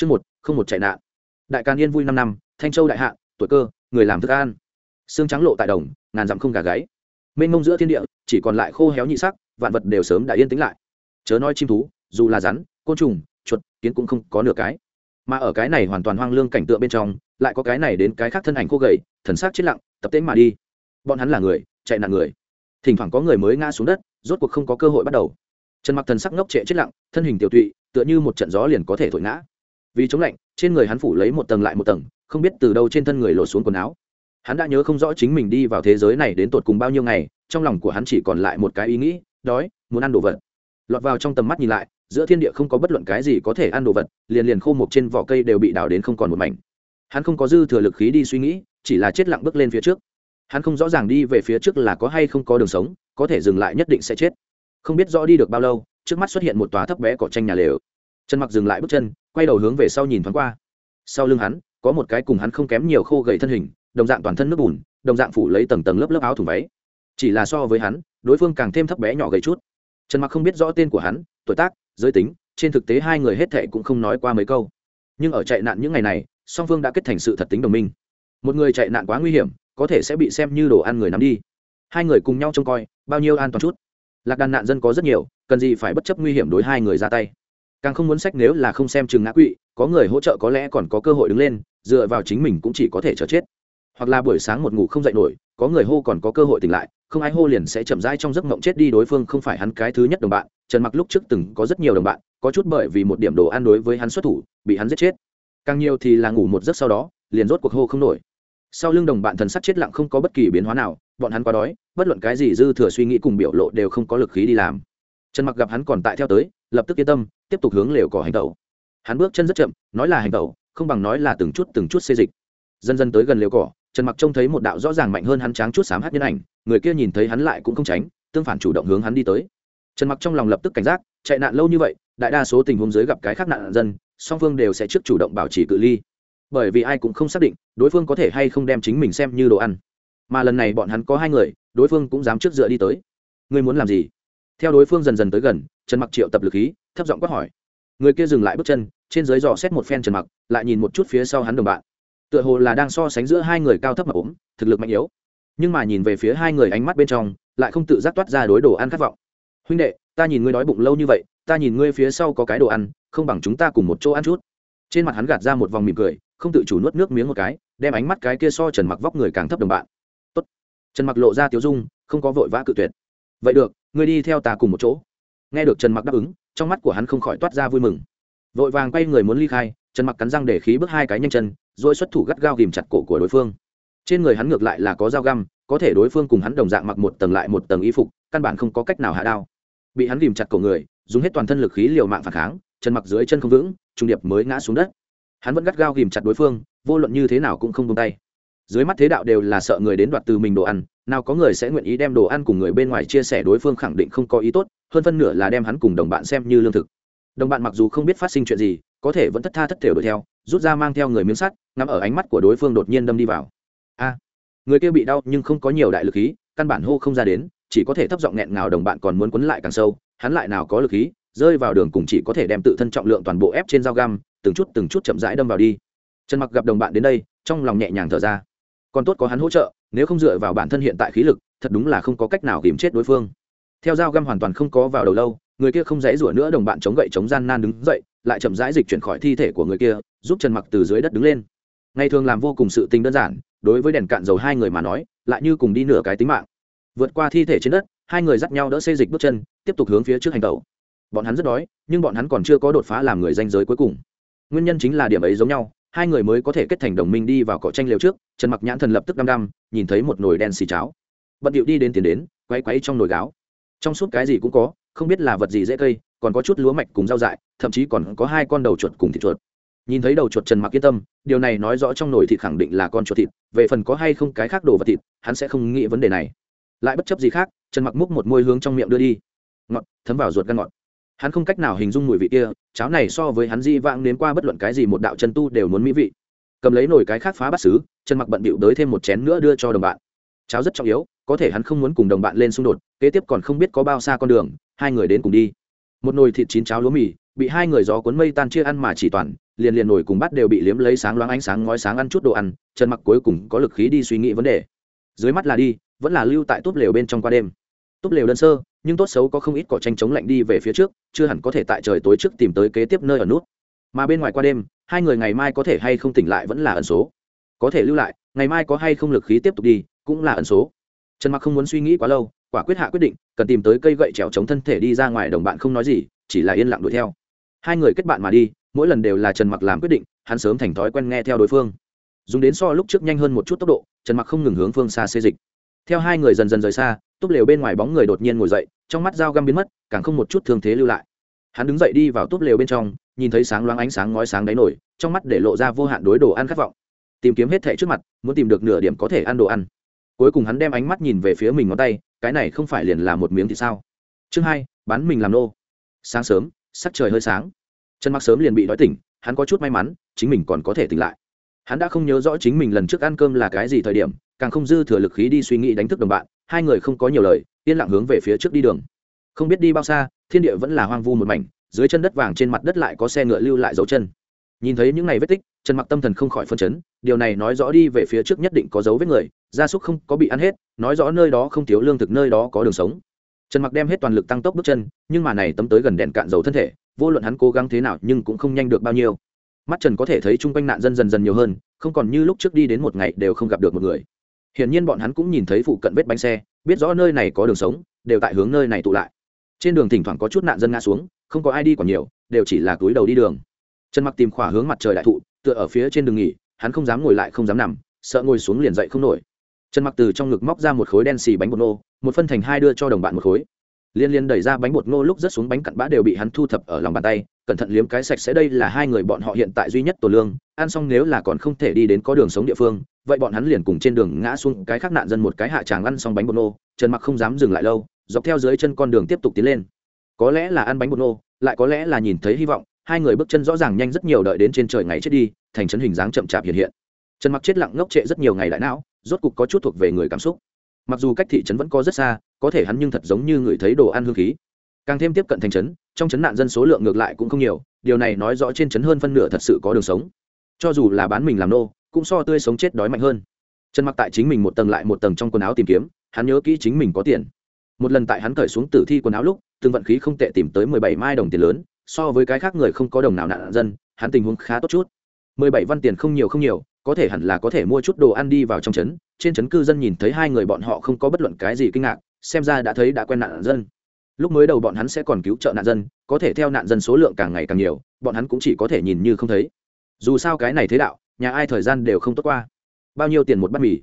chương một, không một chạy nạn. Đại càn yên vui năm năm, thanh châu đại hạ, tuổi cơ, người làm thức an xương trắng lộ tại đồng, ngàn dặm không gà gáy. Mênh mông giữa thiên địa, chỉ còn lại khô héo nhị sắc, vạn vật đều sớm đã yên tĩnh lại. Chớ nói chim thú, dù là rắn, côn trùng, chuột, kiến cũng không có nửa cái. Mà ở cái này hoàn toàn hoang lương cảnh tượng bên trong, lại có cái này đến cái khác thân ảnh khô gầy, thần sắc chết lặng, tập tễnh mà đi. Bọn hắn là người, chạy nạn người. Thỉnh thoảng có người mới ngã xuống đất, rốt cuộc không có cơ hội bắt đầu. Trần mặc thần sắc ngốc trệ chết lặng, thân hình tiểu tụy, tựa như một trận gió liền có thể thổi ngã vì chống lạnh, trên người hắn phủ lấy một tầng lại một tầng, không biết từ đâu trên thân người lột xuống quần áo. Hắn đã nhớ không rõ chính mình đi vào thế giới này đến tột cùng bao nhiêu ngày, trong lòng của hắn chỉ còn lại một cái ý nghĩ, đói, muốn ăn đồ vật. Lọt vào trong tầm mắt nhìn lại, giữa thiên địa không có bất luận cái gì có thể ăn đồ vật, liền liền khô mục trên vỏ cây đều bị đào đến không còn một mảnh. Hắn không có dư thừa lực khí đi suy nghĩ, chỉ là chết lặng bước lên phía trước. Hắn không rõ ràng đi về phía trước là có hay không có đường sống, có thể dừng lại nhất định sẽ chết. Không biết rõ đi được bao lâu, trước mắt xuất hiện một tòa thấp bé cỏ tranh nhà lều chân mặc dừng lại bước chân, quay đầu hướng về sau nhìn thoáng qua. Sau lưng hắn, có một cái cùng hắn không kém nhiều khô gầy thân hình, đồng dạng toàn thân nước bùn, đồng dạng phủ lấy tầng tầng lớp lớp áo thùng váy. Chỉ là so với hắn, đối phương càng thêm thấp bé nhỏ gầy chút. Trần mặc không biết rõ tên của hắn, tuổi tác, giới tính, trên thực tế hai người hết thệ cũng không nói qua mấy câu. Nhưng ở chạy nạn những ngày này, song phương đã kết thành sự thật tính đồng minh. Một người chạy nạn quá nguy hiểm, có thể sẽ bị xem như đồ ăn người nắm đi. Hai người cùng nhau trông coi, bao nhiêu an toàn chút. Lạc đàn nạn dân có rất nhiều, cần gì phải bất chấp nguy hiểm đối hai người ra tay càng không muốn sách nếu là không xem chừng ngã quỵ, có người hỗ trợ có lẽ còn có cơ hội đứng lên, dựa vào chính mình cũng chỉ có thể chờ chết. Hoặc là buổi sáng một ngủ không dậy nổi, có người hô còn có cơ hội tỉnh lại, không ai hô liền sẽ chậm rãi trong giấc mộng chết đi đối phương không phải hắn cái thứ nhất đồng bạn, trần mặc lúc trước từng có rất nhiều đồng bạn, có chút bởi vì một điểm đồ ăn đối với hắn xuất thủ, bị hắn giết chết. Càng nhiều thì là ngủ một giấc sau đó, liền rốt cuộc hô không nổi. Sau lưng đồng bạn thần sắc chết lặng không có bất kỳ biến hóa nào, bọn hắn quá đói, bất luận cái gì dư thừa suy nghĩ cùng biểu lộ đều không có lực khí đi làm. Trần mặc gặp hắn còn tại theo tới, lập tức yên tâm tiếp tục hướng lều cỏ hành tẩu. Hắn bước chân rất chậm, nói là hành tẩu, không bằng nói là từng chút từng chút xê dịch. Dần dần tới gần lều cỏ, trần mặc trông thấy một đạo rõ ràng mạnh hơn hắn tráng chút sám hát nhân ảnh, người kia nhìn thấy hắn lại cũng không tránh, tương phản chủ động hướng hắn đi tới. Trần mặc trong lòng lập tức cảnh giác, chạy nạn lâu như vậy, đại đa số tình huống dưới gặp cái khác nạn dân, song phương đều sẽ trước chủ động bảo trì cự ly. Bởi vì ai cũng không xác định, đối phương có thể hay không đem chính mình xem như đồ ăn. Mà lần này bọn hắn có hai người, đối phương cũng dám trước dựa đi tới. Ngươi muốn làm gì? Theo đối phương dần dần tới gần, trần mặc triệu tập lực khí thấp giọng quát hỏi. Người kia dừng lại bước chân, trên dưới dò xét một phen trần mặc, lại nhìn một chút phía sau hắn đồng bạn. Tựa hồ là đang so sánh giữa hai người cao thấp mà ốm, thực lực mạnh yếu. Nhưng mà nhìn về phía hai người ánh mắt bên trong, lại không tự giác toát ra đối đồ ăn khát vọng. Huynh đệ, ta nhìn ngươi đói bụng lâu như vậy, ta nhìn ngươi phía sau có cái đồ ăn, không bằng chúng ta cùng một chỗ ăn chút. Trên mặt hắn gạt ra một vòng mỉm cười, không tự chủ nuốt nước miếng một cái, đem ánh mắt cái kia so trần mặc vóc người càng thấp đồng bạn. Tốt. trần mặc lộ ra tiếu dung, không có vội vã cự tuyệt. Vậy được, ngươi đi theo ta cùng một chỗ. Nghe được trần mặc đáp ứng trong mắt của hắn không khỏi toát ra vui mừng. Vội vàng quay người muốn ly khai, trần mặc cắn răng để khí bước hai cái nhanh chân, rồi xuất thủ gắt gao ghìm chặt cổ của đối phương. Trên người hắn ngược lại là có dao găm, có thể đối phương cùng hắn đồng dạng mặc một tầng lại một tầng y phục, căn bản không có cách nào hạ đao. Bị hắn ghìm chặt cổ người, dùng hết toàn thân lực khí liều mạng phản kháng chân mặc dưới chân không vững, trung điệp mới ngã xuống đất. Hắn vẫn gắt gao ghìm chặt đối phương, vô luận như thế nào cũng không buông tay. Dưới mắt thế đạo đều là sợ người đến đoạt từ mình đồ ăn, nào có người sẽ nguyện ý đem đồ ăn cùng người bên ngoài chia sẻ, đối phương khẳng định không có ý tốt hơn phân nửa là đem hắn cùng đồng bạn xem như lương thực. Đồng bạn mặc dù không biết phát sinh chuyện gì, có thể vẫn thất tha thất thể đuổi theo, rút ra mang theo người miếng sắt, ngắm ở ánh mắt của đối phương đột nhiên đâm đi vào. A, người kia bị đau nhưng không có nhiều đại lực khí, căn bản hô không ra đến, chỉ có thể thấp giọng nghẹn ngào đồng bạn còn muốn quấn lại càng sâu, hắn lại nào có lực khí, rơi vào đường cùng chỉ có thể đem tự thân trọng lượng toàn bộ ép trên dao găm, từng chút từng chút chậm rãi đâm vào đi. Trần mặc gặp đồng bạn đến đây, trong lòng nhẹ nhàng thở ra. Còn tốt có hắn hỗ trợ, nếu không dựa vào bản thân hiện tại khí lực, thật đúng là không có cách nào kìm chết đối phương theo dao găm hoàn toàn không có vào đầu lâu, người kia không dãy rủa nữa, đồng bạn chống gậy chống gian nan đứng dậy, lại chậm rãi dịch chuyển khỏi thi thể của người kia, giúp trần mặc từ dưới đất đứng lên. Ngày thường làm vô cùng sự tình đơn giản, đối với đèn cạn dầu hai người mà nói, lại như cùng đi nửa cái tính mạng. Vượt qua thi thể trên đất, hai người dắt nhau đỡ xê dịch bước chân, tiếp tục hướng phía trước hành tẩu. Bọn hắn rất đói, nhưng bọn hắn còn chưa có đột phá làm người danh giới cuối cùng. Nguyên nhân chính là điểm ấy giống nhau, hai người mới có thể kết thành đồng minh đi vào cỏ tranh liều trước, trần mặc nhãn thần lập tức đăm đăm, nhìn thấy một nồi đen xì cháo. Bận điệu đi đến tiền đến quay quay trong nồi gáo trong suốt cái gì cũng có, không biết là vật gì dễ cây, còn có chút lúa mạch cùng rau dại, thậm chí còn có hai con đầu chuột cùng thịt chuột. Nhìn thấy đầu chuột trần mặc yên tâm, điều này nói rõ trong nồi thịt khẳng định là con chuột thịt, về phần có hay không cái khác đồ vật thịt, hắn sẽ không nghĩ vấn đề này. Lại bất chấp gì khác, trần mặc múc một môi hướng trong miệng đưa đi. Ngọt, thấm vào ruột gan ngọt. Hắn không cách nào hình dung mùi vị kia, cháo này so với hắn di vãng đến qua bất luận cái gì một đạo chân tu đều muốn mỹ vị. Cầm lấy nồi cái khác phá bắt xứ, trần mặc bận bịu tới thêm một chén nữa đưa cho đồng bạn cháo rất trọng yếu, có thể hắn không muốn cùng đồng bạn lên xung đột, kế tiếp còn không biết có bao xa con đường, hai người đến cùng đi. Một nồi thịt chín cháo lúa mì, bị hai người gió cuốn mây tan chia ăn mà chỉ toàn, liền liền nổi cùng bắt đều bị liếm lấy sáng loáng ánh sáng ngói sáng ăn chút đồ ăn, trần mặc cuối cùng có lực khí đi suy nghĩ vấn đề. Dưới mắt là đi, vẫn là lưu tại túp lều bên trong qua đêm. Túp lều đơn sơ, nhưng tốt xấu có không ít cỏ tranh chống lạnh đi về phía trước, chưa hẳn có thể tại trời tối trước tìm tới kế tiếp nơi ở nút. Mà bên ngoài qua đêm, hai người ngày mai có thể hay không tỉnh lại vẫn là ẩn số. Có thể lưu lại, ngày mai có hay không lực khí tiếp tục đi cũng là ẩn số. Trần mặc không muốn suy nghĩ quá lâu, quả quyết hạ quyết định, cần tìm tới cây gậy trèo chống thân thể đi ra ngoài đồng bạn không nói gì, chỉ là yên lặng đuổi theo. Hai người kết bạn mà đi, mỗi lần đều là trần mặc làm quyết định, hắn sớm thành thói quen nghe theo đối phương. Dùng đến so lúc trước nhanh hơn một chút tốc độ, trần mặc không ngừng hướng phương xa xê dịch. Theo hai người dần dần rời xa, túp lều bên ngoài bóng người đột nhiên ngồi dậy, trong mắt dao găm biến mất, càng không một chút thương thế lưu lại. Hắn đứng dậy đi vào túp lều bên trong, nhìn thấy sáng loáng ánh sáng ngói sáng đáy nổi, trong mắt để lộ ra vô hạn đối đồ ăn khát vọng. Tìm kiếm hết thẻ trước mặt, muốn tìm được nửa điểm có thể ăn đồ ăn cuối cùng hắn đem ánh mắt nhìn về phía mình ngón tay, cái này không phải liền là một miếng thì sao? Chương hai, bán mình làm nô. Sáng sớm, sắc trời hơi sáng. Trần mặc sớm liền bị đói tỉnh, hắn có chút may mắn, chính mình còn có thể tỉnh lại. Hắn đã không nhớ rõ chính mình lần trước ăn cơm là cái gì thời điểm, càng không dư thừa lực khí đi suy nghĩ đánh thức đồng bạn, hai người không có nhiều lời, yên lặng hướng về phía trước đi đường. Không biết đi bao xa, thiên địa vẫn là hoang vu một mảnh, dưới chân đất vàng trên mặt đất lại có xe ngựa lưu lại dấu chân. Nhìn thấy những ngày vết tích trần mặc tâm thần không khỏi phân chấn, điều này nói rõ đi về phía trước nhất định có dấu vết người, gia súc không có bị ăn hết, nói rõ nơi đó không thiếu lương thực nơi đó có đường sống. Trần mặc đem hết toàn lực tăng tốc bước chân, nhưng mà này tấm tới gần đèn cạn dầu thân thể, vô luận hắn cố gắng thế nào nhưng cũng không nhanh được bao nhiêu. Mắt trần có thể thấy chung quanh nạn dân dần dần nhiều hơn, không còn như lúc trước đi đến một ngày đều không gặp được một người. Hiển nhiên bọn hắn cũng nhìn thấy phụ cận vết bánh xe, biết rõ nơi này có đường sống, đều tại hướng nơi này tụ lại. Trên đường thỉnh thoảng có chút nạn dân ngã xuống, không có ai đi còn nhiều, đều chỉ là túi đầu đi đường. Trần mặc tìm khỏa hướng mặt trời đại thụ tựa ở phía trên đường nghỉ, hắn không dám ngồi lại, không dám nằm, sợ ngồi xuống liền dậy không nổi. Trần mặc từ trong ngực móc ra một khối đen xì bánh bột nô, một phân thành hai đưa cho đồng bạn một khối. Liên liên đẩy ra bánh bột nô lúc rớt xuống bánh cặn bã đều bị hắn thu thập ở lòng bàn tay, cẩn thận liếm cái sạch sẽ. Đây là hai người bọn họ hiện tại duy nhất tổ lương, ăn xong nếu là còn không thể đi đến có đường sống địa phương, vậy bọn hắn liền cùng trên đường ngã xuống cái khác nạn dân một cái hạ tràng ăn xong bánh bột nô. Trần mặc không dám dừng lại lâu, dọc theo dưới chân con đường tiếp tục tiến lên. Có lẽ là ăn bánh bột nô, lại có lẽ là nhìn thấy hy vọng hai người bước chân rõ ràng nhanh rất nhiều đợi đến trên trời ngày chết đi, thành trấn hình dáng chậm chạp hiện hiện. Trần mặc chết lặng ngốc trệ rất nhiều ngày đại não, rốt cục có chút thuộc về người cảm xúc. Mặc dù cách thị trấn vẫn có rất xa, có thể hắn nhưng thật giống như người thấy đồ ăn hương khí. Càng thêm tiếp cận thành trấn, trong trấn nạn dân số lượng ngược lại cũng không nhiều, điều này nói rõ trên trấn hơn phân nửa thật sự có đường sống. Cho dù là bán mình làm nô, cũng so tươi sống chết đói mạnh hơn. Trần mặc tại chính mình một tầng lại một tầng trong quần áo tìm kiếm, hắn nhớ kỹ chính mình có tiền. Một lần tại hắn cởi xuống tử thi quần áo lúc, từng vận khí không tệ tìm tới mười bảy mai đồng tiền lớn so với cái khác người không có đồng nào nạn dân, hắn tình huống khá tốt chút. Mười bảy văn tiền không nhiều không nhiều, có thể hẳn là có thể mua chút đồ ăn đi vào trong trấn, trên trấn cư dân nhìn thấy hai người bọn họ không có bất luận cái gì kinh ngạc, xem ra đã thấy đã quen nạn dân. Lúc mới đầu bọn hắn sẽ còn cứu trợ nạn dân, có thể theo nạn dân số lượng càng ngày càng nhiều, bọn hắn cũng chỉ có thể nhìn như không thấy. Dù sao cái này thế đạo, nhà ai thời gian đều không tốt qua. Bao nhiêu tiền một bát mì?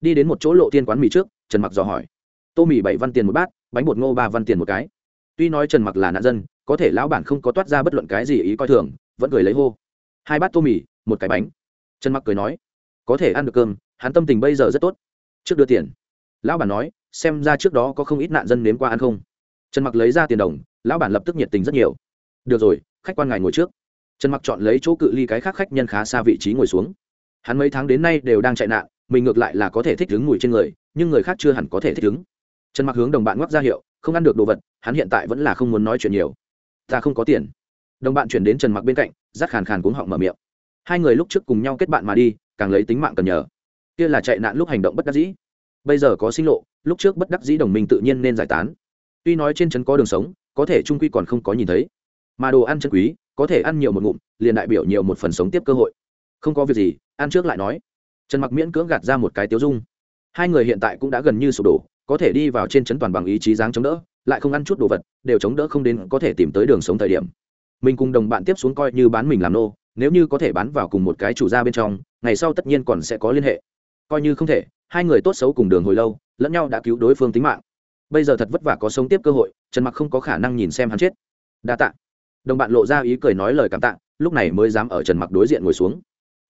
Đi đến một chỗ lộ tiên quán mì trước, trần mặc dò hỏi. Tô mì bảy văn tiền một bát, bánh bột ngô ba văn tiền một cái. Tuy nói trần mặc là nạn dân có thể lão bản không có toát ra bất luận cái gì ý coi thường, vẫn cười lấy hô. Hai bát tô mì, một cái bánh. Trần mặc cười nói, có thể ăn được cơm, hắn tâm tình bây giờ rất tốt. Trước đưa tiền. Lão bản nói, xem ra trước đó có không ít nạn dân nếm qua ăn không. Trần mặc lấy ra tiền đồng, lão bản lập tức nhiệt tình rất nhiều. Được rồi, khách quan ngài ngồi trước. Trần mặc chọn lấy chỗ cự ly cái khác khách nhân khá xa vị trí ngồi xuống. Hắn mấy tháng đến nay đều đang chạy nạn, mình ngược lại là có thể thích đứng mùi trên người, nhưng người khác chưa hẳn có thể thích đứng trần mặc hướng đồng bạn ngoắc ra hiệu, không ăn được đồ vật, hắn hiện tại vẫn là không muốn nói chuyện nhiều ta không có tiền. Đồng bạn chuyển đến trần mặc bên cạnh, rát khàn khàn cuống họng mở miệng. Hai người lúc trước cùng nhau kết bạn mà đi, càng lấy tính mạng cần nhờ. Kia là chạy nạn lúc hành động bất đắc dĩ. Bây giờ có sinh lộ, lúc trước bất đắc dĩ đồng minh tự nhiên nên giải tán. Tuy nói trên trấn có đường sống, có thể trung quy còn không có nhìn thấy. Mà đồ ăn chân quý, có thể ăn nhiều một ngụm, liền đại biểu nhiều một phần sống tiếp cơ hội. Không có việc gì, ăn trước lại nói. Trần mặc miễn cưỡng gạt ra một cái tiếu dung. Hai người hiện tại cũng đã gần như sụp đổ, có thể đi vào trên trấn toàn bằng ý chí dáng chống đỡ lại không ăn chút đồ vật, đều chống đỡ không đến có thể tìm tới đường sống thời điểm. Mình cùng đồng bạn tiếp xuống coi như bán mình làm nô, nếu như có thể bán vào cùng một cái chủ gia bên trong, ngày sau tất nhiên còn sẽ có liên hệ. Coi như không thể, hai người tốt xấu cùng đường hồi lâu, lẫn nhau đã cứu đối phương tính mạng. Bây giờ thật vất vả có sống tiếp cơ hội, trần mặc không có khả năng nhìn xem hắn chết. Đa tạ. Đồng bạn lộ ra ý cười nói lời cảm tạ, lúc này mới dám ở trần mặc đối diện ngồi xuống.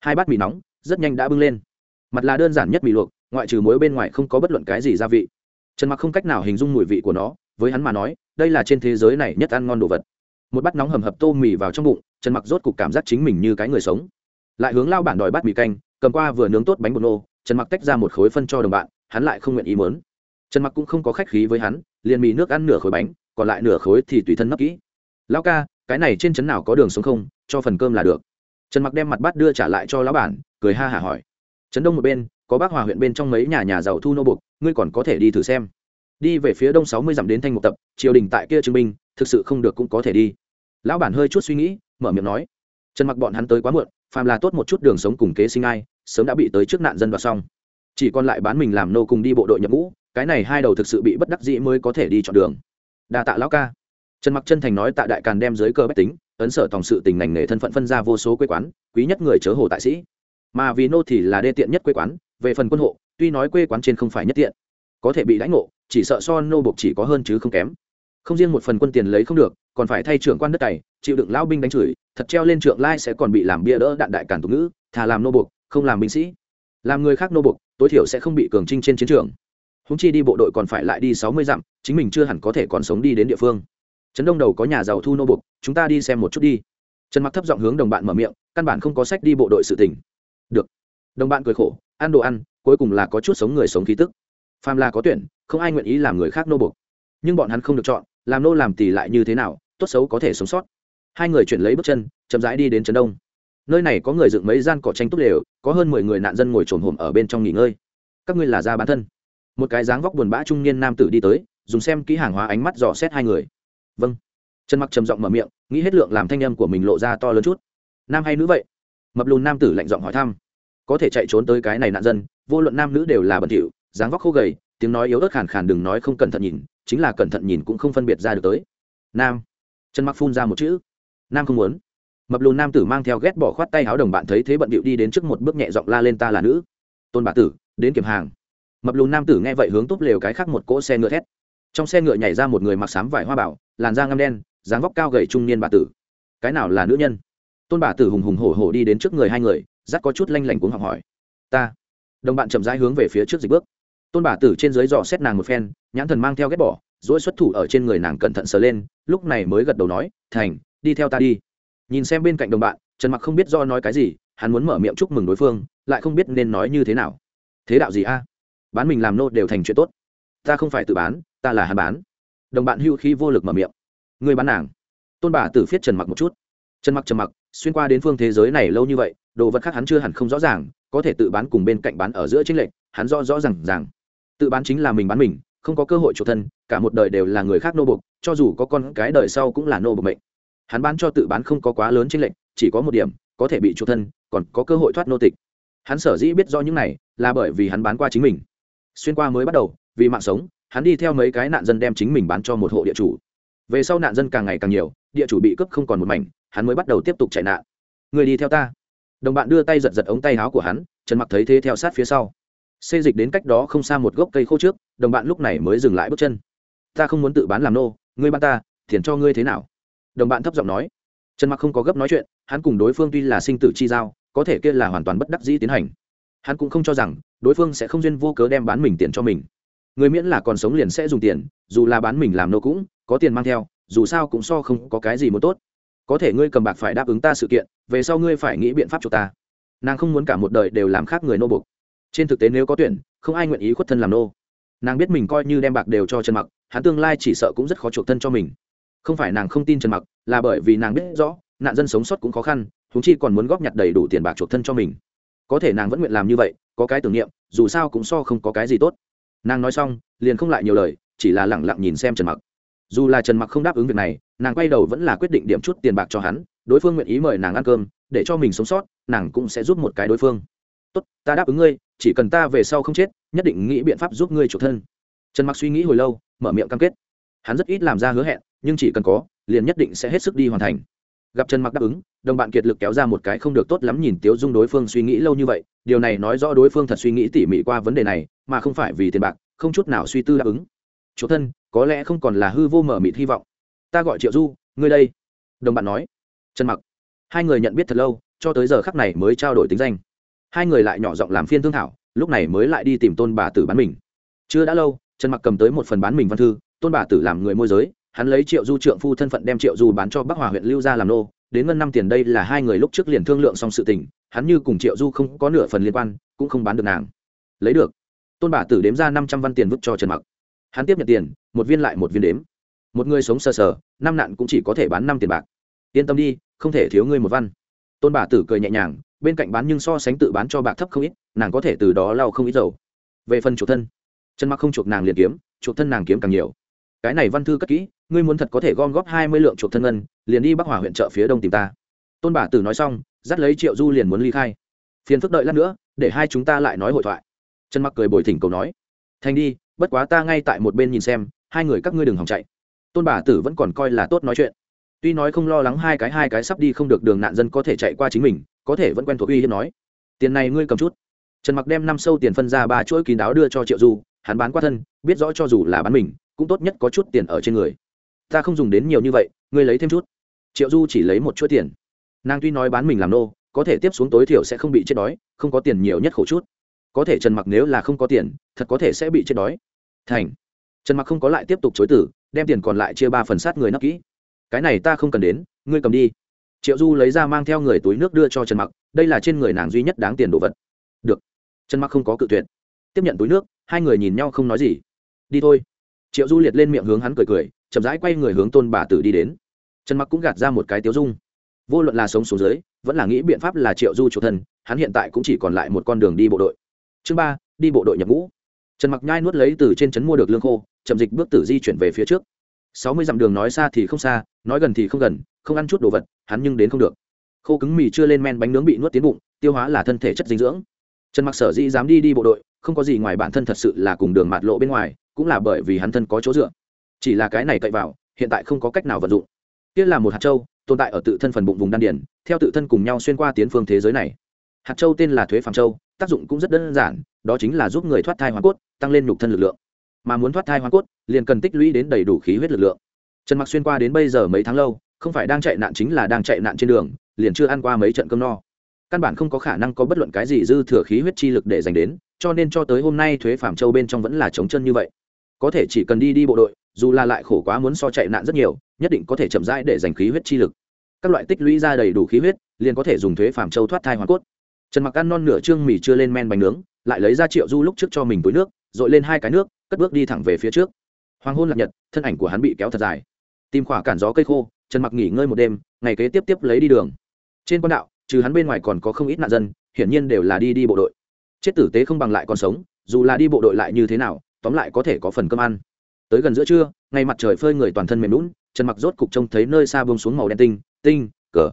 Hai bát mì nóng, rất nhanh đã bưng lên. Mặt là đơn giản nhất mì luộc, ngoại trừ muối bên ngoài không có bất luận cái gì gia vị. Trần mặc không cách nào hình dung mùi vị của nó với hắn mà nói, đây là trên thế giới này nhất ăn ngon đồ vật. Một bát nóng hầm hập tô mì vào trong bụng, trần mặc rốt cục cảm giác chính mình như cái người sống. Lại hướng lao bản đòi bát mì canh, cầm qua vừa nướng tốt bánh bột nô, trần mặc tách ra một khối phân cho đồng bạn, hắn lại không nguyện ý mớn trần mặc cũng không có khách khí với hắn, liền mì nước ăn nửa khối bánh, còn lại nửa khối thì tùy thân nấp kỹ. Lão ca, cái này trên trấn nào có đường sống không? Cho phần cơm là được. Trần mặc đem mặt bát đưa trả lại cho lão bản, cười ha hả hỏi. Trấn đông một bên, có bác hòa huyện bên trong mấy nhà nhà giàu thu nô bục ngươi còn có thể đi thử xem đi về phía đông sáu mươi dặm đến thanh một tập, triều đình tại kia chứng minh, thực sự không được cũng có thể đi. Lão bản hơi chút suy nghĩ, mở miệng nói, trần mặc bọn hắn tới quá muộn, phàm là tốt một chút đường sống cùng kế sinh ai, sớm đã bị tới trước nạn dân đoạt xong. Chỉ còn lại bán mình làm nô cùng đi bộ đội nhập ngũ, cái này hai đầu thực sự bị bất đắc dĩ mới có thể đi chọn đường. Đa tạ lão ca. Trần mặc chân thành nói tạ đại càn đem dưới cơ bách tính, ấn sở tổng sự tình ngành nghề thân phận phân ra vô số quê quán, quý nhất người chớ hồ tại sĩ. Mà vì nô thì là đê tiện nhất quê quán, về phần quân hộ, tuy nói quê quán trên không phải nhất tiện có thể bị lãnh ngộ, chỉ sợ so nô buộc chỉ có hơn chứ không kém. Không riêng một phần quân tiền lấy không được, còn phải thay trưởng quan đất cày chịu đựng lão binh đánh chửi, thật treo lên trượng lai sẽ còn bị làm bia đỡ đạn đại cản tục ngữ, thà làm nô buộc không làm binh sĩ. Làm người khác nô buộc tối thiểu sẽ không bị cường trinh trên chiến trường. Húng chi đi bộ đội còn phải lại đi sáu mươi dặm, chính mình chưa hẳn có thể còn sống đi đến địa phương. Trấn đông đầu có nhà giàu thu nô buộc chúng ta đi xem một chút đi. Trần mặc thấp giọng hướng đồng bạn mở miệng, căn bản không có sách đi bộ đội sự tỉnh được. Đồng bạn cười khổ, ăn đồ ăn, cuối cùng là có chút sống người sống khí tức phàm là có tuyển, không ai nguyện ý làm người khác nô buộc. Nhưng bọn hắn không được chọn, làm nô làm tỷ lại như thế nào, tốt xấu có thể sống sót. Hai người chuyển lấy bước chân, chậm rãi đi đến trấn đông. Nơi này có người dựng mấy gian cỏ tranh túc lều có hơn mười người nạn dân ngồi trồn hổm ở bên trong nghỉ ngơi. Các ngươi là gia bán thân. Một cái dáng vóc buồn bã trung niên nam tử đi tới, dùng xem kỹ hàng hóa ánh mắt dò xét hai người. Vâng. Trần mặc trầm giọng mở miệng, nghĩ hết lượng làm thanh âm của mình lộ ra to lớn chút. Nam hay nữ vậy? Mập lùn nam tử lạnh giọng hỏi thăm. Có thể chạy trốn tới cái này nạn dân, vô luận nam nữ đều là bẩn thỉu dáng vóc khô gầy, tiếng nói yếu ớt khàn khàn đừng nói không cẩn thận nhìn, chính là cẩn thận nhìn cũng không phân biệt ra được tới. Nam. Trần mặc phun ra một chữ. Nam không muốn. Mập lùn nam tử mang theo ghét bỏ khoát tay áo đồng bạn thấy thế bận bịu đi đến trước một bước nhẹ giọng la lên ta là nữ. Tôn bà tử, đến kiểm hàng. Mập lùn nam tử nghe vậy hướng tốt lều cái khác một cỗ xe ngựa thét. Trong xe ngựa nhảy ra một người mặc sám vải hoa bảo, làn da ngâm đen, dáng vóc cao gầy trung niên bà tử. Cái nào là nữ nhân? Tôn bà tử hùng hùng hổ hổ đi đến trước người hai người dắt có chút lanh lảnh cuống học hỏi. Ta. Đồng bạn chậm rãi hướng về phía trước dịch bước tôn bà tử trên dưới dò xét nàng một phen, nhãn thần mang theo ghét bỏ, dỗi xuất thủ ở trên người nàng cẩn thận sờ lên, lúc này mới gật đầu nói, thành, đi theo ta đi. Nhìn xem bên cạnh đồng bạn, trần mặc không biết do nói cái gì, hắn muốn mở miệng chúc mừng đối phương, lại không biết nên nói như thế nào. Thế đạo gì a? Bán mình làm nô đều thành chuyện tốt. Ta không phải tự bán, ta là hắn bán. Đồng bạn hưu khi vô lực mở miệng. Người bán nàng? Tôn bà tử phiết trần mặc một chút. Trần mặc trần mặc, xuyên qua đến phương thế giới này lâu như vậy, đồ vật khác hắn chưa hẳn không rõ ràng, có thể tự bán cùng bên cạnh bán ở giữa chính lệnh hắn rõ rõ rằng rằng tự bán chính là mình bán mình, không có cơ hội chủ thân, cả một đời đều là người khác nô bục cho dù có con cái đời sau cũng là nô bục mệnh. Hắn bán cho tự bán không có quá lớn trên lệnh chỉ có một điểm, có thể bị chủ thân, còn có cơ hội thoát nô tịch. Hắn sở dĩ biết do những này, là bởi vì hắn bán qua chính mình. Xuyên qua mới bắt đầu, vì mạng sống, hắn đi theo mấy cái nạn dân đem chính mình bán cho một hộ địa chủ. Về sau nạn dân càng ngày càng nhiều, địa chủ bị cướp không còn một mảnh, hắn mới bắt đầu tiếp tục chạy nạn. Người đi theo ta. Đồng bạn đưa tay giật giật ống tay áo của hắn, trần mặc thấy thế theo sát phía sau xê dịch đến cách đó không xa một gốc cây khô trước, đồng bạn lúc này mới dừng lại bước chân. Ta không muốn tự bán làm nô, ngươi bán ta thiền cho ngươi thế nào? Đồng bạn thấp giọng nói. Trần mặc không có gấp nói chuyện, hắn cùng đối phương tuy là sinh tử chi giao, có thể kia là hoàn toàn bất đắc dĩ tiến hành. Hắn cũng không cho rằng, đối phương sẽ không duyên vô cớ đem bán mình tiền cho mình. Người miễn là còn sống liền sẽ dùng tiền, dù là bán mình làm nô cũng, có tiền mang theo, dù sao cũng so không có cái gì muốn tốt. Có thể ngươi cầm bạc phải đáp ứng ta sự kiện, về sau ngươi phải nghĩ biện pháp cho ta. Nàng không muốn cả một đời đều làm khác người nô bục trên thực tế nếu có tuyển, không ai nguyện ý khuất thân làm nô. Nàng biết mình coi như đem bạc đều cho trần mặc, hắn tương lai chỉ sợ cũng rất khó chuộc thân cho mình. Không phải nàng không tin trần mặc, là bởi vì nàng biết rõ, nạn dân sống sót cũng khó khăn thúng chi còn muốn góp nhặt đầy đủ tiền bạc chuộc thân cho mình. Có thể nàng vẫn nguyện làm như vậy, có cái tưởng niệm, dù sao cũng so không có cái gì tốt. Nàng nói xong, liền không lại nhiều lời, chỉ là lẳng lặng nhìn xem trần mặc. Dù là trần mặc không đáp ứng việc này, nàng quay đầu vẫn là quyết định điểm chút tiền bạc cho hắn, đối phương nguyện ý mời nàng ăn cơm, để cho mình sống sót, nàng cũng sẽ giúp một cái đối phương. Tốt, ta đáp ứng ngươi chỉ cần ta về sau không chết, nhất định nghĩ biện pháp giúp ngươi chủ thân. Trần mặc suy nghĩ hồi lâu, mở miệng cam kết. Hắn rất ít làm ra hứa hẹn, nhưng chỉ cần có, liền nhất định sẽ hết sức đi hoàn thành. Gặp trần mặc đáp ứng, đồng bạn kiệt lực kéo ra một cái không được tốt lắm nhìn tiếu dung đối phương suy nghĩ lâu như vậy, điều này nói rõ đối phương thật suy nghĩ tỉ mỉ qua vấn đề này, mà không phải vì tiền bạc, không chút nào suy tư đáp ứng. Chỗ thân, có lẽ không còn là hư vô mở mịt hy vọng. Ta gọi triệu du, ngươi đây. Đồng bạn nói. Trần mặc. Hai người nhận biết thật lâu, cho tới giờ khắc này mới trao đổi tính danh hai người lại nhỏ giọng làm phiên thương thảo, lúc này mới lại đi tìm tôn bà tử bán mình. Chưa đã lâu, trần mặc cầm tới một phần bán mình văn thư, tôn bà tử làm người môi giới, hắn lấy triệu du trượng phu thân phận đem triệu du bán cho bắc hòa huyện lưu gia làm nô, đến ngân năm tiền đây là hai người lúc trước liền thương lượng xong sự tình, hắn như cùng triệu du không có nửa phần liên quan, cũng không bán được nàng. Lấy được. Tôn bà tử đếm ra năm trăm văn tiền vứt cho trần mặc. Hắn tiếp nhận tiền, một viên lại một viên đếm. Một người sống sờ sờ, năm nạn cũng chỉ có thể bán năm tiền bạc. Yên tâm đi, không thể thiếu ngươi một văn. Tôn bà tử cười nhẹ nhàng bên cạnh bán nhưng so sánh tự bán cho bạc thấp không ít, nàng có thể từ đó lau không ít dầu. Về phần chuộc thân chân mặc không chuộc nàng liền kiếm, chuộc thân nàng kiếm càng nhiều. Cái này văn thư cất kỹ, ngươi muốn thật có thể gom góp hai mươi lượng chuộc thân ngân, liền đi bắc hòa huyện chợ phía đông tìm ta. Tôn bà tử nói xong, dắt lấy triệu du liền muốn ly khai. Phiền phức đợi lát nữa, để hai chúng ta lại nói hội thoại. Trần mặc cười bồi thỉnh cầu nói. Thành đi, bất quá ta ngay tại một bên nhìn xem, hai người các ngươi đừng hòng chạy. Tôn bà tử vẫn còn coi là tốt nói chuyện tuy nói không lo lắng hai cái hai cái sắp đi không được đường nạn dân có thể chạy qua chính mình, có thể vẫn quen thuộc uy hiếp nói. Tiền này ngươi cầm chút. Trần mặc đem năm sâu tiền phân ra ba chuỗi kín đáo đưa cho triệu du, hắn bán qua thân, biết rõ cho dù là bán mình, cũng tốt nhất có chút tiền ở trên người. Ta không dùng đến nhiều như vậy, ngươi lấy thêm chút. Triệu du chỉ lấy một chuỗi tiền. Nàng tuy nói bán mình làm nô, có thể tiếp xuống tối thiểu sẽ không bị chết đói, không có tiền nhiều nhất khổ chút. Có thể trần mặc nếu là không có tiền, thật có thể sẽ bị chết đói. Thành. Trần mặc không có lại tiếp tục chối tử đem tiền còn lại chia ba phần sát người nắp kỹ cái này ta không cần đến, ngươi cầm đi. Triệu du lấy ra mang theo người túi nước đưa cho trần mặc, đây là trên người nàng duy nhất đáng tiền đồ vật. Được. Trần mặc không có cự tuyệt. Tiếp nhận túi nước, hai người nhìn nhau không nói gì. Đi thôi. Triệu du liệt lên miệng hướng hắn cười cười, chậm rãi quay người hướng tôn bà tử đi đến. Trần mặc cũng gạt ra một cái tiếu dung. Vô luận là sống xuống dưới, vẫn là nghĩ biện pháp là triệu du chủ thân, hắn hiện tại cũng chỉ còn lại một con đường đi bộ đội. Chương ba, đi bộ đội nhập ngũ. Trần mặc nhai nuốt lấy từ trên trấn mua được lương khô, chậm dịch bước tử di chuyển về phía trước. Sáu mươi dặm đường nói xa thì không xa nói gần thì không gần, không ăn chút đồ vật, hắn nhưng đến không được. Khô cứng mì chưa lên men bánh nướng bị nuốt tiến bụng, tiêu hóa là thân thể chất dinh dưỡng. Trần mặc sở dĩ dám đi đi bộ đội, không có gì ngoài bản thân thật sự là cùng đường mạt lộ bên ngoài, cũng là bởi vì hắn thân có chỗ dựa. Chỉ là cái này cậy vào, hiện tại không có cách nào vận dụng. Kia là một hạt châu, tồn tại ở tự thân phần bụng vùng đan điền, theo tự thân cùng nhau xuyên qua tiến phương thế giới này. Hạt châu tên là thuế phàm châu, tác dụng cũng rất đơn giản, đó chính là giúp người thoát thai hoa cốt, tăng lên nhục thân lực lượng. Mà muốn thoát thai hoa cốt, liền cần tích lũy đến đầy đủ khí huyết lực lượng trần mặc xuyên qua đến bây giờ mấy tháng lâu, không phải đang chạy nạn chính là đang chạy nạn trên đường, liền chưa ăn qua mấy trận cơm no. Căn bản không có khả năng có bất luận cái gì dư thừa khí huyết chi lực để dành đến, cho nên cho tới hôm nay thuế phạm châu bên trong vẫn là trống chân như vậy. Có thể chỉ cần đi đi bộ đội, dù là lại khổ quá muốn so chạy nạn rất nhiều, nhất định có thể chậm rãi để dành khí huyết chi lực. Các loại tích lũy ra đầy đủ khí huyết, liền có thể dùng thuế phạm châu thoát thai hoàn cốt. Trần mặc ăn non nửa trương mì chưa lên men bánh nướng, lại lấy ra triệu du lúc trước cho mình túi nước dội lên hai cái nước, cất bước đi thẳng về phía trước. Hoàng hôn lạc nhật, thân ảnh của hắn bị kéo thật dài tìm khỏa cản gió cây khô, trần mặc nghỉ ngơi một đêm, ngày kế tiếp tiếp lấy đi đường. Trên con đạo, trừ hắn bên ngoài còn có không ít nạn dân, hiển nhiên đều là đi đi bộ đội. Chết tử tế không bằng lại còn sống, dù là đi bộ đội lại như thế nào, tóm lại có thể có phần cơm ăn. Tới gần giữa trưa ngày mặt trời phơi người toàn thân mềm lún trần mặc rốt cục trông thấy nơi xa bông xuống màu đen tinh tinh, cờ.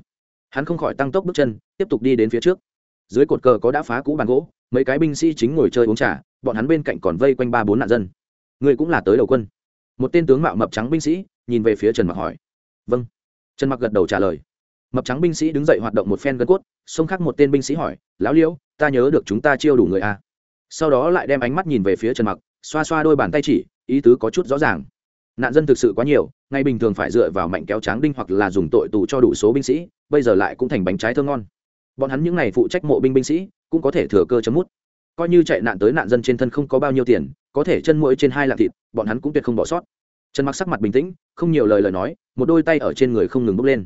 Hắn không khỏi tăng tốc bước chân, tiếp tục đi đến phía trước. Dưới cột cờ có đã phá cũ bàn gỗ, mấy cái binh sĩ chính ngồi chơi uống trà, bọn hắn bên cạnh còn vây quanh ba bốn nạn dân. Người cũng là tới đầu quân. Một tên tướng mạo mập trắng binh sĩ nhìn về phía trần mặc hỏi. Vâng. Trần mặc gật đầu trả lời. Mập trắng binh sĩ đứng dậy hoạt động một phen gân cốt, xông khác một tên binh sĩ hỏi, lão liễu, ta nhớ được chúng ta chiêu đủ người à. sau đó lại đem ánh mắt nhìn về phía trần mặc, xoa xoa đôi bàn tay chỉ, ý tứ có chút rõ ràng. Nạn dân thực sự quá nhiều, ngay bình thường phải dựa vào mạnh kéo tráng đinh hoặc là dùng tội tù cho đủ số binh sĩ, bây giờ lại cũng thành bánh trái thơm ngon. Bọn hắn những n à y phụ trách mộ binh binh sĩ, cũng có thể thừa cơ chấm mút. Coi như chạy nạn tới nạn dân trên thân không có bao nhiêu tiền, có thể chân mũi trên hai lạng thịt, bọn hắn cũng tuyệt không bỏ sót trần mặc sắc mặt bình tĩnh, không nhiều lời lời nói, một đôi tay ở trên người không ngừng bốc lên.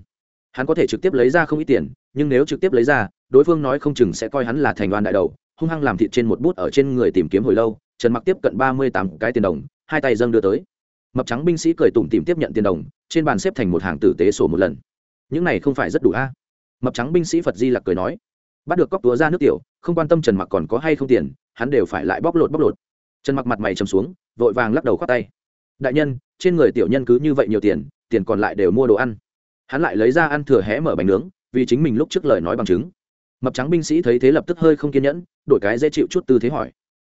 Hắn có thể trực tiếp lấy ra không ít tiền, nhưng nếu trực tiếp lấy ra, đối phương nói không chừng sẽ coi hắn là thành đoàn đại đầu, hung hăng làm thịt trên một bút ở trên người tìm kiếm hồi lâu, trần mặc tiếp cận ba mươi tám cái tiền đồng, hai tay dâng đưa tới. Mập trắng binh sĩ cười tủm tìm tiếp nhận tiền đồng, trên bàn xếp thành một hàng tử tế sổ một lần. Những này không phải rất đủ a? Mập trắng binh sĩ phật di lặc cười nói, bắt được cóc túa ra nước tiểu, không quan tâm trần mặc còn có hay không tiền, hắn đều phải lại bóc lột bóc lột. Trần mặc mặt mày trầm xuống, vội vàng lắc đầu khoác tay đại nhân, trên người tiểu nhân cứ như vậy nhiều tiền tiền còn lại đều mua đồ ăn. Hắn lại lấy ra ăn thừa hé mở bánh nướng, vì chính mình lúc trước lời nói bằng chứng. Mập trắng binh sĩ thấy thế lập tức hơi không kiên nhẫn, đổi cái dễ chịu chút tư thế hỏi.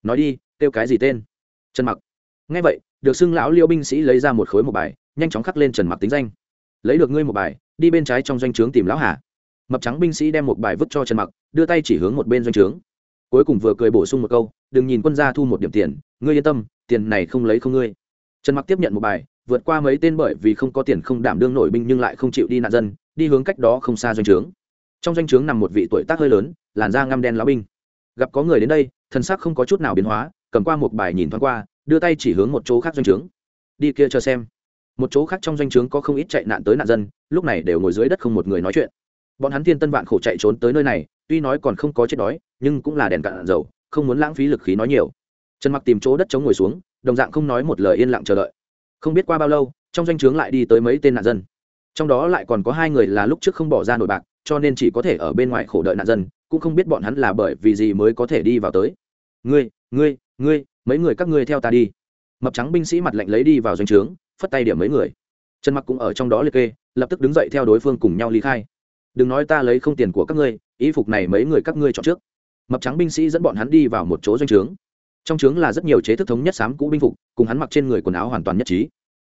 Nói đi, kêu cái gì tên? Trần mặc. Ngay vậy, được xưng lão liêu binh sĩ lấy ra một khối một bài, nhanh chóng khắc lên trần mặc tính danh. Lấy được ngươi một bài, đi bên trái trong doanh trướng tìm lão hà. Mập trắng binh sĩ đem một bài vứt cho trần mặc, đưa tay chỉ hướng một bên doanh trướng. Cuối cùng vừa cười bổ sung một câu, đừng nhìn quân gia thu một điểm tiền, ngươi yên tâm, tiền này không lấy không ngươi trần mặc tiếp nhận một bài, vượt qua mấy tên bởi vì không có tiền không đảm đương nổi binh nhưng lại không chịu đi nạn dân, đi hướng cách đó không xa doanh trướng. Trong doanh trướng nằm một vị tuổi tác hơi lớn, làn da ngăm đen lão binh. Gặp có người đến đây, thân xác không có chút nào biến hóa, cầm qua một bài nhìn thoáng qua, đưa tay chỉ hướng một chỗ khác doanh trướng. Đi kia cho xem. Một chỗ khác trong doanh trướng có không ít chạy nạn tới nạn dân, lúc này đều ngồi dưới đất không một người nói chuyện. Bọn hắn thiên tân vạn khổ chạy trốn tới nơi này, tuy nói còn không có chết đói, nhưng cũng là đèn cạn dầu, không muốn lãng phí lực khí nói nhiều. Trần mặc tìm chỗ đất chống ngồi xuống đồng dạng không nói một lời yên lặng chờ đợi. Không biết qua bao lâu, trong doanh trướng lại đi tới mấy tên nạn dân. Trong đó lại còn có hai người là lúc trước không bỏ ra nổi bạc, cho nên chỉ có thể ở bên ngoài khổ đợi nạn dân, cũng không biết bọn hắn là bởi vì gì mới có thể đi vào tới. Ngươi ngươi ngươi, mấy người các ngươi theo ta đi. Mập trắng binh sĩ mặt lạnh lấy đi vào doanh trướng, phất tay điểm mấy người. Trần mặc cũng ở trong đó liệt kê, lập tức đứng dậy theo đối phương cùng nhau ly khai. Đừng nói ta lấy không tiền của các ngươi, y phục này mấy người các ngươi chọn trước. Mập trắng binh sĩ dẫn bọn hắn đi vào một chỗ doanh trướng trong trướng là rất nhiều chế thức thống nhất sám cũ binh phục, cùng hắn mặc trên người quần áo hoàn toàn nhất trí.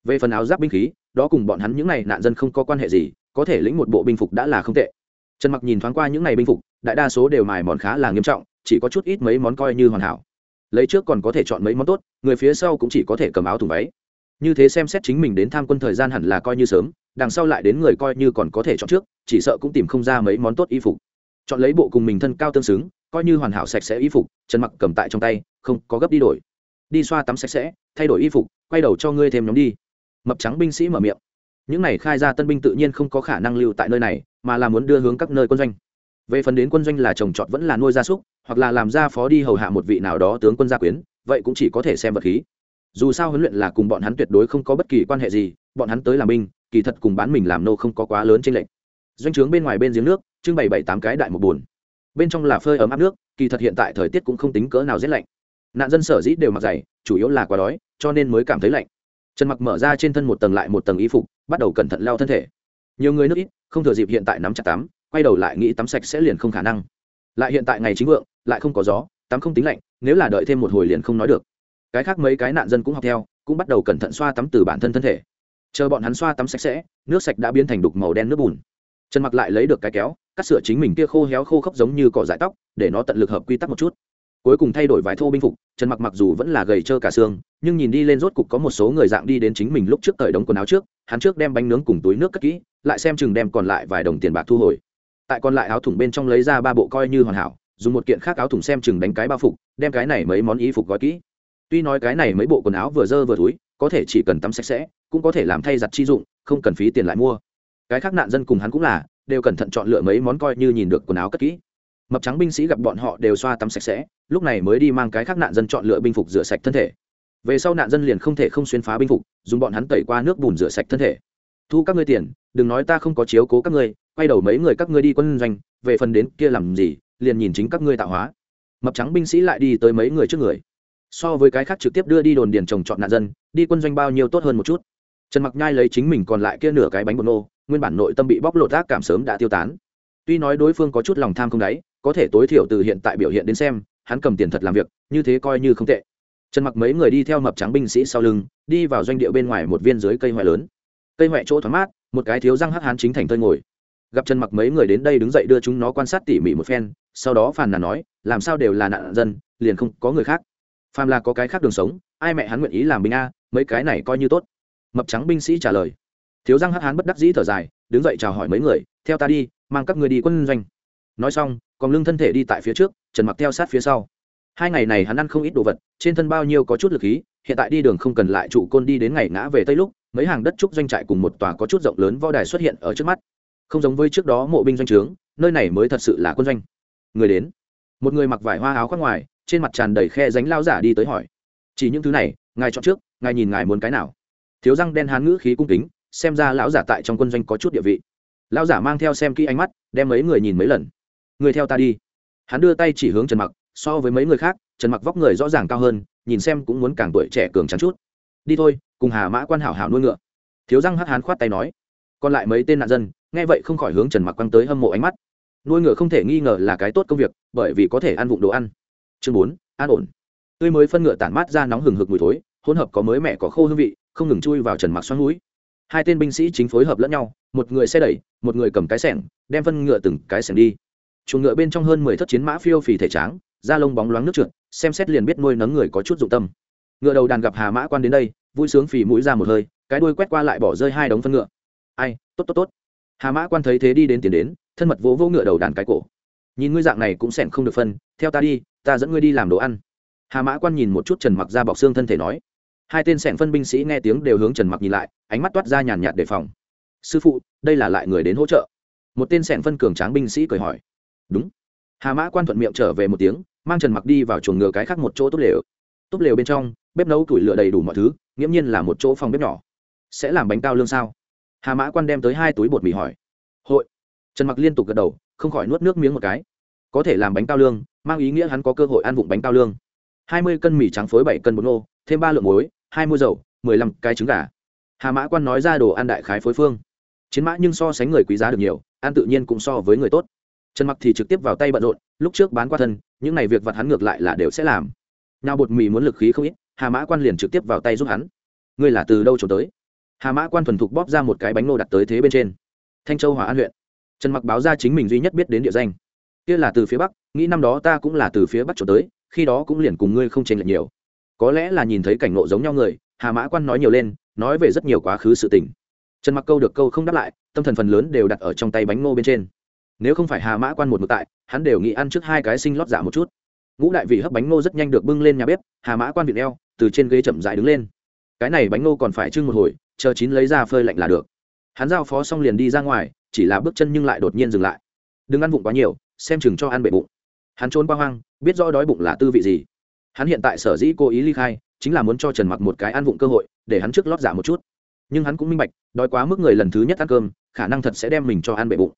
Về phần áo giáp binh khí, đó cùng bọn hắn những n à y nạn dân không có quan hệ gì, có thể lĩnh một bộ binh phục đã là không tệ. Trần mặc nhìn thoáng qua những n à y binh phục, đại đa số đều mài mòn khá là nghiêm trọng, chỉ có chút ít mấy món coi như hoàn hảo. Lấy trước còn có thể chọn mấy món tốt, người phía sau cũng chỉ có thể cầm áo thùng váy. Như thế xem xét chính mình đến tham quân thời gian hẳn là coi như sớm, đằng sau lại đến người coi như còn có thể chọn trước, chỉ sợ cũng tìm không ra mấy món tốt y phục. Chọn lấy bộ cùng mình thân cao tương xứng, coi như hoàn hảo sạch sẽ y phục, trần mặc cầm tại trong tay không có gấp đi đổi. Đi xoa tắm sạch sẽ thay đổi y phục quay đầu cho ngươi thêm nhóm đi. Mập trắng binh sĩ mở miệng. Những này khai ra tân binh tự nhiên không có khả năng lưu tại nơi này mà là muốn đưa hướng các nơi quân doanh. Về phần đến quân doanh là trồng trọt vẫn là nuôi gia súc hoặc là làm gia phó đi hầu hạ một vị nào đó tướng quân gia quyến vậy cũng chỉ có thể xem vật khí. Dù sao huấn luyện là cùng bọn hắn tuyệt đối không có bất kỳ quan hệ gì bọn hắn tới làm binh kỳ thật cùng bán mình làm nô không có quá lớn trên lệnh doanh trướng bên ngoài bên giếng nước trưng bày bảy tám cái đại một buồn, bên trong là phơi ấm áp nước kỳ thật hiện tại thời tiết cũng không tính cỡ nào rét lạnh nạn dân sở dĩ đều mặc dày, chủ yếu là quá đói, cho nên mới cảm thấy lạnh. Trần mặc mở ra trên thân một tầng lại một tầng y phục, bắt đầu cẩn thận lao thân thể. Nhiều người nước ít không thừa dịp hiện tại nắm chặt tắm, quay đầu lại nghĩ tắm sạch sẽ liền không khả năng. Lại hiện tại ngày chính vượng, lại không có gió, tắm không tính lạnh, nếu là đợi thêm một hồi liền không nói được. Cái khác mấy cái nạn dân cũng học theo, cũng bắt đầu cẩn thận xoa tắm từ bản thân thân thể. Chờ bọn hắn xoa tắm sạch sẽ, nước sạch đã biến thành đục màu đen nước bùn. Trần mặc lại lấy được cái kéo, cắt sửa chính mình kia khô héo khô khốc giống như cỏ dại tóc, để nó tận lực hợp quy tắc một chút cuối cùng thay đổi vải thô binh phục, trần mặc mặc dù vẫn là gầy trơ cả xương, nhưng nhìn đi lên rốt cục có một số người dạng đi đến chính mình lúc trước cởi đống quần áo trước, hắn trước đem bánh nướng cùng túi nước cất kỹ, lại xem chừng đem còn lại vài đồng tiền bạc thu hồi. Tại còn lại áo thủng bên trong lấy ra ba bộ coi như hoàn hảo, dùng một kiện khác áo thủng xem chừng đánh cái bao phục, đem cái này mấy món y phục gói kỹ. Tuy nói cái này mấy bộ quần áo vừa dơ vừa túi, có thể chỉ cần tắm sạch sẽ, cũng có thể làm thay giặt chi dụng, không cần phí tiền lại mua. Cái khác nạn dân cùng hắn cũng là, đều cẩn thận chọn lựa mấy món coi như nhìn được quần áo cất kỹ mập trắng binh sĩ gặp bọn họ đều xoa tắm sạch sẽ, lúc này mới đi mang cái khác nạn dân chọn lựa binh phục rửa sạch thân thể. Về sau nạn dân liền không thể không xuyên phá binh phục, dùng bọn hắn tẩy qua nước bùn rửa sạch thân thể. Thu các ngươi tiền, đừng nói ta không có chiếu cố các ngươi, quay đầu mấy người các ngươi đi quân doanh, về phần đến kia làm gì, liền nhìn chính các ngươi tạo hóa. Mập trắng binh sĩ lại đi tới mấy người trước người. So với cái khác trực tiếp đưa đi đồn điền trồng trọt nạn dân, đi quân doanh bao nhiêu tốt hơn một chút. Trần mặc nhai lấy chính mình còn lại kia nửa cái bánh bột nô, nguyên bản nội tâm bị bóc lột ác cảm sớm đã tiêu tán. Tuy nói đối phương có chút lòng tham không đáy có thể tối thiểu từ hiện tại biểu hiện đến xem, hắn cầm tiền thật làm việc, như thế coi như không tệ. Trần mặc mấy người đi theo mập trắng binh sĩ sau lưng, đi vào doanh địa bên ngoài một viên dưới cây hoại lớn. Cây hoại chỗ thoáng mát, một cái thiếu răng hắc hán chính thành thơi ngồi. Gặp trần mặc mấy người đến đây đứng dậy đưa chúng nó quan sát tỉ mỉ một phen, sau đó phàn nàn nói, làm sao đều là nạn dân, liền không có người khác. Phàm là có cái khác đường sống, ai mẹ hắn nguyện ý làm binh a, mấy cái này coi như tốt. Mập trắng binh sĩ trả lời. Thiếu răng hắc hán bất đắc dĩ thở dài, đứng dậy chào hỏi mấy người, theo ta đi, mang các người đi quân doanh. Nói xong còn lưng thân thể đi tại phía trước, trần mặc theo sát phía sau. Hai ngày này hắn ăn không ít đồ vật, trên thân bao nhiêu có chút lực khí, hiện tại đi đường không cần lại trụ côn đi đến ngày ngã về tây lúc, mấy hàng đất trúc doanh trại cùng một tòa có chút rộng lớn võ đài xuất hiện ở trước mắt. Không giống với trước đó mộ binh doanh trướng, nơi này mới thật sự là quân doanh. Người đến. Một người mặc vải hoa áo khoác ngoài, trên mặt tràn đầy khe ránh lao giả đi tới hỏi. Chỉ những thứ này, ngài chọn trước, ngài nhìn ngài muốn cái nào. Thiếu răng đen hán ngữ khí cung kính, xem ra lão giả tại trong quân doanh có chút địa vị. Lão giả mang theo xem kỹ ánh mắt, đem mấy người nhìn mấy lần người theo ta đi. Hắn đưa tay chỉ hướng trần mặc, so với mấy người khác, trần mặc vóc người rõ ràng cao hơn, nhìn xem cũng muốn càng tuổi trẻ cường trắng chút. Đi thôi, cùng hà mã quan hảo hảo nuôi ngựa. Thiếu răng hắc hán khoát tay nói. Còn lại mấy tên nạn dân, nghe vậy không khỏi hướng trần mặc quăng tới hâm mộ ánh mắt. Nuôi ngựa không thể nghi ngờ là cái tốt công việc, bởi vì có thể ăn vụng đồ ăn. Chương bốn, an ổn. Tươi mới phân ngựa tản mát ra nóng hừng hực mùi thối, hỗn hợp có mới mẹ có khô hương vị, không ngừng chui vào trần mặc xoắn núi hai tên binh sĩ chính phối hợp lẫn nhau, một người xe đẩy, một người cầm cái sẻng, đem phân ngựa từng cái sẻng đi chuồng ngựa bên trong hơn mười thất chiến mã phiêu phì thể tráng, da lông bóng loáng nước trượt, xem xét liền biết nuôi nấng người có chút dụng tâm. Ngựa đầu đàn gặp hà mã quan đến đây, vui sướng phì mũi ra một hơi, cái đuôi quét qua lại bỏ rơi hai đống phân ngựa. Ai, tốt tốt tốt. Hà mã quan thấy thế đi đến tiền đến, thân mật vỗ vỗ ngựa đầu đàn cái cổ. Nhìn ngươi dạng này cũng sẻn không được phân, theo ta đi, ta dẫn ngươi đi làm đồ ăn. Hà mã quan nhìn một chút trần mặc ra bọc xương thân thể nói. Hai tên sẻn phân binh sĩ nghe tiếng đều hướng trần mặc nhìn lại, ánh mắt toát ra nhàn nhạt đề phòng. Sư phụ, đây là lại người đến hỗ trợ. Một tên sẻn phân cường tráng binh sĩ cười hỏi đúng. Hà mã quan thuận miệng trở về một tiếng, mang trần mặc đi vào chuồng ngựa cái khác một chỗ tốt lều. Tốt lều bên trong, bếp nấu củi lửa đầy đủ mọi thứ, nghiễm nhiên là một chỗ phòng bếp nhỏ. Sẽ làm bánh cao lương sao? Hà mã quan đem tới hai túi bột mì hỏi. Hội. Trần mặc liên tục gật đầu, không khỏi nuốt nước miếng một cái. Có thể làm bánh cao lương, mang ý nghĩa hắn có cơ hội ăn vụng bánh cao lương. Hai mươi cân mì trắng phối bảy cân bột ngô, thêm ba lượng muối, hai mươi dầu, mười lăm cái trứng gà. Hà mã quan nói ra đồ ăn đại khái phối phương. Chiến mã nhưng so sánh người quý giá được nhiều, ăn tự nhiên cũng so với người tốt trần mặc thì trực tiếp vào tay bận rộn, lúc trước bán qua thân, những này việc vặt hắn ngược lại là đều sẽ làm. Nào bột mì muốn lực khí không ít, hà mã quan liền trực tiếp vào tay giúp hắn. Ngươi là từ đâu trốn tới? Hà mã quan thuần thục bóp ra một cái bánh nô đặt tới thế bên trên. Thanh châu hòa an huyện. Trần mặc báo ra chính mình duy nhất biết đến địa danh. Kia là từ phía bắc, nghĩ năm đó ta cũng là từ phía bắc trốn tới, khi đó cũng liền cùng ngươi không chênh lệch nhiều. Có lẽ là nhìn thấy cảnh ngộ giống nhau người, hà mã quan nói nhiều lên, nói về rất nhiều quá khứ sự tình. Trần mặc câu được câu không đáp lại, tâm thần phần lớn đều đặt ở trong tay bánh ngô bên trên nếu không phải hà mã quan một mực tại, hắn đều nghĩ ăn trước hai cái sinh lót dạ một chút. Ngũ đại vị hấp bánh ngô rất nhanh được bưng lên nhà bếp, hà mã quan việt eo, từ trên ghế chậm dại đứng lên. Cái này bánh ngô còn phải trưng một hồi, chờ chín lấy ra phơi lạnh là được. Hắn giao phó xong liền đi ra ngoài, chỉ là bước chân nhưng lại đột nhiên dừng lại. Đừng ăn vụng quá nhiều, xem chừng cho ăn bệ bụng. Hắn trốn qua hoang, biết rõ đói bụng là tư vị gì. Hắn hiện tại sở dĩ cố ý ly khai, chính là muốn cho trần mặc một cái ăn vụng cơ hội, để hắn trước lót giả một chút. Nhưng hắn cũng minh bạch, đói quá mức người lần thứ nhất ăn cơm, khả năng thật sẽ đem mình cho ăn bệ bụng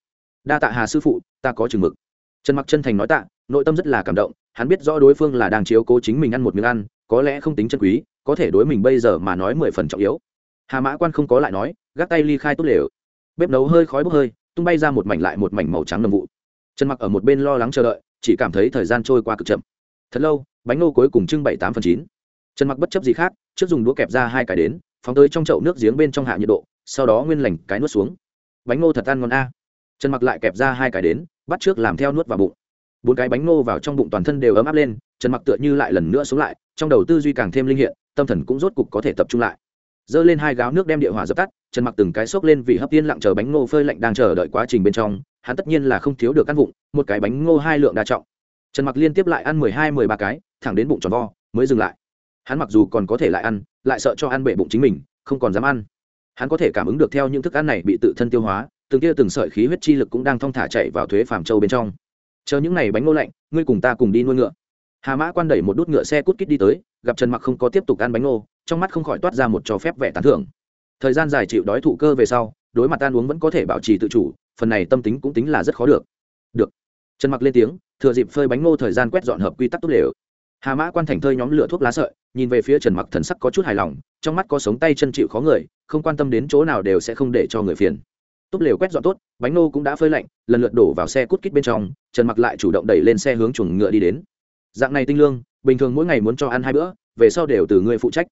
đa tạ hà sư phụ, ta có chừng mực. Trần mặc chân thành nói tạ, nội tâm rất là cảm động, hắn biết rõ đối phương là đang chiếu cố chính mình ăn một miếng ăn, có lẽ không tính chân quý, có thể đối mình bây giờ mà nói mười phần trọng yếu. Hà mã quan không có lại nói, gác tay ly khai tốt lều. Bếp nấu hơi khói bốc hơi, tung bay ra một mảnh lại một mảnh màu trắng nồng vụ. Trần mặc ở một bên lo lắng chờ đợi, chỉ cảm thấy thời gian trôi qua cực chậm. Thật lâu, bánh nô cuối cùng trưng bảy tám phần chín. Trần mặc bất chấp gì khác, trước dùng đũa kẹp ra hai cái đến, phóng tới trong chậu nước giếng bên trong hạ nhiệt độ, sau đó nguyên lành cái nuốt xuống. Bánh nô thật ăn ngon a trần mặc lại kẹp ra hai cái đến, bắt trước làm theo nuốt vào bụng. Bốn cái bánh nô vào trong bụng toàn thân đều ấm áp lên, trần mặc tựa như lại lần nữa xuống lại, trong đầu tư duy càng thêm linh hiện, tâm thần cũng rốt cục có thể tập trung lại. Dơ lên hai gáo nước đem địa hỏa dập tắt, trần mặc từng cái xốc lên vì hấp tiên lặng chờ bánh ngô phơi lạnh đang chờ đợi quá trình bên trong, hắn tất nhiên là không thiếu được ăn vụng, một cái bánh ngô hai lượng đa trọng. Trần mặc liên tiếp lại ăn mười hai, mười ba cái, thẳng đến bụng tròn vo, mới dừng lại. Hắn mặc dù còn có thể lại ăn, lại sợ cho ăn bệ bụng chính mình, không còn dám ăn. Hắn có thể cảm ứng được theo những thức ăn này bị tự thân tiêu hóa từng kia từng sợi khí huyết chi lực cũng đang thong thả chạy vào thuế phàm châu bên trong. Chờ những ngày bánh ngô lạnh, ngươi cùng ta cùng đi nuôi ngựa. Hà mã quan đẩy một đút ngựa xe cút kít đi tới, gặp trần mặc không có tiếp tục ăn bánh ngô, trong mắt không khỏi toát ra một trò phép vẻ tán thưởng. Thời gian dài chịu đói thụ cơ về sau, đối mặt ăn uống vẫn có thể bảo trì tự chủ, phần này tâm tính cũng tính là rất khó được. Được. Trần mặc lên tiếng, thừa dịp phơi bánh ngô thời gian quét dọn hợp quy tắc tốt đều. hà mã quan thành thơi nhóm lửa thuốc lá sợi, nhìn về phía trần mặc thần sắc có chút hài lòng, trong mắt có sống tay chân chịu khó người, không quan tâm đến chỗ nào đều sẽ không để cho người phiền túp lều quét dọn tốt, bánh nô cũng đã phơi lạnh, lần lượt đổ vào xe cút kít bên trong, trần mặc lại chủ động đẩy lên xe hướng chuồng ngựa đi đến. Dạng này tinh lương, bình thường mỗi ngày muốn cho ăn hai bữa, về sau đều từ người phụ trách.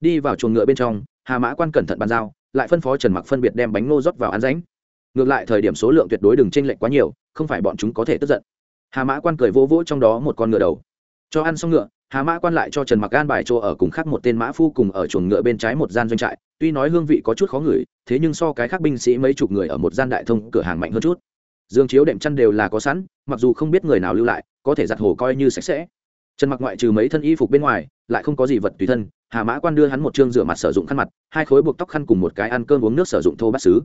Đi vào chuồng ngựa bên trong, hà mã quan cẩn thận bàn giao, lại phân phó trần mặc phân biệt đem bánh nô rót vào ăn ránh. Ngược lại thời điểm số lượng tuyệt đối đừng chênh lệch quá nhiều, không phải bọn chúng có thể tức giận. Hà mã quan cười vỗ vỗ trong đó một con ngựa đầu. Cho ăn xong ngựa hà mã quan lại cho trần mặc gan bài chỗ ở cùng khác một tên mã phu cùng ở chuồng ngựa bên trái một gian doanh trại. Tuy nói hương vị có chút khó ngửi, thế nhưng so cái khác binh sĩ mấy chục người ở một gian đại thông cửa hàng mạnh hơn chút. Dương chiếu đệm chăn đều là có sẵn, mặc dù không biết người nào lưu lại, có thể giặt hồ coi như sạch sẽ. Trần mặc ngoại trừ mấy thân y phục bên ngoài, lại không có gì vật tùy thân. Hà mã quan đưa hắn một chương rửa mặt sử dụng khăn mặt, hai khối buộc tóc khăn cùng một cái ăn cơm uống nước sử dụng thô bát xứ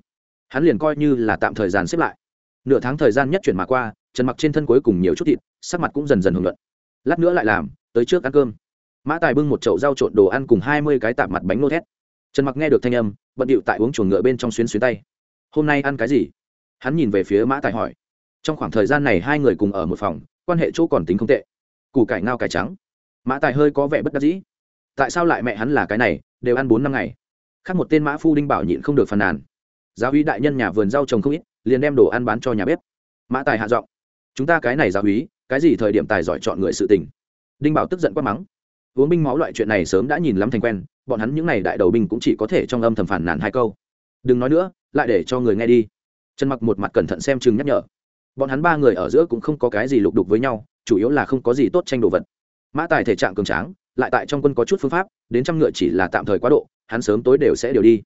hắn liền coi như là tạm thời gian xếp lại. Nửa tháng thời gian nhất chuyển mà qua, trần mặc trên thân cuối cùng nhiều chút thịt, sắc mặt cũng dần dần hưởng luận lát nữa lại làm tới trước ăn cơm. Mã tài bưng một chậu rau trộn đồ ăn cùng hai mươi cái tạp mặt bánh nô thét. Trần mặc nghe được thanh âm, bận điệu tại uống chuồng ngựa bên trong xuyến xuyến tay. Hôm nay ăn cái gì? Hắn nhìn về phía mã tài hỏi. Trong khoảng thời gian này hai người cùng ở một phòng, quan hệ chỗ còn tính không tệ. Củ cải ngao cải trắng. Mã tài hơi có vẻ bất đắc dĩ. Tại sao lại mẹ hắn là cái này, đều ăn bốn năm ngày. Khác một tên mã phu đinh bảo nhịn không được phàn nàn. Giáo hí đại nhân nhà vườn rau trồng không ít, liền đem đồ ăn bán cho nhà bếp. Mã tài hạ giọng. Chúng ta cái này giáo hí, cái gì thời điểm tài giỏi chọn người sự tình? Đinh bảo tức giận quát mắng. Uống binh máu loại chuyện này sớm đã nhìn lắm thành quen, bọn hắn những n à y đại đầu binh cũng chỉ có thể trong âm thầm phản nản hai câu. Đừng nói nữa, lại để cho người nghe đi. Trần mặc một mặt cẩn thận xem chừng nhắc nhở. Bọn hắn ba người ở giữa cũng không có cái gì lục đục với nhau, chủ yếu là không có gì tốt tranh đồ vật. Mã tài thể trạng cường tráng, lại tại trong quân có chút phương pháp, đến trăm ngựa chỉ là tạm thời quá độ, hắn sớm tối đều sẽ đều đi.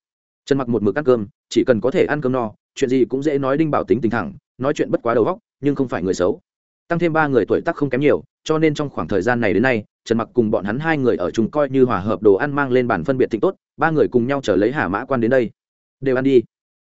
Trần mặc một mực ăn cơm, chỉ cần có thể ăn cơm no, chuyện gì cũng dễ nói đinh bảo tính tình thẳng, nói chuyện bất quá đầu góc nhưng không phải người xấu tăng thêm ba người tuổi tác không kém nhiều, cho nên trong khoảng thời gian này đến nay, trần mặc cùng bọn hắn hai người ở chung coi như hòa hợp đồ ăn mang lên bàn phân biệt thịnh tốt, ba người cùng nhau trở lấy hà mã quan đến đây. Đều ăn đi.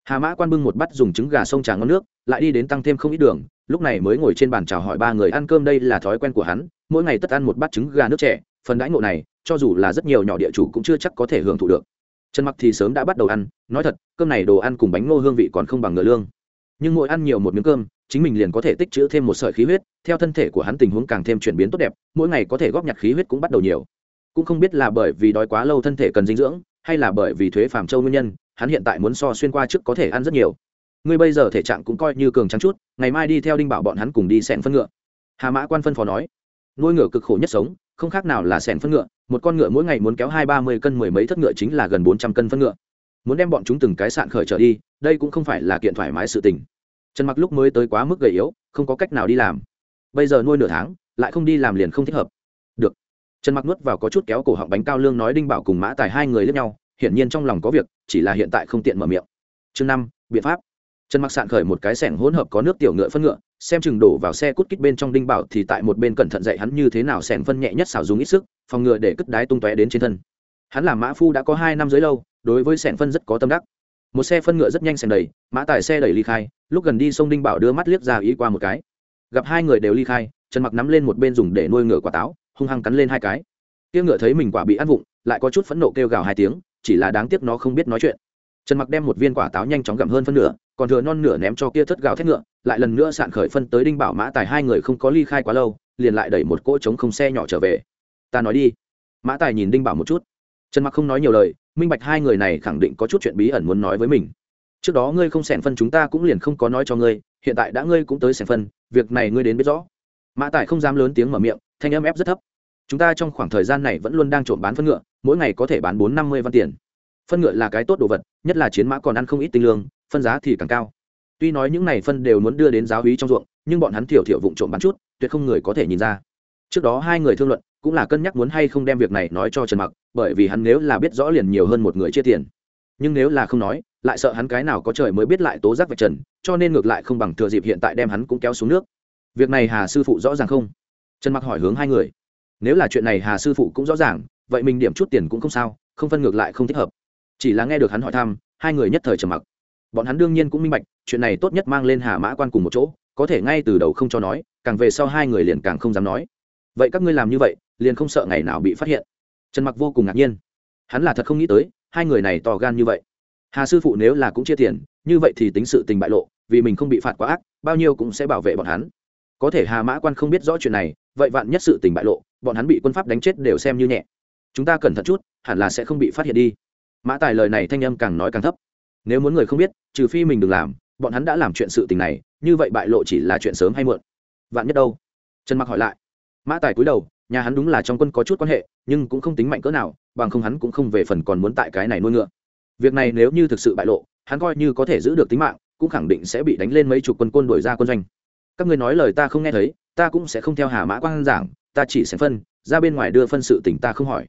Hà mã quan bưng một bát dùng trứng gà sông trà ngon nước, lại đi đến tăng thêm không ít đường, lúc này mới ngồi trên bàn chào hỏi ba người ăn cơm đây là thói quen của hắn, mỗi ngày tất ăn một bát trứng gà nước trẻ, phần đãi ngộ này, cho dù là rất nhiều nhỏ địa chủ cũng chưa chắc có thể hưởng thụ được. Trần mặc thì sớm đã bắt đầu ăn, nói thật, cơm này đồ ăn cùng bánh ngô hương vị còn không bằng ngựa lương. Nhưng mỗi ăn nhiều một miếng cơm chính mình liền có thể tích trữ thêm một sợi khí huyết, theo thân thể của hắn tình huống càng thêm chuyển biến tốt đẹp, mỗi ngày có thể góp nhặt khí huyết cũng bắt đầu nhiều. Cũng không biết là bởi vì đói quá lâu thân thể cần dinh dưỡng, hay là bởi vì thuế phàm châu nguyên nhân, hắn hiện tại muốn so xuyên qua trước có thể ăn rất nhiều. Ngươi bây giờ thể trạng cũng coi như cường trắng chút, ngày mai đi theo đinh bảo bọn hắn cùng đi xẻn phân ngựa. Hà mã quan phân phó nói. Nuôi ngựa cực khổ nhất sống, không khác nào là xẻn phân ngựa, một con ngựa mỗi ngày muốn kéo hai ba mươi cân mười mấy thất ngựa chính là gần bốn trăm cân phân ngựa. Muốn đem bọn chúng từng cái sạn khởi trở đi, đây cũng không phải là kiện thoải mái sự tình trần mặc lúc mới tới quá mức gầy yếu, không có cách nào đi làm. Bây giờ nuôi nửa tháng, lại không đi làm liền không thích hợp. Được. Trần mặc nuốt vào có chút kéo cổ họng bánh cao lương nói đinh bảo cùng mã tài hai người lướt nhau, hiển nhiên trong lòng có việc, chỉ là hiện tại không tiện mở miệng. Chương năm, biện pháp. Trần mặc sạn khởi một cái sẻng hỗn hợp có nước tiểu ngựa phân ngựa, xem chừng đổ vào xe cút kít bên trong đinh bảo thì tại một bên cẩn thận dạy hắn như thế nào sẻng phân nhẹ nhất xảo dùng ít sức, phòng ngựa để cất đái tung tóe đến trên thân. Hắn làm mã phu đã có hai năm dưới lâu, đối với sẻng phân rất có tâm đắc một xe phân ngựa rất nhanh xèn đầy, mã tài xe đẩy ly khai, lúc gần đi sông đinh bảo đưa mắt liếc ra ý qua một cái. Gặp hai người đều ly khai, trần mặc nắm lên một bên dùng để nuôi ngựa quả táo, hung hăng cắn lên hai cái. Tiêu ngựa thấy mình quả bị ăn vụng, lại có chút phẫn nộ kêu gào hai tiếng, chỉ là đáng tiếc nó không biết nói chuyện. Trần mặc đem một viên quả táo nhanh chóng gặm hơn phân nửa, còn thừa non nửa ném cho kia thất gào thét ngựa, lại lần nữa sạn khởi phân tới đinh bảo mã tài hai người không có ly khai quá lâu, liền lại đẩy một cỗ trống không xe nhỏ trở về. Ta nói đi. Mã tài nhìn đinh bảo một chút. Trần mặc không nói nhiều lời minh bạch hai người này khẳng định có chút chuyện bí ẩn muốn nói với mình. Trước đó ngươi không xẻn phân chúng ta cũng liền không có nói cho ngươi, hiện tại đã ngươi cũng tới xẻn phân, việc này ngươi đến biết rõ. Mã tài không dám lớn tiếng mở miệng, thanh âm ép rất thấp. Chúng ta trong khoảng thời gian này vẫn luôn đang trộm bán phân ngựa, mỗi ngày có thể bán bốn năm mươi văn tiền. Phân ngựa là cái tốt đồ vật, nhất là chiến mã còn ăn không ít tinh lương, phân giá thì càng cao. Tuy nói những này phân đều muốn đưa đến giáo hí trong ruộng, nhưng bọn hắn thiểu thiểu vụng trộm bán chút, tuyệt không người có thể nhìn ra. Trước đó hai người thương luận cũng là cân nhắc muốn hay không đem việc này nói cho trần mặc, bởi vì hắn nếu là biết rõ liền nhiều hơn một người chia tiền. Nhưng nếu là không nói, lại sợ hắn cái nào có trời mới biết lại tố giác vạch trần, cho nên ngược lại không bằng thừa dịp hiện tại đem hắn cũng kéo xuống nước. Việc này hà sư phụ rõ ràng không? Trần mặc hỏi hướng hai người. Nếu là chuyện này hà sư phụ cũng rõ ràng, vậy mình điểm chút tiền cũng không sao, không phân ngược lại không thích hợp. Chỉ là nghe được hắn hỏi thăm, hai người nhất thời trầm mặc. Bọn hắn đương nhiên cũng minh bạch, chuyện này tốt nhất mang lên hà mã quan cùng một chỗ, có thể ngay từ đầu không cho nói, càng về sau hai người liền càng không dám nói vậy các ngươi làm như vậy, liền không sợ ngày nào bị phát hiện? Trần mặc vô cùng ngạc nhiên. Hắn là thật không nghĩ tới, hai người này to gan như vậy. Hà sư phụ nếu là cũng chia tiền, như vậy thì tính sự tình bại lộ, vì mình không bị phạt quá ác, bao nhiêu cũng sẽ bảo vệ bọn hắn. Có thể hà mã quan không biết rõ chuyện này, vậy vạn nhất sự tình bại lộ, bọn hắn bị quân pháp đánh chết đều xem như nhẹ. Chúng ta cẩn thận chút, hẳn là sẽ không bị phát hiện đi. Mã tài lời này thanh âm càng nói càng thấp. Nếu muốn người không biết, trừ phi mình đừng làm, bọn hắn đã làm chuyện sự tình này, như vậy bại lộ chỉ là chuyện sớm hay muộn. Vạn nhất đâu? Trần mặc hỏi lại mã tài cúi đầu, nhà hắn đúng là trong quân có chút quan hệ, nhưng cũng không tính mạnh cỡ nào, bằng không hắn cũng không về phần còn muốn tại cái này nuôi ngựa. Việc này nếu như thực sự bại lộ, hắn coi như có thể giữ được tính mạng, cũng khẳng định sẽ bị đánh lên mấy chục quân quân đuổi ra quân doanh. Các ngươi nói lời ta không nghe thấy, ta cũng sẽ không theo hà mã quang giảng, ta chỉ sẽ phân, ra bên ngoài đưa phân sự tình ta không hỏi.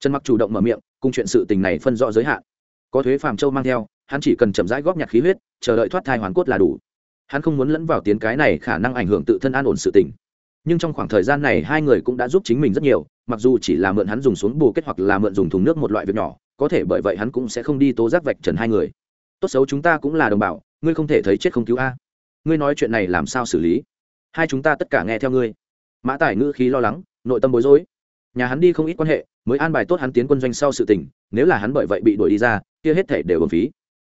Trần mặc chủ động mở miệng, cùng chuyện sự tình này phân rõ giới hạn. Có thuế phàm châu mang theo, hắn chỉ cần chậm rãi góp nhặt khí huyết, chờ đợi thoát thai hoàn cốt là đủ. Hắn không muốn lẫn vào tiến cái này khả năng ảnh hưởng tự thân an ổn sự tình nhưng trong khoảng thời gian này hai người cũng đã giúp chính mình rất nhiều, mặc dù chỉ là mượn hắn dùng xuống bù kết hoặc là mượn dùng thùng nước một loại việc nhỏ, có thể bởi vậy hắn cũng sẽ không đi tố giác vạch trần hai người. Tốt xấu chúng ta cũng là đồng bào, ngươi không thể thấy chết không cứu a. Ngươi nói chuyện này làm sao xử lý? Hai chúng ta tất cả nghe theo ngươi. Mã tài ngữ khí lo lắng, nội tâm bối rối. Nhà hắn đi không ít quan hệ, mới an bài tốt hắn tiến quân doanh sau sự tình, nếu là hắn bởi vậy bị đuổi đi ra, kia hết thể đều bầm phí.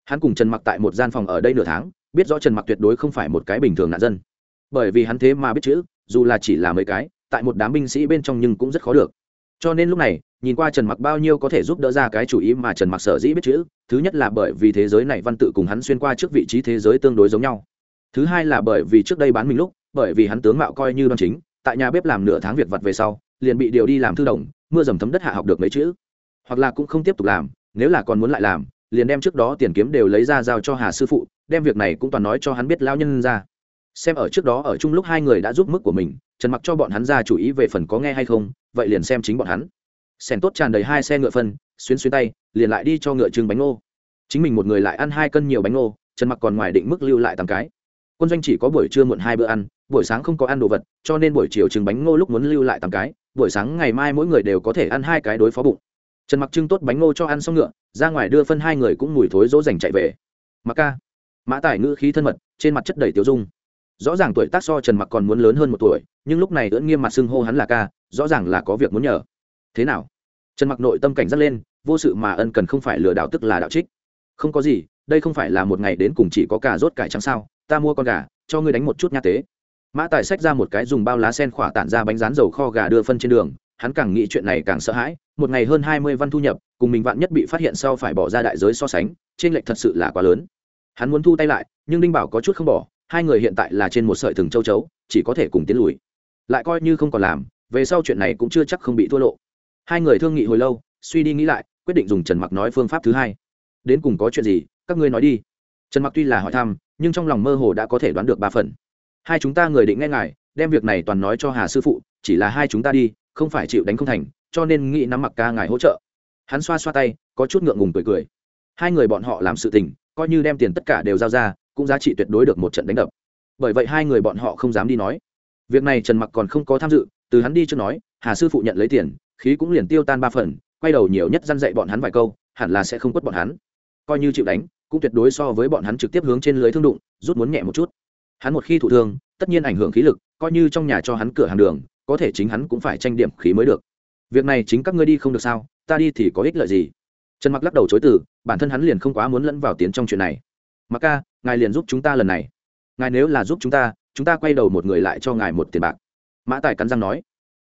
Hắn cùng trần mặc tại một gian phòng ở đây nửa tháng, biết rõ trần mặc tuyệt đối không phải một cái bình thường nạn dân. Bởi vì hắn thế mà biết chữ dù là chỉ là mấy cái, tại một đám binh sĩ bên trong nhưng cũng rất khó được. Cho nên lúc này, nhìn qua trần mặc bao nhiêu có thể giúp đỡ ra cái chủ ý mà trần mặc sở dĩ biết chữ, thứ nhất là bởi vì thế giới này văn tự cùng hắn xuyên qua trước vị trí thế giới tương đối giống nhau. Thứ hai là bởi vì trước đây bán mình lúc, bởi vì hắn tướng mạo coi như đoan chính, tại nhà bếp làm nửa tháng việc vặt về sau, liền bị điều đi làm thư đồng, mưa dầm thấm đất hạ học được mấy chữ. Hoặc là cũng không tiếp tục làm, nếu là còn muốn lại làm, liền đem trước đó tiền kiếm đều lấy ra giao cho hà sư phụ, đem việc này cũng toàn nói cho hắn biết lao nhân ra xem ở trước đó ở chung lúc hai người đã giúp mức của mình, trần mặc cho bọn hắn ra chủ ý về phần có nghe hay không, vậy liền xem chính bọn hắn. Sèn tốt tràn đầy hai xe ngựa phân xuyên xuyên tay, liền lại đi cho ngựa trưng bánh ngô. Chính mình một người lại ăn hai cân nhiều bánh ngô, trần mặc còn ngoài định mức lưu lại tám cái. Quân doanh chỉ có buổi trưa muộn hai bữa ăn, buổi sáng không có ăn đồ vật, cho nên buổi chiều trưng bánh ngô lúc muốn lưu lại tám cái, buổi sáng ngày mai mỗi người đều có thể ăn hai cái đối phó bụng. Trần mặc trưng tốt bánh ngô cho ăn xong ngựa, ra ngoài đưa phân hai người cũng mùi thối dỗ dành chạy về. Mặc ca. Mã tải ngữ khí thân mật, trên mặt chất đầy tiêu dung rõ ràng tuổi tác so trần mặc còn muốn lớn hơn một tuổi, nhưng lúc này ưỡn nghiêm mặt xưng hô hắn là ca, rõ ràng là có việc muốn nhờ. Thế nào? Trần mặc nội tâm cảnh giác lên, vô sự mà ân cần không phải lừa đảo tức là đạo trích. Không có gì, đây không phải là một ngày đến cùng chỉ có cả rốt cải trắng sao, ta mua con gà, cho ngươi đánh một chút nha tế. Mã tài xách ra một cái dùng bao lá sen khỏa tản ra bánh rán dầu kho gà đưa phân trên đường, hắn càng nghĩ chuyện này càng sợ hãi, một ngày hơn hai mươi văn thu nhập, cùng mình vạn nhất bị phát hiện sau phải bỏ ra đại giới so sánh trên lệch thật sự là quá lớn. Hắn muốn thu tay lại, nhưng đinh bảo có chút không bỏ hai người hiện tại là trên một sợi thừng châu chấu, chỉ có thể cùng tiến lùi. Lại coi như không còn làm, về sau chuyện này cũng chưa chắc không bị thua lộ. Hai người thương nghị hồi lâu, suy đi nghĩ lại, quyết định dùng trần mặc nói phương pháp thứ hai. Đến cùng có chuyện gì, các ngươi nói đi. Trần mặc tuy là hỏi thăm, nhưng trong lòng mơ hồ đã có thể đoán được ba phần. Hai chúng ta người định nghe ngài, đem việc này toàn nói cho hà sư phụ, chỉ là hai chúng ta đi, không phải chịu đánh không thành, cho nên nghĩ nắm mặc ca ngài hỗ trợ. Hắn xoa xoa tay, có chút ngượng ngùng cười cười. Hai người bọn họ làm sự tình, coi như đem tiền tất cả đều giao ra cũng giá trị tuyệt đối được một trận đánh đập. Bởi vậy hai người bọn họ không dám đi nói. Việc này trần mặc còn không có tham dự, từ hắn đi chưa nói, hà sư phụ nhận lấy tiền, khí cũng liền tiêu tan ba phần, quay đầu nhiều nhất dăn dạy bọn hắn vài câu, hẳn là sẽ không quất bọn hắn. Coi như chịu đánh, cũng tuyệt đối so với bọn hắn trực tiếp hướng trên lưới thương đụng, rút muốn nhẹ một chút. Hắn một khi thụ thương, tất nhiên ảnh hưởng khí lực, coi như trong nhà cho hắn cửa hàng đường, có thể chính hắn cũng phải tranh điểm khí mới được. Việc này chính các ngươi đi không được sao, ta đi thì có ích lợi gì? Trần mặc lắc đầu chối từ, bản thân hắn liền không quá muốn lẫn vào tiến trong chuyện này mặc ca, ngài liền giúp chúng ta lần này. Ngài nếu là giúp chúng ta chúng ta quay đầu một người lại cho ngài một tiền bạc. Mã tài cắn răng nói.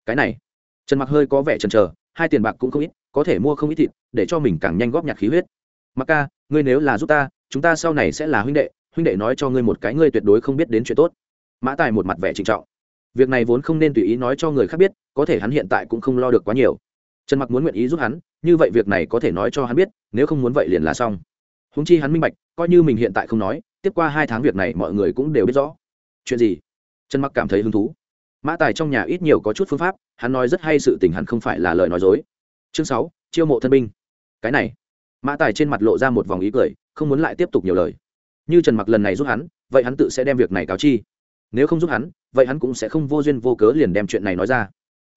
Cái này. Trần mặc hơi có vẻ chần chờ, hai tiền bạc cũng không ít, có thể mua không ít thịt, để cho mình càng nhanh góp nhặt khí huyết. Mặc ca, ngươi nếu là giúp ta, chúng ta sau này sẽ là huynh đệ huynh đệ nói cho ngươi một cái ngươi tuyệt đối không biết đến chuyện tốt. Mã tài một mặt vẻ trịnh trọng. Việc này vốn không nên tùy ý nói cho người khác biết, có thể hắn hiện tại cũng không lo được quá nhiều. Trần mặc muốn nguyện ý giúp hắn, như vậy việc này có thể nói cho hắn biết, nếu không muốn vậy liền là xong húng chi hắn minh bạch, coi như mình hiện tại không nói, tiếp qua hai tháng việc này mọi người cũng đều biết rõ. Chuyện gì? Trần mặc cảm thấy hứng thú. Mã tài trong nhà ít nhiều có chút phương pháp, hắn nói rất hay sự tình hắn không phải là lời nói dối. Chương sáu, chiêu mộ thân binh. Cái này. Mã tài trên mặt lộ ra một vòng ý cười, không muốn lại tiếp tục nhiều lời. Như trần mặc lần này giúp hắn, vậy hắn tự sẽ đem việc này cáo chi. Nếu không giúp hắn, vậy hắn cũng sẽ không vô duyên vô cớ liền đem chuyện này nói ra.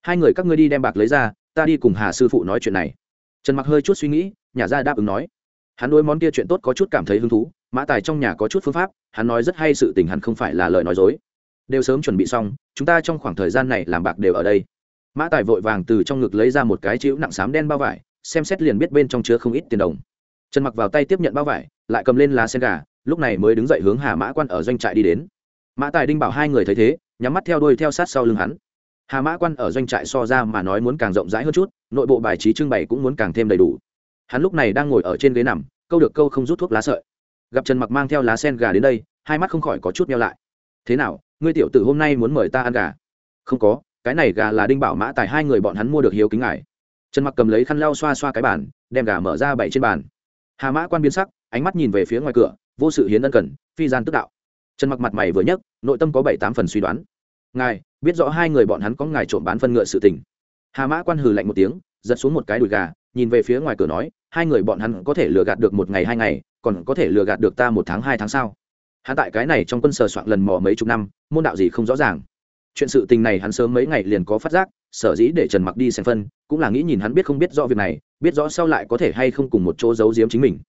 Hai người các ngươi đi đem bạc lấy ra, ta đi cùng hà sư phụ nói chuyện này. Trần mặc hơi chút suy nghĩ, nhà ra đáp ứng nói hắn đối món kia chuyện tốt có chút cảm thấy hứng thú, mã tài trong nhà có chút phương pháp, hắn nói rất hay sự tình hắn không phải là lời nói dối. Đều sớm chuẩn bị xong, chúng ta trong khoảng thời gian này làm bạc đều ở đây. Mã tài vội vàng từ trong ngực lấy ra một cái chữ nặng xám đen bao vải, xem xét liền biết bên trong chứa không ít tiền đồng. Trần mặc vào tay tiếp nhận bao vải, lại cầm lên lá sen gà, lúc này mới đứng dậy hướng hà mã quan ở doanh trại đi đến. Mã tài đinh bảo hai người thấy thế, nhắm mắt theo đuôi theo sát sau lưng hắn. Hà mã quan ở doanh trại so ra mà nói muốn càng rộng rãi hơn chút, nội bộ bài trí trưng bày cũng muốn càng thêm đầy đủ hắn lúc này đang ngồi ở trên ghế nằm, câu được câu không rút thuốc lá sợi. Gặp trần mặc mang theo lá sen gà đến đây, hai mắt không khỏi có chút meo lại. Thế nào, ngươi tiểu tử hôm nay muốn mời ta ăn gà? Không có, cái này gà là đinh bảo mã tài hai người bọn hắn mua được hiếu kính ngài. Trần mặc cầm lấy khăn lau xoa xoa cái bàn, đem gà mở ra bảy trên bàn. Hà mã quan biến sắc, ánh mắt nhìn về phía ngoài cửa, vô sự hiến ân cần, phi gian tức đạo. Trần mặc mặt mày vừa nhấc, nội tâm có bảy tám phần suy đoán. Ngài, biết rõ hai người bọn hắn có ngài trộm bán phân ngựa sự tình. Hà mã quan hừ lạnh một tiếng, giật xuống một cái đùi gà nhìn về phía ngoài cửa nói, hai người bọn hắn có thể lừa gạt được một ngày hai ngày, còn có thể lừa gạt được ta một tháng hai tháng sau hắn tại cái này trong quân sờ soạn lần mò mấy chục năm, môn đạo gì không rõ ràng. Chuyện sự tình này hắn sớm mấy ngày liền có phát giác, sở dĩ để trần mặc đi xem phân, cũng là nghĩ nhìn hắn biết không biết rõ việc này, biết rõ sau lại có thể hay không cùng một chỗ giấu giếm chính mình.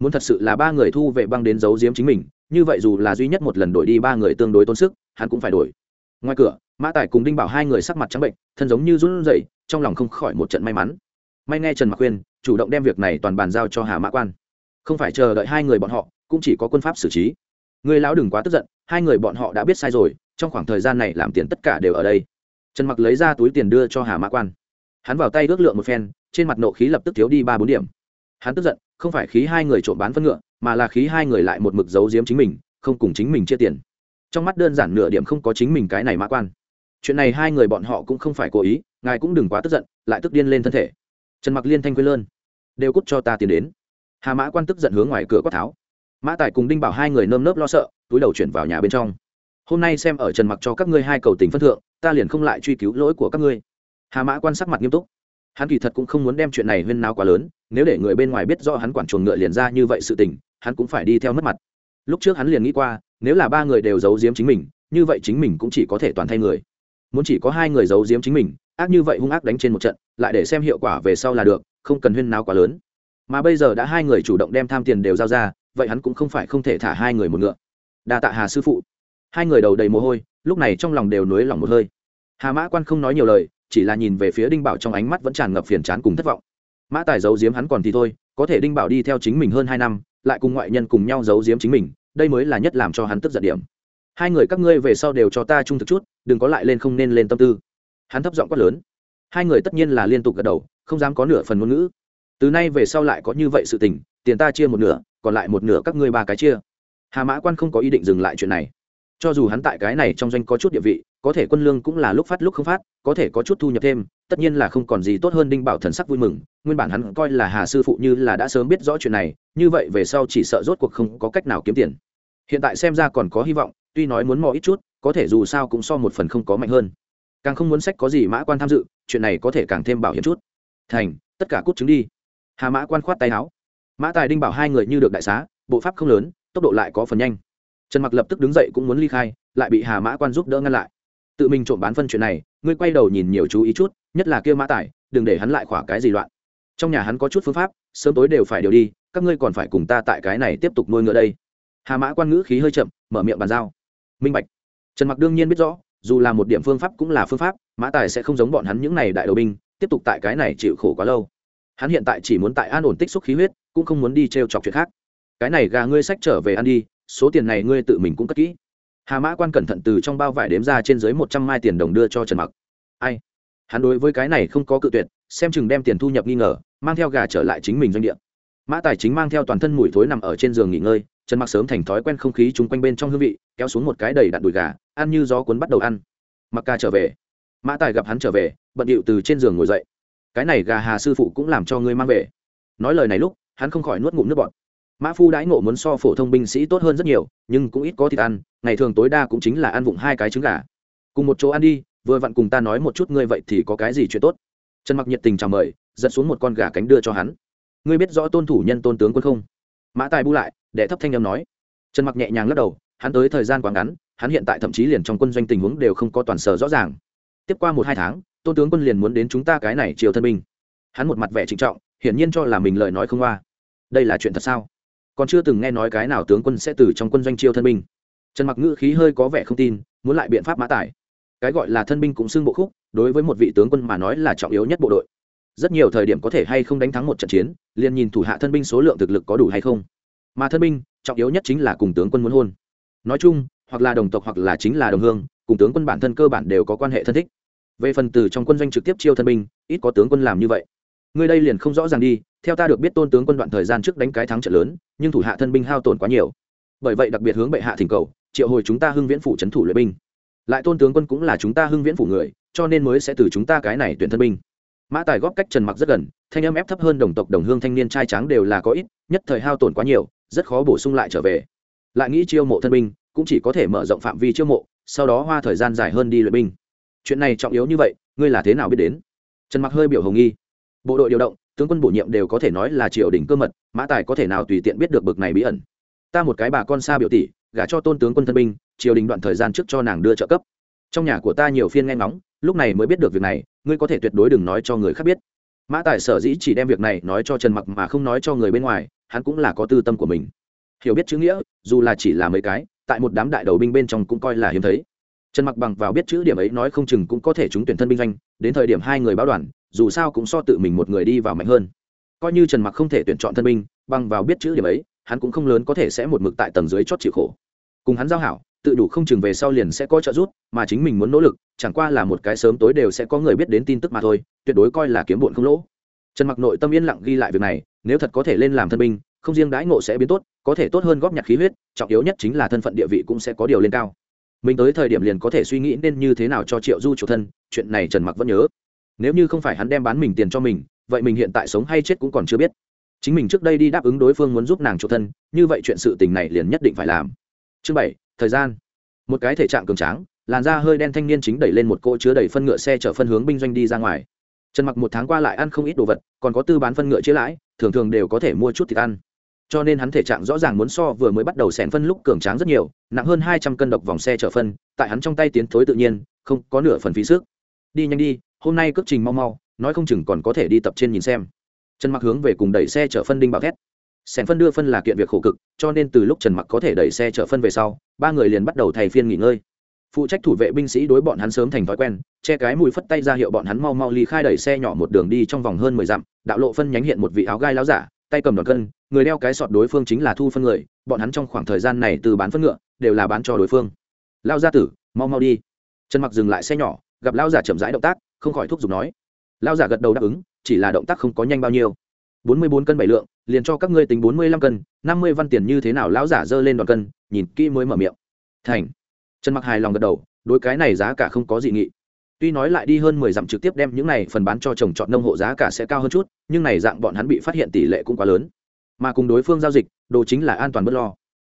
Muốn thật sự là ba người thu vệ băng đến giấu giếm chính mình, như vậy dù là duy nhất một lần đổi đi ba người tương đối tốn sức, hắn cũng phải đổi. Ngoài cửa, mã tài cùng đinh bảo hai người sắc mặt trắng bệnh, thân giống như run rẩy, trong lòng không khỏi một trận may mắn may nghe trần mặc khuyên, chủ động đem việc này toàn bàn giao cho hà mã quan. Không phải chờ đợi hai người bọn họ, cũng chỉ có quân pháp xử trí. Người lão đừng quá tức giận, hai người bọn họ đã biết sai rồi, trong khoảng thời gian này làm tiền tất cả đều ở đây. Trần mặc lấy ra túi tiền đưa cho hà mã quan. Hắn vào tay ước lượng một phen, trên mặt nộ khí lập tức thiếu đi ba bốn điểm. Hắn tức giận, không phải khí hai người trộm bán phân ngựa, mà là khí hai người lại một mực giấu giếm chính mình, không cùng chính mình chia tiền. Trong mắt đơn giản nửa điểm không có chính mình cái này mã quan. Chuyện này hai người bọn họ cũng không phải cố ý, ngài cũng đừng quá tức giận, lại tức điên lên thân thể trần mặc liên thanh quên lơn. Đều cút cho ta tiền đến. Hà mã quan tức giận hướng ngoài cửa quát tháo. Mã tài cùng đinh bảo hai người nơm nớp lo sợ, túi đầu chuyển vào nhà bên trong. Hôm nay xem ở trần mặc cho các ngươi hai cầu tình phân thượng, ta liền không lại truy cứu lỗi của các ngươi. Hà mã quan sắc mặt nghiêm túc. Hắn kỳ thật cũng không muốn đem chuyện này huyên náo quá lớn, nếu để người bên ngoài biết do hắn quản chuồng ngựa liền ra như vậy sự tình, hắn cũng phải đi theo mất mặt. Lúc trước hắn liền nghĩ qua, nếu là ba người đều giấu giếm chính mình, như vậy chính mình cũng chỉ có thể toàn thay người. Muốn chỉ có hai người giấu giếm chính mình ác như vậy hung ác đánh trên một trận, lại để xem hiệu quả về sau là được, không cần huyên náo quá lớn. Mà bây giờ đã hai người chủ động đem tham tiền đều giao ra, vậy hắn cũng không phải không thể thả hai người một ngựa. Đa tạ hà sư phụ. Hai người đầu đầy mồ hôi, lúc này trong lòng đều nối lòng một hơi. Hà mã quan không nói nhiều lời, chỉ là nhìn về phía đinh bảo trong ánh mắt vẫn tràn ngập phiền chán cùng thất vọng. Mã tài giấu giếm hắn còn thì thôi, có thể đinh bảo đi theo chính mình hơn hai năm, lại cùng ngoại nhân cùng nhau giấu giếm chính mình, đây mới là nhất làm cho hắn tức giận điểm. Hai người các ngươi về sau đều cho ta trung thực chút, đừng có lại lên không nên lên tâm tư hắn thấp giọng quát lớn. Hai người tất nhiên là liên tục gật đầu, không dám có nửa phần ngôn ngữ. Từ nay về sau lại có như vậy sự tình, tiền ta chia một nửa, còn lại một nửa các ngươi ba cái chia. Hà mã quan không có ý định dừng lại chuyện này. Cho dù hắn tại cái này trong doanh có chút địa vị, có thể quân lương cũng là lúc phát lúc không phát, có thể có chút thu nhập thêm, tất nhiên là không còn gì tốt hơn đinh bảo thần sắc vui mừng, nguyên bản hắn coi là hà sư phụ như là đã sớm biết rõ chuyện này, như vậy về sau chỉ sợ rốt cuộc không có cách nào kiếm tiền. Hiện tại xem ra còn có hy vọng, tuy nói muốn mò ít chút, có thể dù sao cũng so một phần không có mạnh hơn càng không muốn sách có gì mã quan tham dự, chuyện này có thể càng thêm bảo hiểm chút. Thành, tất cả cút chứng đi. Hà mã quan khoát tay áo. Mã tài đinh bảo hai người như được đại xá, bộ pháp không lớn, tốc độ lại có phần nhanh. Trần mặc lập tức đứng dậy cũng muốn ly khai, lại bị hà mã quan giúp đỡ ngăn lại. Tự mình trộm bán phân chuyện này, ngươi quay đầu nhìn nhiều chú ý chút, nhất là kia mã tài, đừng để hắn lại khỏa cái gì loạn. Trong nhà hắn có chút phương pháp, sớm tối đều phải điều đi, các ngươi còn phải cùng ta tại cái này tiếp tục nuôi ngựa đây. Hà mã quan ngữ khí hơi chậm, mở miệng bàn giao. Minh bạch. Trần mặc đương nhiên biết rõ dù là một điểm phương pháp cũng là phương pháp, mã tài sẽ không giống bọn hắn những này đại đầu binh, tiếp tục tại cái này chịu khổ quá lâu. Hắn hiện tại chỉ muốn tại an ổn tích xúc khí huyết, cũng không muốn đi t r e o chọc chuyện khác. Cái này gà ngươi sách trở về ăn đi, số tiền này ngươi tự mình cũng cất kỹ. Hà mã quan cẩn thận từ trong bao vải đếm ra trên dưới một trăm mai tiền đồng đưa cho trần mặc. Ai? Hắn đối với cái này không có cự tuyệt, xem chừng đem tiền thu nhập nghi ngờ, mang theo gà trở lại chính mình doanh địa. Mã tài chính mang theo toàn thân mùi thối nằm ở trên giường nghỉ ngơi, trần mặc sớm thành thói quen không khí chung quanh bên trong hương vị, kéo xuống một cái đầy đặn đùi gà ăn như gió cuốn bắt đầu ăn. Mặc ca trở về. Mã tài gặp hắn trở về, bận điệu từ trên giường ngồi dậy. Cái này gà hà sư phụ cũng làm cho ngươi mang về. Nói lời này lúc, hắn không khỏi nuốt ngụm nước bọt. Mã phu đãi ngộ muốn so phổ thông binh sĩ tốt hơn rất nhiều, nhưng cũng ít có thịt ăn, ngày thường tối đa cũng chính là ăn vụng hai cái trứng gà. Cùng một chỗ ăn đi, vừa vặn cùng ta nói một chút ngươi vậy thì có cái gì chuyện tốt. Trần mặc nhiệt tình chào mời, giật xuống một con gà cánh đưa cho hắn. Ngươi biết rõ tôn thủ nhân tôn tướng quân không? Mã tài bu lại để thấp thanh âm nói. Trần mặc nhẹ nhàng lắc đầu, hắn tới thời gian quá ngắn hắn hiện tại thậm chí liền trong quân doanh tình huống đều không có toàn sở rõ ràng. Tiếp qua một hai tháng, tôn tướng quân liền muốn đến chúng ta cái này chiều thân binh. Hắn một mặt vẻ trịnh trọng, hiển nhiên cho là mình lời nói không qua đây là chuyện thật sao? Còn chưa từng nghe nói cái nào tướng quân sẽ từ trong quân doanh chiêu thân binh. Trần mặc ngữ khí hơi có vẻ không tin, muốn lại biện pháp mã tải. Cái gọi là thân binh cũng xưng bộ khúc, đối với một vị tướng quân mà nói là trọng yếu nhất bộ đội. Rất nhiều thời điểm có thể hay không đánh thắng một trận chiến, liền nhìn thủ hạ thân binh số lượng thực lực có đủ hay không. Mà thân binh, trọng yếu nhất chính là cùng tướng quân muốn hôn. Nói chung hoặc là đồng tộc hoặc là chính là đồng hương, cùng tướng quân bản thân cơ bản đều có quan hệ thân thích. Về phần từ trong quân doanh trực tiếp chiêu thân binh, ít có tướng quân làm như vậy. Người đây liền không rõ ràng đi, theo ta được biết tôn tướng quân đoạn thời gian trước đánh cái thắng trận lớn, nhưng thủ hạ thân binh hao tổn quá nhiều. Bởi vậy đặc biệt hướng bệ hạ thỉnh cầu, triệu hồi chúng ta hưng viễn phủ trấn thủ luyện binh. Lại tôn tướng quân cũng là chúng ta hưng viễn phủ người, cho nên mới sẽ từ chúng ta cái này tuyển thân binh. Mã tài góp cách trần mặc rất gần, thanh âm ép thấp hơn đồng tộc đồng hương thanh niên trai tráng đều là có ít, nhất thời hao tổn quá nhiều, rất khó bổ sung lại trở về. Lại nghĩ chiêu mộ thân binh cũng chỉ có thể mở rộng phạm vi chiêu mộ, sau đó hoa thời gian dài hơn đi luyện binh. Chuyện này trọng yếu như vậy, ngươi là thế nào biết đến? Trần mặc hơi biểu hồng nghi. Bộ đội điều động, tướng quân bổ nhiệm đều có thể nói là triều đình cơ mật, mã tài có thể nào tùy tiện biết được bực này bí ẩn. Ta một cái bà con xa biểu tỷ, gả cho tôn tướng quân thân binh, triều đình đoạn thời gian trước cho nàng đưa trợ cấp. Trong nhà của ta nhiều phiên nghe ngóng, lúc này mới biết được việc này, ngươi có thể tuyệt đối đừng nói cho người khác biết. Mã tài sở dĩ chỉ đem việc này nói cho trần mặc mà không nói cho người bên ngoài, hắn cũng là có tư tâm của mình. Hiểu biết chữ nghĩa, dù là chỉ là mấy cái tại một đám đại đầu binh bên trong cũng coi là hiếm thấy. Trần mặc bằng vào biết chữ điểm ấy nói không chừng cũng có thể trúng tuyển thân binh doanh, đến thời điểm hai người báo đoàn, dù sao cũng so tự mình một người đi vào mạnh hơn. Coi như trần mặc không thể tuyển chọn thân binh, bằng vào biết chữ điểm ấy, hắn cũng không lớn có thể sẽ một mực tại tầng dưới chót chịu khổ. Cùng hắn giao hảo, tự đủ không chừng về sau liền sẽ có trợ giúp, mà chính mình muốn nỗ lực, chẳng qua là một cái sớm tối đều sẽ có người biết đến tin tức mà thôi, tuyệt đối coi là kiếm bụn không lỗ. Trần mặc nội tâm yên lặng ghi lại việc này, nếu thật có thể lên làm thân binh không riêng đãi ngộ sẽ biến tốt, có thể tốt hơn góp nhặt khí huyết, trọng yếu nhất chính là thân phận địa vị cũng sẽ có điều lên cao. Mình tới thời điểm liền có thể suy nghĩ nên như thế nào cho triệu du chủ thân, chuyện này trần mặc vẫn nhớ. Nếu như không phải hắn đem bán mình tiền cho mình, vậy mình hiện tại sống hay chết cũng còn chưa biết. Chính mình trước đây đi đáp ứng đối phương muốn giúp nàng chủ thân, như vậy chuyện sự tình này liền nhất định phải làm. Chương bảy, thời gian. Một cái thể trạng cường tráng, làn da hơi đen thanh niên chính đẩy lên một cỗ chứa đầy phân ngựa xe chở phân hướng binh doanh đi ra ngoài. Trần mặc một tháng qua lại ăn không ít đồ vật, còn có tư bán phân ngựa chữa lãi, thường thường đều có thể mua chút thịt ăn cho nên hắn thể trạng rõ ràng muốn so vừa mới bắt đầu xẻn phân lúc cường tráng rất nhiều, nặng hơn hai trăm cân độc vòng xe chở phân, tại hắn trong tay tiến thối tự nhiên, không có nửa phần phí sức. Đi nhanh đi, hôm nay cước trình mau mau, nói không chừng còn có thể đi tập trên nhìn xem. Trần mặc hướng về cùng đẩy xe chở phân đinh bảo thét. Xẻn phân đưa phân là kiện việc khổ cực, cho nên từ lúc trần mặc có thể đẩy xe chở phân về sau, ba người liền bắt đầu thay phiên nghỉ ngơi. Phụ trách thủ vệ binh sĩ đối bọn hắn sớm thành thói quen, che cái mùi phất tay ra hiệu bọn hắn mau mau ly khai đẩy xe nhỏ một đường đi trong vòng hơn mười dặm, đạo lộ phân nhánh hiện một vị áo gai láo giả, tay cầm đòn cân người đeo cái sọt đối phương chính là thu phân người, bọn hắn trong khoảng thời gian này từ bán phân ngựa, đều là bán cho đối phương. Lao gia tử, mau mau đi. Trần mặc dừng lại xe nhỏ, gặp lao giả chậm rãi động tác, không khỏi thúc giục nói. Lao giả gật đầu đáp ứng, chỉ là động tác không có nhanh bao nhiêu. Bốn mươi bốn cân bảy lượng, liền cho các ngươi tính bốn mươi lăm cân, năm mươi văn tiền như thế nào lão giả giơ lên đòn cân, nhìn kỹ mới mở miệng. Thành. Trần mặc hài lòng gật đầu, đối cái này giá cả không có dị nghị. Tuy nói lại đi hơn mười dặm trực tiếp đem những này phần bán cho trồng trọt nông hộ giá cả sẽ cao hơn chút, nhưng này dạng bọn hắn bị phát hiện tỷ lệ cũng quá lớn mà cùng đối phương giao dịch, đồ chính là an toàn bất lo.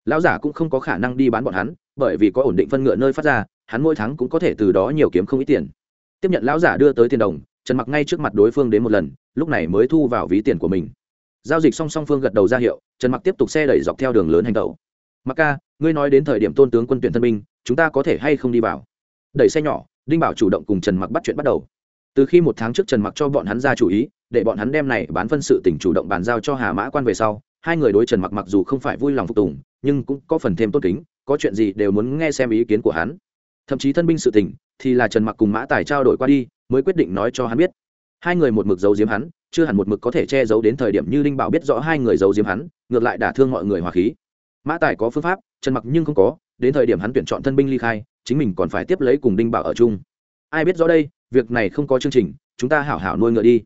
Lão giả cũng không có khả năng đi bán bọn hắn, bởi vì có ổn định phân ngựa nơi phát ra, hắn mỗi tháng cũng có thể từ đó nhiều kiếm không ít tiền. Tiếp nhận lão giả đưa tới tiền đồng, trần mặc ngay trước mặt đối phương đến một lần, lúc này mới thu vào ví tiền của mình. Giao dịch song song phương gật đầu ra hiệu, trần mặc tiếp tục xe đẩy dọc theo đường lớn hành tẩu. Mặc ca, ngươi nói đến thời điểm tôn tướng quân tuyển thân binh, chúng ta có thể hay không đi vào? Đẩy xe nhỏ, đinh bảo chủ động cùng trần mặc bắt chuyện bắt đầu. Từ khi một tháng trước trần mặc cho bọn hắn ra chủ ý để bọn hắn đem này bán phân sự tỉnh chủ động bàn giao cho hà mã quan về sau, hai người đối trần mặc mặc dù không phải vui lòng phục tùng, nhưng cũng có phần thêm tốt kính, có chuyện gì đều muốn nghe xem ý kiến của hắn. Thậm chí thân binh sự tỉnh thì là trần mặc cùng mã tài trao đổi qua đi, mới quyết định nói cho hắn biết. Hai người một mực giấu giếm hắn, chưa hẳn một mực có thể che giấu đến thời điểm như linh bảo biết rõ hai người giấu giếm hắn, ngược lại đả thương mọi người hòa khí. Mã tài có phương pháp, trần mặc nhưng không có, đến thời điểm hắn tuyển chọn thân binh ly khai, chính mình còn phải tiếp lấy cùng đinh bảo ở chung. Ai biết rõ đây, việc này không có chương trình, chúng ta hảo hảo nuôi ngựa đi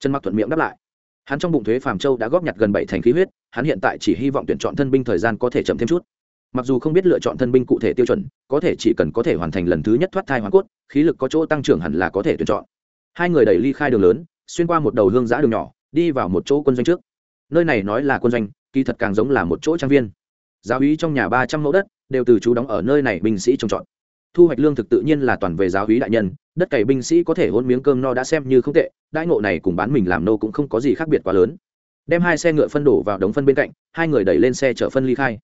trần mặc thuận miệng đáp lại. Hắn trong bụng thuế phàm châu đã góp nhặt gần bảy thành khí huyết, hắn hiện tại chỉ hy vọng tuyển chọn thân binh thời gian có thể chậm thêm chút. Mặc dù không biết lựa chọn thân binh cụ thể tiêu chuẩn, có thể chỉ cần có thể hoàn thành lần thứ nhất thoát thai hoàn cốt, khí lực có chỗ tăng trưởng hẳn là có thể tuyển chọn. Hai người đẩy ly khai đường lớn, xuyên qua một đầu hương giã đường nhỏ, đi vào một chỗ quân doanh trước. Nơi này nói là quân doanh, kỳ thật càng giống là một chỗ trang viên. Giáo úy trong nhà ba trăm mẫu đất, đều từ chú đóng ở nơi này binh sĩ trồng trọt. Thu hoạch lương thực tự nhiên là toàn về giáo úy đại nhân đất cày binh sĩ có thể hôn miếng cơm no đã xem như không tệ, đãi ngộ này cùng bán mình làm nô cũng không có gì khác biệt quá lớn. Đem hai xe ngựa phân đổ vào đống phân bên cạnh, hai người đẩy lên xe chở phân ly khai.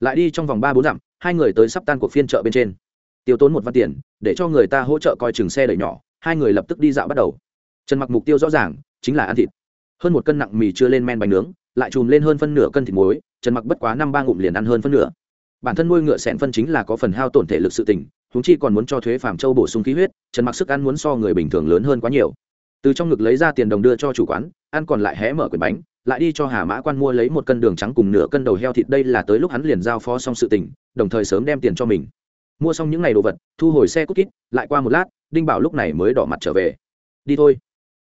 Lại đi trong vòng ba bốn dặm, hai người tới sắp tan cuộc phiên chợ bên trên. Tiêu tốn một văn tiền, để cho người ta hỗ trợ coi chừng xe đẩy nhỏ, hai người lập tức đi dạo bắt đầu. Trần mặc mục tiêu rõ ràng, chính là ăn thịt. Hơn một cân nặng mì chưa lên men bánh nướng, lại chùm lên hơn phân nửa cân thịt muối, trần mặc bất quá năm ba ngụm liền ăn hơn phân nửa. Bản thân nuôi ngựa sẹn phân chính là có phần hao tổn thể lực sự tình chúng chi còn muốn cho thuế phạm châu bổ sung khí huyết trần mặc sức ăn muốn so người bình thường lớn hơn quá nhiều. Từ trong ngực lấy ra tiền đồng đưa cho chủ quán ăn còn lại hé mở quyển bánh lại đi cho hà mã quan mua lấy một cân đường trắng cùng nửa cân đầu heo thịt. Đây là tới lúc hắn liền giao phó xong sự tình, đồng thời sớm đem tiền cho mình. Mua xong những ngày đồ vật thu hồi xe cút kít lại qua một lát đinh bảo lúc này mới đỏ mặt trở về. Đi thôi.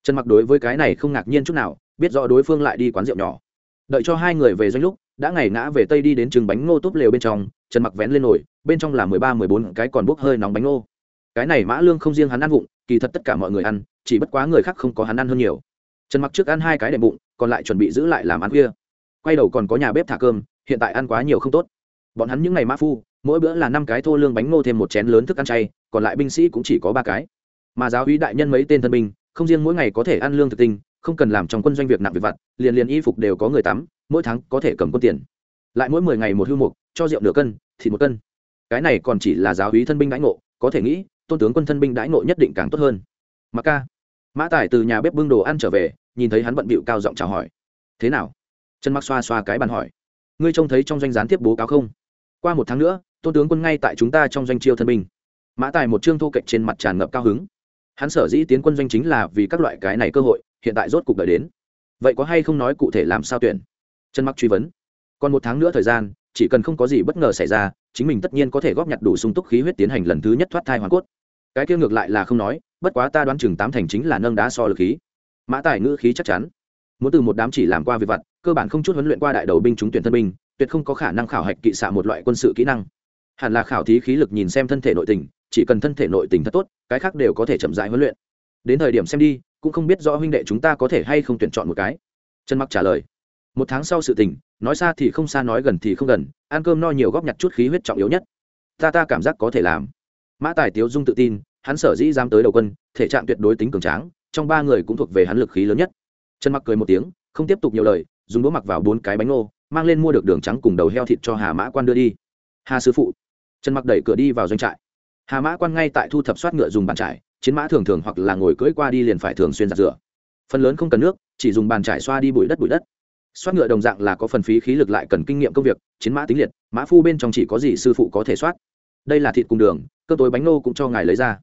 Trần mặc đối với cái này không ngạc nhiên chút nào biết rõ đối phương lại đi quán rượu nhỏ. Đợi cho hai người về doanh lúc đã ngày ngã về tây đi đến trường bánh ngô túp lều bên trong trần mặc vén lên nổi bên trong là mười ba, mười bốn, cái còn bốc hơi nóng bánh ngô. Cái này mã lương không riêng hắn ăn vụng, kỳ thật tất cả mọi người ăn, chỉ bất quá người khác không có hắn ăn hơn nhiều. Trần mặc trước ăn hai cái đệm bụng, còn lại chuẩn bị giữ lại làm ăn kia. Quay đầu còn có nhà bếp thả cơm, hiện tại ăn quá nhiều không tốt. Bọn hắn những ngày mã phu, mỗi bữa là năm cái thô lương bánh ngô thêm một chén lớn thức ăn chay, còn lại binh sĩ cũng chỉ có ba cái. Mà giáo úy đại nhân mấy tên thân binh, không riêng mỗi ngày có thể ăn lương thực tinh, không cần làm trong quân doanh việc nặng việc vặt, liền liền y phục đều có người tắm, mỗi tháng có thể cầm quân tiền. Lại mỗi mười ngày một hưu mục, cho rượu nửa cân, thịt một cân cái này còn chỉ là giáo hí thân binh đãi ngộ, có thể nghĩ, tôn tướng quân thân binh đãi ngộ nhất định càng tốt hơn. Mặc ca, mã tài từ nhà bếp bưng đồ ăn trở về, nhìn thấy hắn bận bịu cao giọng chào hỏi. Thế nào? Trần mặc xoa xoa cái bàn hỏi. Ngươi trông thấy trong doanh gián tiếp bố cáo không? Qua một tháng nữa, tôn tướng quân ngay tại chúng ta trong doanh chiêu thân binh. Mã tài một chương thô kệch trên mặt tràn ngập cao hứng. Hắn sở dĩ tiến quân doanh chính là vì các loại cái này cơ hội, hiện tại rốt cuộc đợi đến. Vậy có hay không nói cụ thể làm sao tuyển? Trần mặc truy vấn. Còn một tháng nữa thời gian, chỉ cần không có gì bất ngờ xảy ra chính mình tất nhiên có thể góp nhặt đủ sung túc khí huyết tiến hành lần thứ nhất thoát thai hoàn cốt. Cái kia ngược lại là không nói, bất quá ta đoán chừng tám thành chính là nâng đá so lực khí. Mã tài ngữ khí chắc chắn. Muốn từ một đám chỉ làm qua việc vặt, cơ bản không chút huấn luyện qua đại đầu binh chúng tuyển thân binh, tuyệt không có khả năng khảo hạch kỵ xạ một loại quân sự kỹ năng. Hẳn là khảo thí khí lực nhìn xem thân thể nội tình, chỉ cần thân thể nội tình thật tốt, cái khác đều có thể chậm rãi huấn luyện. Đến thời điểm xem đi, cũng không biết rõ huynh đệ chúng ta có thể hay không tuyển chọn một cái. Trần mặc trả lời. Một tháng sau sự tình nói xa thì không xa, nói gần thì không gần, ăn cơm no nhiều, góp nhặt chút khí huyết trọng yếu nhất. Ta ta cảm giác có thể làm. Mã tài tiếu dung tự tin, hắn sở dĩ dám tới đầu quân, thể trạng tuyệt đối tính cường tráng, trong ba người cũng thuộc về hắn lực khí lớn nhất. Trần mặc cười một tiếng, không tiếp tục nhiều lời, dùng đũa mặc vào bốn cái bánh ngô, mang lên mua được đường trắng cùng đầu heo thịt cho hà mã quan đưa đi. Hà sư phụ. Trần mặc đẩy cửa đi vào doanh trại. Hà mã quan ngay tại thu thập soát ngựa dùng bàn trải, chiến mã thường thường hoặc là ngồi cưỡi qua đi liền phải thường xuyên giặt rửa. Phần lớn không cần nước, chỉ dùng bàn trải xoa đi bụi đất bụi đất soát ngựa đồng dạng là có phần phí khí lực lại cần kinh nghiệm công việc, chiến mã tính liệt, mã phu bên trong chỉ có gì sư phụ có thể soát. Đây là thịt cùng đường, cơ tối bánh nô cũng cho ngài lấy ra.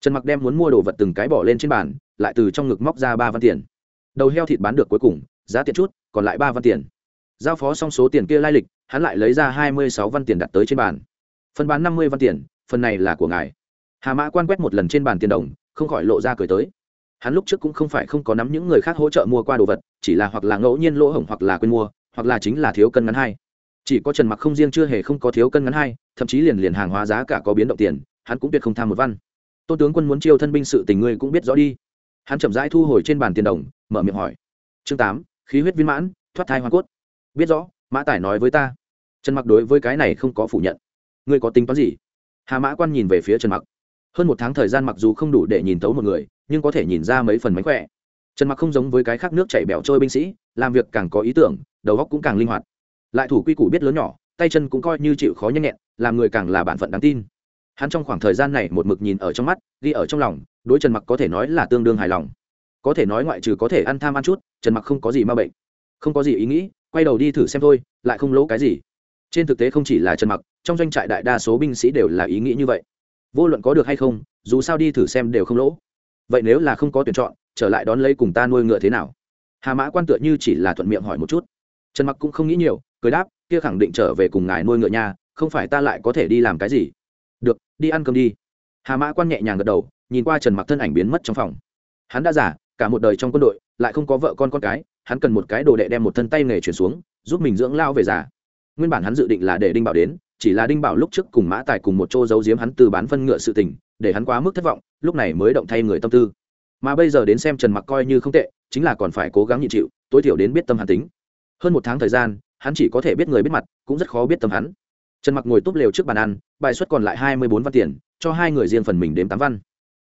Trần mặc đem muốn mua đồ vật từng cái bỏ lên trên bàn, lại từ trong ngực móc ra ba văn tiền. Đầu heo thịt bán được cuối cùng, giá tiện chút, còn lại ba văn tiền. Giao phó xong số tiền kia lai lịch, hắn lại lấy ra hai mươi sáu văn tiền đặt tới trên bàn. Phần bán năm mươi văn tiền, phần này là của ngài. Hà mã quan quét một lần trên bàn tiền đồng, không khỏi lộ ra cười tới hắn lúc trước cũng không phải không có nắm những người khác hỗ trợ mua qua đồ vật, chỉ là hoặc là ngẫu nhiên lỗ hổng hoặc là quên mua, hoặc là chính là thiếu cân ngắn hai chỉ có trần mặc không riêng chưa hề không có thiếu cân ngắn hai thậm chí liền liền hàng hóa giá cả có biến động tiền, hắn cũng tuyệt không tham một văn. Tôn tướng quân muốn chiêu thân binh sự tình ngươi cũng biết rõ đi. Hắn chậm rãi thu hồi trên bàn tiền đồng, mở miệng hỏi. Chương tám, khí huyết viên mãn, thoát thai hoa cốt. Biết rõ, mã tài nói với ta. Trần mặc đối với cái này không có phủ nhận. Ngươi có tính toán gì? Hà mã quan nhìn về phía trần mặc hơn một tháng thời gian mặc dù không đủ để nhìn tấu một người, nhưng có thể nhìn ra mấy phần mánh khỏe. Trần mặc không giống với cái khác nước chảy bẻo trôi binh sĩ, làm việc càng có ý tưởng, đầu óc cũng càng linh hoạt. Lại thủ quy củ biết lớn nhỏ, tay chân cũng coi như chịu khó nhanh nhẹn, làm người càng là bản phận đáng tin. Hắn trong khoảng thời gian này một mực nhìn ở trong mắt, ghi ở trong lòng, đối trần mặc có thể nói là tương đương hài lòng. Có thể nói ngoại trừ có thể ăn tham ăn chút, trần mặc không có gì ma bệnh. Không có gì ý nghĩ, quay đầu đi thử xem thôi, lại không lỗ cái gì. Trên thực tế không chỉ là trần mặc, trong doanh trại đại đa số binh sĩ đều là ý nghĩ như vậy vô luận có được hay không, dù sao đi thử xem đều không lỗ. Vậy nếu là không có tuyển chọn, trở lại đón lấy cùng ta nuôi ngựa thế nào? Hà mã quan tựa như chỉ là thuận miệng hỏi một chút. Trần mặc cũng không nghĩ nhiều, cười đáp, kia khẳng định trở về cùng ngài nuôi ngựa nha, không phải ta lại có thể đi làm cái gì? Được, đi ăn cơm đi. Hà mã quan nhẹ nhàng gật đầu, nhìn qua trần mặc thân ảnh biến mất trong phòng. Hắn đã giả cả một đời trong quân đội, lại không có vợ con con cái, hắn cần một cái đồ đệ đem một thân tay nghề chuyển xuống, giúp mình dưỡng lao về già nguyên bản hắn dự định là để đinh bảo đến, chỉ là đinh bảo lúc trước cùng mã tài cùng một chỗ giấu giếm hắn từ bán phân ngựa sự tình, để hắn quá mức thất vọng, lúc này mới động thay người tâm tư. Mà bây giờ đến xem trần mặc coi như không tệ, chính là còn phải cố gắng nhịn chịu, tối thiểu đến biết tâm hắn tính. Hơn một tháng thời gian, hắn chỉ có thể biết người biết mặt, cũng rất khó biết tâm hắn. Trần mặc ngồi túp lều trước bàn ăn, bài suất còn lại hai mươi bốn văn tiền, cho hai người riêng phần mình đếm tám văn.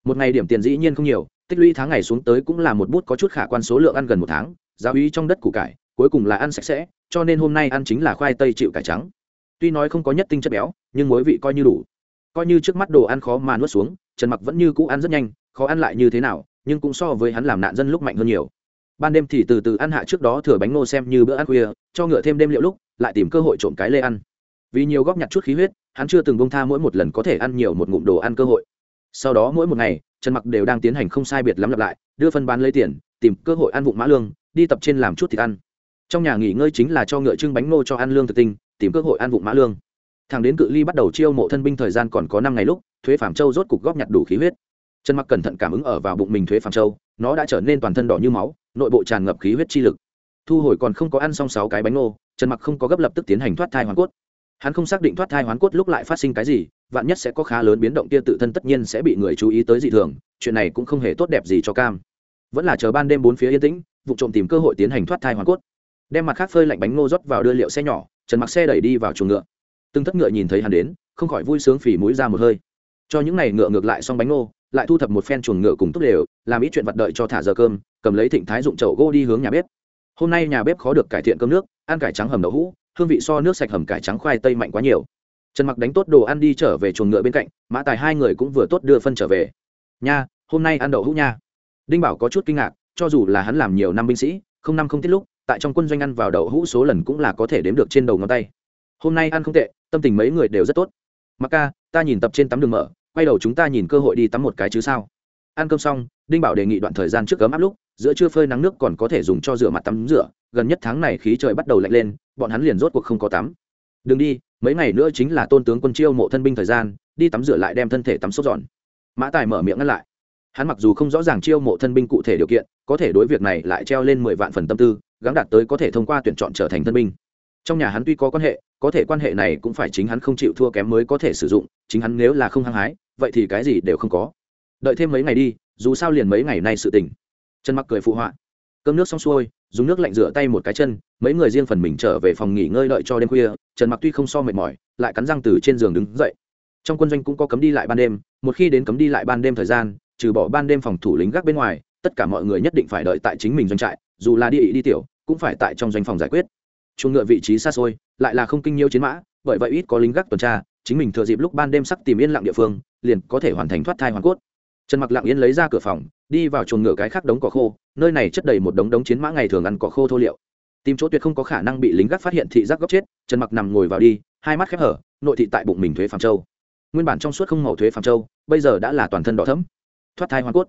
Một ngày điểm tiền dĩ nhiên không nhiều, tích lũy tháng ngày xuống tới cũng là một bút có chút khả quan số lượng ăn gần một tháng giáo ý trong đất củ cải, cuối cùng là ăn sạch sẽ cho nên hôm nay ăn chính là khoai tây chịu cải trắng. Tuy nói không có nhất tinh chất béo, nhưng mối vị coi như đủ. Coi như trước mắt đồ ăn khó mà nuốt xuống, trần mặc vẫn như cũ ăn rất nhanh, khó ăn lại như thế nào, nhưng cũng so với hắn làm nạn dân lúc mạnh hơn nhiều. Ban đêm thì từ từ ăn hạ trước đó thừa bánh ngô xem như bữa ăn khuya, cho ngựa thêm đêm liệu lúc, lại tìm cơ hội trộm cái lê ăn. Vì nhiều góp nhặt chút khí huyết, hắn chưa từng bông tha mỗi một lần có thể ăn nhiều một ngụm đồ ăn cơ hội. Sau đó mỗi một ngày, trần mặc đều đang tiến hành không sai biệt lắm lặp lại, đưa phân bán lấy tiền, tìm cơ hội ăn vụng mã lương, đi tập trên làm chút thịt ăn trong nhà nghỉ ngơi chính là cho ngựa trưng bánh nô cho ăn lương thực tinh, tìm cơ hội ăn vụng mã lương. Thằng đến cự ly bắt đầu chiêu mộ thân binh thời gian còn có năm ngày lúc, thuế phạm châu rốt cục góp nhặt đủ khí huyết. Trần mặc cẩn thận cảm ứng ở vào bụng mình thuế phạm châu, nó đã trở nên toàn thân đỏ như máu, nội bộ tràn ngập khí huyết chi lực. Thu hồi còn không có ăn xong sáu cái bánh nô trần mặc không có gấp lập tức tiến hành thoát thai hoàn cốt. Hắn không xác định thoát thai hoán cốt lúc lại phát sinh cái gì, vạn nhất sẽ có khá lớn biến động kia tự thân tất nhiên sẽ bị người chú ý tới dị thường, chuyện này cũng không hề tốt đẹp gì cho cam. Vẫn là chờ ban đêm bốn phía yên tĩnh, vụ trộm tìm cơ hội tiến hành thoát thai hoán cốt đem mặt khác phơi lạnh bánh ngô rót vào đưa liệu xe nhỏ, trần mặc xe đẩy đi vào chuồng ngựa. Từng thất ngựa nhìn thấy hắn đến, không khỏi vui sướng phỉ mũi ra một hơi. Cho những này ngựa ngược lại xong bánh ngô, lại thu thập một phen chuồng ngựa cùng túc đều làm ít chuyện vật đợi cho thả giờ cơm, cầm lấy thịnh thái dụng chậu gỗ đi hướng nhà bếp. Hôm nay nhà bếp khó được cải thiện cơm nước, ăn cải trắng hầm đậu hũ, hương vị so nước sạch hầm cải trắng khoai tây mạnh quá nhiều. Trần mặc đánh tốt đồ ăn đi trở về chuồng ngựa bên cạnh, mã tài hai người cũng vừa tốt đưa phân trở về. Nha, hôm nay ăn đậu hũ nha. Đinh bảo có chút kinh ngạc, cho dù là hắn làm nhiều năm binh sĩ, không năm không tiết lúc tại trong quân doanh ăn vào đậu hũ số lần cũng là có thể đếm được trên đầu ngón tay. Hôm nay ăn không tệ, tâm tình mấy người đều rất tốt. Mặc ca, ta nhìn tập trên tắm đường mở, quay đầu chúng ta nhìn cơ hội đi tắm một cái chứ sao? Ăn cơm xong, đinh bảo đề nghị đoạn thời gian trước cấm áp lúc, giữa trưa phơi nắng nước còn có thể dùng cho rửa mặt tắm rửa, gần nhất tháng này khí trời bắt đầu lạnh lên, bọn hắn liền rốt cuộc không có tắm. Đừng đi, mấy ngày nữa chính là tôn tướng quân chiêu mộ thân binh thời gian, đi tắm rửa lại đem thân thể tắm sốt giòn. Mã tài mở miệng ngăn lại. Hắn mặc dù không rõ ràng chiêu mộ thân binh cụ thể điều kiện, có thể đối việc này lại treo lên mười vạn phần tâm tư gắng đạt tới có thể thông qua tuyển chọn trở thành thân binh. Trong nhà hắn tuy có quan hệ, có thể quan hệ này cũng phải chính hắn không chịu thua kém mới có thể sử dụng, chính hắn nếu là không hăng hái, vậy thì cái gì đều không có. Đợi thêm mấy ngày đi, dù sao liền mấy ngày nay sự tình. Trần mặc cười phụ họa. Cơm nước xong xuôi, dùng nước lạnh rửa tay một cái chân, mấy người riêng phần mình trở về phòng nghỉ ngơi đợi cho đêm khuya, trần mặc tuy không so mệt mỏi, lại cắn răng từ trên giường đứng dậy. Trong quân doanh cũng có cấm đi lại ban đêm, một khi đến cấm đi lại ban đêm thời gian, trừ bỏ ban đêm phòng thủ lính gác bên ngoài, tất cả mọi người nhất định phải đợi tại chính mình doanh trại, dù là đi ị đi tiểu cũng phải tại trong doanh phòng giải quyết. Chuồng ngựa vị trí xa xôi, lại là không kinh nhiêu chiến mã, bởi vậy ít có lính gác tuần tra, chính mình thừa dịp lúc ban đêm sắc tìm yên lặng địa phương, liền có thể hoàn thành thoát thai hoàn cốt. Trần mặc lặng yên lấy ra cửa phòng, đi vào chuồng ngựa cái khác đống cỏ khô, nơi này chất đầy một đống đống chiến mã ngày thường ăn cỏ khô thô liệu. Tìm chỗ tuyệt không có khả năng bị lính gác phát hiện thị giác góc chết, trần mặc nằm ngồi vào đi, hai mắt khép hở, nội thị tại bụng mình thuế phạm châu. Nguyên bản trong suốt không màu thuế phàm châu, bây giờ đã là toàn thân đỏ thấm thoát thai hoàn cốt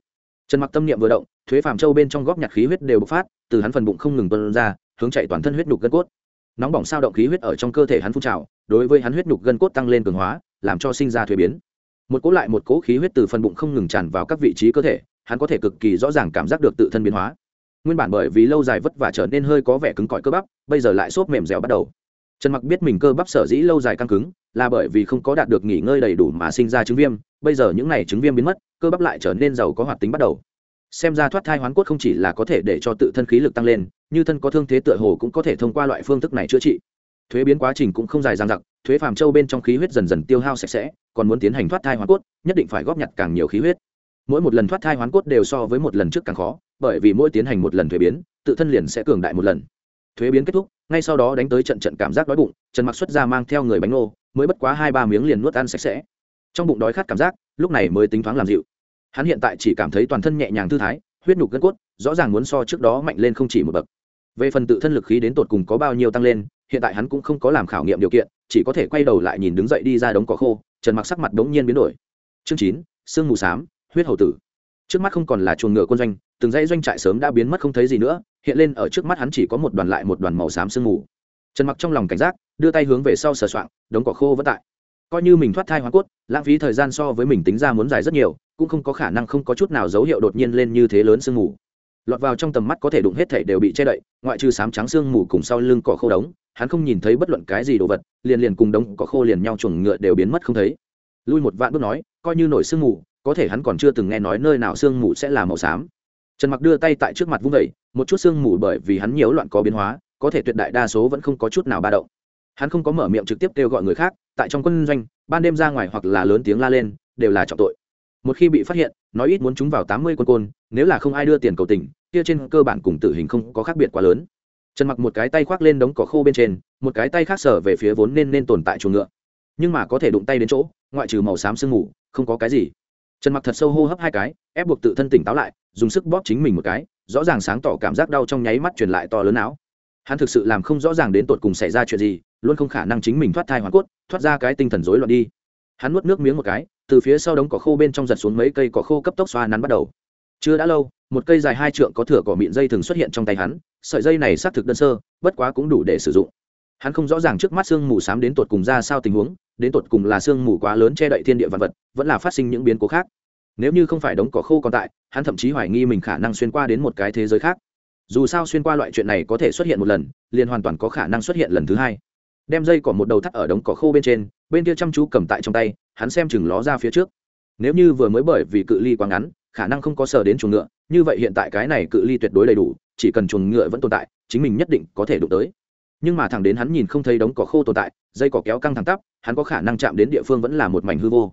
trần mặc tâm niệm vừa động, thuế phàm châu bên trong góp nhặt khí huyết đều bộc phát, từ hắn phần bụng không ngừng tuân ra, hướng chạy toàn thân huyết nhục gân cốt. Nóng bỏng sao động khí huyết ở trong cơ thể hắn phun trào, đối với hắn huyết nhục gân cốt tăng lên cường hóa, làm cho sinh ra thuế biến. Một cỗ lại một cỗ khí huyết từ phần bụng không ngừng tràn vào các vị trí cơ thể, hắn có thể cực kỳ rõ ràng cảm giác được tự thân biến hóa. Nguyên bản bởi vì lâu dài vất vả trở nên hơi có vẻ cứng cỏi cơ bắp, bây giờ lại xốp mềm dẻo bắt đầu. Trần mặc biết mình cơ bắp sở dĩ lâu dài căng cứng, là bởi vì không có đạt được nghỉ ngơi đầy đủ mà sinh ra chứng viêm, bây giờ những n à y chứng viêm biến mất cơ bắp lại trở nên giàu có hoạt tính bắt đầu. Xem ra thoát thai hoán cốt không chỉ là có thể để cho tự thân khí lực tăng lên, như thân có thương thế tựa hồ cũng có thể thông qua loại phương thức này chữa trị. Thuế biến quá trình cũng không dài dang dặc, thuế phàm châu bên trong khí huyết dần dần tiêu hao sạch sẽ, còn muốn tiến hành thoát thai hoán cốt, nhất định phải góp nhặt càng nhiều khí huyết. Mỗi một lần thoát thai hoán cốt đều so với một lần trước càng khó, bởi vì mỗi tiến hành một lần thuế biến, tự thân liền sẽ cường đại một lần. Thuế biến kết thúc, ngay sau đó đánh tới trận trận cảm giác đói bụng, trần mặc xuất ra mang theo người bánh ngô, mới bất quá hai ba miếng liền nuốt ăn sạch sẽ. Trong bụng đói khát cảm giác, lúc này mới tính thoáng làm dịu hắn hiện tại chỉ cảm thấy toàn thân nhẹ nhàng thư thái, huyết nhục gân cốt, rõ ràng muốn so trước đó mạnh lên không chỉ một bậc. Về phần tự thân lực khí đến tột cùng có bao nhiêu tăng lên, hiện tại hắn cũng không có làm khảo nghiệm điều kiện, chỉ có thể quay đầu lại nhìn đứng dậy đi ra đống cỏ khô, trần mặc sắc mặt đống nhiên biến đổi. Chương chín, sương mù xám, huyết hầu tử. Trước mắt không còn là chuồng ngựa quân doanh, từng dãy doanh trại sớm đã biến mất không thấy gì nữa, hiện lên ở trước mắt hắn chỉ có một đoàn lại một đoàn màu xám sương mù. Trần mặc trong lòng cảnh giác, đưa tay hướng về sau sờ soạng, đống cỏ khô vẫn tại. Coi như mình thoát thai hoa cốt, lãng phí thời gian so với mình tính ra muốn dài rất nhiều cũng không có khả năng không có chút nào dấu hiệu đột nhiên lên như thế lớn sương mù. Lọt vào trong tầm mắt có thể đụng hết thể đều bị che đậy, ngoại trừ sám trắng sương mù cùng sau lưng cỏ khô đống, hắn không nhìn thấy bất luận cái gì đồ vật, liền liền cùng đống cỏ khô liền nhau chuồng ngựa đều biến mất không thấy. Lui một vạn bước nói, coi như nổi sương mù, có thể hắn còn chưa từng nghe nói nơi nào sương mù sẽ là màu xám. Trần mặc đưa tay tại trước mặt vung vẩy một chút sương mù bởi vì hắn nhiều loạn có biến hóa, có thể tuyệt đại đa số vẫn không có chút nào ba động. Hắn không có mở miệng trực tiếp kêu gọi người khác, tại trong quân doanh, ban đêm ra ngoài hoặc là lớn tiếng la lên, đều là trọng tội một khi bị phát hiện, nói ít muốn chúng vào tám mươi quân côn, nếu là không ai đưa tiền cầu tình, kia trên cơ bản cùng tử hình không có khác biệt quá lớn. Trần mặc một cái tay khoác lên đống cỏ khô bên trên, một cái tay khác sở về phía vốn nên nên tồn tại chuồng ngựa. Nhưng mà có thể đụng tay đến chỗ, ngoại trừ màu xám sương mù, không có cái gì. Trần mặc thật sâu hô hấp hai cái, ép buộc tự thân tỉnh táo lại, dùng sức bóp chính mình một cái, rõ ràng sáng tỏ cảm giác đau trong nháy mắt truyền lại to lớn não hắn thực sự làm không rõ ràng đến tột cùng xảy ra chuyện gì, luôn không khả năng chính mình thoát thai hoàn cốt, thoát ra cái tinh thần rối loạn đi. Hắn nuốt nước miếng một cái từ phía sau đống cỏ khô bên trong giật xuống mấy cây cỏ khô cấp tốc xoa nắn bắt đầu. Chưa đã lâu, một cây dài hai trượng có thửa cỏ mịn dây thường xuất hiện trong tay hắn, sợi dây này xác thực đơn sơ, bất quá cũng đủ để sử dụng. Hắn không rõ ràng trước mắt sương mù xám đến tột cùng ra sao tình huống, đến tột cùng là sương mù quá lớn che đậy thiên địa vật vật, vẫn là phát sinh những biến cố khác. Nếu như không phải đống cỏ khô còn tại, hắn thậm chí hoài nghi mình khả năng xuyên qua đến một cái thế giới khác. Dù sao xuyên qua loại chuyện này có thể xuất hiện một lần, liền hoàn toàn có khả năng xuất hiện lần thứ hai. Đem dây cỏ một đầu thắt ở đống cỏ khô bên trên bên kia chăm chú cầm tại trong tay, hắn xem chừng ló ra phía trước. Nếu như vừa mới bởi vì cự ly quá ngắn, khả năng không có sờ đến chuồng ngựa, như vậy hiện tại cái này cự ly tuyệt đối đầy đủ, chỉ cần chuồng ngựa vẫn tồn tại, chính mình nhất định có thể đụng tới. Nhưng mà thẳng đến hắn nhìn không thấy đống cỏ khô tồn tại, dây cỏ kéo căng thẳng tắp, hắn có khả năng chạm đến địa phương vẫn là một mảnh hư vô.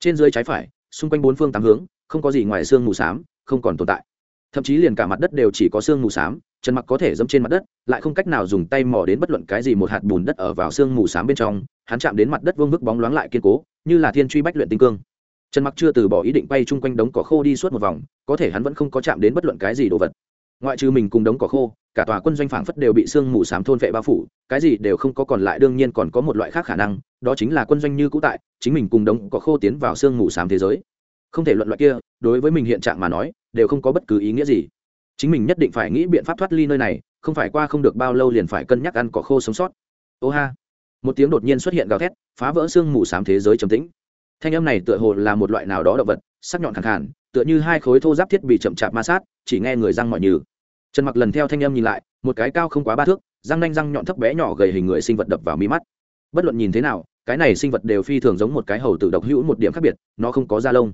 Trên dưới trái phải, xung quanh bốn phương tám hướng, không có gì ngoài xương mù xám, không còn tồn tại. Thậm chí liền cả mặt đất đều chỉ có xương mù xám trần mặc có thể dẫm trên mặt đất, lại không cách nào dùng tay mò đến bất luận cái gì một hạt bùn đất ở vào xương mù s á m bên trong, hắn chạm đến mặt đất vương vức bóng loáng lại kiên cố, như là thiên truy bách luyện tinh cương. Trần mặc chưa từ bỏ ý định bay chung quanh đống cỏ khô đi suốt một vòng, có thể hắn vẫn không có chạm đến bất luận cái gì đồ vật. Ngoại trừ mình cùng đống cỏ khô, cả tòa quân doanh phảng phất đều bị sương mù s á m thôn vệ bao phủ, cái gì đều không có còn lại đương nhiên còn có một loại khác khả năng, đó chính là quân doanh như cũ tại, chính mình cùng đống cỏ khô tiến vào sương mù s á m thế giới. Không thể luận loại kia, đối với mình hiện trạng mà nói, đều không có bất cứ ý nghĩa gì chính mình nhất định phải nghĩ biện pháp thoát ly nơi này không phải qua không được bao lâu liền phải cân nhắc ăn cỏ khô sống sót. Ô ha. Một tiếng đột nhiên xuất hiện gào thét phá vỡ sương mù s á m thế giới trầm tĩnh. Thanh âm này tựa hồ là một loại nào đó động vật sắc nhọn khẳng hẳn, tựa như hai khối thô giáp thiết bị chậm chạp ma sát chỉ nghe người răng mọi nhừ. Trần mặc lần theo thanh âm nhìn lại một cái cao không quá ba thước răng nanh răng nhọn thấp bé nhỏ gầy hình người sinh vật đập vào mi mắt. Bất luận nhìn thế nào cái này sinh vật đều phi thường giống một cái hầu tự độc hữu một điểm khác biệt nó không có da lông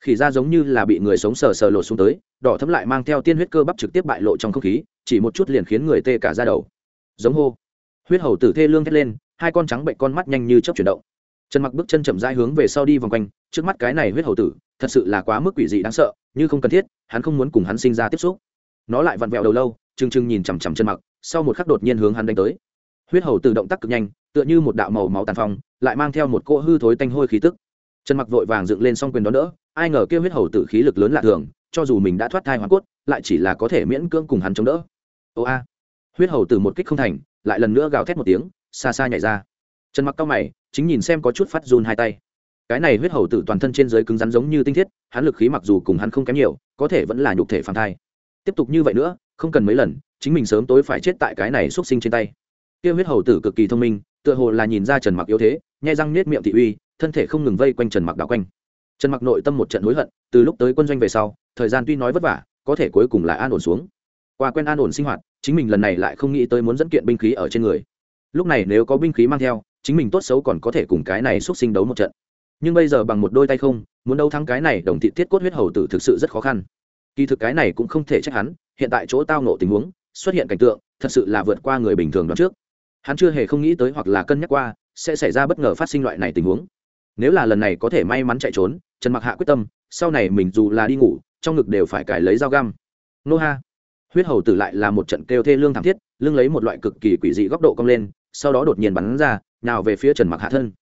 khỉ da giống như là bị người sống sờ sờ lột xuống tới, đỏ thấm lại mang theo tiên huyết cơ bắp trực tiếp bại lộ trong không khí, chỉ một chút liền khiến người tê cả da đầu. Giống hô. Huyết hầu tử thê lương thét lên, hai con trắng bệnh con mắt nhanh như chớp chuyển động. Trần mặc bước chân chậm rãi hướng về sau đi vòng quanh, trước mắt cái này huyết hầu tử, thật sự là quá mức quỷ dị đáng sợ, như không cần thiết, hắn không muốn cùng hắn sinh ra tiếp xúc. Nó lại vặn vẹo đầu lâu, trừng trừng nhìn chằm chằm chân mặc, sau một khắc đột nhiên hướng hắn đánh tới. Huyết hầu tự động tác cực nhanh, tựa như một đạo màu máu tàn phong, lại mang theo một cỗ hư thối tanh hôi khí tức. Chân mặc vội vàng dựng lên xong quyền đó nữa ai ngờ kia huyết hầu tử khí lực lớn lạ thường, cho dù mình đã thoát thai hoàn cốt, lại chỉ là có thể miễn cưỡng cùng hắn chống đỡ. Ô a. Huyết hầu tử một kích không thành, lại lần nữa gào thét một tiếng, xa xa nhảy ra. Trần mặc cao mày, chính nhìn xem có chút phát run hai tay. Cái này huyết hầu tử toàn thân trên dưới cứng rắn giống như tinh thiết, hắn lực khí mặc dù cùng hắn không kém nhiều, có thể vẫn là nhục thể phản thai. Tiếp tục như vậy nữa, không cần mấy lần, chính mình sớm tối phải chết tại cái này xuất sinh trên tay. Kia huyết hầu tử cực kỳ thông minh, tựa hồ là nhìn ra trần mặc yếu thế, nhai răng nết miệng thị uy, thân thể không ngừng vây quanh trần mặc đạo quanh trần mặc nội tâm một trận hối hận, từ lúc tới quân doanh về sau, thời gian tuy nói vất vả, có thể cuối cùng lại an ổn xuống. Qua quen an ổn sinh hoạt, chính mình lần này lại không nghĩ tới muốn dẫn kiện binh khí ở trên người. Lúc này nếu có binh khí mang theo, chính mình tốt xấu còn có thể cùng cái này xuất sinh đấu một trận. Nhưng bây giờ bằng một đôi tay không, muốn đấu thắng cái này đồng thị thiết cốt huyết hầu tử thực sự rất khó khăn. Kỳ thực cái này cũng không thể trách hắn, hiện tại chỗ tao nộ tình huống, xuất hiện cảnh tượng, thật sự là vượt qua người bình thường đoán trước. Hắn chưa hề không nghĩ tới hoặc là cân nhắc qua, sẽ xảy ra bất ngờ phát sinh loại này tình huống. Nếu là lần này có thể may mắn chạy trốn trần mặc hạ quyết tâm, sau này mình dù là đi ngủ, trong ngực đều phải cài lấy dao găm. Nô ha. Huyết hầu tử lại là một trận kêu thê lương thảm thiết, lưng lấy một loại cực kỳ quỷ dị góc độ cong lên, sau đó đột nhiên bắn ra nào về phía trần mặc hạ thân.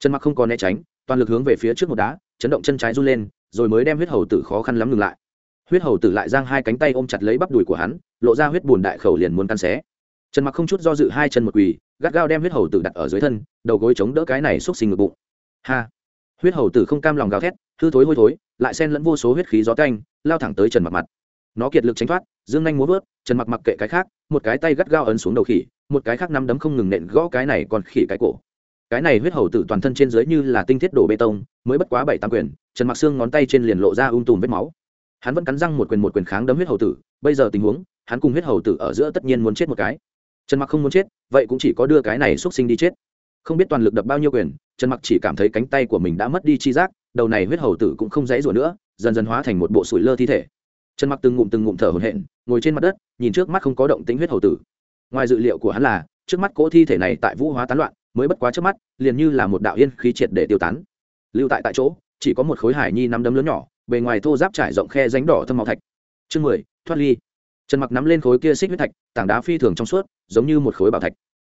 Trần mặc không còn né tránh, toàn lực hướng về phía trước một đá, chấn động chân trái run lên, rồi mới đem huyết hầu tử khó khăn lắm ngừng lại. Huyết hầu tử lại giang hai cánh tay ôm chặt lấy bắp đùi của hắn, lộ ra huyết bùn đại khẩu liền muốn căn xé. Trần mặc không chút do dự hai chân một quỳ, gắt gao đem huyết hầu tử đặt ở dưới thân, đầu gối chống đỡ cái này xúc sinh ngực bụng. Ha! Huyết hầu tử không cam lòng gào thét, hư thối hôi thối, lại xen lẫn vô số huyết khí gió canh lao thẳng tới trần mặc mặt. Nó kiệt lực tránh thoát, dương nhanh múa vớt, trần mặc mặc kệ cái khác, một cái tay gắt gao ấn xuống đầu khỉ, một cái khác nắm đấm không ngừng nện gõ cái này còn khỉ cái cổ. Cái này huyết hầu tử toàn thân trên dưới như là tinh thiết đổ bê tông, mới bất quá bảy tám quyền, trần mặc xương ngón tay trên liền lộ ra um tùm vết máu. Hắn vẫn cắn răng một quyền một quyền kháng đấm huyết hầu tử, bây giờ tình huống, hắn cùng huyết hầu tử ở giữa tất nhiên muốn chết một cái. Trần mặc không muốn chết, vậy cũng chỉ có đưa cái này xuất sinh đi chết không biết toàn lực đập bao nhiêu quyền, trần mặc chỉ cảm thấy cánh tay của mình đã mất đi chi giác, đầu này huyết hầu tử cũng không dãy rủa nữa, dần dần hóa thành một bộ sủi lơ thi thể. Trần mặc từng ngụm từng ngụm thở hổn hển, ngồi trên mặt đất, nhìn trước mắt không có động tĩnh huyết hầu tử. Ngoài dự liệu của hắn là, trước mắt cỗ thi thể này tại vũ hóa tán loạn, mới bất quá trước mắt, liền như là một đạo yên khí triệt để tiêu tán. Lưu tại tại chỗ, chỉ có một khối hải nhi nắm đấm lớn nhỏ, bề ngoài thô giáp trải rộng khe ránh đỏ thâm màu thạch. Chương mười, thoát ly. Trần mặc nắm lên khối kia xích huyết thạch, tảng đá phi thường trong suốt, giống như một khối bảo thạch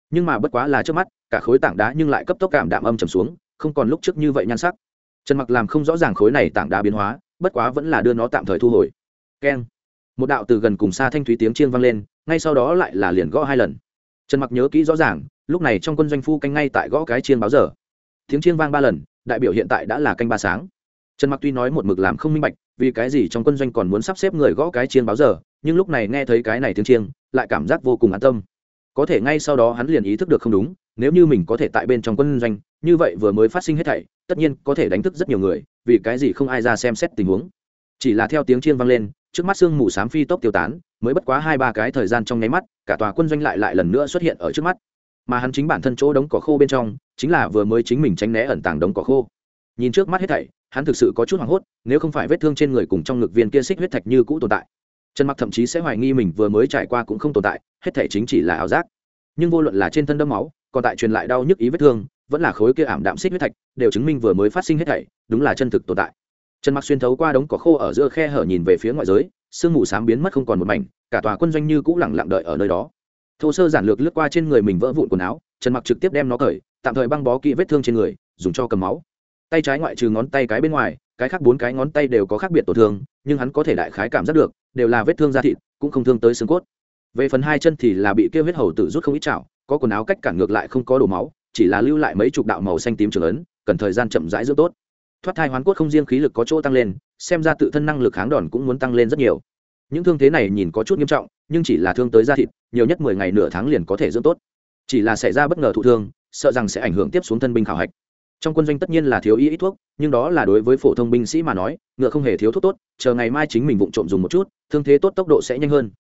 nhưng mà bất quá là trước mắt, cả khối tảng đá nhưng lại cấp tốc cảm đạm âm trầm xuống, không còn lúc trước như vậy nhan sắc. Trần mặc làm không rõ ràng khối này tảng đá biến hóa, bất quá vẫn là đưa nó tạm thời thu hồi. Keng. Một đạo từ gần cùng xa thanh thúy tiếng chiên vang lên, ngay sau đó lại là liền gõ hai lần. Trần mặc nhớ kỹ rõ ràng, lúc này trong quân doanh phu canh ngay tại gõ cái chiên báo giờ. Tiếng chiên vang ba lần, đại biểu hiện tại đã là canh ba sáng. Trần mặc tuy nói một mực làm không minh bạch, vì cái gì trong quân doanh còn muốn sắp xếp người gõ cái chiên báo giờ, nhưng lúc này nghe thấy cái này tiếng chiêng, lại cảm giác vô cùng an tâm có thể ngay sau đó hắn liền ý thức được không đúng, nếu như mình có thể tại bên trong quân doanh, như vậy vừa mới phát sinh hết thảy, tất nhiên có thể đánh thức rất nhiều người, vì cái gì không ai ra xem xét tình huống. Chỉ là theo tiếng chiên vang lên, trước mắt sương mù xám phi tốc tiêu tán, mới bất quá hai ba cái thời gian trong nháy mắt, cả tòa quân doanh lại lại lần nữa xuất hiện ở trước mắt. Mà hắn chính bản thân chỗ đống cỏ khô bên trong, chính là vừa mới chính mình tránh né ẩn tàng đống cỏ khô. Nhìn trước mắt hết thảy, hắn thực sự có chút hoảng hốt, nếu không phải vết thương trên người cùng trong ngực viên kia xích huyết thạch như cũ tồn tại trần mặc thậm chí sẽ hoài nghi mình vừa mới trải qua cũng không tồn tại, hết thảy chính chỉ là ảo giác. Nhưng vô luận là trên thân đâm máu, còn tại truyền lại đau nhức ý vết thương, vẫn là khối kia ảm đạm xích huyết thạch, đều chứng minh vừa mới phát sinh hết thảy, đúng là chân thực tồn tại. Trần mặc xuyên thấu qua đống cỏ khô ở giữa khe hở nhìn về phía ngoại giới, sương mù sám biến mất không còn một mảnh, cả tòa quân doanh như cũ lẳng lặng đợi ở nơi đó. Thô sơ giản lược lướt qua trên người mình vỡ vụn quần áo, trần mặc trực tiếp đem nó cởi, tạm thời băng bó kỹ vết thương trên người, dùng cho cầm máu. Tay trái ngoại trừ ngón tay cái bên ngoài, cái khác bốn cái ngón tay đều có khác biệt tổn thương, nhưng hắn có thể đại khái cảm giác được đều là vết thương da thịt, cũng không thương tới xương cốt. Về phần hai chân thì là bị kêu huyết hầu tử rút không ít chảo, có quần áo cách cản ngược lại không có đổ máu, chỉ là lưu lại mấy chục đạo màu xanh tím trường ấn, cần thời gian chậm rãi dưỡng tốt. Thoát thai hoán cốt không riêng khí lực có chỗ tăng lên, xem ra tự thân năng lực kháng đòn cũng muốn tăng lên rất nhiều. Những thương thế này nhìn có chút nghiêm trọng, nhưng chỉ là thương tới da thịt, nhiều nhất mười ngày nửa tháng liền có thể dưỡng tốt. Chỉ là xảy ra bất ngờ thụ thương, sợ rằng sẽ ảnh hưởng tiếp xuống thân binh khảo hạch trong quân doanh tất nhiên là thiếu y ít thuốc, nhưng đó là đối với phổ thông binh sĩ mà nói, ngựa không hề thiếu thuốc tốt, chờ ngày mai chính mình vụng trộm dùng một chút, thương thế tốt tốc độ sẽ nhanh hơn.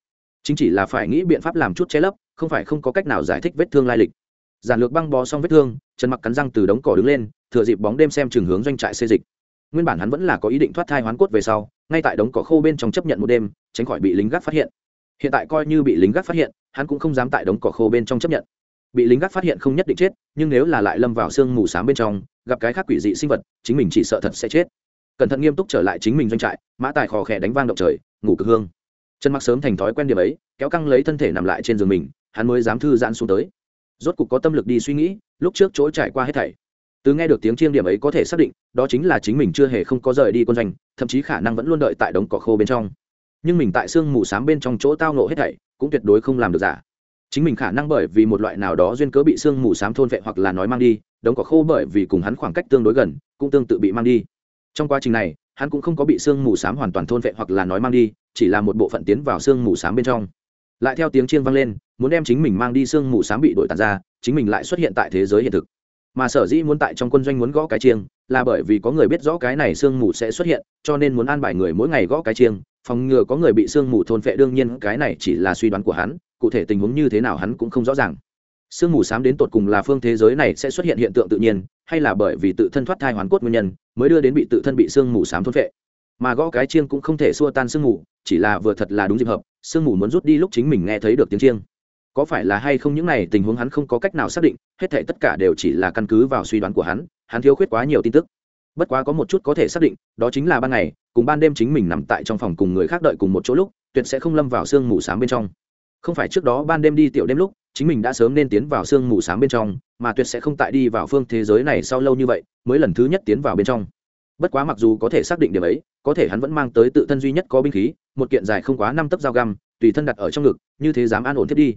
Chính chỉ là phải nghĩ biện pháp làm chút che lấp, không phải không có cách nào giải thích vết thương lai lịch. Giản lược băng bó xong vết thương, trần mặc cắn răng từ đống cỏ đứng lên, thừa dịp bóng đêm xem trường hướng doanh trại xê dịch. Nguyên bản hắn vẫn là có ý định thoát thai hoán cốt về sau, ngay tại đống cỏ khô bên trong chấp nhận một đêm, tránh khỏi bị lính gác phát hiện. Hiện tại coi như bị lính gác phát hiện, hắn cũng không dám tại đống cỏ khô bên trong chấp nhận bị lính gác phát hiện không nhất định chết, nhưng nếu là lại lâm vào sương mù s á m bên trong, gặp cái khác quỷ dị sinh vật, chính mình chỉ sợ thật sẽ chết. Cẩn thận nghiêm túc trở lại chính mình doanh trại, mã tài khò khẽ đánh vang động trời, ngủ cực hương. Chân mặc sớm thành thói quen điểm ấy, kéo căng lấy thân thể nằm lại trên giường mình, hắn mới dám thư giãn xuống tới. Rốt cục có tâm lực đi suy nghĩ, lúc trước chỗ trải qua hết thảy. Từ nghe được tiếng chiêng điểm ấy có thể xác định, đó chính là chính mình chưa hề không có rời đi quân doanh, thậm chí khả năng vẫn luôn đợi tại đống cỏ khô bên trong. Nhưng mình tại sương mù s á m bên trong chỗ tao nộ hết thảy, cũng tuyệt đối không làm được giả chính mình khả năng bởi vì một loại nào đó duyên cớ bị sương mù s á m thôn vệ hoặc là nói mang đi, đống cỏ khô bởi vì cùng hắn khoảng cách tương đối gần, cũng tương tự bị mang đi. Trong quá trình này, hắn cũng không có bị sương mù s á m hoàn toàn thôn vệ hoặc là nói mang đi, chỉ là một bộ phận tiến vào sương mù s á m bên trong. Lại theo tiếng chiên vang lên, muốn đem chính mình mang đi sương mù s á m bị đổi tàn ra, chính mình lại xuất hiện tại thế giới hiện thực. Mà sở dĩ muốn tại trong quân doanh muốn gõ cái chiêng, là bởi vì có người biết rõ cái này sương mù sẽ xuất hiện, cho nên muốn an bài người mỗi ngày gõ cái chiêng, phòng ngừa có người bị sương mù thôn phệ đương nhiên cái này chỉ là suy đoán của hắn cụ thể tình huống như thế nào hắn cũng không rõ ràng. Sương mù s đến tột cùng là phương thế giới này sẽ xuất hiện hiện tượng tự nhiên, hay là bởi vì tự thân thoát thai hoàn cốt nguyên nhân, mới đưa đến bị tự thân bị sương mù s thôn phệ. Mà gõ cái chiêng cũng không thể xua tan sương mù, chỉ là vừa thật là đúng dịp hợp, sương mù muốn rút đi lúc chính mình nghe thấy được tiếng chiêng. Có phải là hay không những này, tình huống hắn không có cách nào xác định, hết thể tất cả đều chỉ là căn cứ vào suy đoán của hắn hắn thiếu khuyết quá nhiều tin tức. Bất quá có một chút có thể xác định, đó chính là ban ngày, cùng ban đêm chính mình nằm tại trong phòng cùng người khác đợi cùng một chỗ lúc, tuyệt sẽ không lâm vào sương mù s bên trong không phải trước đó ban đêm đi tiểu đêm lúc, chính mình đã sớm nên tiến vào sương mù s bên trong, mà tuyệt sẽ không tại đi vào phương thế giới này sau lâu như vậy, mới lần thứ nhất tiến vào bên trong. Bất quá mặc dù có thể xác định điểm ấy, có thể hắn vẫn mang tới tự thân duy nhất có binh khí, một kiện dài không quá năm tấc dao găm, tùy thân đặt ở trong ngực, như thế dám an ổn thiết đi.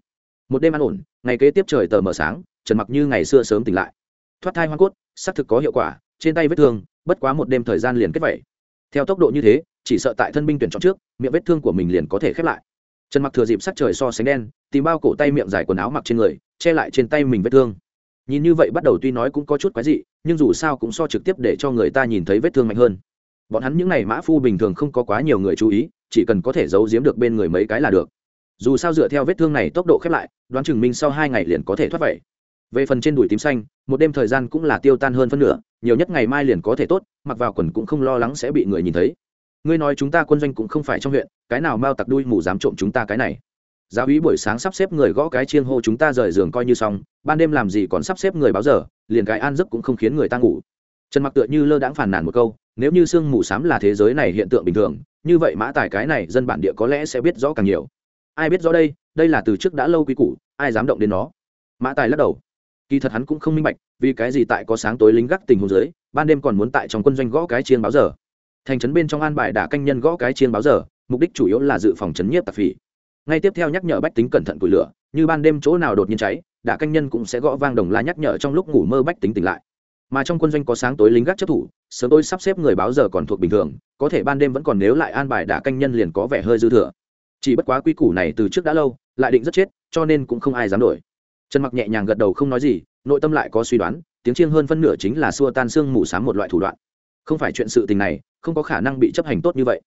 Một đêm an ổn, ngày kế tiếp trời tờ mờ sáng, trần mặc như ngày xưa sớm tỉnh lại. Thoát thai hoa cốt, xác thực có hiệu quả, trên tay vết thương, bất quá một đêm thời gian liền kết vẩy theo tốc độ như thế, chỉ sợ tại thân binh tuyển chọn trước, miệng vết thương của mình liền có thể khép lại trần mặc thừa dịp sắc trời so sánh đen, tìm bao cổ tay miệng dài quần áo mặc trên người, che lại trên tay mình vết thương. Nhìn như vậy bắt đầu tuy nói cũng có chút quái dị, nhưng dù sao cũng so trực tiếp để cho người ta nhìn thấy vết thương mạnh hơn. Bọn hắn những n à y mã phu bình thường không có quá nhiều người chú ý, chỉ cần có thể giấu giếm được bên người mấy cái là được. Dù sao dựa theo vết thương này tốc độ khép lại, đoán chừng minh sau hai ngày liền có thể thoát vậy. Về phần trên đùi tím xanh, một đêm thời gian cũng là tiêu tan hơn phân nửa, nhiều nhất ngày mai liền có thể tốt, mặc vào quần cũng không lo lắng sẽ bị người nhìn thấy ngươi nói chúng ta quân doanh cũng không phải trong huyện, cái nào mau tặc đuôi mù dám trộm chúng ta cái này? Giáo úy buổi sáng sắp xếp người gõ cái chiên hô chúng ta rời giường coi như xong, ban đêm làm gì còn sắp xếp người báo giờ, liền cái an giấc cũng không khiến người ta ngủ. Trần mặc tựa như lơ đãng phản nàn một câu, nếu như sương mù xám là thế giới này hiện tượng bình thường, như vậy mã tài cái này dân bản địa có lẽ sẽ biết rõ càng nhiều. Ai biết rõ đây đây là từ trước đã lâu quý củ, ai dám động đến nó? Mã tài lắc đầu. Kỳ thật hắn cũng không minh bạch, vì cái gì tại có sáng tối lính gác tình huống dưới, ban đêm còn muốn tại trong quân doanh gõ cái chiên báo giờ thành trấn bên trong an bài đã canh nhân gõ cái chiên báo giờ, mục đích chủ yếu là dự phòng trấn nhiếp tạp phỉ. Ngay tiếp theo nhắc nhở bách tính cẩn thận củi lửa, như ban đêm chỗ nào đột nhiên cháy đã canh nhân cũng sẽ gõ vang đồng la nhắc nhở trong lúc ngủ mơ bách tính tỉnh lại. Mà trong quân doanh có sáng tối lính gác chấp thủ, sớm tôi sắp xếp người báo giờ còn thuộc bình thường, có thể ban đêm vẫn còn nếu lại an bài đã canh nhân liền có vẻ hơi dư thừa. Chỉ bất quá quy củ này từ trước đã lâu, lại định rất chết, cho nên cũng không ai dám đổi. Trần mặc nhẹ nhàng gật đầu không nói gì, nội tâm lại có suy đoán, tiếng chiêng hơn phân nửa chính là xua tan xương mù sám một loại thủ đoạn. Không phải chuyện sự tình này không có khả năng bị chấp hành tốt như vậy.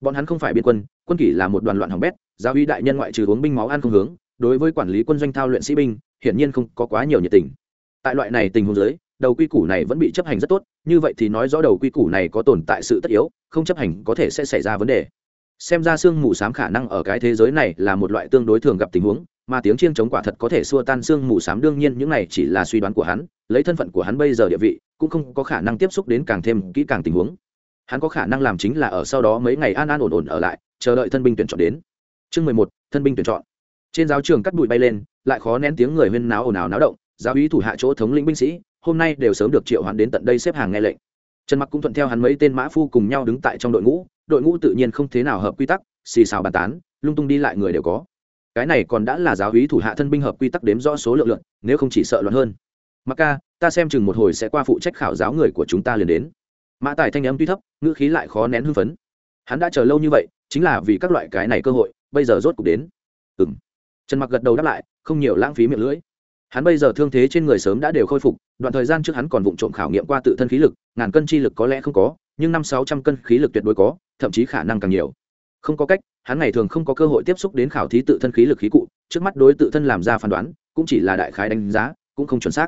Bọn hắn không phải biên quân quân kỷ là một đoàn loạn hỏng bét, giáo uy đại nhân ngoại trừ uống binh máu ăn không hướng, đối với quản lý quân doanh thao luyện sĩ binh, hiển nhiên không có quá nhiều nhiệt tình. Tại loại này tình huống giới đầu quy củ này vẫn bị chấp hành rất tốt, như vậy thì nói rõ đầu quy củ này có tồn tại sự tất yếu, không chấp hành có thể sẽ xảy ra vấn đề. Xem ra sương mù s á m khả năng ở cái thế giới này là một loại tương đối thường gặp tình huống, mà tiếng chiêng chống quả thật có thể xua tan sương mù s á m đương nhiên những này chỉ là suy đoán của hắn, lấy thân phận của hắn bây giờ địa vị, cũng không có khả năng tiếp xúc đến càng thêm kỹ càng tình huống hắn có khả năng làm chính là ở sau đó mấy ngày an an ổn ổn ở lại, chờ đợi thân binh tuyển chọn đến. Chương mười một, thân binh tuyển chọn. Trên giáo trường cắt bụi bay lên, lại khó nén tiếng người huyên náo ồn ào náo động, giáo ý thủ hạ chỗ thống lĩnh binh sĩ, hôm nay đều sớm được triệu hoán đến tận đây xếp hàng nghe lệnh. Trần mặc cũng thuận theo hắn mấy tên mã phu cùng nhau đứng tại trong đội ngũ đội ngũ tự nhiên không thế nào hợp quy tắc, xì xào bàn tán, lung tung đi lại người đều có. Cái này còn đã là giáo hí thủ hạ thân binh hợp quy tắc đếm rõ số lượng lượng nếu không chỉ sợ loạn hơn. Mặc ca, ta xem chừng một hồi sẽ qua phụ trách khảo giáo người của chúng ta liền đến mã tài thanh âm tuy thấp, ngữ khí lại khó nén hưng phấn. Hắn đã chờ lâu như vậy, chính là vì các loại cái này cơ hội, bây giờ rốt cuộc đến. Ừ m trần mặc gật đầu đáp lại, không nhiều lãng phí miệng lưỡi. Hắn bây giờ thương thế trên người sớm đã đều khôi phục, đoạn thời gian trước hắn còn vụng trộm khảo nghiệm qua tự thân khí lực, ngàn cân chi lực có lẽ không có, nhưng năm sáu trăm cân khí lực tuyệt đối có, thậm chí khả năng càng nhiều. Không có cách, hắn ngày thường không có cơ hội tiếp xúc đến khảo thí tự thân khí lực khí cụ, trước mắt đối tự thân làm ra phán đoán, cũng chỉ là đại khái đánh giá, cũng không chuẩn xác.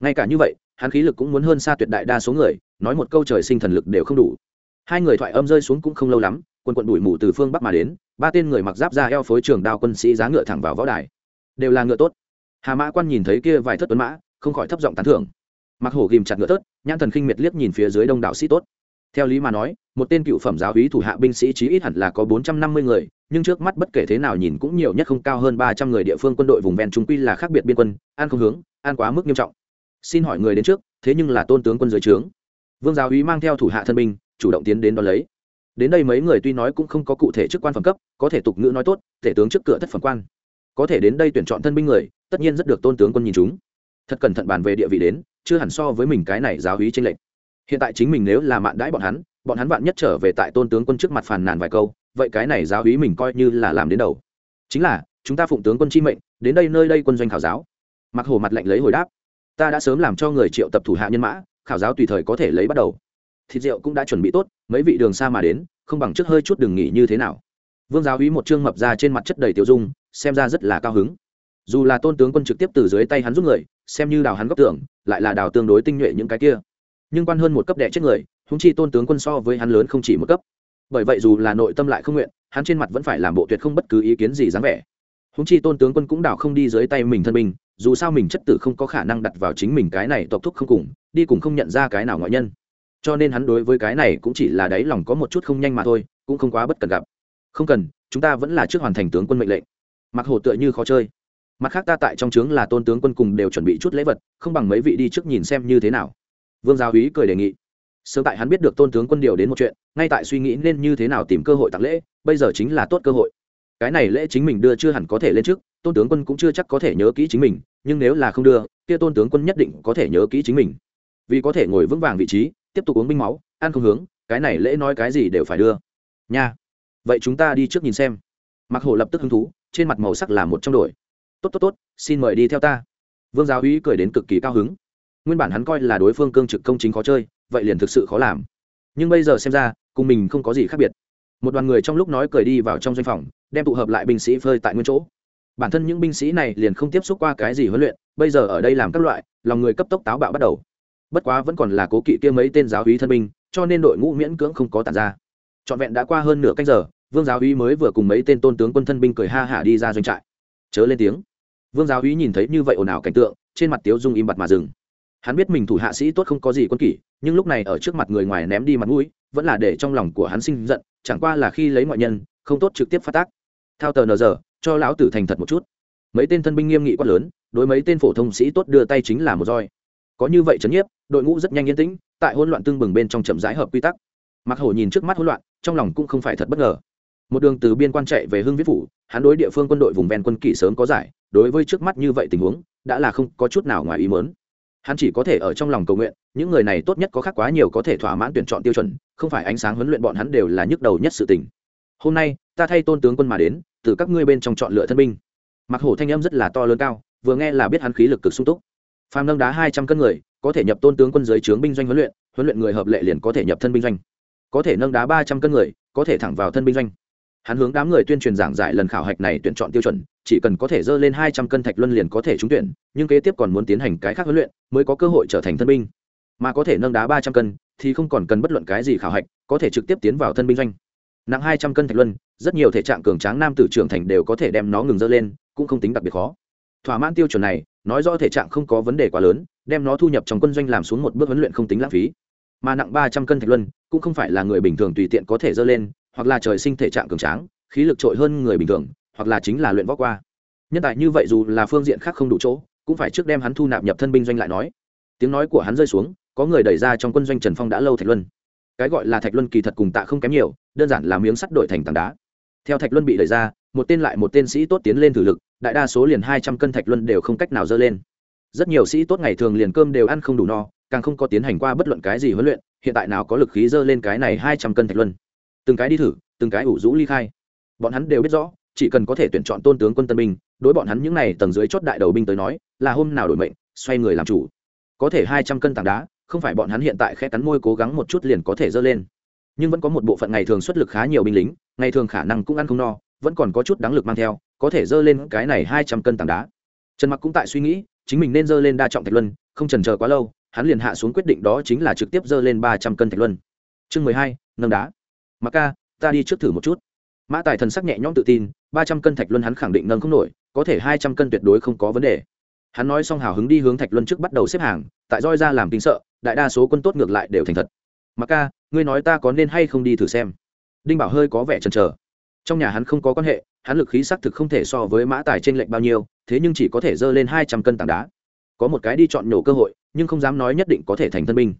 Ngay cả như vậy, hắn khí lực cũng muốn hơn xa tuyệt đại đa số người nói một câu trời sinh thần lực đều không đủ. Hai người thoại âm rơi xuống cũng không lâu lắm quân quận đuổi mù từ phương bắc mà đến ba tên người mặc giáp ra eo phối trường đao quân sĩ giá ngựa thẳng vào võ đài. Đều là ngựa tốt. Hà mã quan nhìn thấy kia vài thất tuấn mã không khỏi thấp giọng tán thưởng. Mặc hổ ghìm chặt ngựa tốt, nhãn thần khinh miệt liếc nhìn phía dưới đông đảo sĩ tốt. Theo lý mà nói một tên cựu phẩm giáo hí thủ hạ binh sĩ chí ít hẳn là có bốn trăm năm mươi người nhưng trước mắt bất kể thế nào nhìn cũng nhiều nhất không cao hơn ba trăm người địa phương quân đội vùng ven trung quy là khác biệt biên quân an không hướng an quá mức nghiêm trọng. Xin hỏi người đến trước thế nhưng là tôn tướng quân dưới trướng vương giáo úy mang theo thủ hạ thân binh, chủ động tiến đến đón lấy. Đến đây mấy người tuy nói cũng không có cụ thể chức quan phẩm cấp, có thể tục ngữ nói tốt, thể tướng trước cửa thất phẩm quan. Có thể đến đây tuyển chọn thân binh người, tất nhiên rất được tôn tướng quân nhìn chúng. Thật cẩn thận bàn về địa vị đến, chưa hẳn so với mình cái này giáo hí tranh lệch. Hiện tại chính mình nếu là mạn đãi bọn hắn bọn hắn vạn nhất trở về tại tôn tướng quân trước mặt phàn nàn vài câu, vậy cái này giáo hí mình coi như là làm đến đầu. Chính là, chúng ta phụng tướng quân chi mệnh, đến đây nơi đây quân doanh khảo giáo. Mặc hồ mặt lệnh lấy hồi đáp. Ta đã sớm làm cho người triệu tập thủ hạ nhân mã khảo giáo tùy thời có thể lấy bắt đầu. Thịt rượu cũng đã chuẩn bị tốt, mấy vị đường xa mà đến, không bằng trước hơi chút đừng nghỉ như thế nào. Vương giáo hí một chương mập ra trên mặt chất đầy tiêu dung, xem ra rất là cao hứng. Dù là tôn tướng quân trực tiếp từ dưới tay hắn giúp người, xem như đào hắn góc tưởng, lại là đào tương đối tinh nhuệ những cái kia. Nhưng quan hơn một cấp đệ chết người húng chi tôn tướng quân so với hắn lớn không chỉ một cấp. Bởi vậy dù là nội tâm lại không nguyện, hắn trên mặt vẫn phải làm bộ tuyệt không bất cứ ý kiến gì dáng vẻ húng chi tôn tướng quân cũng đảo không đi dưới tay mình thân mình dù sao mình chất tử không có khả năng đặt vào chính mình cái này tộc thúc không cùng, đi cùng không nhận ra cái nào ngoại nhân. Cho nên hắn đối với cái này cũng chỉ là đáy lòng có một chút không nhanh mà thôi, cũng không quá bất cần gặp. Không cần, chúng ta vẫn là trước hoàn thành tướng quân mệnh lệnh. Mặc hồ tựa như khó chơi. Mặt khác ta tại trong trướng là tôn tướng quân cùng đều chuẩn bị chút lễ vật, không bằng mấy vị đi trước nhìn xem như thế nào. Vương giáo úy cười đề nghị. Sớm tại hắn biết được tôn tướng quân điều đến một chuyện, ngay tại suy nghĩ nên như thế nào tìm cơ hội tặng lễ, bây giờ chính là tốt cơ hội cái này lễ chính mình đưa chưa hẳn có thể lên trước, tôn tướng quân cũng chưa chắc có thể nhớ kỹ chính mình, nhưng nếu là không đưa, kia tôn tướng quân nhất định có thể nhớ kỹ chính mình. Vì có thể ngồi vững vàng vị trí, tiếp tục uống binh máu, ăn không hướng, cái này lễ nói cái gì đều phải đưa. Nha. Vậy chúng ta đi trước nhìn xem. Mặc hồ lập tức hứng thú, trên mặt màu sắc là một trong đổi tốt tốt tốt, xin mời đi theo ta. Vương giáo uý cười đến cực kỳ cao hứng. Nguyên bản hắn coi là đối phương cương trực công chính khó chơi, vậy liền thực sự khó làm. Nhưng bây giờ xem ra, cùng mình không có gì khác biệt một đoàn người trong lúc nói cười đi vào trong doanh phòng, đem tụ hợp lại binh sĩ phơi tại nguyên chỗ. Bản thân những binh sĩ này liền không tiếp xúc qua cái gì huấn luyện, bây giờ ở đây làm các loại, lòng người cấp tốc táo bạo bắt đầu. Bất quá vẫn còn là cố kỵ kia mấy tên giáo hí thân binh, cho nên đội ngũ miễn cưỡng không có tàn ra. Trọn vẹn đã qua hơn nửa canh giờ, vương giáo hí mới vừa cùng mấy tên tôn tướng quân thân binh cười ha hả đi ra doanh trại. Chớ lên tiếng. Vương giáo hí nhìn thấy như vậy ồn ào cảnh tượng, trên mặt tiếu dung im bặt mà dừng. Hắn biết mình thủ hạ sĩ tốt không có gì quân kỷ, nhưng lúc này ở trước mặt người ngoài ném đi mặt mũi vẫn là để trong lòng của hắn sinh giận, chẳng qua là khi lấy ngoại nhân, không tốt trực tiếp phát tác. Thao tờ nờ giờ, cho lão tử thành thật một chút. Mấy tên thân binh nghiêm nghị quát lớn, đối mấy tên phổ thông sĩ tốt đưa tay chính là một roi. Có như vậy trấn nhiếp, đội ngũ rất nhanh yên tĩnh, tại hỗn loạn tương bừng bên trong chậm rãi hợp quy tắc. Mặc hổ nhìn trước mắt hỗn loạn, trong lòng cũng không phải thật bất ngờ. Một đường từ biên quan chạy về hưng viết phủ, hắn đối địa phương quân đội vùng ven quân kỵ sớm có giải, đối với trước mắt như vậy tình huống, đã là không có chút nào ngoài ý mớn hắn chỉ có thể ở trong lòng cầu nguyện, những người này tốt nhất có khác quá nhiều có thể thỏa mãn tuyển chọn tiêu chuẩn, không phải ánh sáng huấn luyện bọn hắn đều là nhức đầu nhất sự tình. Hôm nay, ta thay tôn tướng quân mà đến, từ các ngươi bên trong chọn lựa thân binh. Mặc hổ thanh âm rất là to lớn cao, vừa nghe là biết hắn khí lực cực sung túc. Phàm nâng đá hai trăm cân người, có thể nhập tôn tướng quân dưới trướng binh doanh huấn luyện huấn luyện người hợp lệ liền có thể nhập thân binh doanh. Có thể nâng đá ba trăm cân người, có thể thẳng vào thân binh doanh hắn hướng đám người tuyên truyền giảng giải lần khảo hạch này tuyển chọn tiêu chuẩn, chỉ cần có thể dơ lên hai trăm cân thạch luân liền có thể trúng tuyển, nhưng kế tiếp còn muốn tiến hành cái khác huấn luyện mới có cơ hội trở thành thân binh. Mà có thể nâng đá ba trăm cân thì không còn cần bất luận cái gì khảo hạch, có thể trực tiếp tiến vào thân binh doanh. Nặng hai trăm cân thạch luân, rất nhiều thể trạng cường tráng nam tử trưởng thành đều có thể đem nó ngừng dơ lên, cũng không tính đặc biệt khó. Thỏa mãn tiêu chuẩn này, nói rõ thể trạng không có vấn đề quá lớn, đem nó thu nhập trong quân doanh làm xuống một bước huấn luyện không tính lãng phí. Mà nặng ba trăm cân thạch luân cũng không phải là người bình thường tùy tiện có thể dơ lên hoặc là trời sinh thể trạng cường tráng, khí lực trội hơn người bình thường, hoặc là chính là luyện võ qua. Nhân tài như vậy dù là phương diện khác không đủ chỗ, cũng phải trước đem hắn thu nạp nhập thân binh doanh lại nói. Tiếng nói của hắn rơi xuống, có người đẩy ra trong quân doanh trần phong đã lâu thạch luân. Cái gọi là thạch luân kỳ thật cùng tạ không kém nhiều, đơn giản là miếng sắt đổi thành tảng đá. Theo thạch luân bị đẩy ra, một tên lại một tên sĩ tốt tiến lên thử lực, đại đa số liền hai trăm cân thạch luân đều không cách nào dơ lên. Rất nhiều sĩ tốt ngày thường liền cơm đều ăn không đủ no, càng không có tiến hành qua bất luận cái gì huấn luyện, hiện tại nào có lực khí dơ lên cái này hai trăm cân thạch luân từng cái đi thử, từng cái ủ rũ ly khai. Bọn hắn đều biết rõ, chỉ cần có thể tuyển chọn tôn tướng quân tân binh, đối bọn hắn những n à y tầng dưới chót đại đầu binh tới nói, là hôm nào đổi mệnh, xoay người làm chủ. Có thể hai trăm cân tảng đá, không phải bọn hắn hiện tại khẽ cắn môi cố gắng một chút liền có thể dơ lên. Nhưng vẫn có một bộ phận ngày thường xuất lực khá nhiều binh lính, ngày thường khả năng cũng ăn không no, vẫn còn có chút đáng lực mang theo, có thể dơ lên cái này hai trăm cân tảng đá. Trần mặc cũng tại suy nghĩ, chính mình nên dơ lên đa trọng thạch luân, không trần chờ quá lâu, hắn liền hạ xuống quyết định đó chính là trực tiếp dơ lên ba trăm cân thạch luân. Chương mười hai, nâng đá mà ca, ta đi trước thử một chút. Mã tài thần sắc nhẹ nhõm tự tin, ba trăm cân thạch luân hắn khẳng định nâng không nổi, có thể hai trăm cân tuyệt đối không có vấn đề. Hắn nói xong hào hứng đi hướng thạch luân trước bắt đầu xếp hàng, tại roi ra làm kinh sợ, đại đa số quân tốt ngược lại đều thành thật. Mà ca, ngươi nói ta có nên hay không đi thử xem? Đinh bảo hơi có vẻ chần chờ. Trong nhà hắn không có quan hệ, hắn lực khí xác thực không thể so với mã tài t r ê n lệch bao nhiêu, thế nhưng chỉ có thể dơ lên hai trăm cân tảng đá. Có một cái đi chọn nhổ cơ hội, nhưng không dám nói nhất định có thể thành thân binh.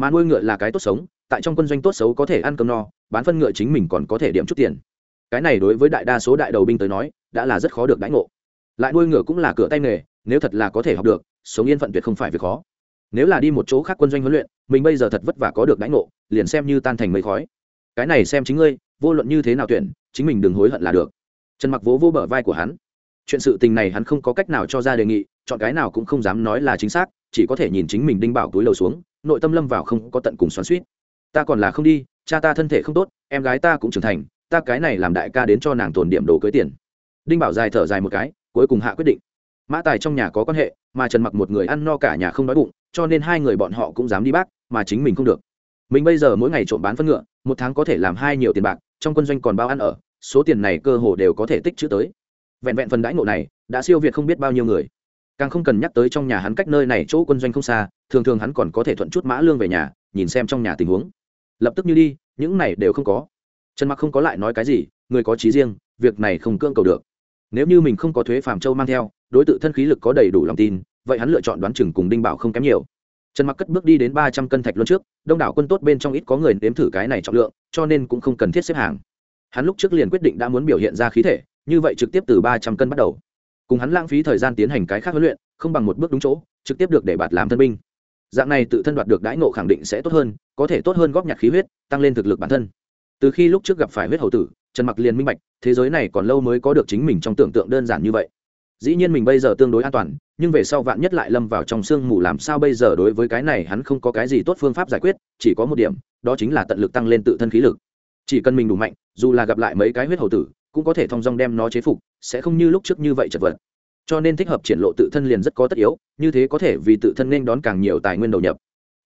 Mà nuôi ngựa là cái tốt sống tại trong quân doanh tốt xấu có thể ăn cơm no, bán phân ngựa chính mình còn có thể điểm chút tiền. Cái này đối với đại đa số đại đầu binh tới nói, đã là rất khó được đãi ngộ. Lại nuôi ngựa cũng là cửa tay nghề, nếu thật là có thể học được, sống yên phận tuyệt không phải việc khó. Nếu là đi một chỗ khác quân doanh huấn luyện, mình bây giờ thật vất vả có được đãi ngộ, liền xem như tan thành mây khói. Cái này xem chính ngươi, vô luận như thế nào tuyển, chính mình đừng hối hận là được. Trần mặc vỗ vô bờ vai của hắn. Chuyện sự tình này hắn không có cách nào cho ra đề nghị, chọn cái nào cũng không dám nói là chính xác, chỉ có thể nhìn chính mình đinh bảo túi lầu xuống, nội tâm lâm vào không có tận cùng xoắn suýt ta còn là không đi, cha ta thân thể không tốt, em gái ta cũng trưởng thành, ta cái này làm đại ca đến cho nàng tồn điểm đồ cưới tiền. Đinh bảo dài thở dài một cái, cuối cùng hạ quyết định. Mã tài trong nhà có quan hệ, mà trần mặc một người ăn no cả nhà không đói bụng, cho nên hai người bọn họ cũng dám đi bác, mà chính mình không được. Mình bây giờ mỗi ngày trộm bán phân ngựa, một tháng có thể làm hai nhiều tiền bạc, trong quân doanh còn bao ăn ở, số tiền này cơ hồ đều có thể tích chữ tới. Vẹn vẹn phần đãi ngộ này, đã siêu việt không biết bao nhiêu người. Càng không cần nhắc tới trong nhà hắn cách nơi này chỗ quân doanh không xa, thường thường hắn còn có thể thuận chút mã lương về nhà, nhìn xem trong nhà tình huống lập tức như đi, những này đều không có. Trần mặc không có lại nói cái gì, người có trí riêng, việc này không cưỡng cầu được. Nếu như mình không có thuế phàm châu mang theo, đối tượng thân khí lực có đầy đủ lòng tin, vậy hắn lựa chọn đoán chừng cùng đinh bảo không kém nhiều. Trần mặc cất bước đi đến ba trăm cân thạch luân trước, đông đảo quân tốt bên trong ít có người nếm thử cái này trọng lượng, cho nên cũng không cần thiết xếp hàng. Hắn lúc trước liền quyết định đã muốn biểu hiện ra khí thể, như vậy trực tiếp từ ba trăm cân bắt đầu. Cùng hắn lãng phí thời gian tiến hành cái khác huấn luyện, không bằng một bước đúng chỗ, trực tiếp được để bạt làm thân binh. Dạng này tự thân đoạt được đãi ngộ khẳng định sẽ tốt hơn có thể tốt hơn góp nhặt khí huyết, tăng lên thực lực bản thân. Từ khi lúc trước gặp phải huyết hầu tử, trần mặc liền minh bạch, thế giới này còn lâu mới có được chính mình trong tưởng tượng đơn giản như vậy. Dĩ nhiên mình bây giờ tương đối an toàn, nhưng về sau vạn nhất lại lâm vào trong sương mù làm sao bây giờ đối với cái này hắn không có cái gì tốt phương pháp giải quyết, chỉ có một điểm, đó chính là tận lực tăng lên tự thân khí lực. Chỉ cần mình đủ mạnh, dù là gặp lại mấy cái huyết hầu tử, cũng có thể thong dong đem nó chế phục, sẽ không như lúc trước như vậy chật vật. Cho nên thích hợp triển lộ tự thân liền rất có tất yếu, như thế có thể vì tự thân nên đón càng nhiều tài nguyên đầu nhập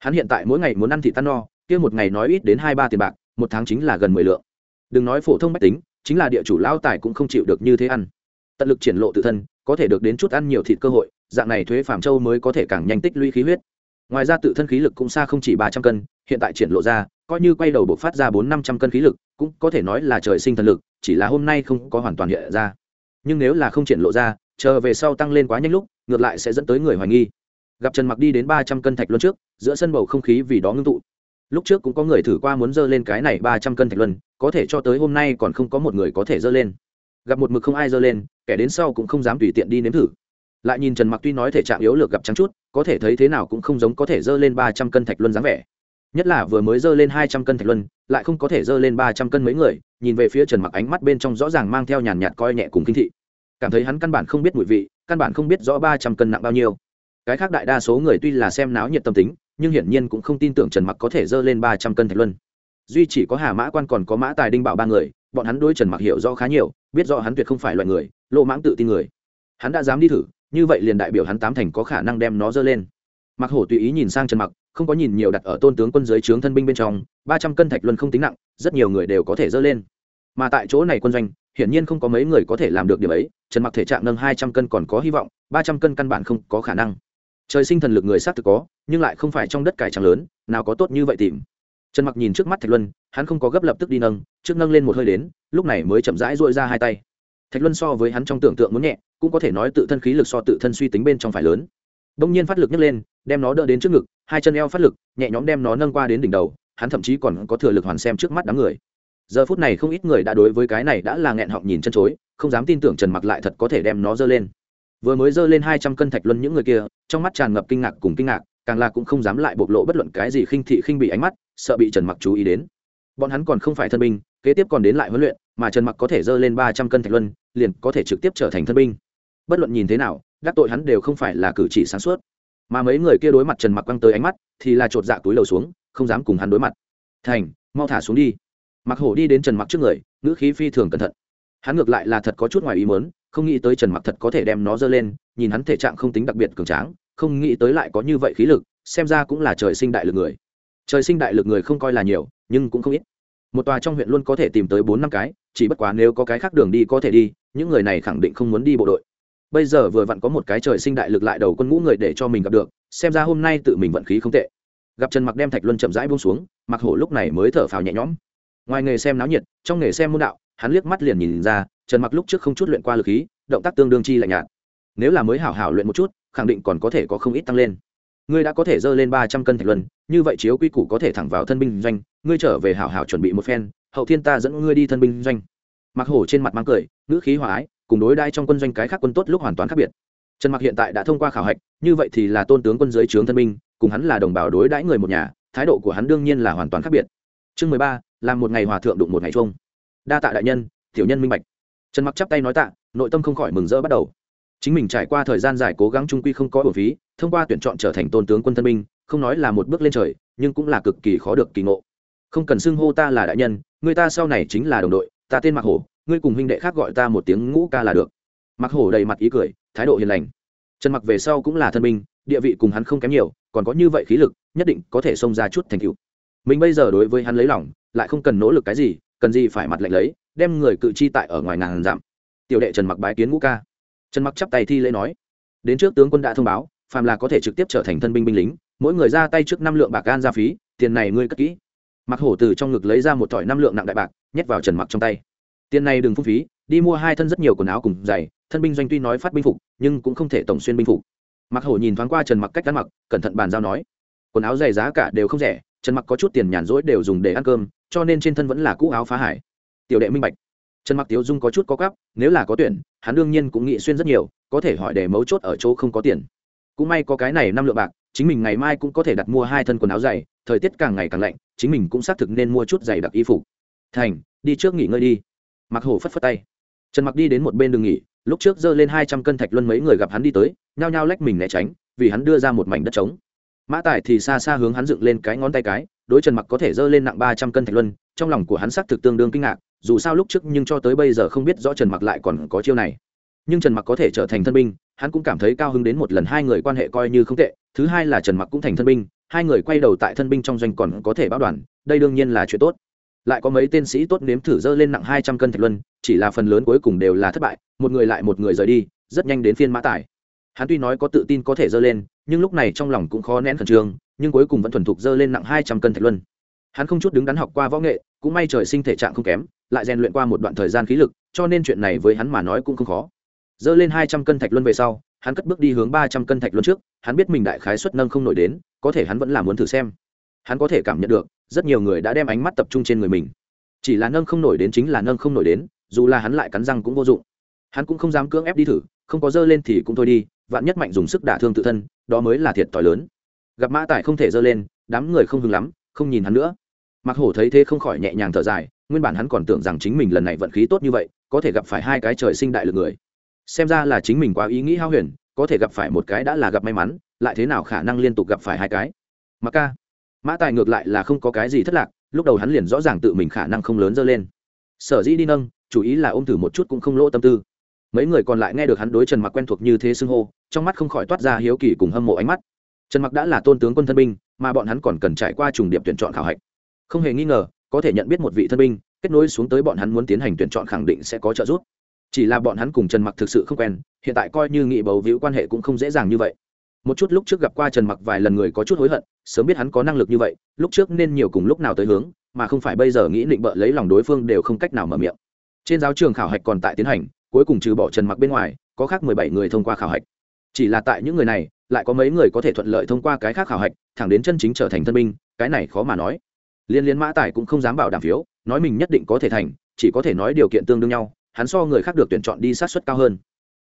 hắn hiện tại mỗi ngày muốn ăn thịt tan no, kia một ngày nói ít đến hai ba tiền bạc, một tháng chính là gần mười lượng. Đừng nói phổ thông mách tính, chính là địa chủ lao tài cũng không chịu được như thế ăn. Tận lực triển lộ tự thân, có thể được đến chút ăn nhiều thịt cơ hội, dạng này thuế phạm châu mới có thể càng nhanh tích lũy khí huyết. Ngoài ra tự thân khí lực cũng xa không chỉ ba trăm cân, hiện tại triển lộ ra, coi như quay đầu bộc phát ra bốn năm trăm cân khí lực, cũng có thể nói là trời sinh thần lực, chỉ là hôm nay không có hoàn toàn hiện ra. Nhưng nếu là không triển lộ ra, chờ về sau tăng lên quá nhanh lúc, ngược lại sẽ dẫn tới người hoài nghi gặp trần mặc đi đến ba trăm cân thạch luân trước, giữa sân bầu không khí vì đó ngưng tụ. Lúc trước cũng có người thử qua muốn dơ lên cái này ba trăm cân thạch luân, có thể cho tới hôm nay còn không có một người có thể dơ lên. Gặp một mực không ai dơ lên, kẻ đến sau cũng không dám tùy tiện đi nếm thử. Lại nhìn trần mặc tuy nói thể trạng yếu lược gặp trắng chút, có thể thấy thế nào cũng không giống có thể dơ lên ba trăm cân thạch luân dáng vẻ. Nhất là vừa mới dơ lên hai trăm cân thạch luân, lại không có thể dơ lên ba trăm cân mấy người, nhìn về phía trần mặc ánh mắt bên trong rõ ràng mang theo nhàn nhạt coi nhẹ cùng kinh thị. Cảm thấy hắn căn bản không biết mùi vị, căn bản không biết rõ ba trăm cân nặng bao nhiêu cái khác đại đa số người tuy là xem náo nhiệt tâm tính, nhưng hiển nhiên cũng không tin tưởng trần mặc có thể dơ lên ba trăm cân thạch luân. Duy chỉ có hà mã quan còn có mã tài đinh bảo ba người, bọn hắn đối trần mặc hiểu rõ khá nhiều, biết rõ hắn tuyệt không phải loại người lộ mãng tự tin người. Hắn đã dám đi thử, như vậy liền đại biểu hắn tám thành có khả năng đem nó dơ lên. Mặc hổ tùy ý nhìn sang trần mặc, không có nhìn nhiều đặt ở tôn tướng quân dưới trướng thân binh bên trong, ba trăm cân thạch luân không tính nặng, rất nhiều người đều có thể dơ lên. Mà tại chỗ này quân doanh, hiển nhiên không có mấy người có thể làm được điều ấy, trần mặc thể trạng nâng hai trăm cân còn có hy vọng, ba trăm cân căn bản không có khả năng trời sinh thần lực người xác thực có, nhưng lại không phải trong đất cải trắng lớn, nào có tốt như vậy tìm. Trần mặc nhìn trước mắt thạch luân, hắn không có gấp lập tức đi nâng, trước nâng lên một hơi đến, lúc này mới chậm rãi dội ra hai tay. Thạch luân so với hắn trong tưởng tượng muốn nhẹ, cũng có thể nói tự thân khí lực so tự thân suy tính bên trong phải lớn. Đông nhiên phát lực nhấc lên, đem nó đỡ đến trước ngực, hai chân eo phát lực, nhẹ nhõm đem nó nâng qua đến đỉnh đầu, hắn thậm chí còn có thừa lực hoàn xem trước mắt đám người. Giờ phút này không ít người đã đối với cái này đã là nghẹn họng nhìn chân chối, không dám tin tưởng trần mặc lại thật có thể đem nó dơ lên vừa mới dơ lên hai trăm cân thạch luân những người kia, trong mắt tràn ngập kinh ngạc cùng kinh ngạc, càng là cũng không dám lại bộc lộ bất luận cái gì khinh thị khinh bị ánh mắt, sợ bị trần mặc chú ý đến. Bọn hắn còn không phải thân binh, kế tiếp còn đến lại huấn luyện, mà trần mặc có thể dơ lên ba trăm cân thạch luân, liền có thể trực tiếp trở thành thân binh. Bất luận nhìn thế nào, đắc tội hắn đều không phải là cử chỉ sáng suốt. Mà mấy người kia đối mặt trần mặc quăng tới ánh mắt, thì là chột dạ túi lầu xuống, không dám cùng hắn đối mặt. Thành, mau thả xuống đi. Mặc hổ đi đến trần mặc trước người, ngữ khí phi thường cẩn thận hắn ngược lại là thật có chút ngoài ý mớn không nghĩ tới trần mặc thật có thể đem nó dơ lên, nhìn hắn thể trạng không tính đặc biệt cường tráng, không nghĩ tới lại có như vậy khí lực, xem ra cũng là trời sinh đại lực người. Trời sinh đại lực người không coi là nhiều, nhưng cũng không ít. Một tòa trong huyện luôn có thể tìm tới bốn năm cái, chỉ bất quá nếu có cái khác đường đi có thể đi, những người này khẳng định không muốn đi bộ đội. Bây giờ vừa vặn có một cái trời sinh đại lực lại đầu quân ngũ người để cho mình gặp được, xem ra hôm nay tự mình vận khí không tệ. Gặp trần mặc đem thạch luân chậm rãi buông xuống, mặc hổ lúc này mới thở phào nhẹ nhõm. Ngoài nghề xem náo nhiệt, trong nghề xem môn đạo hắn liếc mắt liền nhìn ra, trần mặc lúc trước không chút luyện qua lực khí, động tác tương đương chi lạnh nhạt. Nếu là mới hảo hảo luyện một chút, khẳng định còn có thể có không ít tăng lên. Ngươi đã có thể dơ lên ba trăm cân thạch luân, như vậy chiếu quy củ có thể thẳng vào thân binh doanh, ngươi trở về hảo hảo chuẩn bị một phen, hậu thiên ta dẫn ngươi đi thân binh doanh. Mặc hổ trên mặt mang cười, ngữ khí hòa ái, cùng đối đãi trong quân doanh cái khác quân tốt lúc hoàn toàn khác biệt. Trần mặc hiện tại đã thông qua khảo hạch, như vậy thì là tôn tướng quân dưới trướng thân binh, cùng hắn là đồng bào đối đãi người một nhà, thái độ của hắn đương nhiên là hoàn toàn khác biệt. Chương mười ba, làm một ngày hòa thượng đụng một ngày chung đa tạ đại nhân, tiểu nhân minh bạch. Trần mặc chắp tay nói tạ, nội tâm không khỏi mừng rỡ bắt đầu. Chính mình trải qua thời gian dài cố gắng trung quy không có bổ phí, thông qua tuyển chọn trở thành tôn tướng quân thân binh, không nói là một bước lên trời, nhưng cũng là cực kỳ khó được kỳ ngộ. Không cần xưng hô ta là đại nhân, người ta sau này chính là đồng đội, ta tên mạc hổ, ngươi cùng huynh đệ khác gọi ta một tiếng ngũ ca là được. Mạc hổ đầy mặt ý cười, thái độ hiền lành. Trần mặc về sau cũng là thân binh, địa vị cùng hắn không kém nhiều, còn có như vậy khí lực, nhất định có thể xông ra chút thành tựu. Mình bây giờ đối với hắn lấy lòng, lại không cần nỗ lực cái gì cần gì phải mặt lạnh lấy, đem người cự chi tại ở ngoài ngàn dặm. Tiểu đệ trần mặc bái kiến ngũ ca. Trần mặc chắp tay thi lễ nói. Đến trước tướng quân đã thông báo, phàm là có thể trực tiếp trở thành thân binh binh lính, mỗi người ra tay trước năm lượng bạc gan ra phí, tiền này ngươi cất kỹ. Mặc hổ từ trong ngực lấy ra một thỏi năm lượng nặng đại bạc, nhét vào trần mặc trong tay. Tiền này đừng phung phí, đi mua hai thân rất nhiều quần áo cùng giày, thân binh doanh tuy nói phát binh phục, nhưng cũng không thể tổng xuyên binh phục. Mặc hổ nhìn thoáng qua trần mặc cách ăn mặc, cẩn thận bàn giao nói. Quần áo giày giá cả đều không rẻ, trần mặc có chút tiền nhàn rỗi đều dùng để ăn cơm cho nên trên thân vẫn là cũ áo phá hải. Tiểu đệ minh bạch. Trần mặc tiếu dung có chút có gấp nếu là có tuyển, hắn đương nhiên cũng nghĩ xuyên rất nhiều, có thể hỏi để mấu chốt ở chỗ không có tiền. Cũng may có cái này năm lượng bạc, chính mình ngày mai cũng có thể đặt mua hai thân quần áo dày, thời tiết càng ngày càng lạnh, chính mình cũng xác thực nên mua chút giày đặc y phục. Thành, đi trước nghỉ ngơi đi. Mặc hổ phất phất tay. Trần mặc đi đến một bên đường nghỉ, lúc trước giơ lên hai trăm cân thạch luân mấy người gặp hắn đi tới, nhao nhao lách mình né tránh, vì hắn đưa ra một mảnh đất trống. Mã tài thì xa xa hướng hắn dựng lên cái ngón tay cái đối trần mặc có thể dơ lên nặng ba trăm cân thạch luân, trong lòng của hắn xác thực tương đương kinh ngạc, dù sao lúc trước nhưng cho tới bây giờ không biết rõ trần mặc lại còn có chiêu này. Nhưng trần mặc có thể trở thành thân binh, hắn cũng cảm thấy cao hứng đến một lần hai người quan hệ coi như không tệ, thứ hai là trần mặc cũng thành thân binh, hai người quay đầu tại thân binh trong doanh còn có thể báo đoàn, đây đương nhiên là chuyện tốt. Lại có mấy tên sĩ tốt nếm thử dơ lên nặng hai trăm cân thạch luân, chỉ là phần lớn cuối cùng đều là thất bại, một người lại một người rời đi, rất nhanh đến phiên mã tải hắn tuy nói có tự tin có thể dơ lên, nhưng lúc này trong lòng cũng khó nén khẩn trương, nhưng cuối cùng vẫn thuần thục dơ lên nặng hai trăm cân thạch luân. Hắn không chút đứng đắn học qua võ nghệ, cũng may trời sinh thể trạng không kém, lại rèn luyện qua một đoạn thời gian khí lực, cho nên chuyện này với hắn mà nói cũng không khó. Dơ lên hai trăm cân thạch luân về sau, hắn cất bước đi hướng ba trăm cân thạch luân trước, hắn biết mình đại khái xuất nâng không nổi đến, có thể hắn vẫn là muốn thử xem. Hắn có thể cảm nhận được, rất nhiều người đã đem ánh mắt tập trung trên người mình. Chỉ là nâng không nổi đến chính là nâng không nổi đến, dù là hắn lại cắn răng cũng vô dụng. Hắn cũng không dám cưỡng ép đi thử, không có dơ lên thì cũng thôi đi vạn nhất mạnh dùng sức đả thương tự thân, đó mới là thiệt t h i lớn. Gặp mã tải không thể dơ lên, đám người không hứng lắm, không nhìn hắn nữa. Mặc hổ thấy thế không khỏi nhẹ nhàng thở dài, nguyên bản hắn còn tưởng rằng chính mình lần này vận khí tốt như vậy, có thể gặp phải hai cái trời sinh đại lực người. Xem ra là chính mình quá ý nghĩ hao huyền, có thể gặp phải một cái đã là gặp may mắn, lại thế nào khả năng liên tục gặp phải hai cái? Mặc ca, mã tài ngược lại là không có cái gì thất lạc, lúc đầu hắn liền rõ ràng tự mình khả năng không lớn dơ lên. Sở dĩ đi nâng, chủ ý là ôm thử một chút cũng không lỗ tâm tư mấy người còn lại nghe được hắn đối trần mặc quen thuộc như thế xưng hô, trong mắt không khỏi toát ra hiếu kỳ cùng hâm mộ ánh mắt. Trần mặc đã là tôn tướng quân thân binh, mà bọn hắn còn cần trải qua trùng điểm tuyển chọn khảo hạch. Không hề nghi ngờ, có thể nhận biết một vị thân binh, kết nối xuống tới bọn hắn muốn tiến hành tuyển chọn khẳng định sẽ có trợ giúp. Chỉ là bọn hắn cùng trần mặc thực sự không quen, hiện tại coi như nghị bầu víu quan hệ cũng không dễ dàng như vậy. Một chút lúc trước gặp qua trần mặc vài lần người có chút hối hận, sớm biết hắn có năng lực như vậy, lúc trước nên nhiều cùng lúc nào tới hướng, mà không phải bây giờ nghĩ định bợ lấy lòng đối phương đều không cách nào mở miệng. Trên giáo trường khảo hạch còn tại tiến hành cuối cùng trừ bỏ trần mặc bên ngoài, có khác mười bảy người thông qua khảo hạch. Chỉ là tại những người này, lại có mấy người có thể thuận lợi thông qua cái khác khảo hạch, thẳng đến chân chính trở thành thân binh, cái này khó mà nói. Liên liên mã tài cũng không dám bảo đảm phiếu, nói mình nhất định có thể thành, chỉ có thể nói điều kiện tương đương nhau, hắn so người khác được tuyển chọn đi sát xuất cao hơn.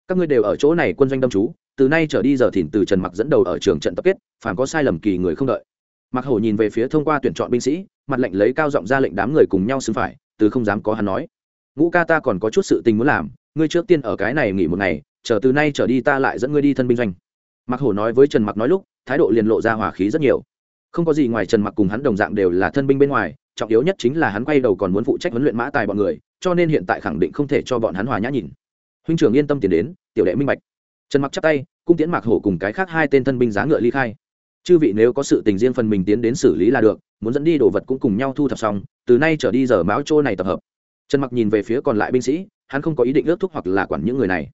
Các ngươi đều ở chỗ này quân doanh đâm chú, từ nay trở đi giờ thìn từ trần mặc dẫn đầu ở trường trận tập kết phản có sai lầm kỳ người không đợi. Mặc hổ nhìn về phía thông qua tuyển chọn binh sĩ, mặt lệnh lấy cao giọng ra lệnh đám người cùng nhau xứng phải, từ không dám có hắn nói. Ngũ ca ta còn có chút sự tình muốn làm ngươi trước tiên ở cái này nghỉ một ngày, chờ từ nay trở đi ta lại dẫn ngươi đi thân binh doanh. Mặc hổ nói với trần mặc nói lúc, thái độ liền lộ ra hỏa khí rất nhiều. Không có gì ngoài trần mặc cùng hắn đồng dạng đều là thân binh bên ngoài, trọng yếu nhất chính là hắn quay đầu còn muốn phụ trách huấn luyện mã tài bọn người, cho nên hiện tại khẳng định không thể cho bọn hắn hòa nhã nhìn. Huynh trưởng yên tâm tiến đến, tiểu đệ minh bạch. Trần mặc chắp tay, cung tiễn mạc hổ cùng cái khác hai tên thân binh giá ngựa ly khai. Chư vị nếu có sự tình riêng phần mình tiến đến xử lý là được, muốn dẫn đi đồ vật cũng cùng nhau thu thập xong, từ nay trở đi giờ máu chỗ này tập hợp. Trần mặc nhìn về phía còn lại binh sĩ hắn không có ý định ước thúc hoặc là quản những người này.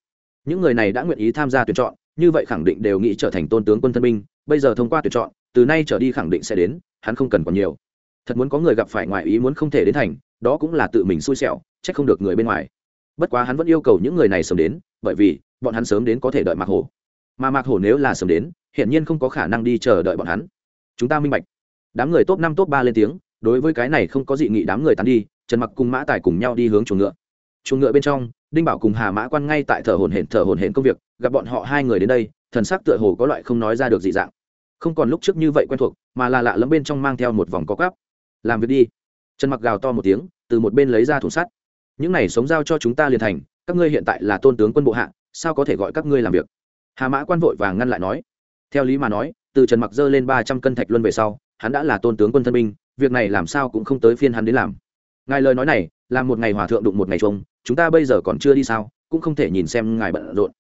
Những người này đã nguyện ý tham gia tuyển chọn, như vậy khẳng định đều nghĩ trở thành tôn tướng quân thân binh, bây giờ thông qua tuyển chọn, từ nay trở đi khẳng định sẽ đến, hắn không cần còn nhiều. Thật muốn có người gặp phải ngoại ý muốn không thể đến thành, đó cũng là tự mình xui xẻo trách không được người bên ngoài. Bất quá hắn vẫn yêu cầu những người này sớm đến, bởi vì bọn hắn sớm đến có thể đợi mạc hổ. Mà mạc hổ nếu là sớm đến, hiển nhiên không có khả năng đi chờ đợi bọn hắn. Chúng ta minh bạch. Đám người top năm, top ba lên tiếng, đối với cái này không có dị nghị đám người tán đi, trần mặc cùng mã tài cùng nhau đi hướng chuồng ngựa chuồng ngựa bên trong, đinh bảo cùng hà mã quan ngay tại thở hồn hển, thở hồn hển công việc, gặp bọn họ hai người đến đây, thần sắc tựa hồ có loại không nói ra được dị dạng. Không còn lúc trước như vậy quen thuộc, mà là lạ lẫm bên trong mang theo một vòng có cắp làm việc đi. Trần mặc gào to một tiếng, từ một bên lấy ra thùng sắt. Những này sống giao cho chúng ta liền thành, các ngươi hiện tại là tôn tướng quân bộ hạ, sao có thể gọi các ngươi làm việc? Hà mã quan vội vàng ngăn lại nói. Theo lý mà nói, từ trần mặc dơ lên ba trăm cân thạch luân về sau, hắn đã là tôn tướng quân thân binh, việc này làm sao cũng không tới phiên hắn đến làm. Ngài lời nói này làm một ngày hòa thượng đụng một ngày trông chúng ta bây giờ còn chưa đi sao, cũng không thể nhìn xem ngài bận rộn.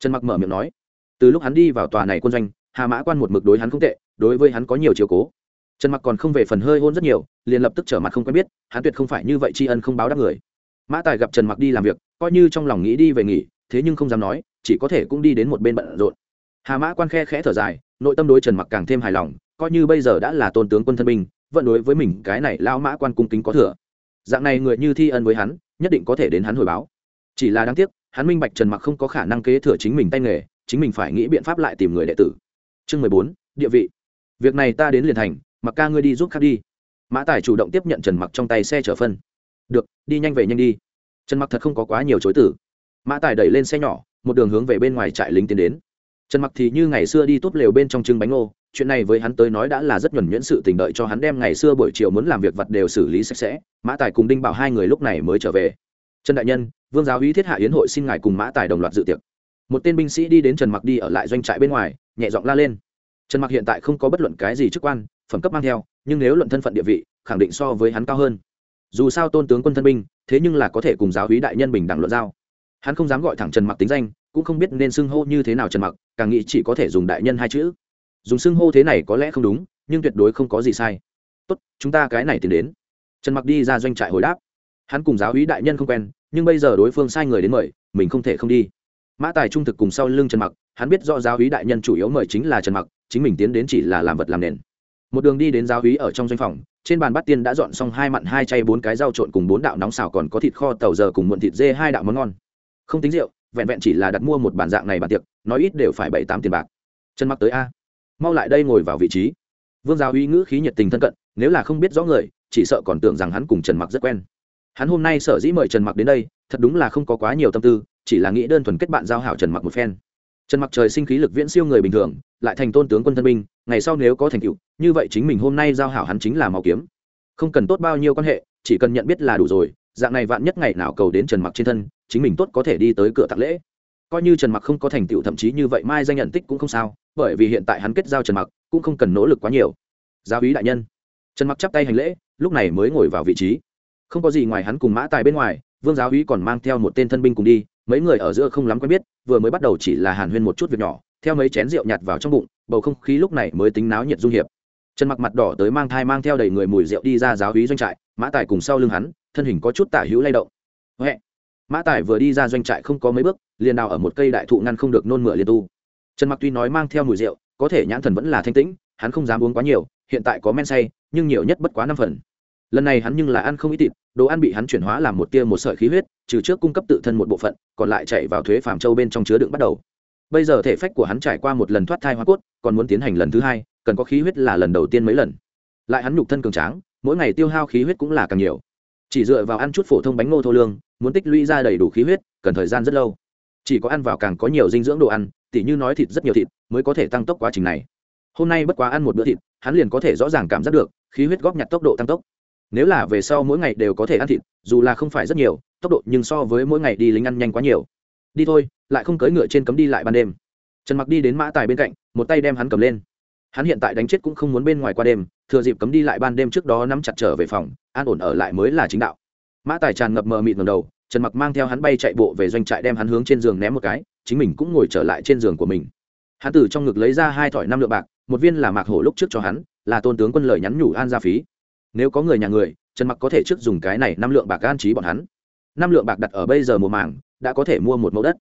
Trần mặc mở miệng nói. Từ lúc hắn đi vào tòa này quân doanh, hà mã quan một mực đối hắn không tệ, đối với hắn có nhiều chiều cố. Trần mặc còn không về phần hơi hôn rất nhiều, liền lập tức trở mặt không quen biết, hắn tuyệt không phải như vậy tri ân không báo đáp người. Mã tài gặp trần mặc đi làm việc, coi như trong lòng nghĩ đi về nghỉ, thế nhưng không dám nói, chỉ có thể cũng đi đến một bên bận rộn. Hà mã quan khe khẽ thở dài, nội tâm đối trần mặc càng thêm hài lòng, coi như bây giờ đã là tôn tướng quân thân binh, vẫn đối với mình cái này lao mã quan cung kính có thừa dạng này người như thi ân với hắn, nhất định có thể đến hắn hồi báo. Chỉ là đáng tiếc, hắn minh bạch trần mặc không có khả năng kế thừa chính mình tay nghề, chính mình phải nghĩ biện pháp lại tìm người đệ tử. Chương mười bốn, địa vị. Việc này ta đến liền thành, mặc ca ngươi đi giúp khác đi. Mã tài chủ động tiếp nhận trần mặc trong tay xe chở phân. Được, đi nhanh về nhanh đi. Trần mặc thật không có quá nhiều chối tử mã tài đẩy lên xe nhỏ, một đường hướng về bên ngoài trại lính tiến đến. Trần mặc thì như ngày xưa đi tốt lều bên trong trưng bánh ngô chuyện này với hắn tới nói đã là rất nhuẩn nhuyễn sự tình, đợi cho hắn đem ngày xưa buổi chiều muốn làm việc vật đều xử lý sạch sẽ, mã tài cùng đinh bảo hai người lúc này mới trở về. Trần đại nhân, vương giáo uy thiết hạ yến hội xin ngài cùng mã tài đồng loạt dự tiệc. Một tên binh sĩ đi đến trần mặc đi ở lại doanh trại bên ngoài, nhẹ giọng la lên. Trần mặc hiện tại không có bất luận cái gì chức quan, phẩm cấp mang theo, nhưng nếu luận thân phận địa vị, khẳng định so với hắn cao hơn. Dù sao tôn tướng quân thân binh, thế nhưng là có thể cùng giáo hí đại nhân bình đẳng luận giao. Hắn không dám gọi thẳng trần mặc tính danh, cũng không biết nên xưng hô như thế nào trần mặc, càng nghĩ chỉ có thể dùng đại nhân hai chữ dùng xưng hô thế này có lẽ không đúng, nhưng tuyệt đối không có gì sai. Tốt, chúng ta cái này tìm đến. Trần mặc đi ra doanh trại hồi đáp. Hắn cùng giáo hí đại nhân không quen, nhưng bây giờ đối phương sai người đến mời, mình không thể không đi. Mã tài trung thực cùng sau lưng trần mặc, hắn biết rõ giáo hí đại nhân chủ yếu mời chính là trần mặc, chính mình tiến đến chỉ là làm vật làm nền. Một đường đi đến giáo hí ở trong doanh phòng, trên bàn bát tiên đã dọn xong hai mặn, hai chay, bốn cái rau trộn cùng bốn đạo nóng xào còn có thịt kho, tàu giờ cùng muộn thịt dê, hai đạo món ngon. Không tính rượu, vẹn vẹn chỉ là đặt mua một bản dạng này bàn tiệc, nói ít đều phải bảy tám tiền bạc. Trần mặc tới a mau lại đây ngồi vào vị trí. Vương giáo uy ngữ khí nhiệt tình thân cận, nếu là không biết rõ người, chỉ sợ còn tưởng rằng hắn cùng trần mặc rất quen. Hắn hôm nay sở dĩ mời trần mặc đến đây, thật đúng là không có quá nhiều tâm tư, chỉ là nghĩ đơn thuần kết bạn giao hảo trần mặc một phen. Trần mặc trời sinh khí lực viễn siêu người bình thường, lại thành tôn tướng quân thân binh, ngày sau nếu có thành tựu, như vậy chính mình hôm nay giao hảo hắn chính là màu kiếm. Không cần tốt bao nhiêu quan hệ, chỉ cần nhận biết là đủ rồi, dạng này vạn nhất ngày nào cầu đến trần mặc trên thân, chính mình tốt có thể đi tới cửa tạc lễ. Coi như trần mặc không có thành tựu thậm chí như vậy, mai danh nhận tích cũng không sao bởi vì hiện tại hắn kết giao trần mặc, cũng không cần nỗ lực quá nhiều. Giáo ý đại nhân. Trần mặc chắp tay hành lễ, lúc này mới ngồi vào vị trí. Không có gì ngoài hắn cùng mã tài bên ngoài, vương giáo úy còn mang theo một tên thân binh cùng đi, mấy người ở giữa không lắm quen biết, vừa mới bắt đầu chỉ là hàn huyên một chút việc nhỏ, theo mấy chén rượu nhạt vào trong bụng, bầu không khí lúc này mới tính náo nhiệt dung hiệp. Trần mặc mặt đỏ tới mang thai mang theo đầy người mùi rượu đi ra giáo úy doanh trại, mã tài cùng sau lưng hắn, thân hình có chút tả hữu lay động. Huệ. mã tài vừa đi ra doanh trại không có mấy bước, liền đào ở một cây đại thụ ngăn không được nôn mửa liên tu trần mặc tuy nói mang theo mùi rượu, có thể nhãn thần vẫn là thanh tĩnh, hắn không dám uống quá nhiều, hiện tại có men say, nhưng nhiều nhất bất quá năm phần. Lần này hắn nhưng là ăn không ít thịt, đồ ăn bị hắn chuyển hóa làm một tia một sợi khí huyết, trừ trước cung cấp tự thân một bộ phận, còn lại chạy vào thuế phàm châu bên trong chứa đựng bắt đầu. Bây giờ thể phách của hắn trải qua một lần thoát thai hoa cốt, còn muốn tiến hành lần thứ hai, cần có khí huyết là lần đầu tiên mấy lần. Lại hắn nhục thân cường tráng, mỗi ngày tiêu hao khí huyết cũng là càng nhiều. Chỉ dựa vào ăn chút phổ thông bánh ngô thô lương, muốn tích lũy ra đầy đủ khí huyết, cần thời gian rất lâu. Chỉ có ăn vào càng có nhiều dinh dưỡng đồ ăn tỉ như nói thịt rất nhiều thịt mới có thể tăng tốc quá trình này. Hôm nay bất quá ăn một bữa thịt, hắn liền có thể rõ ràng cảm giác được, khí huyết góp nhặt tốc độ tăng tốc. Nếu là về sau mỗi ngày đều có thể ăn thịt, dù là không phải rất nhiều, tốc độ nhưng so với mỗi ngày đi lính ăn nhanh quá nhiều. Đi thôi, lại không cưỡi ngựa trên cấm đi lại ban đêm. Trần mặc đi đến mã tài bên cạnh, một tay đem hắn cầm lên. Hắn hiện tại đánh chết cũng không muốn bên ngoài qua đêm, thừa dịp cấm đi lại ban đêm trước đó nắm chặt trở về phòng, an ổn ở lại mới là chính đạo. Mã tài tràn ngập mờ mịt ngầm đầu trần mặc mang theo hắn bay chạy bộ về doanh trại đem hắn hướng trên giường ném một cái, chính mình cũng ngồi trở lại trên giường của mình. Hắn từ trong ngực lấy ra hai thỏi năm lượng bạc, một viên là mạc hổ lúc trước cho hắn, là tôn tướng quân lời nhắn nhủ an gia phí. Nếu có người nhà người, trần mặc có thể trước dùng cái này năm lượng bạc an trí bọn hắn. Năm lượng bạc đặt ở bây giờ mùa màng, đã có thể mua một mẫu đất.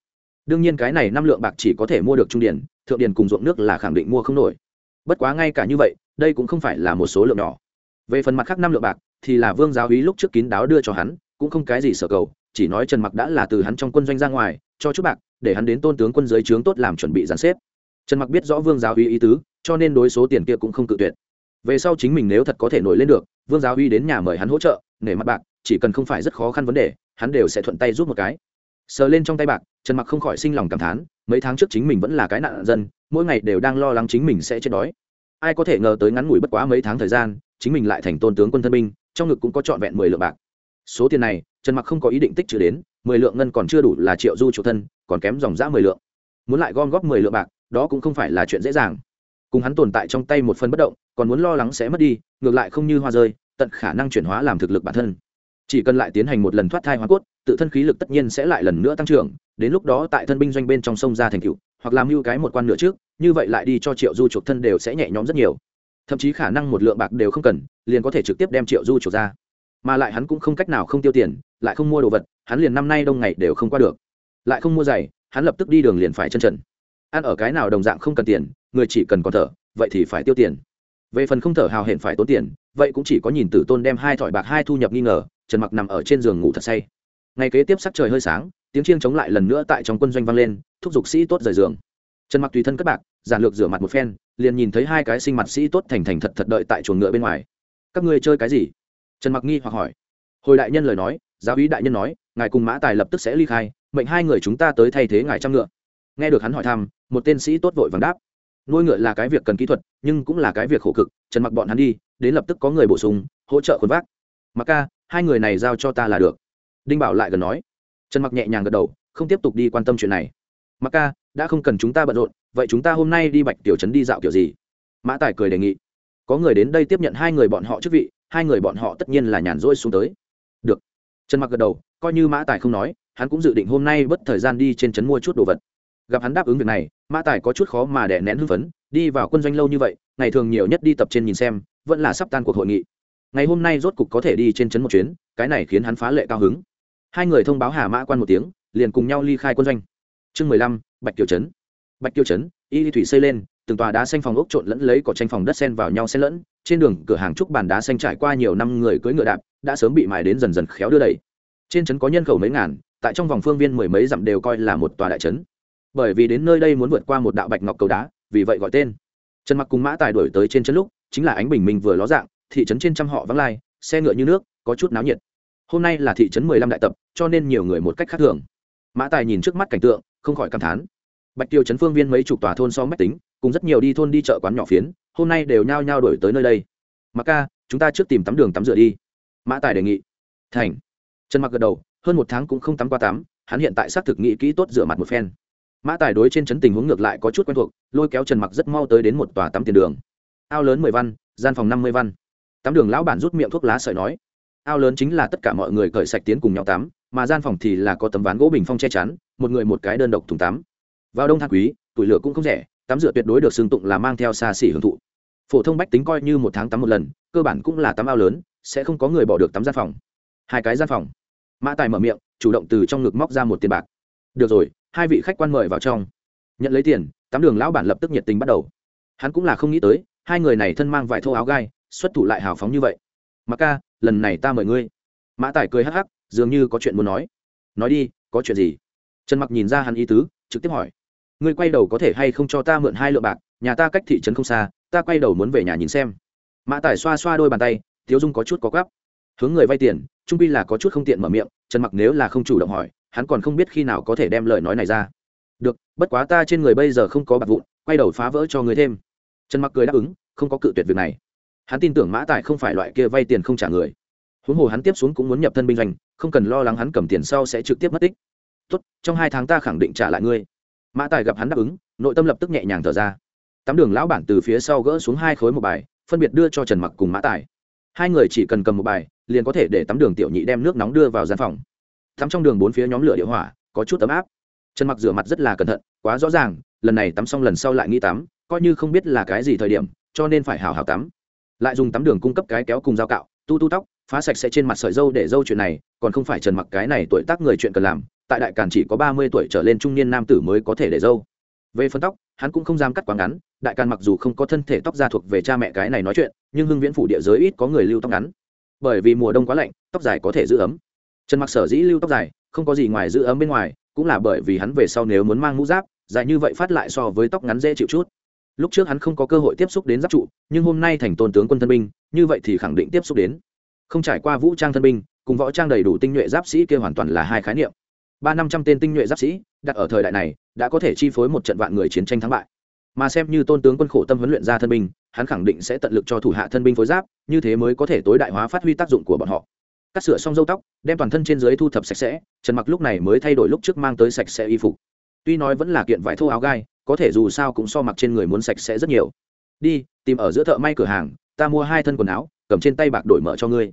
Đương nhiên cái này năm lượng bạc chỉ có thể mua được trung điển thượng điển cùng ruộng nước là khẳng định mua không nổi. Bất quá ngay cả như vậy, đây cũng không phải là một số lượng nhỏ. Về phần mặt khác năm lượng bạc, thì là vương giáo hí lúc trước kín đáo đưa cho hắn, cũng không cái gì sở cầu chỉ nói trần mặc đã là từ hắn trong quân doanh ra ngoài, cho chút bạc, để hắn đến tôn tướng quân giới trướng tốt làm chuẩn bị giàn xếp. Trần mặc biết rõ vương giáo uy ý tứ, cho nên đối số tiền kia cũng không cự tuyệt. Về sau chính mình nếu thật có thể nổi lên được, vương giáo uy đến nhà mời hắn hỗ trợ, nể mặt bạc, chỉ cần không phải rất khó khăn vấn đề, hắn đều sẽ thuận tay giúp một cái. Sờ lên trong tay bạc, trần mặc không khỏi sinh lòng cảm thán, mấy tháng trước chính mình vẫn là cái nạn dân, mỗi ngày đều đang lo lắng chính mình sẽ chết đói. Ai có thể ngờ tới ngắn ngủi bất quá mấy tháng thời gian, chính mình lại thành tôn tướng quân thân binh, trong ngực cũng có trọn vẹn mười lượng bạc. Số tiền này trần mặc không có ý định tích trữ đến, mười lượng ngân còn chưa đủ là triệu du chủ thân, còn kém dòng giã mười lượng. Muốn lại gom góp mười lượng bạc, đó cũng không phải là chuyện dễ dàng. Cùng hắn tồn tại trong tay một phần bất động, còn muốn lo lắng sẽ mất đi, ngược lại không như hoa rơi, tận khả năng chuyển hóa làm thực lực bản thân. Chỉ cần lại tiến hành một lần thoát thai hóa cốt, tự thân khí lực tất nhiên sẽ lại lần nữa tăng trưởng, đến lúc đó tại thân binh doanh bên trong sông ra thành cựu hoặc làm mưu cái một quan nữa trước, như vậy lại đi cho triệu du chuộc thân đều sẽ nhẹ nhõm rất nhiều. Thậm chí khả năng một lượng bạc đều không cần, liền có thể trực tiếp đem triệu du chuộc ra. Mà lại hắn cũng không cách nào không tiêu tiền lại không mua đồ vật, hắn liền năm nay đông ngày đều không qua được. Lại không mua giày, hắn lập tức đi đường liền phải chân trần. Ăn ở cái nào đồng dạng không cần tiền, người chỉ cần còn thở, vậy thì phải tiêu tiền. Về phần không thở hào hển phải tốn tiền, vậy cũng chỉ có nhìn tử tôn đem hai thỏi bạc hai thu nhập nghi ngờ, trần mặc nằm ở trên giường ngủ thật say. Ngày kế tiếp sắc trời hơi sáng, tiếng chiêng chống lại lần nữa tại trong quân doanh vang lên, thúc giục sĩ tốt rời giường. Trần mặc tùy thân cất bạc, giản lược rửa mặt một phen, liền nhìn thấy hai cái sinh mặt sĩ tốt thành thành thật thật đợi tại chuồng ngựa bên ngoài. Các ngươi chơi cái gì? Trần mặc nghi hoặc hỏi. Hồi đại nhân lời nói giáo úy đại nhân nói, ngài cùng mã tài lập tức sẽ ly khai, mệnh hai người chúng ta tới thay thế ngài trăm ngựa. Nghe được hắn hỏi thăm, một tên sĩ tốt vội vàng đáp. Nuôi ngựa là cái việc cần kỹ thuật, nhưng cũng là cái việc khổ cực, trần mặc bọn hắn đi, đến lập tức có người bổ sung, hỗ trợ khuôn vác. Mặc ca, hai người này giao cho ta là được. Đinh bảo lại gần nói. Trần mặc nhẹ nhàng gật đầu, không tiếp tục đi quan tâm chuyện này. Mặc ca, đã không cần chúng ta bận rộn, vậy chúng ta hôm nay đi bạch tiểu trấn đi dạo kiểu gì? Mã tài cười đề nghị. Có người đến đây tiếp nhận hai người bọn họ chức vị, hai người bọn họ tất nhiên là nhàn rỗi xuống tới. Được trần mặc gật đầu, coi như mã tài không nói, hắn cũng dự định hôm nay bất thời gian đi trên trấn mua chút đồ vật. Gặp hắn đáp ứng việc này, mã tài có chút khó mà đè nén hưng phấn, đi vào quân doanh lâu như vậy, ngày thường nhiều nhất đi tập trên nhìn xem, vẫn là sắp tan cuộc hội nghị. Ngày hôm nay rốt cục có thể đi trên trấn một chuyến, cái này khiến hắn phá lệ cao hứng. Hai người thông báo hà mã quan một tiếng, liền cùng nhau ly khai quân doanh. Chương mười lăm, bạch kiều trấn. Bạch kiều trấn, y thủy xây lên, từng tòa đá xanh phòng ốc trộn lẫn lấy cỏ tranh phòng đất sen vào nhau xen lẫn, trên đường cửa hàng trúc bàn đá xanh trải qua nhiều năm người cưỡi ngựa đạp đã sớm bị mài đến dần dần khéo đưa đẩy. Trên trấn có nhân khẩu mấy ngàn, tại trong vòng phương viên mười mấy dặm đều coi là một tòa đại trấn. Bởi vì đến nơi đây muốn vượt qua một đạo bạch ngọc cầu đá, vì vậy gọi tên. Trần mặc cùng mã tài đổi tới trên trấn lúc, chính là ánh bình minh vừa ló dạng, thị trấn trên trăm họ vắng lai, xe ngựa như nước, có chút náo nhiệt. Hôm nay là thị trấn mười lăm đại tập, cho nên nhiều người một cách khác thường. Mã tài nhìn trước mắt cảnh tượng, không khỏi cảm thán. Bạch tiêu trấn phương viên mấy chục tòa thôn so mách tính, cùng rất nhiều đi thôn đi chợ quán nhỏ phiến, hôm nay đều nhao nhao đổi tới nơi đây. Mặc ca, chúng ta trước tìm tắm đường tắm rửa đi mã tài đề nghị. Thành. Trần mặc gật đầu, hơn một tháng cũng không tắm qua tắm, hắn hiện tại xác thực nghĩ kỹ tốt rửa mặt một phen. Mã tài đối trên trấn tình huống ngược lại có chút quen thuộc, lôi kéo trần mặc rất mau tới đến một tòa tắm tiền đường. Ao lớn mười văn, gian phòng năm mươi văn. Tắm đường lão bản rút miệng thuốc lá sợi nói, ao lớn chính là tất cả mọi người cởi sạch tiến cùng nhau tắm, mà gian phòng thì là có tấm ván gỗ bình phong che chắn, một người một cái đơn độc thùng tắm. Vào đông thang quý tuổi lửa cũng không rẻ, tắm rửa tuyệt đối được xương tụng là mang theo xa xỉ hưởng thụ phổ thông bách tính coi như một tháng tắm một lần, cơ bản cũng là tắm ao lớn, sẽ không có người bỏ được tắm gian phòng. Hai cái gian phòng. Mã tài mở miệng, chủ động từ trong ngực móc ra một tiền bạc. Được rồi, hai vị khách quan mời vào trong. Nhận lấy tiền, tắm đường lão bản lập tức nhiệt tình bắt đầu. Hắn cũng là không nghĩ tới, hai người này thân mang vải thô áo gai, xuất thủ lại hào phóng như vậy. Mặc ca, lần này ta mời ngươi. Mã tài cười hắc hắc, dường như có chuyện muốn nói. Nói đi, có chuyện gì? Trần mặc nhìn ra hắn ý tứ, trực tiếp hỏi. Ngươi quay đầu có thể hay không cho ta mượn hai lượng bạc? Nhà ta cách thị trấn không xa, ta quay đầu muốn về nhà nhìn xem. Mã tài xoa xoa đôi bàn tay thiếu dung có chút có gắp hướng người vay tiền, trung pi là có chút không tiện mở miệng, trần mặc nếu là không chủ động hỏi, hắn còn không biết khi nào có thể đem lời nói này ra. Được, bất quá ta trên người bây giờ không có bạc vụn, quay đầu phá vỡ cho người thêm. Trần mặc cười đáp ứng, không có cự tuyệt việc này. Hắn tin tưởng mã tài không phải loại kia vay tiền không trả người. Huống hồ hắn tiếp xuống cũng muốn nhập thân binh doanh, không cần lo lắng hắn cầm tiền sau sẽ trực tiếp mất tích. Tốt, trong hai tháng ta khẳng định trả lại ngươi. Mã tài gặp hắn đáp ứng, nội tâm lập tức nhẹ nhàng thở ra tám đường lão bản từ phía sau gỡ xuống hai khối một bài, phân biệt đưa cho trần mặc cùng mã tài. Hai người chỉ cần cầm một bài, liền có thể để tắm đường tiểu nhị đem nước nóng đưa vào gian phòng. Tắm trong đường bốn phía nhóm lửa địa hỏa, có chút ấm áp. Trần mặc rửa mặt rất là cẩn thận, quá rõ ràng, lần này tắm xong lần sau lại nghĩ tắm, coi như không biết là cái gì thời điểm, cho nên phải hào hào tắm. Lại dùng tắm đường cung cấp cái kéo cùng dao cạo, tu tu tóc, phá sạch sẽ trên mặt sợi dâu để dâu chuyện này, còn không phải trần mặc cái này tuổi tác người chuyện cần làm, tại đại càn chỉ có ba mươi tuổi trở lên trung niên nam tử mới có thể để dâu. Về phân tóc, hắn cũng không dám cắt quá ngắn đại càn mặc dù không có thân thể tóc da thuộc về cha mẹ cái này nói chuyện, nhưng hưng viễn phủ địa giới ít có người lưu tóc ngắn. Bởi vì mùa đông quá lạnh, tóc dài có thể giữ ấm. Trần mặc sở dĩ lưu tóc dài, không có gì ngoài giữ ấm bên ngoài, cũng là bởi vì hắn về sau nếu muốn mang mũ giáp, dài như vậy phát lại so với tóc ngắn dễ chịu chút. Lúc trước hắn không có cơ hội tiếp xúc đến giáp trụ, nhưng hôm nay thành tôn tướng quân thân binh, như vậy thì khẳng định tiếp xúc đến. Không trải qua vũ trang thân binh, cùng võ trang đầy đủ tinh nhuệ giáp sĩ kia hoàn toàn là hai khái niệm. Ba năm trăm tên tinh nhuệ giáp sĩ, đặt ở thời đại này, đã có thể chi phối một trận vạn người chiến tranh thắng bại mà xem như tôn tướng quân khổ tâm huấn luyện ra thân binh, hắn khẳng định sẽ tận lực cho thủ hạ thân binh phối giáp, như thế mới có thể tối đại hóa phát huy tác dụng của bọn họ. Cắt sửa xong dâu tóc, đem toàn thân trên dưới thu thập sạch sẽ, trần mặc lúc này mới thay đổi lúc trước mang tới sạch sẽ y phục. Tuy nói vẫn là kiện vải thô áo gai, có thể dù sao cũng so mặc trên người muốn sạch sẽ rất nhiều. Đi, tìm ở giữa thợ may cửa hàng, ta mua hai thân quần áo, cầm trên tay bạc đổi mở cho ngươi.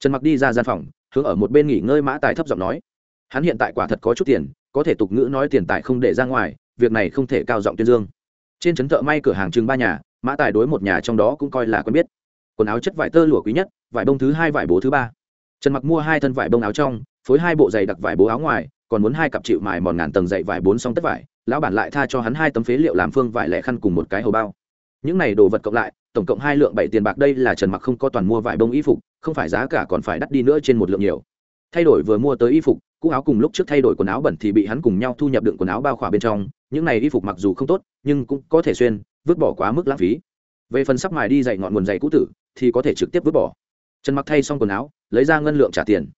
Trần mặc đi ra gian phòng, hướng ở một bên nghỉ ngơi mã tài thấp giọng nói. Hắn hiện tại quả thật có chút tiền, có thể tục ngữ nói tiền tài không để ra ngoài, việc này không thể cao giọng tuyên dương trên trấn thợ may cửa hàng chừng ba nhà, mã tài đối một nhà trong đó cũng coi là quen biết. Quần áo chất vải tơ lụa quý nhất, vải bông thứ hai, vải bố thứ ba. Trần mặc mua hai thân vải bông áo trong, phối hai bộ giày đặc vải bố áo ngoài, còn muốn hai cặp chịu mài mòn ngàn tầng dậy vải bốn xong tất vải, lão bản lại tha cho hắn hai tấm phế liệu làm phương vải lẻ khăn cùng một cái hầu bao. Những này đồ vật cộng lại, tổng cộng hai lượng bảy tiền bạc, đây là trần mặc không có toàn mua vải bông y phục, không phải giá cả còn phải đắt đi nữa trên một lượng nhiều. Thay đổi vừa mua tới y phục cũ áo cùng lúc trước thay đổi quần áo bẩn thì bị hắn cùng nhau thu nhập đựng quần áo bao khỏa bên trong, những này y phục mặc dù không tốt, nhưng cũng có thể xuyên, vứt bỏ quá mức lãng phí. Về phần sắp mài đi dạy ngọn nguồn giày cũ tử, thì có thể trực tiếp vứt bỏ. Trần mặc thay xong quần áo, lấy ra ngân lượng trả tiền.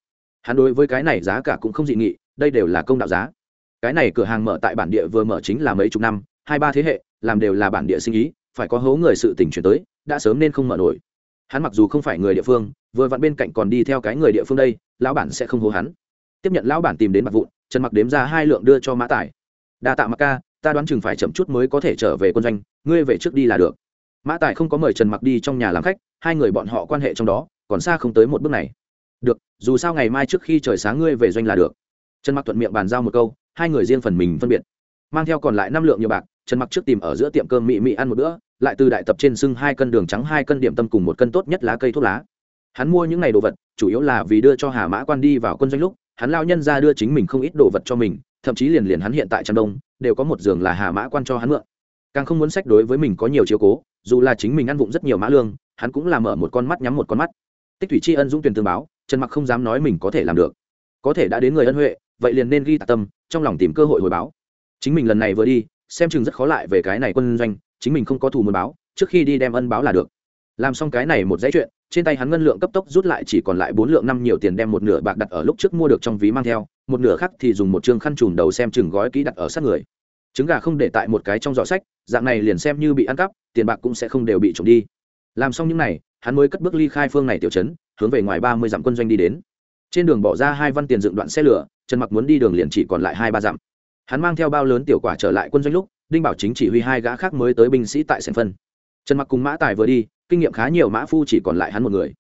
Hắn đối với cái này giá cả cũng không dị nghị, đây đều là công đạo giá. Cái này cửa hàng mở tại bản địa vừa mở chính là mấy chục năm, hai ba thế hệ, làm đều là bản địa sinh ý, phải có hố người sự tỉnh chuyển tới, đã sớm nên không mở nổi. Hắn mặc dù không phải người địa phương, vừa vặn bên cạnh còn đi theo cái người địa phương đây, lão bản sẽ không hố hắn tiếp nhận lão bản tìm đến mặt vụn, trần mặc đếm ra hai lượng đưa cho mã tải. đa tạ mặc ca, ta đoán chừng phải chậm chút mới có thể trở về quân doanh, ngươi về trước đi là được. Mã tài không có mời trần mặc đi trong nhà làm khách, hai người bọn họ quan hệ trong đó, còn xa không tới một bước này. Được, dù sao ngày mai trước khi trời sáng ngươi về doanh là được. Trần mặc thuận miệng bàn giao một câu, hai người riêng phần mình phân biệt. Mang theo còn lại năm lượng nhiều bạc, trần mặc trước tìm ở giữa tiệm cơm mị mị ăn một bữa, lại từ đại tập trên sưng hai cân đường trắng, hai cân điểm tâm cùng một cân tốt nhất lá cây thuốc lá. Hắn mua những ngày đồ vật, chủ yếu là vì đưa cho hà mã quan đi vào quân doanh lúc hắn lao nhân ra đưa chính mình không ít đồ vật cho mình, thậm chí liền liền hắn hiện tại trang đông, đều có một giường là hà mã quan cho hắn mượn. Càng không muốn sách đối với mình có nhiều chiếu cố, dù là chính mình ăn vụng rất nhiều mã lương, hắn cũng làm mở một con mắt nhắm một con mắt. Tích thủy tri ân dũng tuyển tương báo, trần mặc không dám nói mình có thể làm được. Có thể đã đến người ân huệ, vậy liền nên ghi tạc tâm, trong lòng tìm cơ hội hồi báo. Chính mình lần này vừa đi, xem chừng rất khó lại về cái này quân doanh, chính mình không có thù muốn báo, trước khi đi đem ân báo là được làm xong cái này một dãy chuyện, trên tay hắn ngân lượng cấp tốc rút lại chỉ còn lại bốn lượng năm nhiều tiền đem một nửa bạc đặt ở lúc trước mua được trong ví mang theo, một nửa khác thì dùng một chương khăn trùm đầu xem chừng gói kỹ đặt ở sát người. Trứng gà không để tại một cái trong giỏ sách, dạng này liền xem như bị ăn cắp, tiền bạc cũng sẽ không đều bị trộm đi. Làm xong những này, hắn mới cất bước ly khai phương này tiểu trấn, hướng về ngoài ba mươi dặm quân doanh đi đến. Trên đường bỏ ra hai văn tiền dựng đoạn xe lửa, trần mặc muốn đi đường liền chỉ còn lại hai ba dặm. Hắn mang theo bao lớn tiểu quả trở lại quân doanh lúc, đinh bảo chính chỉ huy hai gã khác mới tới binh sĩ tại sảnh phân. Trần mặc cùng mã tài vừa đi kinh nghiệm khá nhiều mã phu chỉ còn lại hắn một người.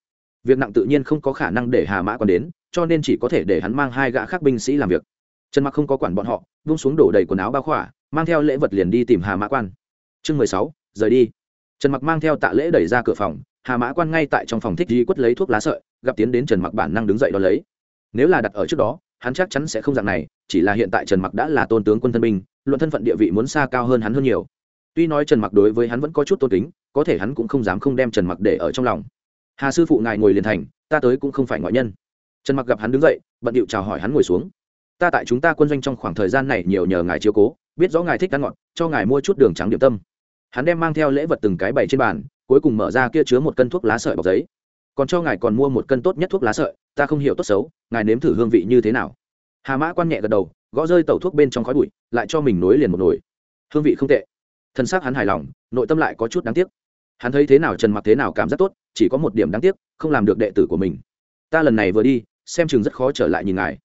Việc nặng tự nhiên không có khả năng để hà mã còn đến, cho nên chỉ có thể để hắn mang hai gã khác binh sĩ làm việc. Trần mặc không có quản bọn họ, vung xuống đổ đầy quần áo bao khỏa, mang theo lễ vật liền đi tìm hà mã quan. Chương mười sáu, rời đi. Trần mặc mang theo tạ lễ đẩy ra cửa phòng, hà mã quan ngay tại trong phòng thích di quất lấy thuốc lá sợi, gặp tiến đến trần mặc bản năng đứng dậy đón lấy. Nếu là đặt ở trước đó, hắn chắc chắn sẽ không dạng này, chỉ là hiện tại trần mặc đã là tôn tướng quân thân binh, luận thân phận địa vị muốn xa cao hơn hắn hơn nhiều tuy nói trần mặc đối với hắn vẫn có chút tôn kính, có thể hắn cũng không dám không đem trần mặc để ở trong lòng. Hà sư phụ ngài ngồi liền thành, ta tới cũng không phải ngoại nhân. Trần mặc gặp hắn đứng dậy, bận điệu chào hỏi hắn ngồi xuống. Ta tại chúng ta quân doanh trong khoảng thời gian này nhiều nhờ ngài chiếu cố, biết rõ ngài thích ăn ngọt, cho ngài mua chút đường trắng điểm tâm. Hắn đem mang theo lễ vật từng cái bày trên bàn, cuối cùng mở ra kia chứa một cân thuốc lá sợi bọc giấy. Còn cho ngài còn mua một cân tốt nhất thuốc lá sợi, ta không hiểu tốt xấu, ngài nếm thử hương vị như thế nào. Hà mã quan nhẹ gật đầu, gõ rơi tẩu thuốc bên trong khói bụi, lại cho mình nối liền một nồi. Hương vị không tệ thân xác hắn hài lòng, nội tâm lại có chút đáng tiếc. Hắn thấy thế nào trần mặc thế nào cảm giác tốt, chỉ có một điểm đáng tiếc, không làm được đệ tử của mình. Ta lần này vừa đi, xem chừng rất khó trở lại nhìn ngài.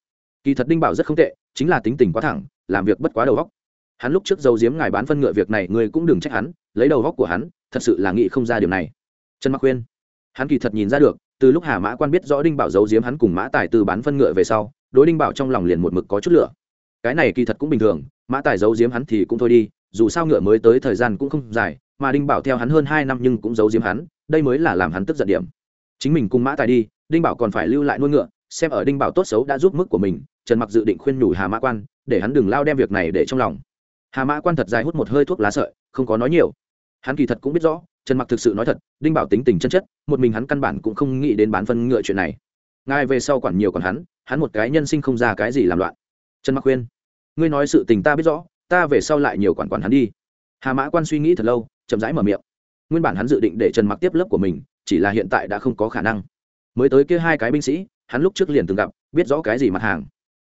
Kỳ thật đinh bảo rất không tệ, chính là tính tình quá thẳng, làm việc bất quá đầu góc hắn lúc trước dầu diếm ngài bán phân ngựa việc này, ngươi cũng đừng trách hắn, lấy đầu góc của hắn, thật sự là nghĩ không ra điều này. Trần mặc khuyên. Hắn kỳ thật nhìn ra được, từ lúc hà mã quan biết rõ đinh bảo giấu diếm hắn cùng mã tài từ bán phân ngựa về sau, đối đinh bảo trong lòng liền một mực có chút lửa. Cái này kỳ thật cũng bình thường, mã tài giấu giếm hắn thì cũng thôi đi dù sao ngựa mới tới thời gian cũng không dài, mà đinh bảo theo hắn hơn hai năm nhưng cũng giấu giếm hắn, đây mới là làm hắn tức giận điểm. Chính mình cùng mã tài đi, đinh bảo còn phải lưu lại nuôi ngựa, xem ở đinh bảo tốt xấu đã giúp mức của mình, trần mặc dự định khuyên nhủ hà mã quan, để hắn đừng lao đem việc này để trong lòng. Hà mã quan thật dài hút một hơi thuốc lá sợi, không có nói nhiều. Hắn kỳ thật cũng biết rõ, trần mặc thực sự nói thật, đinh bảo tính tình chân chất, một mình hắn căn bản cũng không nghĩ đến bán phân ngựa chuyện này. Ngài về sau quản nhiều còn hắn hắn một cái nhân sinh không ra cái gì làm loạn. Trần mặc khuyên, ngươi nói sự tình ta biết rõ ta về sau lại nhiều quản quản hắn đi. Hà mã quan suy nghĩ thật lâu, chậm rãi mở miệng. Nguyên bản hắn dự định để trần mặc tiếp lớp của mình, chỉ là hiện tại đã không có khả năng. Mới tới kia hai cái binh sĩ, hắn lúc trước liền từng gặp, biết rõ cái gì mặt hàng.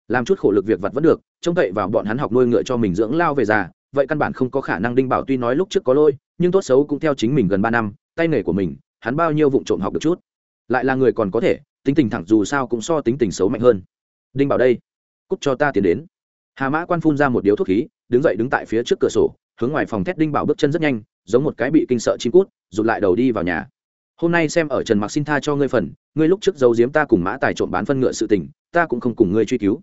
Làm chút khổ lực việc vặt vẫn được, trông cậy vào bọn hắn học nuôi ngựa cho mình dưỡng lao về già, vậy căn bản không có khả năng đinh bảo tuy nói lúc trước có lôi nhưng tốt xấu cũng theo chính mình gần ba năm, tay nghề của mình, hắn bao nhiêu vụ trộm học được chút. Lại là người còn có thể, tính tình thẳng dù sao cũng so tính tình xấu mạnh hơn. Đinh bảo đây cúc cho ta tiến đến. Hà mã quan phun ra một điếu thuốc khí đứng dậy đứng tại phía trước cửa sổ, hướng ngoài phòng thét đinh bảo bước chân rất nhanh, giống một cái bị kinh sợ chim cút, rụt lại đầu đi vào nhà. Hôm nay xem ở trần mặc xin tha cho ngươi phần, ngươi lúc trước giấu giếm ta cùng mã tài trộm bán phân ngựa sự tình, ta cũng không cùng ngươi truy cứu.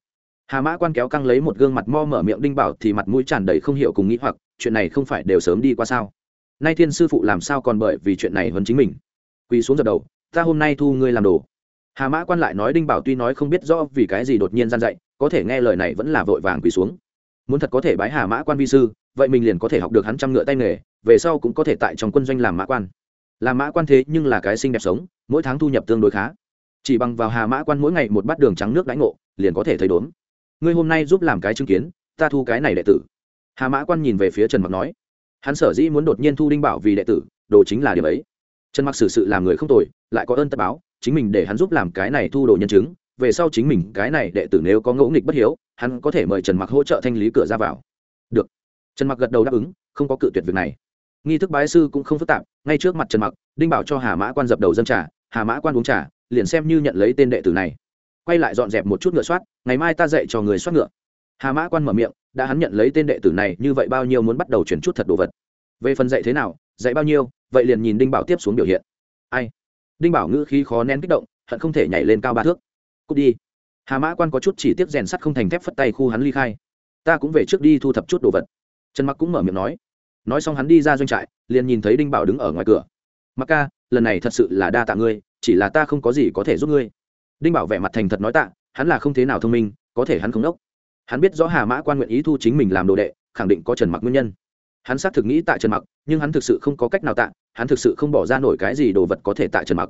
Hà mã quan kéo căng lấy một gương mặt mo mở miệng đinh bảo thì mặt mũi tràn đầy không hiểu cùng nghĩ hoặc, chuyện này không phải đều sớm đi qua sao? Nay thiên sư phụ làm sao còn bởi vì chuyện này hơn chính mình? Quỳ xuống dập đầu, ta hôm nay thu ngươi làm đồ. Hà mã quan lại nói đinh bảo tuy nói không biết rõ vì cái gì đột nhiên gian dạy có thể nghe lời này vẫn là vội vàng quỳ xuống muốn thật có thể bái hà mã quan vi sư, vậy mình liền có thể học được hắn trăm ngựa tay nghề, về sau cũng có thể tại trong quân doanh làm mã quan. Làm mã quan thế nhưng là cái xinh đẹp sống, mỗi tháng thu nhập tương đối khá. Chỉ bằng vào hà mã quan mỗi ngày một bát đường trắng nước đánh ngộ, liền có thể thấy đốn ngươi hôm nay giúp làm cái chứng kiến, ta thu cái này đệ tử. Hà mã quan nhìn về phía trần mặc nói. Hắn sở dĩ muốn đột nhiên thu đinh bảo vì đệ tử, đồ chính là điểm ấy. Trần mặc xử sự làm người không tồi, lại có ơn tất báo, chính mình để hắn giúp làm cái này thu đồ nhân chứng về sau chính mình, cái này đệ tử nếu có ngẫu nghịch bất hiếu, hắn có thể mời trần mặc hỗ trợ thanh lý cửa ra vào. Được. Trần mặc gật đầu đáp ứng, không có cự tuyệt việc này. Nghi thức bái sư cũng không phức tạp, ngay trước mặt trần mặc, đinh bảo cho hà mã quan dập đầu dân trà, hà mã quan uống trà, liền xem như nhận lấy tên đệ tử này. Quay lại dọn dẹp một chút ngựa soát, ngày mai ta dạy cho người soát ngựa. Hà mã quan mở miệng, đã hắn nhận lấy tên đệ tử này, như vậy bao nhiêu muốn bắt đầu chuyển chút thật đồ vật. Về phần dạy thế nào, dạy bao nhiêu, vậy liền nhìn đinh bảo tiếp xuống biểu hiện. Ai? Đinh bảo ngữ khí khó nén kích động, hận không thể nhảy lên cao ba thước cút đi. Hà mã quan có chút chỉ tiếp rèn sắt không thành thép phất tay khu hắn ly khai. Ta cũng về trước đi thu thập chút đồ vật. Trần mặc cũng mở miệng nói. Nói xong hắn đi ra doanh trại, liền nhìn thấy đinh bảo đứng ở ngoài cửa. Mặc ca, lần này thật sự là đa tạ ngươi, chỉ là ta không có gì có thể giúp ngươi. Đinh bảo vẻ mặt thành thật nói tạ, hắn là không thế nào thông minh, có thể hắn không đốc. Hắn biết rõ hà mã quan nguyện ý thu chính mình làm đồ đệ, khẳng định có trần mặc nguyên nhân. Hắn xác thực nghĩ tại trần mặc, nhưng hắn thực sự không có cách nào tạ, hắn thực sự không bỏ ra nổi cái gì đồ vật có thể tại trần mặc.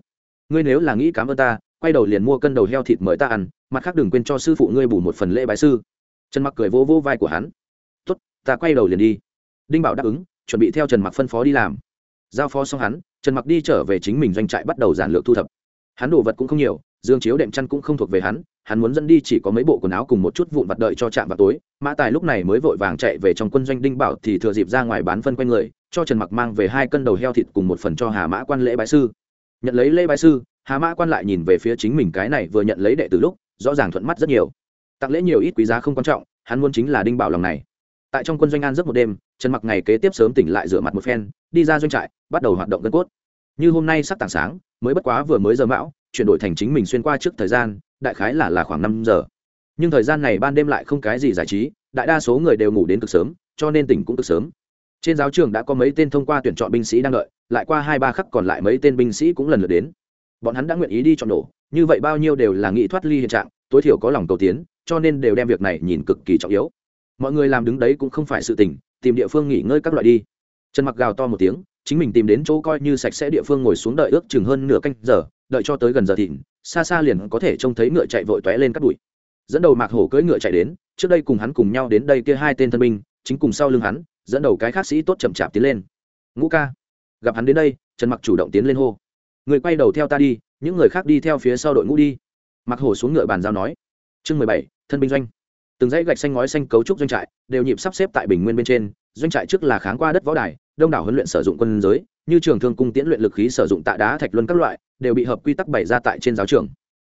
Ngươi nếu là nghĩ cảm ơn ta quay đầu liền mua cân đầu heo thịt mời ta ăn, mặt khác đừng quên cho sư phụ ngươi bù một phần lễ bái sư. Trần mặc cười vô vô vai của hắn. Tốt, ta quay đầu liền đi. Đinh bảo đáp ứng, chuẩn bị theo trần mặc phân phó đi làm. Giao phó xong hắn, trần mặc đi trở về chính mình doanh trại bắt đầu giản lược thu thập. Hắn đồ vật cũng không nhiều, dương chiếu đệm chăn cũng không thuộc về hắn hắn muốn dẫn đi chỉ có mấy bộ quần áo cùng một chút vụn vặt đợi cho chạm vào tối. Mã tài lúc này mới vội vàng chạy về trong quân doanh đinh bảo thì thừa dịp ra ngoài bán phân quanh người, cho trần mặc mang về hai cân đầu heo thịt cùng một phần cho hà mã quan lễ bái sư. Nhận lấy lễ bái sư hà mã quan lại nhìn về phía chính mình cái này vừa nhận lấy đệ từ lúc, rõ ràng thuận mắt rất nhiều. Tặng lễ nhiều ít quý giá không quan trọng, hắn muốn chính là đinh bảo lòng này. Tại trong quân doanh an giấc một đêm, trần mặc ngày kế tiếp sớm tỉnh lại rửa mặt một phen, đi ra doanh trại, bắt đầu hoạt động gân cốt. Như hôm nay sắp tảng sáng, mới bất quá vừa mới giờ mão, chuyển đổi thành chính mình xuyên qua trước thời gian, đại khái là là khoảng năm giờ. Nhưng thời gian này ban đêm lại không cái gì giải trí, đại đa số người đều ngủ đến cực sớm, cho nên tỉnh cũng cực sớm. Trên giáo trường đã có mấy tên thông qua tuyển chọn binh sĩ đang đợi, lại qua hai ba khắc còn lại mấy tên binh sĩ cũng lần lượt đến bọn hắn đã nguyện ý đi chọn nổ, như vậy bao nhiêu đều là nghĩ thoát ly hiện trạng, tối thiểu có lòng cầu tiến, cho nên đều đem việc này nhìn cực kỳ trọng yếu. Mọi người làm đứng đấy cũng không phải sự tình, tìm địa phương nghỉ ngơi các loại đi. Trần mặc gào to một tiếng, chính mình tìm đến chỗ coi như sạch sẽ địa phương ngồi xuống đợi ước chừng hơn nửa canh giờ, đợi cho tới gần giờ thịnh, xa xa liền có thể trông thấy ngựa chạy vội tóe lên cắt đùi dẫn đầu mạc hổ cưỡi ngựa chạy đến, trước đây cùng hắn cùng nhau đến đây kia hai tên thân binh, chính cùng sau lưng hắn, dẫn đầu cái khác sĩ tốt chậm chạp tiến lên. Ngũ ca, gặp hắn đến đây. Trần mặc chủ động tiến lên hô người quay đầu theo ta đi, những người khác đi theo phía sau đội ngũ đi. Mặc hổ xuống ngựa bàn giao nói. Chương mười bảy, thân binh doanh. Từng dãy gạch xanh ngói xanh cấu trúc doanh trại, đều nhịp sắp xếp tại bình nguyên bên trên. Doanh trại trước là kháng qua đất võ đài, đông đảo huấn luyện sử dụng quân giới, như trường thương cung tiễn luyện lực khí sử dụng tạ đá thạch luân các loại, đều bị hợp quy tắc bày ra tại trên giáo trường.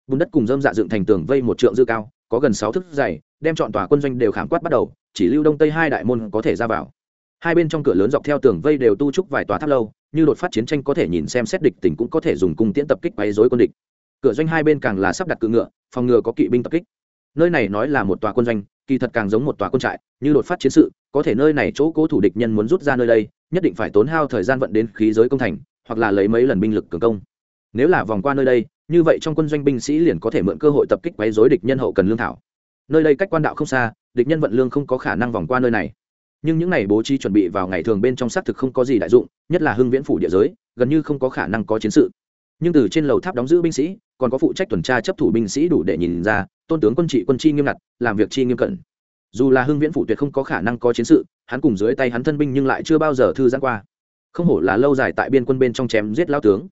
Bùn đất cùng dơm dạ dựng thành tường vây một trượng dư cao, có gần sáu thước dày, đem chọn tòa quân doanh đều khảm quát bắt đầu, chỉ lưu đông tây hai đại môn có thể ra vào hai bên trong cửa lớn dọc theo tường vây đều tu trúc vài tòa tháp lâu, như đột phát chiến tranh có thể nhìn xem xét địch tỉnh cũng có thể dùng cung tiễn tập kích quấy dối quân địch. Cửa doanh hai bên càng là sắp đặt cự ngựa, phòng ngừa có kỵ binh tập kích. Nơi này nói là một tòa quân doanh, kỳ thật càng giống một tòa quân trại, như đột phát chiến sự, có thể nơi này chỗ cố thủ địch nhân muốn rút ra nơi đây, nhất định phải tốn hao thời gian vận đến khí giới công thành, hoặc là lấy mấy lần binh lực cường công. Nếu là vòng qua nơi đây, như vậy trong quân doanh binh sĩ liền có thể mượn cơ hội tập kích quấy dối địch nhân hậu cần lương thảo. Nơi đây cách quan đạo không xa, địch nhân vận lương không có khả năng vòng qua nơi này nhưng những này bố trí chuẩn bị vào ngày thường bên trong xác thực không có gì đại dụng, nhất là hưng viễn phủ địa giới, gần như không có khả năng có chiến sự. Nhưng từ trên lầu tháp đóng giữ binh sĩ, còn có phụ trách tuần tra chấp thủ binh sĩ đủ để nhìn ra, tôn tướng quân trị quân chi nghiêm ngặt, làm việc chi nghiêm cẩn. Dù là hưng viễn phủ tuyệt không có khả năng có chiến sự, hắn cùng dưới tay hắn thân binh nhưng lại chưa bao giờ thư giãn qua. Không hổ là lâu dài tại biên quân bên trong chém giết lao tướng.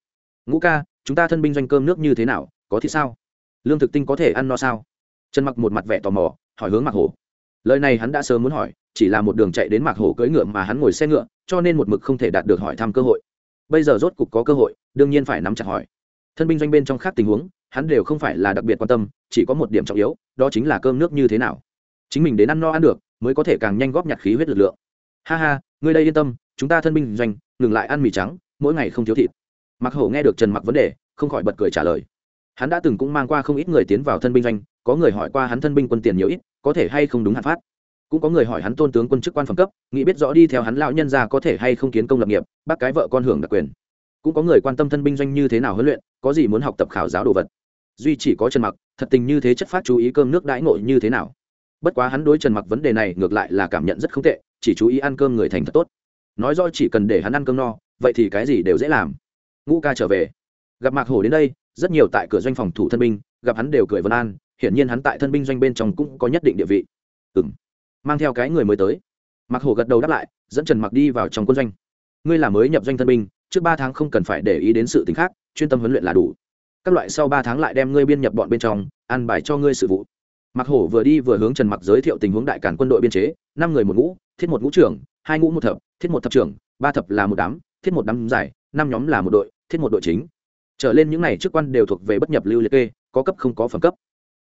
Ngũ ca, chúng ta thân binh doanh cơm nước như thế nào, có thì sao? Lương thực tinh có thể ăn no sao? Trần mặc một mặt vẻ tò mò, hỏi hướng mặc hổ. Lời này hắn đã sớm muốn hỏi chỉ là một đường chạy đến mạc hổ cưỡi ngựa mà hắn ngồi xe ngựa, cho nên một mực không thể đạt được hỏi thăm cơ hội. Bây giờ rốt cục có cơ hội, đương nhiên phải nắm chặt hỏi. Thân binh doanh bên trong khác tình huống, hắn đều không phải là đặc biệt quan tâm, chỉ có một điểm trọng yếu, đó chính là cơm nước như thế nào. Chính mình đến ăn no ăn được, mới có thể càng nhanh góp nhặt khí huyết lực lượng. Ha ha, ngươi đây yên tâm, chúng ta thân binh doanh, ngừng lại ăn mì trắng, mỗi ngày không thiếu thịt. Mặc hổ nghe được trần mặc vấn đề, không khỏi bật cười trả lời. Hắn đã từng cũng mang qua không ít người tiến vào thân binh doanh, có người hỏi qua hắn thân binh quân tiền nhiều ít, có thể hay không đúng hạn phát cũng có người hỏi hắn tôn tướng quân chức quan phẩm cấp, nghĩ biết rõ đi theo hắn lão nhân ra có thể hay không kiến công lập nghiệp bác cái vợ con hưởng đặc quyền. Cũng có người quan tâm thân binh doanh như thế nào huấn luyện, có gì muốn học tập khảo giáo đồ vật. Duy chỉ có trần mặc, thật tình như thế chất phát chú ý cơm nước đãi ngộ như thế nào. Bất quá hắn đối trần mặc vấn đề này ngược lại là cảm nhận rất không tệ, chỉ chú ý ăn cơm người thành thật tốt. Nói do chỉ cần để hắn ăn cơm no, vậy thì cái gì đều dễ làm. Ngũ ca trở về. Gặp mạc hổ đến đây, rất nhiều tại cửa doanh phòng thủ thân binh, gặp hắn đều cười vân an, hiển nhiên hắn tại thân binh doanh bên trong cũng có nhất định địa vị. Ừng mang theo cái người mới tới. Mặc hổ gật đầu đáp lại, dẫn trần mặc đi vào trong quân doanh. Ngươi là mới nhập doanh thân binh, trước ba tháng không cần phải để ý đến sự t khác, chuyên tâm huấn luyện là đủ. Các loại sau ba tháng lại đem ngươi biên nhập bọn bên trong ăn bài cho ngươi sự vụ. Mặc hổ vừa đi vừa hướng trần mặc giới thiệu tình huống đại cản quân đội biên chế, năm người một ngũ, thiết một ngũ trưởng, hai ngũ một thập, thiết một thập trưởng, ba thập là một đám, thiết một đám giải năm nhóm là một đội, thiết một đội chính. Trở lên những này chức quan đều thuộc về bất nhập lưu liệt kê, có cấp không có phẩm cấp.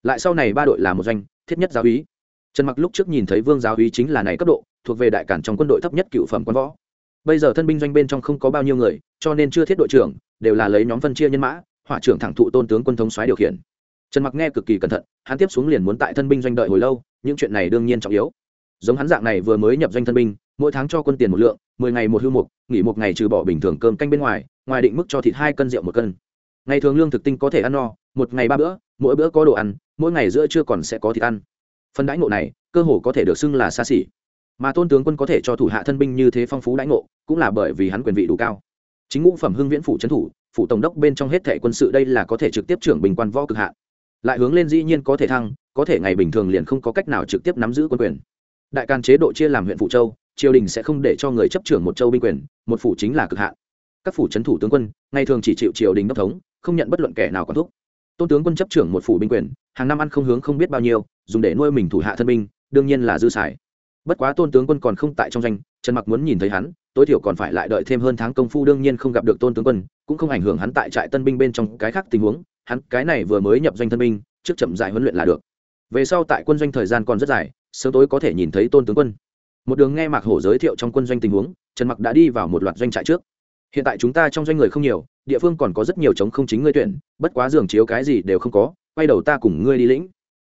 Lại sau này ba đội là một doanh, thiết nhất giáo ý trần mặc lúc trước nhìn thấy vương giáo uy chính là này cấp độ, thuộc về đại cản trong quân đội thấp nhất cựu phẩm quân võ. Bây giờ thân binh doanh bên trong không có bao nhiêu người, cho nên chưa thiết đội trưởng, đều là lấy nhóm phân chia nhân mã, hỏa trưởng thẳng thụ tôn tướng quân thống soái điều khiển. Trần mặc nghe cực kỳ cẩn thận, hắn tiếp xuống liền muốn tại thân binh doanh đợi hồi lâu, những chuyện này đương nhiên trọng yếu. Giống hắn dạng này vừa mới nhập doanh thân binh, mỗi tháng cho quân tiền một lượng, mười ngày một hưu mục, nghỉ một ngày trừ bỏ bình thường cơm canh bên ngoài ngoài định mức cho thịt hai cân rượu một cân. Ngày thường lương thực tinh có thể ăn no, một ngày ba bữa, mỗi bữa có đồ ăn, mỗi ngày giữa trưa còn sẽ có thịt ăn phần đãi ngộ này, cơ hồ có thể được xưng là xa xỉ. Mà tôn tướng quân có thể cho thủ hạ thân binh như thế phong phú đãi ngộ, cũng là bởi vì hắn quyền vị đủ cao. Chính ngũ phẩm hưng viễn phủ trấn thủ, phủ tổng đốc bên trong hết thệ quân sự đây là có thể trực tiếp trưởng bình quan võ cực hạn. Lại hướng lên dĩ nhiên có thể thăng, có thể ngày bình thường liền không có cách nào trực tiếp nắm giữ quân quyền. Đại can chế độ chia làm huyện phụ châu, triều đình sẽ không để cho người chấp trưởng một châu binh quyền, một phủ chính là cực hạn. Các phủ trấn thủ tướng quân, ngày thường chỉ chịu triều đình đốc thống, không nhận bất luận kẻ nào quản thúc tôn tướng quân chấp trưởng một phủ binh quyền, hàng năm ăn không hướng không biết bao nhiêu, dùng để nuôi mình thủ hạ thân binh, đương nhiên là dư xài. Bất quá tôn tướng quân còn không tại trong danh, trần mặc muốn nhìn thấy hắn, tối thiểu còn phải lại đợi thêm hơn tháng công phu đương nhiên không gặp được tôn tướng quân, cũng không ảnh hưởng hắn tại trại tân binh bên trong cái khác tình huống, hắn cái này vừa mới nhập doanh thân binh, trước chậm dài huấn luyện là được. Về sau tại quân doanh thời gian còn rất dài, sớm tối có thể nhìn thấy tôn tướng quân. Một đường nghe mạc hổ giới thiệu trong quân doanh tình huống, trần mặc đã đi vào một loạt doanh trại trước hiện tại chúng ta trong doanh người không nhiều, địa phương còn có rất nhiều chống không chính ngươi tuyển, bất quá giường chiếu cái gì đều không có, quay đầu ta cùng ngươi đi lĩnh.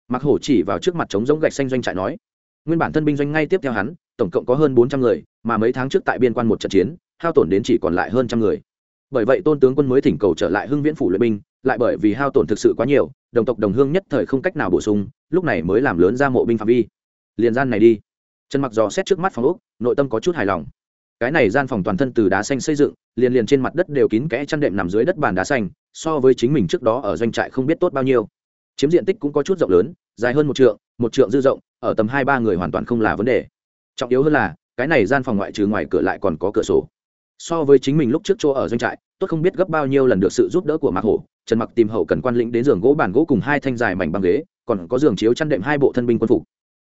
Mặc hổ chỉ vào trước mặt trống giống gạch xanh doanh trại nói, nguyên bản thân binh doanh ngay tiếp theo hắn, tổng cộng có hơn bốn trăm người, mà mấy tháng trước tại biên quan một trận chiến, hao tổn đến chỉ còn lại hơn trăm người. Bởi vậy tôn tướng quân mới thỉnh cầu trở lại hưng viễn phủ luyện binh, lại bởi vì hao tổn thực sự quá nhiều, đồng tộc đồng hương nhất thời không cách nào bổ sung, lúc này mới làm lớn ra mộ binh phạm vi. Liền gian này đi. Trần mặc dò xét trước mắt phòng úc nội tâm có chút hài lòng cái này gian phòng toàn thân từ đá xanh xây dựng, liền liền trên mặt đất đều kín kẽ chăn đệm nằm dưới đất bàn đá xanh, so với chính mình trước đó ở doanh trại không biết tốt bao nhiêu. Chiếm diện tích cũng có chút rộng lớn, dài hơn một trượng một trượng dư rộng, ở tầm hai ba người hoàn toàn không là vấn đề. Trọng yếu hơn là, cái này gian phòng ngoại trừ ngoài cửa lại còn có cửa sổ. So với chính mình lúc trước chỗ ở doanh trại, tốt không biết gấp bao nhiêu lần được sự giúp đỡ của mạc hổ, trần mặc tìm hậu cần quan lĩnh đến giường gỗ bàn gỗ cùng hai thanh dài mảnh băng ghế, còn có giường chiếu chăn đệm hai bộ thân binh quân phục.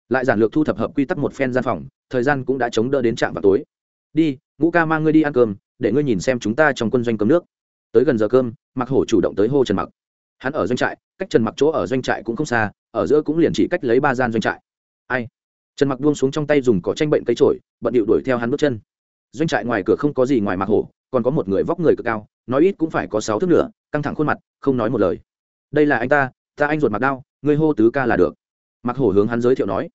Lại giản lược thu thập hợp quy tắc một phen gian phòng, thời gian cũng đã chống đỡ đến trạm vào tối đi, ngũ ca mang ngươi đi ăn cơm, để ngươi nhìn xem chúng ta trong quân doanh cơm nước. Tới gần giờ cơm mặc hổ chủ động tới hô trần mặc. Hắn ở doanh trại, cách trần mặc chỗ ở doanh trại cũng không xa, ở giữa cũng liền chỉ cách lấy ba gian doanh trại. Ai? Trần mặc buông xuống trong tay dùng cỏ tranh bệnh cây trổi bận điệu đuổi theo hắn bước chân. Doanh trại ngoài cửa không có gì ngoài mặc hổ, còn có một người vóc người cực cao, nói ít cũng phải có sáu thước nữa căng thẳng khuôn mặt, không nói một lời. Đây là anh ta ta anh ruột mặc đao, ngươi hô tứ ca là được. Mặc hổ hướng hắn giới thiệu nói.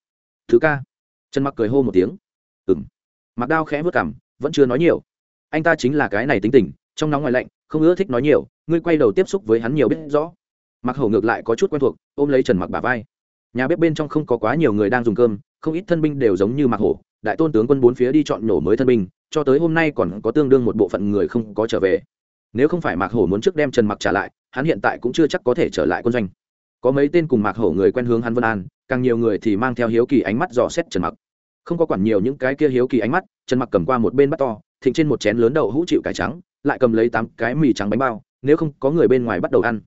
Thứ ca. Trần mặc cười hô một tiếng. Ừng mặc đao khẽ vớt cảm vẫn chưa nói nhiều. Anh ta chính là cái này tính tình, trong nóng ngoài lạnh, không ưa thích nói nhiều, ngươi quay đầu tiếp xúc với hắn nhiều biết rõ. Mặc hổ ngược lại có chút quen thuộc, ôm lấy trần mặc bà vai. Nhà bếp bên trong không có quá nhiều người đang dùng cơm, không ít thân binh đều giống như mặc hổ, đại tôn tướng quân bốn phía đi chọn nổ mới thân binh, cho tới hôm nay còn có tương đương một bộ phận người không có trở về. Nếu không phải mạc hổ muốn trước đem trần mặc trả lại, hắn hiện tại cũng chưa chắc có thể trở lại quân doanh. Có mấy tên cùng mạc hổ người quen hướng hắn vân an, càng nhiều người thì mang theo hiếu kỳ ánh mắt dò xét trần mặc. Không có quản nhiều những cái kia hiếu kỳ ánh mắt trần mặc cầm qua một bên bắt to, thịnh trên một chén lớn đậu hũ chịu cải trắng, lại cầm lấy tám cái mì trắng bánh bao, nếu không có người bên ngoài bắt đầu ăn.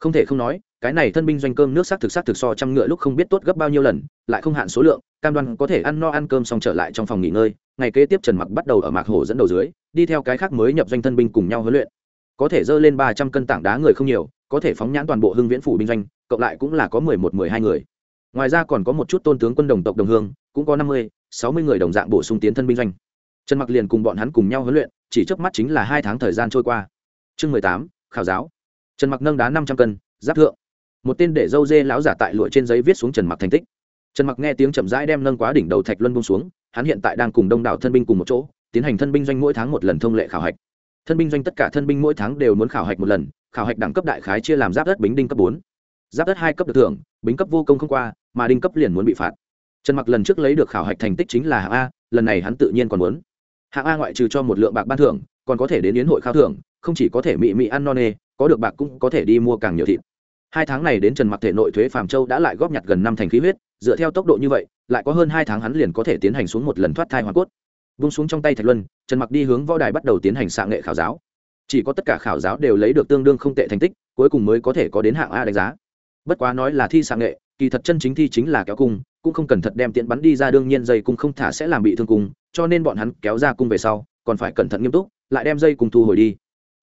Không thể không nói, cái này thân binh doanh cơm nước sắc thực sắc thực so trăm ngựa lúc không biết tốt gấp bao nhiêu lần, lại không hạn số lượng, cam đoan có thể ăn no ăn cơm xong trở lại trong phòng nghỉ ngơi, ngày kế tiếp trần mặc bắt đầu ở mạc hồ dẫn đầu dưới, đi theo cái khác mới nhập doanh thân binh cùng nhau huấn luyện. Có thể dơ lên ba trăm cân tảng đá người không nhiều, có thể phóng nhãn toàn bộ hưng viễn phủ binh doanh, cộng lại cũng là có mười một, mười hai người ngoài ra còn có một chút tôn tướng quân đồng tộc đồng hương, cũng có năm mươi, sáu mươi người đồng dạng bổ sung tiến thân binh doanh. Trần mặc liền cùng bọn hắn cùng nhau huấn luyện, chỉ trước mắt chính là hai tháng thời gian trôi qua. Chương mười tám, khảo giáo. Trần mặc nâng đá năm trăm cân, giáp thượng. Một tên để dâu dê lão giả tại lụa trên giấy viết xuống trần mặc thành tích. Trần mặc nghe tiếng chậm rãi đem nâng quá đỉnh đầu thạch luân bông xuống, hắn hiện tại đang cùng đông đảo thân binh cùng một chỗ, tiến hành thân binh doanh mỗi tháng một lần thông lệ khảo hạch. Thân binh doanh tất cả thân binh mỗi tháng đều muốn khảo hạch một lần, khảo hạch đẳng cấp đại khái chia làm giáp đất bính đinh cấp bốn, giáp đất hai cấp được thưởng bính cấp vô công không qua, mà đinh cấp liền muốn bị phạt. Trần mặc lần trước lấy được khảo hạch thành tích chính là hạng a, lần này hắn tự nhiên còn muốn. Hạng a ngoại trừ cho một lượng bạc ban thưởng, còn có thể đến yến hội khao thưởng, không chỉ có thể mị mị ăn no nê, có được bạc cũng có thể đi mua càng nhiều thịt. Hai tháng này đến trần mặc thể nội thuế phàm châu đã lại góp nhặt gần năm thành khí huyết, dựa theo tốc độ như vậy, lại có hơn hai tháng hắn liền có thể tiến hành xuống một lần thoát thai hoàn cốt. Vung xuống trong tay thạch luân, trần mặc đi hướng võ đài bắt đầu tiến hành xạ nghệ khảo giáo. Chỉ có tất cả khảo giáo đều lấy được tương đương không tệ thành tích, cuối cùng mới có thể có đến hạng a đánh giá bất quá nói là thi xạ nghệ, kỳ thật chân chính thi chính là kéo cung, cũng không cần thật đem tiện bắn đi ra, đương nhiên dây cung không thả sẽ làm bị thương cung, cho nên bọn hắn kéo ra cung về sau, còn phải cẩn thận nghiêm túc, lại đem dây cung thu hồi đi.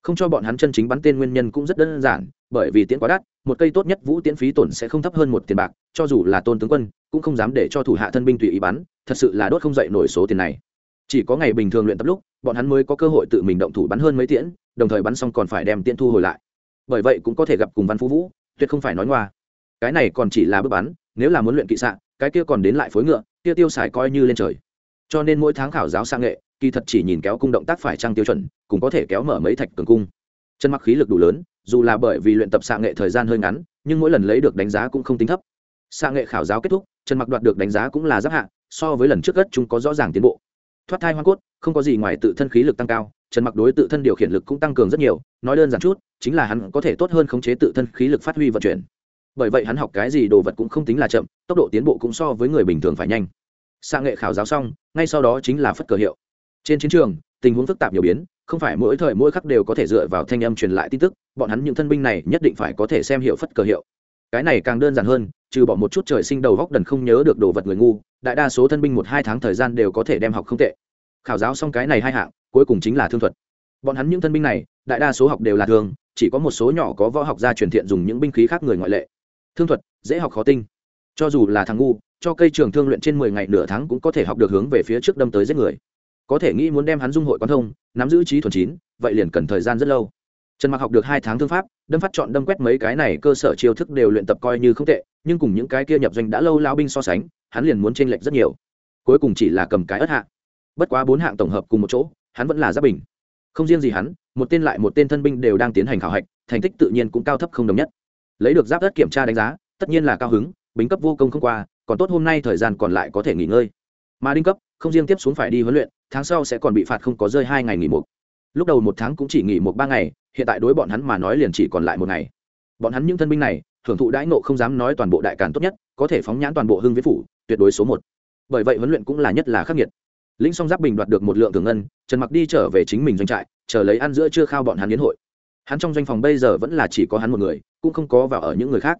Không cho bọn hắn chân chính bắn tên nguyên nhân cũng rất đơn giản, bởi vì tiễn quá đắt, một cây tốt nhất vũ tiễn phí tổn sẽ không thấp hơn một tiền bạc, cho dù là tôn tướng quân, cũng không dám để cho thủ hạ thân binh tùy ý bắn, thật sự là đốt không dậy nổi số tiền này. Chỉ có ngày bình thường luyện tập lúc, bọn hắn mới có cơ hội tự mình động thủ bắn hơn mấy tiễn, đồng thời bắn xong còn phải đem tiễn thu hồi lại. Bởi vậy cũng có thể gặp cùng văn phú vũ, tuyệt không phải nói ngoa cái này còn chỉ là bước bắn, nếu là muốn luyện kỵ xạ, cái kia còn đến lại phối ngựa, kia tiêu xài coi như lên trời. Cho nên mỗi tháng khảo giáo sang nghệ, kỳ thật chỉ nhìn kéo cung động tác phải trăng tiêu chuẩn, cũng có thể kéo mở mấy thạch cường cung. Chân mặc khí lực đủ lớn, dù là bởi vì luyện tập xạ nghệ thời gian hơi ngắn, nhưng mỗi lần lấy được đánh giá cũng không tính thấp. Xạ nghệ khảo giáo kết thúc trần mặc đoạt được đánh giá cũng là giáp hạ, so với lần trước gất chúng có rõ ràng tiến bộ. Thoát thai hoa cốt, không có gì ngoài tự thân khí lực tăng cao trần mặc đối tự thân điều khiển lực cũng tăng cường rất nhiều, nói đơn giản chút, chính là hắn có thể tốt hơn khống chế tự thân khí lực phát huy vận chuyển bởi vậy hắn học cái gì đồ vật cũng không tính là chậm, tốc độ tiến bộ cũng so với người bình thường phải nhanh. Xạ nghệ khảo giáo xong, ngay sau đó chính là phất cờ hiệu. Trên chiến trường, tình huống phức tạp nhiều biến, không phải mỗi thời mỗi khắc đều có thể dựa vào thanh âm truyền lại tin tức, bọn hắn những thân binh này nhất định phải có thể xem hiệu phất cờ hiệu. Cái này càng đơn giản hơn, trừ bỏ một chút trời sinh đầu góc đần không nhớ được đồ vật người ngu, đại đa số thân binh một hai tháng thời gian đều có thể đem học không tệ. Khảo giáo xong cái này hai hạng, cuối cùng chính là thương thuật. Bọn hắn những thân binh này, đại đa số học đều là thường, chỉ có một số nhỏ có võ học gia truyền thiện dùng những binh khí khác người ngoại lệ thương thuật, dễ học khó tinh. Cho dù là thằng ngu, cho cây trường thương luyện trên mười ngày nửa tháng cũng có thể học được hướng về phía trước đâm tới giết người. Có thể nghĩ muốn đem hắn dung hội quan thông, nắm giữ trí thuần chín, vậy liền cần thời gian rất lâu. Trần mặc học được hai tháng thương pháp, đâm phát chọn đâm quét mấy cái này cơ sở chiêu thức đều luyện tập coi như không tệ, nhưng cùng những cái kia nhập doanh đã lâu lao binh so sánh, hắn liền muốn chênh lệch rất nhiều. Cuối cùng chỉ là cầm cái ớt hạ. Bất quá bốn hạng tổng hợp cùng một chỗ, hắn vẫn là giáp bình. Không riêng gì hắn, một tên lại một tên thân binh đều đang tiến hành khảo hạch, thành tích tự nhiên cũng cao thấp không đồng nhất lấy được giáp đất kiểm tra đánh giá, tất nhiên là cao hứng, bính cấp vô công không qua, còn tốt hôm nay thời gian còn lại có thể nghỉ ngơi. Mà đinh cấp, không riêng tiếp xuống phải đi huấn luyện, tháng sau sẽ còn bị phạt không có rơi hai ngày nghỉ một lúc đầu một tháng cũng chỉ nghỉ một ba ngày, hiện tại đối bọn hắn mà nói liền chỉ còn lại một ngày. Bọn hắn những thân binh này hưởng thụ đãi nộ không dám nói toàn bộ đại càn tốt nhất, có thể phóng nhãn toàn bộ hưng viễn phủ, tuyệt đối số một. Bởi vậy huấn luyện cũng là nhất là khắc nghiệt. Lĩnh song giáp bình đoạt được một lượng thường ngân, trần mặc đi trở về chính mình doanh trại, chờ lấy ăn giữa chưa khao bọn hắn đến hội hắn trong doanh phòng bây giờ vẫn là chỉ có hắn một người, cũng không có vào ở những người khác.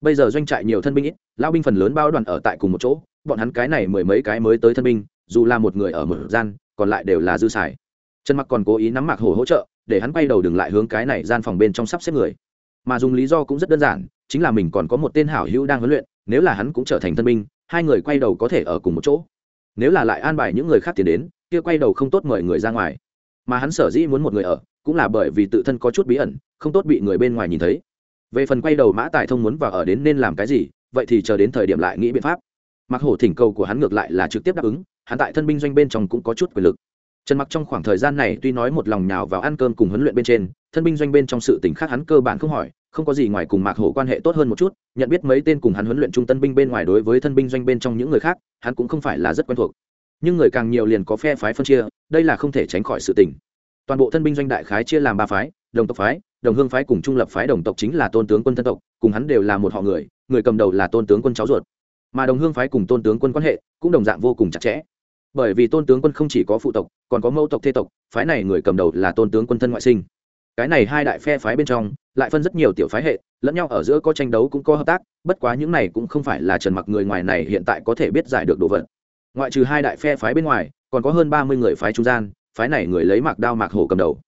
Bây giờ doanh trại nhiều thân binh ít lao binh phần lớn bao đoàn ở tại cùng một chỗ, bọn hắn cái này mười mấy cái mới tới thân binh, dù là một người ở một gian, còn lại đều là dư xài. Trần mặc còn cố ý nắm mạc hổ hỗ trợ, để hắn quay đầu đừng lại hướng cái này gian phòng bên trong sắp xếp người. Mà dùng lý do cũng rất đơn giản, chính là mình còn có một tên hảo hữu đang huấn luyện, nếu là hắn cũng trở thành thân binh, hai người quay đầu có thể ở cùng một chỗ. Nếu là lại an bài những người khác tiến đến, kia quay đầu không tốt mời người ra ngoài mà hắn sở dĩ muốn một người ở, cũng là bởi vì tự thân có chút bí ẩn, không tốt bị người bên ngoài nhìn thấy. Về phần quay đầu mã tài thông muốn vào ở đến nên làm cái gì, vậy thì chờ đến thời điểm lại nghĩ biện pháp. Mặc hổ thỉnh cầu của hắn ngược lại là trực tiếp đáp ứng, hắn tại thân binh doanh bên trong cũng có chút quyền lực. Trần mặc trong khoảng thời gian này tuy nói một lòng nhào vào ăn cơm cùng huấn luyện bên trên, thân binh doanh bên trong sự tình khác hắn cơ bản không hỏi, không có gì ngoài cùng mạc hổ quan hệ tốt hơn một chút, nhận biết mấy tên cùng hắn huấn luyện trung tân binh bên ngoài đối với thân binh doanh bên trong những người khác, hắn cũng không phải là rất quen thuộc nhưng người càng nhiều liền có phe phái phân chia, đây là không thể tránh khỏi sự tình. Toàn bộ thân binh doanh đại khái chia làm ba phái, đồng tộc phái, đồng hương phái cùng trung lập phái, đồng tộc chính là tôn tướng quân thân tộc, cùng hắn đều là một họ người người cầm đầu là tôn tướng quân cháu ruột. Mà đồng hương phái cùng tôn tướng quân quan hệ cũng đồng dạng vô cùng chặt chẽ. Bởi vì tôn tướng quân không chỉ có phụ tộc, còn có mẫu tộc, thê tộc, phái này người cầm đầu là tôn tướng quân thân ngoại sinh. Cái này hai đại phe phái bên trong lại phân rất nhiều tiểu phái hệ, lẫn nhau ở giữa có tranh đấu cũng có hợp tác, bất quá những này cũng không phải là trần mặc người ngoài này hiện tại có thể biết giải được đồ vật ngoại trừ hai đại phe phái bên ngoài, còn có hơn ba mươi người phái trung gian, phái này người lấy mạc đao mạc hổ cầm đầu.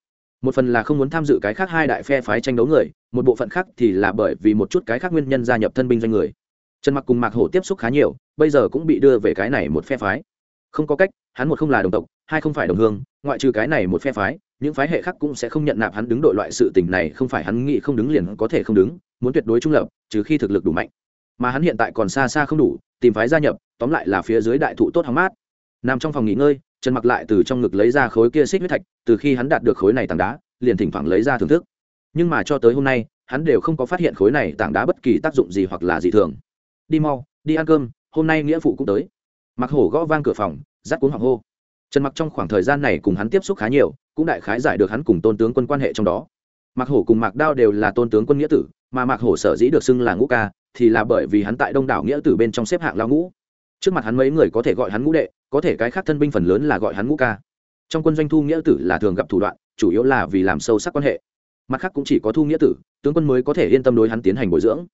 Một phần là không muốn tham dự cái khác hai đại phe phái tranh đấu người, một bộ phận khác thì là bởi vì một chút cái khác nguyên nhân gia nhập thân binh doanh người. Trần mặc cùng mạc hổ tiếp xúc khá nhiều, bây giờ cũng bị đưa về cái này một phe phái. Không có cách, hắn một không là đồng tộc, hai không phải đồng hương, ngoại trừ cái này một phe phái, những phái hệ khác cũng sẽ không nhận nạp hắn đứng đội loại sự tình này, không phải hắn nghĩ không đứng liền có thể không đứng, muốn tuyệt đối trung lập, trừ khi thực lực đủ mạnh mà hắn hiện tại còn xa xa không đủ, tìm phái gia nhập, tóm lại là phía dưới đại thụ tốt hóng mát. Nằm trong phòng nghỉ ngơi, trần mặc lại từ trong ngực lấy ra khối kia xích huyết thạch, từ khi hắn đạt được khối này tảng đá, liền thỉnh thoảng lấy ra thưởng thức. Nhưng mà cho tới hôm nay, hắn đều không có phát hiện khối này tảng đá bất kỳ tác dụng gì hoặc là gì thường. Đi mau, đi ăn cơm, hôm nay nghĩa phụ cũng tới. Mặc hổ gõ vang cửa phòng rát cuốn hoàng hô. Trần mặc trong khoảng thời gian này cùng hắn tiếp xúc khá nhiều, cũng đại khái giải được hắn cùng tôn tướng quân quan hệ trong đó. Mặc hổ cùng mạc đao đều là tôn tướng quân nghĩa tử, mà mạc hổ sở dĩ được xưng là ngũ ca thì là bởi vì hắn tại đông đảo nghĩa tử bên trong xếp hạng lao ngũ. Trước mặt hắn mấy người có thể gọi hắn ngũ đệ, có thể cái khác thân binh phần lớn là gọi hắn ngũ ca. Trong quân doanh thu nghĩa tử là thường gặp thủ đoạn, chủ yếu là vì làm sâu sắc quan hệ. Mặt khác cũng chỉ có thu nghĩa tử, tướng quân mới có thể yên tâm đối hắn tiến hành bồi dưỡng.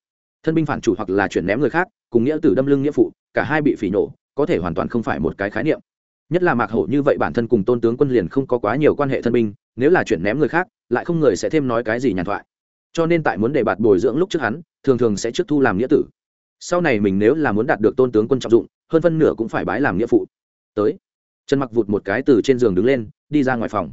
Thân binh phản chủ hoặc là chuyển ném người khác, cùng nghĩa tử đâm lưng nghĩa phụ, cả hai bị phỉ nổ, có thể hoàn toàn không phải một cái khái niệm. Nhất là mạc hổ như vậy bản thân cùng tôn tướng quân liền không có quá nhiều quan hệ thân binh, nếu là chuyển ném người khác, lại không người sẽ thêm nói cái gì nhàn thoại cho nên tại muốn đề bạt bồi dưỡng lúc trước hắn, thường thường sẽ trước thu làm nghĩa tử. Sau này mình nếu là muốn đạt được tôn tướng quân trọng dụng, hơn phân nửa cũng phải bái làm nghĩa phụ. Tới, trần mặc vụt một cái từ trên giường đứng lên, đi ra ngoài phòng.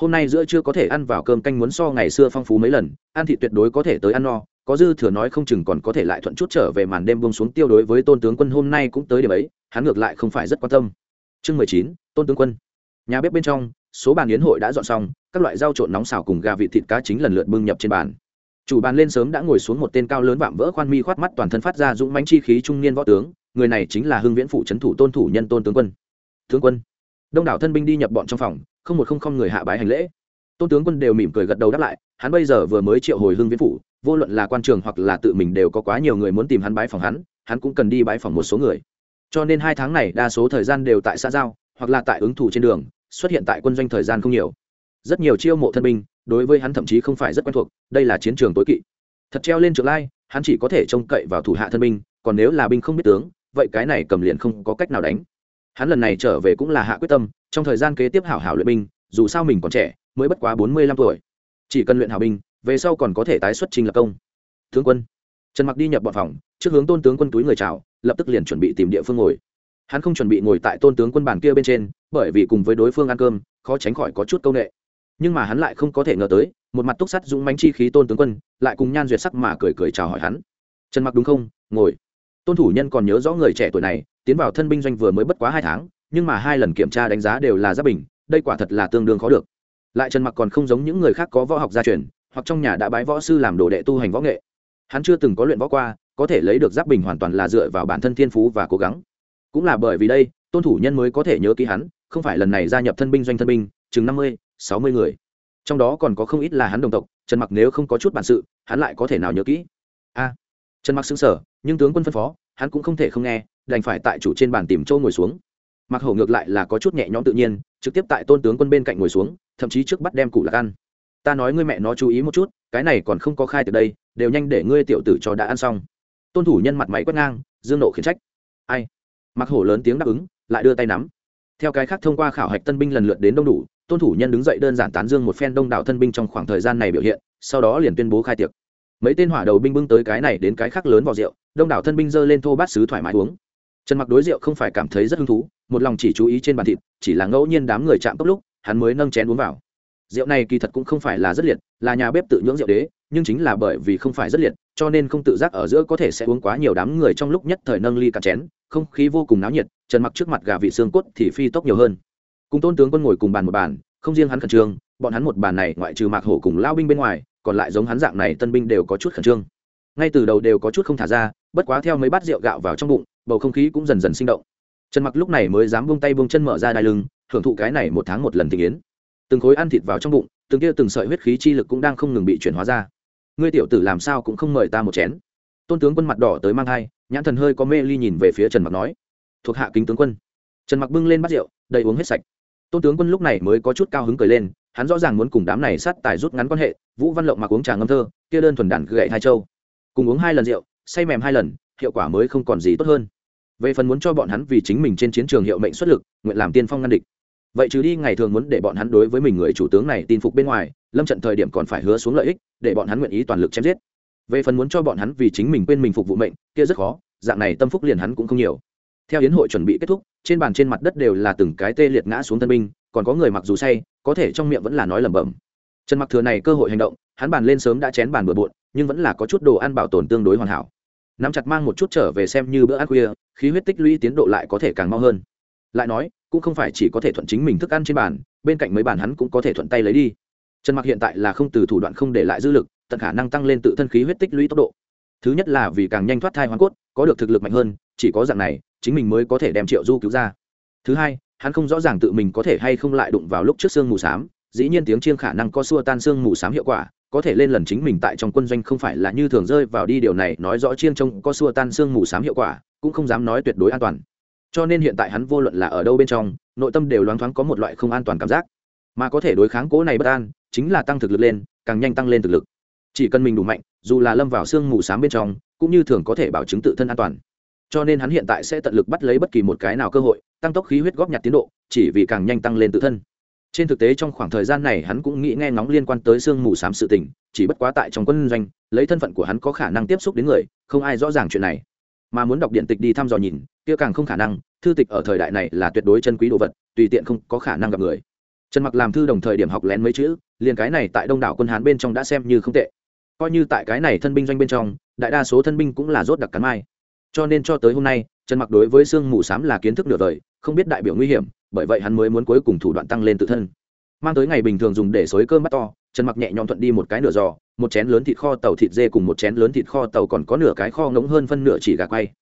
Hôm nay giữa chưa có thể ăn vào cơm canh muốn so ngày xưa phong phú mấy lần, ăn thị tuyệt đối có thể tới ăn no, có dư thừa nói không chừng còn có thể lại thuận chút trở về màn đêm buông xuống tiêu đối với tôn tướng quân hôm nay cũng tới điểm ấy, hắn ngược lại không phải rất quan tâm. Chương mười chín, tôn tướng quân. Nhà bếp bên trong, số bàn yến hội đã dọn xong, các loại rau trộn nóng xào cùng gà vị thịt cá chính lần lượt bưng nhập trên bàn chủ bàn lên sớm đã ngồi xuống một tên cao lớn vạm vỡ khoan mi khoát mắt toàn thân phát ra dũng mánh chi khí trung niên võ tướng, người này chính là hưng viễn Phụ trấn thủ tôn thủ nhân tôn tướng quân. Tướng quân. Đông đảo thân binh đi nhập bọn trong phòng, không một không không người hạ bái hành lễ. Tôn tướng quân đều mỉm cười gật đầu đáp lại, hắn bây giờ vừa mới triệu hồi hưng viễn phủ, vô luận là quan trường hoặc là tự mình đều có quá nhiều người muốn tìm hắn bái phòng hắn hắn cũng cần đi bái phòng một số người. Cho nên hai tháng này đa số thời gian đều tại xã giao, hoặc là tại ứng thủ trên đường, xuất hiện tại quân doanh thời gian không nhiều. Rất nhiều chiêu mộ thân binh đối với hắn thậm chí không phải rất quen thuộc, đây là chiến trường tối kỵ. Thật treo lên trường lai, hắn chỉ có thể trông cậy vào thủ hạ thân binh, còn nếu là binh không biết tướng, vậy cái này cầm liền không có cách nào đánh. Hắn lần này trở về cũng là hạ quyết tâm, trong thời gian kế tiếp hảo hảo luyện binh, dù sao mình còn trẻ, mới bất quá bốn mươi lăm tuổi. Chỉ cần luyện hảo binh, về sau còn có thể tái xuất trình lập công. Tướng quân. Trần mặc đi nhập bọn phòng, trước hướng tôn tướng quân túi người chào, lập tức liền chuẩn bị tìm địa phương ngồi. Hắn không chuẩn bị ngồi tại tôn tướng quân bàn kia bên trên, bởi vì cùng với đối phương ăn cơm, khó tránh khỏi có chút công nghệ nhưng mà hắn lại không có thể ngờ tới, một mặt túc sắt dũng mánh chi khí tôn tướng quân, lại cùng nhan duyệt sắc mà cười cười chào hỏi hắn. Trần mặc đúng không? Ngồi. Tôn thủ nhân còn nhớ rõ người trẻ tuổi này, tiến vào thân binh doanh vừa mới bất quá hai tháng, nhưng mà hai lần kiểm tra đánh giá đều là giáp bình, đây quả thật là tương đương khó được. Lại trần mặc còn không giống những người khác có võ học gia truyền, hoặc trong nhà đã bái võ sư làm đồ đệ tu hành võ nghệ. Hắn chưa từng có luyện võ qua, có thể lấy được giáp bình hoàn toàn là dựa vào bản thân thiên phú và cố gắng. Cũng là bởi vì đây, tôn thủ nhân mới có thể nhớ ký hắn, không phải lần này gia nhập thân binh doanh thân binh, chừng năm mươi sáu mươi người. Trong đó còn có không ít là hắn đồng tộc, trần mặc nếu không có chút bản sự, hắn lại có thể nào nhớ kỹ? A. Trần mặc xứng sở nhưng tướng quân phân phó, hắn cũng không thể không nghe, đành phải tại chủ trên bàn tìm châu ngồi xuống. Mặc hổ ngược lại là có chút nhẹ nhõm tự nhiên, trực tiếp tại tôn tướng quân bên cạnh ngồi xuống, thậm chí trước bắt đem cụ lạc ăn. Ta nói ngươi mẹ nó chú ý một chút, cái này còn không có khai từ đây, đều nhanh để ngươi tiểu tử cho đã ăn xong. Tôn thủ nhân mặt máy quét ngang, dương nộ khiển trách. Ai? Mặc hổ lớn tiếng đáp ứng, lại đưa tay nắm. Theo cái khác thông qua khảo hạch tân binh lần lượt đến đông đủ tôn thủ nhân đứng dậy đơn giản tán dương một phen đông đảo thân binh trong khoảng thời gian này biểu hiện, sau đó liền tuyên bố khai tiệc. Mấy tên hỏa đầu binh bưng tới cái này đến cái khác lớn vào rượu, đông đảo thân binh dơ lên thô bát sứ thoải mái uống. Trần mặc đối rượu không phải cảm thấy rất hứng thú, một lòng chỉ chú ý trên bàn thịt, chỉ là ngẫu nhiên đám người chạm tốc lúc, hắn mới nâng chén uống vào. Rượu này kỳ thật cũng không phải là rất liệt, là nhà bếp tự nhưỡng rượu đế, nhưng chính là bởi vì không phải rất liệt, cho nên không tự giác ở giữa có thể sẽ uống quá nhiều đám người trong lúc nhất thời nâng ly cả chén, không khí vô cùng náo nhiệt, trần mặc trước mặt gà vị xương cốt thì phi tốc nhiều hơn cùng tôn tướng quân ngồi cùng bàn một bàn, không riêng hắn khẩn trương, bọn hắn một bàn này ngoại trừ mạc hổ cùng lao binh bên ngoài, còn lại giống hắn dạng này tân binh đều có chút khẩn trương. Ngay từ đầu đều có chút không thả ra, bất quá theo mấy bát rượu gạo vào trong bụng, bầu không khí cũng dần dần sinh động. Trần mặc lúc này mới dám buông tay buông chân mở ra đai lưng hưởng thụ cái này một tháng một lần tình yến. Từng khối ăn thịt vào trong bụng, từng kia từng sợi huyết khí chi lực cũng đang không ngừng bị chuyển hóa ra. Ngươi tiểu tử làm sao cũng không mời ta một chén. Tôn tướng quân mặt đỏ tới mang thai nhãn thần hơi có mê ly nhìn về phía trần mặc nói, thuộc hạ kính tướng quân. Trần mặc bưng lên bát rượu, đầy uống hết sạch tôn tướng quân lúc này mới có chút cao hứng cười lên, hắn rõ ràng muốn cùng đám này sát tài rút ngắn quan hệ, vũ văn lộng mặc uống trà ngâm thơ, kia đơn thuần đàn gậy hai châu. Cùng uống hai lần rượu, say mềm hai lần, hiệu quả mới không còn gì tốt hơn. Về phần muốn cho bọn hắn vì chính mình trên chiến trường hiệu mệnh xuất lực, nguyện làm tiên phong ngăn địch. Vậy trừ đi, ngày thường muốn để bọn hắn đối với mình người chủ tướng này tin phục bên ngoài, lâm trận thời điểm còn phải hứa xuống lợi ích, để bọn hắn nguyện ý toàn lực chém giết. Về phần muốn cho bọn hắn vì chính mình quên mình phục vụ mệnh, kia rất khó, dạng này tâm phúc liền hắn cũng không nhiều theo hiến hội chuẩn bị kết thúc, trên bàn trên mặt đất đều là từng cái tê liệt ngã xuống tân binh, còn có người mặc dù say, có thể trong miệng vẫn là nói lẩm bẩm. Trần mặc thừa này cơ hội hành động, hắn bàn lên sớm đã chén bàn bừa bộn, nhưng vẫn là có chút đồ ăn bảo tồn tương đối hoàn hảo. Nắm chặt mang một chút trở về xem như bữa ăn khuya, khí huyết tích lũy tiến độ lại có thể càng mau hơn. Lại nói, cũng không phải chỉ có thể thuận chính mình thức ăn trên bàn, bên cạnh mấy bàn hắn cũng có thể thuận tay lấy đi. Trần mặc hiện tại là không từ thủ đoạn không để lại dư lực, tận khả năng tăng lên tự thân khí huyết tích lũy tốc độ. Thứ nhất là vì càng nhanh thoát thai hoàn cốt, có được thực lực mạnh hơn chỉ có dạng này, chính mình mới có thể đem triệu du cứu ra. Thứ hai, hắn không rõ ràng tự mình có thể hay không lại đụng vào lúc trước xương mù s dĩ nhiên tiếng chiêng khả năng có xua tan xương mù s hiệu quả, có thể lên lần chính mình tại trong quân doanh không phải là như thường rơi vào đi điều này, nói rõ chiêng trông có xua tan xương mù s hiệu quả, cũng không dám nói tuyệt đối an toàn. Cho nên hiện tại hắn vô luận là ở đâu bên trong, nội tâm đều loáng thoáng có một loại không an toàn cảm giác. Mà có thể đối kháng cố này bất an, chính là tăng thực lực lên, càng nhanh tăng lên thực lực. Chỉ cần mình đủ mạnh, dù là lâm vào sương mù s á m bên trong, cũng như thường có thể bảo chứng tự thân an toàn cho nên hắn hiện tại sẽ tận lực bắt lấy bất kỳ một cái nào cơ hội, tăng tốc khí huyết góp nhặt tiến độ, chỉ vì càng nhanh tăng lên tự thân. Trên thực tế trong khoảng thời gian này hắn cũng nghĩ nghe ngóng liên quan tới sương mù s á m sự tình, chỉ bất quá tại trong quân doanh, lấy thân phận của hắn có khả năng tiếp xúc đến người, không ai rõ ràng chuyện này. Mà muốn đọc điện tịch đi thăm dò nhìn, kia càng không khả năng, thư tịch ở thời đại này là tuyệt đối chân quý đồ vật, tùy tiện không có khả năng gặp người. Trần mặc làm thư đồng thời điểm học lén mấy chữ, liền cái này tại đông đảo quân hán bên trong đã xem như không tệ. Coi như tại cái này thân binh doanh bên trong, đại đa số thân binh cũng là rốt đặc cắn mai cho nên cho tới hôm nay, trần mặc đối với sương mù s là kiến thức nửa đời, không biết đại biểu nguy hiểm, bởi vậy hắn mới muốn cuối cùng thủ đoạn tăng lên tự thân. Mang tới ngày bình thường dùng để xối cơm bắt to, trần mặc nhẹ nhõm thuận đi một cái nửa giò, một chén lớn thịt kho tàu thịt dê cùng một chén lớn thịt kho tàu còn có nửa cái kho ngống hơn phân nửa chỉ gà quay.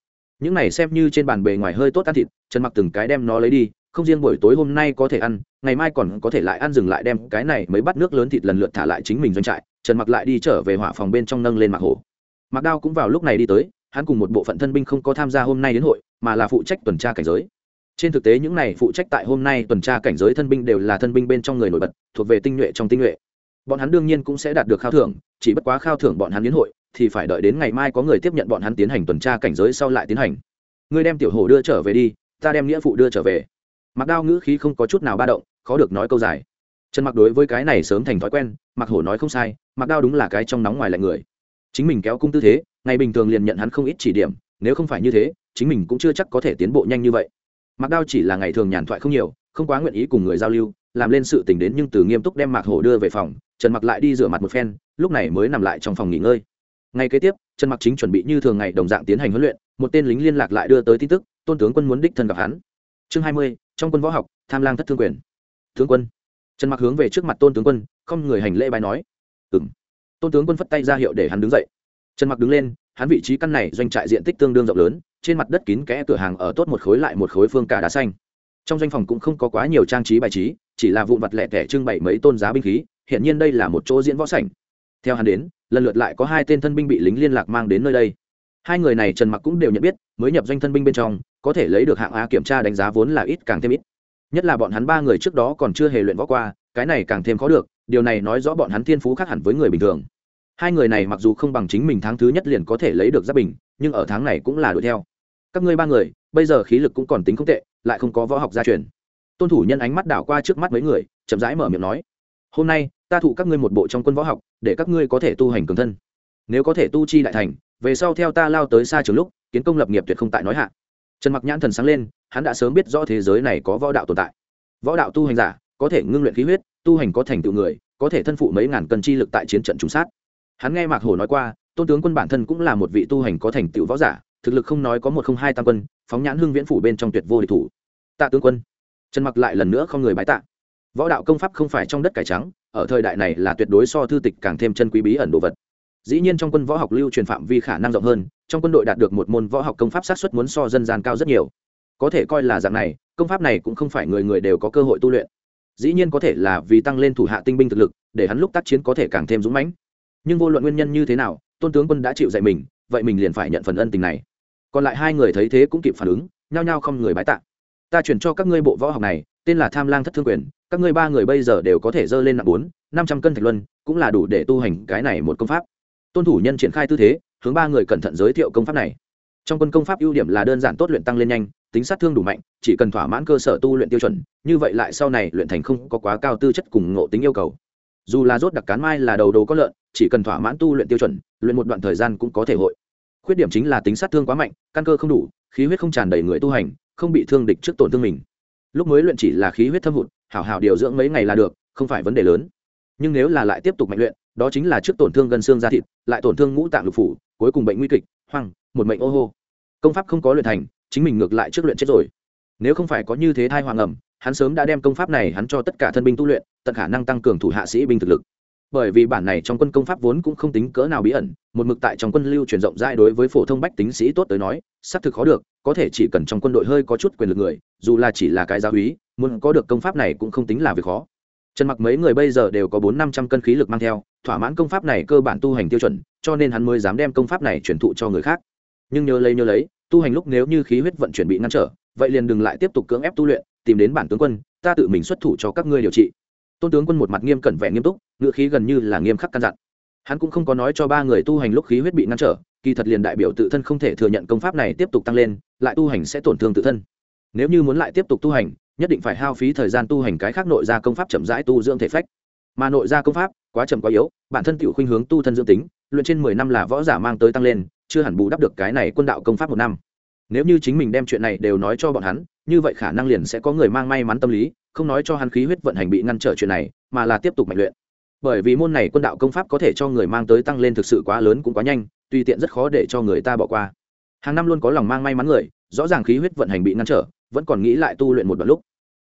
Những này xem như trên bàn bề ngoài hơi tốt ăn thịt, trần mặc từng cái đem nó lấy đi, không riêng buổi tối hôm nay có thể ăn, ngày mai còn có thể lại ăn dừng lại đem cái này mới bắt nước lớn thịt lần lượt thả lại chính mình doanh trại, trần mặc lại đi trở về hỏa phòng bên trong nâng lên mặc hổ Mặc đao cũng vào lúc này đi tới hắn cùng một bộ phận thân binh không có tham gia hôm nay đến hội, mà là phụ trách tuần tra cảnh giới. Trên thực tế những này phụ trách tại hôm nay tuần tra cảnh giới thân binh đều là thân binh bên trong người nổi bật, thuộc về tinh nhuệ trong tinh nhuệ. Bọn hắn đương nhiên cũng sẽ đạt được khao thưởng, chỉ bất quá khao thưởng bọn hắn đến hội, thì phải đợi đến ngày mai có người tiếp nhận bọn hắn tiến hành tuần tra cảnh giới sau lại tiến hành. Ngươi đem tiểu hổ đưa trở về đi, ta đem nghĩa phụ đưa trở về. Mặc đao ngữ khí không có chút nào ba động, khó được nói câu dài. Trần mặc đối với cái này sớm thành thói quen mặc hổ nói không sai mặc đao đúng là cái trong nóng ngoài lạnh người. Chính mình kéo cung tư thế ngày bình thường liền nhận hắn không ít chỉ điểm, nếu không phải như thế, chính mình cũng chưa chắc có thể tiến bộ nhanh như vậy. Mặc đao chỉ là ngày thường nhàn thoại không nhiều, không quá nguyện ý cùng người giao lưu, làm lên sự tình đến nhưng từ nghiêm túc đem mạc hổ đưa về phòng, trần mặc lại đi rửa mặt một phen, lúc này mới nằm lại trong phòng nghỉ ngơi. Ngay kế tiếp, trần mặc chính chuẩn bị như thường ngày đồng dạng tiến hành huấn luyện, một tên lính liên lạc lại đưa tới tin tức, tôn tướng quân muốn đích thân gặp hắn. Chương hai mươi, trong quân võ học, tham lang thất thương quyền. Tướng quân. Trần mặc hướng về trước mặt tôn tướng quân, không người hành lễ bài nói. Ừ m tôn tướng quân phất tay ra hiệu để hắn đứng dậy trần mặc đứng lên, hắn vị trí căn này doanh trại diện tích tương đương rộng lớn, trên mặt đất kín kẽ cửa hàng ở tốt một khối lại một khối phương cả đá xanh. Trong doanh phòng cũng không có quá nhiều trang trí bài trí, chỉ là vụn vặt lẻ tẻ trưng bày mấy tôn giá binh khí hiện nhiên đây là một chỗ diễn võ sảnh. Theo hắn đến, lần lượt lại có hai tên thân binh bị lính liên lạc mang đến nơi đây. Hai người này trần mặc cũng đều nhận biết, mới nhập doanh thân binh bên trong, có thể lấy được hạng a kiểm tra đánh giá vốn là ít càng thêm ít. Nhất là bọn hắn ba người trước đó còn chưa hề luyện võ qua, cái này càng thêm khó được, điều này nói rõ bọn hắn thiên phú khác hẳn với người bình thường hai người này mặc dù không bằng chính mình tháng thứ nhất liền có thể lấy được giáp bình, nhưng ở tháng này cũng là đuổi theo. Các ngươi ba người, bây giờ khí lực cũng còn tính không tệ, lại không có võ học gia truyền. Tôn thủ nhân ánh mắt đảo qua trước mắt mấy người, chậm rãi mở miệng nói, hôm nay, ta thụ các ngươi một bộ trong quân võ học, để các ngươi có thể tu hành cường thân. Nếu có thể tu chi đại thành, về sau theo ta lao tới xa trường lúc, kiến công lập nghiệp tuyệt không tại nói hạ. Trần mặc nhãn thần sáng lên, hắn đã sớm biết rõ thế giới này có võ đạo tồn tại. Võ đạo tu hành giả, có thể ngưng luyện khí huyết, tu hành có thành tựu người, có thể thân phụ mấy ngàn cân chi lực tại chiến trận trùng sát hắn nghe mạc hổ nói qua, tôn tướng quân bản thân cũng là một vị tu hành có thành tựu võ giả, thực lực không nói có một không hai tam quân, phóng nhãn hưng viễn phủ bên trong tuyệt vô địch thủ. Tạ tướng quân, trần mặc lại lần nữa không người bái tạ. Võ đạo công pháp không phải trong đất cải trắng, ở thời đại này là tuyệt đối so thư tịch càng thêm chân quý bí ẩn đồ vật. Dĩ nhiên trong quân võ học lưu truyền phạm vi khả năng rộng hơn, trong quân đội đạt được một môn võ học công pháp sát xuất muốn so dân gian cao rất nhiều. Có thể coi là dạng này, công pháp này cũng không phải người người đều có cơ hội tu luyện. Dĩ nhiên có thể là vì tăng lên thủ hạ tinh binh thực lực, để hắn lúc tác chiến có thể càng thêm dũng mãnh nhưng vô luận nguyên nhân như thế nào, tôn tướng quân đã chịu dạy mình, vậy mình liền phải nhận phần ân tình này. Còn lại hai người thấy thế cũng kịp phản ứng, nhao nhao không người bái tạ. Ta chuyển cho các ngươi bộ võ học này, tên là tham lang thất thương quyền, các ngươi ba người bây giờ đều có thể dơ lên nặng bốn, năm trăm cân thạch luân, cũng là đủ để tu hành cái này một công pháp. Tôn thủ nhân triển khai tư thế, hướng ba người cẩn thận giới thiệu công pháp này. Trong quân công pháp ưu điểm là đơn giản tốt luyện tăng lên nhanh, tính sát thương đủ mạnh, chỉ cần thỏa mãn cơ sở tu luyện tiêu chuẩn, như vậy lại sau này luyện thành không có quá cao tư chất cùng ngộ tính yêu cầu. Dù là rốt đặc cán mai là đầu đồ có lợn chỉ cần thỏa mãn tu luyện tiêu chuẩn, luyện một đoạn thời gian cũng có thể hội. Khuyết điểm chính là tính sát thương quá mạnh, căn cơ không đủ, khí huyết không tràn đầy người tu hành, không bị thương địch trước tổn thương mình. Lúc mới luyện chỉ là khí huyết thâm hụt, hảo hảo điều dưỡng mấy ngày là được, không phải vấn đề lớn. Nhưng nếu là lại tiếp tục mạnh luyện, đó chính là trước tổn thương gần xương da thịt, lại tổn thương ngũ tạng lục phủ, cuối cùng bệnh nguy kịch, hoang, một mệnh ô hô. Công pháp không có luyện thành, chính mình ngược lại trước luyện chết rồi. Nếu không phải có như thế thai hoàng ẩm, hắn sớm đã đem công pháp này hắn cho tất cả thân binh tu luyện, tận khả năng tăng cường thủ hạ sĩ binh thực lực bởi vì bản này trong quân công pháp vốn cũng không tính cỡ nào bí ẩn, một mực tại trong quân lưu truyền rộng rãi đối với phổ thông bách tính sĩ tốt tới nói, xác thực khó được, có thể chỉ cần trong quân đội hơi có chút quyền lực người, dù là chỉ là cái giáo úy, muốn có được công pháp này cũng không tính là việc khó. Trần mặc mấy người bây giờ đều có bốn năm trăm cân khí lực mang theo, thỏa mãn công pháp này cơ bản tu hành tiêu chuẩn, cho nên hắn mới dám đem công pháp này truyền thụ cho người khác. Nhưng nhớ lấy nhớ lấy, tu hành lúc nếu như khí huyết vận chuyển bị ngăn trở, vậy liền đừng lại tiếp tục cưỡng ép tu luyện, tìm đến bản tướng quân, ta tự mình xuất thủ cho các ngươi điều trị tôn tướng quân một mặt nghiêm cẩn vẻ nghiêm túc ngựa khí gần như là nghiêm khắc căn dặn. Hắn cũng không có nói cho ba người tu hành lúc khí huyết bị ngăn trở, kỳ thật liền đại biểu tự thân không thể thừa nhận công pháp này tiếp tục tăng lên, lại tu hành sẽ tổn thương tự thân. Nếu như muốn lại tiếp tục tu hành, nhất định phải hao phí thời gian tu hành cái khác nội gia công pháp chậm rãi tu dưỡng thể phách. Mà nội gia công pháp, quá chậm quá yếu, bản thân tiểu khuynh hướng tu thân dưỡng tính, luyện trên mười năm là võ giả mang tới tăng lên, chưa hẳn bù đắp được cái này quân đạo công pháp một năm. Nếu như chính mình đem chuyện này đều nói cho bọn hắn, như vậy khả năng liền sẽ có người mang may mắn tâm lý không nói cho hắn khí huyết vận hành bị ngăn trở chuyện này, mà là tiếp tục mạnh luyện. Bởi vì môn này quân đạo công pháp có thể cho người mang tới tăng lên thực sự quá lớn cũng quá nhanh, tùy tiện rất khó để cho người ta bỏ qua. Hàng năm luôn có lòng mang may mắn người, rõ ràng khí huyết vận hành bị ngăn trở, vẫn còn nghĩ lại tu luyện một đoạn lúc.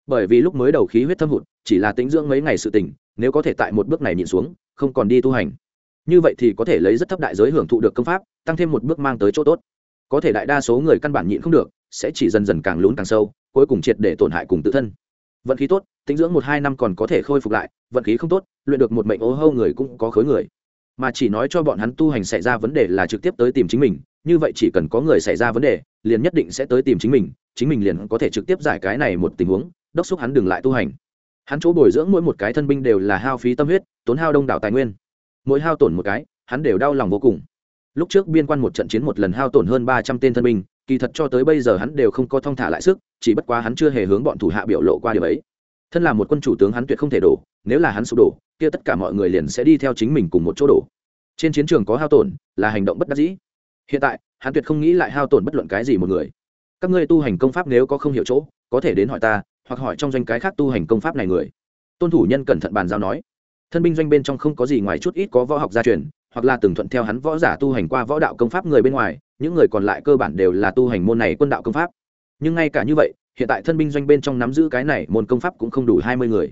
Bởi vì lúc mới đầu khí huyết thâm hụt, chỉ là tính dưỡng mấy ngày sự tình, nếu có thể tại một bước này nhìn xuống, không còn đi tu hành. Như vậy thì có thể lấy rất thấp đại giới hưởng thụ được công pháp, tăng thêm một bước mang tới chỗ tốt. Có thể đại đa số người căn bản nhịn không được, sẽ chỉ dần dần càng lún càng sâu, cuối cùng triệt để tổn hại cùng tự thân vận khí tốt tính dưỡng một hai năm còn có thể khôi phục lại, vận khí không tốt, luyện được một mệnh ố hâu người cũng có khối người. Mà chỉ nói cho bọn hắn tu hành xảy ra vấn đề là trực tiếp tới tìm chính mình, như vậy chỉ cần có người xảy ra vấn đề, liền nhất định sẽ tới tìm chính mình chính mình liền có thể trực tiếp giải cái này một tình huống, đốc xúc hắn đừng lại tu hành. Hắn chỗ bồi dưỡng mỗi một cái thân binh đều là hao phí tâm huyết, tốn hao đông đảo tài nguyên. Mỗi hao tổn một cái, hắn đều đau lòng vô cùng. Lúc trước biên quan một trận chiến một lần hao tổn hơn ba trăm tên thân binh kỳ thật cho tới bây giờ hắn đều không có thong thả lại sức, chỉ bất quá hắn chưa hề hướng bọn thủ hạ biểu lộ qua điều ấy. Thân là một quân chủ tướng hắn tuyệt không thể đổ, nếu là hắn sụp đổ, kia tất cả mọi người liền sẽ đi theo chính mình cùng một chỗ đổ. Trên chiến trường có hao tổn, là hành động bất đắc dĩ. Hiện tại, hắn tuyệt không nghĩ lại hao tổn bất luận cái gì một người. Các ngươi tu hành công pháp nếu có không hiểu chỗ, có thể đến hỏi ta, hoặc hỏi trong doanh cái khác tu hành công pháp này người. Tôn thủ nhân cẩn thận bàn giao nói. Thân binh doanh bên trong không có gì ngoài chút ít có võ học gia truyền, hoặc là từng thuận theo hắn võ giả tu hành qua võ đạo công pháp người bên ngoài những người còn lại cơ bản đều là tu hành môn này quân đạo công pháp. Nhưng ngay cả như vậy, hiện tại thân binh doanh bên trong nắm giữ cái này môn công pháp cũng không đủ hai mươi người.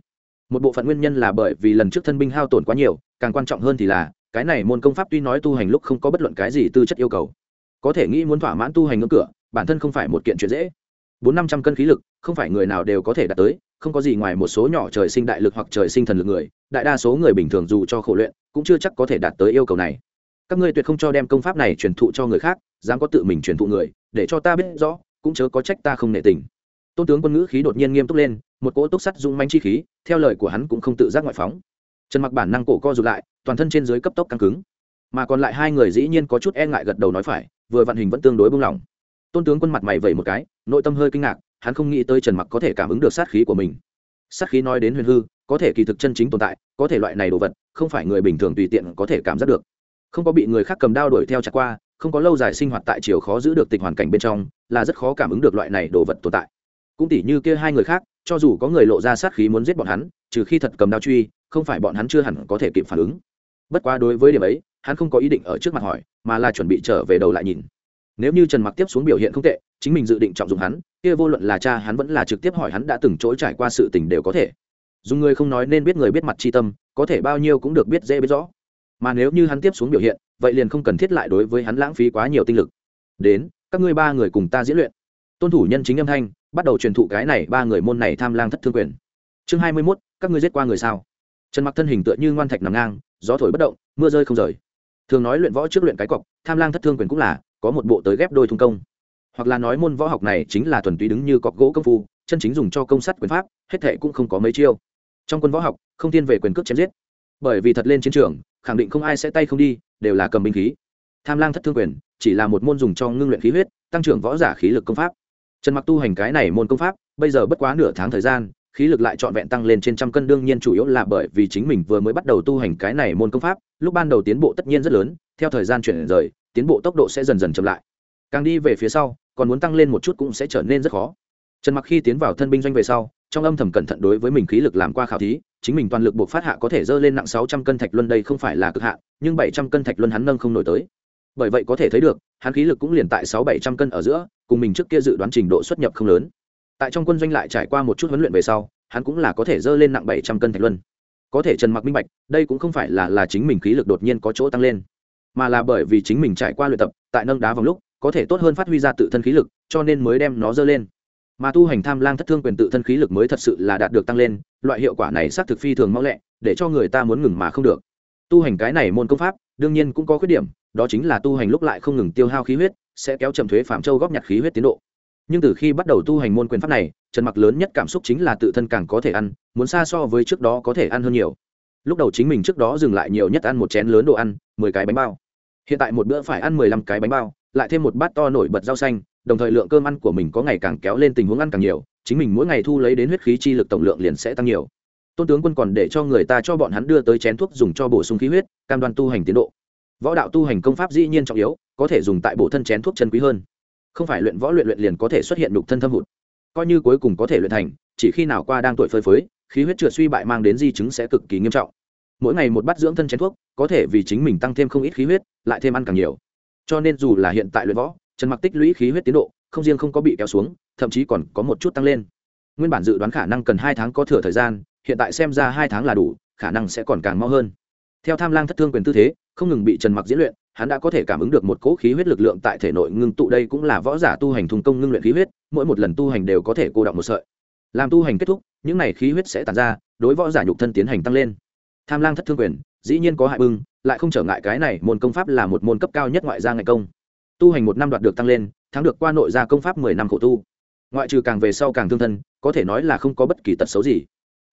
Một bộ phận nguyên nhân là bởi vì lần trước thân binh hao tổn quá nhiều, càng quan trọng hơn thì là, cái này môn công pháp tuy nói tu hành lúc không có bất luận cái gì tư chất yêu cầu, có thể nghĩ muốn thỏa mãn tu hành ngưỡng cửa, bản thân không phải một kiện chuyện dễ. Bốn năm trăm cân khí lực, không phải người nào đều có thể đạt tới, không có gì ngoài một số nhỏ trời sinh đại lực hoặc trời sinh thần lực người, đại đa số người bình thường dù cho khổ luyện, cũng chưa chắc có thể đạt tới yêu cầu này. Các ngươi tuyệt không cho đem công pháp này truyền thụ cho người khác dám có tự mình truyền thụ người, để cho ta biết rõ, cũng chớ có trách ta không nể tình. Tôn tướng quân ngữ khí đột nhiên nghiêm túc lên, một cỗ túc sắt dung manh chi khí, theo lời của hắn cũng không tự giác ngoại phóng. Trần mặc bản năng cổ co rụt lại, toàn thân trên dưới cấp tốc căng cứng. Mà còn lại hai người dĩ nhiên có chút e ngại gật đầu nói phải, vừa vận hình vẫn tương đối buông lỏng tôn tướng quân mặt mày vẩy một cái, nội tâm hơi kinh ngạc, hắn không nghĩ tới trần mặc có thể cảm ứng được sát khí của mình. Sát khí nói đến huyền hư, có thể kỳ thực chân chính tồn tại, có thể loại này đồ vật, không phải người bình thường tùy tiện có thể cảm giác được. Không có bị người khác cầm đao đuổi theo chặt qua không có lâu dài sinh hoạt tại chiều khó giữ được tình hoàn cảnh bên trong, là rất khó cảm ứng được loại này đồ vật tồn tại. Cũng tỉ như kia hai người khác, cho dù có người lộ ra sát khí muốn giết bọn hắn, trừ khi thật cầm đao truy, không phải bọn hắn chưa hẳn có thể kịp phản ứng. Bất quá đối với điểm ấy, hắn không có ý định ở trước mặt hỏi, mà là chuẩn bị trở về đầu lại nhìn. Nếu như trần mặc tiếp xuống biểu hiện không tệ, chính mình dự định trọng dụng hắn, kia vô luận là cha hắn vẫn là trực tiếp hỏi hắn đã từng chỗ trải qua sự tình đều có thể. Dùng người không nói nên biết người biết mặt chi tâm, có thể bao nhiêu cũng được biết dễ biết rõ. Mà nếu như hắn tiếp xuống biểu hiện vậy liền không cần thiết lại đối với hắn lãng phí quá nhiều tinh lực. Đến các ngươi ba người cùng ta diễn luyện. Tôn thủ nhân chính âm thanh bắt đầu truyền thụ cái này ba người môn này tham lang thất thương quyền. Chương hai mươi 21, các ngươi giết qua người sao? Trần mặc thân hình tựa như ngoan thạch nằm ngang gió thổi bất động mưa rơi không rời. Thường nói luyện võ trước luyện cái cọc tham lang thất thương quyền cũng là có một bộ tới ghép đôi thung công. Hoặc là nói môn võ học này chính là thuần túy đứng như cọc gỗ công phu chân chính dùng cho công sắt quyền pháp hết thệ cũng không có mấy chiêu. Trong quân võ học không thiên về quyền cước chém giết. Bởi vì thật lên chiến trường khẳng định không ai sẽ tay không đi, đều là cầm binh khí. Tham lang thất thương quyền, chỉ là một môn dùng cho ngưng luyện khí huyết, tăng trưởng võ giả khí lực công pháp. Trần mặc tu hành cái này môn công pháp, bây giờ bất quá nửa tháng thời gian, khí lực lại trọn vẹn tăng lên trên trăm cân, đương nhiên chủ yếu là bởi vì chính mình vừa mới bắt đầu tu hành cái này môn công pháp, lúc ban đầu tiến bộ tất nhiên rất lớn, theo thời gian chuyển rời, tiến bộ tốc độ sẽ dần dần chậm lại. Càng đi về phía sau, còn muốn tăng lên một chút cũng sẽ trở nên rất khó. Trần mặc khi tiến vào thân binh doanh về sau trong âm thầm cẩn thận đối với mình khí lực làm qua khảo thí, chính mình toàn lực buộc phát hạ có thể dơ lên nặng sáu trăm cân thạch luân đây không phải là cực hạn, nhưng bảy trăm cân thạch luân hắn nâng không nổi tới. Bởi vậy có thể thấy được, hắn khí lực cũng liền tại sáu bảy trăm cân ở giữa, cùng mình trước kia dự đoán trình độ xuất nhập không lớn. Tại trong quân doanh lại trải qua một chút huấn luyện về sau, hắn cũng là có thể dơ lên nặng bảy trăm cân thạch luân. Có thể trần mặc minh bạch, đây cũng không phải là là chính mình khí lực đột nhiên có chỗ tăng lên, mà là bởi vì chính mình trải qua luyện tập, tại nâng đá vòng lúc, có thể tốt hơn phát huy ra tự thân khí lực, cho nên mới đem nó dơ lên mà tu hành tham lang thất thương quyền tự thân khí lực mới thật sự là đạt được tăng lên, loại hiệu quả này xác thực phi thường mau lẹ, để cho người ta muốn ngừng mà không được. Tu hành cái này môn công pháp, đương nhiên cũng có khuyết điểm, đó chính là tu hành lúc lại không ngừng tiêu hao khí huyết, sẽ kéo chậm thuế phạm châu góp nhặt khí huyết tiến độ. Nhưng từ khi bắt đầu tu hành môn quyền pháp này, trần mặc lớn nhất cảm xúc chính là tự thân càng có thể ăn, muốn xa so với trước đó có thể ăn hơn nhiều. Lúc đầu chính mình trước đó dừng lại nhiều nhất ăn một chén lớn đồ ăn, mười cái bánh bao. Hiện tại một bữa phải ăn mười lăm cái bánh bao, lại thêm một bát to nổi bật rau xanh đồng thời lượng cơm ăn của mình có ngày càng kéo lên tình huống ăn càng nhiều, chính mình mỗi ngày thu lấy đến huyết khí chi lực tổng lượng liền sẽ tăng nhiều. Tôn tướng quân còn để cho người ta cho bọn hắn đưa tới chén thuốc dùng cho bổ sung khí huyết, cam đoan tu hành tiến độ. Võ đạo tu hành công pháp dĩ nhiên trọng yếu, có thể dùng tại bổ thân chén thuốc chân quý hơn. Không phải luyện võ luyện luyện liền có thể xuất hiện đục thân thâm hụt. Coi như cuối cùng có thể luyện thành, chỉ khi nào qua đang tuổi phơi phới, khí huyết trượt suy bại mang đến di chứng sẽ cực kỳ nghiêm trọng. Mỗi ngày một bát dưỡng thân chén thuốc, có thể vì chính mình tăng thêm không ít khí huyết, lại thêm ăn càng nhiều. Cho nên dù là hiện tại luyện võ trần mặc tích lũy khí huyết tiến độ, không riêng không có bị kéo xuống, thậm chí còn có một chút tăng lên. Nguyên bản dự đoán khả năng cần hai tháng có thừa thời gian, hiện tại xem ra hai tháng là đủ, khả năng sẽ còn càng mau hơn. Theo tham lang thất thương quyền tư thế, không ngừng bị trần mặc diễn luyện, hắn đã có thể cảm ứng được một cỗ khí huyết lực lượng tại thể nội ngưng tụ đây cũng là võ giả tu hành thùng công ngưng luyện khí huyết, mỗi một lần tu hành đều có thể cô động một sợi. Làm tu hành kết thúc, những này khí huyết sẽ tàn ra, đối võ giả nhục thân tiến hành tăng lên. Tham lang thất thương quyền, dĩ nhiên có hại bưng lại không trở ngại cái này môn công pháp là một môn cấp cao nhất ngoại gia ngày công tu hành một năm đoạt được tăng lên, thắng được qua nội gia công pháp mười năm khổ tu. Ngoại trừ càng về sau càng thương thân, có thể nói là không có bất kỳ tật xấu gì.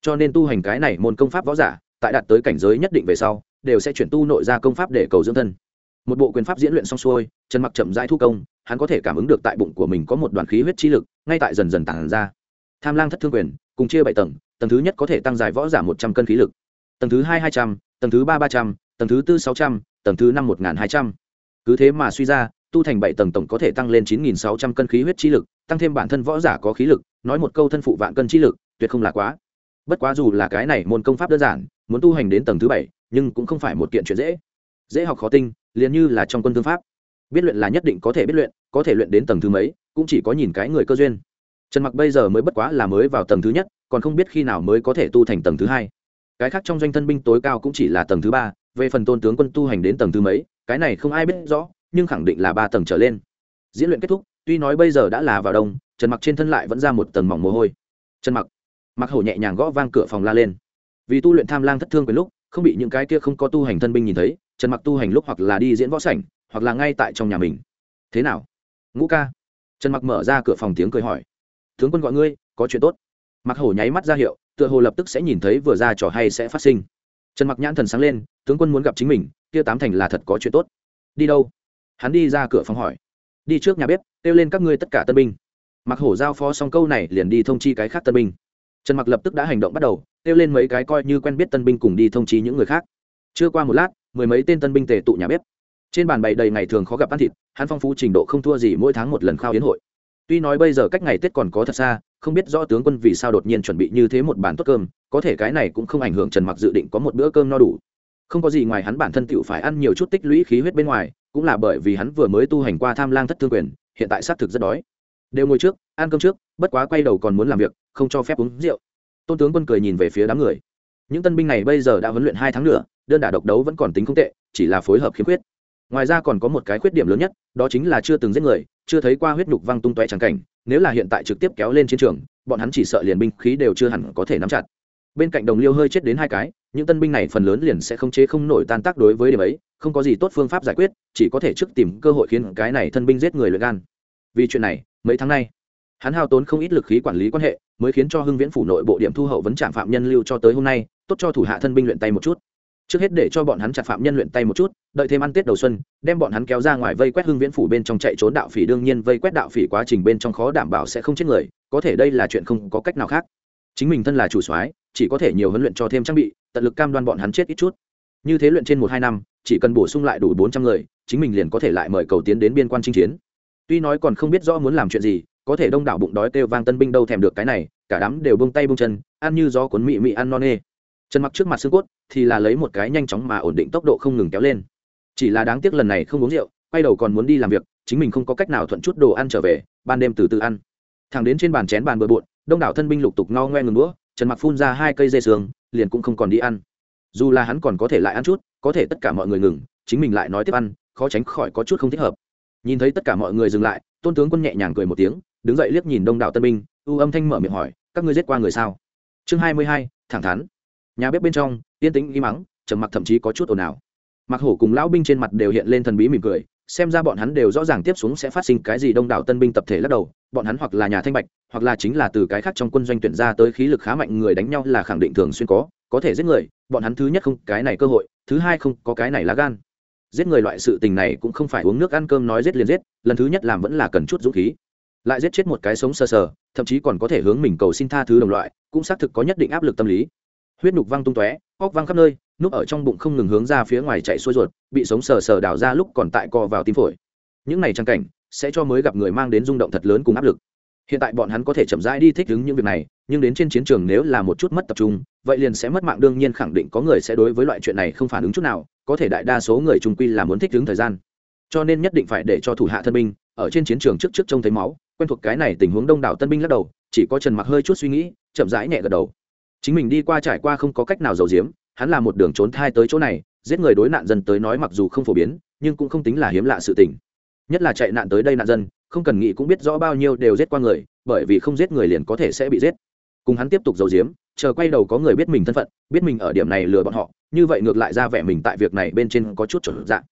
Cho nên tu hành cái này môn công pháp võ giả, tại đạt tới cảnh giới nhất định về sau, đều sẽ chuyển tu nội gia công pháp để cầu dưỡng thân. Một bộ quyền pháp diễn luyện xong xuôi trần mặc chậm rãi thu công, hắn có thể cảm ứng được tại bụng của mình có một đoàn khí huyết chi lực, ngay tại dần dần tàn ra. Tham lang thất thương quyền, cùng chia bảy tầng tầng thứ nhất có thể tăng dài võ giả một trăm cân khí lực. Tầng thứ hai hai trăm, tầng thứ ba ba trăm, tầng thứ tư sáu trăm, tầng thứ năm một hai trăm. Cứ thế mà suy ra tu thành bảy tầng tổng có thể tăng lên chín nghìn sáu trăm cân khí huyết chi lực, tăng thêm bản thân võ giả có khí lực, nói một câu thân phụ vạn cân chi lực, tuyệt không là quá. Bất quá dù là cái này môn công pháp đơn giản, muốn tu hành đến tầng thứ bảy, nhưng cũng không phải một kiện chuyện dễ. Dễ học khó tinh, liền như là trong quân thương pháp. Biết luyện là nhất định có thể biết luyện, có thể luyện đến tầng thứ mấy, cũng chỉ có nhìn cái người cơ duyên. Trần mặc bây giờ mới bất quá là mới vào tầng thứ nhất, còn không biết khi nào mới có thể tu thành tầng thứ hai. Cái khác trong doanh thân binh tối cao cũng chỉ là tầng thứ ba, về phần tôn tướng quân tu hành đến tầng thứ mấy, cái này không ai biết rõ nhưng khẳng định là ba tầng trở lên. Diễn luyện kết thúc, tuy nói bây giờ đã là vào đông, trần mặc trên thân lại vẫn ra một tầng mỏng mồ hôi. Trần mặc mặc hổ nhẹ nhàng gõ vang cửa phòng la lên. Vì tu luyện tham lang thất thương quyền lúc, không bị những cái kia không có tu hành thân binh nhìn thấy, trần mặc tu hành lúc hoặc là đi diễn võ sảnh, hoặc là ngay tại trong nhà mình. Thế nào, ngũ ca? Trần mặc mở ra cửa phòng tiếng cười hỏi. Tướng quân gọi ngươi, có chuyện tốt. Mặc hổ nháy mắt ra hiệu, tựa hồ lập tức sẽ nhìn thấy vừa ra trò hay sẽ phát sinh. Trần mặc nhãn thần sáng lên, tướng quân muốn gặp chính mình, kia tám thành là thật có chuyện tốt. Đi đâu? Hắn đi ra cửa phòng hỏi. Đi trước nhà bếp, kêu lên các ngươi tất cả tân binh. Mặc hổ giao phó xong câu này liền đi thông chi cái khác tân binh. Trần mặc lập tức đã hành động bắt đầu, kêu lên mấy cái coi như quen biết tân binh cùng đi thông chi những người khác. Chưa qua một lát, mười mấy tên tân binh tề tụ nhà bếp. Trên bàn bày đầy ngày thường khó gặp ăn thịt, hắn phong phú trình độ không thua gì mỗi tháng một lần khao hiến hội. Tuy nói bây giờ cách ngày tết còn có thật xa, không biết rõ tướng quân vì sao đột nhiên chuẩn bị như thế một bàn tốt cơm, có thể cái này cũng không ảnh hưởng trần mặc dự định có một bữa cơm no đủ. Không có gì ngoài hắn bản thân tựu phải ăn nhiều chút tích lũy khí huyết bên ngoài cũng là bởi vì hắn vừa mới tu hành qua tham lang thất thương quyền, hiện tại xác thực rất đói. Đều ngồi trước, ăn cơm trước, bất quá quay đầu còn muốn làm việc, không cho phép uống rượu. Tôn tướng quân cười nhìn về phía đám người. Những tân binh này bây giờ đã huấn luyện hai tháng nữa, đơn đả độc đấu vẫn còn tính không tệ, chỉ là phối hợp khiếm khuyết. Ngoài ra còn có một cái khuyết điểm lớn nhất, đó chính là chưa từng giết người, chưa thấy qua huyết nhục văng tung toe trắng cảnh, nếu là hiện tại trực tiếp kéo lên chiến trường, bọn hắn chỉ sợ liền binh khí đều chưa hẳn có thể nắm chặt. Bên cạnh đồng liêu hơi chết đến hai cái những tân binh này phần lớn liền sẽ không chế không nổi tan tác đối với điểm ấy, không có gì tốt phương pháp giải quyết, chỉ có thể trước tìm cơ hội khiến cái này thân binh giết người luyện gan. Vì chuyện này, mấy tháng nay, hắn hao tốn không ít lực khí quản lý quan hệ, mới khiến cho hưng viễn phủ nội bộ điểm thu hậu vấn trạm phạm nhân lưu cho tới hôm nay, tốt cho thủ hạ thân binh luyện tay một chút. Trước hết để cho bọn hắn chặt phạm nhân luyện tay một chút, đợi thêm ăn tết đầu xuân, đem bọn hắn kéo ra ngoài vây quét hưng viễn phủ bên trong chạy trốn đạo phỉ, đương nhiên vây quét đạo phỉ quá trình bên trong khó đảm bảo sẽ không chết người, có thể đây là chuyện không có cách nào khác chính mình thân là chủ soái, chỉ có thể nhiều huấn luyện cho thêm trang bị, tận lực cam đoan bọn hắn chết ít chút. Như thế luyện trên một hai năm, chỉ cần bổ sung lại đủ bốn trăm người, chính mình liền có thể lại mời cầu tiến đến biên quan chinh chiến. Tuy nói còn không biết rõ muốn làm chuyện gì, có thể đông đảo bụng đói kêu vang tân binh đâu thèm được cái này, cả đám đều bông tay bông chân, ăn như gió cuốn mị mị ăn non nê. Chân mặc trước mặt xương cốt, thì là lấy một cái nhanh chóng mà ổn định tốc độ không ngừng kéo lên. Chỉ là đáng tiếc lần này không uống rượu, quay đầu còn muốn đi làm việc, chính mình không có cách nào thuận chút đồ ăn trở về, ban đêm từ từ ăn. Thẳng đến trên bàn chén bàn bừa bộn đông đảo thân binh lục tục no ngoe ngừng đũa, trần mặc phun ra hai cây dây sườn liền cũng không còn đi ăn. Dù là hắn còn có thể lại ăn chút, có thể tất cả mọi người ngừng, chính mình lại nói tiếp ăn, khó tránh khỏi có chút không thích hợp. Nhìn thấy tất cả mọi người dừng lại, tôn tướng quân nhẹ nhàng cười một tiếng, đứng dậy liếc nhìn đông đảo tân binh, u âm thanh mở miệng hỏi, các ngươi giết qua người sao? Chương hai mươi hai, thẳng thắn. Nhà bếp bên trong, yên tĩnh im mắng trầm mặc thậm chí có chút ồn ào. Mặc hổ cùng lão binh trên mặt đều hiện lên thần bí mỉm cười xem ra bọn hắn đều rõ ràng tiếp xuống sẽ phát sinh cái gì đông đảo tân binh tập thể lắc đầu, bọn hắn hoặc là nhà thanh bạch, hoặc là chính là từ cái khác trong quân doanh tuyển ra tới khí lực khá mạnh người đánh nhau là khẳng định thường xuyên có có thể giết người, bọn hắn thứ nhất không, cái này cơ hội, thứ hai không, có cái này lá gan. Giết người loại sự tình này cũng không phải uống nước ăn cơm nói giết liền giết, lần thứ nhất làm vẫn là cần chút dũng khí. Lại giết chết một cái sống sờ sờ, thậm chí còn có thể hướng mình cầu xin tha thứ đồng loại, cũng xác thực có nhất định áp lực tâm lý. Huyết nhục văng tung tóe óc văng khắp nơi, núp ở trong bụng không ngừng hướng ra phía ngoài chạy xuôi ruột, bị sống sờ sờ đào ra lúc còn tại co vào tim phổi. Những này trang cảnh sẽ cho mới gặp người mang đến rung động thật lớn cùng áp lực. Hiện tại bọn hắn có thể chậm rãi đi thích ứng những việc này, nhưng đến trên chiến trường nếu là một chút mất tập trung, vậy liền sẽ mất mạng đương nhiên khẳng định có người sẽ đối với loại chuyện này không phản ứng chút nào, có thể đại đa số người trung quy là muốn thích ứng thời gian. Cho nên nhất định phải để cho thủ hạ thân binh ở trên chiến trường trước trước trông thấy máu, quen thuộc cái này tình huống đông đảo tân binh lắc đầu, chỉ có trần mặc hơi chút suy nghĩ, chậm rãi nhẹ gật đầu chính mình đi qua trải qua không có cách nào giấu giếm, hắn là một đường trốn thai tới chỗ này, giết người đối nạn dân tới nói mặc dù không phổ biến, nhưng cũng không tính là hiếm lạ sự tình. Nhất là chạy nạn tới đây nạn dân, không cần nghĩ cũng biết rõ bao nhiêu đều giết qua người, bởi vì không giết người liền có thể sẽ bị giết. Cùng hắn tiếp tục giấu giếm, chờ quay đầu có người biết mình thân phận, biết mình ở điểm này lừa bọn họ, như vậy ngược lại ra vẻ mình tại việc này bên trên có chút trở dạng.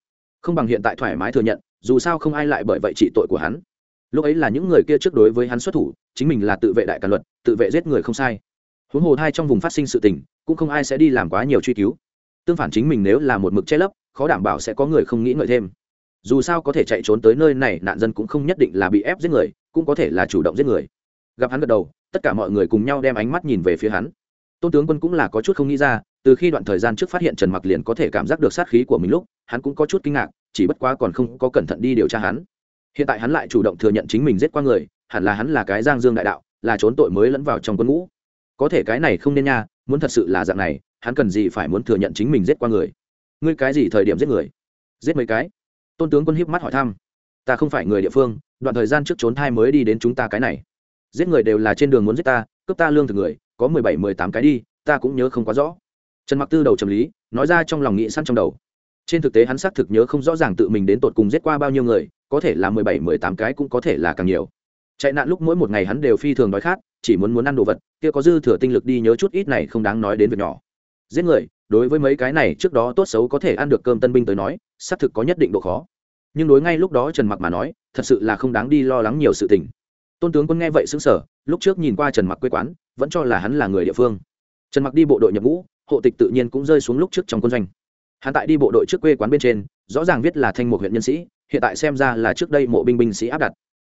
Không bằng hiện tại thoải mái thừa nhận, dù sao không ai lại bởi vậy trị tội của hắn. Lúc ấy là những người kia trước đối với hắn xuất thủ, chính mình là tự vệ đại càn luật, tự vệ giết người không sai huống hồ hai trong vùng phát sinh sự tình, cũng không ai sẽ đi làm quá nhiều truy cứu. Tương phản chính mình nếu là một mực che lấp, khó đảm bảo sẽ có người không nghĩ ngợi thêm. Dù sao có thể chạy trốn tới nơi này, nạn dân cũng không nhất định là bị ép giết người, cũng có thể là chủ động giết người. Gặp hắn gật đầu, tất cả mọi người cùng nhau đem ánh mắt nhìn về phía hắn. Tôn tướng quân cũng là có chút không nghĩ ra, từ khi đoạn thời gian trước phát hiện trần mặc liền có thể cảm giác được sát khí của mình lúc, hắn cũng có chút kinh ngạc, chỉ bất quá còn không có cẩn thận đi điều tra hắn. Hiện tại hắn lại chủ động thừa nhận chính mình giết qua người, hẳn là hắn là cái giang dương đại đạo, là trốn tội mới lẫn vào trong quân ngũ có thể cái này không nên nha, muốn thật sự là dạng này, hắn cần gì phải muốn thừa nhận chính mình giết qua người? Ngươi cái gì thời điểm giết người? Giết mấy cái? Tôn tướng quân hiếp mắt hỏi thăm. Ta không phải người địa phương, đoạn thời gian trước trốn thai mới đi đến chúng ta cái này. Giết người đều là trên đường muốn giết ta, cướp ta lương thực người, có mười bảy, mười tám cái đi, ta cũng nhớ không quá rõ. Trần mặc tư đầu trầm lý, nói ra trong lòng nghĩ săn trong đầu. Trên thực tế hắn xác thực nhớ không rõ ràng tự mình đến tột cùng giết qua bao nhiêu người, có thể là mười bảy, mười tám cái cũng có thể là càng nhiều. Chạy nạn lúc mỗi một ngày hắn đều phi thường đói khát chỉ muốn muốn ăn đồ vật, kia có dư thừa tinh lực đi nhớ chút ít này không đáng nói đến việc nhỏ. Giết người, đối với mấy cái này trước đó tốt xấu có thể ăn được cơm tân binh tới nói, xác thực có nhất định độ khó. Nhưng đối ngay lúc đó trần mặc mà nói, thật sự là không đáng đi lo lắng nhiều sự tình. Tôn tướng quân nghe vậy xứng sở lúc trước nhìn qua trần mặc quê quán, vẫn cho là hắn là người địa phương. Trần mặc đi bộ đội nhập ngũ, hộ tịch tự nhiên cũng rơi xuống lúc trước trong quân doanh. Hắn tại đi bộ đội trước quê quán bên trên, rõ ràng viết là thanh một huyện nhân sĩ, hiện tại xem ra là trước đây mộ binh binh sĩ áp đặt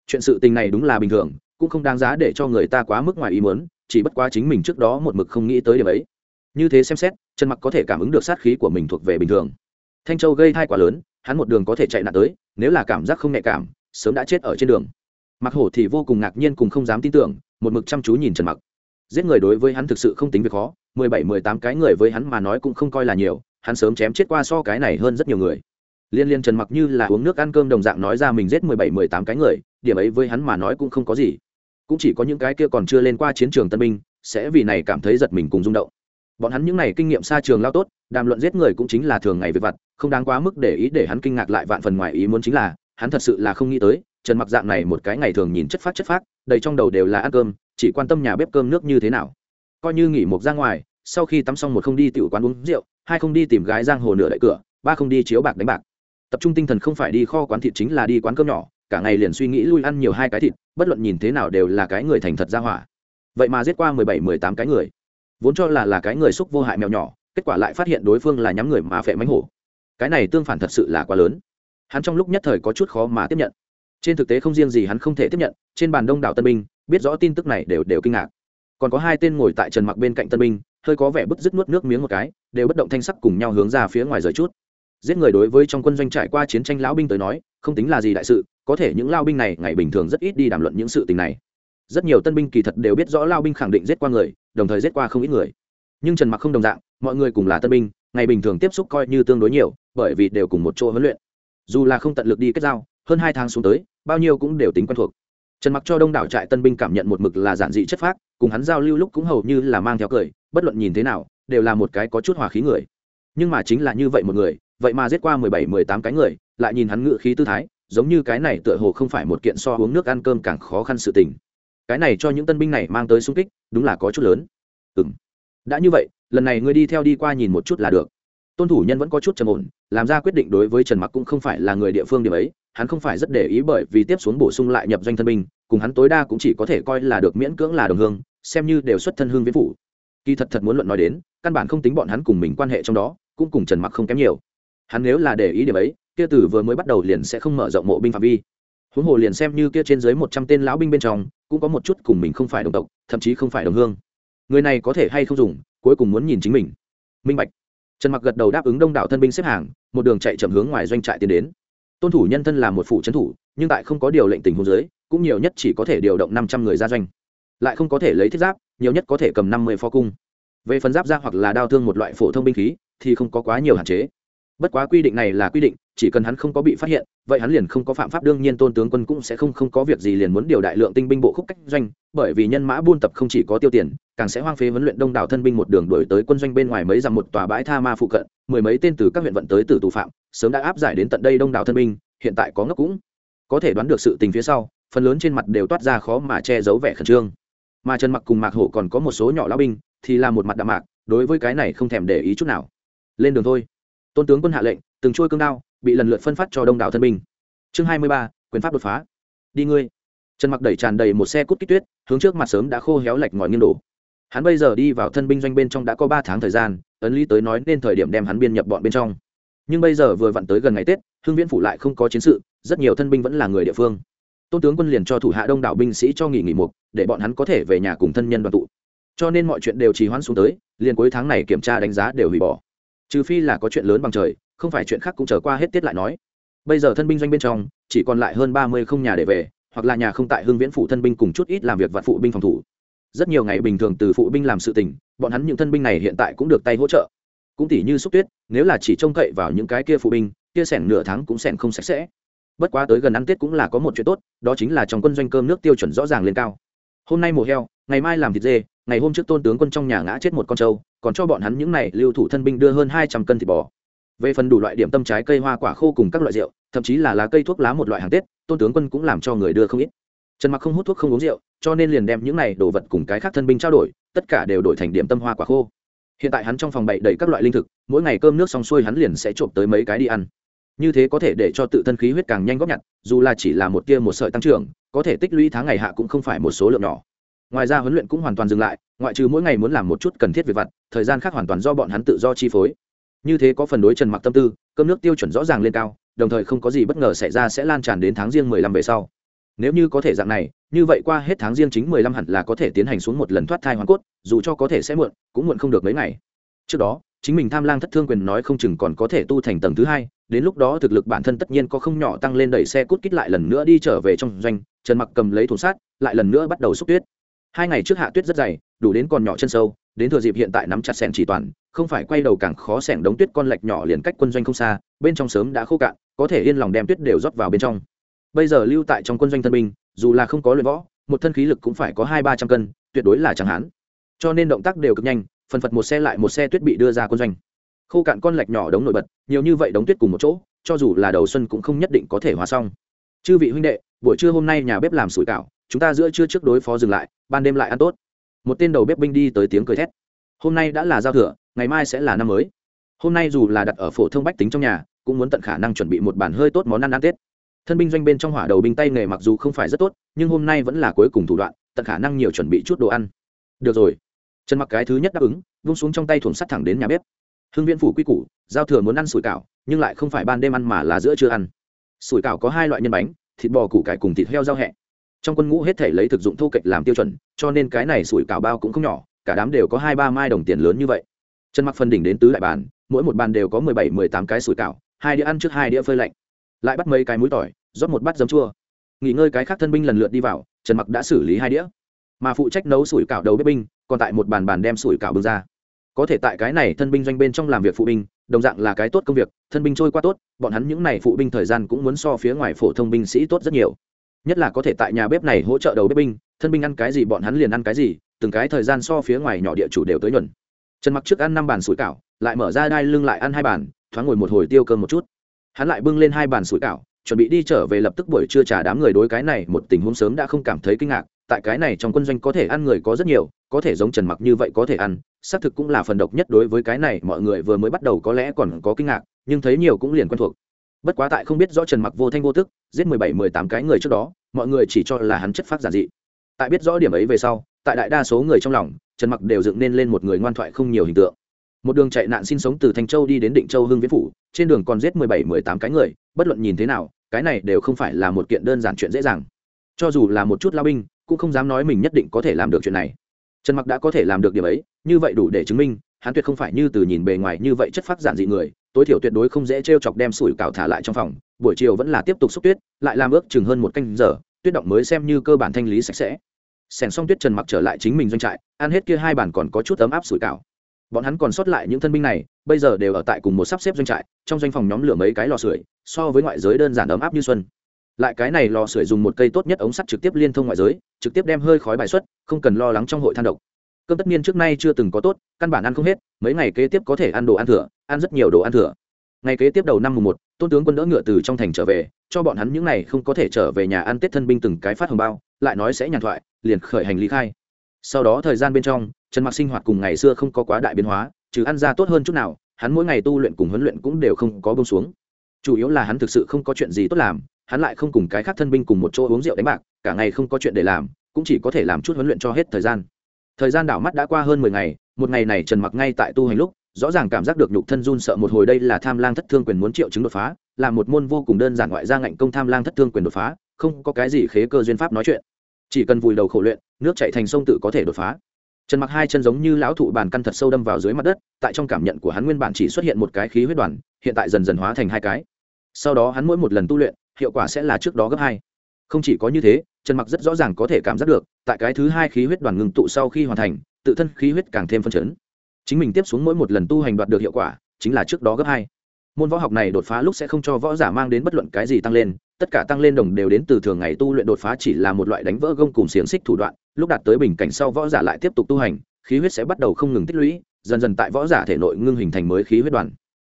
chuyện sự tình này đúng là bình thường, cũng không đáng giá để cho người ta quá mức ngoài ý muốn, chỉ bất quá chính mình trước đó một mực không nghĩ tới điểm ấy. Như thế xem xét, trần mặc có thể cảm ứng được sát khí của mình thuộc về bình thường. Thanh châu gây thai quá lớn, hắn một đường có thể chạy nạn tới, nếu là cảm giác không nhạy cảm, sớm đã chết ở trên đường. Mặc hổ thì vô cùng ngạc nhiên cùng không dám tin tưởng, một mực chăm chú nhìn trần mặc. Giết người đối với hắn thực sự không tính việc khó, mười bảy, mười tám cái người với hắn mà nói cũng không coi là nhiều, hắn sớm chém chết qua so cái này hơn rất nhiều người. Liên liên trần mặc như là uống nước ăn cơm đồng dạng nói ra mình giết mười bảy, mười tám cái người điểm ấy với hắn mà nói cũng không có gì. Cũng chỉ có những cái kia còn chưa lên qua chiến trường tân binh, sẽ vì này cảm thấy giật mình cùng rung động. Bọn hắn những này kinh nghiệm xa trường lao tốt, đàm luận giết người cũng chính là thường ngày về vặt, không đáng quá mức để ý để hắn kinh ngạc lại vạn phần ngoài ý muốn chính là, hắn thật sự là không nghĩ tới, trần mặc dạng này một cái ngày thường nhìn chất phát chất phát, đầy trong đầu đều là ăn cơm, chỉ quan tâm nhà bếp cơm nước như thế nào. Coi như nghỉ một ra ngoài, sau khi tắm xong một không đi tiểu quán uống rượu, hai không đi tìm gái giang hồ nửa đậy cửa, ba không đi chiếu bạc đánh bạc. Tập trung tinh thần không phải đi kho quán thịt chính là đi quán cơm nhỏ cả ngày liền suy nghĩ lui ăn nhiều hai cái thịt, bất luận nhìn thế nào đều là cái người thành thật ra hỏa. Vậy mà giết qua mười bảy, mười tám cái người. Vốn cho là là cái người xúc vô hại mèo nhỏ, kết quả lại phát hiện đối phương là nhắm người mà phệ mánh hổ. Cái này tương phản thật sự là quá lớn. Hắn trong lúc nhất thời có chút khó mà tiếp nhận. Trên thực tế không riêng gì hắn không thể tiếp nhận, trên bàn đông đảo tân binh, biết rõ tin tức này đều đều kinh ngạc. Còn có hai tên ngồi tại trần mặc bên cạnh tân binh, hơi có vẻ bứt rứt nuốt nước miếng một cái, đều bất động thanh sắc cùng nhau hướng ra phía ngoài rời chút. Giết người đối với trong quân doanh trải qua chiến tranh lão binh tới nói không tính là gì đại sự, có thể những lao binh này ngày bình thường rất ít đi đàm luận những sự tình này. Rất nhiều tân binh kỳ thật đều biết rõ lao binh khẳng định giết qua người, đồng thời giết qua không ít người. Nhưng trần mặc không đồng dạng, mọi người cùng là tân binh, ngày bình thường tiếp xúc coi như tương đối nhiều, bởi vì đều cùng một chỗ huấn luyện. Dù là không tận lực đi kết giao, hơn hai tháng xuống tới, bao nhiêu cũng đều tính quen thuộc. Trần mặc cho đông đảo trại tân binh cảm nhận một mực là giản dị chất phác, cùng hắn giao lưu lúc cũng hầu như là mang theo cười, bất luận nhìn thế nào, đều là một cái có chút hòa khí người. Nhưng mà chính là như vậy một người, vậy mà giết qua mười bảy, mười tám cái người lại nhìn hắn ngự khí tư thái, giống như cái này tựa hồ không phải một kiện so uống nước ăn cơm càng khó khăn sự tình. Cái này cho những tân binh này mang tới sung kích, đúng là có chút lớn. Ừ m đã như vậy, lần này ngươi đi theo đi qua nhìn một chút là được. Tôn thủ nhân vẫn có chút trầm ổn, làm ra quyết định đối với trần mặc cũng không phải là người địa phương điểm ấy, hắn không phải rất để ý bởi vì tiếp xuống bổ sung lại nhập doanh thân binh, cùng hắn tối đa cũng chỉ có thể coi là được miễn cưỡng là đồng hương, xem như đều xuất thân hương viễn phủ. Kỳ thật thật muốn luận nói đến, căn bản không tính bọn hắn cùng mình quan hệ trong đó, cũng cùng trần mặc không kém nhiều. Hắn nếu là để ý điểm ấy kia tử vừa mới bắt đầu liền sẽ không mở rộng mộ binh phạm vi. Huống hồ liền xem như kia trên dưới một trăm tên lão binh bên trong, cũng có một chút cùng mình không phải đồng tộc, thậm chí không phải đồng hương. Người này có thể hay không dùng, cuối cùng muốn nhìn chính mình. Minh bạch. Trần mặc gật đầu đáp ứng đông đảo thân binh xếp hàng, một đường chạy chậm hướng ngoài doanh trại tiến đến. Tôn thủ nhân thân là một phụ trấn thủ, nhưng tại không có điều lệnh tình huống dưới, cũng nhiều nhất chỉ có thể điều động năm trăm người ra doanh. Lại không có thể lấy thiết giáp, nhiều nhất có thể cầm năm mươi pho cung. Về phần giáp ra hoặc là đao thương một loại phổ thông binh khí, thì không có quá nhiều hạn chế bất quá quy định này là quy định, chỉ cần hắn không có bị phát hiện, vậy hắn liền không có phạm pháp, đương nhiên tôn tướng quân cũng sẽ không không có việc gì liền muốn điều đại lượng tinh binh bộ khúc cách doanh, bởi vì nhân mã buôn tập không chỉ có tiêu tiền, càng sẽ hoang phế huấn luyện đông đảo thân binh một đường đổi tới quân doanh bên ngoài mấy dặm một tòa bãi tha ma phụ cận, mười mấy tên từ các huyện vận tới từ tù phạm, sớm đã áp giải đến tận đây đông đảo thân binh, hiện tại có ngốc cũng có thể đoán được sự tình phía sau, phần lớn trên mặt đều toát ra khó mà che giấu vẻ khẩn trương. Mà trần mặc cùng mạc hổ còn có một số nhỏ lão binh, thì là một mặt đạm mạc, đối với cái này không thèm để ý chút nào. Lên đường thôi tôn tướng quân hạ lệnh, từng trôi cương đao, bị lần lượt phân phát cho đông đảo thân binh. Chương hai mươi ba, quyền pháp đột phá. Đi ngươi. Trần mặc đẩy tràn đầy một xe cút kích tuyết, hướng trước mặt sớm đã khô héo lạch ngòi nghiêng đổ. Hắn bây giờ đi vào thân binh doanh bên trong đã có ba tháng thời gian, ấn lý tới nói nên thời điểm đem hắn biên nhập bọn bên trong. Nhưng bây giờ vừa vặn tới gần ngày tết, hưng viễn phủ lại không có chiến sự, rất nhiều thân binh vẫn là người địa phương. Tôn tướng quân liền cho thủ hạ đông đảo binh sĩ cho nghỉ nghỉ mục, để bọn hắn có thể về nhà cùng thân nhân đoàn tụ. Cho nên mọi chuyện đều trì hoãn xuống tới, liền cuối tháng này kiểm tra đánh giá đều hủy bỏ trừ phi là có chuyện lớn bằng trời, không phải chuyện khác cũng trở qua hết tiết lại nói. Bây giờ thân binh doanh bên trong, chỉ còn lại hơn ba mươi không nhà để về, hoặc là nhà không tại hương viễn phụ thân binh cùng chút ít làm việc vặt phụ binh phòng thủ. Rất nhiều ngày bình thường từ phụ binh làm sự tình, bọn hắn những thân binh này hiện tại cũng được tay hỗ trợ. Cũng tỉ như xúc tuyết, nếu là chỉ trông cậy vào những cái kia phụ binh, kia sẻn nửa tháng cũng sẻn không sạch sẽ. Bất quá tới gần ăn tết cũng là có một chuyện tốt, đó chính là trong quân doanh cơm nước tiêu chuẩn rõ ràng lên cao. Hôm nay mùa heo, ngày mai làm thịt dê ngày hôm trước tôn tướng quân trong nhà ngã chết một con trâu, còn cho bọn hắn những này lưu thủ thân binh đưa hơn hai trăm cân thịt bò. Về phần đủ loại điểm tâm trái cây hoa quả khô cùng các loại rượu, thậm chí là lá cây thuốc lá một loại hàng tết, tôn tướng quân cũng làm cho người đưa không ít. Trần mặc không hút thuốc không uống rượu, cho nên liền đem những này đồ vật cùng cái khác thân binh trao đổi, tất cả đều đổi thành điểm tâm hoa quả khô. Hiện tại hắn trong phòng bậy đầy các loại linh thực, mỗi ngày cơm nước xong xuôi hắn liền sẽ trộm tới mấy cái đi ăn. Như thế có thể để cho tự thân khí huyết càng nhanh góp nhặt, dù là chỉ là một tia một sợi tăng trưởng, có thể tích lũy tháng ngày hạ cũng không phải một số lượng nhỏ ngoài ra huấn luyện cũng hoàn toàn dừng lại, ngoại trừ mỗi ngày muốn làm một chút cần thiết về vặt, thời gian khác hoàn toàn do bọn hắn tự do chi phối. Như thế có phần đối trần mặc tâm tư, cơm nước tiêu chuẩn rõ ràng lên cao, đồng thời không có gì bất ngờ xảy ra sẽ lan tràn đến tháng riêng mười lăm về sau. Nếu như có thể dạng này, như vậy qua hết tháng riêng chính mười lăm hẳn là có thể tiến hành xuống một lần thoát thai hoàn cốt, dù cho có thể sẽ muộn, cũng muộn không được mấy ngày. Trước đó, chính mình tham lang thất thương quyền nói không chừng còn có thể tu thành tầng thứ hai, đến lúc đó thực lực bản thân tất nhiên có không nhỏ tăng lên đẩy xe cút kít lại lần nữa đi trở về trong doanh, trần mặc cầm lấy thùng sát lại lần nữa bắt đầu xúc tuyết hai ngày trước hạ tuyết rất dày, đủ đến còn nhỏ chân sâu, đến thừa dịp hiện tại nắm chặt sẻn chỉ toàn, không phải quay đầu càng khó sẻn đống tuyết con lệch nhỏ liền cách quân doanh không xa, bên trong sớm đã khô cạn, có thể yên lòng đem tuyết đều rót vào bên trong. Bây giờ lưu tại trong quân doanh thân binh, dù là không có luyện võ, một thân khí lực cũng phải có hai ba trăm cân, tuyệt đối là chẳng hán cho nên động tác đều cực nhanh, phần phật một xe lại một xe tuyết bị đưa ra quân doanh. Khô cạn con lệch nhỏ đống nổi bật, nhiều như vậy đống tuyết cùng một chỗ, cho dù là đầu xuân cũng không nhất định có thể hóa xong. Chư vị huynh đệ buổi trưa hôm nay nhà bếp làm sủi cảo, chúng ta giữa trưa trước đối phó dừng lại, ban đêm lại ăn tốt. Một tên đầu bếp binh đi tới tiếng cười thét. Hôm nay đã là giao thừa, ngày mai sẽ là năm mới. Hôm nay dù là đặt ở phổ thông bách tính trong nhà, cũng muốn tận khả năng chuẩn bị một bản hơi tốt món ăn ăn tết. Thân binh doanh bên trong hỏa đầu binh tay nghề mặc dù không phải rất tốt, nhưng hôm nay vẫn là cuối cùng thủ đoạn, tận khả năng nhiều chuẩn bị chút đồ ăn. Được rồi. Trần mặc cái thứ nhất đáp ứng, vung xuống trong tay thùng sắt thẳng đến nhà bếp. Hưng viễn phủ quy củ, giao thừa muốn ăn sủi cảo, nhưng lại không phải ban đêm ăn mà là giữa trưa ăn. Sủi cảo có hai loại nhân bánh thịt bò củ cải cùng thịt heo rau hẹ. Trong quân ngũ hết thể lấy thực dụng thô kệch làm tiêu chuẩn, cho nên cái này sủi cảo bao cũng không nhỏ, cả đám đều có hai ba mai đồng tiền lớn như vậy. Trần mặc phân đỉnh đến tứ đại bàn, mỗi một bàn đều có mười bảy, mười tám cái sủi cảo, hai đĩa ăn trước hai đĩa phơi lạnh. Lại bắt mấy cái muối tỏi, rót một bát giấm chua. Nghỉ ngơi cái khác thân binh lần lượt đi vào, trần mặc đã xử lý hai đĩa. Mà phụ trách nấu sủi cảo đầu bếp binh, còn tại một bàn bàn đem sủi cảo bưng ra. Có thể tại cái này thân binh doanh bên trong làm việc phụ binh đồng dạng là cái tốt công việc, thân binh trôi qua tốt, bọn hắn những n à y phụ binh thời gian cũng muốn so phía ngoài phổ thông binh sĩ tốt rất nhiều. Nhất là có thể tại nhà bếp này hỗ trợ đầu bếp binh, thân binh ăn cái gì bọn hắn liền ăn cái gì, từng cái thời gian so phía ngoài nhỏ địa chủ đều tới nhuận. Trần mặc trước ăn năm bàn sủi cảo, lại mở ra đai lưng lại ăn hai bàn, thoáng ngồi một hồi tiêu cơm một chút. Hắn lại bưng lên hai bàn sủi cảo, chuẩn bị đi trở về lập tức buổi trưa trà đám người đối cái này một tình huống sớm đã không cảm thấy kinh ngạc tại cái này trong quân doanh có thể ăn người có rất nhiều, có thể giống trần mặc như vậy có thể ăn, xác thực cũng là phần độc nhất đối với cái này, mọi người vừa mới bắt đầu có lẽ còn có kinh ngạc, nhưng thấy nhiều cũng liền quen thuộc. Bất quá tại không biết rõ trần mặc vô thanh vô tức, giết mười bảy, mười tám cái người trước đó, mọi người chỉ cho là hắn chất phát giản dị. Tại biết rõ điểm ấy về sau, tại đại đa số người trong lòng, trần mặc đều dựng nên lên một người ngoan thoại không nhiều hình tượng. Một đường chạy nạn sinh sống từ thanh châu đi đến định châu hưng viễn phủ, trên đường còn giết mười bảy, mười tám cái người, bất luận nhìn thế nào, cái này đều không phải là một kiện đơn giản chuyện dễ dàng. Cho dù là một chút lao binh cũng không dám nói mình nhất định có thể làm được chuyện này. Trần mặc đã có thể làm được điều ấy, như vậy đủ để chứng minh, hắn tuyệt không phải như từ nhìn bề ngoài như vậy chất phát giản dị người, tối thiểu tuyệt đối không dễ t chọc đem sủi cảo thả lại trong phòng, buổi chiều vẫn là tiếp tục xúc tuyết, lại làm ước chừng hơn một canh giờ, tuyết động mới xem như cơ bản thanh lý sạch sẽ. Sèn xong tuyết trần mặc trở lại chính mình doanh trại, ăn hết kia hai bản còn có chút ấm áp sủi cảo. Bọn hắn còn sót lại những thân binh này, bây giờ đều ở tại cùng một sắp xếp doanh trại, trong doanh phòng nhóm lửa mấy cái lò sưởi, so với ngoại giới đơn giản ấm áp như xuân lại cái này lò sưởi dùng một cây tốt nhất ống sắt trực tiếp liên thông ngoại giới, trực tiếp đem hơi khói bài xuất, không cần lo lắng trong hội than độc. Cơm tất nhiên trước nay chưa từng có tốt, căn bản ăn không hết, mấy ngày kế tiếp có thể ăn đồ ăn thừa, ăn rất nhiều đồ ăn thừa. Ngày kế tiếp đầu năm mùng một, tôn tướng quân đỡ ngựa từ trong thành trở về, cho bọn hắn những ngày không có thể trở về nhà ăn tết thân binh từng cái phát hồng bao, lại nói sẽ nhàn thoại, liền khởi hành lý khai. Sau đó thời gian bên trong, trần mặc sinh hoạt cùng ngày xưa không có quá đại biến hóa, trừ ăn ra tốt hơn chút nào, hắn mỗi ngày tu luyện cùng huấn luyện cũng đều không có bông xuống. Chủ yếu là hắn thực sự không có chuyện gì tốt làm hắn lại không cùng cái khác thân binh cùng một chỗ uống rượu đánh bạc, cả ngày không có chuyện để làm, cũng chỉ có thể làm chút huấn luyện cho hết thời gian. Thời gian đảo mắt đã qua hơn mười ngày, một ngày này trần mặc ngay tại tu hành lúc, rõ ràng cảm giác được nhục thân run sợ một hồi đây là tham lang thất thương quyền muốn triệu chứng đột phá, là một môn vô cùng đơn giản ngoại gia ngạnh công tham lang thất thương quyền đột phá, không có cái gì khế cơ duyên pháp nói chuyện. Chỉ cần vùi đầu khổ luyện, nước chạy thành sông tự có thể đột phá. Trần mặc hai chân giống như lão thụ bàn căn thật sâu đâm vào dưới mặt đất, tại trong cảm nhận của hắn nguyên bản chỉ xuất hiện một cái khí huyết đoàn, hiện tại dần dần hóa thành hai cái. Sau đó hắn mỗi một lần tu luyện hiệu quả sẽ là trước đó gấp hai. Không chỉ có như thế, trần mặc rất rõ ràng có thể cảm giác được, tại cái thứ hai khí huyết đoàn ngừng tụ sau khi hoàn thành, tự thân khí huyết càng thêm phân chấn. Chính mình tiếp xuống mỗi một lần tu hành đoạt được hiệu quả, chính là trước đó gấp hai. Môn võ học này đột phá lúc sẽ không cho võ giả mang đến bất luận cái gì tăng lên, tất cả tăng lên đồng đều đến từ thường ngày tu luyện đột phá chỉ là một loại đánh vỡ gông cùng xiềng xích thủ đoạn, lúc đạt tới bình cảnh sau võ giả lại tiếp tục tu hành, khí huyết sẽ bắt đầu không ngừng tích lũy, dần dần tại võ giả thể nội ngưng hình thành mới khí huyết đoàn.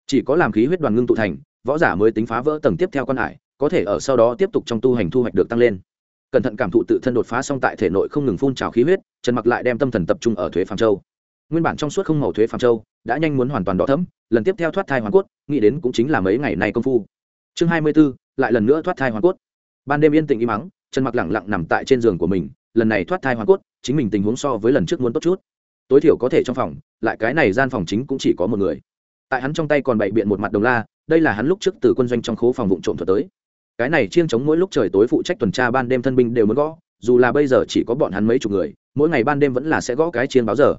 Chỉ có làm khí huyết đoàn ngưng tụ thành, võ giả mới tính phá vỡ tầng tiếp theo con hải có thể ở sau đó tiếp tục trong tu hành thu hoạch được tăng lên. Cẩn thận cảm thụ tự thân đột phá xong tại thể nội không ngừng phun trào khí huyết trần mặc lại đem tâm thần tập trung ở thuế phàm châu. Nguyên bản trong suốt không màu thuế phàm châu đã nhanh muốn hoàn toàn đỏ thấm lần tiếp theo thoát thai hoàn cốt nghĩ đến cũng chính là mấy ngày nay công phu. Chương hai mươi 24, lại lần nữa thoát thai hoàn cốt. Ban đêm yên tĩnh im mắng trần mặc lẳng lặng nằm tại trên giường của mình lần này thoát thai hoàn cốt chính mình tình huống so với lần trước muốn tốt chút. Tối thiểu có thể trong phòng lại cái này gian phòng chính cũng chỉ có một người. Tại hắn trong tay còn bày biện một mặt đồng la đây là hắn lúc trước từ quân doanh trong khố phòng vụ trộm thuật tới cái này chiêng chống mỗi lúc trời tối phụ trách tuần tra ban đêm thân binh đều muốn gõ, dù là bây giờ chỉ có bọn hắn mấy chục người, mỗi ngày ban đêm vẫn là sẽ gõ cái chiên báo giờ.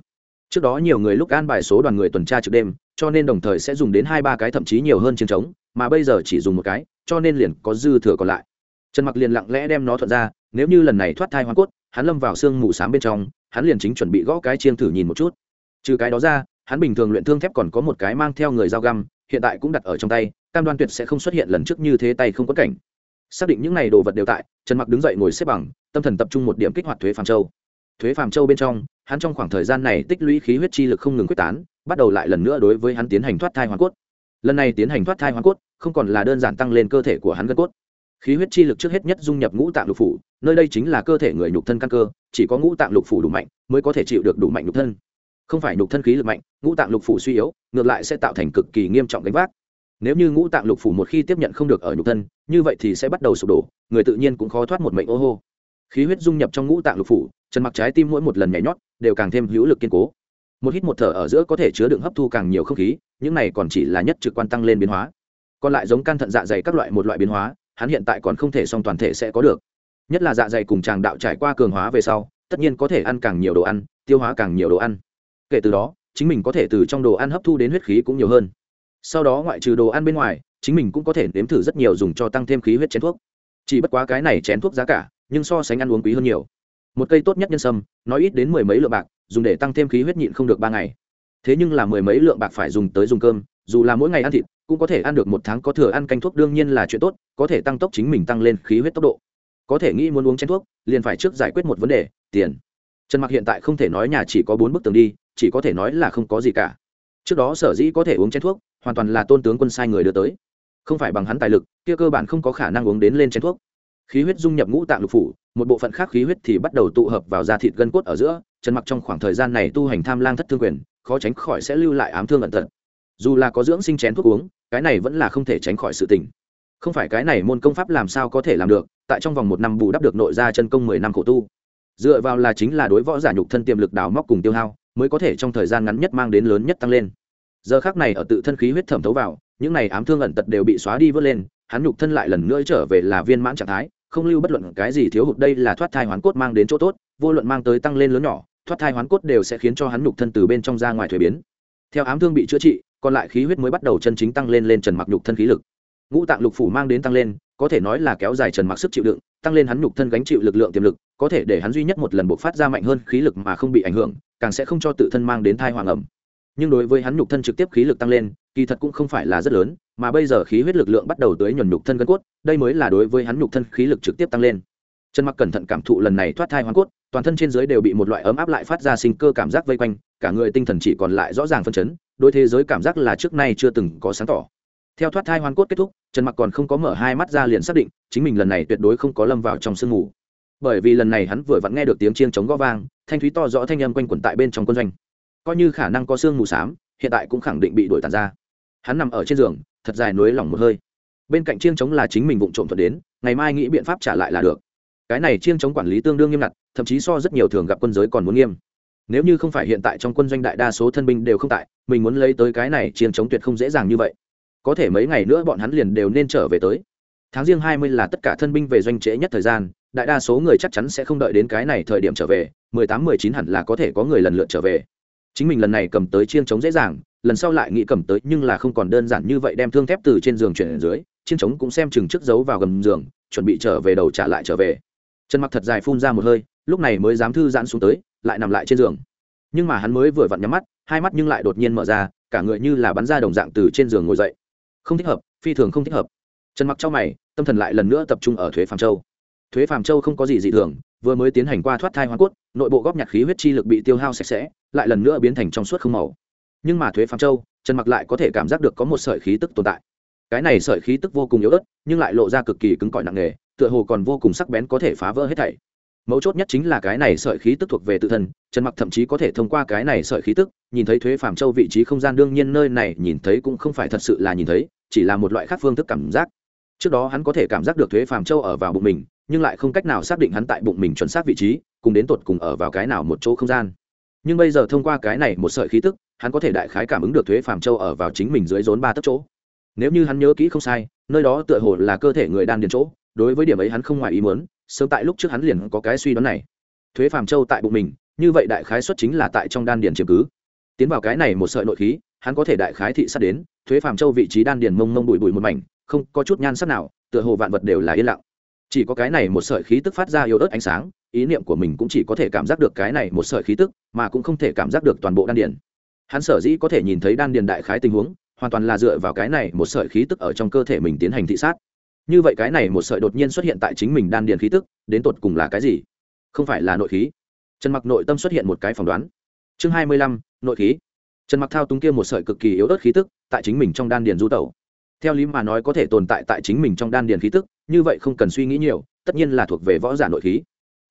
Trước đó nhiều người lúc an bài số đoàn người tuần tra trực đêm, cho nên đồng thời sẽ dùng đến hai ba cái thậm chí nhiều hơn chiên trống, mà bây giờ chỉ dùng một cái, cho nên liền có dư thừa còn lại. Trần mặc liền lặng lẽ đem nó thuận ra, nếu như lần này thoát thai hoa cốt, hắn lâm vào xương mù sám bên trong, hắn liền chính chuẩn bị gõ cái chiêng thử nhìn một chút. Trừ cái đó ra, hắn bình thường luyện thương thép còn có một cái mang theo người dao găm, hiện tại cũng đặt ở trong tay, cam đoan tuyệt sẽ không xuất hiện lần trước như thế tay không có cảnh xác định những n à y đồ vật đều tại, trần mặc đứng dậy ngồi xếp bằng, tâm thần tập trung một điểm kích hoạt thuế phàm châu. Thuế phàm châu bên trong, hắn trong khoảng thời gian này tích lũy khí huyết chi lực không ngừng quyết tán, bắt đầu lại lần nữa đối với hắn tiến hành thoát thai hoàn cốt. Lần này tiến hành thoát thai hoàn cốt, không còn là đơn giản tăng lên cơ thể của hắn gân cốt. Khí huyết chi lực trước hết nhất dung nhập ngũ tạng lục phủ, nơi đây chính là cơ thể người nhục thân căn cơ, chỉ có ngũ tạng lục phủ đủ mạnh mới có thể chịu được đủ mạnh nhục thân. Không phải nhục thân khí lực mạnh, ngũ tạng lục phủ suy yếu, ngược lại sẽ tạo thành cực kỳ nghiêm trọng gánh vác. Nếu như ngũ tạng lục phủ một khi tiếp nhận không được ở nhục thân như vậy thì sẽ bắt đầu sụp đổ, người tự nhiên cũng khó thoát một mệnh ô hô. Khí huyết dung nhập trong ngũ tạng lục phủ trần mặc trái tim mỗi một lần nhảy nhót đều càng thêm hữu lực kiên cố. Một hít một thở ở giữa có thể chứa đựng hấp thu càng nhiều không khí, những này còn chỉ là nhất trực quan tăng lên biến hóa. Còn lại giống can thận dạ dày các loại một loại biến hóa, hắn hiện tại còn không thể song toàn thể sẽ có được. Nhất là dạ dày cùng tràng đạo trải qua cường hóa về sau, tất nhiên có thể ăn càng nhiều đồ ăn, tiêu hóa càng nhiều đồ ăn. Kể từ đó, chính mình có thể từ trong đồ ăn hấp thu đến huyết khí cũng nhiều hơn. Sau đó ngoại trừ đồ ăn bên ngoài chính mình cũng có thể nếm thử rất nhiều dùng cho tăng thêm khí huyết chén thuốc. Chỉ bất quá cái này chén thuốc giá cả, nhưng so sánh ăn uống quý hơn nhiều. Một cây tốt nhất nhân sâm nói ít đến mười mấy lượng bạc, dùng để tăng thêm khí huyết nhịn không được ba ngày. Thế nhưng là mười mấy lượng bạc phải dùng tới dùng cơm, dù là mỗi ngày ăn thịt, cũng có thể ăn được một tháng có thừa ăn canh thuốc đương nhiên là chuyện tốt, có thể tăng tốc chính mình tăng lên khí huyết tốc độ. Có thể nghĩ muốn uống chén thuốc, liền phải trước giải quyết một vấn đề, tiền. Trần mặc hiện tại không thể nói nhà chỉ có bốn bức tường đi, chỉ có thể nói là không có gì cả. Trước đó sở dĩ có thể uống chén thuốc, hoàn toàn là tôn tướng quân sai người đưa tới không phải bằng hắn tài lực, kia cơ bản không có khả năng uống đến lên chén thuốc. Khí huyết dung nhập ngũ tạng lục phủ, một bộ phận khác khí huyết thì bắt đầu tụ hợp vào da thịt gân cốt ở giữa trần mặc trong khoảng thời gian này tu hành tham lang thất thương quyền, khó tránh khỏi sẽ lưu lại ám thương ẩn tật. Dù là có dưỡng sinh chén thuốc uống, cái này vẫn là không thể tránh khỏi sự tình. Không phải cái này môn công pháp làm sao có thể làm được, tại trong vòng một năm bù đắp được nội ra chân công mười năm khổ tu. Dựa vào là chính là đối võ giả nhục thân tiềm lực đào móc cùng tiêu hao, mới có thể trong thời gian ngắn nhất mang đến lớn nhất tăng lên. Giờ khác này ở tự thân khí huyết thẩm thấu vào những này ám thương ẩn tật đều bị xóa đi vớt lên, hắn nhục thân lại lần nữa trở về là viên mãn trạng thái, không lưu bất luận cái gì thiếu hụt, đây là thoát thai hoán cốt mang đến chỗ tốt, vô luận mang tới tăng lên lớn nhỏ, thoát thai hoán cốt đều sẽ khiến cho hắn nhục thân từ bên trong ra ngoài thuế biến. Theo ám thương bị chữa trị, còn lại khí huyết mới bắt đầu chân chính tăng lên lên trần mặc nhục thân khí lực. Ngũ tạng lục phủ mang đến tăng lên, có thể nói là kéo dài trần mặc sức chịu đựng, tăng lên hắn nhục thân gánh chịu lực lượng tiềm lực, có thể để hắn duy nhất một lần buộc phát ra mạnh hơn khí lực mà không bị ảnh hưởng, càng sẽ không cho tự thân mang đến thai hoàng ẩm. Nhưng đối với hắn nhục thân trực tiếp khí lực tăng lên kỳ thật cũng không phải là rất lớn, mà bây giờ khí huyết lực lượng bắt đầu tới nhuần nhục thân gân cốt, đây mới là đối với hắn nhục thân khí lực trực tiếp tăng lên. Trần mặc cẩn thận cảm thụ lần này thoát thai hoàn cốt, toàn thân trên dưới đều bị một loại ấm áp lại phát ra sinh cơ cảm giác vây quanh, cả người tinh thần chỉ còn lại rõ ràng phân chấn đôi thế giới cảm giác là trước nay chưa từng có sáng tỏ. Theo thoát thai hoàn cốt kết thúc, trần mặc còn không có mở hai mắt ra liền xác định, chính mình lần này tuyệt đối không có lâm vào trong sương mù. Bởi vì lần này hắn vừa vặn nghe được tiếng chiêng chống gõ vang, thanh thúy to rõ thanh âm quanh quẩn tại bên trong quân doanh. Coi như khả năng có sương mù xám, hiện tại cũng khẳng định bị đuổi tàn ra hắn nằm ở trên giường, thật dài nuối lỏng một hơi. Bên cạnh chiêng chống là chính mình vụng trộm thuật đến, ngày mai nghĩ biện pháp trả lại là được. Cái này chiêng chống quản lý tương đương nghiêm ngặt, thậm chí so rất nhiều thường gặp quân giới còn muốn nghiêm. Nếu như không phải hiện tại trong quân doanh đại đa số thân binh đều không tại, mình muốn lấy tới cái này chiêng chống tuyệt không dễ dàng như vậy. Có thể mấy ngày nữa bọn hắn liền đều nên trở về tới. Tháng riêng hai mươi là tất cả thân binh về doanh trễ nhất thời gian, đại đa số người chắc chắn sẽ không đợi đến cái này thời điểm trở về, mười tám, mười chín hẳn là có thể có người lần lượt trở về. Chính mình lần này cầm tới chiêng chống dễ dàng lần sau lại nghĩ cầm tới, nhưng là không còn đơn giản như vậy đem thương thép từ trên giường chuyển dưới chiến chống cũng xem chừng trước giấu vào gầm giường, chuẩn bị trở về đầu trả lại trở về. Trần mặc thật dài phun ra một hơi, lúc này mới dám thư giãn xuống tới, lại nằm lại trên giường. Nhưng mà hắn mới vừa vặn nhắm mắt, hai mắt nhưng lại đột nhiên mở ra, cả người như là bắn ra đồng dạng từ trên giường ngồi dậy. Không thích hợp, phi thường không thích hợp. Trần mặc cho mày, tâm thần lại lần nữa tập trung ở thuế phàm châu. Thuế phàm châu không có gì dị thường, vừa mới tiến hành qua thoát thai hoa cốt, nội bộ góp nhặt khí huyết chi lực bị tiêu hao sạch sẽ, lại lần nữa biến thành trong suốt không màu nhưng mà thuế phàm châu, trần mặc lại có thể cảm giác được có một sợi khí tức tồn tại. Cái này sợi khí tức vô cùng yếu ớt, nhưng lại lộ ra cực kỳ cứng cỏi nặng nề, tựa hồ còn vô cùng sắc bén có thể phá vỡ hết thảy. Mấu chốt nhất chính là cái này sợi khí tức thuộc về tự thân, trần mặc thậm chí có thể thông qua cái này sợi khí tức, nhìn thấy thuế phàm châu vị trí không gian đương nhiên nơi này nhìn thấy cũng không phải thật sự là nhìn thấy, chỉ là một loại khác phương thức cảm giác. Trước đó hắn có thể cảm giác được thuế phàm châu ở vào bụng mình, nhưng lại không cách nào xác định hắn tại bụng mình chuẩn xác vị trí, cùng đến tột cùng ở vào cái nào một chỗ không gian nhưng bây giờ thông qua cái này một sợi khí tức, hắn có thể đại khái cảm ứng được thuế phàm châu ở vào chính mình dưới rốn ba tấc chỗ. Nếu như hắn nhớ kỹ không sai, nơi đó tựa hồ là cơ thể người đan điền chỗ, đối với điểm ấy hắn không ngoài ý muốn, sớm tại lúc trước hắn liền có cái suy đoán này. Thuế phàm châu tại bụng mình, như vậy đại khái xuất chính là tại trong đan điền chiếm cứ. Tiến vào cái này một sợi nội khí, hắn có thể đại khái thị sát đến, thuế phàm châu vị trí đan điền mông mông bụi bụi một mảnh, không có chút nhan sắc nào, tựa hồ vạn vật đều là yên lặng chỉ có cái này một sợi khí tức phát ra yếu ớt ánh sáng, ý niệm của mình cũng chỉ có thể cảm giác được cái này một sợi khí tức, mà cũng không thể cảm giác được toàn bộ đan điền. Hắn sở dĩ có thể nhìn thấy đan điền đại khái tình huống, hoàn toàn là dựa vào cái này một sợi khí tức ở trong cơ thể mình tiến hành thị sát. Như vậy cái này một sợi đột nhiên xuất hiện tại chính mình đan điền khí tức, đến tột cùng là cái gì? Không phải là nội khí. Trần mặc nội tâm xuất hiện một cái phỏng đoán. Chương hai mươi lăm, nội khí. Trần mặc thao túng kia một sợi cực kỳ yếu ớt khí tức tại chính mình trong đan điền du tẩu. Theo lý mà nói có thể tồn tại tại chính mình trong đan điền khí tức như vậy không cần suy nghĩ nhiều, tất nhiên là thuộc về võ giả nội khí.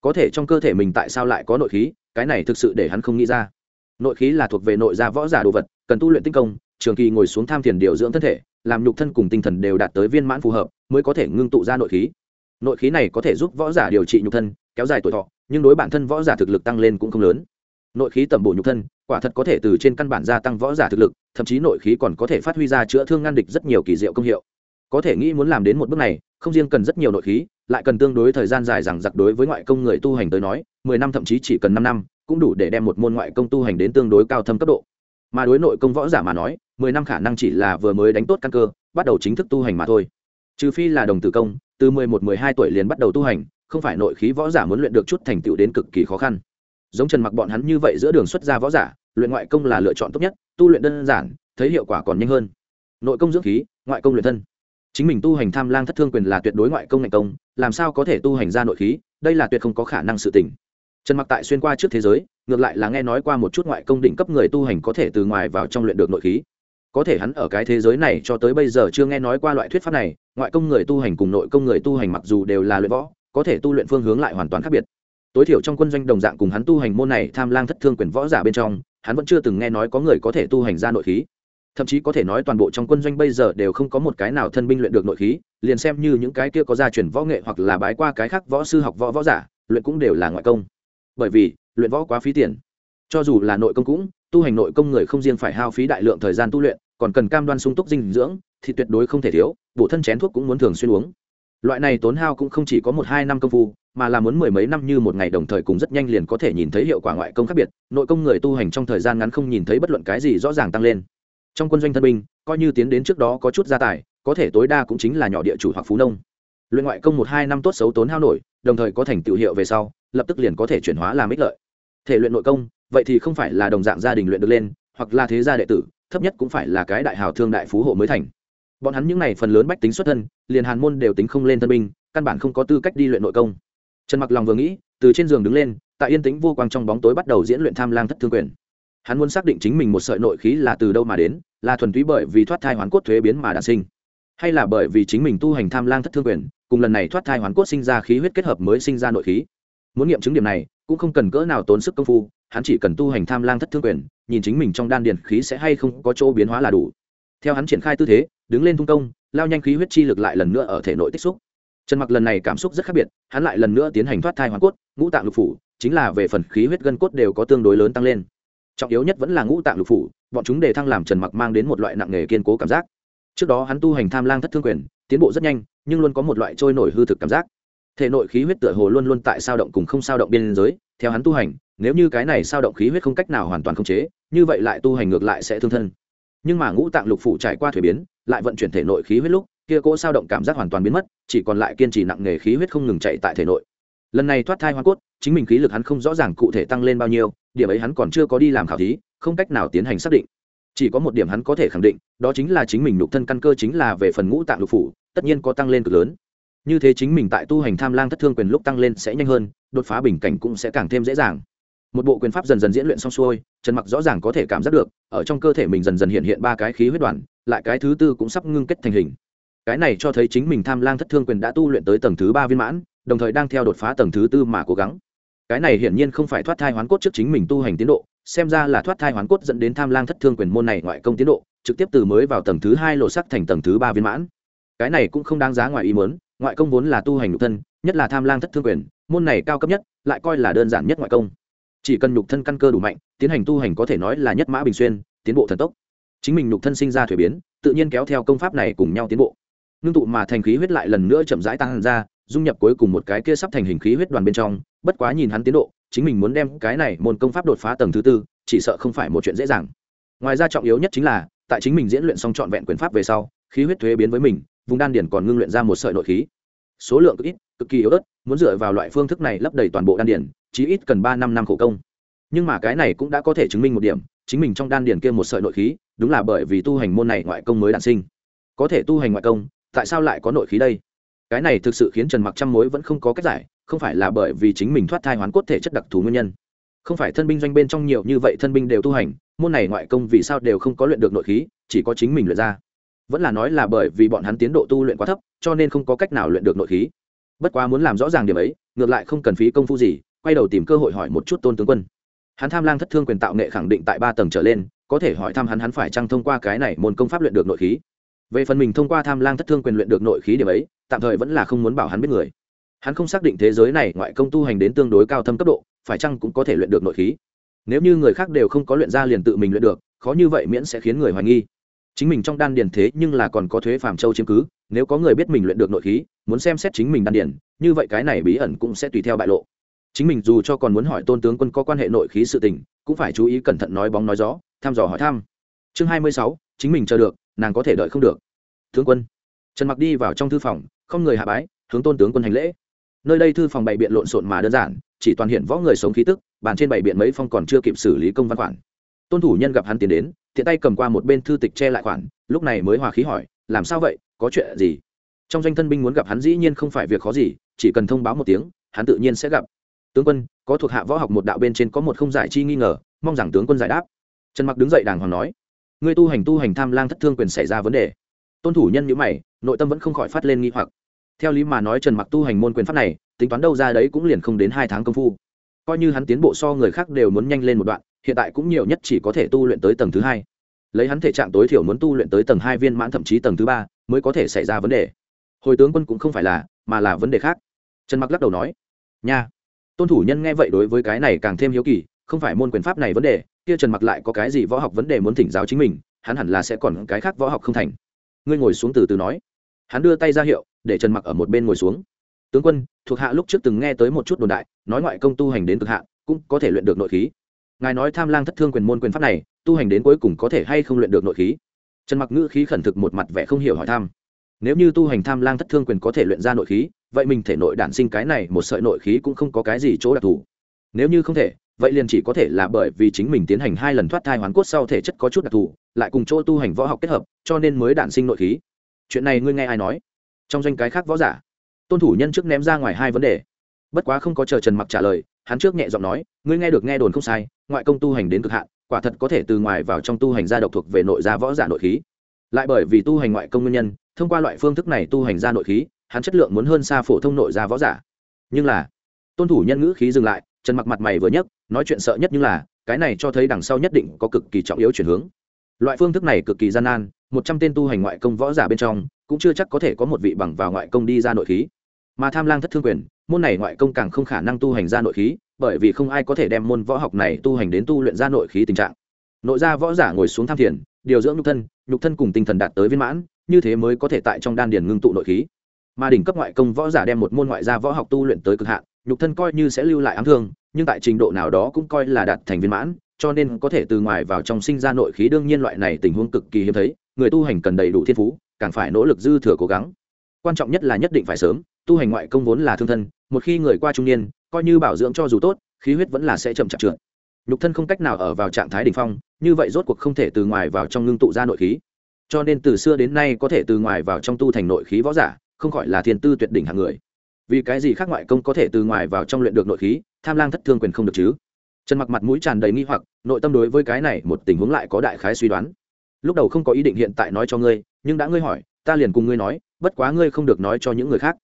Có thể trong cơ thể mình tại sao lại có nội khí, cái này thực sự để hắn không nghĩ ra. Nội khí là thuộc về nội gia võ giả đồ vật, cần tu luyện tinh công, trường kỳ ngồi xuống tham thiền điều dưỡng thân thể, làm nhục thân cùng tinh thần đều đạt tới viên mãn phù hợp, mới có thể ngưng tụ ra nội khí. Nội khí này có thể giúp võ giả điều trị nhục thân, kéo dài tuổi thọ, nhưng đối bản thân võ giả thực lực tăng lên cũng không lớn. Nội khí tẩm bổ nhục thân, quả thật có thể từ trên căn bản gia tăng võ giả thực lực, thậm chí nội khí còn có thể phát huy ra chữa thương ngăn địch rất nhiều kỳ diệu công hiệu có thể nghĩ muốn làm đến một bước này, không riêng cần rất nhiều nội khí, lại cần tương đối thời gian dài rằng giặc đối với ngoại công người tu hành tới nói, mười năm thậm chí chỉ cần năm năm, cũng đủ để đem một môn ngoại công tu hành đến tương đối cao thâm cấp độ. Mà đối nội công võ giả mà nói, mười năm khả năng chỉ là vừa mới đánh tốt căn cơ, bắt đầu chính thức tu hành mà thôi. Trừ phi là đồng tử công, từ mười một, mười hai tuổi liền bắt đầu tu hành, không phải nội khí võ giả muốn luyện được chút thành tựu đến cực kỳ khó khăn. Giống trần mặc bọn hắn như vậy giữa đường xuất gia võ giả, luyện ngoại công là lựa chọn tốt nhất, tu luyện đơn giản, thấy hiệu quả còn nhanh hơn. Nội công dưỡng khí, ngoại công luyện thân chính mình tu hành tham lang thất thương quyền là tuyệt đối ngoại công ngành công, làm sao có thể tu hành ra nội khí, đây là tuyệt không có khả năng sự tỉnh trần mặc tại xuyên qua trước thế giới, ngược lại là nghe nói qua một chút ngoại công định cấp người tu hành có thể từ ngoài vào trong luyện được nội khí. Có thể hắn ở cái thế giới này cho tới bây giờ chưa nghe nói qua loại thuyết pháp này, ngoại công người tu hành cùng nội công người tu hành mặc dù đều là luyện võ, có thể tu luyện phương hướng lại hoàn toàn khác biệt. Tối thiểu trong quân doanh đồng dạng cùng hắn tu hành môn này tham lang thất thương quyền võ giả bên trong, hắn vẫn chưa từng nghe nói có người có thể tu hành ra nội khí thậm chí có thể nói toàn bộ trong quân doanh bây giờ đều không có một cái nào thân binh luyện được nội khí, liền xem như những cái kia có gia truyền võ nghệ hoặc là bái qua cái khác võ sư học võ võ giả, luyện cũng đều là ngoại công. Bởi vì, luyện võ quá phí tiền. Cho dù là nội công cũng, tu hành nội công người không riêng phải hao phí đại lượng thời gian tu luyện, còn cần cam đoan sung túc dinh dưỡng, thì tuyệt đối không thể thiếu, bổ thân chén thuốc cũng muốn thường xuyên uống. Loại này tốn hao cũng không chỉ có một hai năm công phu, mà là muốn mười mấy năm như một ngày đồng thời cùng rất nhanh liền có thể nhìn thấy hiệu quả ngoại công khác biệt, nội công người tu hành trong thời gian ngắn không nhìn thấy bất luận cái gì rõ ràng tăng lên trong quân doanh thân binh, coi như tiến đến trước đó có chút gia tài, có thể tối đa cũng chính là nhỏ địa chủ hoặc phú nông. Luyện ngoại công một hai năm tốt xấu tốn hao nổi, đồng thời có thành tựu hiệu về sau, lập tức liền có thể chuyển hóa làm ích lợi. Thể luyện nội công, vậy thì không phải là đồng dạng gia đình luyện được lên, hoặc là thế gia đệ tử, thấp nhất cũng phải là cái đại hào thương đại phú hộ mới thành. Bọn hắn những n à y phần lớn bách tính xuất thân, liền hàn môn đều tính không lên thân binh, căn bản không có tư cách đi luyện nội công. Trần mặc lòng vừa nghĩ, từ trên giường đứng lên, tại yên tĩnh vô quang trong bóng tối bắt đầu diễn luyện tham lang thất thương quyền hắn muốn xác định chính mình một sợi nội khí là từ đâu mà đến, là thuần túy bởi vì thoát thai hoán cốt thuế biến mà đản sinh, hay là bởi vì chính mình tu hành tham lang thất thương quyền, cùng lần này thoát thai hoán cốt sinh ra khí huyết kết hợp mới sinh ra nội khí. Muốn nghiệm chứng điểm này, cũng không cần cỡ nào tốn sức công phu, hắn chỉ cần tu hành tham lang thất thương quyền, nhìn chính mình trong đan điền khí sẽ hay không có chỗ biến hóa là đủ. Theo hắn triển khai tư thế, đứng lên tung công, lao nhanh khí huyết chi lực lại lần nữa ở thể nội tích xúc. Trần mặc lần này cảm xúc rất khác biệt, hắn lại lần nữa tiến hành thoát thai hoàn cốt, ngũ tạng lục phủ, chính là về phần khí huyết gân cốt đều có tương đối lớn tăng lên trọng yếu nhất vẫn là ngũ tạng lục phủ, bọn chúng đề thăng làm trần mặc mang đến một loại nặng nghề kiên cố cảm giác. Trước đó hắn tu hành tham lang thất thương quyền, tiến bộ rất nhanh, nhưng luôn có một loại trôi nổi hư thực cảm giác. Thể nội khí huyết tựa hồ luôn luôn tại sao động cùng không sao động biên giới, theo hắn tu hành, nếu như cái này sao động khí huyết không cách nào hoàn toàn khống chế, như vậy lại tu hành ngược lại sẽ thương thân. Nhưng mà ngũ tạng lục phủ trải qua thuế biến, lại vận chuyển thể nội khí huyết lúc, kia cỗ sao động cảm giác hoàn toàn biến mất, chỉ còn lại kiên trì nặng nghề khí huyết không ngừng chạy tại thể nội lần này thoát thai hoa cốt, chính mình khí lực hắn không rõ ràng cụ thể tăng lên bao nhiêu, điểm ấy hắn còn chưa có đi làm khảo thí, không cách nào tiến hành xác định. Chỉ có một điểm hắn có thể khẳng định, đó chính là chính mình nhục thân căn cơ chính là về phần ngũ tạng lục phủ, tất nhiên có tăng lên cực lớn. Như thế chính mình tại tu hành tham lang thất thương quyền lúc tăng lên sẽ nhanh hơn, đột phá bình cảnh cũng sẽ càng thêm dễ dàng. Một bộ quyền pháp dần dần diễn luyện xong xuôi, trần mặc rõ ràng có thể cảm giác được, ở trong cơ thể mình dần dần hiện hiện ba cái khí huyết đoàn, lại cái thứ tư cũng sắp ngưng kết thành hình. Cái này cho thấy chính mình tham lang thất thương quyền đã tu luyện tới tầng thứ ba viên mãn đồng thời đang theo đột phá tầng thứ tư mà cố gắng. Cái này hiển nhiên không phải thoát thai hoán cốt trước chính mình tu hành tiến độ, xem ra là thoát thai hoán cốt dẫn đến tham lang thất thương quyền môn này ngoại công tiến độ, trực tiếp từ mới vào tầng thứ hai lộ sắc thành tầng thứ ba viên mãn. Cái này cũng không đáng giá ngoài ý muốn, ngoại công vốn là tu hành nhục thân, nhất là tham lang thất thương quyền, môn này cao cấp nhất, lại coi là đơn giản nhất ngoại công. Chỉ cần nhục thân căn cơ đủ mạnh, tiến hành tu hành có thể nói là nhất mã bình xuyên, tiến bộ thần tốc. Chính mình nhục thân sinh ra thuế biến, tự nhiên kéo theo công pháp này cùng nhau tiến bộ. Ngưng tụ mà thành khí huyết lại lần nữa chậm rãi tăng ra dung nhập cuối cùng một cái kia sắp thành hình khí huyết đoàn bên trong, bất quá nhìn hắn tiến độ, chính mình muốn đem cái này môn công pháp đột phá tầng thứ tư, chỉ sợ không phải một chuyện dễ dàng. Ngoài ra trọng yếu nhất chính là, tại chính mình diễn luyện xong trọn vẹn quyền pháp về sau, khí huyết thuế biến với mình, vùng đan điển còn ngưng luyện ra một sợi nội khí. Số lượng cực ít, cực kỳ yếu ớt, muốn dựa vào loại phương thức này lấp đầy toàn bộ đan điển chí ít cần ba năm năm khổ công. Nhưng mà cái này cũng đã có thể chứng minh một điểm, chính mình trong đan điển kia một sợi nội khí, đúng là bởi vì tu hành môn này ngoại công mới đản sinh. Có thể tu hành ngoại công, tại sao lại có nội khí đây? Cái này thực sự khiến trần mặc trăm mối vẫn không có cách giải, không phải là bởi vì chính mình thoát thai hoán cốt thể chất đặc thù nguyên nhân. Không phải thân binh doanh bên trong nhiều như vậy thân binh đều tu hành, môn này ngoại công vì sao đều không có luyện được nội khí, chỉ có chính mình luyện ra. Vẫn là nói là bởi vì bọn hắn tiến độ tu luyện quá thấp, cho nên không có cách nào luyện được nội khí. Bất quá muốn làm rõ ràng điểm ấy, ngược lại không cần phí công phu gì, quay đầu tìm cơ hội hỏi một chút tôn tướng quân. Hắn tham lang thất thương quyền tạo nghệ khẳng định tại ba tầng trở lên, có thể hỏi thăm hắn hắn phải chăng thông qua cái này môn công pháp luyện được nội khí về phần mình thông qua tham lang thất thương quyền luyện được nội khí điểm ấy, tạm thời vẫn là không muốn bảo hắn biết người. Hắn không xác định thế giới này ngoại công tu hành đến tương đối cao thâm cấp độ, phải chăng cũng có thể luyện được nội khí? Nếu như người khác đều không có luyện ra liền tự mình luyện được, khó như vậy miễn sẽ khiến người hoài nghi. Chính mình trong đan điền thế nhưng là còn có thuế phàm châu chiếm cứ, nếu có người biết mình luyện được nội khí, muốn xem xét chính mình đan điền, như vậy cái này bí ẩn cũng sẽ tùy theo bại lộ. Chính mình dù cho còn muốn hỏi tôn tướng quân có quan hệ nội khí sự tình, cũng phải chú ý cẩn thận nói bóng nói gió, thăm dò hỏi thăm. Chương hai mươi sáu, chính mình chờ được nàng có thể đợi không được. Tướng quân. Trần mặc đi vào trong thư phòng, không người hạ bái, hướng tôn tướng quân hành lễ. Nơi đây thư phòng bày biện lộn xộn mà đơn giản, chỉ toàn hiện võ người sống khí tức, bàn trên bày biện mấy phong còn chưa kịp xử lý công văn khoản. Tôn thủ nhân gặp hắn tiến đến thiện tay cầm qua một bên thư tịch che lại khoản, lúc này mới hòa khí hỏi, làm sao vậy? Có chuyện gì? Trong doanh thân binh muốn gặp hắn dĩ nhiên không phải việc khó gì, chỉ cần thông báo một tiếng, hắn tự nhiên sẽ gặp. Tướng quân, có thuộc hạ võ học một đạo bên trên có một không giải chi nghi ngờ, mong rằng tướng quân giải đáp. Trần mặc đứng dậy đàng hoàng nói ngươi tu hành tu hành tham lang thất thương quyền xảy ra vấn đề. Tôn thủ nhân nhữ mày, nội tâm vẫn không khỏi phát lên nghi hoặc. Theo lý mà nói trần mặc tu hành môn quyền pháp này, tính toán đâu ra đấy cũng liền không đến hai tháng công phu. Coi như hắn tiến bộ so người khác đều muốn nhanh lên một đoạn, hiện tại cũng nhiều nhất chỉ có thể tu luyện tới tầng thứ hai. Lấy hắn thể trạng tối thiểu muốn tu luyện tới tầng hai viên mãn thậm chí tầng thứ ba mới có thể xảy ra vấn đề. Hồi tướng quân cũng không phải là, mà là vấn đề khác. Trần mặc lắc đầu nói, nha. Tôn thủ nhân nghe vậy đối với cái này càng thêm hiếu kỳ, không phải môn quyền pháp này vấn đề kia trần mặc lại có cái gì võ học vấn đề muốn thỉnh giáo chính mình, hắn hẳn là sẽ còn cái khác võ học không thành. Ngươi ngồi xuống từ từ nói. Hắn đưa tay ra hiệu, để trần mặc ở một bên ngồi xuống. Tướng quân, thuộc hạ lúc trước từng nghe tới một chút đồn đại, nói ngoại công tu hành đến cực hạ cũng có thể luyện được nội khí. Ngài nói tham lang thất thương quyền môn quyền pháp này, tu hành đến cuối cùng có thể hay không luyện được nội khí? Trần mặc ngữ khí khẩn thực một mặt vẻ không hiểu hỏi tham. nếu như tu hành tham lang thất thương quyền có thể luyện ra nội khí, vậy mình thể nội đản sinh cái này một sợi nội khí cũng không có cái gì chỗ đặc thù. Nếu như không thể vậy liền chỉ có thể là bởi vì chính mình tiến hành hai lần thoát thai hoàn cốt sau thể chất có chút đặc thù, lại cùng chỗ tu hành võ học kết hợp, cho nên mới đản sinh nội khí. Chuyện này ngươi nghe ai nói? Trong doanh cái khác võ giả. Tôn thủ nhân trước ném ra ngoài hai vấn đề. Bất quá không có chờ trần mặc trả lời, hắn trước nhẹ giọng nói, ngươi nghe được nghe đồn không sai, ngoại công tu hành đến cực hạn, quả thật có thể từ ngoài vào trong tu hành ra độc thuộc về nội gia võ giả nội khí. Lại bởi vì tu hành ngoại công nguyên nhân, thông qua loại phương thức này tu hành ra nội khí, hắn chất lượng muốn hơn xa phổ thông nội gia võ giả. Nhưng là, tôn thủ nhân ngữ khí dừng lại trần mặc mặt mày vừa nhấc, nói chuyện sợ nhất như là, cái này cho thấy đằng sau nhất định có cực kỳ trọng yếu chuyển hướng. Loại phương thức này cực kỳ gian nan, một trăm tên tu hành ngoại công võ giả bên trong, cũng chưa chắc có thể có một vị bằng vào ngoại công đi ra nội khí. Mà tham lang thất thương quyền, môn này ngoại công càng không khả năng tu hành ra nội khí, bởi vì không ai có thể đem môn võ học này tu hành đến tu luyện ra nội khí tình trạng. Nội gia võ giả ngồi xuống tham thiền, điều dưỡng nhục thân nhục thân cùng tinh thần đạt tới viên mãn, như thế mới có thể tại trong đan điền ngưng tụ nội khí. Mà đỉnh cấp ngoại công võ giả đem một môn ngoại gia võ học tu luyện tới cực hạn nhục thân coi như sẽ lưu lại ám thương, nhưng tại trình độ nào đó cũng coi là đạt thành viên mãn, cho nên có thể từ ngoài vào trong sinh ra nội khí đương nhiên loại này tình huống cực kỳ hiếm thấy, người tu hành cần đầy đủ thiên phú, càng phải nỗ lực dư thừa cố gắng. Quan trọng nhất là nhất định phải sớm, tu hành ngoại công vốn là thương thân, một khi người qua trung niên, coi như bảo dưỡng cho dù tốt, khí huyết vẫn là sẽ chậm chạp trượt. Nhục thân không cách nào ở vào trạng thái đ ỉ n h phong, như vậy rốt cuộc không thể từ ngoài vào trong ngưng tụ ra nội khí. Cho nên từ xưa đến nay có thể từ ngoài vào trong tu thành nội khí võ giả, không gọi là thiên tư tuyệt đỉnh hạng người vì cái gì khác ngoại công có thể từ ngoài vào trong luyện được nội khí, tham lang thất thương quyền không được chứ? Trần mặc mặt mũi tràn đầy nghi hoặc, nội tâm đối với cái này một tình huống lại có đại khái suy đoán. Lúc đầu không có ý định hiện tại nói cho ngươi, nhưng đã ngươi hỏi, ta liền cùng ngươi nói, bất quá ngươi không được nói cho những người khác.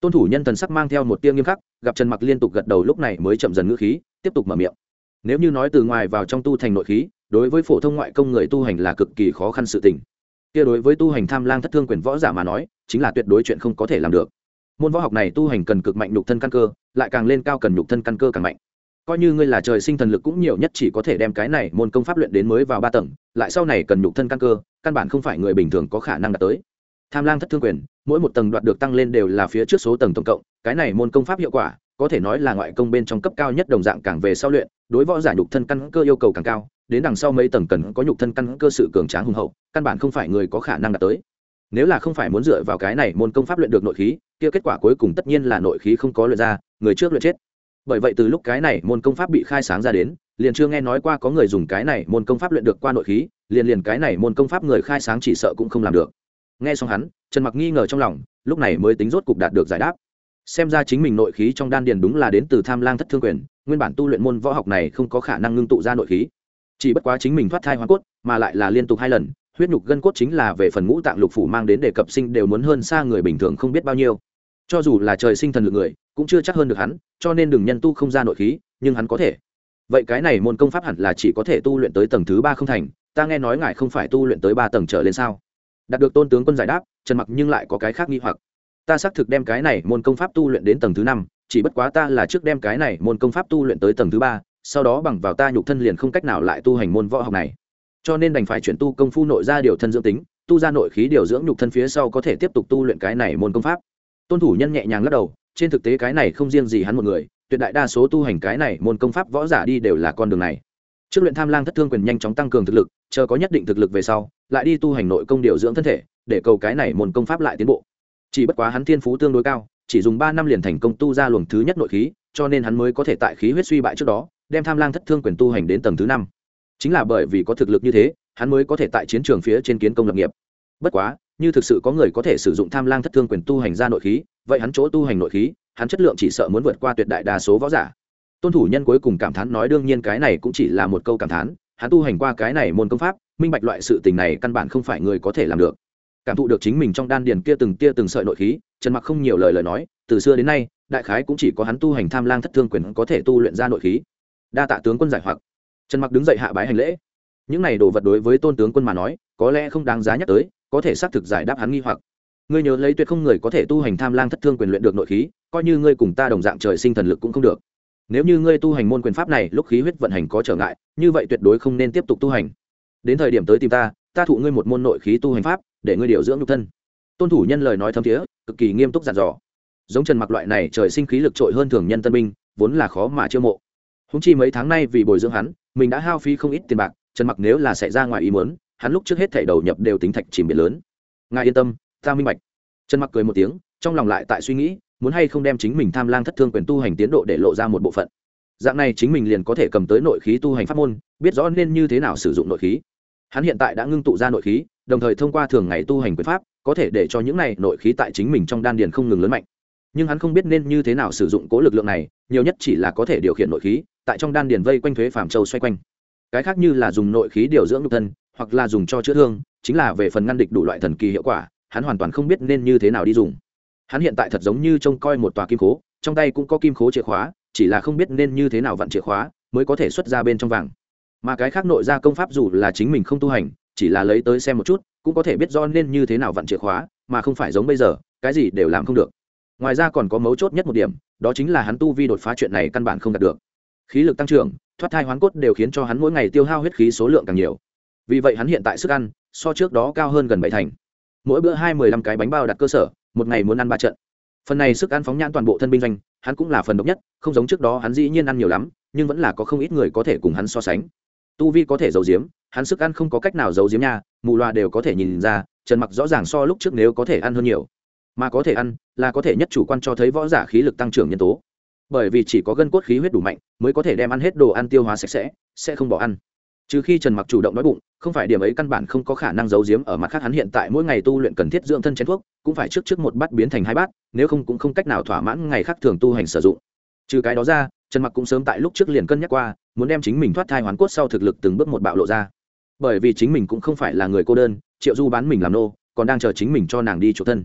Tôn thủ nhân thần sắc mang theo một tia nghiêm khắc, gặp trần mặc liên tục gật đầu lúc này mới chậm dần ngữ khí, tiếp tục mở miệng. Nếu như nói từ ngoài vào trong tu thành nội khí, đối với phổ thông ngoại công người tu hành là cực kỳ khó khăn sự tình. Kia đối với tu hành tham lang thất thương quyền võ giả mà nói, chính là tuyệt đối chuyện không có thể làm được môn võ học này tu hành cần cực mạnh nhục thân căn cơ, lại càng lên cao cần nhục thân căn cơ càng mạnh. Coi như ngươi là trời sinh thần lực cũng nhiều nhất chỉ có thể đem cái này môn công pháp luyện đến mới vào ba tầng, lại sau này cần nhục thân căn cơ, căn bản không phải người bình thường có khả năng đạt tới. Tham lang thất thương quyền, mỗi một tầng đoạt được tăng lên đều là phía trước số tầng tổng cộng, cái này môn công pháp hiệu quả, có thể nói là ngoại công bên trong cấp cao nhất đồng dạng càng về sau luyện, đối võ giả nhục thân căn cơ yêu cầu càng cao, đến đằng sau mấy tầng cần có nhục thân căn cơ sự cường tráng hùng hậu, căn bản không phải người có khả năng đạt tới nếu là không phải muốn dựa vào cái này môn công pháp luyện được nội khí, kia kết quả cuối cùng tất nhiên là nội khí không có luyện ra, người trước luyện chết. Bởi vậy từ lúc cái này môn công pháp bị khai sáng ra đến, liền chưa nghe nói qua có người dùng cái này môn công pháp luyện được qua nội khí, liền liền cái này môn công pháp người khai sáng chỉ sợ cũng không làm được. Nghe xong hắn, trần mặc nghi ngờ trong lòng, lúc này mới tính rốt cục đạt được giải đáp. Xem ra chính mình nội khí trong đan điền đúng là đến từ tham lang thất thương quyền, nguyên bản tu luyện môn võ học này không có khả năng ngưng tụ ra nội khí. Chỉ bất quá chính mình thoát thai hoa cốt, mà lại là liên tục hai lần huyết nhục gân cốt chính là về phần ngũ tạng lục phủ mang đến đề cập sinh đều muốn hơn xa người bình thường không biết bao nhiêu. Cho dù là trời sinh thần lực người, cũng chưa chắc hơn được hắn, cho nên đừng nhân tu không ra nội khí, nhưng hắn có thể. Vậy cái này môn công pháp hẳn là chỉ có thể tu luyện tới tầng thứ ba không thành, ta nghe nói ngài không phải tu luyện tới ba tầng trở lên sao? Đạt được tôn tướng quân giải đáp, trần mặc nhưng lại có cái khác nghi hoặc. Ta xác thực đem cái này môn công pháp tu luyện đến tầng thứ năm, chỉ bất quá ta là trước đem cái này môn công pháp tu luyện tới tầng thứ ba, sau đó bằng vào ta nhục thân liền không cách nào lại tu hành môn võ học này cho nên đành phải chuyển tu công phu nội ra điều thân dưỡng tính, tu ra nội khí điều dưỡng nhục thân phía sau có thể tiếp tục tu luyện cái này môn công pháp. Tôn thủ nhân nhẹ nhàng lắc đầu, trên thực tế cái này không riêng gì hắn một người, tuyệt đại đa số tu hành cái này môn công pháp võ giả đi đều là con đường này. Trước luyện tham lang thất thương quyền nhanh chóng tăng cường thực lực, chờ có nhất định thực lực về sau, lại đi tu hành nội công điều dưỡng thân thể, để cầu cái này môn công pháp lại tiến bộ. Chỉ bất quá hắn thiên phú tương đối cao, chỉ dùng ba năm liền thành công tu ra luồng thứ nhất nội khí, cho nên hắn mới có thể tại khí huyết suy bại trước đó, đem tham lang thất thương quyền tu hành đến tầng thứ năm chính là bởi vì có thực lực như thế, hắn mới có thể tại chiến trường phía trên kiến công lập nghiệp. Bất quá, như thực sự có người có thể sử dụng tham lang thất thương quyền tu hành ra nội khí, vậy hắn chỗ tu hành nội khí, hắn chất lượng chỉ sợ muốn vượt qua tuyệt đại đa số võ giả. Tôn thủ nhân cuối cùng cảm thán nói đương nhiên cái này cũng chỉ là một câu cảm thán, hắn tu hành qua cái này môn công pháp, minh bạch loại sự tình này căn bản không phải người có thể làm được. Cảm thụ được chính mình trong đan điền kia từng tia từng sợi nội khí, trần mặc không nhiều lời lời nói, từ xưa đến nay, đại khái cũng chỉ có hắn tu hành tham lang thất thương quyền có thể tu luyện ra nội khí. Đa tạ tướng quân giải hoặc trần mặc đứng dậy hạ bái hành lễ. Những này đồ vật đối với tôn tướng quân mà nói, có lẽ không đáng giá nhắc tới, có thể xác thực giải đáp hắn nghi hoặc. Ngươi nhớ lấy tuyệt không người có thể tu hành tham lang thất thương quyền luyện được nội khí, coi như ngươi cùng ta đồng dạng trời sinh thần lực cũng không được. Nếu như ngươi tu hành môn quyền pháp này, lúc khí huyết vận hành có trở ngại, như vậy tuyệt đối không nên tiếp tục tu hành. Đến thời điểm tới tìm ta ta thụ ngươi một môn nội khí tu hành pháp, để ngươi điều dưỡng nhục thân. Tôn thủ nhân lời nói thâm thiế, cực kỳ nghiêm túc dặn dò. Giống trần mặc loại này trời sinh khí lực trội hơn thường nhân tân binh, vốn là khó mà chiêu mộ húng chi mấy tháng nay vì bồi dưỡng hắn, mình đã hao phí không ít tiền bạc, trần mặc nếu là xảy ra ngoài ý muốn, hắn lúc trước hết thảy đầu nhập đều tính thạch chìm biển lớn. Ngài yên tâm, ta minh bạch. Trần mặc cười một tiếng, trong lòng lại tại suy nghĩ, muốn hay không đem chính mình tham lang thất thương quyền tu hành tiến độ để lộ ra một bộ phận. Dạng này chính mình liền có thể cầm tới nội khí tu hành pháp môn, biết rõ nên như thế nào sử dụng nội khí. Hắn hiện tại đã ngưng tụ ra nội khí, đồng thời thông qua thường ngày tu hành quyền pháp, có thể để cho những này nội khí tại chính mình trong đan điền không ngừng lớn mạnh. Nhưng hắn không biết nên như thế nào sử dụng cố lực lượng này, nhiều nhất chỉ là có thể điều khiển nội khí tại trong đan điền vây quanh thuế phàm châu xoay quanh. Cái khác như là dùng nội khí điều dưỡng nhục thân, hoặc là dùng cho chữa thương, chính là về phần ngăn địch đủ loại thần kỳ hiệu quả, hắn hoàn toàn không biết nên như thế nào đi dùng. Hắn hiện tại thật giống như trông coi một tòa kim khố, trong tay cũng có kim khố chìa khóa, chỉ là không biết nên như thế nào vặn chìa khóa, mới có thể xuất ra bên trong vàng. Mà cái khác nội ra công pháp dù là chính mình không tu hành, chỉ là lấy tới xem một chút, cũng có thể biết do nên như thế nào vặn chìa khóa, mà không phải giống bây giờ, cái gì đều làm không được. Ngoài ra còn có mấu chốt nhất một điểm, đó chính là hắn tu vi đột phá chuyện này căn bản không đạt được khí lực tăng trưởng, thoát thai hoán cốt đều khiến cho hắn mỗi ngày tiêu hao huyết khí số lượng càng nhiều. Vì vậy hắn hiện tại sức ăn, so trước đó cao hơn gần bảy thành. Mỗi bữa hai mười lăm cái bánh bao đặt cơ sở, một ngày muốn ăn ba trận. Phần này sức ăn phóng nhãn toàn bộ thân binh doanh, hắn cũng là phần độc nhất, không giống trước đó hắn dĩ nhiên ăn nhiều lắm, nhưng vẫn là có không ít người có thể cùng hắn so sánh. Tu vi có thể giấu giếm, hắn sức ăn không có cách nào giấu giếm nha, mù loà đều có thể nhìn ra, trần mặc rõ ràng so lúc trước nếu có thể ăn hơn nhiều. Mà có thể ăn, là có thể nhất chủ quan cho thấy võ giả khí lực tăng trưởng nhân tố bởi vì chỉ có gân cốt khí huyết đủ mạnh mới có thể đem ăn hết đồ ăn tiêu hóa sạch sẽ sẽ không bỏ ăn. Trừ khi trần mặc chủ động nói bụng, không phải điểm ấy căn bản không có khả năng giấu giếm, ở mặt khác hắn hiện tại mỗi ngày tu luyện cần thiết dưỡng thân chén thuốc, cũng phải trước trước một bát biến thành hai bát, nếu không cũng không cách nào thỏa mãn ngày khác thường tu hành sử dụng. Trừ cái đó ra, trần mặc cũng sớm tại lúc trước liền cân nhắc qua, muốn đem chính mình thoát thai hoàn cốt sau thực lực từng bước một bạo lộ ra. Bởi vì chính mình cũng không phải là người cô đơn, triệu du bán mình làm nô, còn đang chờ chính mình cho nàng đi chỗ thân.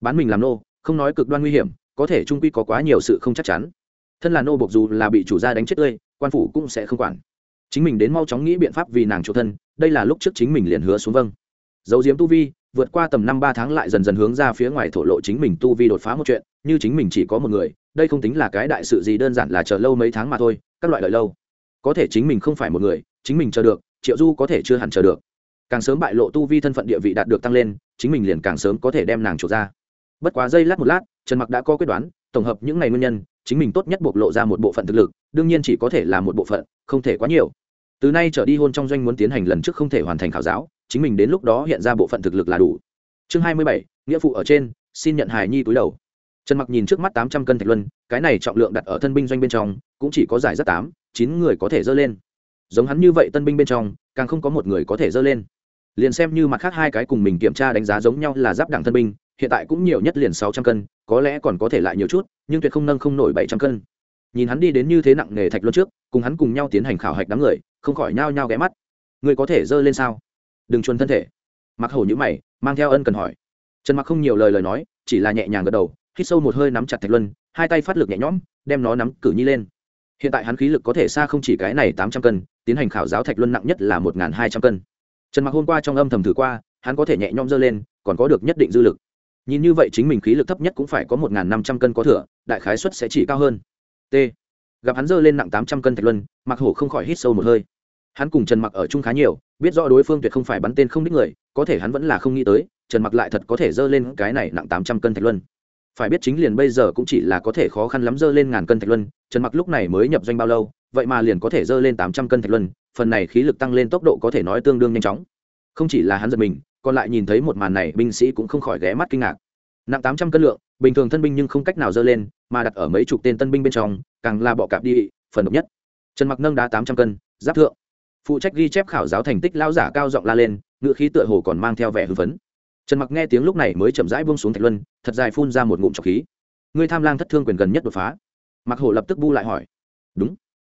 Bán mình làm nô, không nói cực đoan nguy hiểm, có thể trung quy có quá nhiều sự không chắc chắn thân là nô bộc dù là bị chủ gia đánh chết tươi, quan phủ cũng sẽ không quản. Chính mình đến mau chóng nghĩ biện pháp vì nàng chủ thân, đây là lúc trước chính mình liền hứa xuống vâng. Dấu diếm tu vi, vượt qua tầm năm ba tháng lại dần dần hướng ra phía ngoài thổ lộ chính mình tu vi đột phá một chuyện, như chính mình chỉ có một người, đây không tính là cái đại sự gì đơn giản là chờ lâu mấy tháng mà thôi, các loại lợi lâu. Có thể chính mình không phải một người, chính mình chờ được, triệu du có thể chưa hẳn chờ được. Càng sớm bại lộ tu vi thân phận địa vị đạt được tăng lên, chính mình liền càng sớm có thể đem nàng trục ra bất quá giây lát một lát, trần mặc đã có quyết đoán tổng hợp những ngày nguyên nhân, chính mình tốt nhất bộc lộ ra một bộ phận thực lực, đương nhiên chỉ có thể là một bộ phận, không thể quá nhiều. Từ nay trở đi hôn trong doanh muốn tiến hành lần trước không thể hoàn thành khảo giáo, chính mình đến lúc đó hiện ra bộ phận thực lực là đủ. Chương hai mươi bảy, nghĩa phụ ở trên, xin nhận hài nhi túi đầu. Trần mặc nhìn trước mắt tám trăm cân thạch luân, cái này trọng lượng đặt ở thân binh doanh bên trong, cũng chỉ có giải rất tám, chín người có thể dơ lên. Giống hắn như vậy tân binh bên trong, càng không có một người có thể dơ lên. Liền xem như mặt khác hai cái cùng mình kiểm tra đánh giá giống nhau là giáp đẳng thân binh hiện tại cũng nhiều nhất liền sáu trăm cân, có lẽ còn có thể lại nhiều chút, nhưng tuyệt không nâng không nổi bảy trăm cân. Nhìn hắn đi đến như thế nặng nghề thạch luân trước, cùng hắn cùng nhau tiến hành khảo hạch đám người, không khỏi nhao nhao ghé mắt. Người có thể dơ lên sao? Đừng chuồn thân thể. Mặc hầu nhữ mày, mang theo ân cần hỏi. Trần mặc không nhiều lời lời nói, chỉ là nhẹ nhàng gật đầu, hít sâu một hơi nắm chặt thạch luân, hai tay phát lực nhẹ nhõm, đem nó nắm cử nhi lên. Hiện tại hắn khí lực có thể xa không chỉ cái này tám trăm cân, tiến hành khảo giáo thạch luân nặng nhất là một hai trăm cân. Trần mặc hôm qua trong âm thầm thử qua, hắn có thể nhẹ nhõm dơ lên, còn có được nhất định dư lực nhìn như vậy chính mình khí lực thấp nhất cũng phải có một năm trăm cân có thừa, đại khái suất sẽ chỉ cao hơn. T. Gặp hắn dơ lên nặng tám trăm cân thạch luân mặc hổ không khỏi hít sâu một hơi. Hắn cùng trần mặc ở chung khá nhiều, biết rõ đối phương tuyệt không phải bắn tên không đích người, có thể hắn vẫn là không nghĩ tới, trần mặc lại thật có thể dơ lên cái này nặng tám trăm cân thạch luân. Phải biết chính liền bây giờ cũng chỉ là có thể khó khăn lắm dơ lên ngàn cân thạch luân, trần mặc lúc này mới nhập doanh bao lâu, vậy mà liền có thể dơ lên tám trăm cân thạch luân, phần này khí lực tăng lên tốc độ có thể nói tương đương nhanh chóng. Không chỉ là hắn giật mình còn lại nhìn thấy một màn này, binh sĩ cũng không khỏi ghé mắt kinh ngạc. Nặng tám trăm cân lượng, bình thường thân binh nhưng không cách nào dơ lên, mà đặt ở mấy chục tên tân binh bên trong, càng là bọ cạp đi, phần độc nhất. Trần mặc nâng đá tám trăm cân, giáp thượng. Phụ trách ghi chép khảo giáo thành tích lao giả cao giọng la lên, ngựa khí tựa hồ còn mang theo vẻ hưng phấn. Trần mặc nghe tiếng lúc này mới chậm rãi buông xuống thạch luân, thật dài phun ra một ngụm trọc khí. Ngươi tham lang thất thương quyền gần nhất đột phá. Mặc hồ lập tức bu lại hỏi. Đúng.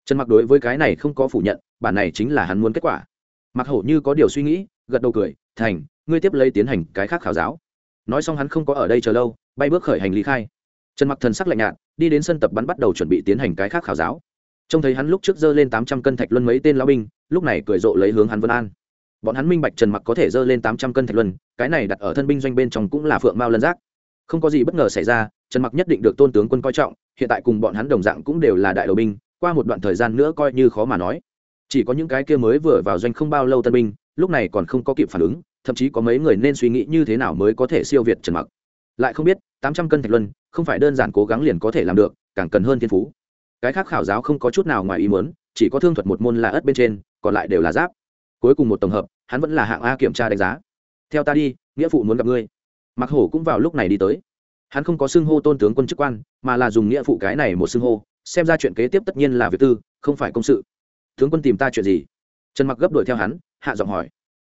Trần mặc đối với cái này không có phủ nhận, bản này chính là hắn muốn kết quả. Mặc hổ như có điều suy nghĩ, gật đầu cười thành, ngươi tiếp lấy tiến hành cái khác khảo giáo. Nói xong hắn không có ở đây chờ lâu, bay bước khởi hành lý khai. Trần mặc thần sắc lạnh nhạt, đi đến sân tập bắn bắt đầu chuẩn bị tiến hành cái khác khảo giáo. Trông thấy hắn lúc trước dơ lên tám trăm cân thạch luân mấy tên lão binh, lúc này cười rộ lấy hướng hắn vân an. Bọn hắn minh bạch trần mặc có thể dơ lên tám trăm cân thạch luân, cái này đặt ở thân binh doanh bên trong cũng là phượng mao lân giác. Không có gì bất ngờ xảy ra, trần mặc nhất định được tôn tướng quân coi trọng, hiện tại cùng bọn hắn đồng dạng cũng đều là đại đầu binh, qua một đoạn thời gian nữa coi như khó mà nói. Chỉ có những cái kia mới vừa vào doanh không bao lâu tân binh, lúc này còn không có kịp phản ứng thậm chí có mấy người nên suy nghĩ như thế nào mới có thể siêu việt trần mặc. Lại không biết, tám trăm cân thạch luân, không phải đơn giản cố gắng liền có thể làm được, càng cần hơn thiên phú. Cái khác khảo giáo không có chút nào ngoài ý muốn, chỉ có thương thuật một môn là ất bên trên, còn lại đều là giáp. Cuối cùng một tổng hợp, hắn vẫn là hạng a kiểm tra đánh giá. Theo ta đi, nghĩa phụ muốn gặp ngươi. Mặc hổ cũng vào lúc này đi tới. Hắn không có xưng hô tôn tướng quân chức quan, mà là dùng nghĩa phụ cái này một xưng hô, xem ra chuyện kế tiếp tất nhiên là việc tư, không phải công sự. Tướng quân tìm ta chuyện gì? Trần mặc gấp đuổi theo hắn, hạ giọng hỏi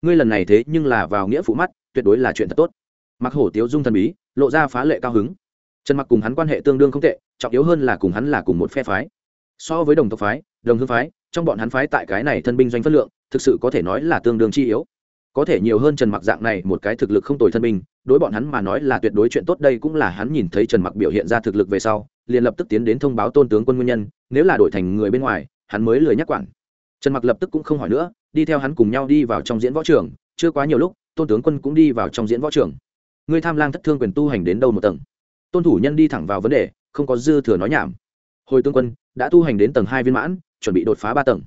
ngươi lần này thế nhưng là vào nghĩa phụ mắt, tuyệt đối là chuyện thật tốt. Mặc hổ tiếu dung thần bí, lộ ra phá lệ cao hứng. Trần mặc cùng hắn quan hệ tương đương không tệ, trọng yếu hơn là cùng hắn là cùng một phe phái. So với đồng tộc phái, đồng hương phái, trong bọn hắn phái tại cái này thân binh doanh phất lượng, thực sự có thể nói là tương đương chi yếu. Có thể nhiều hơn trần mặc dạng này một cái thực lực không tồi thân binh, đối bọn hắn mà nói là tuyệt đối chuyện tốt đây cũng là hắn nhìn thấy trần mặc biểu hiện ra thực lực về sau, liền lập tức tiến đến thông báo tôn tướng quân nguyên nhân, nếu là đổi thành người bên ngoài, hắn mới lười nhắc quản. Trần mặc lập tức cũng không hỏi nữa đi theo hắn cùng nhau đi vào trong diễn võ trường, chưa quá nhiều lúc, tôn tướng quân cũng đi vào trong diễn võ trường. Ngươi tham lang thất thương quyền tu hành đến đâu một tầng? Tôn thủ nhân đi thẳng vào vấn đề, không có dư thừa nói nhảm. Hồi tướng quân, đã tu hành đến tầng hai viên mãn, chuẩn bị đột phá ba tầng.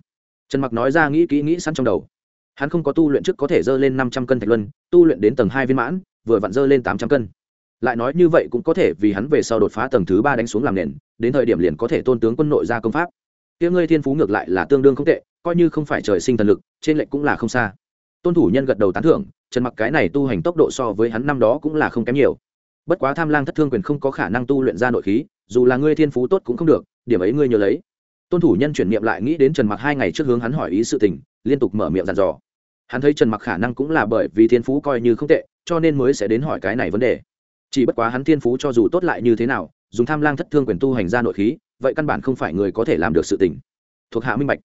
Trần mặc nói ra nghĩ kỹ nghĩ sẵn trong đầu. Hắn không có tu luyện trước có thể dơ lên năm trăm cân thạch luân, tu luyện đến tầng hai viên mãn, vừa vặn dơ lên tám trăm cân. Lại nói như vậy cũng có thể vì hắn về sau đột phá tầng thứ ba đánh xuống làm nền, đến thời điểm liền có thể tôn tướng quân nội ra công pháp. Tiếng ngươi thiên phú ngược lại là tương đương không tệ coi như không phải trời sinh thần lực, trên lệnh cũng là không xa. Tôn thủ nhân gật đầu tán thưởng, trần mặc cái này tu hành tốc độ so với hắn năm đó cũng là không kém nhiều. Bất quá tham lang thất thương quyền không có khả năng tu luyện ra nội khí, dù là ngươi thiên phú tốt cũng không được, điểm ấy ngươi nhớ lấy. Tôn thủ nhân chuyển niệm lại nghĩ đến trần mặc hai ngày trước hướng hắn hỏi ý sự tình, liên tục mở miệng dàn dò. Hắn thấy trần mặc khả năng cũng là bởi vì thiên phú coi như không tệ, cho nên mới sẽ đến hỏi cái này vấn đề. Chỉ bất quá hắn thiên phú cho dù tốt lại như thế nào, dùng tham lang thất thương quyền tu hành ra nội khí, vậy căn bản không phải người có thể làm được sự tình. Thuộc hạ minh bạch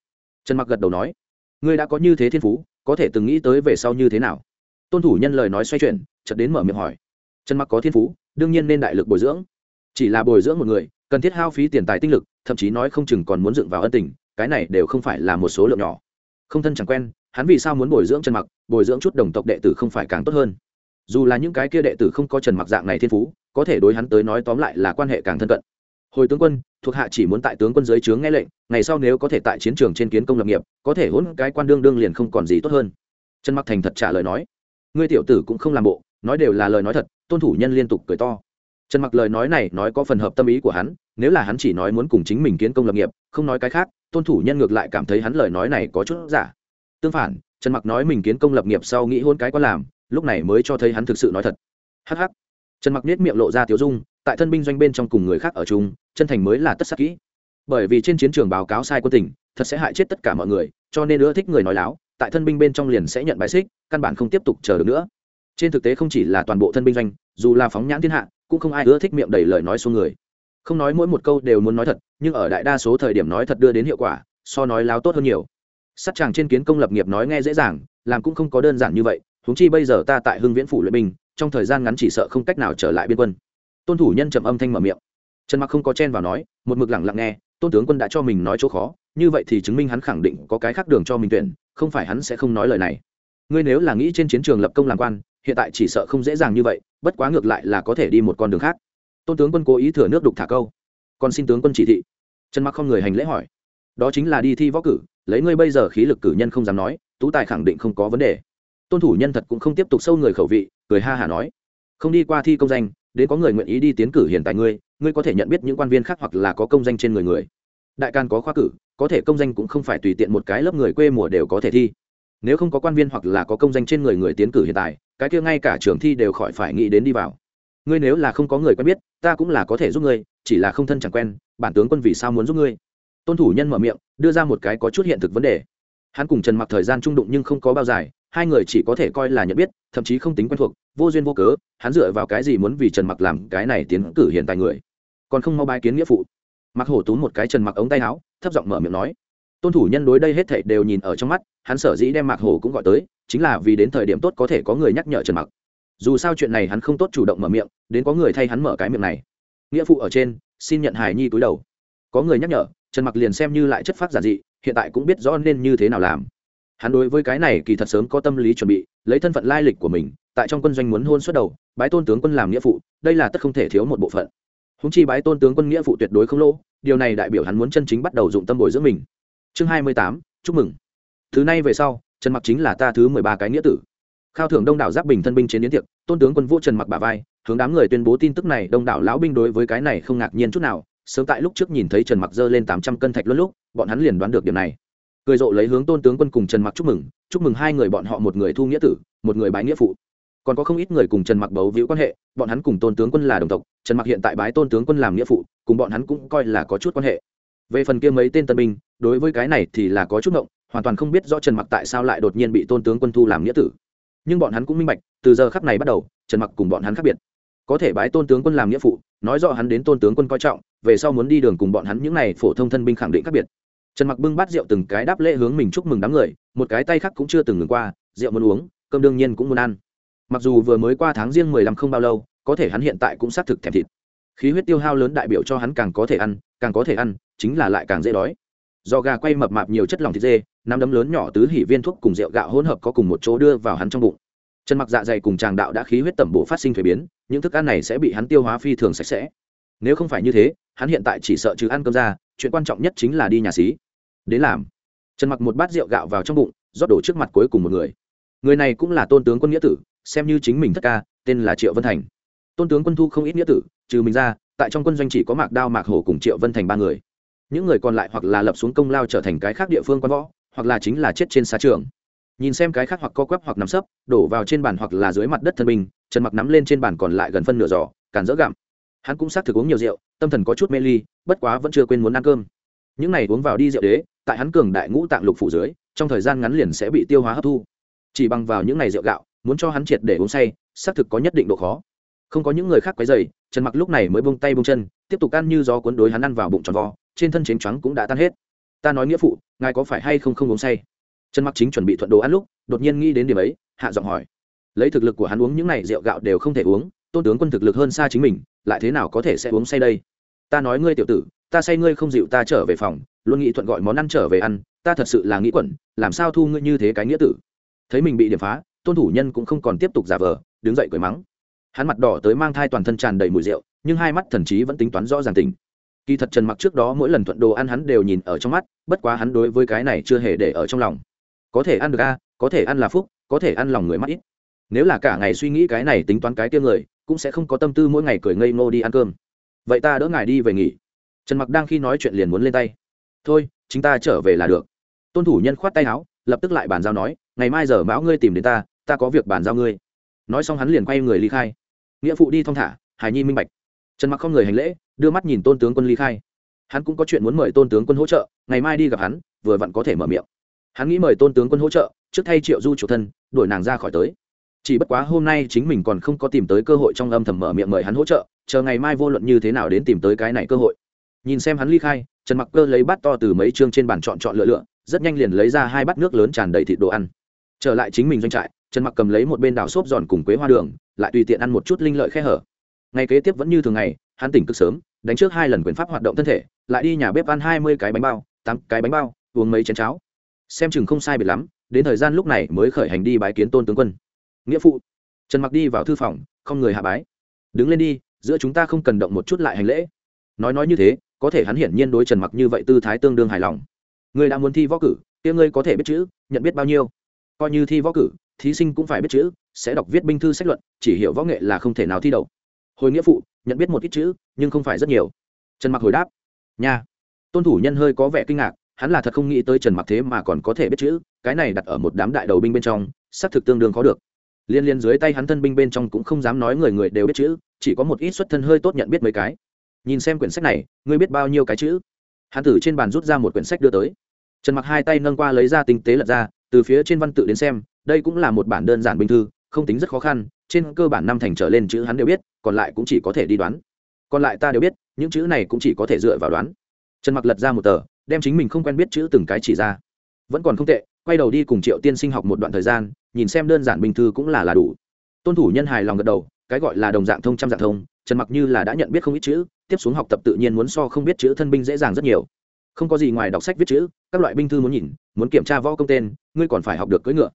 trần mặc gật đầu nói, ngươi đã có như thế thiên phú, có thể từng nghĩ tới về sau như thế nào? Tôn thủ nhân lời nói xoay chuyển, chợt đến mở miệng hỏi, trần mặc có thiên phú, đương nhiên nên đại lực bồi dưỡng. Chỉ là bồi dưỡng một người, cần thiết hao phí tiền tài tinh lực, thậm chí nói không chừng còn muốn dựng vào ân tình, cái này đều không phải là một số lượng nhỏ. Không thân chẳng quen, hắn vì sao muốn bồi dưỡng trần mặc, bồi dưỡng chút đồng tộc đệ tử không phải càng tốt hơn? Dù là những cái kia đệ tử không có trần mặc dạng này thiên phú, có thể đối hắn tới nói tóm lại là quan hệ càng thân cận hồi tướng quân, thuộc hạ chỉ muốn tại tướng quân dưới trướng nghe lệnh, ngày sau nếu có thể tại chiến trường trên kiến công lập nghiệp, có thể hỗn cái quan đương đương liền không còn gì tốt hơn. Trần mặc thành thật trả lời nói. Ngươi tiểu tử cũng không làm bộ, nói đều là lời nói thật, tôn thủ nhân liên tục cười to. Trần mặc lời nói này nói có phần hợp tâm ý của hắn, nếu là hắn chỉ nói muốn cùng chính mình kiến công lập nghiệp, không nói cái khác, tôn thủ nhân ngược lại cảm thấy hắn lời nói này có chút giả. Tương phản, trần mặc nói mình kiến công lập nghiệp sau nghĩ hôn cái quan làm, lúc này mới cho thấy hắn thực sự nói thật. Hh trần mặc nết miệng lộ ra tiếu dung, tại thân binh doanh bên trong cùng người khác ở chung chân thành mới là tất sắc kỹ. Bởi vì trên chiến trường báo cáo sai quân tình, thật sẽ hại chết tất cả mọi người, cho nên ưa thích người nói láo, tại thân binh bên trong liền sẽ nhận bài xích, căn bản không tiếp tục chờ được nữa. Trên thực tế không chỉ là toàn bộ thân binh doanh, dù là phóng nhãn thiên hạ, cũng không ai ưa thích miệng đầy lời nói xuống người. Không nói mỗi một câu đều muốn nói thật, nhưng ở đại đa số thời điểm nói thật đưa đến hiệu quả, so nói láo tốt hơn nhiều. Sắt chàng trên kiến công lập nghiệp nói nghe dễ dàng, làm cũng không có đơn giản như vậy, huống chi bây giờ ta tại hưng viễn phủ luyện binh, trong thời gian ngắn chỉ sợ không cách nào trở lại biên quân. Tôn thủ nhân trầm âm thanh mở miệng trần mặc không có chen vào nói, một mực lặng lặng nghe, tôn tướng quân đã cho mình nói chỗ khó, như vậy thì chứng minh hắn khẳng định có cái khác đường cho mình tuyển, không phải hắn sẽ không nói lời này. Ngươi nếu là nghĩ trên chiến trường lập công làm quan, hiện tại chỉ sợ không dễ dàng như vậy, bất quá ngược lại là có thể đi một con đường khác. Tôn tướng quân cố ý thừa nước đục thả câu. Còn xin tướng quân chỉ thị. Trần mặc không người hành lễ hỏi. Đó chính là đi thi võ cử, lấy ngươi bây giờ khí lực cử nhân không dám nói, tú tài khẳng định không có vấn đề. Tôn thủ nhân thật cũng không tiếp tục sâu người khẩu vị, cười ha hả nói. Không đi qua thi công danh đến có người nguyện ý đi tiến cử hiện tại ngươi ngươi có thể nhận biết những quan viên khác hoặc là có công danh trên người người. Đại can có khoa cử, có thể công danh cũng không phải tùy tiện một cái lớp người quê mùa đều có thể thi. Nếu không có quan viên hoặc là có công danh trên người người tiến cử hiện tại cái kia ngay cả trường thi đều khỏi phải nghĩ đến đi vào. Ngươi nếu là không có người quen biết, ta cũng là có thể giúp ngươi, chỉ là không thân chẳng quen, bản tướng quân vì sao muốn giúp ngươi? Tôn thủ nhân mở miệng, đưa ra một cái có chút hiện thực vấn đề hắn cùng trần mặc thời gian trung đụng nhưng không có bao dài, hai người chỉ có thể coi là nhận biết, thậm chí không tính quen thuộc, vô duyên vô cớ, hắn dựa vào cái gì muốn vì trần mặc làm cái này tiến cử hiện tại người? Còn không mau bài kiến nghĩa phụ. Mặc hổ túm một cái trần mặc ống tay áo, thấp giọng mở miệng nói. Tôn thủ nhân đối đây hết thảy đều nhìn ở trong mắt, hắn sở dĩ đem mạc hổ cũng gọi tới, chính là vì đến thời điểm tốt có thể có người nhắc nhở trần mặc. Dù sao chuyện này hắn không tốt chủ động mở miệng, đến có người thay hắn mở cái miệng này. Nghĩa phụ ở trên, xin nhận hài nhi túi đầu. Có người nhắc nhở trần mặc liền xem như lại chất phát giả dị, hiện tại cũng biết rõ nên như thế nào làm. Hắn đối với cái này kỳ thật sớm có tâm lý chuẩn bị, lấy thân phận lai lịch của mình, tại trong quân doanh muốn hôn xuất đầu, bái tôn tướng quân làm nghĩa phụ, đây là tất không thể thiếu một bộ phận. Húng chi bái tôn tướng quân nghĩa phụ tuyệt đối không lỗ, điều này đại biểu hắn muốn chân chính bắt đầu dụng tâm bồi dưỡng mình. Chương hai mươi tám, chúc mừng. Thứ này về sau, trần mặc chính là ta thứ mười ba cái nghĩa tử. Khao thưởng đông đảo giáp bình thân binh chiến đến tiệc, tôn tướng quân vũ trần mặc bà vai, hướng đám người tuyên bố tin tức này, đông đảo lão binh đối với cái này không ngạc nhiên chút nào sớm tại lúc trước nhìn thấy trần mặc dơ lên tám trăm cân thạch luôn lúc, bọn hắn liền đoán được điểm này. Cười rộ lấy hướng tôn tướng quân cùng trần mặc chúc mừng chúc mừng hai người bọn họ một người thu nghĩa tử, một người bái nghĩa phụ. Còn có không ít người cùng trần mặc bấu víu quan hệ, bọn hắn cùng tôn tướng quân là đồng tộc, trần mặc hiện tại bái tôn tướng quân làm nghĩa phụ, cùng bọn hắn cũng coi là có chút quan hệ. Về phần kia mấy tên tân binh, đối với cái này thì là có chút ngộng, hoàn toàn không biết rõ trần mặc tại sao lại đột nhiên bị tôn tướng quân thu làm nghĩa tử. Nhưng bọn hắn cũng minh bạch, từ giờ khắc này bắt đầu, trần mặc cùng bọn hắn khác biệt. Có thể bái tôn tướng quân làm nghĩa phụ, nói rõ hắn đến tôn tướng quân coi trọng về sau muốn đi đường cùng bọn hắn những này phổ thông thân binh khẳng định khác biệt. Trần mặc bưng bát rượu từng cái đáp lễ hướng mình chúc mừng đám người, một cái tay khác cũng chưa từng ngừng qua, rượu muốn uống, cơm đương nhiên cũng muốn ăn. Mặc dù vừa mới qua tháng riêng mười lăm không bao lâu, có thể hắn hiện tại cũng xác thực thèm thịt. Khí huyết tiêu hao lớn đại biểu cho hắn càng có thể ăn, càng có thể ăn, chính là lại càng dễ đói. Do gà quay mập mạp nhiều chất lỏng thịt dê năm đấm lớn nhỏ tứ hỉ viên thuốc cùng rượu gạo hỗn hợp có cùng một chỗ đưa vào hắn trong bụng. Chân mặc dạ dày cùng tràng đạo đã khí huyết tẩm bổ phát sinh thuế biến, những thức ăn này sẽ bị hắn tiêu hóa phi thường sạch sẽ. Nếu không phải như thế hắn hiện tại chỉ sợ chứ ăn cơm ra chuyện quan trọng nhất chính là đi nhà xí. Đến làm. Trần mặc một bát rượu gạo vào trong bụng rót đổ trước mặt cuối cùng một người. Người này cũng là tôn tướng quân nghĩa tử xem như chính mình thất ca tên là triệu vân thành. Tôn tướng quân thu không ít nghĩa tử trừ mình ra tại trong quân doanh chỉ có mạc đao mạc hổ cùng triệu vân thành ba người. Những người còn lại hoặc là lập xuống công lao trở thành cái khác địa phương quan võ hoặc là chính là chết trên xa trường. Nhìn xem cái khác hoặc co quắp hoặc nằm sấp đổ vào trên bàn hoặc là dưới mặt đất thân bình trần mặc nắm lên trên bàn còn lại gần phân nửa giò, càn dỡ gặm hắn cũng xác thực uống nhiều rượu, tâm thần có chút mê ly, bất quá vẫn chưa quên muốn ăn cơm. Những này uống vào đi rượu đế, tại hắn cường đại ngũ tạng lục phủ dưới, trong thời gian ngắn liền sẽ bị tiêu hóa hấp thu. Chỉ bằng vào những này rượu gạo, muốn cho hắn triệt để uống say, xác thực có nhất định độ khó. Không có những người khác quấy dày trần mặc lúc này mới bông tay bông chân, tiếp tục ăn như gió cuốn đối hắn ăn vào bụng tròn vo, trên thân chính choáng cũng đã tan hết. Ta nói nghĩa phụ, ngài có phải hay không không uống say? Trần mặc chính chuẩn bị thuận đồ ăn lúc, đột nhiên nghĩ đến điểm ấy, hạ giọng hỏi. Lấy thực lực của hắn uống những này rượu gạo đều không thể uống, tôn tướng quân thực lực hơn xa chính mình lại thế nào có thể sẽ uống say đây? Ta nói ngươi tiểu tử, ta say ngươi không dịu, ta trở về phòng, luôn nghĩ thuận gọi món ăn trở về ăn, ta thật sự là nghĩ quẩn, làm sao thu ngươi như thế cái nghĩa tử? Thấy mình bị điểm phá, tôn thủ nhân cũng không còn tiếp tục giả vờ, đứng dậy cười mắng. Hắn mặt đỏ tới mang thai toàn thân tràn đầy mùi rượu, nhưng hai mắt thần trí vẫn tính toán rõ ràng tình. Kỳ thật trần mặc trước đó mỗi lần thuận đồ ăn hắn đều nhìn ở trong mắt, bất quá hắn đối với cái này chưa hề để ở trong lòng. Có thể ăn được a, có thể ăn là phúc, có thể ăn lòng người mắt ít. Nếu là cả ngày suy nghĩ cái này tính toán cái tiêu người cũng sẽ không có tâm tư mỗi ngày cười ngây ngô đi ăn cơm. Vậy ta đỡ ngài đi về nghỉ. Trần mặc đang khi nói chuyện liền muốn lên tay. Thôi chúng ta trở về là được. Tôn thủ nhân khoát tay áo, lập tức lại bàn giao nói, ngày mai giờ mão ngươi tìm đến ta ta có việc bàn giao ngươi. Nói xong hắn liền quay người ly khai. Nghĩa phụ đi thong thả hải nhi minh bạch. Trần mặc không người hành lễ, đưa mắt nhìn tôn tướng quân ly khai. Hắn cũng có chuyện muốn mời tôn tướng quân hỗ trợ, ngày mai đi gặp hắn, vừa vặn có thể mở miệng. Hắn nghĩ mời tôn tướng quân hỗ trợ, trước thay triệu du chủ thân, đuổi nàng ra khỏi tới chỉ bất quá hôm nay chính mình còn không có tìm tới cơ hội trong âm thầm mở miệng mời hắn hỗ trợ, chờ ngày mai vô luận như thế nào đến tìm tới cái này cơ hội. Nhìn xem hắn ly khai, trần mặc cơ lấy bát to từ mấy chương trên bàn chọn chọn lựa lựa, rất nhanh liền lấy ra hai bát nước lớn tràn đầy thịt đồ ăn. Trở lại chính mình doanh trại, trần mặc cầm lấy một bên đảo xốp giòn cùng quế hoa đường, lại tùy tiện ăn một chút linh lợi khe hở. Ngày kế tiếp vẫn như thường ngày, hắn tỉnh cực sớm, đánh trước hai lần quyền pháp hoạt động thân thể, lại đi nhà bếp ăn hai mươi cái bánh bao, tám cái bánh bao, uống mấy chén cháo. Xem chừng không sai biệt lắm, đến thời gian lúc này mới khởi hành đi bái kiến tôn tướng quân nghĩa phụ. Trần mặc đi vào thư phòng, không người hạ bái. Đứng lên đi, giữa chúng ta không cần động một chút lại hành lễ. Nói nói như thế, có thể hắn hiển nhiên đối trần mặc như vậy tư thái tương đương hài lòng. Ngươi đã muốn thi võ cử, kia ngươi có thể biết chữ, nhận biết bao nhiêu? Coi như thi võ cử, thí sinh cũng phải biết chữ, sẽ đọc viết binh thư sách luận, chỉ hiểu võ nghệ là không thể nào thi đậu. Hồi nghĩa phụ, nhận biết một ít chữ, nhưng không phải rất nhiều. Trần mặc hồi đáp. Nha. Tôn thủ nhân hơi có vẻ kinh ngạc, hắn là thật không nghĩ tới trần mặc thế mà còn có thể biết chữ, cái này đặt ở một đám đại đầu binh bên trong, xác thực tương đương khó được liên liên dưới tay hắn thân binh bên trong cũng không dám nói người người đều biết chữ, chỉ có một ít xuất thân hơi tốt nhận biết mấy cái. Nhìn xem quyển sách này, ngươi biết bao nhiêu cái chữ? Hắn tử trên bàn rút ra một quyển sách đưa tới. Trần mặc hai tay nâng qua lấy ra tinh tế lật ra, từ phía trên văn tự đến xem, đây cũng là một bản đơn giản bình thư, không tính rất khó khăn, trên cơ bản năm thành trở lên chữ hắn đều biết, còn lại cũng chỉ có thể đi đoán. Còn lại ta đều biết, những chữ này cũng chỉ có thể dựa vào đoán. Trần mặc lật ra một tờ, đem chính mình không quen biết chữ từng cái chỉ ra. Vẫn còn không tệ quay đầu đi cùng triệu tiên sinh học một đoạn thời gian, nhìn xem đơn giản bình thư cũng là là đủ. Tôn thủ nhân hài lòng gật đầu, cái gọi là đồng dạng thông trăm dạng thông, trần mặc như là đã nhận biết không ít chữ, tiếp xuống học tập tự nhiên muốn so không biết chữ thân binh dễ dàng rất nhiều. Không có gì ngoài đọc sách viết chữ, các loại binh thư muốn nhìn, muốn kiểm tra võ công tên, ngươi còn phải học được cưỡi ngựa.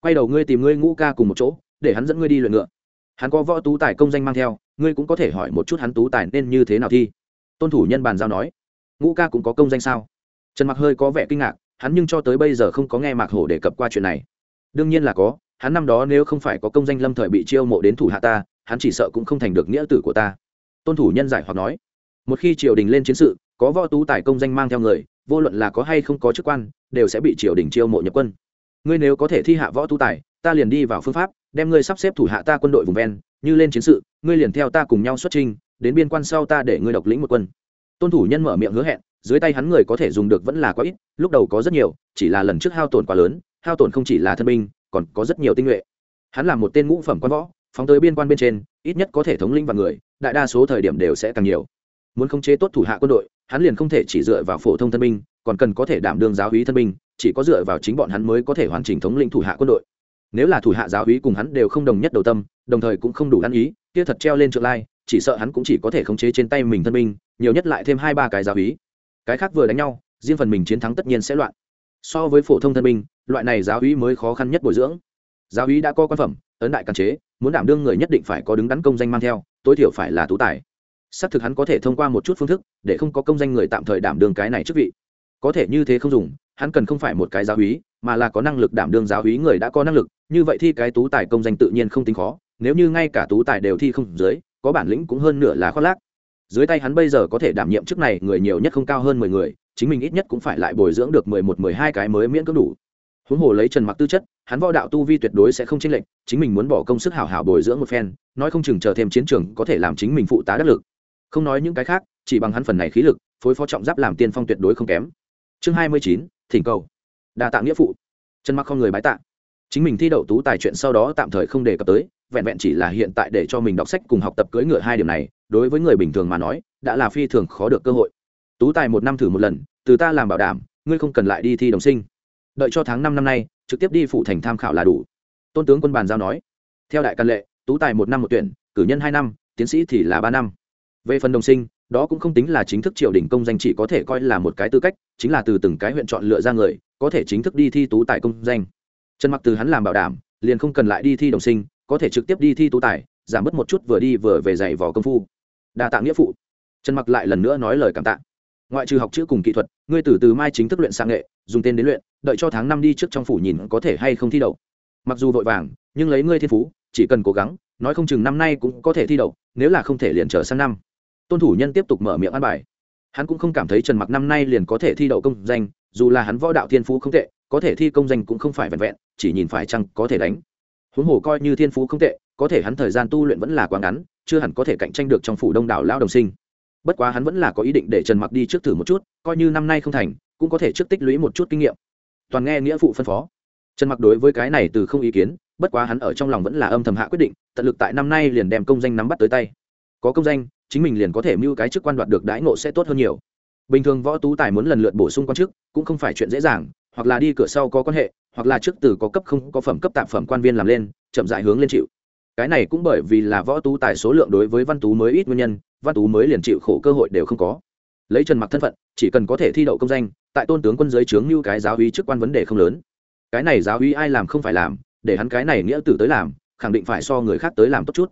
Quay đầu ngươi tìm ngươi ngũ ca cùng một chỗ, để hắn dẫn ngươi đi luyện ngựa. Hắn có võ tú tài công danh mang theo, ngươi cũng có thể hỏi một chút hắn tú tài nên như thế nào thi. Tôn thủ nhân bàn giao nói, ngũ ca cũng có công danh sao? Trần mặc hơi có vẻ kinh ngạc hắn nhưng cho tới bây giờ không có nghe mạc hổ đề cập qua chuyện này. Đương nhiên là có, hắn năm đó nếu không phải có công danh lâm thời bị chiêu mộ đến thủ hạ ta, hắn chỉ sợ cũng không thành được nghĩa tử của ta. Tôn thủ nhân giải hoặc nói, một khi triều đình lên chiến sự, có võ tú tài công danh mang theo người, vô luận là có hay không có chức quan, đều sẽ bị triều đình chiêu mộ nhập quân. Ngươi nếu có thể thi hạ võ tú tài, ta liền đi vào phương pháp, đem ngươi sắp xếp thủ hạ ta quân đội vùng ven, như lên chiến sự, ngươi liền theo ta cùng nhau xuất trình đến biên quan sau ta để ngươi độc lĩnh một quân. Tôn thủ nhân mở miệng hứa hẹn dưới tay hắn người có thể dùng được vẫn là quá ít, lúc đầu có rất nhiều, chỉ là lần trước hao tổn quá lớn, hao tổn không chỉ là thân binh, còn có rất nhiều tinh nhuệ. Hắn là một tên ngũ phẩm quan võ, phóng tới biên quan bên trên, ít nhất có thể thống linh và người, đại đa số thời điểm đều sẽ càng nhiều. Muốn khống chế tốt thủ hạ quân đội, hắn liền không thể chỉ dựa vào phổ thông thân binh, còn cần có thể đảm đương giáo hí thân binh, chỉ có dựa vào chính bọn hắn mới có thể hoàn chỉnh thống lĩnh thủ hạ quân đội. Nếu là thủ hạ giáo hí cùng hắn đều không đồng nhất đầu tâm, đồng thời cũng không đủ ăn ý, kia thật treo lên trượng lai, chỉ sợ hắn cũng chỉ có thể khống chế trên tay mình thân binh, nhiều nhất lại thêm hai ba cái giáo hí cái khác vừa đánh nhau riêng phần mình chiến thắng tất nhiên sẽ loạn. So với phổ thông thân binh loại này giáo úy mới khó khăn nhất bồi dưỡng. Giáo úy đã có quan phẩm ấn đại cản chế muốn đảm đương người nhất định phải có đứng đắn công danh mang theo tối thiểu phải là tú tài. Xác thực hắn có thể thông qua một chút phương thức để không có công danh người tạm thời đảm đương cái này chức vị. Có thể như thế không dùng hắn cần không phải một cái giáo úy, mà là có năng lực đảm đương giáo úy người đã có năng lực như vậy thì cái tú tài công danh tự nhiên không tính khó nếu như ngay cả tú tài đều thi không dưới có bản lĩnh cũng hơn nửa là khoác lác dưới tay hắn bây giờ có thể đảm nhiệm chức này người nhiều nhất không cao hơn mười người, chính mình ít nhất cũng phải lại bồi dưỡng được mười một, mười hai cái mới miễn cưỡng đủ. Huống hồ lấy trần mặc tư chất, hắn võ đạo tu vi tuyệt đối sẽ không chênh lệch, chính mình muốn bỏ công sức hảo hảo bồi dưỡng một phen, nói không chừng chờ thêm chiến trường có thể làm chính mình phụ tá đắc lực. Không nói những cái khác, chỉ bằng hắn phần này khí lực, phối phó trọng giáp làm tiên phong tuyệt đối không kém. Chương hai mươi chín, thỉnh cầu. Đa tạ nghĩa phụ. Trần mặc không người bái tạ chính mình thi đậu tú tài chuyện sau đó tạm thời không đề cập tới, vẹn vẹn chỉ là hiện tại để cho mình đọc sách cùng học tập cưỡi ngựa hai điểm này, đối với người bình thường mà nói, đã là phi thường khó được cơ hội. Tú tài một năm thử một lần, từ ta làm bảo đảm, ngươi không cần lại đi thi đồng sinh. Đợi cho tháng năm năm nay, trực tiếp đi phụ thành tham khảo là đủ. Tôn tướng quân bàn giao nói, theo đại căn lệ, tú tài một năm một tuyển, cử nhân hai năm, tiến sĩ thì là ba năm. Về phần đồng sinh, đó cũng không tính là chính thức triều đình công danh chỉ có thể coi là một cái tư cách, chính là từ từng cái huyện chọn lựa ra người, có thể chính thức đi thi tú tài công danh trần mặc từ hắn làm bảo đảm, liền không cần lại đi thi đồng sinh, có thể trực tiếp đi thi tú tài, giảm bớt một chút vừa đi vừa về giày vò công phu. Đa tạ nghĩa phụ. Trần mặc lại lần nữa nói lời cảm tạ. Ngoại trừ học chữ cùng kỹ thuật, ngươi từ từ mai chính thức luyện sang nghệ, dùng tên đến luyện, đợi cho tháng năm đi trước trong phủ nhìn có thể hay không thi đậu. Mặc dù vội vàng, nhưng lấy ngươi thiên phú, chỉ cần cố gắng, nói không chừng năm nay cũng có thể thi đậu, nếu là không thể liền trở sang năm. Tôn thủ nhân tiếp tục mở miệng ăn bài. Hắn cũng không cảm thấy trần mặc năm nay liền có thể thi đậu công danh, dù là hắn võ đạo thiên phú không tệ, có thể thi công danh cũng không phải vẹn vẹn chỉ nhìn phải chăng có thể đánh. Huống hồ coi như thiên phú không tệ, có thể hắn thời gian tu luyện vẫn là quá ngắn, chưa hẳn có thể cạnh tranh được trong phủ đông đảo lao đồng sinh. Bất quá hắn vẫn là có ý định để trần mặc đi trước thử một chút, coi như năm nay không thành, cũng có thể trước tích lũy một chút kinh nghiệm. Toàn nghe nghĩa phụ phân phó. Trần mặc đối với cái này từ không ý kiến, bất quá hắn ở trong lòng vẫn là âm thầm hạ quyết định, tận lực tại năm nay liền đem công danh nắm bắt tới tay. Có công danh, chính mình liền có thể mưu cái chức quan đoạt được đãi ngộ sẽ tốt hơn nhiều. Bình thường võ tú tài muốn lần lượt bổ sung quan chức, cũng không phải chuyện dễ dàng hoặc là đi cửa sau có quan hệ, hoặc là trước từ có cấp không có phẩm cấp tạp phẩm quan viên làm lên, chậm dại hướng lên chịu. Cái này cũng bởi vì là võ tú tài số lượng đối với văn tú mới ít nguyên nhân, văn tú mới liền chịu khổ cơ hội đều không có. Lấy trần mặc thân phận, chỉ cần có thể thi đậu công danh, tại tôn tướng quân giới chướng như cái giáo uy chức quan vấn đề không lớn. Cái này giáo uy ai làm không phải làm, để hắn cái này nghĩa tử tới làm, khẳng định phải so người khác tới làm tốt chút.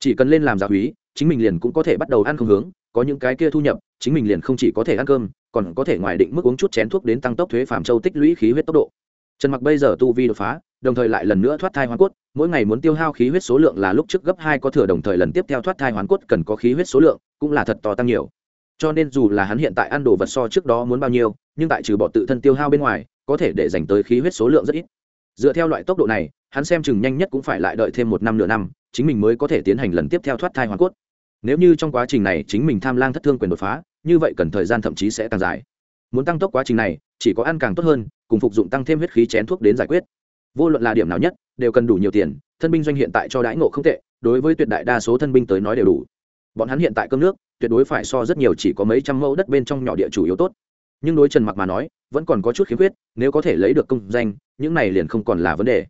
Chỉ cần lên làm giáo uy, chính mình liền cũng có thể bắt đầu ăn không hướng, có những cái kia thu nhập, chính mình liền không chỉ có thể ăn cơm còn có thể ngoài định mức uống chút chén thuốc đến tăng tốc thuế phàm châu tích lũy khí huyết tốc độ. Trần mặc bây giờ tu vi đột phá, đồng thời lại lần nữa thoát thai hoàn cốt, mỗi ngày muốn tiêu hao khí huyết số lượng là lúc trước gấp hai có thừa đồng thời lần tiếp theo thoát thai hoàn cốt cần có khí huyết số lượng cũng là thật to tăng nhiều. Cho nên dù là hắn hiện tại ăn đồ vật so trước đó muốn bao nhiêu, nhưng tại trừ bỏ tự thân tiêu hao bên ngoài, có thể để dành tới khí huyết số lượng rất ít. Dựa theo loại tốc độ này, hắn xem chừng nhanh nhất cũng phải lại đợi thêm một năm nửa năm, chính mình mới có thể tiến hành lần tiếp theo thoát thai hoàn cốt. Nếu như trong quá trình này chính mình tham lang thất thương quyền đột phá như vậy cần thời gian thậm chí sẽ càng dài. Muốn tăng tốc quá trình này, chỉ có ăn càng tốt hơn, cùng phục dụng tăng thêm huyết khí chén thuốc đến giải quyết. Vô luận là điểm nào nhất, đều cần đủ nhiều tiền, thân binh doanh hiện tại cho đãi ngộ không tệ, đối với tuyệt đại đa số thân binh tới nói đều đủ. Bọn hắn hiện tại cơm nước, tuyệt đối phải so rất nhiều chỉ có mấy trăm mẫu đất bên trong nhỏ địa chủ yếu tốt. Nhưng đối trần mặc mà nói, vẫn còn có chút khiếm khuyết, nếu có thể lấy được công danh, những này liền không còn là vấn đề.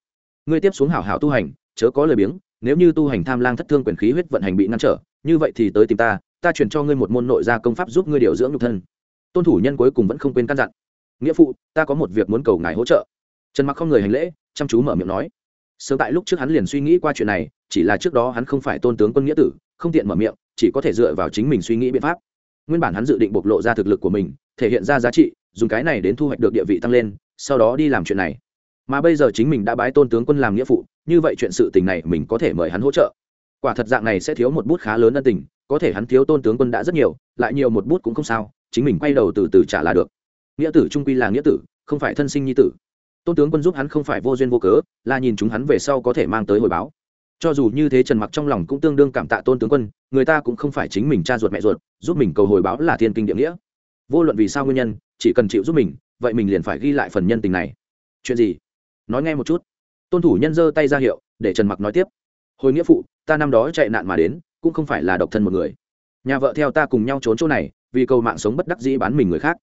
Ngươi tiếp xuống hảo hảo tu hành, chớ có lời biếng, nếu như tu hành tham lang thất thương quyền khí huyết vận hành bị ngăn trở, như vậy thì tới tìm ta ta chuyển cho ngươi một môn nội gia công pháp giúp ngươi điều dưỡng nhục thân. Tôn thủ nhân cuối cùng vẫn không quên căn dặn. Nghĩa phụ, ta có một việc muốn cầu ngài hỗ trợ. Trần mặc không người hành lễ, chăm chú mở miệng nói. Sớm tại lúc trước hắn liền suy nghĩ qua chuyện này, chỉ là trước đó hắn không phải tôn tướng quân nghĩa tử, không tiện mở miệng, chỉ có thể dựa vào chính mình suy nghĩ biện pháp. Nguyên bản hắn dự định bộc lộ ra thực lực của mình, thể hiện ra giá trị, dùng cái này đến thu hoạch được địa vị tăng lên, sau đó đi làm chuyện này. Mà bây giờ chính mình đã bái tôn tướng quân làm nghĩa phụ, như vậy chuyện sự tình này mình có thể mời hắn hỗ trợ. Quả thật dạng này sẽ thiếu một bút khá lớn ân tình có thể hắn thiếu tôn tướng quân đã rất nhiều, lại nhiều một bút cũng không sao, chính mình quay đầu từ từ trả là được. Nghĩa tử trung quy là nghĩa tử, không phải thân sinh nhi tử. Tôn tướng quân giúp hắn không phải vô duyên vô cớ, là nhìn chúng hắn về sau có thể mang tới hồi báo. Cho dù như thế trần mặc trong lòng cũng tương đương cảm tạ tôn tướng quân, người ta cũng không phải chính mình cha ruột mẹ ruột, giúp mình cầu hồi báo là thiên kinh địa nghĩa. Vô luận vì sao nguyên nhân, chỉ cần chịu giúp mình, vậy mình liền phải ghi lại phần nhân tình này. Chuyện gì? Nói nghe một chút. Tôn thủ nhân giơ tay ra hiệu, để trần mặc nói tiếp. Hồi nghĩa phụ, ta năm đó chạy nạn mà đến cũng không phải là độc thân một người. Nhà vợ theo ta cùng nhau trốn chỗ này, vì cầu mạng sống bất đắc dĩ bán mình người khác.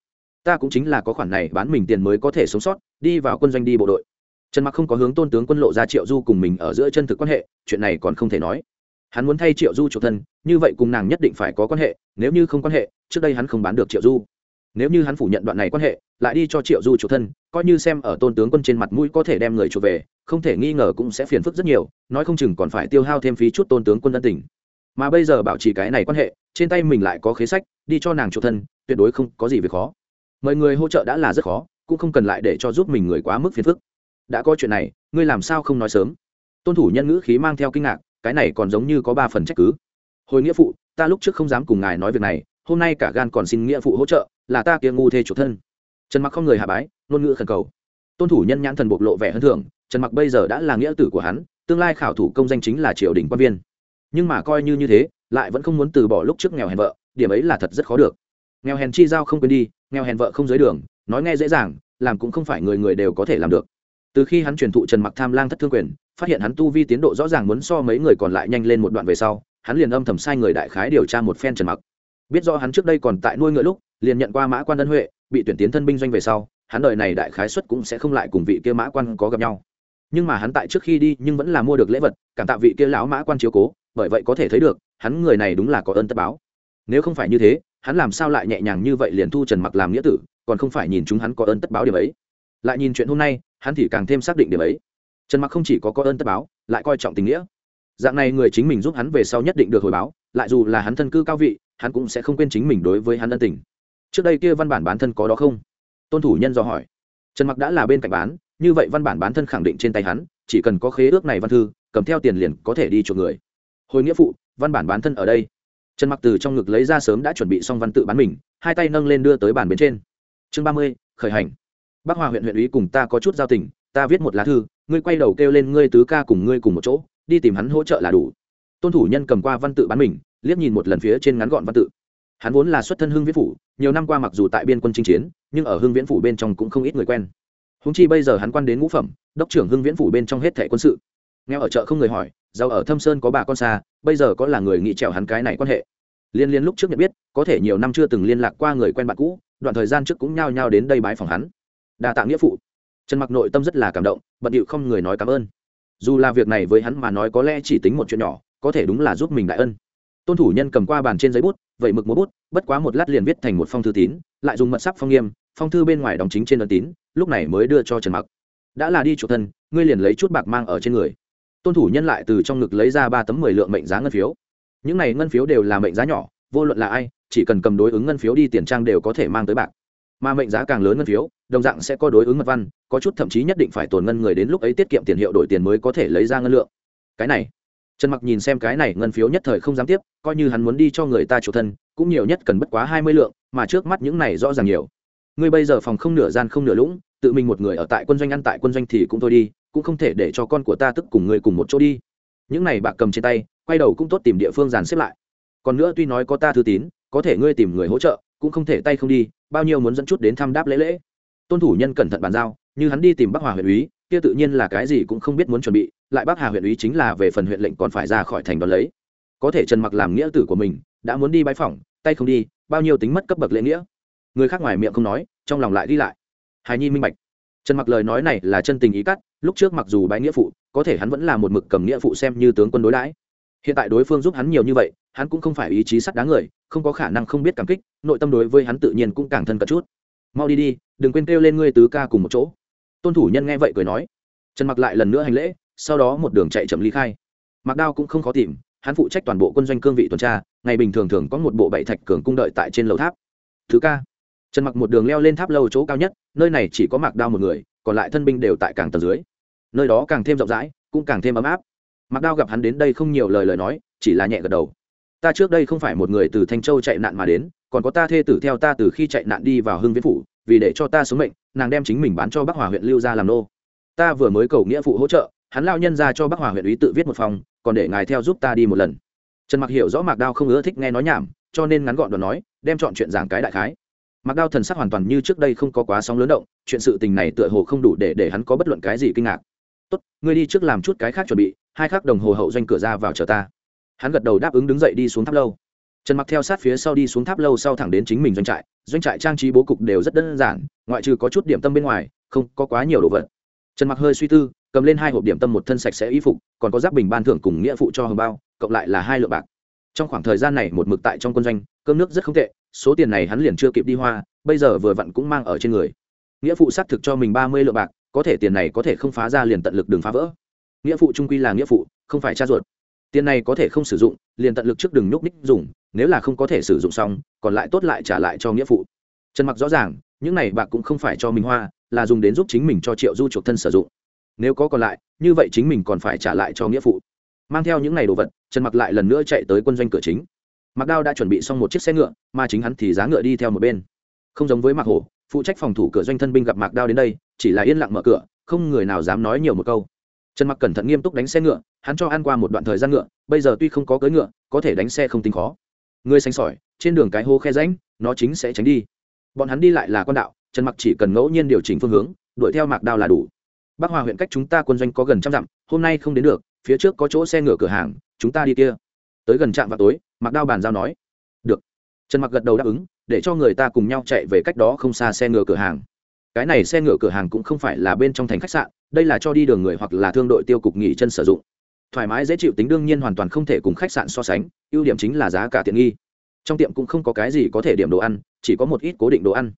Ta cũng chính là có khoản này bán mình tiền mới có thể sống sót, đi vào quân doanh đi bộ đội. Trần mặc không có hướng tôn tướng quân lộ ra triệu du cùng mình ở giữa chân thực quan hệ, chuyện này còn không thể nói. Hắn muốn thay triệu du chủ thân, như vậy cùng nàng nhất định phải có quan hệ, nếu như không quan hệ, trước đây hắn không bán được triệu du. Nếu như hắn phủ nhận đoạn này quan hệ, lại đi cho triệu du chủ thân, coi như xem ở tôn tướng quân trên mặt mũi có thể đem người chuộc về, không thể nghi ngờ cũng sẽ phiền phức rất nhiều, nói không chừng còn phải tiêu hao thêm phí chút tôn tướng quân ân tình mà bây giờ bảo trì cái này quan hệ, trên tay mình lại có khế sách, đi cho nàng chủ thân, tuyệt đối không có gì việc khó. Mời người hỗ trợ đã là rất khó, cũng không cần lại để cho giúp mình người quá mức phiền phức. Đã có chuyện này, ngươi làm sao không nói sớm? Tôn thủ nhân ngữ khí mang theo kinh ngạc, cái này còn giống như có ba phần trách cứ. Hồi nghĩa phụ, ta lúc trước không dám cùng ngài nói việc này, hôm nay cả gan còn xin nghĩa phụ hỗ trợ, là ta kia ngu thê chủ thân. Trần mặc không người hạ bái, ngôn ngữ khẩn cầu. Tôn thủ nhân nhãn thần bộc lộ vẻ hơn thường, trần mặc bây giờ đã là nghĩa tử của hắn, tương lai khảo thủ công danh chính là triều đình quan viên nhưng mà coi như như thế, lại vẫn không muốn từ bỏ lúc trước nghèo hèn vợ, điểm ấy là thật rất khó được. Nghèo hèn chi giao không quên đi, nghèo hèn vợ không dưới đường, nói nghe dễ dàng, làm cũng không phải người người đều có thể làm được. Từ khi hắn truyền thụ trần mặc tham lang thất thương quyền, phát hiện hắn tu vi tiến độ rõ ràng muốn so mấy người còn lại nhanh lên một đoạn về sau, hắn liền âm thầm sai người đại khái điều tra một phen trần mặc. Biết do hắn trước đây còn tại nuôi ngựa lúc, liền nhận qua mã quan ân huệ, bị tuyển tiến thân binh doanh về sau, hắn đời này đại khái xuất cũng sẽ không lại cùng vị kia mã quan có gặp nhau. Nhưng mà hắn tại trước khi đi nhưng vẫn là mua được lễ vật, cảm tạ vị kia lão mã quan chiếu cố bởi vậy có thể thấy được, hắn người này đúng là có ơn tất báo. Nếu không phải như thế, hắn làm sao lại nhẹ nhàng như vậy liền thu trần mặc làm nghĩa tử, còn không phải nhìn chúng hắn có ơn tất báo điểm ấy. Lại nhìn chuyện hôm nay, hắn thì càng thêm xác định điểm ấy. Trần mặc không chỉ có có ơn tất báo, lại coi trọng tình nghĩa. Dạng này người chính mình giúp hắn về sau nhất định được hồi báo, lại dù là hắn thân cư cao vị, hắn cũng sẽ không quên chính mình đối với hắn ân tình. Trước đây kia văn bản bán thân có đó không? Tôn thủ nhân do hỏi. Trần mặc đã là bên cạnh bán, như vậy văn bản bán thân khẳng định trên tay hắn, chỉ cần có khế ước này văn thư, cầm theo tiền liền có thể đi chuộc người hồi nghĩa phụ, văn bản bán thân ở đây. Trần mặc từ trong ngực lấy ra sớm đã chuẩn bị xong văn tự bán mình, hai tay nâng lên đưa tới bàn bên trên. Chương ba mươi, khởi hành. Bắc hòa huyện huyện ủy cùng ta có chút giao tình, ta viết một lá thư, ngươi quay đầu kêu lên ngươi tứ ca cùng ngươi cùng một chỗ, đi tìm hắn hỗ trợ là đủ. Tôn thủ nhân cầm qua văn tự bán mình, liếc nhìn một lần phía trên ngắn gọn văn tự. Hắn vốn là xuất thân hưng viễn phủ, nhiều năm qua mặc dù tại biên quân chinh chiến, nhưng ở hưng viễn phủ bên trong cũng không ít người quen. Húng chi bây giờ hắn quan đến ngũ phẩm, đốc trưởng hưng viễn phủ bên trong hết thẻ quân sự nghèo ở chợ không người hỏi, giàu ở thâm sơn có bà con xa, bây giờ có là người nghĩ trèo hắn cái này quan hệ. Liên liên lúc trước nhận biết, có thể nhiều năm chưa từng liên lạc qua người quen bạn cũ, đoạn thời gian trước cũng nhao nhao đến đây bái phòng hắn. Đa tạ nghĩa phụ. Trần mặc nội tâm rất là cảm động, bận điệu không người nói cảm ơn. Dù là việc này với hắn mà nói có lẽ chỉ tính một chuyện nhỏ, có thể đúng là giúp mình đại ân. Tôn thủ nhân cầm qua bàn trên giấy bút vậy mực múa bút, bất quá một lát liền viết thành một phong thư tín, lại dùng mật sắc phong nghiêm, phong thư bên ngoài đóng chính trên đơn tín, lúc này mới đưa cho trần mặc. Đã là đi chủ thân, ngươi liền lấy chút bạc mang ở trên người tôn thủ nhân lại từ trong ngực lấy ra ba tấm mười lượng mệnh giá ngân phiếu. Những này ngân phiếu đều là mệnh giá nhỏ, vô luận là ai, chỉ cần cầm đối ứng ngân phiếu đi tiền trang đều có thể mang tới bạc. Mà mệnh giá càng lớn ngân phiếu, đồng dạng sẽ có đối ứng mật văn, có chút thậm chí nhất định phải tồn ngân người đến lúc ấy tiết kiệm tiền hiệu đổi tiền mới có thể lấy ra ngân lượng. Cái này, trần mặc nhìn xem cái này ngân phiếu nhất thời không dám tiếp, coi như hắn muốn đi cho người ta chủ thân, cũng nhiều nhất cần bất quá hai mươi lượng, mà trước mắt những này rõ ràng nhiều. Ngươi bây giờ phòng không nửa gian không nửa lũng, tự mình một người ở tại quân doanh ăn tại quân doanh thì cũng thôi đi cũng không thể để cho con của ta tức cùng ngươi cùng một chỗ đi. Những này bạc cầm trên tay, quay đầu cũng tốt tìm địa phương dàn xếp lại. Còn nữa tuy nói có ta thư tín, có thể ngươi tìm người hỗ trợ, cũng không thể tay không đi, bao nhiêu muốn dẫn chút đến thăm đáp lễ lễ. Tôn thủ nhân cẩn thận bàn giao, như hắn đi tìm bắc hòa huyện úy, kia tự nhiên là cái gì cũng không biết muốn chuẩn bị, lại bắc hà huyện úy chính là về phần huyện lệnh còn phải ra khỏi thành đón lấy. Có thể trần mặc làm nghĩa tử của mình, đã muốn đi bãi phỏng, tay không đi, bao nhiêu tính mất cấp bậc lễ nghĩa. Người khác ngoài miệng không nói, trong lòng lại đi lại. Hài nhi minh bạch trần mặc lời nói này là chân tình ý cắt, lúc trước mặc dù bãi nghĩa phụ, có thể hắn vẫn là một mực cầm nghĩa phụ xem như tướng quân đối đãi. Hiện tại đối phương giúp hắn nhiều như vậy, hắn cũng không phải ý chí sắt đá người, không có khả năng không biết cảm kích, nội tâm đối với hắn tự nhiên cũng càng thân cận chút. Mau đi đi, đừng quên kêu lên ngươi tứ ca cùng một chỗ. Tôn thủ nhân nghe vậy cười nói. Trần mặc lại lần nữa hành lễ, sau đó một đường chạy chậm ly khai. Mặc đao cũng không khó tìm, hắn phụ trách toàn bộ quân doanh cương vị tuần tra, ngày bình thường thường có một bộ bảy thạch cường cung đợi tại trên lầu tháp. Thứ ca trần mặc một đường leo lên tháp lâu chỗ cao nhất, nơi này chỉ có mặc đao một người, còn lại thân binh đều tại càng tầng dưới. Nơi đó càng thêm rộng rãi, cũng càng thêm ấm áp. Mặc đao gặp hắn đến đây không nhiều lời lời nói, chỉ là nhẹ gật đầu. Ta trước đây không phải một người từ thanh châu chạy nạn mà đến, còn có ta thê tử theo ta từ khi chạy nạn đi vào hưng viễn phủ, vì để cho ta sống mệnh, nàng đem chính mình bán cho bắc hòa huyện lưu ra làm nô. Ta vừa mới cầu nghĩa phụ hỗ trợ, hắn lao nhân ra cho bắc hòa huyện ý tự viết một phòng, còn để ngài theo giúp ta đi một lần. Trần mặc hiểu rõ mạc đao không ưa thích nghe nói nhảm, cho nên ngắn gọn đoạn nói, đem chọn chuyện giảng cái đại khái mặc đao thần sắc hoàn toàn như trước đây không có quá sóng lớn động, chuyện sự tình này tựa hồ không đủ để để hắn có bất luận cái gì kinh ngạc. Tốt, ngươi đi trước làm chút cái khác chuẩn bị, hai khắc đồng hồ hậu doanh cửa ra vào chờ ta. Hắn gật đầu đáp ứng đứng dậy đi xuống tháp lâu. Trần mặc theo sát phía sau đi xuống tháp lâu sau thẳng đến chính mình doanh trại. Doanh trại trang trí bố cục đều rất đơn giản, ngoại trừ có chút điểm tâm bên ngoài, không có quá nhiều đồ vật. Trần mặc hơi suy tư, cầm lên hai hộp điểm tâm một thân sạch sẽ y phục, còn có giáp bình ban thưởng cùng nghĩa phụ cho hồng bao, cộng lại là hai lượng bạc. Trong khoảng thời gian này một mực tại trong quân doanh cơm nước rất không tệ, số tiền này hắn liền chưa kịp đi hoa, bây giờ vừa vặn cũng mang ở trên người. Nghĩa phụ xác thực cho mình ba mươi lượng bạc, có thể tiền này có thể không phá ra liền tận lực đường phá vỡ. Nghĩa phụ trung quy là nghĩa phụ, không phải cha ruột. Tiền này có thể không sử dụng, liền tận lực trước đừng nhúc ních dùng, nếu là không có thể sử dụng xong, còn lại tốt lại trả lại cho nghĩa phụ. Trần mặc rõ ràng, những này bạc cũng không phải cho mình hoa, là dùng đến giúp chính mình cho triệu du chuộc thân sử dụng. Nếu có còn lại, như vậy chính mình còn phải trả lại cho nghĩa phụ. Mang theo những ngày đồ vật, trần mặc lại lần nữa chạy tới quân doanh cửa chính. Mạc đao đã chuẩn bị xong một chiếc xe ngựa, mà chính hắn thì giá ngựa đi theo một bên. Không giống với mạc hổ, phụ trách phòng thủ cửa doanh thân binh gặp mạc đao đến đây, chỉ là yên lặng mở cửa, không người nào dám nói nhiều một câu. Trần mặc cẩn thận nghiêm túc đánh xe ngựa, hắn cho ăn qua một đoạn thời gian ngựa, bây giờ tuy không có cưỡi ngựa, có thể đánh xe không tính khó. Người xanh sỏi, trên đường cái hô khe ránh nó chính sẽ tránh đi. Bọn hắn đi lại là con đạo, trần mặc chỉ cần ngẫu nhiên điều chỉnh phương hướng, đuổi theo mạc đao là đủ. Bắc hòa huyện cách chúng ta quân doanh có gần trăm dặm, hôm nay không đến được, phía trước có chỗ xe ngựa cửa hàng, chúng ta đi kia. Tới gần trạm vào tối mặc đao bàn giao nói, được. Trần mặc gật đầu đáp ứng, để cho người ta cùng nhau chạy về cách đó không xa xe ngựa cửa hàng. Cái này xe ngựa cửa hàng cũng không phải là bên trong thành khách sạn, đây là cho đi đường người hoặc là thương đội tiêu cục nghỉ chân sử dụng. Thoải mái, dễ chịu tính đương nhiên hoàn toàn không thể cùng khách sạn so sánh, ưu điểm chính là giá cả tiện nghi. Trong tiệm cũng không có cái gì có thể điểm đồ ăn, chỉ có một ít cố định đồ ăn.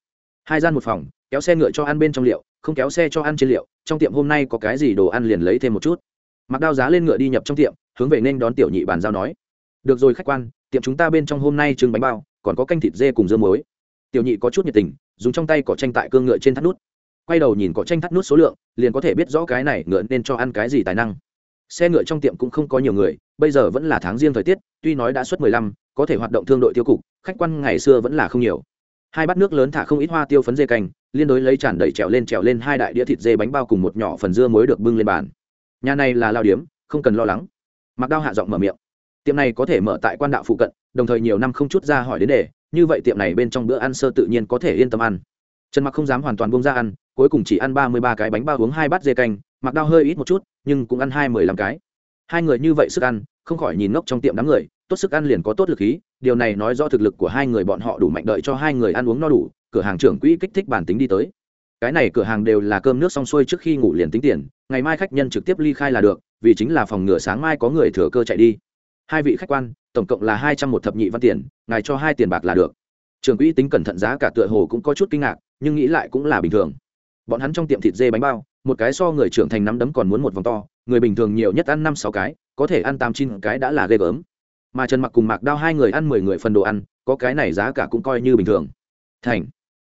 Hai gian một phòng, kéo xe ngựa cho ăn bên trong liệu, không kéo xe cho ăn trên liệu, trong tiệm hôm nay có cái gì đồ ăn liền lấy thêm một chút. Mặc đao giá lên ngựa đi nhập trong tiệm, hướng về nên đón tiểu nhị bàn giao nói được rồi khách quan, tiệm chúng ta bên trong hôm nay trưng bánh bao, còn có canh thịt dê cùng dưa muối. Tiểu nhị có chút nhiệt tình, dùng trong tay cỏ tranh tại cương ngựa trên thắt nút. Quay đầu nhìn cỏ tranh thắt nút số lượng, liền có thể biết rõ cái này ngựa nên cho ăn cái gì tài năng. Xe ngựa trong tiệm cũng không có nhiều người, bây giờ vẫn là tháng riêng thời tiết, tuy nói đã suốt mười lăm, có thể hoạt động thương đội tiêu cục, khách quan ngày xưa vẫn là không nhiều. Hai bát nước lớn thả không ít hoa tiêu phấn dê canh liên đối lấy tràn đầy trèo lên trèo lên hai đại đĩa thịt dê bánh bao cùng một nhỏ phần dưa mới được bưng lên bàn. Nhà này là lao điếm, không cần lo lắng. Mặc đao hạ giọng mở miệng tiệm này có thể mở tại quan đạo phụ cận, đồng thời nhiều năm không chút ra hỏi đến đề, như vậy tiệm này bên trong bữa ăn sơ tự nhiên có thể yên tâm ăn. Trần mặc không dám hoàn toàn bông ra ăn, cuối cùng chỉ ăn ba mươi ba cái bánh bao uống hai bát dê canh, mặc đau hơi ít một chút, nhưng cũng ăn hai mười lăm cái. Hai người như vậy sức ăn, không khỏi nhìn ngốc trong tiệm đám người, tốt sức ăn liền có tốt lực khí, điều này nói do thực lực của hai người bọn họ đủ mạnh đợi cho hai người ăn uống no đủ, cửa hàng trưởng quỹ kích thích bản tính đi tới. Cái này cửa hàng đều là cơm nước xong xuôi trước khi ngủ liền tính tiền, ngày mai khách nhân trực tiếp ly khai là được, vì chính là phòng ngừa sáng mai có người thừa cơ chạy đi hai vị khách quan, tổng cộng là hai trăm một thập nhị văn tiền, ngài cho hai tiền bạc là được. Trường quỹ tính cẩn thận giá cả tựa hồ cũng có chút kinh ngạc, nhưng nghĩ lại cũng là bình thường. Bọn hắn trong tiệm thịt dê bánh bao, một cái so người trưởng thành nắm đấm còn muốn một vòng to, người bình thường nhiều nhất ăn năm sáu cái, có thể ăn tám chín cái đã là ghê gớm. Mà trần mặc cùng mạc đao hai người ăn mười người phần đồ ăn, có cái này giá cả cũng coi như bình thường. Thành.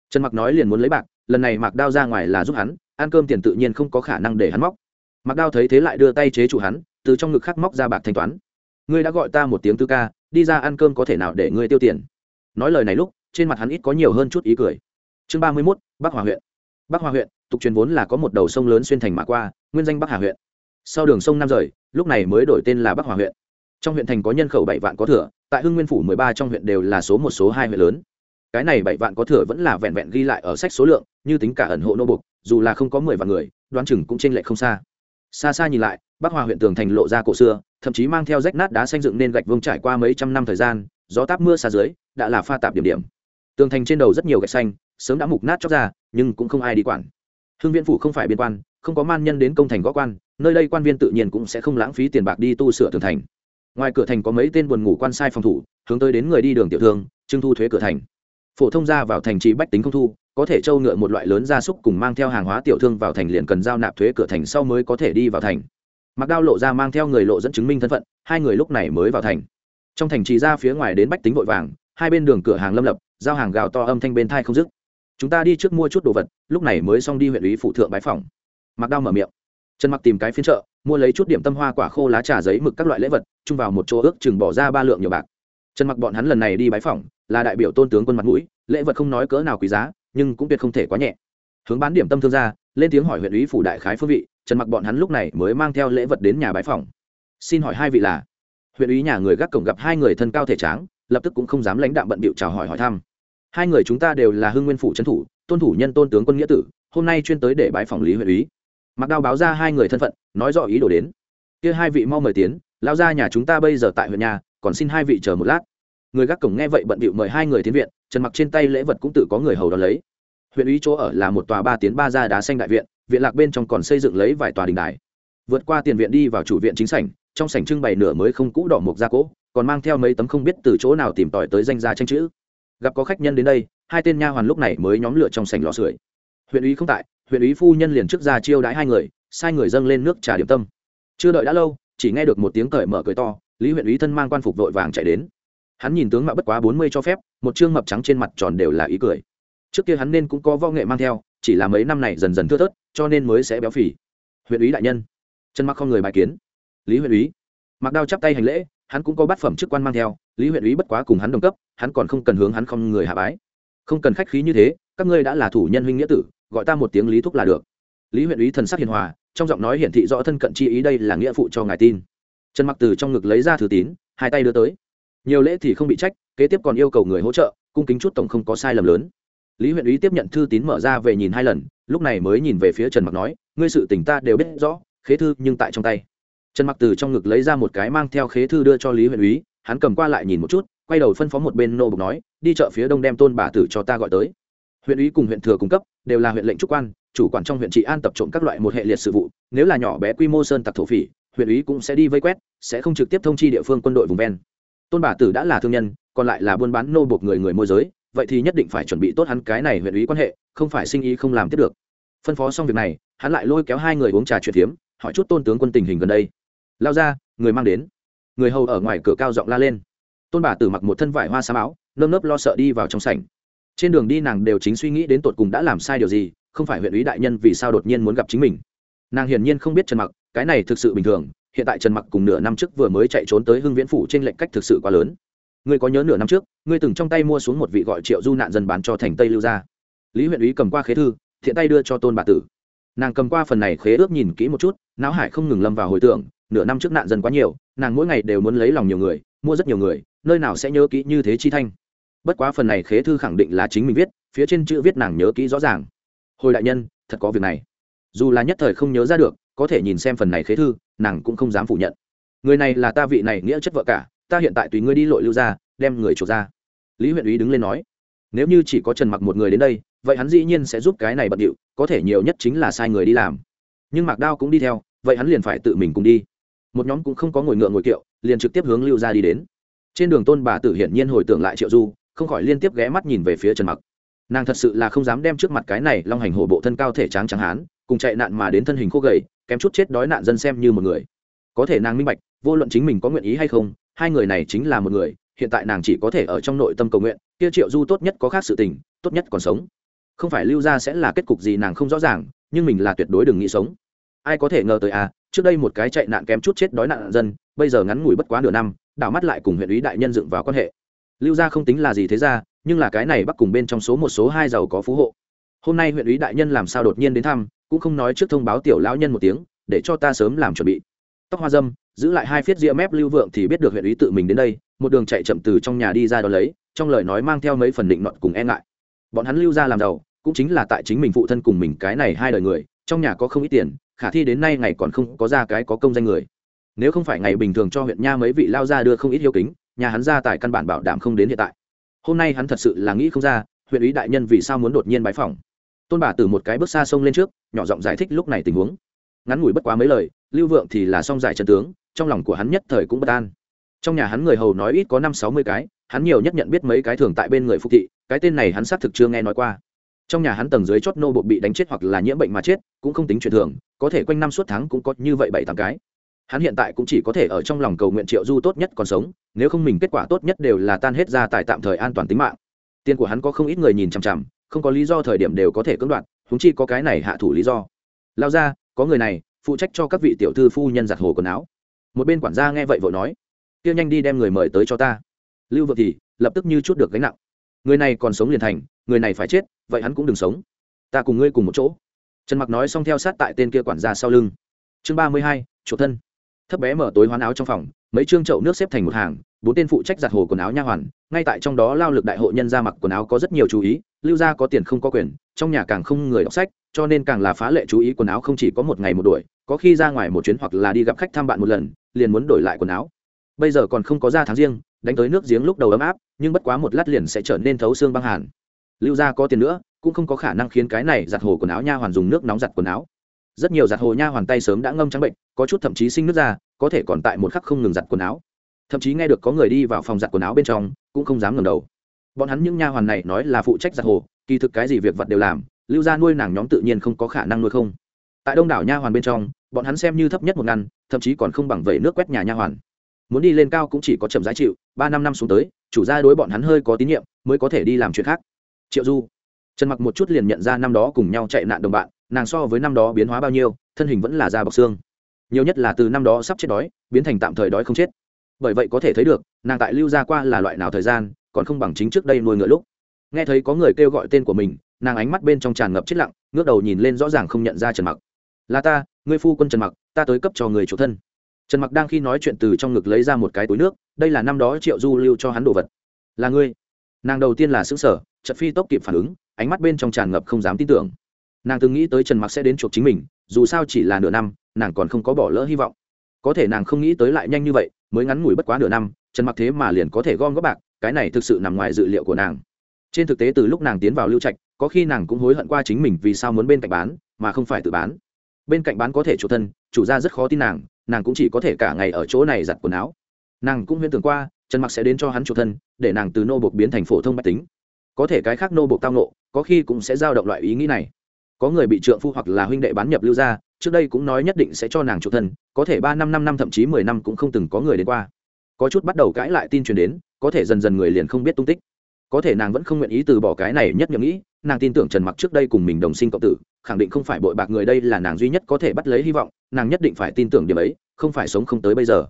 Trần mặc nói liền muốn lấy bạc, lần này mặc đao ra ngoài là giúp hắn, ăn cơm tiền tự nhiên không có khả năng để hắn móc. Mặc đao thấy thế lại đưa tay chế chủ hắn, từ trong ngực khắc móc ra bạc thanh toán ngươi đã gọi ta một tiếng tư ca, đi ra ăn cơm có thể nào để ngươi tiêu tiền? Nói lời này lúc, trên mặt hắn ít có nhiều hơn chút ý cười. Chương ba mươi mốt, bắc hòa huyện. Bắc hòa huyện, tục truyền vốn là có một đầu sông lớn xuyên thành mã qua, nguyên danh bắc hà huyện. Sau đường sông nam rời, lúc này mới đổi tên là bắc hòa huyện. Trong huyện thành có nhân khẩu bảy vạn có thừa, tại hưng nguyên phủ mười ba trong huyện đều là số một, số hai huyện lớn. Cái này bảy vạn có thừa vẫn là vẹn vẹn ghi lại ở sách số lượng, như tính cả ẩn hộ nô bục, dù là không có mười vạn người, đoán chừng cũng trên lệch không xa. Xa xa nhìn lại, bắc hòa huyện tường thành lộ ra cổ xưa thậm chí mang theo rách nát đá xanh dựng nên gạch vương trải qua mấy trăm năm thời gian, gió táp mưa xa dưới, đã là pha tạp điểm điểm. Tường thành trên đầu rất nhiều gạch xanh, sớm đã mục nát chóc ra, nhưng cũng không ai đi quản. Hưng viên phủ không phải biên quan, không có man nhân đến công thành gõ quan, nơi đây quan viên tự nhiên cũng sẽ không lãng phí tiền bạc đi tu sửa tường thành. Ngoài cửa thành có mấy tên buồn ngủ quan sai phòng thủ, hướng tới đến người đi đường tiểu thương trưng thu thuế cửa thành. Phổ thông ra vào thành trì bách tính không thu, có thể trâu ngựa một loại lớn gia súc cùng mang theo hàng hóa tiểu thương vào thành liền cần giao nạp thuế cửa thành sau mới có thể đi vào thành mặc đao lộ ra mang theo người lộ dẫn chứng minh thân phận, hai người lúc này mới vào thành. Trong thành trì ra phía ngoài đến bách tính vội vàng, hai bên đường cửa hàng lâm lập, giao hàng gào to âm thanh bên thai không dứt. Chúng ta đi trước mua chút đồ vật, lúc này mới xong đi huyện ủy phụ thượng bái phòng. Mặc đao mở miệng. Trần mặc tìm cái phiên chợ, mua lấy chút điểm tâm hoa quả khô lá trà giấy mực các loại lễ vật, chung vào một chỗ ước chừng bỏ ra ba lượng nhiều bạc. Trần mặc bọn hắn lần này đi bái phỏng là đại biểu tôn tướng quân mặt mũi, lễ vật không nói cỡ nào quý giá, nhưng cũng tuyệt không thể quá nhẹ. Hướng bán điểm tâm thương gia, lên tiếng hỏi huyện ủy phủ đại khái phương vị trần mặc bọn hắn lúc này mới mang theo lễ vật đến nhà bái phỏng. Xin hỏi hai vị là? Huyện ủy nhà người gác cổng gặp hai người thân cao thể tráng, lập tức cũng không dám lãnh đạm bận bịu chào hỏi hỏi thăm. Hai người chúng ta đều là hưng nguyên phủ trấn thủ, tôn thủ nhân tôn tướng quân nghĩa tử, hôm nay chuyên tới để bái phỏng lý huyện ủy. Mặc đao báo ra hai người thân phận, nói rõ ý đồ đến. Kia hai vị mau mời tiến lao ra nhà chúng ta bây giờ tại huyện nhà, còn xin hai vị chờ một lát. Người gác cổng nghe vậy bận bịu mời hai người tiến viện, trần mặc trên tay lễ vật cũng tự có người hầu đó lấy. Huyện ủy chỗ ở là một tòa ba tiến ba ra đá xanh đại viện viện lạc bên trong còn xây dựng lấy vài tòa đình đài. Vượt qua tiền viện đi vào chủ viện chính sảnh, trong sảnh trưng bày nửa mới không cũ đỏ mộc gia cỗ còn mang theo mấy tấm không biết từ chỗ nào tìm tòi tới danh gia tranh chữ. Gặp có khách nhân đến đây, hai tên nha hoàn lúc này mới nhóm lửa trong sảnh lò sưởi. Huyện ủy không tại, huyện ủy phu nhân liền trước ra chiêu đãi hai người, sai người dâng lên nước trà điểm tâm. Chưa đợi đã lâu, chỉ nghe được một tiếng cởi mở cười to, lý huyện ủy thân mang quan phục vội vàng chạy đến. Hắn nhìn tướng mạo bất quá bốn mươi cho phép, một chương mập trắng trên mặt tròn đều là ý cười. Trước kia hắn nên cũng có võ nghệ mang theo chỉ là mấy năm này dần dần thưa thớt, cho nên mới sẽ béo phì. Huyện ủy đại nhân. Chân mặc không người bài kiến. Lý huyện ủy mặc đao chắp tay hành lễ, hắn cũng có bát phẩm chức quan mang theo, lý huyện ủy bất quá cùng hắn đồng cấp, hắn còn không cần hướng hắn không người hạ bái. Không cần khách khí như thế, các ngươi đã là thủ nhân huynh nghĩa tử, gọi ta một tiếng lý thúc là được. Lý huyện ủy thần sắc hiền hòa, trong giọng nói hiển thị rõ thân cận chi ý đây là nghĩa phụ cho ngài tin. Trần mặc từ trong ngực lấy ra thư tín, hai tay đưa tới. Nhiều lễ thì không bị trách, kế tiếp còn yêu cầu người hỗ trợ, cung kính chút tổng không có sai lầm lớn lý huyện ý tiếp nhận thư tín mở ra về nhìn hai lần lúc này mới nhìn về phía trần mặc nói ngươi sự tình ta đều biết rõ khế thư nhưng tại trong tay. Trần mặc từ trong ngực lấy ra một cái mang theo khế thư đưa cho lý huyện úy, hắn cầm qua lại nhìn một chút quay đầu phân phó một bên nô bục nói đi chợ phía đông đem tôn bà tử cho ta gọi tới. Huyện úy cùng huyện thừa cung cấp đều là huyện lệnh trúc quan chủ quản trong huyện trị an tập trộm các loại một hệ liệt sự vụ nếu là nhỏ bé quy mô sơn tặc thổ phỉ huyện úy cũng sẽ đi vây quét sẽ không trực tiếp thông chi địa phương quân đội vùng ven. Tôn bà tử đã là thương nhân còn lại là buôn bán nô bộc người người môi giới vậy thì nhất định phải chuẩn bị tốt hắn cái này huyện ủy quan hệ, không phải sinh ý không làm tiếp được. Phân phó xong việc này, hắn lại lôi kéo hai người uống trà chuyện phiếm, hỏi chút tôn tướng quân tình hình gần đây. Lao ra, người mang đến. Người hầu ở ngoài cửa cao giọng la lên. Tôn bà tử mặc một thân vải hoa xám áo, nơm nớp lo sợ đi vào trong sảnh. Trên đường đi nàng đều chính suy nghĩ đến tột cùng đã làm sai điều gì, không phải huyện ủy đại nhân vì sao đột nhiên muốn gặp chính mình. Nàng hiển nhiên không biết trần mặc, cái này thực sự bình thường, hiện tại trần mặc cùng nửa năm trước vừa mới chạy trốn tới hưng viễn phủ trên lệnh cách thực sự quá lớn ngươi có nhớ nửa năm trước, ngươi từng trong tay mua xuống một vị gọi triệu du nạn dân bán cho thành tây lưu gia. Lý huyện úy cầm qua khế thư, thiện tay đưa cho tôn bà tử. Nàng cầm qua phần này khế ước nhìn kỹ một chút, não hải không ngừng lâm vào hồi tưởng, nửa năm trước nạn dân quá nhiều, nàng mỗi ngày đều muốn lấy lòng nhiều người, mua rất nhiều người, nơi nào sẽ nhớ kỹ như thế chi thanh. Bất quá phần này khế thư khẳng định là chính mình viết, phía trên chữ viết nàng nhớ kỹ rõ ràng. Hồi đại nhân, thật có việc này. Dù là nhất thời không nhớ ra được, có thể nhìn xem phần này khế thư, nàng cũng không dám phủ nhận. Người này là ta vị này nghĩa chất vợ cả ta hiện tại tùy ngươi đi lội lưu ra đem người chuộc ra. Lý huyện úy đứng lên nói, nếu như chỉ có trần mặc một người đến đây, vậy hắn dĩ nhiên sẽ giúp cái này bận điệu, có thể nhiều nhất chính là sai người đi làm. Nhưng mạc đao cũng đi theo, vậy hắn liền phải tự mình cùng đi. Một nhóm cũng không có ngồi ngựa ngồi kiệu, liền trực tiếp hướng lưu ra đi đến. Trên đường tôn bà tử hiển nhiên hồi tưởng lại triệu du, không khỏi liên tiếp ghé mắt nhìn về phía trần mặc. Nàng thật sự là không dám đem trước mặt cái này long hành hổ bộ thân cao thể tráng trắng hán, cùng chạy nạn mà đến thân hình khô gầy, kém chút chết đói nạn dân xem như một người. Có thể nàng minh bạch, vô luận chính mình có nguyện ý hay không hai người này chính là một người, hiện tại nàng chỉ có thể ở trong nội tâm cầu nguyện, kia triệu du tốt nhất có khác sự tình, tốt nhất còn sống. Không phải lưu ra sẽ là kết cục gì nàng không rõ ràng, nhưng mình là tuyệt đối đừng nghĩ sống. Ai có thể ngờ tới à trước đây một cái chạy nạn kém chút chết đói nạn dân, bây giờ ngắn ngủi bất quá nửa năm, đảo mắt lại cùng huyện ủy đại nhân dựng vào quan hệ. Lưu gia không tính là gì thế ra, nhưng là cái này bắc cùng bên trong số một số hai giàu có phú hộ. Hôm nay huyện ủy đại nhân làm sao đột nhiên đến thăm, cũng không nói trước thông báo tiểu lão nhân một tiếng, để cho ta sớm làm chuẩn bị. Tóc hoa dâm giữ lại hai phiết ria mép lưu vượng thì biết được huyện ủy tự mình đến đây, một đường chạy chậm từ trong nhà đi ra đó lấy, trong lời nói mang theo mấy phần định nọt cùng e ngại. Bọn hắn lưu ra làm giàu, cũng chính là tại chính mình phụ thân cùng mình cái này hai đời người, trong nhà có không ít tiền, khả thi đến nay ngày còn không có ra cái có công danh người. Nếu không phải ngày bình thường cho huyện nha mấy vị lao ra đưa không ít hiếu kính, nhà hắn ra tại căn bản bảo đảm không đến hiện tại. Hôm nay hắn thật sự là nghĩ không ra, huyện ủy đại nhân vì sao muốn đột nhiên bái phỏng. Tôn bà từ một cái bước xa sông lên trước, nhỏ giọng giải thích lúc này tình huống ngắn ngủi bất quá mấy lời, lưu vượng thì là song giải trần tướng, trong lòng của hắn nhất thời cũng bất an. Trong nhà hắn người hầu nói ít có năm sáu mươi cái, hắn nhiều nhất nhận biết mấy cái thường tại bên người phục thị, cái tên này hắn xác thực chưa nghe nói qua. Trong nhà hắn tầng dưới chót nô bộ bị đánh chết hoặc là nhiễm bệnh mà chết, cũng không tính chuyện thường, có thể quanh năm suốt tháng cũng có như vậy bảy tám cái. Hắn hiện tại cũng chỉ có thể ở trong lòng cầu nguyện triệu du tốt nhất còn sống, nếu không mình kết quả tốt nhất đều là tan hết ra tại tạm thời an toàn tính mạng. Tiền của hắn có không ít người nhìn chằm chằm, không có lý do thời điểm đều có thể cưỡng đoạt húng chi có cái này hạ thủ lý do. Lao ra có người này, phụ trách cho các vị tiểu thư phu nhân giặt hồ quần áo. Một bên quản gia nghe vậy vội nói tiêu nhanh đi đem người mời tới cho ta. Lưu vợ thì lập tức như chút được gánh nặng. Người này còn sống liền thành, người này phải chết, vậy hắn cũng đừng sống. Ta cùng ngươi cùng một chỗ. Trần mặc nói xong theo sát tại tên kia quản gia sau lưng. Chương ba mươi hai chỗ thân. Thấp bé mở tối hoán áo trong phòng, mấy chương chậu nước xếp thành một hàng, bốn tên phụ trách giặt hồ quần áo nha hoàn, ngay tại trong đó lao lực đại hội nhân ra mặc quần áo có rất nhiều chú ý lưu gia có tiền không có quyền, trong nhà càng không người đọc sách, cho nên càng là phá lệ chú ý quần áo không chỉ có một ngày một đuổi, có khi ra ngoài một chuyến hoặc là đi gặp khách thăm bạn một lần, liền muốn đổi lại quần áo. Bây giờ còn không có ra tháng riêng, đánh tới nước giếng lúc đầu ấm áp, nhưng bất quá một lát liền sẽ trở nên thấu xương băng hàn. Lưu gia có tiền nữa, cũng không có khả năng khiến cái này giặt hồ quần áo nha hoàn dùng nước nóng giặt quần áo. Rất nhiều giặt hồ nha hoàn tay sớm đã ngâm trắng bệnh, có chút thậm chí sinh nước ra, có thể còn tại một khắc không ngừng giặt quần áo. Thậm chí nghe được có người đi vào phòng giặt quần áo bên trong, cũng không dám ngẩng đầu bọn hắn những nha hoàn này nói là phụ trách giặt hồ, kỳ thực cái gì việc vật đều làm, lưu gia nuôi nàng nhóm tự nhiên không có khả năng nuôi không. Tại đông đảo nha hoàn bên trong, bọn hắn xem như thấp nhất một ngăn, thậm chí còn không bằng vẩy nước quét nhà nha hoàn. Muốn đi lên cao cũng chỉ có chậm giá chịu, ba năm năm xuống tới, chủ gia đối bọn hắn hơi có tín nhiệm, mới có thể đi làm chuyện khác. Triệu du, trần mặc một chút liền nhận ra năm đó cùng nhau chạy nạn đồng bạn, nàng so với năm đó biến hóa bao nhiêu, thân hình vẫn là da bọc xương. Nhiều nhất là từ năm đó sắp chết đói, biến thành tạm thời đói không chết. Bởi vậy có thể thấy được, nàng tại lưu gia qua là loại nào thời gian còn không bằng chính trước đây nuôi ngựa lúc. Nghe thấy có người kêu gọi tên của mình, nàng ánh mắt bên trong tràn ngập chết lặng, ngước đầu nhìn lên rõ ràng không nhận ra trần mặc. Là ta, ngươi phu quân trần mặc, ta tới cấp cho người chủ thân. Trần mặc đang khi nói chuyện từ trong ngực lấy ra một cái túi nước, đây là năm đó triệu du lưu cho hắn đồ vật. Là ngươi? Nàng đầu tiên là xứ sở chật phi tốc kịp phản ứng, ánh mắt bên trong tràn ngập không dám tin tưởng. Nàng từng nghĩ tới trần mặc sẽ đến chuộc chính mình, dù sao chỉ là nửa năm, nàng còn không có bỏ lỡ hy vọng. Có thể nàng không nghĩ tới lại nhanh như vậy, mới ngắn ngủi bất quá nửa năm, trần mặc thế mà liền có thể gom góp bạc cái này thực sự nằm ngoài dự liệu của nàng. Trên thực tế, từ lúc nàng tiến vào lưu trạch, có khi nàng cũng hối hận qua chính mình vì sao muốn bên cạnh bán, mà không phải tự bán. Bên cạnh bán có thể chủ thân, chủ gia rất khó tin nàng nàng cũng chỉ có thể cả ngày ở chỗ này giặt quần áo. Nàng cũng huyễn tưởng qua, trần mặc sẽ đến cho hắn chủ thân, để nàng từ nô bộc biến thành phổ thông bách tính. Có thể cái khác nô bộc tao nộ có khi cũng sẽ giao động loại ý nghĩ này. Có người bị trượng phu hoặc là huynh đệ bán nhập lưu ra trước đây cũng nói nhất định sẽ cho nàng chủ thân, có thể ba năm năm năm, thậm chí mười năm cũng không từng có người đến qua có chút bắt đầu cãi lại tin truyền đến, có thể dần dần người liền không biết tung tích. Có thể nàng vẫn không nguyện ý từ bỏ cái này nhất nhầm nghĩ, nàng tin tưởng trần mặc trước đây cùng mình đồng sinh cộng tử, khẳng định không phải bội bạc người đây là nàng duy nhất có thể bắt lấy hy vọng, nàng nhất định phải tin tưởng điểm ấy, không phải sống không tới bây giờ.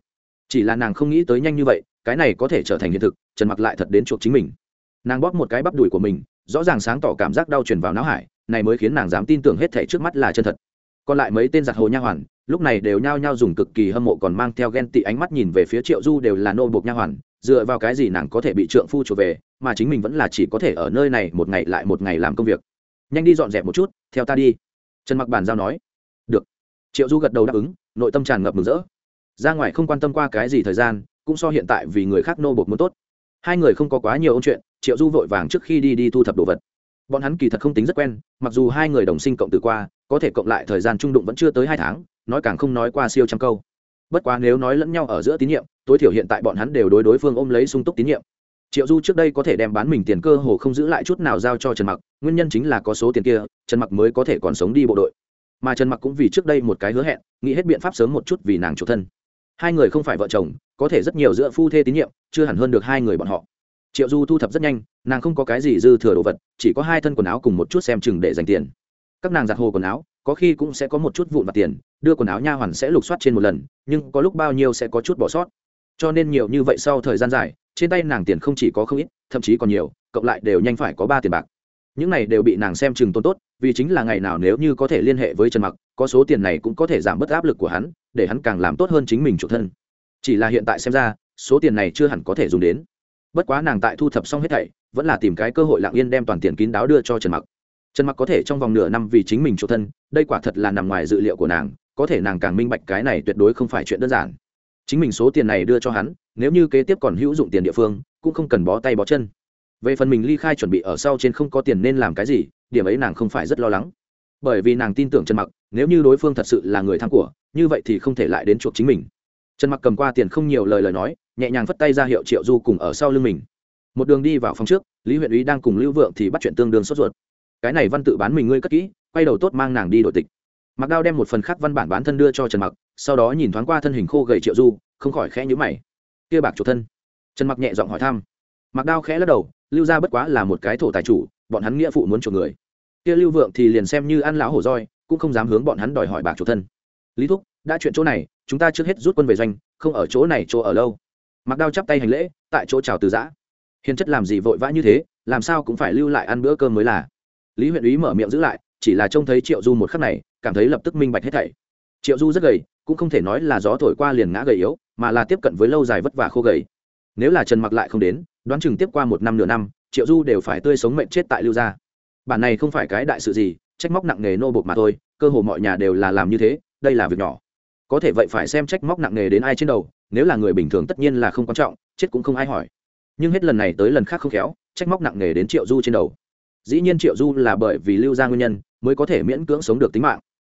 Chỉ là nàng không nghĩ tới nhanh như vậy, cái này có thể trở thành hiện thực, trần mặc lại thật đến chuộc chính mình. Nàng bóp một cái bắp đùi của mình, rõ ràng sáng tỏ cảm giác đau truyền vào não hải, này mới khiến nàng dám tin tưởng hết thể trước mắt là chân thật. Còn lại mấy tên giặc hồ nha hoàn lúc này đều nhao nhao dùng cực kỳ hâm mộ còn mang theo ghen tị ánh mắt nhìn về phía triệu du đều là nô bộc nha hoàn, dựa vào cái gì nàng có thể bị trượng phu trở về, mà chính mình vẫn là chỉ có thể ở nơi này một ngày lại một ngày làm công việc. Nhanh đi dọn dẹp một chút, theo ta đi. Trần mặc bàn giao nói. Được. Triệu du gật đầu đáp ứng, nội tâm tràn ngập mừng rỡ. Ra ngoài không quan tâm qua cái gì thời gian, cũng so hiện tại vì người khác nô bột muốn tốt. Hai người không có quá nhiều ôn chuyện, triệu du vội vàng trước khi đi đi thu thập đồ vật. Bọn hắn kỳ thật không tính rất quen, mặc dù hai người đồng sinh cộng từ qua, có thể cộng lại thời gian trung đụng vẫn chưa tới hai tháng nói càng không nói qua siêu trăm câu. Bất quá nếu nói lẫn nhau ở giữa tín nhiệm, tối thiểu hiện tại bọn hắn đều đối đối phương ôm lấy sung túc tín nhiệm. Triệu du trước đây có thể đem bán mình tiền cơ hồ không giữ lại chút nào giao cho trần mặc, nguyên nhân chính là có số tiền kia, trần mặc mới có thể còn sống đi bộ đội. Mà trần mặc cũng vì trước đây một cái hứa hẹn, nghĩ hết biện pháp sớm một chút vì nàng chủ thân. Hai người không phải vợ chồng, có thể rất nhiều giữa phu thê tín nhiệm, chưa hẳn hơn được hai người bọn họ. Triệu du thu thập rất nhanh, nàng không có cái gì dư thừa đồ vật, chỉ có hai thân quần áo cùng một chút xem chừng để dành tiền. Các nàng giặt hồ quần áo có khi cũng sẽ có một chút vụn vặt tiền, đưa quần áo nha hoàn sẽ lục soát trên một lần, nhưng có lúc bao nhiêu sẽ có chút bỏ sót. Cho nên nhiều như vậy sau thời gian dài, trên tay nàng tiền không chỉ có không ít, thậm chí còn nhiều, cộng lại đều nhanh phải có ba tiền bạc. Những này đều bị nàng xem chừng tôn tốt, vì chính là ngày nào nếu như có thể liên hệ với trần mặc, có số tiền này cũng có thể giảm bớt áp lực của hắn, để hắn càng làm tốt hơn chính mình chủ thân. Chỉ là hiện tại xem ra, số tiền này chưa hẳn có thể dùng đến. Bất quá nàng tại thu thập xong hết thảy, vẫn là tìm cái cơ hội lặng yên đem toàn tiền kín đáo đưa cho trần mặc trần mặc có thể trong vòng nửa năm vì chính mình chủ thân, đây quả thật là nằm ngoài dự liệu của nàng, có thể nàng càng minh bạch cái này tuyệt đối không phải chuyện đơn giản. Chính mình số tiền này đưa cho hắn, nếu như kế tiếp còn hữu dụng tiền địa phương, cũng không cần bó tay bó chân. Về phần mình ly khai chuẩn bị ở sau trên không có tiền nên làm cái gì, điểm ấy nàng không phải rất lo lắng. Bởi vì nàng tin tưởng trần mặc, nếu như đối phương thật sự là người tham của, như vậy thì không thể lại đến chuộc chính mình. Trần mặc cầm qua tiền không nhiều lời lời nói, nhẹ nhàng phất tay ra hiệu triệu du cùng ở sau lưng mình. Một đường đi vào phòng trước, lý huyện úy đang cùng lưu vượng thì bắt chuyện tương đương sốt ruột cái này văn tự bán mình ngươi cất kỹ, quay đầu tốt mang nàng đi đổi tịch. Mặc đao đem một phần khác văn bản bán thân đưa cho trần mặc, sau đó nhìn thoáng qua thân hình khô gầy triệu du, không khỏi khẽ nhíu mày. Kia bạc chủ thân. Trần mặc nhẹ giọng hỏi thăm. Mặc đao khẽ lắc đầu, lưu ra bất quá là một cái thổ tài chủ, bọn hắn nghĩa phụ muốn chuộc người. Kia lưu vượng thì liền xem như ăn lão hổ roi, cũng không dám hướng bọn hắn đòi hỏi bạc chủ thân. Lý thúc, đã chuyện chỗ này, chúng ta trước hết rút quân về doanh, không ở chỗ này chỗ ở lâu. Mặc đao chắp tay hành lễ, tại chỗ chào từ giã. Hiền chất làm gì vội vã như thế, làm sao cũng phải lưu lại ăn bữa cơm mới là lý huyện úy mở miệng giữ lại, chỉ là trông thấy triệu du một khắc này, cảm thấy lập tức minh bạch hết thảy. Triệu du rất gầy, cũng không thể nói là gió thổi qua liền ngã gầy yếu, mà là tiếp cận với lâu dài vất vả khô gầy. Nếu là trần mặc lại không đến, đoán chừng tiếp qua một năm nửa năm, triệu du đều phải tươi sống mệnh chết tại lưu gia. Bản này không phải cái đại sự gì, trách móc nặng nề nô bộc mà thôi, cơ hồ mọi nhà đều là làm như thế, đây là việc nhỏ. Có thể vậy phải xem trách móc nặng nề đến ai trên đầu, nếu là người bình thường tất nhiên là không quan trọng, chết cũng không ai hỏi. Nhưng hết lần này tới lần khác không khéo, trách móc nặng nề đến triệu du trên đầu dĩ nhiên triệu du là bởi vì lưu ra nguyên nhân mới có thể miễn cưỡng sống được tính mạng.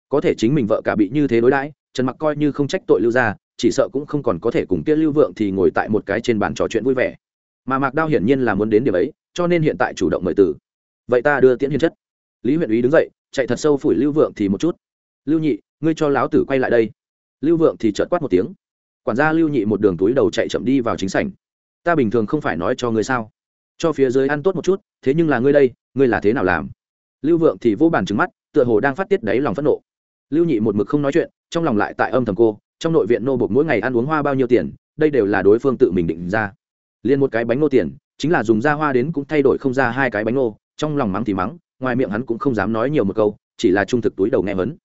Có thể chính mình vợ cả bị như thế đối đãi, trần mặc coi như không trách tội lưu ra chỉ sợ cũng không còn có thể cùng kia lưu vượng thì ngồi tại một cái trên bàn trò chuyện vui vẻ. Mà mạc đao hiển nhiên là muốn đến điểm ấy, cho nên hiện tại chủ động mời tử vậy ta đưa tiễn hiền chất. Lý huyện úy đứng dậy, chạy thật sâu phủi lưu vượng thì một chút. Lưu nhị, ngươi cho láo tử quay lại đây. Lưu vượng thì chợt quát một tiếng. Quản gia lưu nhị một đường túi đầu chạy chậm đi vào chính sảnh. Ta bình thường không phải nói cho ngươi sao? Cho phía dưới ăn tốt một chút, thế nhưng là ngươi đây ngươi là thế nào làm? Lưu vượng thì vô bàn trứng mắt, tựa hồ đang phát tiết đáy lòng phẫn nộ. Lưu nhị một mực không nói chuyện, trong lòng lại tại âm thầm cô, trong nội viện nô bột mỗi ngày ăn uống hoa bao nhiêu tiền, đây đều là đối phương tự mình định ra. Liền một cái bánh nô tiền, chính là dùng da hoa đến cũng thay đổi không ra hai cái bánh nô, trong lòng mắng thì mắng, ngoài miệng hắn cũng không dám nói nhiều một câu, chỉ là trung thực túi đầu nghe hấn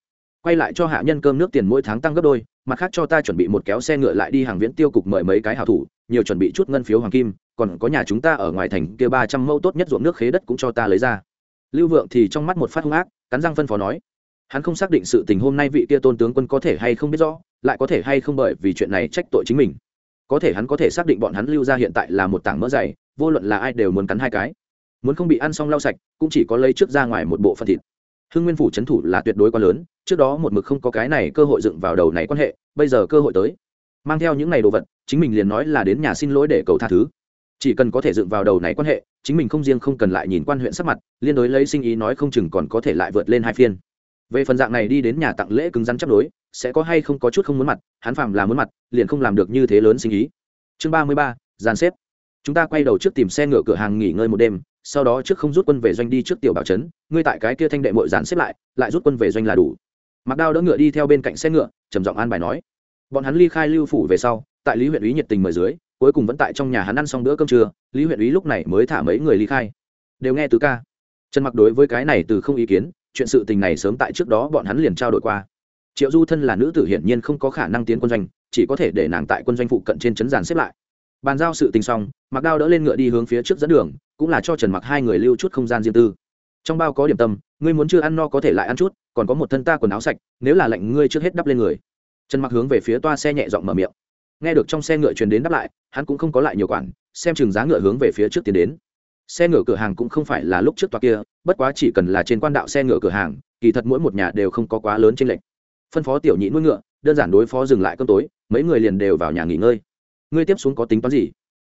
quay lại cho hạ nhân cơm nước tiền mỗi tháng tăng gấp đôi, mặt khác cho ta chuẩn bị một kéo xe ngựa lại đi hàng viễn tiêu cục mời mấy cái hảo thủ, nhiều chuẩn bị chút ngân phiếu hoàng kim còn có nhà chúng ta ở ngoài thành kia ba trăm mẫu tốt nhất ruộng nước khế đất cũng cho ta lấy ra. Lưu vượng thì trong mắt một phát hung ác, cắn răng phân phó nói. Hắn không xác định sự tình hôm nay vị kia tôn tướng quân có thể hay không biết rõ, lại có thể hay không bởi vì chuyện này trách tội chính mình. Có thể hắn có thể xác định bọn hắn lưu ra hiện tại là một tảng mỡ dày, vô luận là ai đều muốn cắn hai cái. Muốn không bị ăn xong lau sạch, cũng chỉ có lấy trước ra ngoài một bộ phân thịt. Hưng nguyên phủ c h ấ n thủ là tuyệt đối quá lớn, trước đó một mực không có cái này cơ hội dựng vào đầu này quan hệ, bây giờ cơ hội tới. Mang theo những n à y đồ vật, chính mình liền nói là đến nhà xin lỗi để cầu tha thứ chỉ cần có thể dựng vào đầu này quan hệ, chính mình không riêng không cần lại nhìn quan huyện sắc mặt, liên đối lấy sinh ý nói không chừng còn có thể lại vượt lên hai phiên. Về phần dạng này đi đến nhà tặng lễ cứng rắn chấp đối, sẽ có hay không có chút không muốn mặt, hắn phạm là muốn mặt, liền không làm được như thế lớn sinh ý. Chương ba mươi ba, dàn xếp. Chúng ta quay đầu trước tìm xe ngựa cửa hàng nghỉ ngơi một đêm, sau đó trước không rút quân về doanh đi trước tiểu bảo trấn, ngươi tại cái kia thanh đệ mội dàn xếp lại lại rút quân về doanh là đủ. Mặc đao đỡ ngựa đi theo bên cạnh xe ngựa, trầm giọng an bài nói. Bọn hắn ly khai lưu phủ về sau, tại lý huyện ý nhiệt tình mời dưới cuối cùng vẫn tại trong nhà hắn ăn xong bữa cơm trưa, lý huyện ý lúc này mới thả mấy người ly khai. Đều nghe tứ ca. Trần mặc đối với cái này từ không ý kiến, chuyện sự tình này sớm tại trước đó bọn hắn liền trao đổi qua. Triệu du thân là nữ tử hiển nhiên không có khả năng tiến quân doanh, chỉ có thể để nàng tại quân doanh phụ cận trên trấn giàn xếp lại. Bàn giao sự tình xong mặc đao đỡ lên ngựa đi hướng phía trước dẫn đường, cũng là cho trần mặc hai người lưu chút không gian riêng tư. Trong bao có điểm tâm, ngươi muốn chưa ăn no có thể lại ăn chút, còn có một thân ta quần áo sạch, nếu là lạnh ngươi trước hết đắp lên người. Trần mặc hướng về phía toa xe nhẹ giọng mở miệng nghe được trong xe ngựa truyền đến đáp lại, hắn cũng không có lại nhiều quản, xem chừng giá ngựa hướng về phía trước tiến đến. Xe ngựa cửa hàng cũng không phải là lúc trước toa kia, bất quá chỉ cần là trên quan đạo xe ngựa cửa hàng, kỳ thật mỗi một nhà đều không có quá lớn trên lệnh phân phó tiểu nhị nuôi ngựa, đơn giản đối phó dừng lại cơm tối, mấy người liền đều vào nhà nghỉ ngơi. Ngươi tiếp xuống có tính toán gì?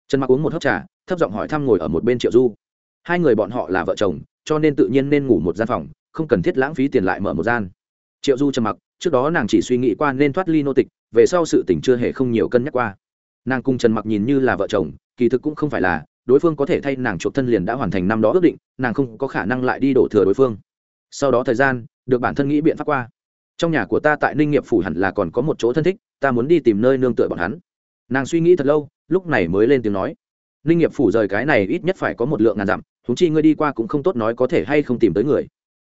Trần mặc uống một hớp trà, thấp giọng hỏi thăm ngồi ở một bên triệu du. Hai người bọn họ là vợ chồng, cho nên tự nhiên nên ngủ một gian phòng, không cần thiết lãng phí tiền lại mở một gian triệu du trầm mặc, trước đó nàng chỉ suy nghĩ qua nên thoát ly nô tịch, về sau sự tỉnh chưa hề không nhiều cân nhắc qua. Nàng cùng trần mặc nhìn như là vợ chồng, kỳ thực cũng không phải là, đối phương có thể thay nàng chuộc thân liền đã hoàn thành năm đó ước định, nàng không có khả năng lại đi đổ thừa đối phương. Sau đó thời gian, được bản thân nghĩ biện pháp qua. Trong nhà của ta tại ninh nghiệp phủ hẳn là còn có một chỗ thân thích, ta muốn đi tìm nơi nương tựa bọn hắn. Nàng suy nghĩ thật lâu, lúc này mới lên tiếng nói. Ninh nghiệp phủ rời cái này ít nhất phải có một lượng ngàn dặm thúng chi ngươi đi qua cũng không tốt nói có thể hay không tìm tới người.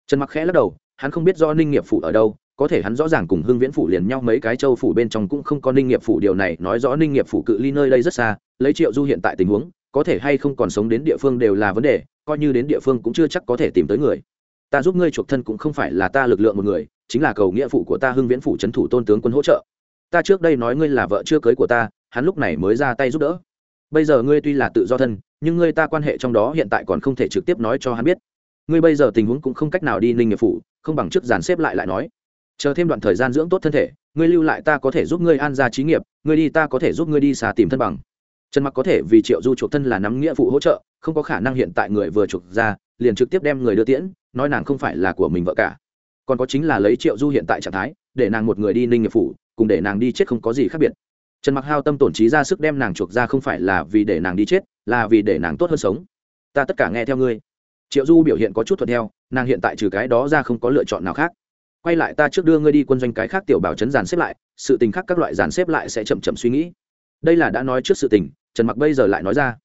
Trần mặc khẽ lắc đầu hắn không biết do ninh nghiệp phủ ở đâu, có thể hắn rõ ràng cùng hưng viễn phủ liền nhau, mấy cái châu phủ bên trong cũng không có ninh nghiệp phủ, điều này nói rõ ninh nghiệp phủ cự ly nơi đây rất xa, lấy triệu du hiện tại tình huống, có thể hay không còn sống đến địa phương đều là vấn đề, coi như đến địa phương cũng chưa chắc có thể tìm tới người. Ta giúp ngươi chuộc thân cũng không phải là ta lực lượng một người, chính là cầu nghĩa phụ của ta hưng viễn phủ trấn thủ tôn tướng quân hỗ trợ. Ta trước đây nói ngươi là vợ chưa cưới của ta, hắn lúc này mới ra tay giúp đỡ. Bây giờ ngươi tuy là tự do thân, nhưng ngươi ta quan hệ trong đó hiện tại còn không thể trực tiếp nói cho hắn biết. Ngươi bây giờ tình huống cũng không cách nào đi ninh nghiệp phủ không bằng trước dàn xếp lại lại nói. Chờ thêm đoạn thời gian dưỡng tốt thân thể, ngươi lưu lại ta có thể giúp ngươi an ra trí nghiệp, ngươi đi ta có thể giúp ngươi đi xa tìm thân bằng. Trần mặc có thể vì triệu du chuộc thân là nắm nghĩa phụ hỗ trợ, không có khả năng hiện tại người vừa chuộc ra, liền trực tiếp đem người đưa tiễn, nói nàng không phải là của mình vợ cả. Còn có chính là lấy triệu du hiện tại trạng thái, để nàng một người đi ninh nghiệp phủ, cùng để nàng đi chết không có gì khác biệt. Trần mặc hao tâm tổn trí ra sức đem nàng chuộc ra không phải là vì để nàng đi chết, là vì để nàng tốt hơn sống. Ta tất cả nghe theo ngươi triệu du biểu hiện có chút thuận theo, nàng hiện tại trừ cái đó ra không có lựa chọn nào khác. Quay lại ta trước đưa ngươi đi quân doanh cái khác tiểu bảo chấn dàn xếp lại, sự tình khác các loại dàn xếp lại sẽ chậm chậm suy nghĩ. Đây là đã nói trước sự tình, trần mặc bây giờ lại nói ra.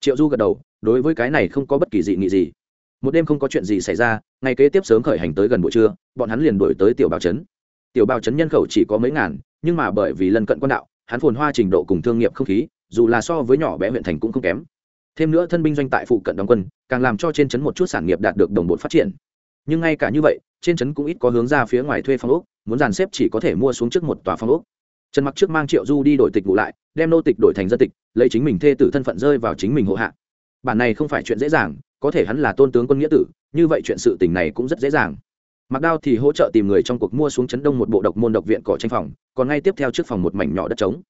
Triệu du gật đầu, đối với cái này không có bất kỳ dị nghị gì. Một đêm không có chuyện gì xảy ra, ngày kế tiếp sớm khởi hành tới gần buổi trưa, bọn hắn liền đổi tới tiểu bảo trấn. Tiểu bảo trấn nhân khẩu chỉ có mấy ngàn, nhưng mà bởi vì lần cận quan đạo, hắn phồn hoa trình độ cùng thương nghiệp không khí, dù là so với nhỏ bé huyện thành cũng không kém thêm nữa thân binh doanh tại phụ cận đóng quân, càng làm cho trên trấn một chút sản nghiệp đạt được đồng bộ phát triển. Nhưng ngay cả như vậy, trên trấn cũng ít có hướng ra phía ngoài thuê phòng ốc, muốn dàn xếp chỉ có thể mua xuống trước một tòa phòng ốc. Trần mặc trước mang triệu du đi đổi tịch ngụ lại, đem nô tịch đổi thành dân tịch, lấy chính mình thê tử thân phận rơi vào chính mình hộ hạ. Bản này không phải chuyện dễ dàng, có thể hắn là tôn tướng quân nghĩa tử, như vậy chuyện sự tình này cũng rất dễ dàng. Mặc đao thì hỗ trợ tìm người trong cuộc mua xuống chấn đông một bộ độc môn độc viện cỏ tranh phòng, còn ngay tiếp theo trước phòng một mảnh nhỏ đất trống.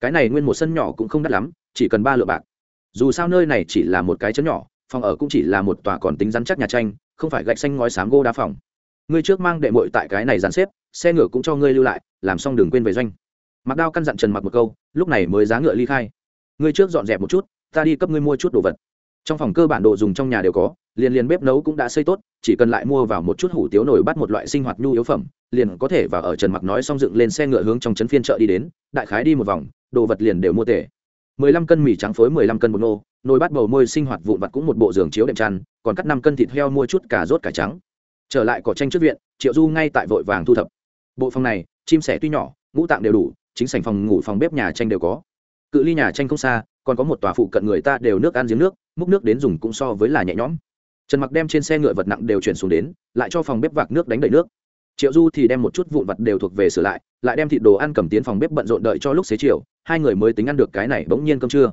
Cái này nguyên một sân nhỏ cũng không đắt lắm, chỉ cần ba lượng bạc dù sao nơi này chỉ là một cái chấn nhỏ, phòng ở cũng chỉ là một tòa còn tính rắn chắc nhà tranh, không phải gạch xanh ngói xám gô đa phòng. Ngươi trước mang đệ mội tại cái này dàn xếp, xe ngựa cũng cho ngươi lưu lại, làm xong đừng quên về doanh. Mặc đao căn dặn trần mặc một câu, lúc này mới giá ngựa ly khai. Ngươi trước dọn dẹp một chút, ta đi cấp ngươi mua chút đồ vật. Trong phòng cơ bản đồ dùng trong nhà đều có, liền liền bếp nấu cũng đã xây tốt, chỉ cần lại mua vào một chút hủ tiếu nổi bắt một loại sinh hoạt nhu yếu phẩm, liền có thể vào ở trần mặc nói xong dựng lên xe ngựa hướng trong trấn phiên chợ đi đến, đại khái đi một vòng, đồ vật liền đều mua tể mười lăm cân mì trắng phối mười lăm cân bột nô, nồi bát bầu môi sinh hoạt vụn vặt cũng một bộ giường chiếu đệm chăn, còn cắt năm cân thịt heo mua chút cà rốt cải trắng. Trở lại cỏ tranh trước viện, triệu du ngay tại vội vàng thu thập. Bộ phòng này, chim sẻ tuy nhỏ, ngũ tạng đều đủ, chính sảnh phòng ngủ phòng bếp nhà tranh đều có. Cự ly nhà tranh không xa, còn có một tòa phụ cận người ta đều nước ăn giếng nước, múc nước đến dùng cũng so với là nhẹ nhõm. Trần mặc đem trên xe ngựa vật nặng đều chuyển xuống đến, lại cho phòng bếp vạc nước đánh đầy nước triệu du thì đem một chút vụn vặt đều thuộc về sửa lại lại đem thịt đồ ăn cầm tiến phòng bếp bận rộn đợi cho lúc xế chiều, hai người mới tính ăn được cái này bỗng nhiên cơm trưa.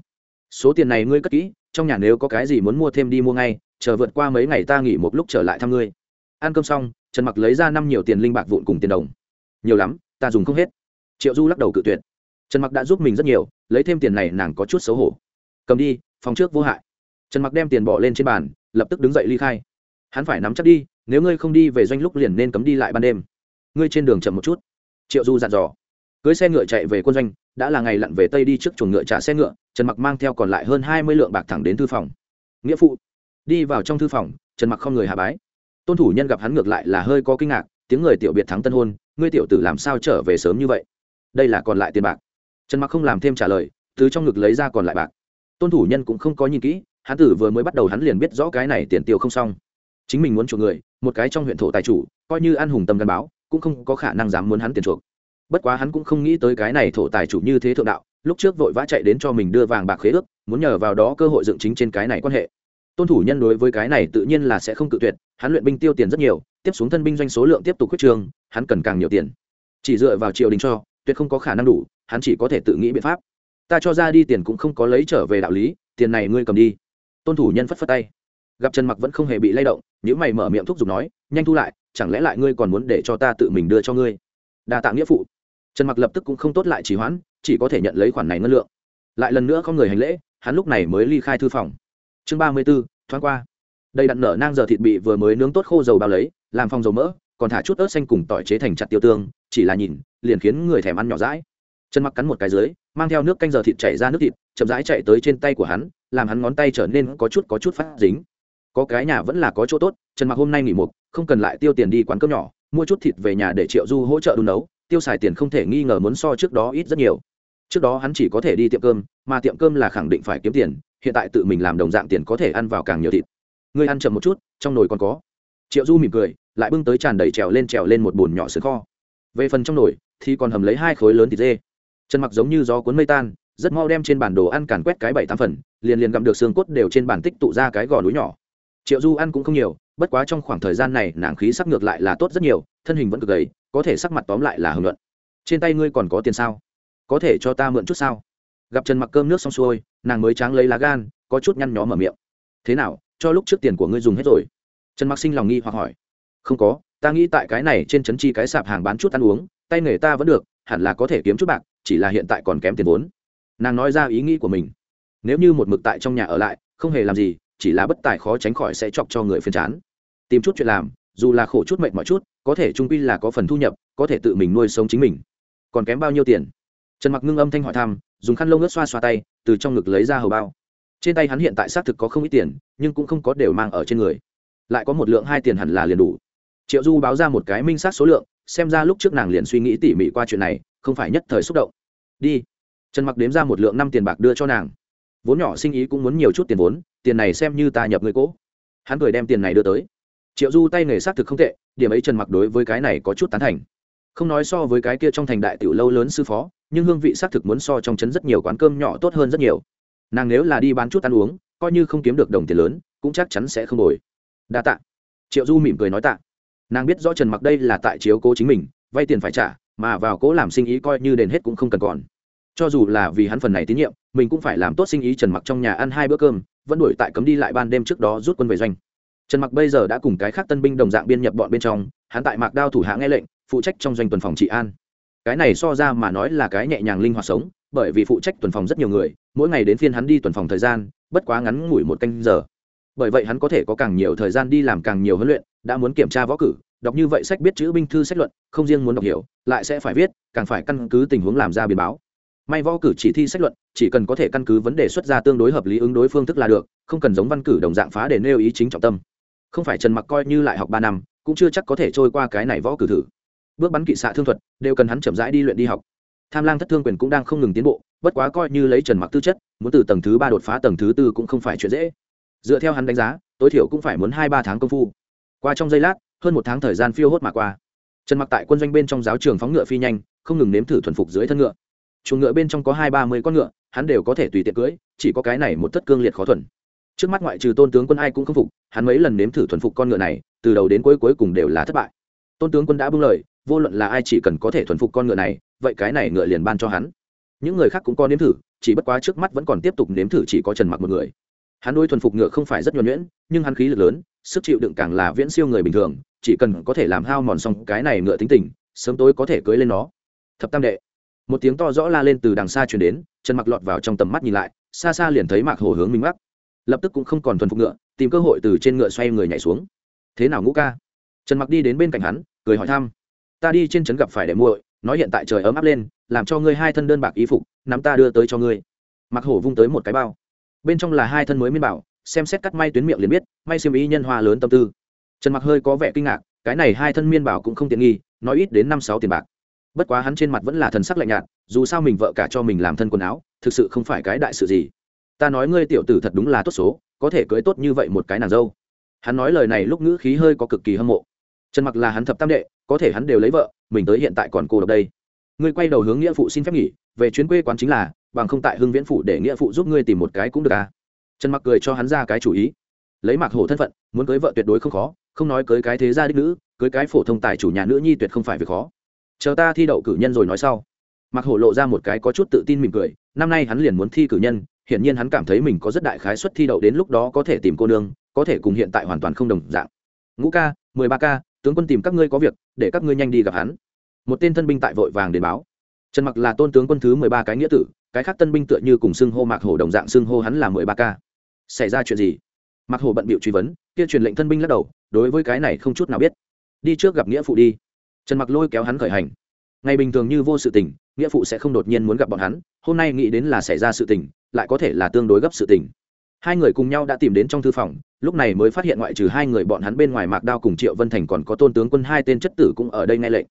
Số tiền này ngươi cất kỹ, trong nhà nếu có cái gì muốn mua thêm đi mua ngay, chờ vượt qua mấy ngày ta nghỉ một lúc trở lại thăm ngươi. Ăn cơm xong, trần mặc lấy ra năm nhiều tiền linh bạc vụn cùng tiền đồng. Nhiều lắm, ta dùng không hết. Triệu du lắc đầu cự tuyệt. Trần mặc đã giúp mình rất nhiều, lấy thêm tiền này nàng có chút xấu hổ. Cầm đi, phòng trước vô hại. Trần mặc đem tiền bỏ lên trên bàn, lập tức đứng dậy ly khai. Hắn phải nắm chắc đi nếu ngươi không đi về doanh lúc liền nên cấm đi lại ban đêm. Ngươi trên đường chậm một chút. Triệu du dặn dò. Cưới xe ngựa chạy về quân doanh, đã là ngày lặn về tây đi trước chuồng ngựa trả xe ngựa, trần mặc mang theo còn lại hơn hai mươi lượng bạc thẳng đến thư phòng. Nghĩa phụ. Đi vào trong thư phòng, trần mặc không người hạ bái. Tôn thủ nhân gặp hắn ngược lại là hơi có kinh ngạc, tiếng người tiểu biệt thắng tân hôn, ngươi tiểu tử làm sao trở về sớm như vậy? Đây là còn lại tiền bạc. Trần mặc không làm thêm trả lời, từ trong ngực lấy ra còn lại bạc. Tôn thủ nhân cũng không có nhìn kỹ, hắn tử vừa mới bắt đầu hắn liền biết rõ cái này tiền tiêu không xong chính mình muốn chuộc người, một cái trong huyện thổ tài chủ, coi như an hùng tâm gắn báo, cũng không có khả năng dám muốn hắn tiền chuộc. Bất quá hắn cũng không nghĩ tới cái này thổ tài chủ như thế thượng đạo, lúc trước vội vã chạy đến cho mình đưa vàng bạc khế ước, muốn nhờ vào đó cơ hội dựng chính trên cái này quan hệ. Tôn thủ nhân đối với cái này tự nhiên là sẽ không cự tuyệt, hắn luyện binh tiêu tiền rất nhiều, tiếp xuống thân binh doanh số lượng tiếp tục quyết trường hắn cần càng nhiều tiền. Chỉ dựa vào triều đình cho, tuyệt không có khả năng đủ, hắn chỉ có thể tự nghĩ biện pháp. Ta cho ra đi tiền cũng không có lấy trở về đạo lý, tiền này ngươi cầm đi. Tôn thủ nhân phất phất tay gặp trần mặc vẫn không hề bị lay động nếu mày mở miệng thúc giục nói nhanh thu lại chẳng lẽ lại ngươi còn muốn để cho ta tự mình đưa cho ngươi? Đa tạ nghĩa phụ. Trần mặc lập tức cũng không tốt lại chỉ hoãn chỉ có thể nhận lấy khoản này ngân lượng. Lại lần nữa có người hành lễ hắn lúc này mới ly khai thư phòng. Chương ba mươi 34, thoáng qua. Đây đặt nở nang giờ thịt bị vừa mới nướng tốt khô dầu bao lấy làm phong dầu mỡ còn thả chút ớt xanh cùng tỏi chế thành chặt tiêu tương chỉ là nhìn liền khiến người thèm ăn nhỏ rãi chân mặc cắn một cái dưới mang theo nước canh giờ thịt chảy ra nước thịt chậm rãi chạy tới trên tay của hắn làm hắn ngón tay trở nên có chút có chút phát dính có cái nhà vẫn là có chỗ tốt, trần mặc hôm nay nghỉ một không cần lại tiêu tiền đi quán cơm nhỏ, mua chút thịt về nhà để triệu du hỗ trợ đun nấu, tiêu xài tiền không thể nghi ngờ muốn so trước đó ít rất nhiều. Trước đó hắn chỉ có thể đi tiệm cơm, mà tiệm cơm là khẳng định phải kiếm tiền, hiện tại tự mình làm đồng dạng tiền có thể ăn vào càng nhiều thịt. Ngươi ăn chậm một chút, trong nồi còn có. Triệu du mỉm cười, lại bưng tới tràn đầy trèo lên trèo lên một bồn nhỏ sữa kho. Về phần trong nồi, thì còn hầm lấy hai khối lớn thịt dê. Trần mặc giống như gió cuốn mây tan, rất mau đem trên bản đồ ăn càn quét cái bảy tám phần, liền liền gặm được xương cốt đều trên bàn tích tụ ra cái gò núi nhỏ triệu du ăn cũng không nhiều, bất quá trong khoảng thời gian này nàng khí sắc ngược lại là tốt rất nhiều, thân hình vẫn cực gầy, có thể sắc mặt tóm lại là hưởng luận trên tay ngươi còn có tiền sao? Có thể cho ta mượn chút sao? Gặp trần mặc cơm nước xong xuôi, nàng mới tráng lấy lá gan, có chút nhăn nhó mở miệng. Thế nào, cho lúc trước tiền của ngươi dùng hết rồi? Trần mặc sinh lòng nghi hoặc hỏi. Không có, ta nghĩ tại cái này trên trấn chi cái sạp hàng bán chút ăn uống, tay nghề ta vẫn được, hẳn là có thể kiếm chút bạc, chỉ là hiện tại còn kém tiền vốn. Nàng nói ra ý nghĩ của mình. Nếu như một mực tại trong nhà ở lại, không hề làm gì chỉ là bất tài khó tránh khỏi sẽ chọc cho người phiền chán. Tìm chút chuyện làm, dù là khổ chút mệnh mọi chút, có thể trung quy là có phần thu nhập, có thể tự mình nuôi sống chính mình. Còn kém bao nhiêu tiền? Trần mặc ngưng âm thanh hỏi thăm, dùng khăn lông ướt xoa xoa tay, từ trong ngực lấy ra hầu bao. Trên tay hắn hiện tại xác thực có không ít tiền, nhưng cũng không có đều mang ở trên người. Lại có một lượng hai tiền hẳn là liền đủ. Triệu du báo ra một cái minh sát số lượng, xem ra lúc trước nàng liền suy nghĩ tỉ mỉ qua chuyện này, không phải nhất thời xúc động. Đi. Trần mặc đếm ra một lượng năm tiền bạc đưa cho nàng vốn nhỏ sinh ý cũng muốn nhiều chút tiền vốn, tiền này xem như ta nhập người cỗ hắn cười đem tiền này đưa tới. Triệu du tay nghề xác thực không tệ, điểm ấy trần mặc đối với cái này có chút tán thành. Không nói so với cái kia trong thành đại tiểu lâu lớn sư phó, nhưng hương vị xác thực muốn so trong chấn rất nhiều quán cơm nhỏ tốt hơn rất nhiều. Nàng nếu là đi bán chút ăn uống, coi như không kiếm được đồng tiền lớn, cũng chắc chắn sẽ không đổi. Đa tạ. Triệu du mỉm cười nói tạ. Nàng biết rõ trần mặc đây là tại chiếu cố chính mình, vay tiền phải trả, mà vào cố làm sinh ý coi như đền hết cũng không cần còn cho dù là vì hắn phần này tín nhiệm, mình cũng phải làm tốt sinh ý trần mặc trong nhà ăn hai bữa cơm, vẫn đuổi tại cấm đi lại ban đêm trước đó rút quân về doanh. Trần mặc bây giờ đã cùng cái khác tân binh đồng dạng biên nhập bọn bên trong, hắn tại mạc đao thủ hạ nghe lệnh, phụ trách trong doanh tuần phòng trị an. Cái này so ra mà nói là cái nhẹ nhàng linh hoạt sống, bởi vì phụ trách tuần phòng rất nhiều người, mỗi ngày đến phiên hắn đi tuần phòng thời gian, bất quá ngắn ngủi một canh giờ. Bởi vậy hắn có thể có càng nhiều thời gian đi làm càng nhiều huấn luyện, đã muốn kiểm tra võ cử, đọc như vậy sách biết chữ binh thư sách luận, không riêng muốn đọc hiểu, lại sẽ phải viết, càng phải căn cứ tình huống làm ra biến báo may võ cử chỉ thi sách luận, chỉ cần có thể căn cứ vấn đề xuất ra tương đối hợp lý ứng đối phương thức là được, không cần giống văn cử đồng dạng phá để nêu ý chính trọng tâm. Không phải trần mặc coi như lại học ba năm, cũng chưa chắc có thể trôi qua cái này võ cử thử. Bước bắn kỵ xạ thương thuật, đều cần hắn chậm rãi đi luyện đi học. Tham lang thất thương quyền cũng đang không ngừng tiến bộ, bất quá coi như lấy trần mặc tư chất, muốn từ tầng thứ ba đột phá tầng thứ tư cũng không phải chuyện dễ. Dựa theo hắn đánh giá, tối thiểu cũng phải muốn hai ba tháng công phu. Qua trong giây lát, hơn một tháng thời gian phiêu hốt mà qua. Trần mặc tại quân doanh bên trong giáo trường phóng ngựa phi nhanh, không ngừng nếm thử thuần phục dưới thân ngựa chuồng ngựa bên trong có hai ba mươi con ngựa, hắn đều có thể tùy tiện cưỡi, chỉ có cái này một thất cương liệt khó thuần. Trước mắt ngoại trừ tôn tướng quân ai cũng không phục, hắn mấy lần nếm thử thuần phục con ngựa này, từ đầu đến cuối cuối cùng đều là thất bại. Tôn tướng quân đã bưng lời, vô luận là ai chỉ cần có thể thuần phục con ngựa này, vậy cái này ngựa liền ban cho hắn. Những người khác cũng có nếm thử, chỉ bất quá trước mắt vẫn còn tiếp tục nếm thử chỉ có trần mặc một người. Hắn đôi thuần phục ngựa không phải rất nhuẩn nhuyễn, nhưng hắn khí lực lớn, sức chịu đựng càng là viễn siêu người bình thường, chỉ cần có thể làm hao mòn xong cái này ngựa tính tình, sớm tối có thể cưới lên nó. Thập tam đệ một tiếng to rõ la lên từ đằng xa chuyển đến, trần mặc lọt vào trong tầm mắt nhìn lại, xa xa liền thấy mạc hồ hướng minh mắc lập tức cũng không còn thuần phục ngựa, tìm cơ hội từ trên ngựa xoay người nhảy xuống. Thế nào ngũ ca? Trần mặc đi đến bên cạnh hắn, cười hỏi thăm. Ta đi trên trấn gặp phải đệ muội, nói hiện tại trời ấm áp lên, làm cho ngươi hai thân đơn bạc y phục, nắm ta đưa tới cho ngươi. Mặc hổ vung tới một cái bao. Bên trong là hai thân mới miên bảo, xem xét cắt may tuyến miệng liền biết, may xiêm ý nhân hoa lớn tâm tư. Trần mặc hơi có vẻ kinh ngạc, cái này hai thân miên bảo cũng không tiện nghi, nói ít đến năm sáu tiền bạc bất quá hắn trên mặt vẫn là thần sắc lạnh nhạt, dù sao mình vợ cả cho mình làm thân quần áo, thực sự không phải cái đại sự gì. Ta nói ngươi tiểu tử thật đúng là tốt số, có thể cưới tốt như vậy một cái nàng dâu. Hắn nói lời này lúc ngữ khí hơi có cực kỳ hâm mộ. Trần mặc là hắn thập tam đệ, có thể hắn đều lấy vợ, mình tới hiện tại còn cô độc đây. Ngươi quay đầu hướng nghĩa phụ xin phép nghỉ, về chuyến quê quán chính là, bằng không tại hưng viễn phụ để nghĩa phụ giúp ngươi tìm một cái cũng được à? Trần mặc cười cho hắn ra cái chủ ý. Lấy mặc hổ thân phận, muốn cưới vợ tuyệt đối không khó, không nói cưới cái thế gia đích nữ, cưới cái phổ thông tài chủ nhà nữ nhi tuyệt không phải việc khó chờ ta thi đậu cử nhân rồi nói sau. Mặc hổ lộ ra một cái có chút tự tin mỉm cười, năm nay hắn liền muốn thi cử nhân, hiển nhiên hắn cảm thấy mình có rất đại khái suất thi đậu đến lúc đó có thể tìm cô nương, có thể cùng hiện tại hoàn toàn không đồng dạng. Ngũ ca, mười ba ca, tướng quân tìm các ngươi có việc, để các ngươi nhanh đi gặp hắn. Một tên thân binh tại vội vàng đến báo. Trần mặc là tôn tướng quân thứ mười ba cái nghĩa tử, cái khác tân binh tựa như cùng xưng hô mạc hổ đồng dạng xưng hô hắn là mười ba ca. Xảy ra chuyện gì? Mạc hổ bận bịu truy vấn, kia truyền lệnh thân binh lắc đầu, đối với cái này không chút nào biết. Đi trước gặp nghĩa phụ đi trần mặc lôi kéo hắn khởi hành. Ngày bình thường như vô sự tình, nghĩa phụ sẽ không đột nhiên muốn gặp bọn hắn, hôm nay nghĩ đến là xảy ra sự tình, lại có thể là tương đối gấp sự tình. Hai người cùng nhau đã tìm đến trong thư phòng, lúc này mới phát hiện ngoại trừ hai người bọn hắn bên ngoài mạc đao cùng triệu vân thành còn có tôn tướng quân hai tên chất tử cũng ở đây nghe lệnh.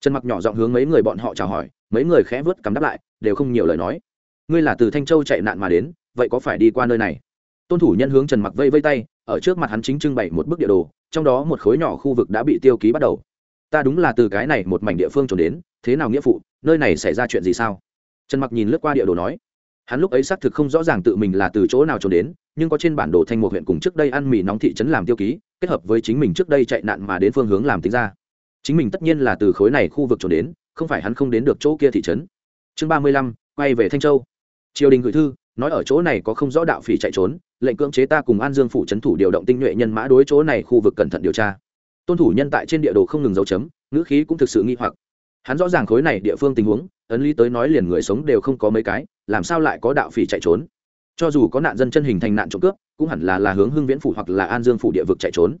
Trần mặc nhỏ giọng hướng mấy người bọn họ chào hỏi, mấy người khẽ vớt cắm đáp lại, đều không nhiều lời nói. Ngươi là từ thanh châu chạy nạn mà đến, vậy có phải đi qua nơi này? Tôn thủ nhân hướng trần mặc vây vây tay, ở trước mặt hắn chính trưng bày một bức địa đồ, trong đó một khối nhỏ khu vực đã bị tiêu ký bắt đầu ta đúng là từ cái này một mảnh địa phương trốn đến, thế nào nghĩa phụ, nơi này xảy ra chuyện gì sao? Trần mặc nhìn lướt qua địa đồ nói, hắn lúc ấy xác thực không rõ ràng tự mình là từ chỗ nào trốn đến, nhưng có trên bản đồ thanh một huyện cùng trước đây ăn mì nóng thị trấn làm tiêu ký, kết hợp với chính mình trước đây chạy nạn mà đến phương hướng làm tính ra. Chính mình tất nhiên là từ khối này khu vực trốn đến, không phải hắn không đến được chỗ kia thị trấn. Chương ba mươi lăm, quay về thanh châu. Triều đình gửi thư, nói ở chỗ này có không rõ đạo phỉ chạy trốn, lệnh cưỡng chế ta cùng an dương phủ trấn thủ điều động tinh nhuệ nhân mã đối chỗ này khu vực cẩn thận điều tra tôn thủ nhân tại trên địa đồ không ngừng dấu chấm, ngữ khí cũng thực sự nghi hoặc. Hắn rõ ràng khối này địa phương tình huống, ấn lý tới nói liền người sống đều không có mấy cái, làm sao lại có đạo phỉ chạy trốn? Cho dù có nạn dân chân hình thành nạn trộm cướp, cũng hẳn là là hướng hưng viễn phủ hoặc là an dương phủ địa vực chạy trốn.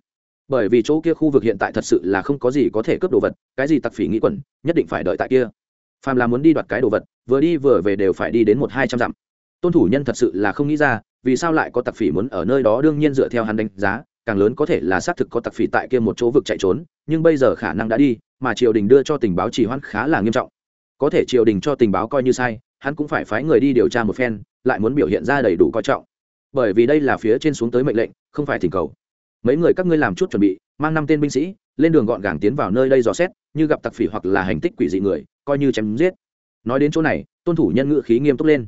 Bởi vì chỗ kia khu vực hiện tại thật sự là không có gì có thể cướp đồ vật, cái gì tặc phỉ nghĩ quẩn, nhất định phải đợi tại kia. Phàm là muốn đi đoạt cái đồ vật, vừa đi vừa về đều phải đi đến một hai trăm dặm. Tôn thủ nhân thật sự là không nghĩ ra, vì sao lại có tặc phỉ muốn ở nơi đó, đương nhiên dựa theo hắn đánh giá càng lớn có thể là xác thực có tặc phỉ tại kia một chỗ vực chạy trốn, nhưng bây giờ khả năng đã đi, mà triều đình đưa cho tình báo chỉ hoãn khá là nghiêm trọng. Có thể triều đình cho tình báo coi như sai, hắn cũng phải phái người đi điều tra một phen, lại muốn biểu hiện ra đầy đủ coi trọng. Bởi vì đây là phía trên xuống tới mệnh lệnh, không phải thỉnh cầu. Mấy người các ngươi làm chút chuẩn bị, mang năm tên binh sĩ, lên đường gọn gàng tiến vào nơi đây dò xét, như gặp tặc phỉ hoặc là hành tích quỷ dị người, coi như chém giết. Nói đến chỗ này, tôn thủ nhân ngữ khí nghiêm túc lên.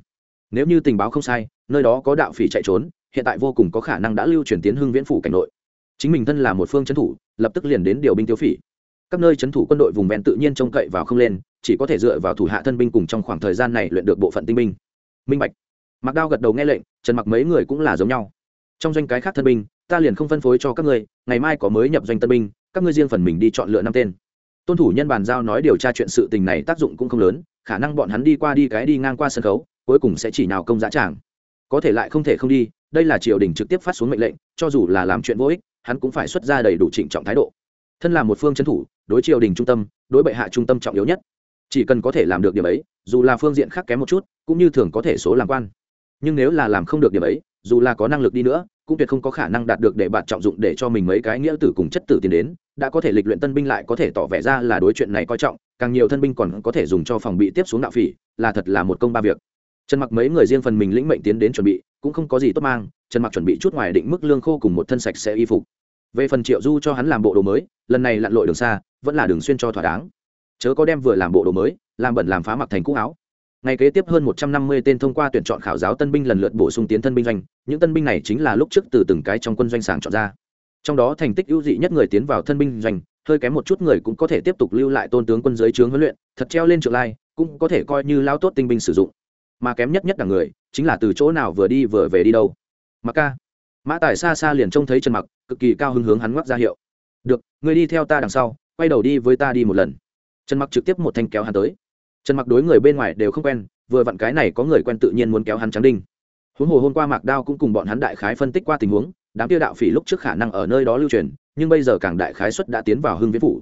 Nếu như tình báo không sai, nơi đó có đạo phỉ chạy trốn hiện tại vô cùng có khả năng đã lưu chuyển tiến hưng viễn phủ cảnh nội. Chính mình thân là một phương trấn thủ, lập tức liền đến điều binh tiêu phỉ. Các nơi trấn thủ quân đội vùng ven tự nhiên trông cậy vào không lên, chỉ có thể dựa vào thủ hạ thân binh cùng trong khoảng thời gian này luyện được bộ phận tinh binh. Minh bạch. Mặc đao gật đầu nghe lệnh, trần mặc mấy người cũng là giống nhau. Trong doanh cái khác thân binh, ta liền không phân phối cho các ngươi, ngày mai có mới nhập doanh tân binh, các ngươi riêng phần mình đi chọn lựa năm tên. Tôn thủ nhân bàn giao nói điều tra chuyện sự tình này tác dụng cũng không lớn, khả năng bọn hắn đi qua đi cái đi ngang qua sân khấu, cuối cùng sẽ chỉ nào công giá tràng có thể lại không thể không đi, đây là triều đình trực tiếp phát xuống mệnh lệnh, cho dù là làm chuyện vô ích, hắn cũng phải xuất ra đầy đủ trịnh trọng thái độ. Thân là một phương trấn thủ, đối triều đình trung tâm, đối bệ hạ trung tâm trọng yếu nhất. Chỉ cần có thể làm được điểm ấy, dù là phương diện khác kém một chút, cũng như thường có thể số làm quan. Nhưng nếu là làm không được điểm ấy, dù là có năng lực đi nữa, cũng tuyệt không có khả năng đạt được để bạn trọng dụng để cho mình mấy cái nghĩa tử cùng chất tử tiến đến. Đã có thể lịch luyện tân binh lại có thể tỏ vẻ ra là đối chuyện này coi trọng, càng nhiều thân binh còn có thể dùng cho phòng bị tiếp xuống đạo phỉ, là thật là một công ba việc trần mặc mấy người riêng phần mình lĩnh mệnh tiến đến chuẩn bị, cũng không có gì tốt mang, trần mặc chuẩn bị chút ngoài định mức lương khô cùng một thân sạch sẽ y phục. Về phần triệu du cho hắn làm bộ đồ mới, lần này lặn lội đường xa, vẫn là đường xuyên cho thỏa đáng. Chớ có đem vừa làm bộ đồ mới, làm bẩn làm phá mặc thành cũ áo. Ngày kế tiếp hơn một trăm năm mươi tên thông qua tuyển chọn khảo giáo tân binh lần lượt bổ sung tiến thân binh doanh, những tân binh này chính là lúc trước từ từng cái trong quân doanh sàng chọn ra. Trong đó thành tích ưu dị nhất người tiến vào thân binh doanh, hơi kém một chút người cũng có thể tiếp tục lưu lại tôn tướng quân giới trướng huấn luyện, thật treo lên trường lai, cũng có thể coi như lao tốt tinh binh sử dụng mà kém nhất nhất là người, chính là từ chỗ nào vừa đi vừa về đi đâu. Mặc ca. Mã tài xa xa liền trông thấy trần mặc, cực kỳ cao hứng hướng hắn ngoắc ra hiệu. Được, người đi theo ta đằng sau, quay đầu đi với ta đi một lần. Trần mặc trực tiếp một thanh kéo hắn tới. Trần mặc đối người bên ngoài đều không quen, vừa vặn cái này có người quen tự nhiên muốn kéo hắn trắng đinh. Huống hồ hôm qua mạc đao cũng cùng bọn hắn đại khái phân tích qua tình huống, đám tiêu đạo phỉ lúc trước khả năng ở nơi đó lưu truyền, nhưng bây giờ càng đại khái xuất đã tiến vào hưng viễn phủ.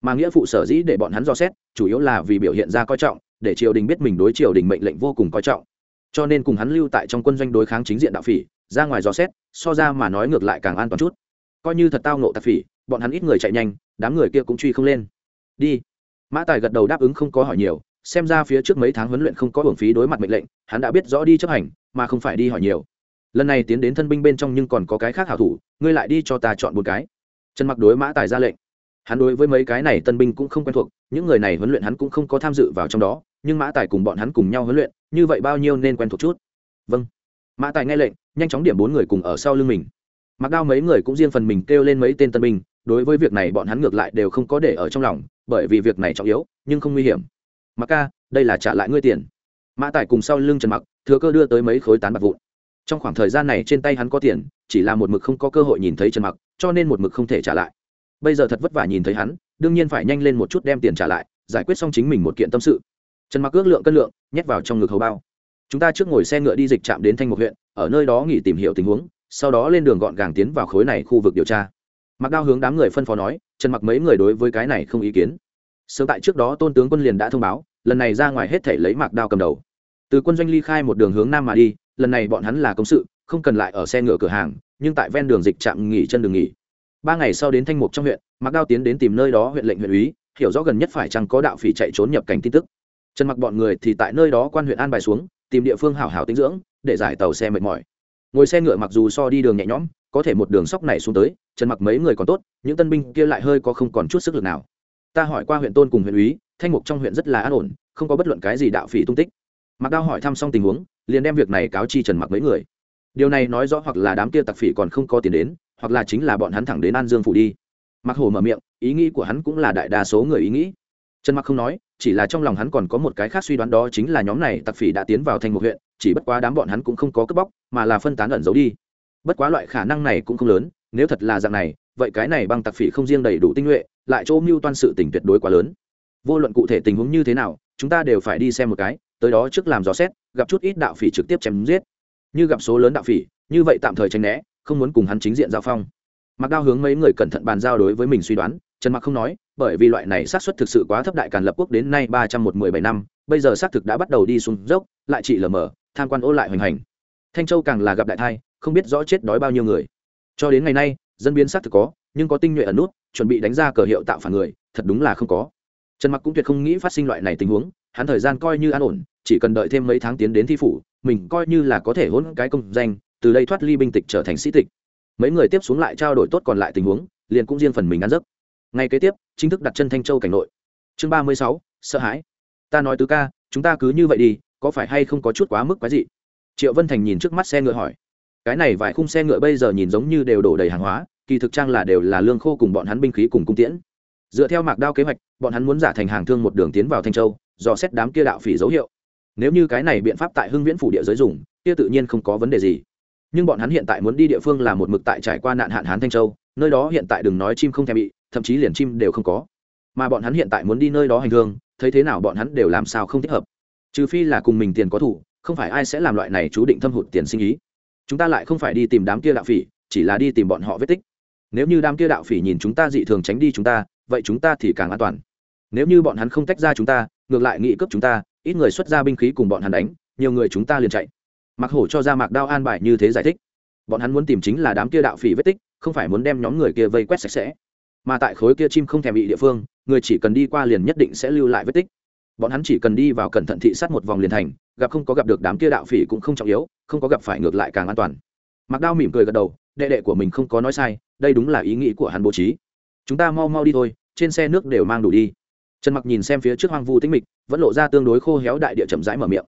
Mà nghĩa phụ sở dĩ để bọn hắn do xét, chủ yếu là vì biểu hiện ra coi trọng để triều đình biết mình đối triều đình mệnh lệnh vô cùng coi trọng. Cho nên cùng hắn lưu tại trong quân doanh đối kháng chính diện đạo phỉ, ra ngoài dò xét, so ra mà nói ngược lại càng an toàn chút. Coi như thật tao nộ tạp phỉ, bọn hắn ít người chạy nhanh, đám người kia cũng truy không lên. Đi. Mã tài gật đầu đáp ứng không có hỏi nhiều, xem ra phía trước mấy tháng huấn luyện không có hưởng phí đối mặt mệnh lệnh, hắn đã biết rõ đi chấp hành, mà không phải đi hỏi nhiều. Lần này tiến đến thân binh bên trong nhưng còn có cái khác hảo thủ, ngươi lại đi cho ta chọn một cái. Trần mặc đối mã tài ra lệnh. Hắn đối với mấy cái này tân binh cũng không quen thuộc, những người này huấn luyện hắn cũng không có tham dự vào trong đó nhưng mã tài cùng bọn hắn cùng nhau huấn luyện, như vậy bao nhiêu nên quen thuộc chút. Vâng. Mã tài nghe lệnh, nhanh chóng điểm bốn người cùng ở sau lưng mình. Mặc đao mấy người cũng riêng phần mình kêu lên mấy tên tân binh, đối với việc này bọn hắn ngược lại đều không có để ở trong lòng, bởi vì việc này trọng yếu, nhưng không nguy hiểm. Mặc ca, đây là trả lại ngươi tiền. Mã tài cùng sau lưng trần mặc, thừa cơ đưa tới mấy khối tán bạc vụn. Trong khoảng thời gian này trên tay hắn có tiền, chỉ là một mực không có cơ hội nhìn thấy trần mặc, cho nên một mực không thể trả lại. Bây giờ thật vất vả nhìn thấy hắn, đương nhiên phải nhanh lên một chút đem tiền trả lại, giải quyết xong chính mình một kiện tâm sự trần mặc ước lượng cân lượng, nhét vào trong ngực hầu bao. Chúng ta trước ngồi xe ngựa đi dịch trạm đến thanh mục huyện, ở nơi đó nghỉ tìm hiểu tình huống, sau đó lên đường gọn gàng tiến vào khối này khu vực điều tra. Mặc đao hướng đám người phân phó nói, trần mặc mấy người đối với cái này không ý kiến. Sớm tại trước đó tôn tướng quân liền đã thông báo, lần này ra ngoài hết thể lấy mạc đao cầm đầu. Từ quân doanh ly khai một đường hướng nam mà đi, lần này bọn hắn là công sự, không cần lại ở xe ngựa cửa hàng, nhưng tại ven đường dịch trạm nghỉ chân đường nghỉ. Ba ngày sau đến thanh mục trong huyện mạc đao tiến đến tìm nơi đó huyện lệnh huyện úy, hiểu rõ gần nhất phải chăng có đạo phỉ chạy trốn nhập cảnh tin tức trần mặc bọn người thì tại nơi đó quan huyện an bài xuống, tìm địa phương hảo hảo tinh dưỡng, để giải tàu xe mệt mỏi. Ngồi xe ngựa mặc dù so đi đường nhẹ nhõm, có thể một đường sóc này xuống tới, trần mặc mấy người còn tốt, những tân binh kia lại hơi có không còn chút sức lực nào. Ta hỏi qua huyện tôn cùng huyện úy, thanh mục trong huyện rất là an ổn, không có bất luận cái gì đạo phỉ tung tích. Mặc đao hỏi thăm xong tình huống, liền đem việc này cáo chi trần mặc mấy người. Điều này nói rõ hoặc là đám kia tặc phỉ còn không có tiền đến, hoặc là chính là bọn hắn thẳng đến an dương phủ đi. Mặc hồ mở miệng, ý nghĩ của hắn cũng là đại đa số người ý nghĩ. Trần mặc không nói chỉ là trong lòng hắn còn có một cái khác suy đoán đó chính là nhóm này tặc phỉ đã tiến vào thành một huyện, chỉ bất quá đám bọn hắn cũng không có cướp bóc, mà là phân tán ẩn giấu đi. Bất quá loại khả năng này cũng không lớn, nếu thật là dạng này, vậy cái này băng tặc phỉ không riêng đầy đủ tinh nhuệ, lại chỗ mưu toan sự tình tuyệt đối quá lớn. Vô luận cụ thể tình huống như thế nào, chúng ta đều phải đi xem một cái, tới đó trước làm dò xét, gặp chút ít đạo phỉ trực tiếp chém giết. Như gặp số lớn đạo phỉ, như vậy tạm thời tránh né, không muốn cùng hắn chính diện giao phong. Mặc đao hướng mấy người cẩn thận bàn giao đối với mình suy đoán, trần mặc không nói bởi vì loại này xác suất thực sự quá thấp đại càn lập quốc đến nay ba trăm một mươi bảy năm, bây giờ xác thực đã bắt đầu đi xuống dốc, lại chỉ lờ mờ, tham quan ô lại hoành hành. Thanh châu càng là gặp đại thai, không biết rõ chết đói bao nhiêu người. Cho đến ngày nay, dân biến xác thực có, nhưng có tinh nhuệ ẩn nút, chuẩn bị đánh ra cờ hiệu tạo phản người, thật đúng là không có. Trần mặc cũng tuyệt không nghĩ phát sinh loại này tình huống, hắn thời gian coi như an ổn, chỉ cần đợi thêm mấy tháng tiến đến thi phủ, mình coi như là có thể hôn cái công danh, từ đây thoát ly binh tịch trở thành sĩ tịch. Mấy người tiếp xuống lại trao đổi tốt còn lại tình huống, liền cũng riêng phần mình ăn giấc. Ngay kế tiếp chính thức đặt chân thanh châu cảnh nội. Chương ba mươi sáu, sợ hãi. Ta nói tứ ca, chúng ta cứ như vậy đi, có phải hay không có chút quá mức quái dị? Triệu vân thành nhìn trước mắt xe ngựa hỏi. Cái này vài khung xe ngựa bây giờ nhìn giống như đều đổ đầy hàng hóa, kỳ thực trang là đều là lương khô cùng bọn hắn binh khí cùng cung tiễn. Dựa theo mạc đao kế hoạch, bọn hắn muốn giả thành hàng thương một đường tiến vào thanh châu do xét đám kia đạo phỉ dấu hiệu. Nếu như cái này biện pháp tại hưng viễn phủ địa giới dùng, kia tự nhiên không có vấn đề gì. Nhưng bọn hắn hiện tại muốn đi địa phương là một mực tại trải qua nạn hạn hán thanh châu, nơi đó hiện tại đừng nói chim không thèm bị thậm chí liền chim đều không có. Mà bọn hắn hiện tại muốn đi nơi đó hành hương, thấy thế nào bọn hắn đều làm sao không thích hợp. Trừ phi là cùng mình tiền có thủ, không phải ai sẽ làm loại này chú định thâm hụt tiền sinh ý. Chúng ta lại không phải đi tìm đám kia đạo phỉ, chỉ là đi tìm bọn họ vết tích. Nếu như đám kia đạo phỉ nhìn chúng ta dị thường tránh đi chúng ta, vậy chúng ta thì càng an toàn. Nếu như bọn hắn không tách ra chúng ta, ngược lại nghị cướp chúng ta, ít người xuất ra binh khí cùng bọn hắn đánh, nhiều người chúng ta liền chạy. Mặc hổ cho ra mạc đao an bài như thế giải thích. Bọn hắn muốn tìm chính là đám kia đạo phỉ vết tích, không phải muốn đem nhóm người kia vây quét sạch sẽ mà tại khối kia chim không thèm bị địa phương người chỉ cần đi qua liền nhất định sẽ lưu lại vết tích. Bọn hắn chỉ cần đi vào cẩn thận thị sát một vòng liền thành gặp không có gặp được đám kia đạo phỉ cũng không trọng yếu không có gặp phải ngược lại càng an toàn. Mặc đao mỉm cười gật đầu đệ đệ của mình không có nói sai đây đúng là ý nghĩ của hắn bố trí. Chúng ta mau mau đi thôi trên xe nước đều mang đủ đi. Trần mặc nhìn xem phía trước hoang vu tĩnh mịch vẫn lộ ra tương đối khô héo đại địa chậm rãi mở miệng.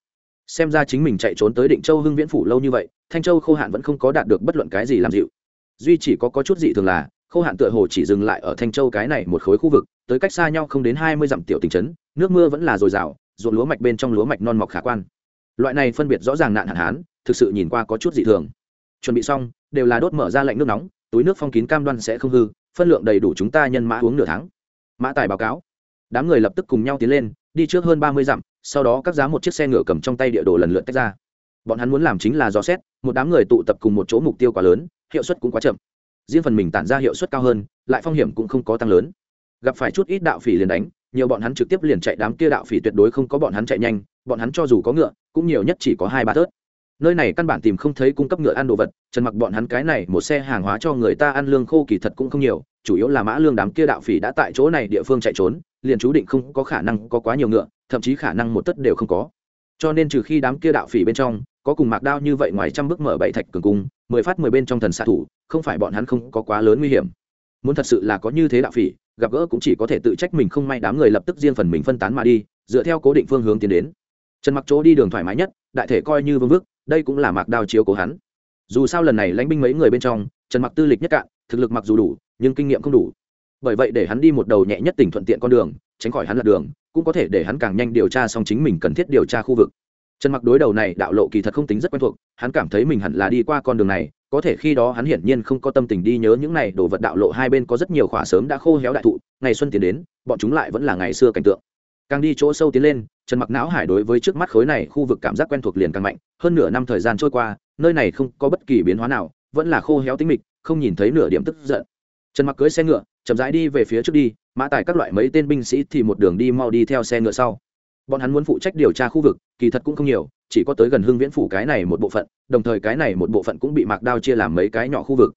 Xem ra chính mình chạy trốn tới định châu hưng viễn phủ lâu như vậy thanh châu khô hạn vẫn không có đạt được bất luận cái gì làm dịu. Duy chỉ có, có chút dị thường là khô hạn tựa hồ chỉ dừng lại ở thanh châu cái này một khối khu vực, tới cách xa nhau không đến hai mươi dặm tiểu tỉnh trấn, nước mưa vẫn là dồi dào, ruộng lúa mạch bên trong lúa mạch non mọc khả quan. Loại này phân biệt rõ ràng nạn hạn hán, thực sự nhìn qua có chút dị thường. Chuẩn bị xong, đều là đốt mở ra lạnh nước nóng, túi nước phong kín cam đoan sẽ không hư, phân lượng đầy đủ chúng ta nhân mã uống nửa tháng. Mã tài báo cáo. Đám người lập tức cùng nhau tiến lên, đi trước hơn ba mươi dặm, sau đó các giá một chiếc xe ngựa cầm trong tay địa đồ lần lượt tách ra. Bọn hắn muốn làm chính là dò xét, một đám người tụ tập cùng một chỗ mục tiêu quá lớn, hiệu suất cũng quá chậm riêng phần mình tản ra hiệu suất cao hơn, lại phong hiểm cũng không có tăng lớn. Gặp phải chút ít đạo phỉ liền đánh, nhiều bọn hắn trực tiếp liền chạy đám kia đạo phỉ tuyệt đối không có bọn hắn chạy nhanh, bọn hắn cho dù có ngựa, cũng nhiều nhất chỉ có hai ba thớt. Nơi này căn bản tìm không thấy cung cấp ngựa ăn đồ vật, trần mặc bọn hắn cái này một xe hàng hóa cho người ta ăn lương khô kỳ thật cũng không nhiều, chủ yếu là mã lương đám kia đạo phỉ đã tại chỗ này địa phương chạy trốn, liền chú định không có khả năng có quá nhiều ngựa, thậm chí khả năng một tất đều không có. Cho nên trừ khi đám kia đạo phỉ bên trong có cùng mạc đao như vậy ngoài trăm bước mở bảy thạch cường cung, mười phát mười bên trong thần xạ thủ, không phải bọn hắn không có quá lớn nguy hiểm. Muốn thật sự là có như thế đạo phỉ, gặp gỡ cũng chỉ có thể tự trách mình không may đám người lập tức riêng phần mình phân tán mà đi, dựa theo cố định phương hướng tiến đến. Trần mặc chỗ đi đường thoải mái nhất, đại thể coi như vương vức, đây cũng là mạc đao chiếu cố hắn. Dù sao lần này lãnh binh mấy người bên trong, trần mặc tư lịch nhất cạn, thực lực mặc dù đủ, nhưng kinh nghiệm không đủ. Bởi vậy để hắn đi một đầu nhẹ nhất tỉnh thuận tiện con đường, tránh khỏi hắn lật đường, cũng có thể để hắn càng nhanh điều tra xong chính mình cần thiết điều tra khu vực trần mặc đối đầu này đạo lộ kỳ thật không tính rất quen thuộc, hắn cảm thấy mình hẳn là đi qua con đường này, có thể khi đó hắn hiển nhiên không có tâm tình đi nhớ những này đồ vật đạo lộ hai bên có rất nhiều khỏa sớm đã khô héo đại thụ, ngày xuân tiến đến, bọn chúng lại vẫn là ngày xưa cảnh tượng. Càng đi chỗ sâu tiến lên, trần mặc não hải đối với trước mắt khối này khu vực cảm giác quen thuộc liền càng mạnh, hơn nửa năm thời gian trôi qua, nơi này không có bất kỳ biến hóa nào, vẫn là khô héo tính mịch, không nhìn thấy nửa điểm tức giận. Trần mặc cưới xe ngựa, chậm rãi đi về phía trước đi, mã tài các loại mấy tên binh sĩ thì một đường đi mau đi theo xe ngựa sau bọn hắn muốn phụ trách điều tra khu vực, kỳ thật cũng không nhiều, chỉ có tới gần hưng viễn phủ cái này một bộ phận, đồng thời cái này một bộ phận cũng bị mạc đao chia làm mấy cái nhỏ khu vực.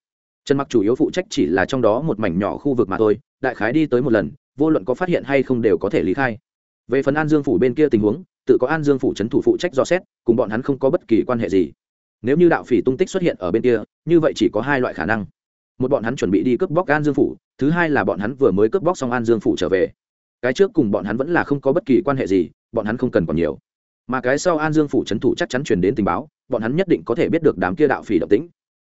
Trần mặc chủ yếu phụ trách chỉ là trong đó một mảnh nhỏ khu vực mà thôi, đại khái đi tới một lần, vô luận có phát hiện hay không đều có thể lý khai. Về phần an dương phủ bên kia tình huống, tự có an dương phủ trấn thủ phụ trách do xét, cùng bọn hắn không có bất kỳ quan hệ gì. Nếu như đạo phỉ tung tích xuất hiện ở bên kia, như vậy chỉ có hai loại khả năng. Một bọn hắn chuẩn bị đi cướp bóc an dương phủ, thứ hai là bọn hắn vừa mới cướp bóc xong an dương phủ trở về cái trước cùng bọn hắn vẫn là không có bất kỳ quan hệ gì, bọn hắn không cần còn nhiều. Mà cái sau an dương phủ trấn thủ chắc chắn truyền đến tình báo, bọn hắn nhất định có thể biết được đám kia đạo phỉ động tĩnh.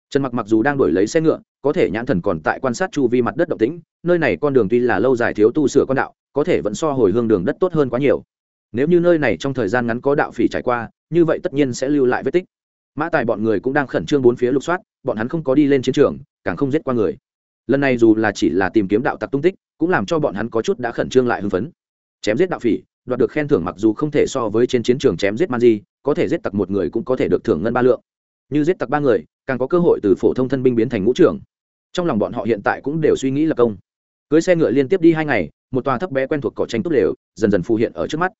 Trần mặc mặc dù đang đổi lấy xe ngựa, có thể nhãn thần còn tại quan sát chu vi mặt đất động tĩnh, nơi này con đường tuy là lâu dài thiếu tu sửa con đạo, có thể vẫn so hồi hương đường đất tốt hơn quá nhiều. Nếu như nơi này trong thời gian ngắn có đạo phỉ trải qua, như vậy tất nhiên sẽ lưu lại vết tích. Mã tài bọn người cũng đang khẩn trương bốn phía lục soát, bọn hắn không có đi lên chiến trường, càng không giết qua người. Lần này dù là chỉ là tìm kiếm đạo tặc tung tích cũng làm cho bọn hắn có chút đã khẩn trương lại hưng phấn. Chém giết đạo phỉ, đoạt được khen thưởng mặc dù không thể so với trên chiến trường chém giết man di, có thể giết tặc một người cũng có thể được thưởng ngân ba lượng. Như giết tặc ba người, càng có cơ hội từ phổ thông thân binh biến thành ngũ trưởng. Trong lòng bọn họ hiện tại cũng đều suy nghĩ lập công. Cưới xe ngựa liên tiếp đi hai ngày, một tòa thấp bé quen thuộc cỏ tranh tốt lều dần dần phù hiện ở trước mắt.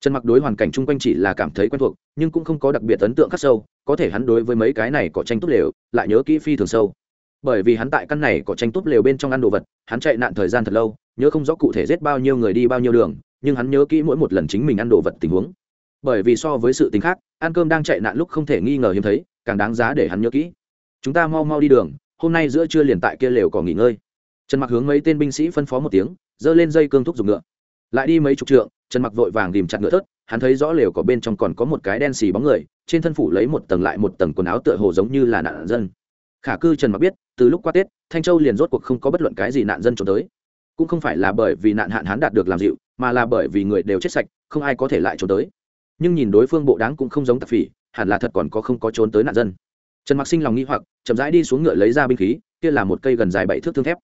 Trần mặc đối hoàn cảnh chung quanh chỉ là cảm thấy quen thuộc, nhưng cũng không có đặc biệt ấn tượng khắc sâu, có thể hắn đối với mấy cái này cỏ tranh tốt lều lại nhớ kỹ phi thường sâu bởi vì hắn tại căn này có tranh tốt lều bên trong ăn đồ vật, hắn chạy nạn thời gian thật lâu, nhớ không rõ cụ thể giết bao nhiêu người đi bao nhiêu đường, nhưng hắn nhớ kỹ mỗi một lần chính mình ăn đồ vật tình huống. Bởi vì so với sự tính khác, ăn cơm đang chạy nạn lúc không thể nghi ngờ hiếm thấy, càng đáng giá để hắn nhớ kỹ. Chúng ta mau mau đi đường, hôm nay giữa trưa liền tại kia lều còn nghỉ ngơi. Trần mặc hướng mấy tên binh sĩ phân phó một tiếng, giơ lên dây cương thúc dùng ngựa. Lại đi mấy chục trượng, trần mặc vội vàng tìm chặt ngựa thớt, hắn thấy rõ lều có bên trong còn có một cái đen xì bóng người, trên thân phủ lấy một tầng lại một tầng quần áo tựa hồ giống như là nạn dân. Khả cư trần mặc biết từ lúc qua tết, thanh châu liền rốt cuộc không có bất luận cái gì nạn dân trốn tới. Cũng không phải là bởi vì nạn hạn hán đạt được làm dịu, mà là bởi vì người đều chết sạch, không ai có thể lại trốn tới. Nhưng nhìn đối phương bộ đáng cũng không giống tạp phỉ, hẳn là thật còn có không có trốn tới nạn dân. Trần mặc sinh lòng nghi hoặc, chậm rãi đi xuống ngựa lấy ra binh khí, kia là một cây gần dài bảy thước thương thép.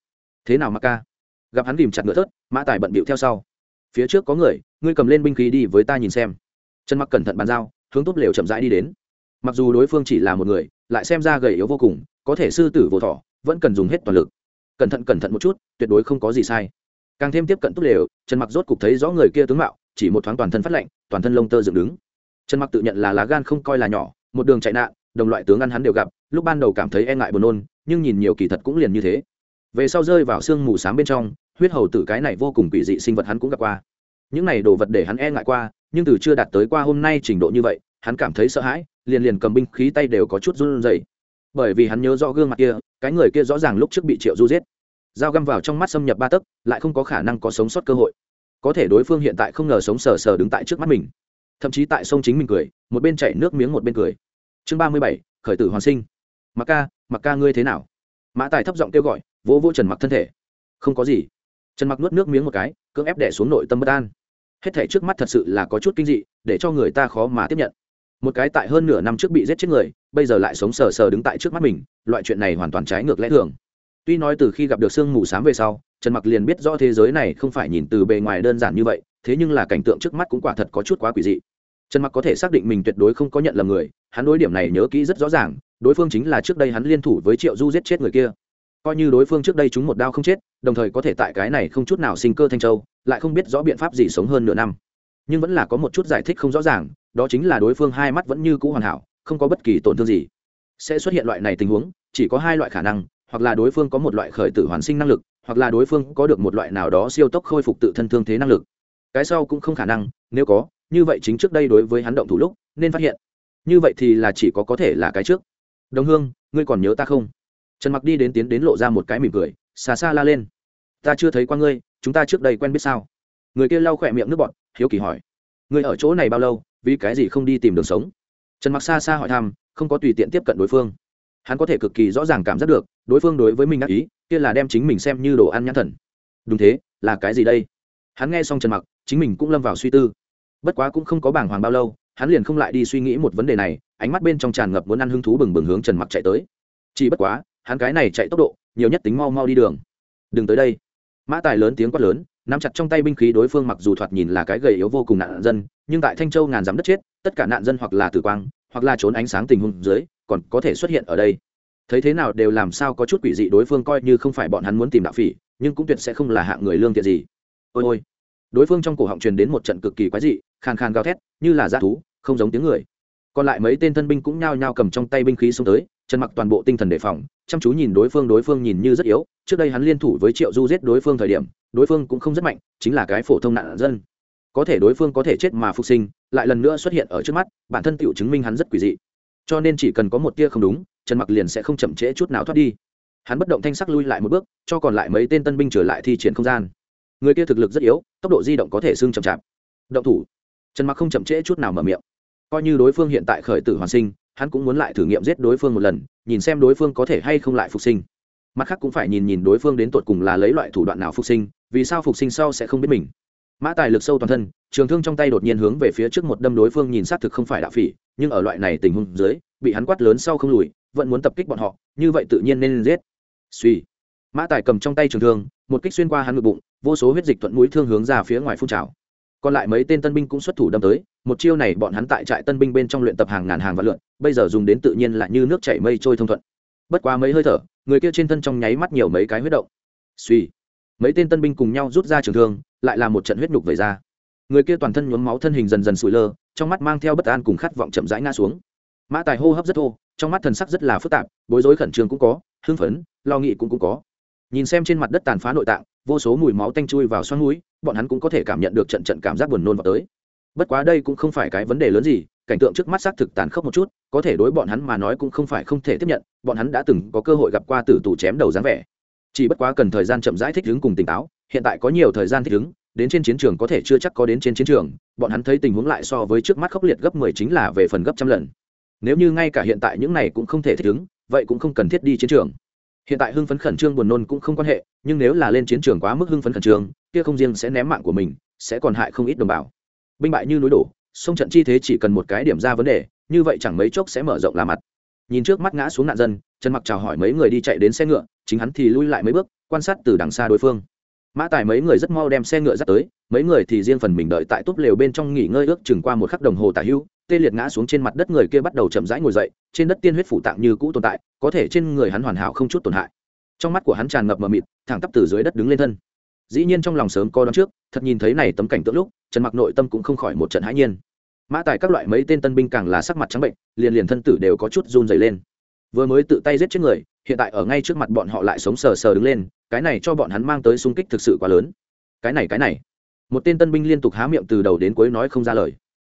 Thế nào mặc ca? Gặp hắn tìm chặt ngựa thớt, mã tài bận bịu theo sau. Phía trước có người, ngươi cầm lên binh khí đi với ta nhìn xem. Trần mặc cẩn thận bàn giao, hướng tốt lều chậm rãi đi đến. Mặc dù đối phương chỉ là một người lại xem ra gầy yếu vô cùng, có thể sư tử vô thọ, vẫn cần dùng hết toàn lực. Cẩn thận cẩn thận một chút, tuyệt đối không có gì sai. Càng thêm tiếp cận tốt lều, trần mặc rốt cục thấy rõ người kia tướng mạo, chỉ một thoáng toàn thân phát lạnh, toàn thân lông tơ dựng đứng. Trần mặc tự nhận là lá gan không coi là nhỏ, một đường chạy nạn, đồng loại tướng ăn hắn đều gặp, lúc ban đầu cảm thấy e ngại buồn nôn, nhưng nhìn nhiều kỳ thật cũng liền như thế. Về sau rơi vào sương mù sáng bên trong, huyết hầu tử cái này vô cùng quỷ dị sinh vật hắn cũng gặp qua. Những này đồ vật để hắn e ngại qua, nhưng từ chưa đạt tới qua hôm nay trình độ như vậy, hắn cảm thấy sợ hãi liền liền cầm binh khí tay đều có chút run rẩy. Bởi vì hắn nhớ rõ gương mặt kia, cái người kia rõ ràng lúc trước bị triệu du giết. Dao găm vào trong mắt xâm nhập ba tấc, lại không có khả năng có sống sót cơ hội. Có thể đối phương hiện tại không ngờ sống sờ sờ đứng tại trước mắt mình. Thậm chí tại sông chính mình cười, một bên chảy nước miếng một bên cười. Chương ba mươi bảy, khởi tử hoàn sinh. Mặc ca mặc ca ngươi thế nào? Mã tài thấp giọng kêu gọi, vỗ vỗ trần mặc thân thể. Không có gì. Trần mặc nuốt nước miếng một cái, cưỡng ép đẻ xuống nội tâm bất an. Hết thể trước mắt thật sự là có chút kinh dị, để cho người ta khó mà tiếp nhận một cái tại hơn nửa năm trước bị giết chết người, bây giờ lại sống sờ sờ đứng tại trước mắt mình, loại chuyện này hoàn toàn trái ngược lẽ thường. Tuy nói từ khi gặp được sương mù s á m về sau, trần mặc liền biết rõ thế giới này không phải nhìn từ bề ngoài đơn giản như vậy, thế nhưng là cảnh tượng trước mắt cũng quả thật có chút quá quỷ dị. Trần mặc có thể xác định mình tuyệt đối không có nhận lầm người, hắn đối điểm này nhớ kỹ rất rõ ràng, đối phương chính là trước đây hắn liên thủ với triệu du giết chết người kia. Coi như đối phương trước đây chúng một đao không chết, đồng thời có thể tại cái này không chút nào sinh cơ thanh châu, lại không biết rõ biện pháp gì sống hơn nửa năm. Nhưng vẫn là có một chút giải thích không rõ ràng đó chính là đối phương hai mắt vẫn như cũ hoàn hảo, không có bất kỳ tổn thương gì. Sẽ xuất hiện loại này tình huống, chỉ có hai loại khả năng, hoặc là đối phương có một loại khởi tử hoàn sinh năng lực, hoặc là đối phương có được một loại nào đó siêu tốc khôi phục tự thân thương thế năng lực. Cái sau cũng không khả năng, nếu có, như vậy chính trước đây đối với hắn động thủ lúc, nên phát hiện. Như vậy thì là chỉ có có thể là cái trước. Đồng hương, ngươi còn nhớ ta không? Trần mặc đi đến tiến đến lộ ra một cái mỉm cười, xa xa la lên. Ta chưa thấy qua ngươi, chúng ta trước đây quen biết sao? Người kia lau khỏe miệng nước bọn hiếu kỳ hỏi. Ngươi ở chỗ này bao lâu? Vì cái gì không đi tìm đường sống? Trần mặc xa xa hỏi thăm, không có tùy tiện tiếp cận đối phương. Hắn có thể cực kỳ rõ ràng cảm giác được, đối phương đối với mình ác ý, kia là đem chính mình xem như đồ ăn nhãn thần. Đúng thế, là cái gì đây? Hắn nghe xong trần mặc, chính mình cũng lâm vào suy tư. Bất quá cũng không có bảng hoàng bao lâu, hắn liền không lại đi suy nghĩ một vấn đề này, ánh mắt bên trong tràn ngập muốn ăn hứng thú bừng bừng hướng trần mặc chạy tới. Chỉ bất quá, hắn cái này chạy tốc độ, nhiều nhất tính mau mau đi đường. Đừng tới đây. Mã tài lớn tiếng quát lớn nắm chặt trong tay binh khí đối phương mặc dù thoạt nhìn là cái gầy yếu vô cùng nạn dân, nhưng tại thanh châu ngàn dám đất chết, tất cả nạn dân hoặc là tử quang, hoặc là trốn ánh sáng tình huống dưới, còn có thể xuất hiện ở đây. Thấy thế nào đều làm sao có chút quỷ dị đối phương coi như không phải bọn hắn muốn tìm đạo phỉ, nhưng cũng tuyệt sẽ không là hạng người lương thiện gì. Ôi ôi. Đối phương trong cổ họng truyền đến một trận cực kỳ quái dị, khàn khàn gào thét, như là g thú, không giống tiếng người. Còn lại mấy tên thân binh cũng nhao nhao cầm trong tay binh khí xông tới trần mặc toàn bộ tinh thần đề phòng, chăm chú nhìn đối phương đối phương nhìn như rất yếu. Trước đây hắn liên thủ với triệu du giết đối phương thời điểm, đối phương cũng không rất mạnh, chính là cái phổ thông nạn dân. Có thể đối phương có thể chết mà phục sinh, lại lần nữa xuất hiện ở trước mắt, bản thân tựu chứng minh hắn rất quỷ dị. Cho nên chỉ cần có một tia không đúng, trần mặc liền sẽ không chậm trễ chút nào thoát đi. Hắn bất động thanh sắc lui lại một bước, cho còn lại mấy tên tân binh trở lại thi triển không gian. Người kia thực lực rất yếu, tốc độ di động có thể xương chậm chạp. Động thủ. Trần mặc không chậm trễ chút nào mở miệng. Coi như đối phương hiện tại khởi tử hoàn sinh hắn cũng muốn lại thử nghiệm giết đối phương một lần, nhìn xem đối phương có thể hay không lại phục sinh. Mặt khác cũng phải nhìn nhìn đối phương đến tột cùng là lấy loại thủ đoạn nào phục sinh, vì sao phục sinh sau sẽ không biết mình. Mã tài lực sâu toàn thân, trường thương trong tay đột nhiên hướng về phía trước một đâm đối phương nhìn xác thực không phải đạo phỉ, nhưng ở loại này tình huống dưới, bị hắn quát lớn sau không lùi, vẫn muốn tập kích bọn họ, như vậy tự nhiên nên giết. Suy mã tài cầm trong tay trường thương, một kích xuyên qua hắn ngực bụng, vô số huyết dịch thuận mũi thương hướng ra phía ngoài phun trào. Còn lại mấy tên tân binh cũng xuất thủ đâm tới một chiêu này bọn hắn tại trại tân binh bên trong luyện tập hàng ngàn hàng vạn lượn, bây giờ dùng đến tự nhiên là như nước chảy mây trôi thông thuận. Bất quá mấy hơi thở, người kia trên thân trong nháy mắt nhiều mấy cái huyết động. Suy mấy tên tân binh cùng nhau rút ra trường thương, lại là một trận huyết nhục về ra. Người kia toàn thân nhuốm máu thân hình dần dần sụi lơ, trong mắt mang theo bất an cùng khát vọng chậm rãi ngã xuống. Mã tài hô hấp rất thô, trong mắt thần sắc rất là phức tạp, bối rối khẩn trương cũng có, hưng phấn, lo nghĩ cũng cũng có. Nhìn xem trên mặt đất tàn phá nội tạng, vô số mùi máu tanh chui vào xoắn núi, bọn hắn cũng có thể cảm nhận được trận trận cảm giác buồn nôn vào tới bất quá đây cũng không phải cái vấn đề lớn gì, cảnh tượng trước mắt xác thực tàn khốc một chút, có thể đối bọn hắn mà nói cũng không phải không thể tiếp nhận, bọn hắn đã từng có cơ hội gặp qua tử tù chém đầu dáng vẻ. Chỉ bất quá cần thời gian chậm rãi thích ứng cùng tỉnh táo, hiện tại có nhiều thời gian thích ứng, đến trên chiến trường có thể chưa chắc có đến trên chiến trường, bọn hắn thấy tình huống lại so với trước mắt khốc liệt gấp mười chính là về phần gấp trăm lần. Nếu như ngay cả hiện tại những này cũng không thể thích ứng, vậy cũng không cần thiết đi chiến trường. Hiện tại hưng phấn khẩn trương buồn nôn cũng không quan hệ, nhưng nếu là lên chiến trường quá mức hưng phấn khẩn trương, kia không riêng sẽ ném mạng của mình, sẽ còn hại không ít đồng bào binh bại như núi đổ, sông trận chi thế chỉ cần một cái điểm ra vấn đề, như vậy chẳng mấy chốc sẽ mở rộng là mặt. Nhìn trước mắt ngã xuống nạn dân, trần mặc chào hỏi mấy người đi chạy đến xe ngựa, chính hắn thì lui lại mấy bước, quan sát từ đằng xa đối phương. Mã tài mấy người rất mau đem xe ngựa dắt tới, mấy người thì riêng phần mình đợi tại túp lều bên trong nghỉ ngơi ước chừng qua một khắc đồng hồ tả hưu, tê liệt ngã xuống trên mặt đất người kia bắt đầu chậm rãi ngồi dậy, trên đất tiên huyết phủ tạng như cũ tồn tại, có thể trên người hắn hoàn hảo không chút tổn hại. Trong mắt của hắn tràn ngập mờ mịt, thẳng tắp từ dưới đất đứng lên thân dĩ nhiên trong lòng sớm co đón trước, thật nhìn thấy này tấm cảnh tượng lúc, trần mặc nội tâm cũng không khỏi một trận hãi nhiên. Mã tài các loại mấy tên tân binh càng là sắc mặt trắng bệnh, liền liền thân tử đều có chút run dày lên. Vừa mới tự tay giết chết người, hiện tại ở ngay trước mặt bọn họ lại sống sờ sờ đứng lên, cái này cho bọn hắn mang tới sung kích thực sự quá lớn. Cái này cái này. Một tên tân binh liên tục há miệng từ đầu đến cuối nói không ra lời.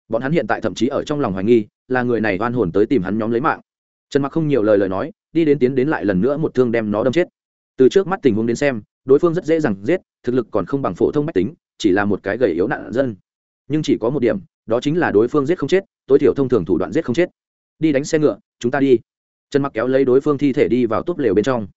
Bọn hắn hiện tại thậm chí ở trong lòng hoài nghi, là người này oan hồn tới tìm hắn nhóm lấy mạng. Trần mặc không nhiều lời lời nói, đi đến tiến đến lại lần nữa một thương đem nó đâm chết. Từ trước mắt tình huống đến xem đối phương rất dễ dàng giết, thực lực còn không bằng phổ thông mách tính, chỉ là một cái gầy yếu nạn dân. Nhưng chỉ có một điểm, đó chính là đối phương giết không chết, tối thiểu thông thường thủ đoạn giết không chết. Đi đánh xe ngựa, chúng ta đi. Trần mặc kéo lấy đối phương thi thể đi vào túp lều bên trong.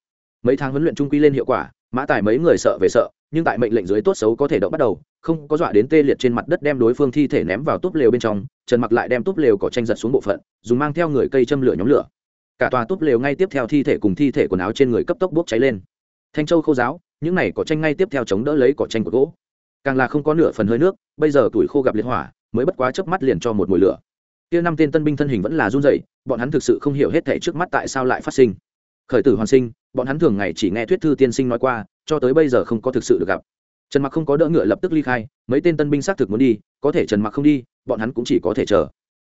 Mấy tháng huấn luyện trung quy lên hiệu quả, mã tải mấy người sợ về sợ, nhưng tại mệnh lệnh dưới tốt xấu có thể động bắt đầu, không có dọa đến tê liệt trên mặt đất đem đối phương thi thể ném vào túp lều bên trong, trần mặc lại đem túp lều cỏ tranh giật xuống bộ phận, dùng mang theo người cây châm lửa nhóm lửa. Cả tòa túp lều ngay tiếp theo thi thể cùng thi thể quần áo trên người cấp tốc bốc cháy lên. Thanh châu khô giáo những này cỏ tranh ngay tiếp theo chống đỡ lấy cỏ tranh của gỗ. Càng là không có nửa phần hơi nước, bây giờ tuổi khô gặp liệt hỏa, mới bất quá chớp mắt liền cho một mùi lửa. Kia năm tên tân binh thân hình vẫn là run rẩy, bọn hắn thực sự không hiểu hết thảy trước mắt tại sao lại phát sinh. Khởi tử hoàn sinh, bọn hắn thường ngày chỉ nghe thuyết thư tiên sinh nói qua, cho tới bây giờ không có thực sự được gặp. Trần mặc không có đỡ ngựa lập tức ly khai, mấy tên tân binh xác thực muốn đi, có thể trần mặc không đi, bọn hắn cũng chỉ có thể chờ.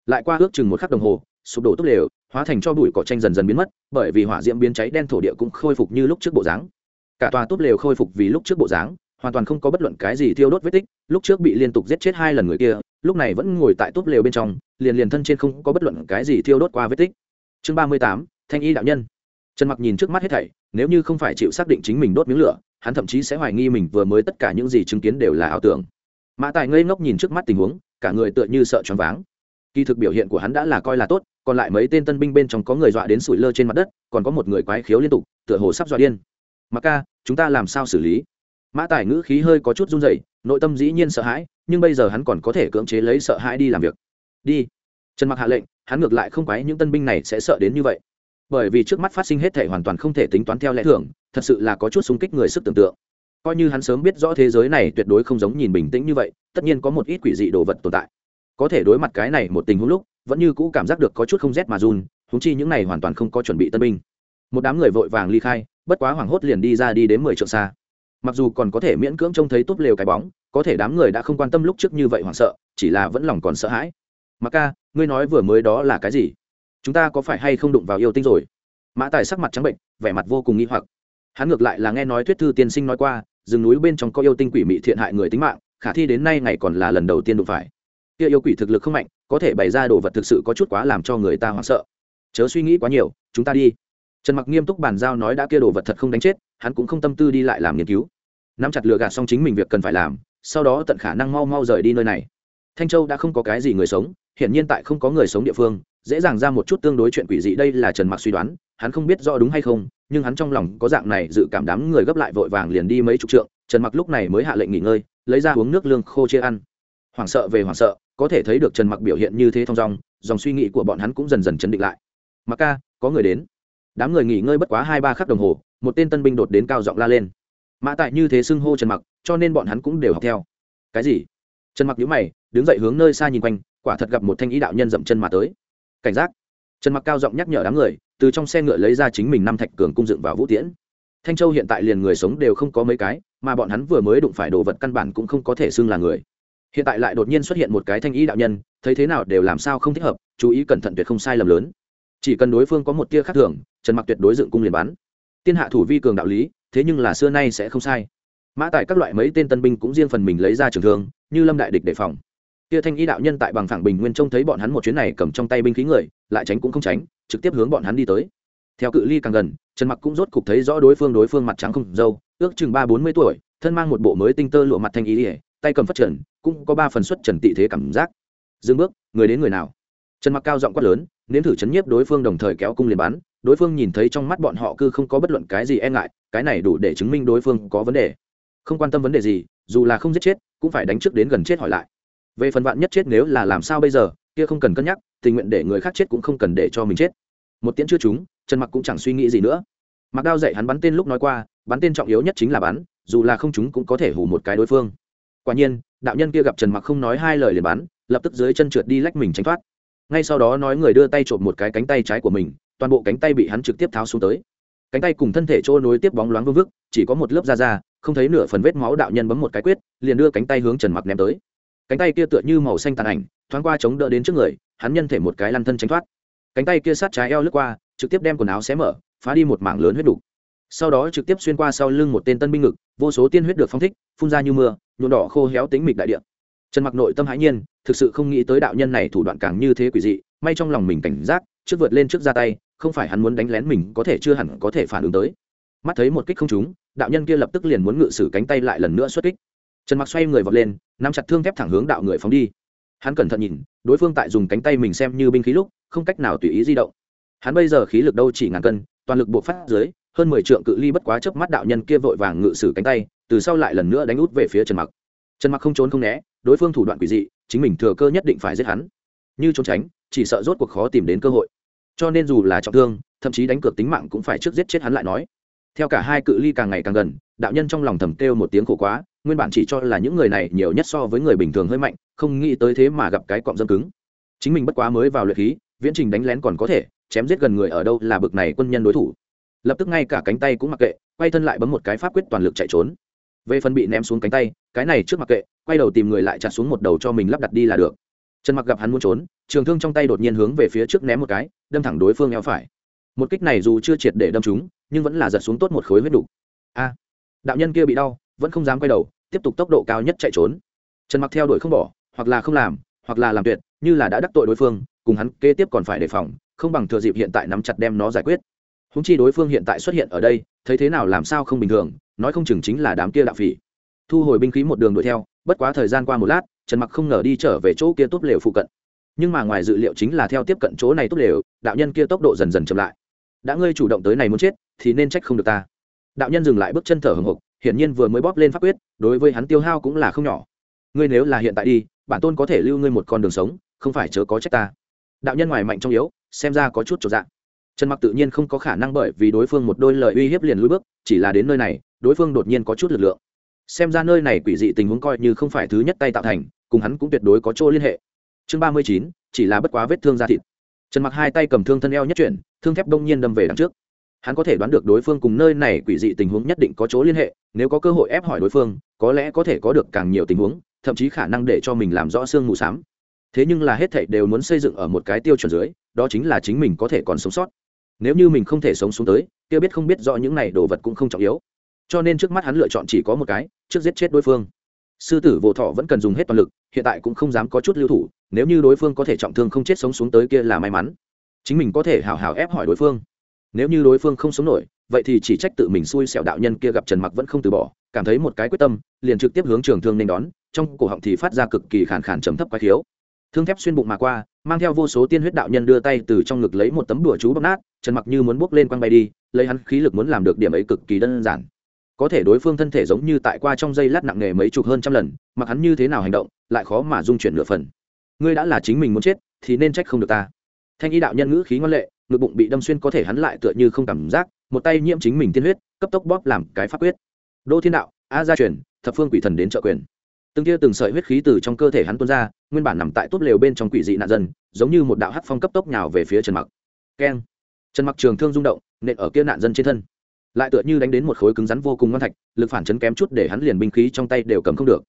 Lại qua ước chừng một khắc đồng hồ, sụp đổ tốt lều hóa thành cho bụi cỏ tranh dần dần biến mất, bởi vì hỏa diễm biến cháy đen thổ địa cũng khôi phục như lúc trước bộ dáng cả tòa túp lều khôi phục vì lúc trước bộ dáng, hoàn toàn không có bất luận cái gì thiêu đốt vết tích, lúc trước bị liên tục giết chết hai lần người kia, lúc này vẫn ngồi tại túp lều bên trong, liền liền thân trên không có bất luận cái gì thiêu đốt qua vết tích. Chương ba mươi tám, thanh y đạo nhân. Trần mặc nhìn trước mắt hết thảy, nếu như không phải chịu xác định chính mình đốt miếng lửa, hắn thậm chí sẽ hoài nghi mình vừa mới tất cả những gì chứng kiến đều là ảo tưởng. Mã tài ngây ngốc nhìn trước mắt tình huống, cả người tựa như sợ choáng váng. Kỳ thực biểu hiện của hắn đã là coi là tốt, còn lại mấy tên tân binh bên trong có người dọa đến sủi lơ trên mặt đất, còn có một người quái khiếu liên tục, tựa hồ sắp dọa điên. Mặc ca chúng ta làm sao xử lý? Mã tài ngữ khí hơi có chút run rẩy, nội tâm dĩ nhiên sợ hãi, nhưng bây giờ hắn còn có thể cưỡng chế lấy sợ hãi đi làm việc. Đi. Trần mặc hạ lệnh, hắn ngược lại không quái những tân binh này sẽ sợ đến như vậy. Bởi vì trước mắt phát sinh hết thể hoàn toàn không thể tính toán theo lẽ thường, thật sự là có chút xung kích người sức tưởng tượng. Coi như hắn sớm biết rõ thế giới này tuyệt đối không giống nhìn bình tĩnh như vậy, tất nhiên có một ít quỷ dị đồ vật tồn tại. Có thể đối mặt cái này một tình huống lúc, vẫn như cũ cảm giác được có chút không rét mà run húng chi những này hoàn toàn không có chuẩn bị tân binh. Một đám người vội vàng ly khai bất quá hoảng hốt liền đi ra đi đến mười trượng xa. Mặc dù còn có thể miễn cưỡng trông thấy túp lều cái bóng, có thể đám người đã không quan tâm lúc trước như vậy hoảng sợ, chỉ là vẫn lòng còn sợ hãi. Mặc ca, ngươi nói vừa mới đó là cái gì? Chúng ta có phải hay không đụng vào yêu tinh rồi? Mã tài sắc mặt trắng bệnh, vẻ mặt vô cùng nghi hoặc. Hắn ngược lại là nghe nói thuyết thư tiên sinh nói qua, rừng núi bên trong có yêu tinh quỷ mị thiện hại người tính mạng, khả thi đến nay ngày còn là lần đầu tiên đụng phải. Kia yêu quỷ thực lực không mạnh, có thể bày ra đồ vật thực sự có chút quá làm cho người ta hoảng sợ. Chớ suy nghĩ quá nhiều, chúng ta đi trần mặc nghiêm túc bàn giao nói đã kia đồ vật thật không đánh chết, hắn cũng không tâm tư đi lại làm nghiên cứu. Nắm chặt lừa gạt xong chính mình việc cần phải làm, sau đó tận khả năng mau mau rời đi nơi này. Thanh châu đã không có cái gì người sống hiện nhiên tại không có người sống địa phương, dễ dàng ra một chút tương đối chuyện quỷ dị đây là trần mặc suy đoán, hắn không biết rõ đúng hay không, nhưng hắn trong lòng có dạng này dự cảm đám người gấp lại vội vàng liền đi mấy chục trượng, trần mặc lúc này mới hạ lệnh nghỉ ngơi, lấy ra uống nước lương khô chia ăn. Hoảng sợ về hoảng sợ, có thể thấy được trần mặc biểu hiện như thế thong dong, dòng suy nghĩ của bọn hắn cũng dần dần chấn định lại. Mặc ca, có người đến đám người nghỉ ngơi bất quá hai ba khắc đồng hồ, một tên tân binh đột đến cao giọng la lên. Mã tại như thế xưng hô trần mặc, cho nên bọn hắn cũng đều học theo. Cái gì? Trần mặc nhíu mày, đứng dậy hướng nơi xa nhìn quanh, quả thật gặp một thanh ý đạo nhân dậm chân mà tới. Cảnh giác. Trần mặc cao giọng nhắc nhở đám người, từ trong xe ngựa lấy ra chính mình năm thạch cường cung dựng vào vũ tiễn. Thanh châu hiện tại liền người sống đều không có mấy cái, mà bọn hắn vừa mới đụng phải đồ vật căn bản cũng không có thể xưng là người. Hiện tại lại đột nhiên xuất hiện một cái thanh ý đạo nhân, thấy thế nào đều làm sao không thích hợp, chú ý cẩn thận tuyệt không sai lầm lớn chỉ cần đối phương có một tia khác thường, trần mặc tuyệt đối dựng cung liền bắn. Tiên hạ thủ vi cường đạo lý, thế nhưng là xưa nay sẽ không sai. Mã tại các loại mấy tên tân binh cũng riêng phần mình lấy ra trường thương, như lâm đại địch đề phòng. Tia thanh ý đạo nhân tại bằng phẳng bình nguyên trông thấy bọn hắn một chuyến này cầm trong tay binh khí người, lại tránh cũng không tránh, trực tiếp hướng bọn hắn đi tới. Theo cự ly càng gần, trần mặc cũng rốt cục thấy rõ đối phương đối phương mặt trắng không dâu, ước chừng ba bốn mươi tuổi, thân mang một bộ mới tinh tơ lụa mặt thanh ý ỉa tay cầm phát trần, cũng có ba phần xuất trần tị thế cảm giác. Dừng bước, người đến người nào? Trần mặc cao giọng quát lớn nếm thử chấn nhiếp đối phương đồng thời kéo cung liền bắn, đối phương nhìn thấy trong mắt bọn họ cư không có bất luận cái gì e ngại, cái này đủ để chứng minh đối phương có vấn đề. Không quan tâm vấn đề gì, dù là không giết chết, cũng phải đánh trước đến gần chết hỏi lại. Về phần vạn nhất chết nếu là làm sao bây giờ, kia không cần cân nhắc, tình nguyện để người khác chết cũng không cần để cho mình chết. Một tiễn chưa trúng, trần mặc cũng chẳng suy nghĩ gì nữa. Mặc đao dạy hắn bắn tên lúc nói qua, bắn tên trọng yếu nhất chính là bắn, dù là không chúng cũng có thể hù một cái đối phương. Quả nhiên, đạo nhân kia gặp trần mặc không nói hai lời liền bắn, lập tức dưới chân trượt đi lách mình tránh thoát ngay sau đó nói người đưa tay trộm một cái cánh tay trái của mình, toàn bộ cánh tay bị hắn trực tiếp tháo xuống tới. Cánh tay cùng thân thể trôi nối tiếp bóng loáng vương vức, chỉ có một lớp da da, không thấy nửa phần vết máu đạo nhân bấm một cái quyết, liền đưa cánh tay hướng trần mặc ném tới. Cánh tay kia tựa như màu xanh tàn ảnh, thoáng qua chống đỡ đến trước người, hắn nhân thể một cái lăn thân tránh thoát. Cánh tay kia sát trái eo lướt qua, trực tiếp đem quần áo xé mở, phá đi một mảng lớn huyết đủ. sau đó trực tiếp xuyên qua sau lưng một tên tân binh ngực, vô số tiên huyết được phong thích, phun ra như mưa, nhuộm đỏ khô héo tính mịch đại địa trần mặc nội tâm hãi nhiên, thực sự không nghĩ tới đạo nhân này thủ đoạn càng như thế quỷ dị, may trong lòng mình cảnh giác, trước vượt lên trước ra tay, không phải hắn muốn đánh lén mình có thể chưa hẳn có thể phản ứng tới. Mắt thấy một kích không trúng, đạo nhân kia lập tức liền muốn ngự sử cánh tay lại lần nữa xuất kích. Trần mặc xoay người vọt lên, nắm chặt thương thép thẳng hướng đạo người phóng đi. Hắn cẩn thận nhìn, đối phương tại dùng cánh tay mình xem như binh khí lúc, không cách nào tùy ý di động. Hắn bây giờ khí lực đâu chỉ ngàn cân, toàn lực buộc phát dưới, hơn mười trượng cự ly bất quá chớp mắt đạo nhân kia vội vàng ngự sử cánh tay, từ sau lại lần nữa đánh út về phía trần mặc. Trần mặc không trốn không né đối phương thủ đoạn quỷ dị, chính mình thừa cơ nhất định phải giết hắn. Như trốn tránh, chỉ sợ rốt cuộc khó tìm đến cơ hội. Cho nên dù là trọng thương, thậm chí đánh cược tính mạng cũng phải trước giết chết hắn lại nói. Theo cả hai cự ly càng ngày càng gần, đạo nhân trong lòng thầm kêu một tiếng khổ quá, nguyên bản chỉ cho là những người này nhiều nhất so với người bình thường hơi mạnh, không nghĩ tới thế mà gặp cái cọm dâm cứng. Chính mình bất quá mới vào luyện khí, viễn trình đánh lén còn có thể, chém giết gần người ở đâu là bực này quân nhân đối thủ. Lập tức ngay cả cánh tay cũng mặc kệ, quay thân lại bấm một cái pháp quyết toàn lực chạy trốn. Về phần bị ném xuống cánh tay, cái này trước mặc kệ quay đầu tìm người lại chặt xuống một đầu cho mình lắp đặt đi là được. Trần mặc gặp hắn muốn trốn, trường thương trong tay đột nhiên hướng về phía trước ném một cái, đâm thẳng đối phương eo phải. Một kích này dù chưa triệt để đâm chúng nhưng vẫn là giật xuống tốt một khối huyết đủ. a! Đạo nhân kia bị đau, vẫn không dám quay đầu, tiếp tục tốc độ cao nhất chạy trốn. Trần mặc theo đuổi không bỏ, hoặc là không làm, hoặc là làm tuyệt, như là đã đắc tội đối phương, cùng hắn kế tiếp còn phải đề phòng, không bằng thừa dịp hiện tại nắm chặt đem nó giải quyết. Húng chi đối phương hiện tại xuất hiện ở đây, thấy thế nào làm sao không bình thường, nói không chừng chính là đám kia đạo phỉ. Thu hồi binh khí một đường đuổi theo bất quá thời gian qua một lát, trần mặc không ngờ đi trở về chỗ kia tốt lều phụ cận. Nhưng mà ngoài dự liệu chính là theo tiếp cận chỗ này tốt lều, đạo nhân kia tốc độ dần dần chậm lại. Đã ngươi chủ động tới này muốn chết, thì nên trách không được ta. Đạo nhân dừng lại bước chân thở hừng hực hiển nhiên vừa mới bóp lên pháp quyết, đối với hắn tiêu hao cũng là không nhỏ. Ngươi nếu là hiện tại đi, bản tôn có thể lưu ngươi một con đường sống, không phải chớ có trách ta. Đạo nhân ngoài mạnh trong yếu, xem ra có chút trọn dạng. Trần mặc tự nhiên không có khả năng bởi vì đối phương một đôi lời uy hiếp liền lùi bước, chỉ là đến nơi này, đối phương đột nhiên có chút lực lượng xem ra nơi này quỷ dị tình huống coi như không phải thứ nhất tay tạo thành, cùng hắn cũng tuyệt đối có chỗ liên hệ. Chương ba mươi chín, chỉ là bất quá vết thương da thịt. Trần mặc hai tay cầm thương thân eo nhất chuyển, thương thép đông nhiên đâm về đằng trước. Hắn có thể đoán được đối phương cùng nơi này quỷ dị tình huống nhất định có chỗ liên hệ, nếu có cơ hội ép hỏi đối phương, có lẽ có thể có được càng nhiều tình huống, thậm chí khả năng để cho mình làm rõ xương mù s á m thế nhưng là hết thảy đều muốn xây dựng ở một cái tiêu chuẩn dưới, đó chính là chính mình có thể còn sống sót. Nếu như mình không thể sống xuống tới, kia biết không biết rõ những này đồ vật cũng không trọng yếu cho nên trước mắt hắn lựa chọn chỉ có một cái, trước giết chết đối phương. Sư tử vô thọ vẫn cần dùng hết toàn lực, hiện tại cũng không dám có chút lưu thủ, nếu như đối phương có thể trọng thương không chết sống xuống tới kia là may mắn. Chính mình có thể hào hào ép hỏi đối phương. Nếu như đối phương không sống nổi, vậy thì chỉ trách tự mình xui xẻo đạo nhân kia gặp trần mặc vẫn không từ bỏ, cảm thấy một cái quyết tâm, liền trực tiếp hướng trường thương nên đón, trong cổ họng thì phát ra cực kỳ khàn khàn trầm thấp quái thiếu thương thép xuyên bụng mà qua, mang theo vô số tiên huyết đạo nhân đưa tay từ trong ngực lấy một tấm đùa chú bóc nát, trần mặc như muốn bốc lên quăng bay đi, lấy hắn khí lực muốn làm được điểm ấy cực kỳ đơn giản có thể đối phương thân thể giống như tại qua trong dây lát nặng nề mấy chục hơn trăm lần, mặc hắn như thế nào hành động, lại khó mà dung chuyển nửa phần. Ngươi đã là chính mình muốn chết, thì nên trách không được ta. Thanh y đạo nhân ngữ khí ngoan lệ, ngực bụng bị đâm xuyên có thể hắn lại tựa như không cảm giác, một tay nhiễm chính mình tiên huyết, cấp tốc bóp làm cái pháp quyết. Đô thiên đạo, a gia truyền, thập phương quỷ thần đến trợ quyền. Từng tia từng sợi huyết khí từ trong cơ thể hắn tuôn ra, nguyên bản nằm tại tốt lều bên trong quỷ dị nạn dân, giống như một đạo hắc phong cấp tốc nhào về phía trần mặc. Keng. Trần mặc trường thương rung động, nện ở kia nạn dân trên thân lại tựa như đánh đến một khối cứng rắn vô cùng ngon thạch, lực phản chấn kém chút để hắn liền binh khí trong tay đều cầm không được.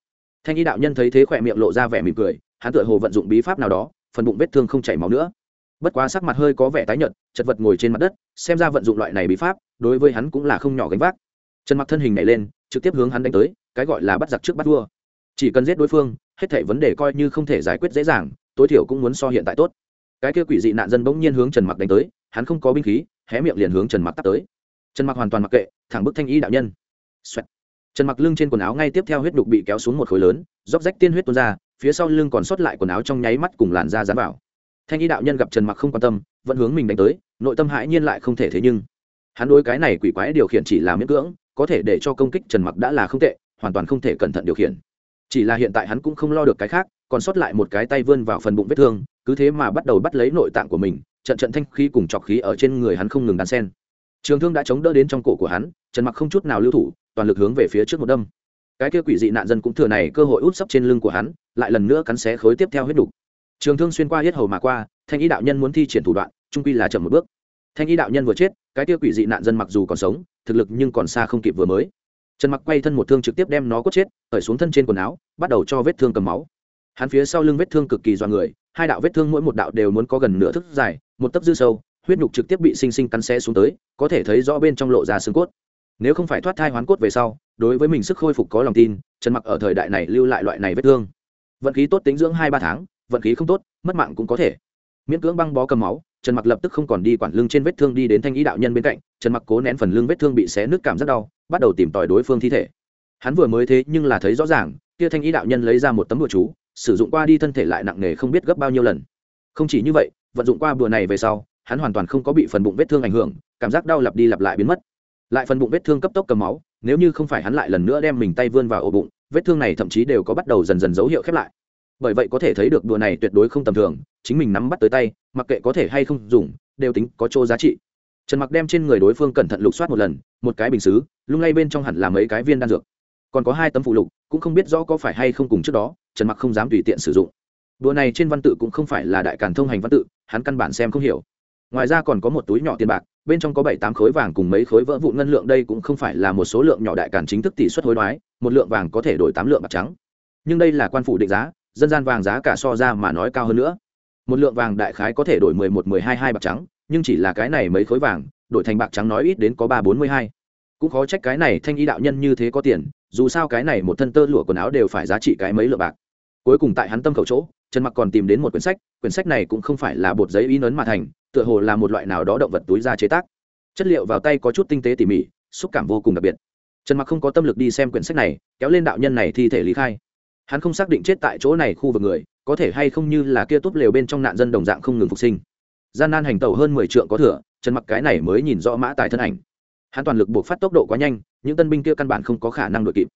Thanh y đạo nhân thấy thế khỏe miệng lộ ra vẻ mỉm cười, hắn tựa hồ vận dụng bí pháp nào đó, phần bụng vết thương không chảy máu nữa. Bất quá sắc mặt hơi có vẻ tái nhợt, chật vật ngồi trên mặt đất, xem ra vận dụng loại này bí pháp, đối với hắn cũng là không nhỏ gánh vác. Trần mặc thân hình này lên, trực tiếp hướng hắn đánh tới, cái gọi là bắt giặc trước bắt vua. Chỉ cần giết đối phương, hết thảy vấn đề coi như không thể giải quyết dễ dàng, tối thiểu cũng muốn so hiện tại tốt. Cái kia quỷ dị nạn dân bỗng nhiên hướng trần mặc đánh tới, hắn không có binh khí, hé miệng liền hướng trần mặc tắt tới trần mặc hoàn toàn mặc kệ, thẳng bức thanh y đạo nhân、Xoẹt. Trần mặc lưng trên quần áo ngay tiếp theo huyết đục bị kéo xuống một khối lớn róc rách tiên huyết tuôn ra, phía sau lưng còn sót lại quần áo trong nháy mắt cùng làn da dán vào. Thanh y đạo nhân gặp trần mặc không quan tâm, vẫn hướng mình đánh tới, nội tâm hãi nhiên lại không thể thế nhưng. Hắn đối cái này quỷ quái điều khiển chỉ là miễn cưỡng, có thể để cho công kích trần mặc đã là không tệ, hoàn toàn không thể cẩn thận điều khiển. Chỉ là hiện tại hắn cũng không lo được cái khác, còn sót lại một cái tay vươn vào phần bụng vết thương, cứ thế mà bắt đầu bắt lấy nội tạng của mình, trận trận thanh khí cùng chọc khí ở trên người hắn không ngừng đan sen trường thương đã chống đỡ đến trong cổ của hắn, trần mặc không chút nào lưu thủ, toàn lực hướng về phía trước một đâm. Cái kia quỷ dị nạn dân cũng thừa này cơ hội út sấp trên lưng của hắn, lại lần nữa cắn xé khối tiếp theo huyết đục. Trường thương xuyên qua hết hầu mà qua, thanh y đạo nhân muốn thi triển thủ đoạn, trung quy là chậm một bước. Thanh y đạo nhân vừa chết, cái kia quỷ dị nạn dân mặc dù còn sống, thực lực nhưng còn xa không kịp vừa mới. Trần mặc quay thân một thương trực tiếp đem nó cốt chết, cởi xuống thân trên quần áo, bắt đầu cho vết thương cầm máu. Hắn phía sau lưng vết thương cực kỳ dọa người, hai đạo vết thương mỗi một đạo đều muốn có gần nửa thước dài, một tấc dư sâu huyết nhục trực tiếp bị sinh sinh cắn xé xuống tới, có thể thấy rõ bên trong lộ ra xương cốt. Nếu không phải thoát thai hoán cốt về sau, đối với mình sức khôi phục có lòng tin, trần mặc ở thời đại này lưu lại loại này vết thương. Vận khí tốt tính dưỡng hai ba tháng, vận khí không tốt, mất mạng cũng có thể. Miễn cưỡng băng bó cầm máu, trần mặc lập tức không còn đi quản lưng trên vết thương đi đến thanh ý đạo nhân bên cạnh, trần mặc cố nén phần lưng vết thương bị xé nứt cảm rất đau, bắt đầu tìm tòi đối phương thi thể. Hắn vừa mới thế nhưng là thấy rõ ràng, kia thanh ý đạo nhân lấy ra một tấm bùa chú, sử dụng qua đi thân thể lại nặng nề không biết gấp bao nhiêu lần. Không chỉ như vậy, vận dụng qua bùa này về sau hắn hoàn toàn không có bị phần bụng vết thương ảnh hưởng, cảm giác đau lặp đi lặp lại biến mất. Lại phần bụng vết thương cấp tốc cầm máu, nếu như không phải hắn lại lần nữa đem mình tay vươn vào ổ bụng, vết thương này thậm chí đều có bắt đầu dần dần dấu hiệu khép lại. Bởi vậy có thể thấy được đùa này tuyệt đối không tầm thường, chính mình nắm bắt tới tay, mặc kệ có thể hay không dùng, đều tính có chỗ giá trị. Trần mặc đem trên người đối phương cẩn thận lục soát một lần, một cái bình xứ, lung lay bên trong hẳn là mấy cái viên đan dược. Còn có hai tấm phụ lục, cũng không biết rõ có phải hay không cùng trước đó, trần mặc không dám tùy tiện sử dụng. Đùa này trên văn tự cũng không phải là đại càn thông hành văn tự, hắn căn bản xem không hiểu ngoài ra còn có một túi nhỏ tiền bạc, bên trong có bảy tám khối vàng cùng mấy khối vỡ vụn ngân lượng, đây cũng không phải là một số lượng nhỏ đại càn chính thức tỷ suất hối đoái, một lượng vàng có thể đổi tám lượng bạc trắng. Nhưng đây là quan phủ định giá, dân gian vàng giá cả so ra mà nói cao hơn nữa. Một lượng vàng đại khái có thể đổi mười một, mười hai hai bạc trắng, nhưng chỉ là cái này mấy khối vàng, đổi thành bạc trắng nói ít đến có ba, bốn mươi hai. Cũng khó trách cái này thanh y đạo nhân như thế có tiền, dù sao cái này một thân tơ lụa quần áo đều phải giá trị cái mấy lượng bạc. Cuối cùng tại hắn tâm khẩu chỗ, trần mặc còn tìm đến một quyển sách quyển sách này cũng không phải là bột giấy in ấn mà thành tựa hồ là một loại nào đó động vật túi da chế tác. Chất liệu vào tay có chút tinh tế tỉ mỉ, xúc cảm vô cùng đặc biệt. Trần mặc không có tâm lực đi xem quyển sách này, kéo lên đạo nhân này thi thể lý khai. Hắn không xác định chết tại chỗ này khu vực người, có thể hay không như là kia tốt lều bên trong nạn dân đồng dạng không ngừng phục sinh. Gian nan hành tàu hơn mười trượng có thừa, trần mặc cái này mới nhìn rõ mã tài thân ảnh. Hắn toàn lực buộc phát tốc độ quá nhanh, những tân binh kia căn bản không có khả năng đuổi kịp.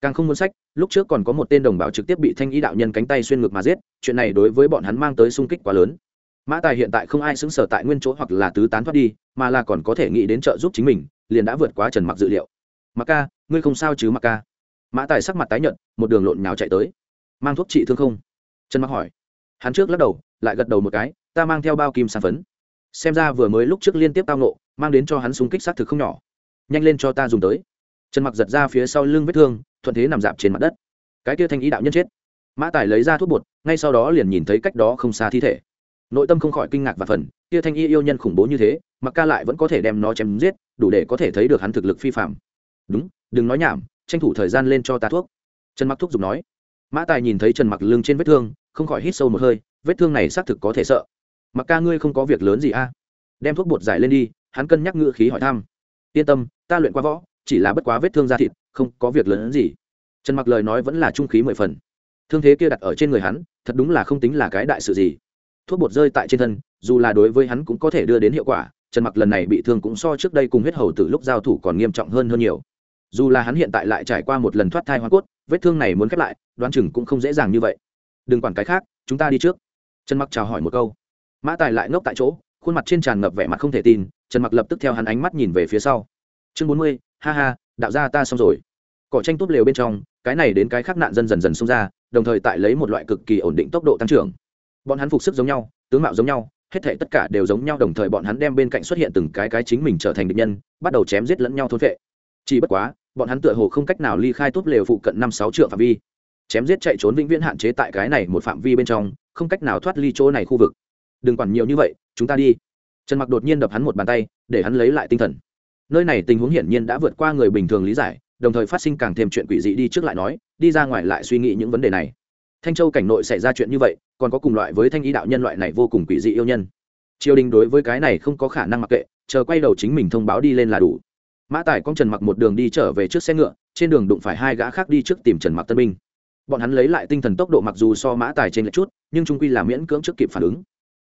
Càng không muốn sách, lúc trước còn có một tên đồng bào trực tiếp bị thanh ý đạo nhân cánh tay xuyên ngực mà giết, chuyện này đối với bọn hắn mang tới sung kích quá lớn mã tài hiện tại không ai xứng sở tại nguyên chỗ hoặc là tứ tán thoát đi, mà là còn có thể nghĩ đến trợ giúp chính mình, liền đã vượt quá trần mặc dự liệu. Mặc ca, ngươi không sao chứ mặc ca? Mã tài sắc mặt tái nhợt, một đường lộn nhào chạy tới. Mang thuốc trị thương không? Trần mặc hỏi. Hắn trước lắc đầu, lại gật đầu một cái, ta mang theo bao kim sản phấn. Xem ra vừa mới lúc trước liên tiếp tao nộ mang đến cho hắn súng kích sát thực không nhỏ. Nhanh lên cho ta dùng tới. Trần mặc giật ra phía sau lưng vết thương, thuận thế nằm dạp trên mặt đất. Cái kia thanh ý đạo nhân chết. Mã tài lấy ra thuốc bột, ngay sau đó liền nhìn thấy cách đó không xa thi thể nội tâm không khỏi kinh ngạc và phần, kia thanh y yêu nhân khủng bố như thế, mặc ca lại vẫn có thể đem nó chém giết, đủ để có thể thấy được hắn thực lực phi phạm. Đúng, đừng nói nhảm, tranh thủ thời gian lên cho ta thuốc. Trần mặc thuốc dùng nói. Mã tài nhìn thấy trần mặc lưng trên vết thương, không khỏi hít sâu một hơi, vết thương này xác thực có thể sợ. Mặc ca ngươi không có việc lớn gì a đem thuốc bột giải lên đi, hắn cân nhắc ngựa khí hỏi thăm. Yên tâm, ta luyện qua võ, chỉ là bất quá vết thương da thịt, không có việc lớn gì. Trần mặc lời nói vẫn là trung khí mười phần. Thương thế kia đặt ở trên người hắn, thật đúng là không tính là cái đại sự gì thuốc bột rơi tại trên thân, dù là đối với hắn cũng có thể đưa đến hiệu quả, trần mặc lần này bị thương cũng so trước đây cùng huyết hầu từ lúc giao thủ còn nghiêm trọng hơn hơn nhiều. Dù là hắn hiện tại lại trải qua một lần thoát thai hoa cốt, vết thương này muốn khép lại, đoán chừng cũng không dễ dàng như vậy. Đừng quản cái khác, chúng ta đi trước. Trần mặc chào hỏi một câu. Mã tài lại ngốc tại chỗ, khuôn mặt trên tràn ngập vẻ mặt không thể tin, trần mặc lập tức theo hắn ánh mắt nhìn về phía sau. Chương bốn mươi, ha ha, đạo ra ta xong rồi. Cỏ tranh tốt lều bên trong, cái này đến cái khác nạn dân dần dần xông ra, đồng thời tại lấy một loại cực kỳ ổn định tốc độ tăng trưởng bọn hắn phục sức giống nhau, tướng mạo giống nhau, hết thể tất cả đều giống nhau, đồng thời bọn hắn đem bên cạnh xuất hiện từng cái cái chính mình trở thành địch nhân, bắt đầu chém giết lẫn nhau thôn vệ chỉ bất quá, bọn hắn tựa hồ không cách nào ly khai tốt lều phụ cận năm sáu triệu phạm vi. Chém giết chạy trốn vĩnh viễn hạn chế tại cái này một phạm vi bên trong, không cách nào thoát ly chỗ này khu vực. Đừng quản nhiều như vậy, chúng ta đi. Trần mặc đột nhiên đập hắn một bàn tay, để hắn lấy lại tinh thần. Nơi này tình huống hiển nhiên đã vượt qua người bình thường lý giải, đồng thời phát sinh càng thêm chuyện quỷ dị đi trước lại nói, đi ra ngoài lại suy nghĩ những vấn đề này thanh châu cảnh nội xảy ra chuyện như vậy, còn có cùng loại với thanh ý đạo nhân loại này vô cùng quỷ dị yêu nhân. Triều đình đối với cái này không có khả năng mặc kệ, chờ quay đầu chính mình thông báo đi lên là đủ. Mã tài con trần mặc một đường đi trở về trước xe ngựa, trên đường đụng phải hai gã khác đi trước tìm trần mặc tân binh. Bọn hắn lấy lại tinh thần tốc độ mặc dù so mã tài trên lệch chút, nhưng trung quy là miễn cưỡng trước kịp phản ứng.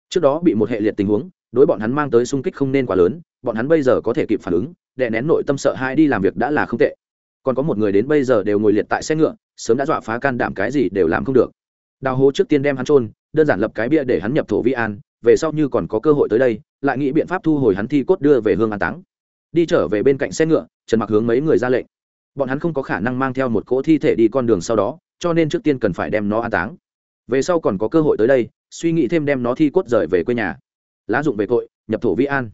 Trước đó bị một hệ liệt tình huống, đối bọn hắn mang tới sung kích không nên quá lớn, bọn hắn bây giờ có thể kịp phản ứng, đè nén nội tâm sợ hai đi làm việc đã là không tệ còn có một người đến bây giờ đều ngồi liệt tại xe ngựa, sớm đã dọa phá can đảm cái gì đều làm không được. Đào hố trước tiên đem hắn trôn đơn giản lập cái bia để hắn nhập thổ vi an, về sau như còn có cơ hội tới đây, lại nghĩ biện pháp thu hồi hắn thi cốt đưa về hương an táng. Đi trở về bên cạnh xe ngựa, trần mặc hướng mấy người ra lệnh. Bọn hắn không có khả năng mang theo một cỗ thi thể đi con đường sau đó, cho nên trước tiên cần phải đem nó an táng. Về sau còn có cơ hội tới đây, suy nghĩ thêm đem nó thi cốt rời về quê nhà. Lá dụng về tội, nhập thổ vi an.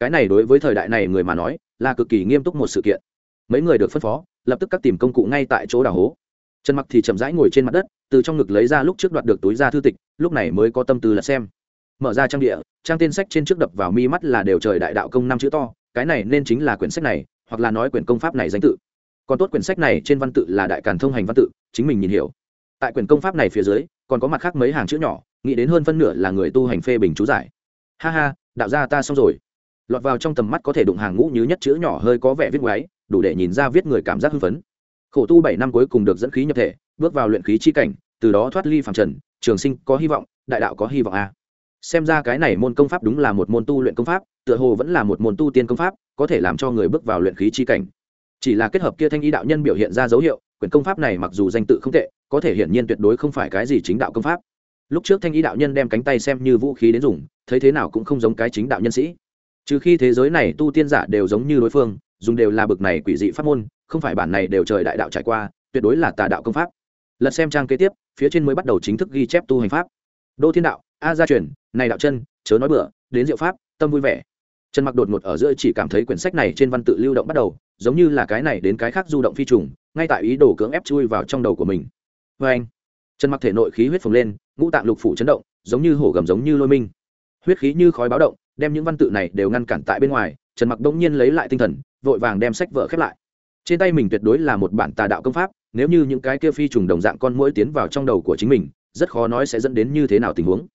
Cái này đối với thời đại này người mà nói, là cực kỳ nghiêm túc một sự kiện. Mấy người được phân phó lập tức các tìm công cụ ngay tại chỗ đào hố. Trần mặc thì chậm rãi ngồi trên mặt đất, từ trong ngực lấy ra lúc trước đoạt được túi ra thư tịch, lúc này mới có tâm tư là xem. Mở ra trang địa, trang tên sách trên trước đập vào mi mắt là đều trời đại đạo công năm chữ to, cái này nên chính là quyển sách này, hoặc là nói quyển công pháp này danh tự. Còn tốt quyển sách này trên văn tự là đại càn thông hành văn tự, chính mình nhìn hiểu. Tại quyển công pháp này phía dưới, còn có mặt khác mấy hàng chữ nhỏ, nghĩ đến hơn phân nửa là người tu hành phê bình chú giải. Ha ha, đạo gia ta xong rồi. Lọt vào trong tầm mắt có thể đụng hàng ngũ như nhất chữ nhỏ hơi có vẻ viết ngoáy đủ để nhìn ra viết người cảm giác hưng phấn. Khổ tu bảy năm cuối cùng được dẫn khí nhập thể, bước vào luyện khí chi cảnh, từ đó thoát ly phàm trần, trường sinh có hy vọng, đại đạo có hy vọng a. À. xem ra cái này môn công pháp đúng là một môn tu luyện công pháp, tựa hồ vẫn là một môn tu tiên công pháp, có thể làm cho người bước vào luyện khí chi cảnh. Chỉ là kết hợp kia thanh ý đạo nhân biểu hiện ra dấu hiệu, quyển công pháp này mặc dù danh tự không tệ, có thể hiển nhiên tuyệt đối không phải cái gì chính đạo công pháp. Lúc trước thanh ý đạo nhân đem cánh tay xem như vũ khí đến dùng, thấy thế nào cũng không giống cái chính đạo nhân sĩ. Trừ khi thế giới này tu tiên giả đều giống như đối phương dùng đều là bực này quỷ dị pháp môn, không phải bản này đều trời đại đạo trải qua, tuyệt đối là tà đạo công pháp. Lật xem trang kế tiếp, phía trên mới bắt đầu chính thức ghi chép tu hành pháp. Đô thiên đạo, a gia truyền, này đạo chân, chớ nói bừa, đến diệu pháp, tâm vui vẻ. Trần mặc đột ngột ở giữa chỉ cảm thấy quyển sách này trên văn tự lưu động bắt đầu, giống như là cái này đến cái khác du động phi trùng, ngay tại ý đồ cưỡng ép chui vào trong đầu của mình. Vê anh, trần mặc thể nội khí huyết phồng lên, ngũ tạng lục phủ chấn động, giống như hổ gầm giống như lôi minh. Huyết khí như khói báo động, đem những văn tự này đều ngăn cản tại bên ngoài, trần mặc đông nhiên lấy lại tinh thần vội vàng đem sách vợ khép lại. Trên tay mình tuyệt đối là một bản tà đạo công pháp, nếu như những cái kia phi trùng đồng dạng con mũi tiến vào trong đầu của chính mình, rất khó nói sẽ dẫn đến như thế nào tình huống.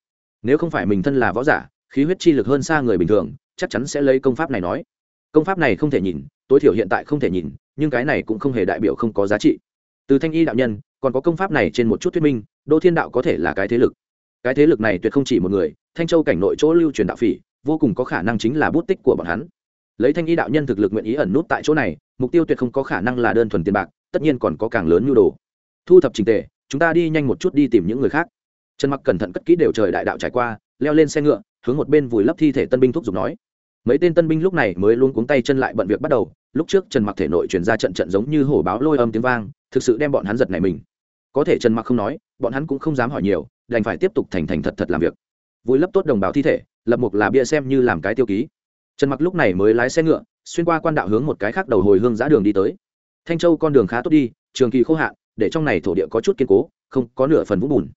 Nếu không phải mình thân là võ giả, khí huyết chi lực hơn xa người bình thường, chắc chắn sẽ lấy công pháp này nói. Công pháp này không thể nhìn, tối thiểu hiện tại không thể nhìn, nhưng cái này cũng không hề đại biểu không có giá trị. Từ thanh y đạo nhân, còn có công pháp này trên một chút thuyết minh, đô thiên đạo có thể là cái thế lực. Cái thế lực này tuyệt không chỉ một người, thanh châu cảnh nội chỗ lưu truyền đạo phỉ, vô cùng có khả năng chính là bút tích của bọn hắn lấy thanh y đạo nhân thực lực nguyện ý ẩn nút tại chỗ này, mục tiêu tuyệt không có khả năng là đơn thuần tiền bạc, tất nhiên còn có càng lớn nhu đồ. Thu thập trình tề, chúng ta đi nhanh một chút đi tìm những người khác. Trần mặc cẩn thận cất kỹ đều trời đại đạo trải qua, leo lên xe ngựa, hướng một bên vùi lấp thi thể tân binh thúc giục nói. Mấy tên tân binh lúc này mới luôn cuống tay chân lại bận việc bắt đầu, lúc trước trần mặc thể nội truyền ra trận trận giống như hổ báo lôi âm tiếng vang, thực sự đem bọn hắn giật này mình. Có thể trần mặc không nói, bọn hắn cũng không dám hỏi nhiều, đành phải tiếp tục thành thành thật thật làm việc. Vùi lấp tốt đồng bào thi thể, lập mục là bia xem như làm cái tiêu ký trần mặc lúc này mới lái xe ngựa, xuyên qua quan đạo hướng một cái khác đầu hồi hương giã đường đi tới. Thanh châu con đường khá tốt đi, trường kỳ khô hạn, để trong này thổ địa có chút kiên cố, không có nửa phần vũng bùn.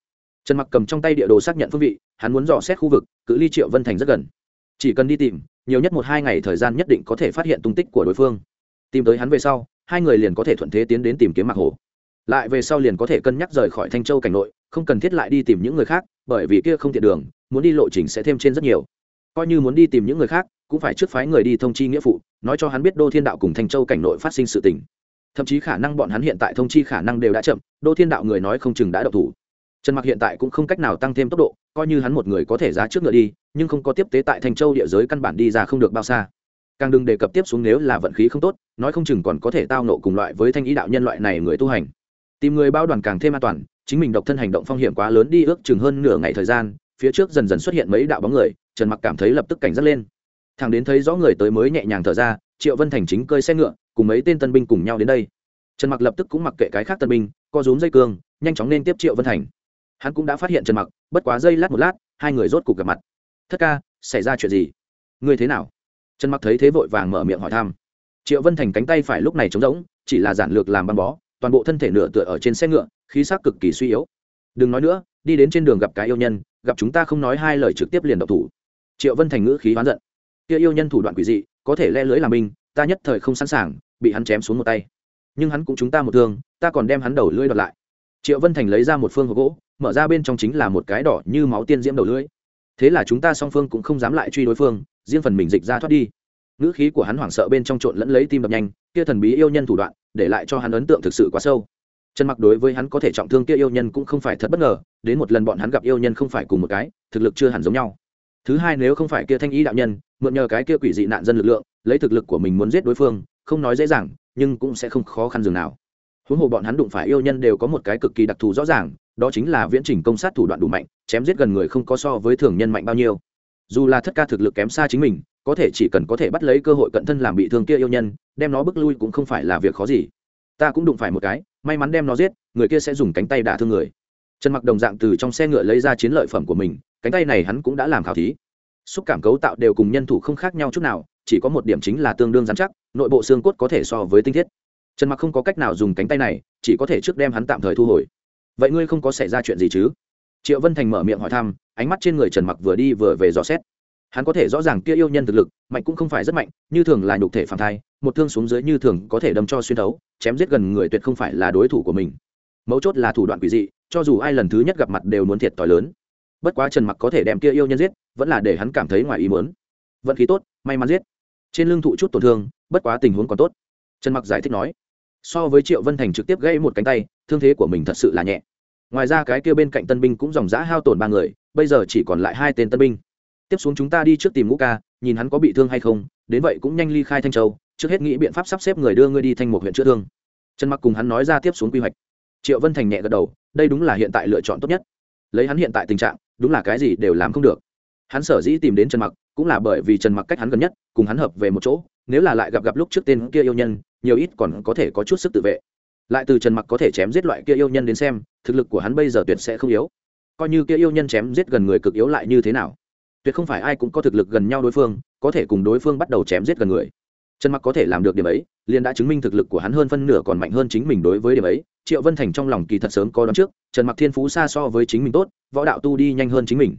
Trần mặc cầm trong tay địa đồ xác nhận phương vị, hắn muốn dò xét khu vực, cự ly triệu vân thành rất gần. Chỉ cần đi tìm, nhiều nhất một hai ngày thời gian nhất định có thể phát hiện tung tích của đối phương. Tìm tới hắn về sau, hai người liền có thể thuận thế tiến đến tìm kiếm mạc hồ. Lại về sau liền có thể cân nhắc rời khỏi thanh châu cảnh nội, không cần thiết lại đi tìm những người khác, bởi vì kia không tiện đường, muốn đi lộ trình sẽ thêm trên rất nhiều. Coi như muốn đi tìm những người khác cũng phải trước phái người đi thông chi nghĩa phụ, nói cho hắn biết đô thiên đạo cùng thanh châu cảnh nội phát sinh sự tình. Thậm chí khả năng bọn hắn hiện tại thông chi khả năng đều đã chậm, đô thiên đạo người nói không chừng đã độc thủ. Trần mặc hiện tại cũng không cách nào tăng thêm tốc độ, coi như hắn một người có thể giá trước ngựa đi, nhưng không có tiếp tế tại thanh châu địa giới căn bản đi ra không được bao xa. Càng đừng đề cập tiếp xuống nếu là vận khí không tốt, nói không chừng còn có thể tao nộ cùng loại với thanh ý đạo nhân loại này người tu hành. Tìm người bao đoàn càng thêm an toàn, chính mình độc thân hành động phong hiểm quá lớn đi ước chừng hơn nửa ngày thời gian, phía trước dần dần xuất hiện mấy đạo bóng người, trần mặc cảm thấy lập tức cảnh giác lên thằng đến thấy rõ người tới mới nhẹ nhàng thở ra, triệu vân thành chính cơi xe ngựa, cùng mấy tên tân binh cùng nhau đến đây. Trần mặc lập tức cũng mặc kệ cái khác tân binh, co rúm dây cương, nhanh chóng nên tiếp triệu vân thành. Hắn cũng đã phát hiện trần mặc, bất quá dây lát một lát, hai người rốt cuộc gặp mặt. Thất ca, xảy ra chuyện gì? Ngươi thế nào? Trần mặc thấy thế vội vàng mở miệng hỏi thăm. Triệu vân thành cánh tay phải lúc này trống rỗng, chỉ là giản lược làm băng bó, toàn bộ thân thể nửa tựa ở trên xe ngựa, khí sắc cực kỳ suy yếu. Đừng nói nữa, đi đến trên đường gặp cái yêu nhân, gặp chúng ta không nói hai lời trực tiếp liền độc thủ. Triệu vân thành ngữ khí oán giận kia yêu nhân thủ đoạn quỷ dị, có thể le lưới làm binh, ta nhất thời không sẵn sàng, bị hắn chém xuống một tay. Nhưng hắn cũng chúng ta một thương, ta còn đem hắn đầu lưỡi đoạt lại. Triệu vân thành lấy ra một phương hộp gỗ, mở ra bên trong chính là một cái đỏ như máu tiên diễm đầu lưỡi. Thế là chúng ta song phương cũng không dám lại truy đối phương, riêng phần mình dịch ra thoát đi. Ngữ khí của hắn hoảng sợ bên trong trộn lẫn lấy tim đập nhanh, kia thần bí yêu nhân thủ đoạn, để lại cho hắn ấn tượng thực sự quá sâu. Trần mặc đối với hắn có thể trọng thương kia yêu nhân cũng không phải thật bất ngờ, đến một lần bọn hắn gặp yêu nhân không phải cùng một cái, thực lực chưa hẳn giống nhau. Thứ hai nếu không phải kia thanh ý đạo nhân mượn nhờ cái kia quỷ dị nạn dân lực lượng, lấy thực lực của mình muốn giết đối phương, không nói dễ dàng, nhưng cũng sẽ không khó khăn dường nào. Huống hồ bọn hắn đụng phải yêu nhân đều có một cái cực kỳ đặc thù rõ ràng, đó chính là viễn trình công sát thủ đoạn đủ mạnh, chém giết gần người không có so với thường nhân mạnh bao nhiêu. Dù là thất ca thực lực kém xa chính mình, có thể chỉ cần có thể bắt lấy cơ hội cận thân làm bị thương kia yêu nhân, đem nó bước lui cũng không phải là việc khó gì. Ta cũng đụng phải một cái, may mắn đem nó giết, người kia sẽ dùng cánh tay đả thương người. Trần mặc đồng dạng từ trong xe ngựa lấy ra chiến lợi phẩm của mình, cánh tay này hắn cũng đã làm khảo thí xúc cảm cấu tạo đều cùng nhân thủ không khác nhau chút nào, chỉ có một điểm chính là tương đương dán chắc, nội bộ xương cốt có thể so với tinh thiết. Trần mặc không có cách nào dùng cánh tay này, chỉ có thể trước đem hắn tạm thời thu hồi. Vậy ngươi không có xảy ra chuyện gì chứ? Triệu vân thành mở miệng hỏi thăm, ánh mắt trên người trần mặc vừa đi vừa về dò xét. Hắn có thể rõ ràng kia yêu nhân thực lực, mạnh cũng không phải rất mạnh, như thường là nhục thể phản thai, một thương xuống dưới như thường có thể đâm cho xuyên thấu, chém giết gần người tuyệt không phải là đối thủ của mình. Mấu chốt là thủ đoạn quỷ dị, cho dù ai lần thứ nhất gặp mặt đều muốn thiệt t lớn bất quá trần mặc có thể đem kia yêu nhân giết, vẫn là để hắn cảm thấy ngoài ý muốn. Vận khí tốt, may mắn giết. Trên lưng thụ chút tổn thương, bất quá tình huống còn tốt. Trần mặc giải thích nói, so với triệu vân thành trực tiếp gây một cánh tay, thương thế của mình thật sự là nhẹ. Ngoài ra cái kia bên cạnh tân binh cũng dòng dã hao tổn ba người, bây giờ chỉ còn lại hai tên tân binh. Tiếp xuống chúng ta đi trước tìm ngũ ca, nhìn hắn có bị thương hay không, đến vậy cũng nhanh ly khai thanh châu, trước hết nghĩ biện pháp sắp xếp người đưa ngươi đi thanh một huyện chữa thương. Trần mặc cùng hắn nói ra tiếp xuống quy hoạch. Triệu vân thành nhẹ gật đầu, đây đúng là hiện tại lựa chọn tốt nhất. Lấy hắn hiện tại tình trạng đúng là cái gì đều làm không được. Hắn sở dĩ tìm đến trần mặc cũng là bởi vì trần mặc cách hắn gần nhất, cùng hắn hợp về một chỗ, nếu là lại gặp gặp lúc trước tên kia yêu nhân, nhiều ít còn có thể có chút sức tự vệ. Lại từ trần mặc có thể chém giết loại kia yêu nhân đến xem, thực lực của hắn bây giờ tuyệt sẽ không yếu. Coi như kia yêu nhân chém giết gần người cực yếu lại như thế nào? Tuyệt không phải ai cũng có thực lực gần nhau đối phương, có thể cùng đối phương bắt đầu chém giết gần người trần mặc có thể làm được điểm ấy, liền đã chứng minh thực lực của hắn hơn phân nửa còn mạnh hơn chính mình đối với điểm ấy. Triệu vân thành trong lòng kỳ thật sớm có đón trước, trần mặc thiên phú xa so với chính mình tốt, võ đạo tu đi nhanh hơn chính mình.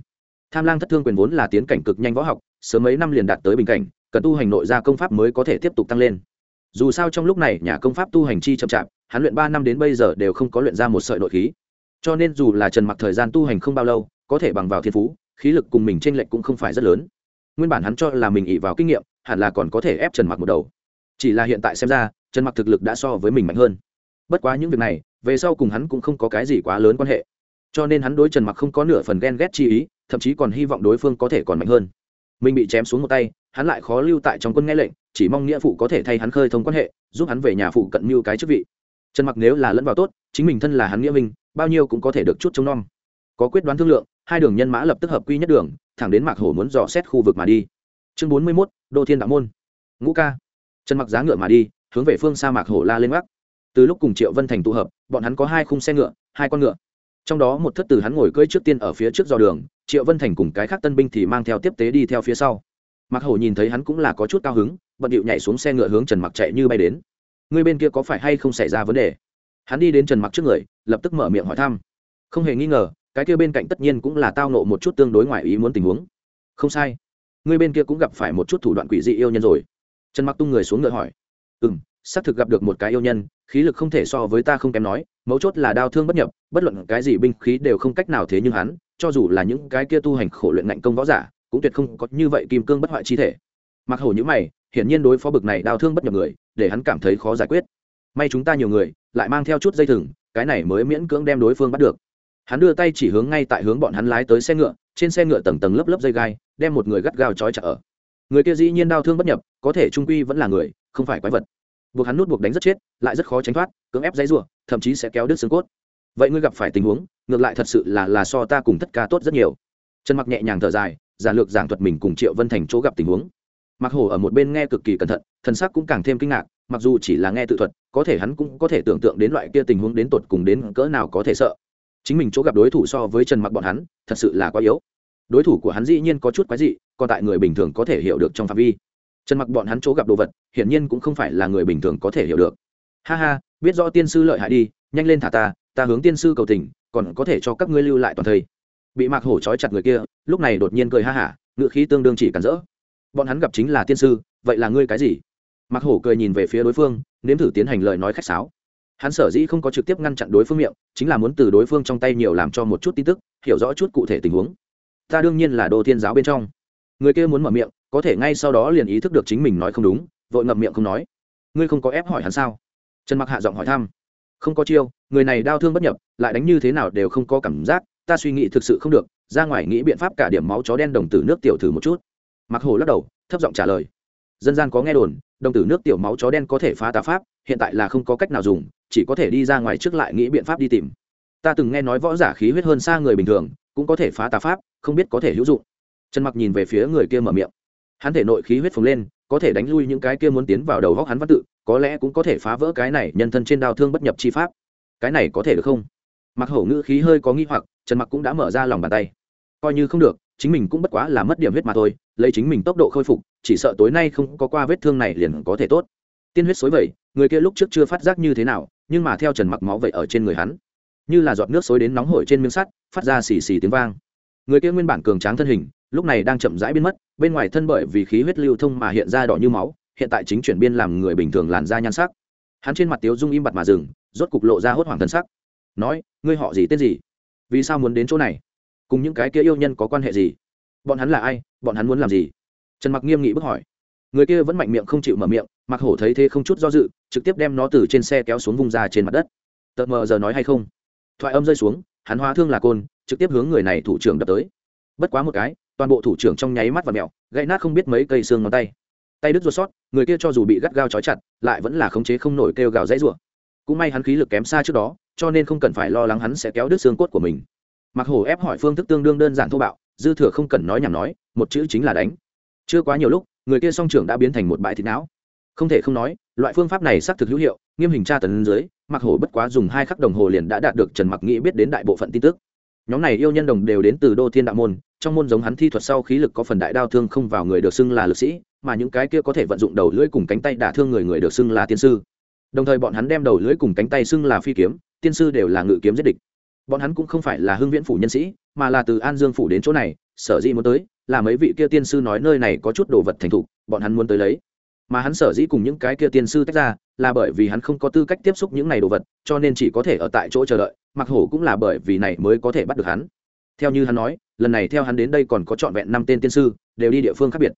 Tham lang thất thương quyền vốn là tiến cảnh cực nhanh võ học, sớm mấy năm liền đạt tới bình cảnh, cần tu hành nội gia công pháp mới có thể tiếp tục tăng lên. Dù sao trong lúc này nhà công pháp tu hành chi chậm chạp, hắn luyện ba năm đến bây giờ đều không có luyện ra một sợi nội khí. Cho nên dù là trần mặc thời gian tu hành không bao lâu, có thể bằng vào thiên phú, khí lực cùng mình t r ê n lệch cũng không phải rất lớn. Nguyên bản hắn cho là mình ỉ vào kinh nghiệm hẳn là còn có thể ép trần mặc một đầu. Chỉ là hiện tại xem ra, trần mặc thực lực đã so với mình mạnh hơn. Bất quá những việc này, về sau cùng hắn cũng không có cái gì quá lớn quan hệ. Cho nên hắn đối trần mặc không có nửa phần ghen ghét chi ý, thậm chí còn hy vọng đối phương có thể còn mạnh hơn. Mình bị chém xuống một tay, hắn lại khó lưu tại trong quân nghe lệnh, chỉ mong nghĩa phụ có thể thay hắn khơi thông quan hệ, giúp hắn về nhà phụ cận mưu cái chức vị. Trần mặc nếu là lẫn vào tốt, chính mình thân là hắn nghĩa minh, bao nhiêu cũng có thể được chút trông nom. Có quyết đoán thương lượng, hai đường nhân mã lập tức hợp quy nhất đường, thẳng đến mạc hổ muốn dò xét khu vực mà đi chương bốn mươi 41, đô thiên đạo môn. Ngũ ca. Trần mặc giá ngựa mà đi hướng về phương xa mạc hổ la lên gác từ lúc cùng triệu vân thành tụ hợp bọn hắn có hai khung xe ngựa hai con ngựa. Trong đó một thất từ hắn ngồi cưỡi trước tiên ở phía trước dò đường triệu vân thành cùng cái khác tân binh thì mang theo tiếp tế đi theo phía sau. Mặc hổ nhìn thấy hắn cũng là có chút cao hứng bận điệu nhảy xuống xe ngựa hướng trần mặc chạy như bay đến. Người bên kia có phải hay không xảy ra vấn đề? Hắn đi đến trần mặc trước người lập tức mở miệng hỏi thăm. Không hề nghi ngờ cái kia bên cạnh tất nhiên cũng là tao nộ một chút tương đối ngoài ý muốn tình huống. Không sai. Ngươi bên kia cũng gặp phải một chút thủ đoạn quỷ dị yêu nhân rồi. Trần mặc tung người xuống ngựa hỏi. Ừ m xác thực gặp được một cái yêu nhân, khí lực không thể so với ta không kém nói, mấu chốt là đau thương bất nhập, bất luận cái gì binh khí đều không cách nào thế nhưng hắn, cho dù là những cái kia tu hành khổ luyện ngạnh công võ giả, cũng tuyệt không có như vậy kim cương bất hoại chi thể. Mặc hổ như mày, hiển nhiên đối phó bực này đau thương bất nhập người, để hắn cảm thấy khó giải quyết. May chúng ta nhiều người, lại mang theo chút dây thừng, cái này mới miễn cưỡng đem đối phương bắt được. Hắn đưa tay chỉ hướng ngay tại hướng bọn hắn lái tới xe ngựa, trên xe ngựa tầng tầng lớp lớp dây gai đem một người gắt gao trói chặt ở. Người kia dĩ nhiên đau thương bất nhập, có thể trung quy vẫn là người, không phải quái vật. Buộc hắn nút buộc đánh rất chết, lại rất khó tránh thoát, cưỡng ép dãy rủa, thậm chí sẽ kéo đứt xương cốt. Vậy ngươi gặp phải tình huống, ngược lại thật sự là là so ta cùng tất cả tốt rất nhiều. Trần mặc nhẹ nhàng thở dài, giản lược giảng thuật mình cùng triệu vân thành chỗ gặp tình huống. Mặc hổ ở một bên nghe cực kỳ cẩn thận, thần sắc cũng càng thêm kinh ngạc, mặc dù chỉ là nghe tự thuật, có thể hắn cũng có thể tưởng tượng đến loại kia tình huống đến tột cùng đến cỡ nào có thể sợ. Chính mình chỗ gặp đối thủ so với trần mặc bọn hắn, thật sự là quá yếu đối thủ của hắn dĩ nhiên có chút quái dị, còn tại người bình thường có thể hiểu được trong phạm vi. Trần mặc bọn hắn chỗ gặp đồ vật, hiển nhiên cũng không phải là người bình thường có thể hiểu được. Ha ha, biết rõ tiên sư lợi hại đi, nhanh lên thả ta ta hướng tiên sư cầu tình, còn có thể cho các ngươi lưu lại toàn thây. Bị mạc hổ trói chặt người kia, lúc này đột nhiên cười ha hả ngự khí tương đương chỉ cản rỡ. Bọn hắn gặp chính là tiên sư, vậy là ngươi cái gì? Mạc hổ cười nhìn về phía đối phương, nếm thử tiến hành lời nói khách sáo. Hắn sở dĩ không có trực tiếp ngăn chặn đối phương miệng, chính là muốn từ đối phương trong tay nhiều làm cho một chút tin tức, hiểu rõ chút cụ thể tình huống ta đương nhiên là đô thiên giáo bên trong. Người kia muốn mở miệng, có thể ngay sau đó liền ý thức được chính mình nói không đúng, vội ngậm miệng không nói. Ngươi không có ép hỏi hắn sao? Trần mặc hạ giọng hỏi thăm. Không có chiêu, người này đau thương bất nhập, lại đánh như thế nào đều không có cảm giác, ta suy nghĩ thực sự không được, ra ngoài nghĩ biện pháp cả điểm máu chó đen đồng tử nước tiểu thử một chút. Mặc hồ lắc đầu, thấp giọng trả lời. Dân gian có nghe đồn, đồng tử nước tiểu máu chó đen có thể phá tà pháp, hiện tại là không có cách nào dùng, chỉ có thể đi ra ngoài trước lại nghĩ biện pháp đi tìm. Ta từng nghe nói võ giả khí huyết hơn xa người bình thường cũng có thể phá tà pháp, không biết có thể hữu dụng. Trần mặc nhìn về phía người kia mở miệng. Hắn thể nội khí huyết phồng lên, có thể đánh lui những cái kia muốn tiến vào đầu góc hắn văn tự, có lẽ cũng có thể phá vỡ cái này nhân thân trên đao thương bất nhập chi pháp. Cái này có thể được không? Mặc hổ ngữ khí hơi có nghi hoặc, trần mặc cũng đã mở ra lòng bàn tay. Coi như không được, chính mình cũng bất quá là mất điểm huyết mà thôi, lấy chính mình tốc độ khôi phục, chỉ sợ tối nay không có qua vết thương này liền có thể tốt. Tiên huyết xối vậy người kia lúc trước chưa phát giác như thế nào, nhưng mà theo trần mặc máu vậy ở trên người hắn như là giọt nước xối đến nóng hổi trên miếng sắt, phát ra xì xì tiếng vang. Người kia nguyên bản cường tráng thân hình, lúc này đang chậm rãi biến mất, bên ngoài thân bởi vì khí huyết lưu thông mà hiện ra đỏ như máu, hiện tại chính chuyển biên làm người bình thường làn da nhan sắc. Hắn trên mặt tiếu dung im bặt mà dừng, rốt cục lộ ra hốt hoảng thân sắc. Nói, ngươi họ gì, tên gì? Vì sao muốn đến chỗ này? Cùng những cái kia yêu nhân có quan hệ gì? Bọn hắn là ai? Bọn hắn muốn làm gì? Trần mặc nghiêm nghị bức hỏi. Người kia vẫn mạnh miệng không chịu mở miệng, mặc hổ thấy thế không chút do dự, trực tiếp đem nó từ trên xe kéo xuống vùng ra trên mặt đất. Tợt mờ giờ nói hay không? Thoại âm rơi xuống, hắn hóa thương là côn, trực tiếp hướng người này thủ trưởng đập tới. Bất quá một cái, toàn bộ thủ trưởng trong nháy mắt và mẹo gãy nát không biết mấy cây xương ngón tay. Tay đứt ruột sót, người kia cho dù bị gắt gao trói chặt, lại vẫn là khống chế không nổi kêu gào dãy rủa. Cũng may hắn khí lực kém xa trước đó, cho nên không cần phải lo lắng hắn sẽ kéo đứt xương cốt của mình. Mặc hổ ép hỏi phương thức tương đương đơn giản thô bạo, dư thừa không cần nói nhảm nói, một chữ chính là đánh. Chưa quá nhiều lúc, người kia song trưởng đã biến thành một bãi thịt não. Không thể không nói loại phương pháp này xác thực hữu hiệu, nghiêm hình tra tấn dưới mặc hổ bất quá dùng hai khắc đồng hồ liền đã đạt được trần mặc nghĩ biết đến đại bộ phận tin tức. Nhóm này yêu nhân đồng đều đến từ đô thiên đạo môn, trong môn giống hắn thi thuật sau khí lực có phần đại đao thương không vào người được xưng là lực sĩ, mà những cái kia có thể vận dụng đầu lưỡi cùng cánh tay đả thương người người được xưng là tiên sư. Đồng thời bọn hắn đem đầu lưỡi cùng cánh tay xưng là phi kiếm, tiên sư đều là ngự kiếm giết địch. Bọn hắn cũng không phải là hưng viễn phủ nhân sĩ, mà là từ an dương phủ đến chỗ này, sở dĩ muốn tới, là mấy vị kia tiên sư nói nơi này có chút đồ vật thành thục, bọn hắn muốn tới lấy mà hắn sở dĩ cùng những cái kia tiên sư tách ra là bởi vì hắn không có tư cách tiếp xúc những này đồ vật, cho nên chỉ có thể ở tại chỗ chờ đợi, mặc hổ cũng là bởi vì này mới có thể bắt được hắn. Theo như hắn nói, lần này theo hắn đến đây còn có trọn vẹn năm tên tiên sư, đều đi địa phương khác biệt.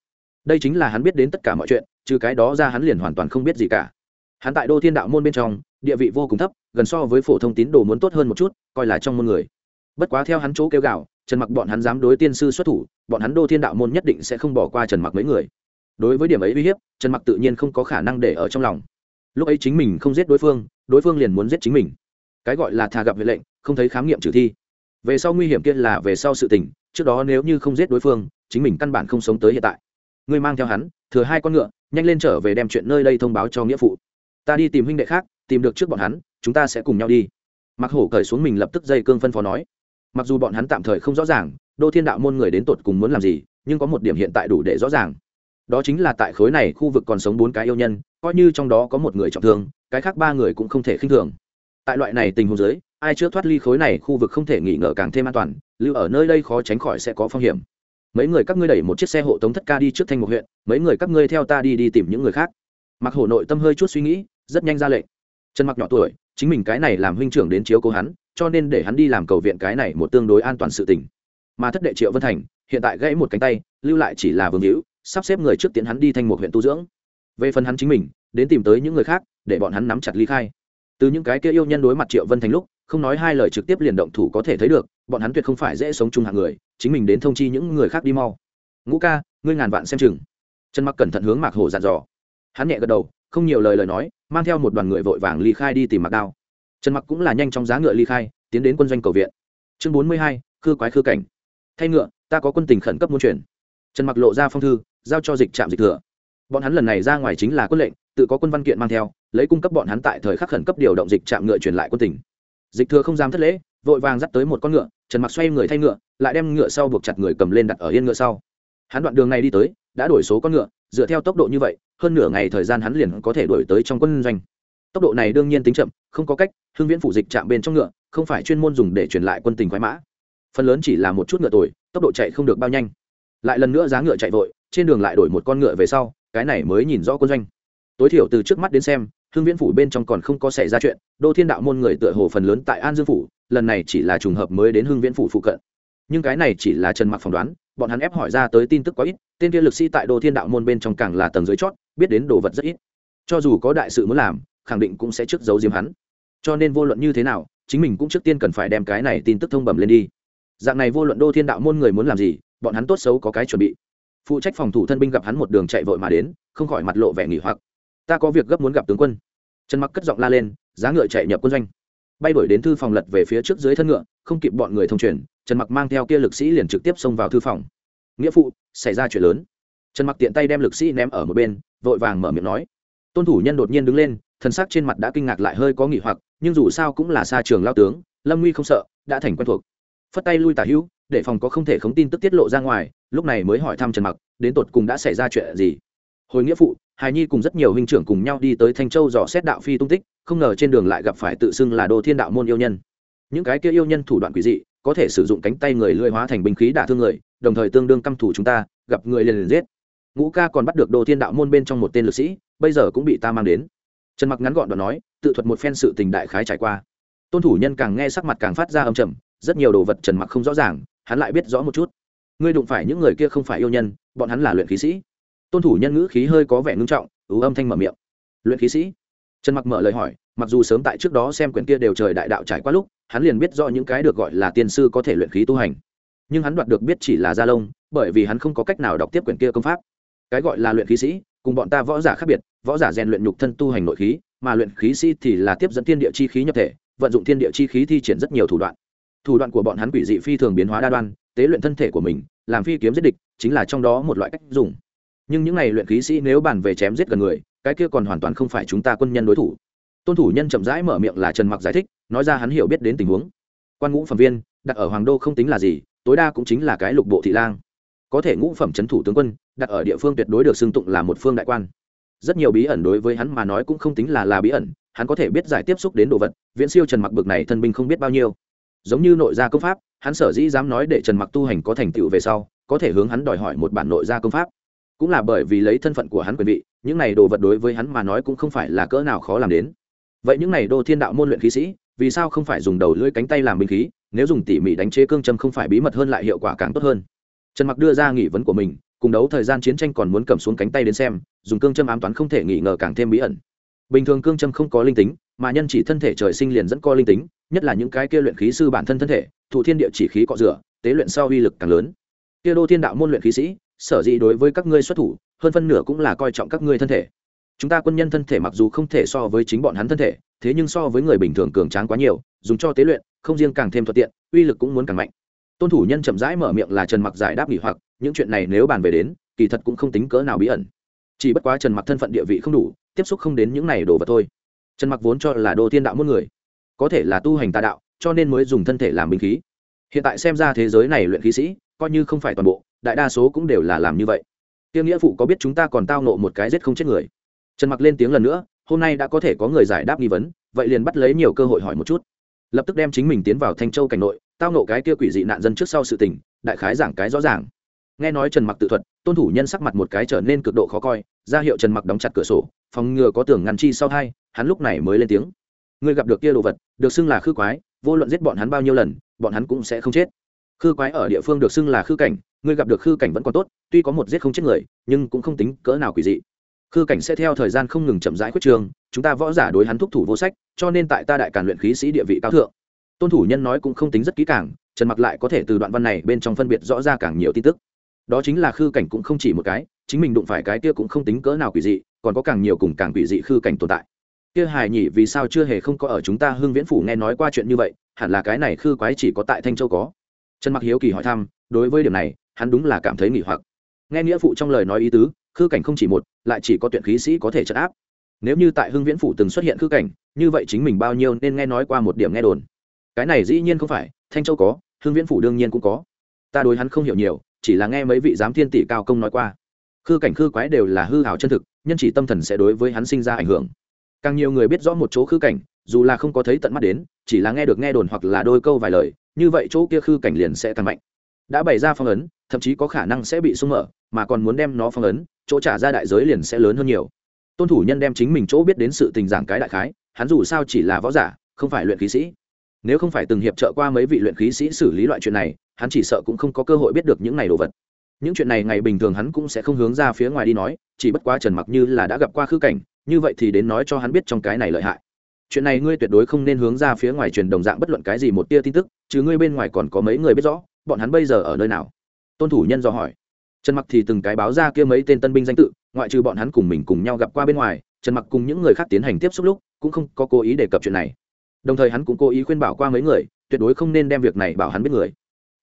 Đây chính là hắn biết đến tất cả mọi chuyện, trừ cái đó ra hắn liền hoàn toàn không biết gì cả. Hắn tại đô thiên đạo môn bên trong, địa vị vô cùng thấp, gần so với phổ thông tín đồ muốn tốt hơn một chút, coi là trong môn người. Bất quá theo hắn chỗ kêu gạo, trần mặc bọn hắn dám đối tiên sư xuất thủ, bọn hắn đô thiên đạo môn nhất định sẽ không bỏ qua trần mặc mấy người đối với điểm ấy uy hiếp, trần mặc tự nhiên không có khả năng để ở trong lòng. Lúc ấy chính mình không giết đối phương đối phương liền muốn giết chính mình. Cái gọi là thà gặp huệ lệnh, không thấy khám nghiệm trừ thi. Về sau nguy hiểm kia là về sau sự tình, trước đó nếu như không giết đối phương, chính mình căn bản không sống tới hiện tại. Ngươi mang theo hắn, thừa hai con ngựa, nhanh lên trở về đem chuyện nơi đây thông báo cho nghĩa phụ. Ta đi tìm huynh đệ khác, tìm được trước bọn hắn, chúng ta sẽ cùng nhau đi. Mặc hổ cởi xuống mình lập tức dây cương phân phó nói. Mặc dù bọn hắn tạm thời không rõ ràng, đô thiên đạo môn người đến tột cùng muốn làm gì, nhưng có một điểm hiện tại đủ để rõ ràng đó chính là tại khối này khu vực còn sống bốn cái yêu nhân, coi như trong đó có một người trọng thương, cái khác ba người cũng không thể khinh thường. Tại loại này tình huống dưới, ai chưa thoát ly khối này khu vực không thể nghỉ ngờ càng thêm an toàn, lưu ở nơi đây khó tránh khỏi sẽ có phong hiểm. Mấy người các ngươi đẩy một chiếc xe hộ tống thất ca đi trước thanh một huyện, mấy người các ngươi theo ta đi đi tìm những người khác. Mặc hổ nội tâm hơi chút suy nghĩ, rất nhanh ra lệnh. Trần mặc nhỏ tuổi, chính mình cái này làm huynh trưởng đến chiếu cố hắn, cho nên để hắn đi làm cầu viện cái này một tương đối an toàn sự tình. Mà thất đệ triệu vân thành, hiện tại gãy một cánh tay, lưu lại chỉ là vương hữu sắp xếp người trước tiến hắn đi thanh một huyện tu dưỡng. Về phần hắn chính mình, đến tìm tới những người khác, để bọn hắn nắm chặt ly khai. Từ những cái kia yêu nhân đối mặt triệu vân thành lúc, không nói hai lời trực tiếp liền động thủ có thể thấy được, bọn hắn tuyệt không phải dễ sống chung hạng người, chính mình đến thông chi những người khác đi mau. Ngũ ca, ngươi ngàn vạn xem chừng. Trần mặc cẩn thận hướng mạc hổ dặn dò. Hắn nhẹ gật đầu, không nhiều lời lời nói, mang theo một đoàn người vội vàng ly khai đi tìm mặc đao. Trần mặc cũng là nhanh trong giá ngựa ly khai, tiến đến quân doanh cầu viện. Chương bốn mươi hai, khư quái khư cảnh. Thay ngựa, ta có quân tình khẩn cấp muốn chuyển. Trần mặc lộ ra phong thư giao cho dịch trạm dịch thừa. Bọn hắn lần này ra ngoài chính là quân lệnh, tự có quân văn kiện mang theo, lấy cung cấp bọn hắn tại thời khắc khẩn cấp điều động dịch trạm ngựa truyền lại quân tỉnh dịch thừa không dám thất lễ, vội vàng dắt tới một con ngựa, trần mặc xoay người thay ngựa, lại đem ngựa sau buộc chặt người cầm lên đặt ở yên ngựa sau. Hắn đoạn đường này đi tới, đã đổi số con ngựa, dựa theo tốc độ như vậy, hơn nửa ngày thời gian hắn liền có thể đổi tới trong quân doanh. Tốc độ này đương nhiên tính chậm, không có cách, hưng viễn phủ dịch chạm bên trong ngựa, không phải chuyên môn dùng để truyền lại quân tình khoái mã. Phần lớn chỉ là một chút ngựa tuổi tốc độ chạy không được bao nhanh lại lần nữa giá ngựa chạy vội, trên đường lại đổi một con ngựa về sau, cái này mới nhìn rõ quân doanh. Tối thiểu từ trước mắt đến xem, hưng viễn phủ bên trong còn không có xảy ra chuyện, đô thiên đạo môn người tựa hồ phần lớn tại an dương phủ, lần này chỉ là trùng hợp mới đến hưng viễn phủ phụ cận. Nhưng cái này chỉ là trần mặc phỏng đoán, bọn hắn ép hỏi ra tới tin tức quá ít, tên kia lực sĩ tại đô thiên đạo môn bên trong càng là tầng dưới chót, biết đến đồ vật rất ít. Cho dù có đại sự muốn làm, khẳng định cũng sẽ trước giấu diếm hắn. Cho nên vô luận như thế nào, chính mình cũng trước tiên cần phải đem cái này tin tức thông bẩm lên đi. Dạng này vô luận đô thiên đạo môn người muốn làm gì bọn hắn tốt xấu có cái chuẩn bị. Phụ trách phòng thủ thân binh gặp hắn một đường chạy vội mà đến, không khỏi mặt lộ vẻ nghỉ hoặc. Ta có việc gấp muốn gặp tướng quân. Trần mặc cất giọng la lên, giá ngựa chạy nhập quân doanh. Bay đổi đến thư phòng lật về phía trước dưới thân ngựa, không kịp bọn người thông truyền, trần mặc mang theo kia lực sĩ liền trực tiếp xông vào thư phòng. Nghĩa phụ, xảy ra chuyện lớn. Trần mặc tiện tay đem lực sĩ ném ở một bên, vội vàng mở miệng nói. Tôn thủ nhân đột nhiên đứng lên, thân sắc trên mặt đã kinh ngạc lại hơi có nghỉ hoặc, nhưng dù sao cũng là xa trường lao tướng, lâm nguy không sợ, đã thành quen thuộc. Phất tay lui tả hữu để phòng có không thể không tin tức tiết lộ ra ngoài, lúc này mới hỏi thăm trần mặc, đến tột cùng đã xảy ra chuyện gì. Hồi nghĩa phụ hài nhi cùng rất nhiều huynh trưởng cùng nhau đi tới thanh châu dò xét đạo phi tung tích, không ngờ trên đường lại gặp phải tự xưng là đô thiên đạo môn yêu nhân. Những cái kia yêu nhân thủ đoạn quỷ dị, có thể sử dụng cánh tay người lưỡi hóa thành binh khí đả thương người, đồng thời tương đương căm thủ chúng ta, gặp người liền liền giết. Ngũ ca còn bắt được đô thiên đạo môn bên trong một tên lực sĩ, bây giờ cũng bị ta mang đến. Trần mặc ngắn gọn đoạn nói, tự thuật một phen sự tình đại khái trải qua. Tôn thủ nhân càng nghe sắc mặt càng phát ra âm trầm, rất nhiều đồ vật trần mặc không rõ ràng hắn lại biết rõ một chút. Ngươi đụng phải những người kia không phải yêu nhân, bọn hắn là luyện khí sĩ. Tôn thủ nhân ngữ khí hơi có vẻ ngưng trọng ú âm thanh mở miệng. Luyện khí sĩ? Trần mặc mở lời hỏi, mặc dù sớm tại trước đó xem quyển kia đều trời đại đạo trải qua lúc, hắn liền biết rõ những cái được gọi là tiên sư có thể luyện khí tu hành. Nhưng hắn đoạt được biết chỉ là gia lông bởi vì hắn không có cách nào đọc tiếp quyển kia công pháp. Cái gọi là luyện khí sĩ, cùng bọn ta võ giả khác biệt, võ giả rèn luyện nhục thân tu hành nội khí, mà luyện khí sĩ thì là tiếp dẫn thiên địa chi khí nhập thể, vận dụng thiên địa chi khí thi triển rất nhiều thủ đoạn thủ đoạn của bọn hắn quỷ dị phi thường biến hóa đa đoan, tế luyện thân thể của mình, làm phi kiếm giết địch, chính là trong đó một loại cách dùng. Nhưng những này luyện khí sĩ nếu bàn về chém giết gần người, cái kia còn hoàn toàn không phải chúng ta quân nhân đối thủ. Tôn thủ nhân chậm rãi mở miệng là trần mặc giải thích, nói ra hắn hiểu biết đến tình huống. Quan ngũ phẩm viên, đặt ở hoàng đô không tính là gì, tối đa cũng chính là cái lục bộ thị lang. Có thể ngũ phẩm c thủ tướng quân, đặt ở địa phương tuyệt đối được xưng tụng là một phương đại quan. Rất nhiều bí ẩn đối với hắn mà nói cũng không tính là là bí ẩn, hắn có thể biết giải tiếp xúc đến đồ vật, viễn siêu trần mặc bực này thân binh không biết bao nhiêu giống như nội gia công pháp, hắn sở dĩ dám nói để trần mặc tu hành có thành tựu về sau, có thể hướng hắn đòi hỏi một bản nội gia công pháp. Cũng là bởi vì lấy thân phận của hắn quyền vị, những này đồ vật đối với hắn mà nói cũng không phải là cỡ nào khó làm đến. Vậy những này đô thiên đạo môn luyện khí sĩ, vì sao không phải dùng đầu lưỡi cánh tay làm binh khí, nếu dùng tỉ mỉ đánh chế cương châm không phải bí mật hơn lại hiệu quả càng tốt hơn? Trần mặc đưa ra nghị vấn của mình, cùng đấu thời gian chiến tranh còn muốn cầm xuống cánh tay đến xem, dùng cương châm ám toán không thể nghi ngờ càng thêm bí ẩn. Bình thường cương châm không có linh tính, mà nhân chỉ thân thể trời sinh liền dẫn co linh tính nhất là những cái kia luyện khí sư bản thân thân thể, thụ thiên địa chỉ khí cọ rửa, tế luyện sau uy lực càng lớn. Kia đô thiên đạo môn luyện khí sĩ, sở dĩ đối với các ngươi xuất thủ, hơn phân nửa cũng là coi trọng các ngươi thân thể. Chúng ta quân nhân thân thể mặc dù không thể so với chính bọn hắn thân thể, thế nhưng so với người bình thường cường tráng quá nhiều, dùng cho tế luyện, không riêng càng thêm thuận tiện, uy lực cũng muốn càng mạnh. Tôn thủ nhân chậm rãi mở miệng là trần mặc giải đáp nghỉ hoặc, những chuyện này nếu bàn về đến, kỳ thật cũng không tính cỡ nào bí ẩn. Chỉ bất quá trần mặc thân phận địa vị không đủ, tiếp xúc không đến những này đồ vật thôi. Trần mặc vốn cho là đô thiên đạo muôn người có thể là tu hành tà đạo, cho nên mới dùng thân thể làm binh khí. Hiện tại xem ra thế giới này luyện khí sĩ, coi như không phải toàn bộ, đại đa số cũng đều là làm như vậy. Tiêu nghĩa phụ có biết chúng ta còn tao nộ một cái giết không chết người? Trần mặc lên tiếng lần nữa, hôm nay đã có thể có người giải đáp nghi vấn, vậy liền bắt lấy nhiều cơ hội hỏi một chút. Lập tức đem chính mình tiến vào thanh châu cảnh nội, tao nộ cái kia quỷ dị nạn dân trước sau sự tình, đại khái giảng cái rõ ràng. Nghe nói trần mặc tự thuật, tôn thủ nhân sắc mặt một cái trở nên cực độ khó coi, ra hiệu trần mặc đóng chặt cửa sổ, phòng ngừa có tường ngăn chi sau hai, hắn lúc này mới lên tiếng ngươi gặp được kia đồ vật, được xưng là khư quái, vô luận giết bọn hắn bao nhiêu lần, bọn hắn cũng sẽ không chết. Khư quái ở địa phương được xưng là khư cảnh, ngươi gặp được khư cảnh vẫn còn tốt, tuy có một giết không chết người, nhưng cũng không tính cỡ nào quỷ dị. Khư cảnh sẽ theo thời gian không ngừng chậm rãi khuyết trường, chúng ta võ giả đối hắn thúc thủ vô sách, cho nên tại ta đại càn luyện khí sĩ địa vị cao thượng. Tôn thủ nhân nói cũng không tính rất kỹ càng, trần mặc lại có thể từ đoạn văn này bên trong phân biệt rõ ra càng nhiều tin tức. Đó chính là khư cảnh cũng không chỉ một cái, chính mình đụng phải cái kia cũng không tính cỡ nào quỷ dị, còn có càng nhiều cùng càng quỷ dị khư cảnh tồn tại kia hài nhỉ, vì sao chưa hề không có ở chúng ta hưng viễn phủ nghe nói qua chuyện như vậy, hẳn là cái này khư quái chỉ có tại thanh châu có. Trần mặc hiếu kỳ hỏi thăm, đối với điểm này, hắn đúng là cảm thấy nghỉ hoặc. Nghe nghĩa phụ trong lời nói ý tứ, khư cảnh không chỉ một, lại chỉ có tuyển khí sĩ có thể chấn áp. Nếu như tại hưng viễn phủ từng xuất hiện khư cảnh, như vậy chính mình bao nhiêu nên nghe nói qua một điểm nghe đồn. Cái này dĩ nhiên không phải, thanh châu có, hưng viễn phủ đương nhiên cũng có. Ta đối hắn không hiểu nhiều, chỉ là nghe mấy vị giám thiên tỷ cao công nói qua. Khư cảnh khư quái đều là hư hảo chân thực, nhân chỉ tâm thần sẽ đối với hắn sinh ra ảnh hưởng càng nhiều người biết rõ một chỗ khư cảnh, dù là không có thấy tận mắt đến, chỉ là nghe được nghe đồn hoặc là đôi câu vài lời, như vậy chỗ kia khư cảnh liền sẽ càng mạnh. Đã bày ra phong ấn, thậm chí có khả năng sẽ bị sung mở, mà còn muốn đem nó phong ấn, chỗ trả ra đại giới liền sẽ lớn hơn nhiều. Tôn thủ nhân đem chính mình chỗ biết đến sự tình giảng cái đại khái, hắn dù sao chỉ là võ giả, không phải luyện khí sĩ. Nếu không phải từng hiệp trợ qua mấy vị luyện khí sĩ xử lý loại chuyện này, hắn chỉ sợ cũng không có cơ hội biết được những này đồ vật. Những chuyện này ngày bình thường hắn cũng sẽ không hướng ra phía ngoài đi nói, chỉ bất quá trần mặc như là đã gặp qua khư cảnh như vậy thì đến nói cho hắn biết trong cái này lợi hại. Chuyện này ngươi tuyệt đối không nên hướng ra phía ngoài truyền đồng dạng bất luận cái gì một tia tin tức chứ ngươi bên ngoài còn có mấy người biết rõ, bọn hắn bây giờ ở nơi nào? Tôn thủ nhân do hỏi. Trần mặc thì từng cái báo ra kia mấy tên tân binh danh tự, ngoại trừ bọn hắn cùng mình cùng nhau gặp qua bên ngoài, trần mặc cùng những người khác tiến hành tiếp xúc lúc, cũng không có cố ý đề cập chuyện này. Đồng thời hắn cũng cố ý khuyên bảo qua mấy người, tuyệt đối không nên đem việc này bảo hắn biết người.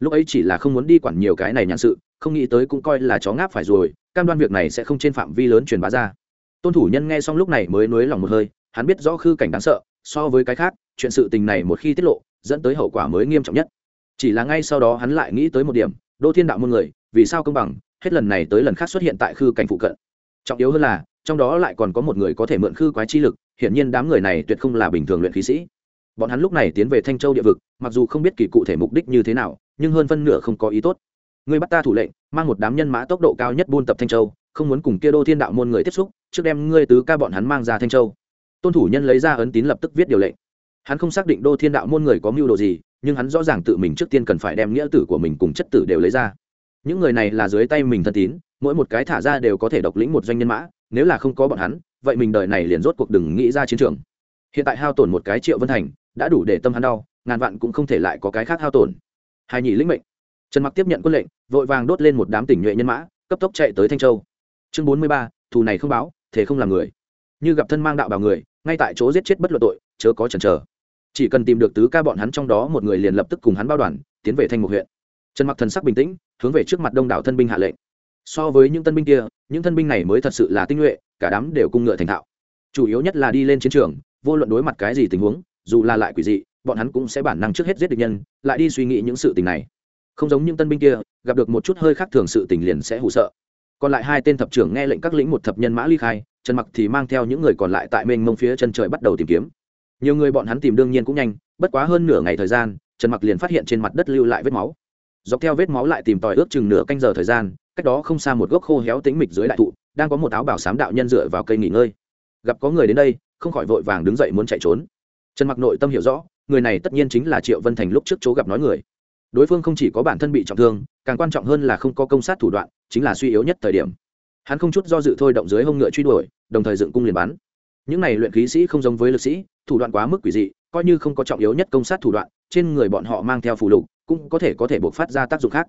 Lúc ấy chỉ là không muốn đi quản nhiều cái này nhãn sự, không nghĩ tới cũng coi là chó ngáp phải rồi, cam đoan việc này sẽ không trên phạm vi lớn truyền bá ra tôn thủ nhân nghe xong lúc này mới nới lòng một hơi, hắn biết rõ khư cảnh đáng sợ, so với cái khác, chuyện sự tình này một khi tiết lộ, dẫn tới hậu quả mới nghiêm trọng nhất. Chỉ là ngay sau đó hắn lại nghĩ tới một điểm, đô thiên đạo môn người, vì sao công bằng, hết lần này tới lần khác xuất hiện tại khư cảnh phụ cận. Trọng yếu hơn là, trong đó lại còn có một người có thể mượn khư quái chi lực, hiển nhiên đám người này tuyệt không là bình thường luyện khí sĩ. Bọn hắn lúc này tiến về thanh châu địa vực, mặc dù không biết kỳ cụ thể mục đích như thế nào, nhưng hơn phân nửa không có ý tốt. Ngươi bắt ta thủ lệnh, mang một đám nhân mã tốc độ cao nhất buôn tập thanh châu, không muốn cùng kia đô thiên đạo môn người tiếp xúc trước đem ngươi tứ ca bọn hắn mang ra thanh châu. Tôn thủ nhân lấy ra ấn tín lập tức viết điều lệnh. Hắn không xác định đô thiên đạo môn người có mưu đồ gì, nhưng hắn rõ ràng tự mình trước tiên cần phải đem nghĩa tử của mình cùng chất tử đều lấy ra. Những người này là dưới tay mình thân tín, mỗi một cái thả ra đều có thể độc lĩnh một doanh nhân mã, nếu là không có bọn hắn, vậy mình đời này liền rốt cuộc đừng nghĩ ra chiến trường. Hiện tại hao tổn một cái triệu vân thành, đã đủ để tâm hắn đau, ngàn vạn cũng không thể lại có cái khác hao tổn. Hai nhị lĩnh mệnh. Trần mặc tiếp nhận quân lệnh, vội vàng đốt lên một đám tỉnh nhuệ nhân mã, cấp tốc chạy tới thanh châu. Chương bốn mươi ba, thù này không báo thế không làm người. Như gặp thân mang đạo bào người, ngay tại chỗ giết chết bất luận tội, chớ có chần chờ. Chỉ cần tìm được tứ ca bọn hắn trong đó một người liền lập tức cùng hắn bao đoàn, tiến về thanh mục huyện. Trần mặc thần sắc bình tĩnh, hướng về trước mặt đông đảo thân binh hạ lệnh. So với những tân binh kia, những thân binh này mới thật sự là tinh nhuệ, cả đám đều cung ngựa thành thạo. Chủ yếu nhất là đi lên chiến trường, vô luận đối mặt cái gì tình huống, dù là lại quỷ dị, bọn hắn cũng sẽ bản năng trước hết giết địch nhân, lại đi suy nghĩ những sự tình này. Không giống những tân binh kia, gặp được một chút hơi khác thường sự tình liền sẽ hụ sợ còn lại hai tên thập trưởng nghe lệnh các lĩnh một thập nhân mã ly khai, trần mặc thì mang theo những người còn lại tại mênh mông phía chân trời bắt đầu tìm kiếm. Nhiều người bọn hắn tìm đương nhiên cũng nhanh, bất quá hơn nửa ngày thời gian, trần mặc liền phát hiện trên mặt đất lưu lại vết máu. Dọc theo vết máu lại tìm tòi ước chừng nửa canh giờ thời gian, cách đó không xa một gốc khô héo tính mịch dưới đại thụ, đang có một áo bảo sám đạo nhân dựa vào cây nghỉ ngơi. Gặp có người đến đây, không khỏi vội vàng đứng dậy muốn chạy trốn. Trần mặc nội tâm hiểu rõ, người này tất nhiên chính là triệu vân thành lúc trước chỗ gặp nói người. Đối phương không chỉ có bản thân bị trọng thương càng quan trọng hơn là không có công sát thủ đoạn, chính là suy yếu nhất thời điểm. Hắn không chút do dự thôi động dưới hông ngựa truy đuổi, đồng thời dựng cung liền bắn. Những này luyện khí sĩ không giống với lực sĩ, thủ đoạn quá mức quỷ dị, coi như không có trọng yếu nhất công sát thủ đoạn, trên người bọn họ mang theo phù lục, cũng có thể có thể buộc phát ra tác dụng khác.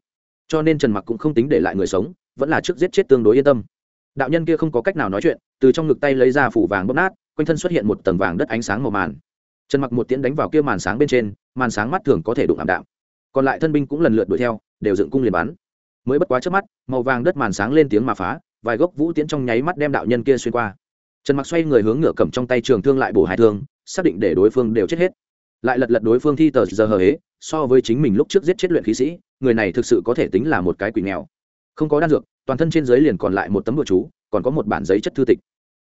Cho nên trần mặc cũng không tính để lại người sống, vẫn là trước giết chết tương đối yên tâm. Đạo nhân kia không có cách nào nói chuyện, từ trong ngực tay lấy ra phủ vàng bóp nát, quanh thân xuất hiện một tầng vàng đất ánh sáng màu màn. Trần mặc một tiến đánh vào kia màn sáng bên trên, màn sáng mắt thường có thể đụng ảm đạm. Còn lại thân binh cũng lần lượt đuổi theo đều dựng cung liền bắn. Mới bất quá trước mắt, màu vàng đất màn sáng lên tiếng mà phá, vài gốc vũ tiễn trong nháy mắt đem đạo nhân kia xuyên qua. Trần mặc xoay người hướng ngựa cầm trong tay trường thương lại bổ hai thương, xác định để đối phương đều chết hết. Lại lật lật đối phương thi tờ giờ hờ hế, so với chính mình lúc trước giết chết luyện khí sĩ, người này thực sự có thể tính là một cái quỷ nghèo. Không có đan dược, toàn thân trên dưới liền còn lại một tấm bùa chú, còn có một bản giấy chất thư tịch.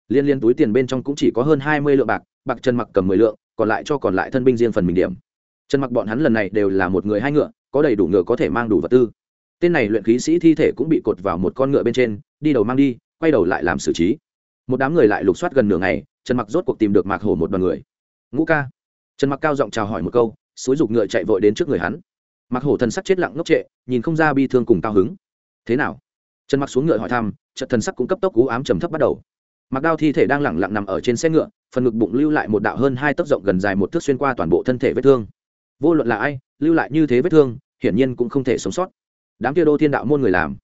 Liên liên túi tiền bên trong cũng chỉ có hơn hai mươi lượng bạc bạc trần mặc cầm mười lượng, còn lại cho còn lại thân binh riêng phần mình điểm trần mặc bọn hắn lần này đều là một người hai ngựa, có đầy đủ ngựa có thể mang đủ vật tư. Tên này luyện khí sĩ thi thể cũng bị cột vào một con ngựa bên trên, đi đầu mang đi, quay đầu lại làm xử trí. Một đám người lại lục soát gần nửa ngày, trần mặc rốt cuộc tìm được mạc hổ một đoàn người. Ngũ ca. Trần mặc cao giọng chào hỏi một câu, xúi giục ngựa chạy vội đến trước người hắn. Mạc hổ thần sắc chết lặng ngốc trệ, nhìn không ra bi thương cùng cao hứng. Thế nào? Trần mặc xuống ngựa hỏi thăm trận thần sắc cũng cấp tốc cú ám trầm thấp bắt đầu. Mặc đao thi thể đang lẳng lặng nằm ở trên xe ngựa, phần ngực bụng lưu lại một đạo hơn hai tấc rộng gần dài một thước xuyên qua toàn bộ thân thể vết thương vô luận là ai, lưu lại như thế vết thương, hiển nhiên cũng không thể sống sót. Đám kia đô thiên đạo môn người làm.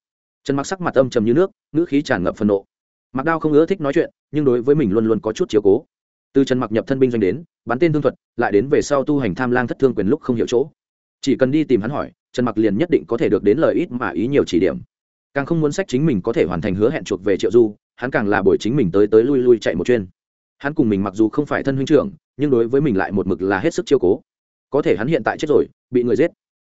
Trần mặc sắc mặt âm trầm như nước, ngữ khí tràn ngập phần nộ. Mặc đao không ưa thích nói chuyện, nhưng đối với mình luôn luôn có chút chiếu cố. Từ trần mặc nhập thân binh doanh đến, bắn tên thương thuật, lại đến về sau tu hành tham lang thất thương quyền lúc không hiểu chỗ. Chỉ cần đi tìm hắn hỏi, trần mặc liền nhất định có thể được đến lời ít mà ý nhiều chỉ điểm. Càng không muốn sách chính mình có thể hoàn thành hứa hẹn chuộc về triệu du, hắn càng là buổi chính mình tới tới lui lui chạy một chuyên hắn cùng mình mặc dù không phải thân huynh trưởng, nhưng đối với mình lại một mực là hết sức chiêu cố có thể hắn hiện tại chết rồi, bị người giết.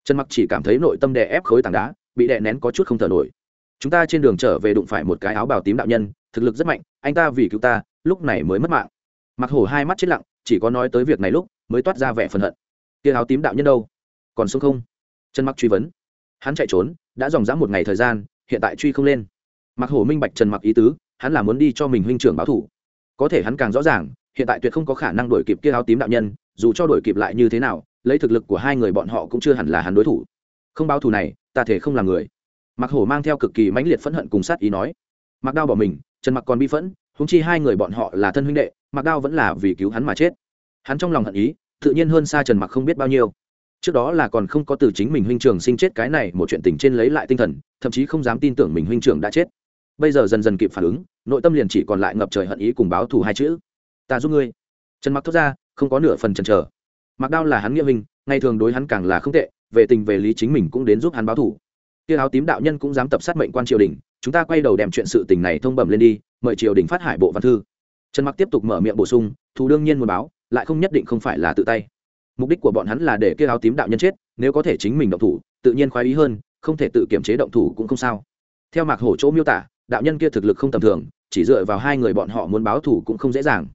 Trần mặc chỉ cảm thấy nội tâm đè ép khối tảng đá, bị đè nén có chút không thở nổi. Chúng ta trên đường trở về đụng phải một cái áo bào tím đạo nhân, thực lực rất mạnh, anh ta vì cứu ta, lúc này mới mất mạng. Mặc hổ hai mắt chết lặng, chỉ có nói tới việc này lúc, mới toát ra vẻ phần hận. Tia áo tím đạo nhân đâu? Còn sống không? Trần mặc truy vấn. Hắn chạy trốn, đã dòng dã một ngày thời gian, hiện tại truy không lên. Mặc hổ minh bạch trần mặc ý tứ, hắn là muốn đi cho mình huynh trưởng báo thủ. Có thể hắn càng rõ ràng, hiện tại tuyệt không có khả năng đuổi kịp kia áo tím đạo nhân dù cho đổi kịp lại như thế nào, lấy thực lực của hai người bọn họ cũng chưa hẳn là hắn đối thủ. Không báo thù này, ta thể không là người. Mặc hổ mang theo cực kỳ mãnh liệt phẫn hận cùng sát ý nói. Mặc đao bỏ mình, trần mặc còn bi phẫn húng chi hai người bọn họ là thân huynh đệ mặc đao vẫn là vì cứu hắn mà chết. Hắn trong lòng hận ý, tự nhiên hơn xa trần mặc không biết bao nhiêu. Trước đó là còn không có từ chính mình huynh trưởng sinh chết cái này một chuyện tình trên lấy lại tinh thần, thậm chí không dám tin tưởng mình huynh trưởng đã chết. Bây giờ dần dần kịp phản ứng, nội tâm liền chỉ còn lại ngập trời hận ý cùng báo thù hai chữ. Ta giúp ngươi. Trần mặc thốt ra không có nửa phần chần chờ. Mặc đao là hắn nghĩa minh ngày thường đối hắn càng là không tệ, về tình về lý chính mình cũng đến giúp hắn báo thù. Kia áo tím đạo nhân cũng dám tập sát mệnh quan triều đình, chúng ta quay đầu đem chuyện sự tình này thông bẩm lên đi, mời triều đình phát hải bộ văn thư. Trần mặc tiếp tục mở miệng bổ sung, thù đương nhiên muốn báo, lại không nhất định không phải là tự tay. Mục đích của bọn hắn là để kia áo tím đạo nhân chết, nếu có thể chính mình động thủ, tự nhiên khoái ý hơn, không thể tự kiểm chế động thủ cũng không sao. Theo mạc hổ chỗ miêu tả, đạo nhân kia thực lực không tầm thường, chỉ dựa vào hai người bọn họ muốn báo thủ cũng không dễ dàng.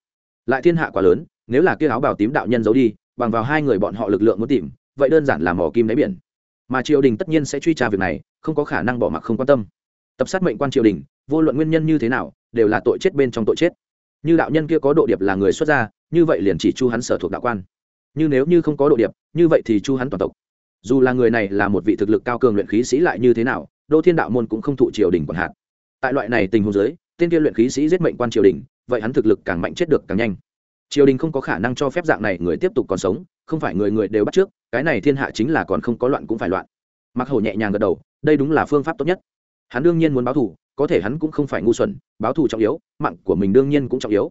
Lại thiên hạ quá lớn nếu là kia áo bào tím đạo nhân giấu đi, bằng vào hai người bọn họ lực lượng muốn tìm, vậy đơn giản là mỏ kim đáy biển. Mà triều đình tất nhiên sẽ truy tra việc này, không có khả năng bỏ mặc không quan tâm. Tập sát mệnh quan triều đình, vô luận nguyên nhân như thế nào, đều là tội chết bên trong tội chết. Như đạo nhân kia có độ điệp là người xuất gia, như vậy liền chỉ chu hắn sở thuộc đạo quan. Như nếu như không có độ điệp, như vậy thì chu hắn toàn tộc. Dù là người này là một vị thực lực cao cường luyện khí sĩ lại như thế nào, đô thiên đạo môn cũng không thụ triều đình quản hạt. Tại loại này tình huống giới tên kia luyện khí sĩ giết mệnh quan triều đình, vậy hắn thực lực càng mạnh chết được càng nhanh triều đình không có khả năng cho phép dạng này người tiếp tục còn sống, không phải người người đều bắt trước, cái này thiên hạ chính là còn không có loạn cũng phải loạn. Mặc hầu nhẹ nhàng gật đầu, đây đúng là phương pháp tốt nhất. Hắn đương nhiên muốn báo thù, có thể hắn cũng không phải ngu xuẩn, báo thù trọng yếu, mạng của mình đương nhiên cũng trọng yếu.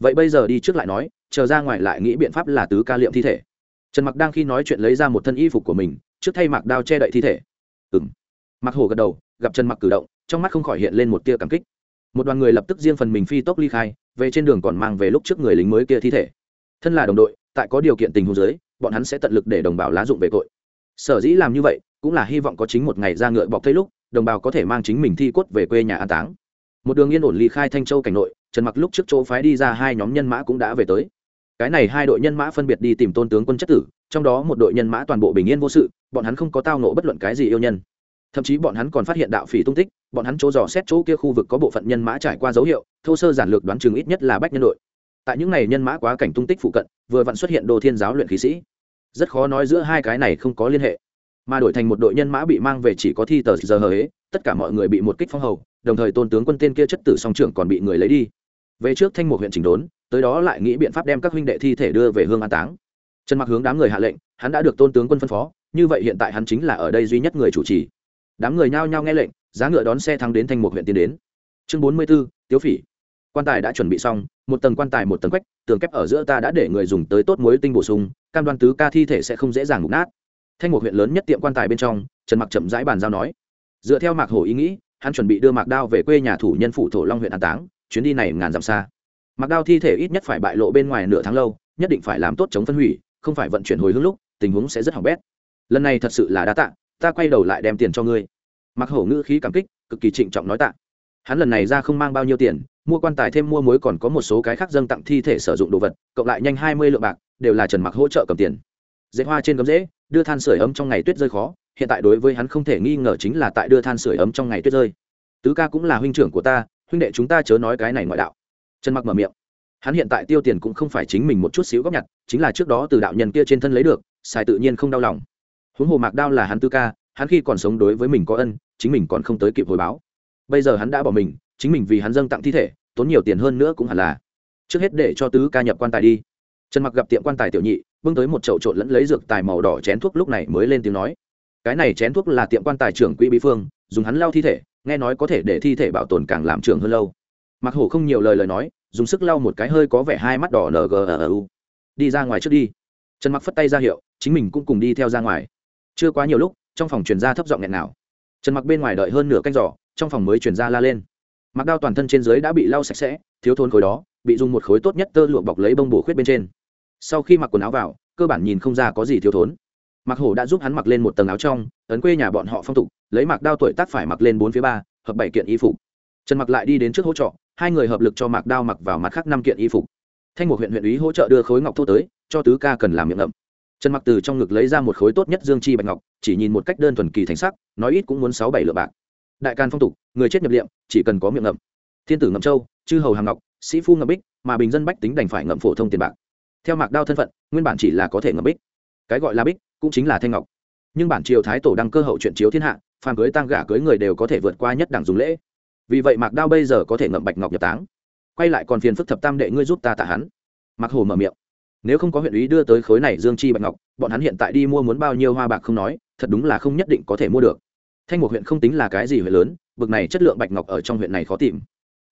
Vậy bây giờ đi trước lại nói, chờ ra ngoài lại nghĩ biện pháp là tứ ca liệm thi thể. Trần mặc đang khi nói chuyện lấy ra một thân y phục của mình, trước thay mặc đao che đậy thi thể. Ừng mặc hồ gật đầu, gặp trần mặc cử động, trong mắt không khỏi hiện lên một tia cảm kích một đoàn người lập tức riêng phần mình phi tốc ly khai, về trên đường còn mang về lúc trước người lính mới kia thi thể. Thân là đồng đội, tại có điều kiện tình huống giới bọn hắn sẽ tận lực để đồng bào lá dụng về tội. Sở dĩ làm như vậy, cũng là hy vọng có chính một ngày ra ngựa bọc thấy lúc, đồng bào có thể mang chính mình thi cốt về quê nhà an táng. Một đường yên ổn ly khai thanh châu cảnh nội, trần mặc lúc trước chỗ phái đi ra hai nhóm nhân mã cũng đã về tới. Cái này hai đội nhân mã phân biệt đi tìm tôn tướng quân chất tử, trong đó một đội nhân mã toàn bộ bình yên vô sự, bọn hắn không có tao nộ bất luận cái gì yêu nhân. Thậm chí bọn hắn còn phát hiện đạo phỉ tung tích bọn hắn chỗ dò xét chỗ kia khu vực có bộ phận nhân mã trải qua dấu hiệu, thô sơ giản lược đoán chừng ít nhất là bách nhân đội. Tại những này nhân mã quá cảnh tung tích phụ cận, vừa vặn xuất hiện đồ thiên giáo luyện khí sĩ. Rất khó nói giữa hai cái này không có liên hệ. Mà đổi thành một đội nhân mã bị mang về chỉ có thi tờ giờ hờ ế, tất cả mọi người bị một kích phong hầu, đồng thời tôn tướng quân tên kia chất tử song trưởng còn bị người lấy đi. Về trước thanh một huyện chỉnh đốn, tới đó lại nghĩ biện pháp đem các huynh đệ thi thể đưa về hương an táng. Trần mặc hướng đám người hạ lệnh, hắn đã được tôn tướng quân phân phó, như vậy hiện tại hắn chính là ở đây duy nhất người chủ trì. Đám người nhao nhao nghe lệnh giá ngựa đón xe thắng đến thanh một huyện tiến đến. Chương bốn mươi 44, tiếu phỉ. Quan tài đã chuẩn bị xong một tầng quan tài một tầng quách tường kép ở giữa ta đã để người dùng tới tốt muối tinh bổ sung cam đoan tứ ca thi thể sẽ không dễ dàng ngục nát. Thanh một huyện lớn nhất tiệm quan tài bên trong trần mặc chậm rãi bàn giao nói. Dựa theo mạc hổ ý nghĩ hắn chuẩn bị đưa mạc đao về quê nhà thủ nhân phủ thổ long huyện an táng chuyến đi này ngàn dặm xa. Mạc đao thi thể ít nhất phải bại lộ bên ngoài nửa tháng lâu nhất định phải làm tốt chống phân hủy không phải vận chuyển hồi hướng lúc tình huống sẽ rất hỏng bét. Lần này thật sự là đa tạ ta quay đầu lại đem tiền cho ngươi mặc hổ ngữ khí cảm kích cực kỳ trịnh trọng nói tạ. Hắn lần này ra không mang bao nhiêu tiền mua quan tài thêm mua muối còn có một số cái khác dâng tặng thi thể sử dụng đồ vật cộng lại nhanh hai mươi lượng bạc đều là trần mặc hỗ trợ cầm tiền. Dệt hoa trên gấm dễ, đưa than sửa ấm trong ngày tuyết rơi khó hiện tại đối với hắn không thể nghi ngờ chính là tại đưa than sửa ấm trong ngày tuyết rơi. Tứ ca cũng là huynh trưởng của ta huynh đệ chúng ta chớ nói cái này ngoại đạo. Trần mặc mở miệng. Hắn hiện tại tiêu tiền cũng không phải chính mình một chút xíu góp nhặt chính là trước đó từ đạo nhân kia trên thân lấy được xài tự nhiên không đau lòng. Huống hồ mạc đao là hắn tư ca hắn khi còn sống đối với mình có ân, chính mình còn không tới kịp hồi báo. Bây giờ hắn đã bỏ mình, chính mình vì hắn dâng tặng thi thể, tốn nhiều tiền hơn nữa cũng hẳn là. Trước hết để cho tứ ca nhập quan tài đi. Trần mặc gặp tiệm quan tài tiểu nhị, bưng tới một chậu trộn lẫn lấy dược tài màu đỏ chén thuốc lúc này mới lên tiếng nói. Cái này chén thuốc là tiệm quan tài trưởng quỹ bí phương, dùng hắn lau thi thể, nghe nói có thể để thi thể bảo tồn càng làm trường hơn lâu. Mặc hổ không nhiều lời lời nói, dùng sức lau một cái hơi có vẻ hai mắt đỏ ngu ờ ờ đi ra ngoài trước đi. Trần mặc phất tay ra hiệu, chính mình cũng cùng đi theo ra ngoài. Chưa quá nhiều lúc trong phòng truyền ra thấp giọng nghẹn nào trần mặc bên ngoài đợi hơn nửa canh giỏ trong phòng mới truyền ra la lên. Mặc đao toàn thân trên dưới đã bị lau sạch sẽ, thiếu thốn khối đó, bị dùng một khối tốt nhất tơ lụa bọc lấy bông bổ khuyết bên trên. Sau khi mặc quần áo vào, cơ bản nhìn không ra có gì thiếu thốn. Mặc hổ đã giúp hắn mặc lên một tầng áo trong, ấn quê nhà bọn họ phong tục, lấy mặc đao tuổi tác phải mặc lên bốn phía ba, hợp bảy kiện y phục. Trần mặc lại đi đến trước hỗ trợ, hai người hợp lực cho mặc đao mặc vào mặt khác năm kiện y phục. Thanh một huyện huyện ủy hỗ trợ đưa khối ngọc thô tới, cho tứ ca cần làm miệng ngậm trần mặc từ trong ngực lấy ra một khối tốt nhất dương chi bạch ngọc, chỉ nhìn một cách đơn thuần kỳ thành sắc, nói ít cũng muốn sáu bảy lượng bạc. Đại can phong tục, người chết nhập liệm, chỉ cần có miệng ngậm. Thiên tử ngậm châu, chư hầu hàng ngọc, sĩ phu ngậm bích, mà bình dân bách tính đành phải ngậm phổ thông tiền bạc. Theo mạc đao thân phận, nguyên bản chỉ là có thể ngậm bích. Cái gọi là bích, cũng chính là thanh ngọc. Nhưng bản triều thái tổ đăng cơ hậu chuyện chiếu thiên hạ, phàm cưới tăng gả cưới người đều có thể vượt qua nhất đẳng dùng lễ. Vì vậy mạc đao bây giờ có thể ngậm bạch ngọc nhập táng. Quay lại còn phiền phức thập tam đệ ngươi giúp ta tạ hắn. Mặc hồ mở miệng nếu không có huyện ý đưa tới khối này dương chi bạch ngọc, bọn hắn hiện tại đi mua muốn bao nhiêu hoa bạc không nói, thật đúng là không nhất định có thể mua được. Thanh một huyện không tính là cái gì huyện lớn, bực này chất lượng bạch ngọc ở trong huyện này khó tìm.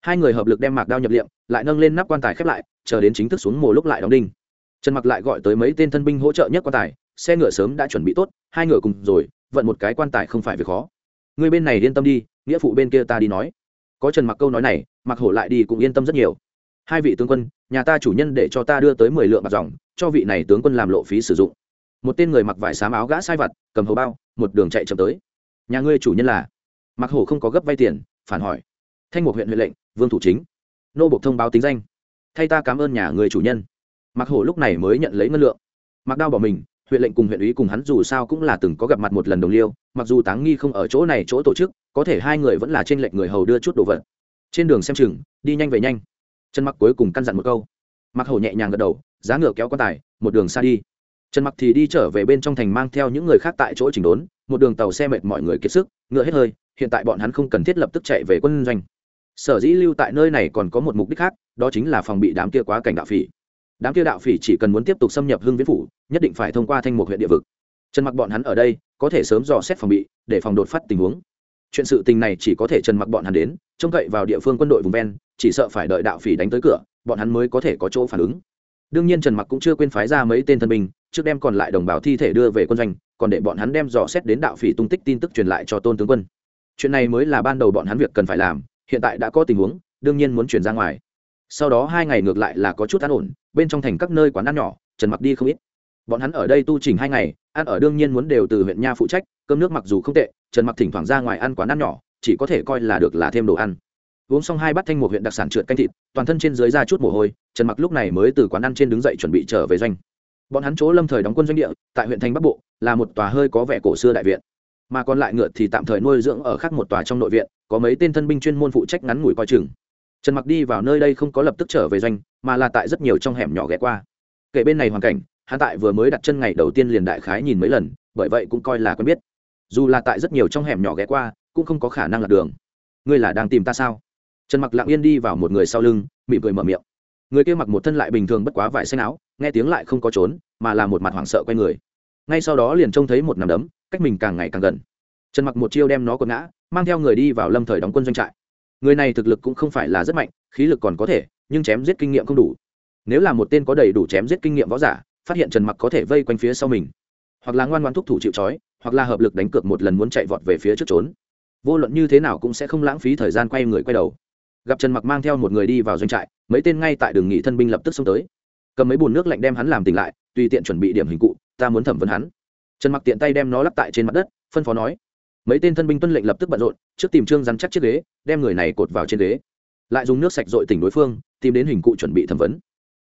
Hai người hợp lực đem mạc đao nhập liệm, lại nâng lên nắp quan tài khép lại, chờ đến chính thức xuống mùa lúc lại đóng đinh. Trần mặc lại gọi tới mấy tên thân binh hỗ trợ nhất quan tài, xe ngựa sớm đã chuẩn bị tốt, hai ngựa cùng rồi, vận một cái quan tài không phải việc khó. Người bên này yên tâm đi, nghĩa phụ bên kia ta đi nói. Có trần mặc câu nói này mặc hổ lại đi cũng yên tâm rất nhiều hai vị tướng quân, nhà ta chủ nhân để cho ta đưa tới mười lượng bạc dòng, cho vị này tướng quân làm lộ phí sử dụng. Một tên người mặc vải xám áo gã sai vặt, cầm hầu bao, một đường chạy chậm tới. Nhà ngươi chủ nhân là? Mặc hổ không có gấp vay tiền, phản hỏi. Thanh một huyện huyện lệnh, vương thủ chính. Nô bộc thông báo tính danh. Thay ta cảm ơn nhà người chủ nhân. Mặc hổ lúc này mới nhận lấy ngân lượng. Mặc đao bỏ mình huyện lệnh cùng huyện ủy cùng hắn dù sao cũng là từng có gặp mặt một lần đồng liêu, mặc dù táng nghi không ở chỗ này chỗ tổ chức, có thể hai người vẫn là trên lệnh người hầu đưa chút đồ vật. Trên đường xem chừng, đi nhanh về nhanh trần mặc cuối cùng căn dặn một câu. Mặc Hổ nhẹ nhàng gật đầu, giá ngựa kéo quan tài, một đường xa đi. Trần mặc thì đi trở về bên trong thành mang theo những người khác tại chỗ chỉnh đốn, một đường tàu xe mệt mọi người kiệt sức, ngựa hết hơi, hiện tại bọn hắn không cần thiết lập tức chạy về quân doanh. Sở dĩ lưu tại nơi này còn có một mục đích khác, đó chính là phòng bị đám kia quá cảnh đạo phỉ. Đám kia đạo phỉ chỉ cần muốn tiếp tục xâm nhập hưng viễn phủ, nhất định phải thông qua thanh mục huyện địa vực. Trần mặc bọn hắn ở đây, có thể sớm dò xét phòng bị, để phòng đột phát tình huống. Chuyện sự tình này chỉ có thể trần mặc bọn hắn đến, trông cậy vào địa phương quân đội vùng ven chỉ sợ phải đợi đạo phỉ đánh tới cửa, bọn hắn mới có thể có chỗ phản ứng. Đương nhiên trần mặc cũng chưa quên phái ra mấy tên thân binh, trước đem còn lại đồng bào thi thể đưa về quân doanh, còn để bọn hắn đem dò xét đến đạo phỉ tung tích tin tức truyền lại cho tôn tướng quân. Chuyện này mới là ban đầu bọn hắn việc cần phải làm, hiện tại đã có tình huống, đương nhiên muốn chuyển ra ngoài. Sau đó hai ngày ngược lại là có chút an ổn, bên trong thành các nơi quán ăn nhỏ, trần mặc đi không ít. Bọn hắn ở đây tu trình hai ngày, ăn ở đương nhiên muốn đều từ huyện nha phụ trách, cơm nước mặc dù không tệ, trần mặc thỉnh thoảng ra ngoài ăn quán ăn nhỏ, chỉ có thể coi là được là thêm đồ ăn uống xong hai bát thanh một huyện đặc sản trượt canh thịt, toàn thân trên dưới ra chút mồ hôi, trần mặc lúc này mới từ quán ăn trên đứng dậy chuẩn bị trở về doanh. Bọn hắn chỗ lâm thời đóng quân doanh địa, tại huyện thành bắc bộ, là một tòa hơi có vẻ cổ xưa đại viện. Mà còn lại ngựa thì tạm thời nuôi dưỡng ở khác một tòa trong nội viện, có mấy tên thân binh chuyên môn phụ trách ngắn ngủi coi chừng. Trần mặc đi vào nơi đây không có lập tức trở về doanh, mà là tại rất nhiều trong hẻm nhỏ ghé qua. Kể bên này hoàn cảnh, hắn tại vừa mới đặt chân ngày đầu tiên liền đại khái nhìn mấy lần, bởi vậy cũng coi là quen biết. Dù là tại rất nhiều trong hẻm nhỏ ghé qua, cũng không có khả năng lạc đường. Ngươi là đang tìm ta sao? Trần mặc lặng yên đi vào một người sau lưng, mỉm cười mở miệng. Người kia mặc một thân lại bình thường bất quá vải xanh áo, nghe tiếng lại không có trốn, mà là một mặt hoảng sợ quay người. Ngay sau đó liền trông thấy một nằm đấm, cách mình càng ngày càng gần. Trần mặc một chiêu đem nó quật ngã, mang theo người đi vào lâm thời đóng quân doanh trại. Người này thực lực cũng không phải là rất mạnh, khí lực còn có thể, nhưng chém giết kinh nghiệm không đủ. Nếu là một tên có đầy đủ chém giết kinh nghiệm võ giả, phát hiện trần mặc có thể vây quanh phía sau mình, hoặc là ngoan ngoan thúc thủ chịu trói, hoặc là hợp lực đánh cược một lần muốn chạy vọt về phía trước trốn, vô luận như thế nào cũng sẽ không lãng phí thời gian quay người quay đầu gặp trần mặc mang theo một người đi vào doanh trại, mấy tên ngay tại đường nghị thân binh lập tức xông tới. Cầm mấy bùn nước lạnh đem hắn làm tỉnh lại, tùy tiện chuẩn bị điểm hình cụ, ta muốn thẩm vấn hắn. Trần mặc tiện tay đem nó lắp tại trên mặt đất, phân phó nói. Mấy tên thân binh tuân lệnh lập tức bận rộn, trước tìm trương rắn chắc chiếc ghế, đem người này cột vào trên ghế. Lại dùng nước sạch dội tỉnh đối phương, tìm đến hình cụ chuẩn bị thẩm vấn.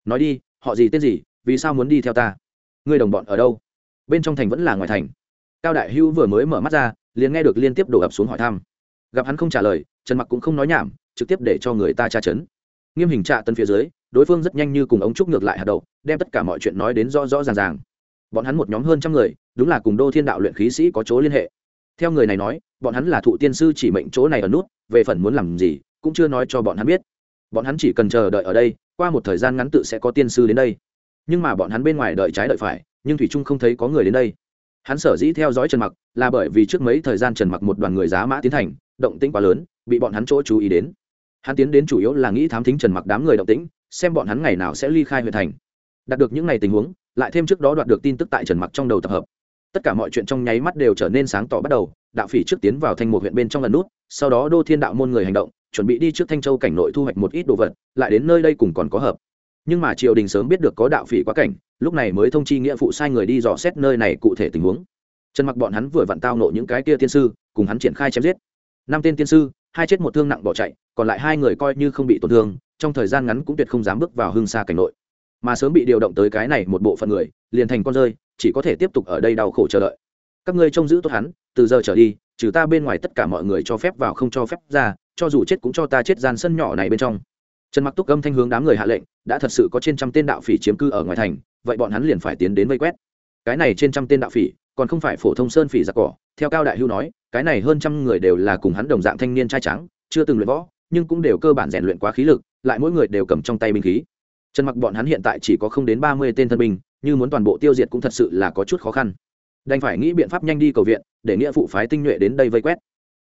Nói đi, họ gì tên gì, vì sao muốn đi theo ta? Người đồng bọn ở đâu? Bên trong thành vẫn là ngoài thành. Cao đại hưu vừa mới mở mắt ra, liền nghe được liên tiếp đổ ập xuống hỏi thăm. Gặp hắn không trả lời, trần mặc cũng không nói nhảm trực tiếp để cho người ta tra chấn. Nghiêm hình trạ tân phía dưới, đối phương rất nhanh như cùng ống trúc ngược lại hạt đậu, đem tất cả mọi chuyện nói đến rõ rõ ràng ràng. Bọn hắn một nhóm hơn trăm người, đúng là cùng đô thiên đạo luyện khí sĩ có chỗ liên hệ. Theo người này nói, bọn hắn là thụ tiên sư chỉ mệnh chỗ này ở nút, về phần muốn làm gì, cũng chưa nói cho bọn hắn biết. Bọn hắn chỉ cần chờ đợi ở đây, qua một thời gian ngắn tự sẽ có tiên sư đến đây. Nhưng mà bọn hắn bên ngoài đợi trái đợi phải, nhưng thủy trung không thấy có người đến đây. Hắn sở dĩ theo dõi trần mặc, là bởi vì trước mấy thời gian trần mặc một đoàn người giá mã tiến thành, động tĩnh quá lớn, bị bọn hắn chỗ chú ý đến hắn tiến đến chủ yếu là nghĩ thám thính trần mặc đám người động tĩnh, xem bọn hắn ngày nào sẽ ly khai huyện thành. Đạt được những ngày tình huống, lại thêm trước đó đoạt được tin tức tại trần mặc trong đầu tập hợp. Tất cả mọi chuyện trong nháy mắt đều trở nên sáng tỏ bắt đầu, đạo phỉ trước tiến vào thanh một huyện bên trong lần nút, sau đó đô thiên đạo môn người hành động, chuẩn bị đi trước thanh châu cảnh nội thu hoạch một ít đồ vật, lại đến nơi đây cùng còn có hợp. Nhưng mà triều đình sớm biết được có đạo phỉ quá cảnh, lúc này mới thông chi nghĩa phụ sai người đi dò xét nơi này cụ thể tình huống. Trần mặc bọn hắn vừa vặn tao nộ những cái kia tiên sư, cùng hắn triển khai chém giết. Năm tên tiên sư hai chết một thương nặng bỏ chạy, còn lại hai người coi như không bị tổn thương, trong thời gian ngắn cũng tuyệt không dám bước vào hương xa cảnh nội. Mà sớm bị điều động tới cái này một bộ phận người, liền thành con rơi, chỉ có thể tiếp tục ở đây đau khổ chờ đợi. Các ngươi trông giữ tốt hắn, từ giờ trở đi, trừ ta bên ngoài tất cả mọi người cho phép vào không cho phép ra, cho dù chết cũng cho ta chết gian sân nhỏ này bên trong. Trần mặc túc âm thanh hướng đám người hạ lệnh, đã thật sự có trên trăm tên đạo phỉ chiếm cư ở ngoài thành, vậy bọn hắn liền phải tiến đến vây quét cái này trên trăm tên đạo phỉ, còn không phải phổ thông sơn phỉ giặc cỏ. Theo cao đại hưu nói, cái này hơn trăm người đều là cùng hắn đồng dạng thanh niên trai trắng chưa từng luyện võ, nhưng cũng đều cơ bản rèn luyện quá khí lực, lại mỗi người đều cầm trong tay binh khí. Trần mặc bọn hắn hiện tại chỉ có không đến ba mươi tên thân binh, như muốn toàn bộ tiêu diệt cũng thật sự là có chút khó khăn. Đành phải nghĩ biện pháp nhanh đi cầu viện, để nghĩa phụ phái tinh nhuệ đến đây vây quét.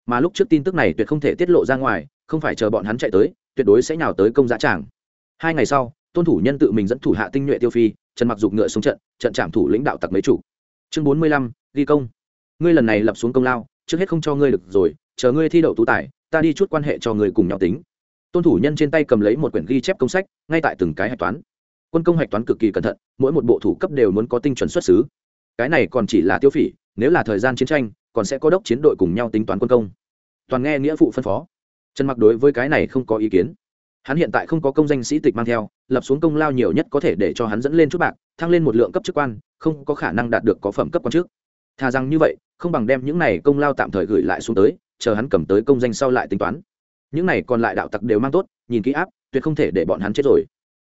Mà lúc trước tin tức này tuyệt không thể tiết lộ ra ngoài, không phải chờ bọn hắn chạy tới, tuyệt đối sẽ nhào tới công giá tràng. Hai ngày sau, tôn thủ nhân tự mình dẫn thủ hạ tinh nhuệ tiêu phi trần mặc dục ngựa xuống trận trận trạm thủ lãnh đạo tặc mấy chủ. Chương bốn mươi lăm, ghi công. Ngươi lần này lập xuống công lao, trước hết không cho ngươi được rồi, chờ ngươi thi đậu tú tài, ta đi chút quan hệ cho ngươi cùng nhau tính. Tôn thủ nhân trên tay cầm lấy một quyển ghi chép công sách, ngay tại từng cái hạch toán. Quân công hạch toán cực kỳ cẩn thận, mỗi một bộ thủ cấp đều muốn có tinh chuẩn xuất xứ. Cái này còn chỉ là tiêu phỉ, nếu là thời gian chiến tranh, còn sẽ có đốc chiến đội cùng nhau tính toán quân công. Toàn nghe nghĩa phụ phân phó. Trần mặc đối với cái này không có ý kiến hắn hiện tại không có công danh sĩ tịch mang theo, lập xuống công lao nhiều nhất có thể để cho hắn dẫn lên chút bạc, thăng lên một lượng cấp chức quan, không có khả năng đạt được có phẩm cấp quan trước. Thà rằng như vậy, không bằng đem những này công lao tạm thời gửi lại xuống tới, chờ hắn cầm tới công danh sau lại tính toán. Những này còn lại đạo tặc đều mang tốt, nhìn kỹ áp, tuyệt không thể để bọn hắn chết rồi.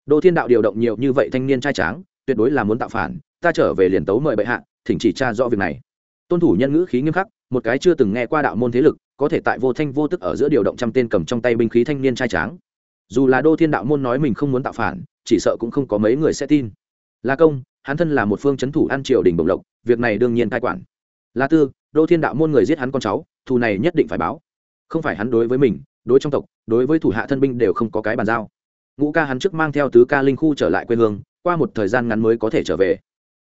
Đô thiên đạo điều động nhiều như vậy thanh niên trai tráng, tuyệt đối là muốn tạo phản, ta trở về liền tấu mời bệ hạ, thỉnh chỉ tra rõ việc này. Tôn thủ nhân ngữ khí nghiêm khắc, một cái chưa từng nghe qua đạo môn thế lực, có thể tại vô thanh vô tức ở giữa điều động trăm tên cầm trong tay binh khí thanh niên trai tráng dù là đô thiên đạo môn nói mình không muốn tạo phản, chỉ sợ cũng không có mấy người sẽ tin. La công, hắn thân là một phương c h ấ n thủ ăn triều đình bồng lộc, việc này đương nhiên cai quản. La tư, đô thiên đạo môn người giết hắn con cháu, thù này nhất định phải báo. Không phải hắn đối với mình, đối trong tộc, đối với thủ hạ thân binh đều không có cái bàn giao. Ngũ ca hắn trước mang theo tứ ca linh khu trở lại quê hương, qua một thời gian ngắn mới có thể trở về.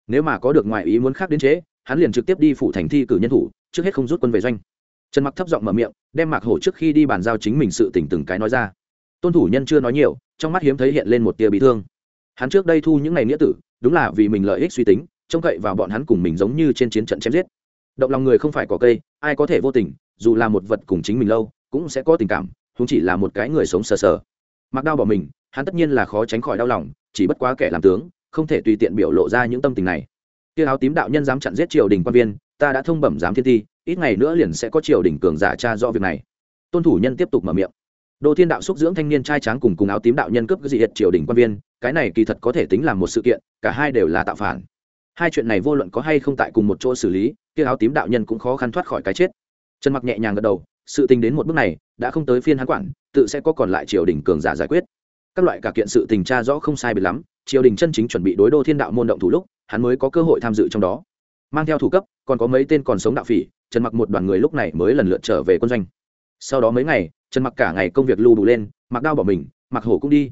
Nếu mà có được ngoại ý muốn khác đến chế, hắn liền trực tiếp đi phủ thành thi cử nhân thủ, trước hết không rút quân về doanh. Trần mặc thấp giọng mở miệng, đem mạc hổ trước khi đi bàn giao chính mình sự tỉnh từng cái nói ra tôn thủ nhân chưa nói nhiều, trong mắt hiếm thấy hiện lên một tia bị thương. Hắn trước đây thu những ngày nghĩa tử, đúng là vì mình lợi ích suy tính, trông cậy vào bọn hắn cùng mình giống như trên chiến trận chém giết. Động lòng người không phải có cây, ai có thể vô tình, dù là một vật cùng chính mình lâu, cũng sẽ có tình cảm không chỉ là một cái người sống sờ sờ. Mặc đau bỏ mình, hắn tất nhiên là khó tránh khỏi đau lòng, chỉ bất quá kẻ làm tướng, không thể tùy tiện biểu lộ ra những tâm tình này. Kia áo tím đạo nhân dám chặn giết triều đình quan viên, ta đã thông bẩm giám thiên ti, ít ngày nữa liền sẽ có triều đình cường giả tra rõ việc này. Tôn thủ nhân tiếp tục mở miệng đô thiên đạo xúc dưỡng thanh niên trai tráng cùng cùng áo tím đạo nhân cướp dị hiệt triều đình quan viên, cái này kỳ thật có thể tính là một sự kiện, cả hai đều là tạo phản. Hai chuyện này vô luận có hay không tại cùng một chỗ xử lý, kia áo tím đạo nhân cũng khó khăn thoát khỏi cái chết. Trần mặc nhẹ nhàng gật đầu, sự tình đến một bước này, đã không tới phiên hắn quản, tự sẽ có còn lại triều đình cường giả giải quyết. Các loại cả kiện sự tình tra rõ không sai biệt lắm, triều đình chân chính chuẩn bị đối đô thiên đạo môn động thủ lúc, hắn mới có cơ hội tham dự trong đó. Mang theo thủ cấp, còn có mấy tên còn sống đạo phỉ, trần mặc một đoàn người lúc này mới lần lượt trở về quân doanh. Sau đó mấy ngày trần mặc cả ngày công việc lưu đủ lên mặc đao bỏ mình mặc hổ cũng đi.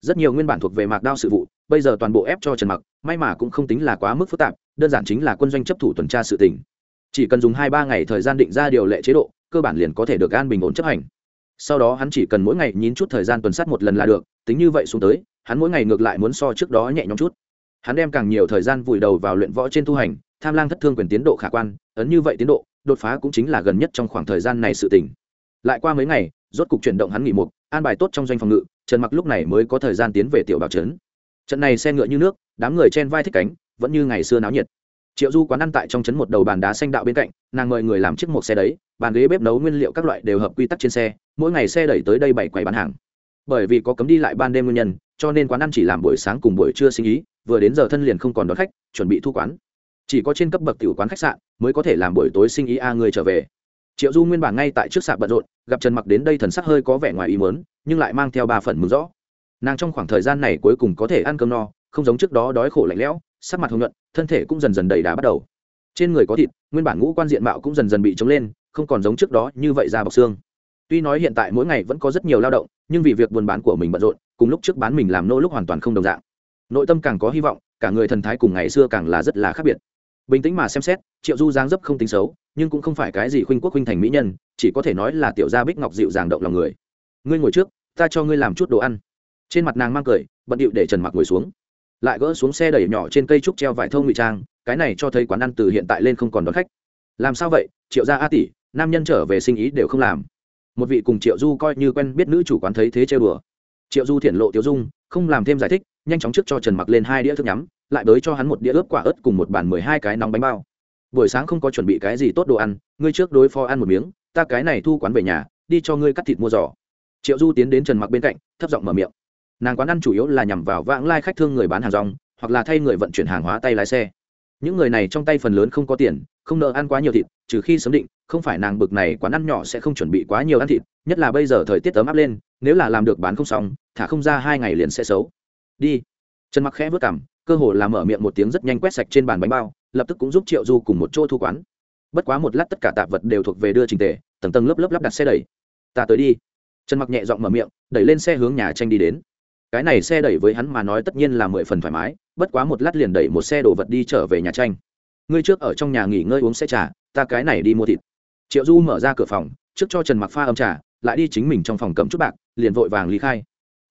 Rất nhiều nguyên bản thuộc về mặc đao sự vụ, bây giờ toàn bộ ép cho trần mặc, may mà cũng không tính là quá mức phức tạp, đơn giản chính là quân doanh chấp thủ tuần tra sự tỉnh chỉ cần dùng hai ba ngày thời gian định ra điều lệ chế độ, cơ bản liền có thể được an bình ổn chấp hành. Sau đó hắn chỉ cần mỗi ngày nhín chút thời gian tuần sát một lần là được, tính như vậy xuống tới, hắn mỗi ngày ngược lại muốn so trước đó nhẹ nhõm chút. Hắn đem càng nhiều thời gian vùi đầu vào luyện võ trên tu hành, tham lang thất thương quyền tiến độ khả quan, ấn như vậy tiến độ, đột phá cũng chính là gần nhất trong khoảng thời gian này sự tỉnh lại qua mấy ngày rốt cục chuyển động hắn nghỉ mục, an bài tốt trong doanh phòng ngự, trần mặc lúc này mới có thời gian tiến về tiểu bảo trấn. Trận này xe ngựa như nước, đám người chen vai thích cánh, vẫn như ngày xưa náo nhiệt. Triệu du quán ăn tại trong trấn một đầu bàn đá xanh đạo bên cạnh, nàng mời người làm chiếc một xe đấy, bàn ghế bếp nấu nguyên liệu các loại đều hợp quy tắc trên xe, mỗi ngày xe đẩy tới đây bảy quầy bán hàng. Bởi vì có cấm đi lại ban đêm nguyên nhân, cho nên quán ăn chỉ làm buổi sáng cùng buổi trưa sinh ý, vừa đến giờ thân liền không còn đón khách, chuẩn bị thu quán. Chỉ có trên cấp bậc tiểu quán khách sạn mới có thể làm buổi tối sinh ý a người trở về triệu du nguyên bản ngay tại trước sạp bận rộn, gặp trần mặc đến đây thần sắc hơi có vẻ ngoài ý mớn nhưng lại mang theo ba phần mừng rõ. Nàng trong khoảng thời gian này cuối cùng có thể ăn cơm no, không giống trước đó đói khổ lạnh lẽo, sắc mặt hồng nhuận, thân thể cũng dần dần đầy đá bắt đầu. Trên người có thịt, nguyên bản ngũ quan diện mạo cũng dần dần bị trống lên, không còn giống trước đó như vậy ra bọc xương. Tuy nói hiện tại mỗi ngày vẫn có rất nhiều lao động, nhưng vì việc buôn bán của mình bận rộn, cùng lúc trước bán mình làm nô lúc hoàn toàn không đồng dạng. Nội tâm càng có hy vọng, cả người thần thái cùng ngày xưa càng là rất là khác biệt bình tĩnh mà xem xét, triệu du giáng dấp không tính xấu, nhưng cũng không phải cái gì khuynh quốc khuynh thành mỹ nhân, chỉ có thể nói là tiểu gia bích ngọc dịu dàng động lòng người. Ngươi ngồi trước, ta cho ngươi làm chút đồ ăn. Trên mặt nàng mang cười, bận điệu để trần mặc ngồi xuống. Lại gỡ xuống xe đẩy nhỏ trên cây trúc treo vải thâu ngụy trang, cái này cho thấy quán ăn từ hiện tại lên không còn đón khách. Làm sao vậy, triệu gia a tỷ, nam nhân trở về sinh ý đều không làm. Một vị cùng triệu du coi như quen biết nữ chủ quán thấy thế chơi bừa triệu du thiện lộ tiêu dung, không làm thêm giải thích, nhanh chóng trước cho trần mặc lên hai đĩa thức nhắm lại bới cho hắn một đĩa ướp quả ớt cùng một bàn mười hai cái nóng bánh bao. Buổi sáng không có chuẩn bị cái gì tốt đồ ăn, ngươi trước đối phó ăn một miếng, ta cái này thu quán về nhà, đi cho ngươi cắt thịt mua giỏ triệu du tiến đến trần mặc bên cạnh, thấp giọng mở miệng. Nàng quán ăn chủ yếu là nhằm vào vãng lai khách thương người bán hàng rong, hoặc là thay người vận chuyển hàng hóa tay lái xe. Những người này trong tay phần lớn không có tiền, không nợ ăn quá nhiều thịt, trừ khi sớm định, không phải nàng bực này quán ăn nhỏ sẽ không chuẩn bị quá nhiều ăn thịt, nhất là bây giờ thời tiết ấm áp lên, nếu là làm được bán không xong, thả không ra hai ngày liền sẽ xấu. Đi. Trần mặc khẽ vớt cảm cơ hồ là mở miệng một tiếng rất nhanh quét sạch trên bàn bánh bao, lập tức cũng giúp triệu du cùng một chỗ thu quán. Bất quá một lát tất cả tạp vật đều thuộc về đưa trình tề, tầng tầng lớp lớp lắp đặt xe đẩy. Ta tới đi. Trần mặc nhẹ giọng mở miệng, đẩy lên xe hướng nhà tranh đi đến. Cái này xe đẩy với hắn mà nói tất nhiên là mười phần thoải mái, bất quá một lát liền đẩy một xe đồ vật đi trở về nhà tranh. Ngươi trước ở trong nhà nghỉ ngơi uống xe trà, ta cái này đi mua thịt. Triệu du mở ra cửa phòng, trước cho trần mặc pha âm trà, lại đi chính mình trong phòng cầm chút bạc, liền vội vàng lý khai.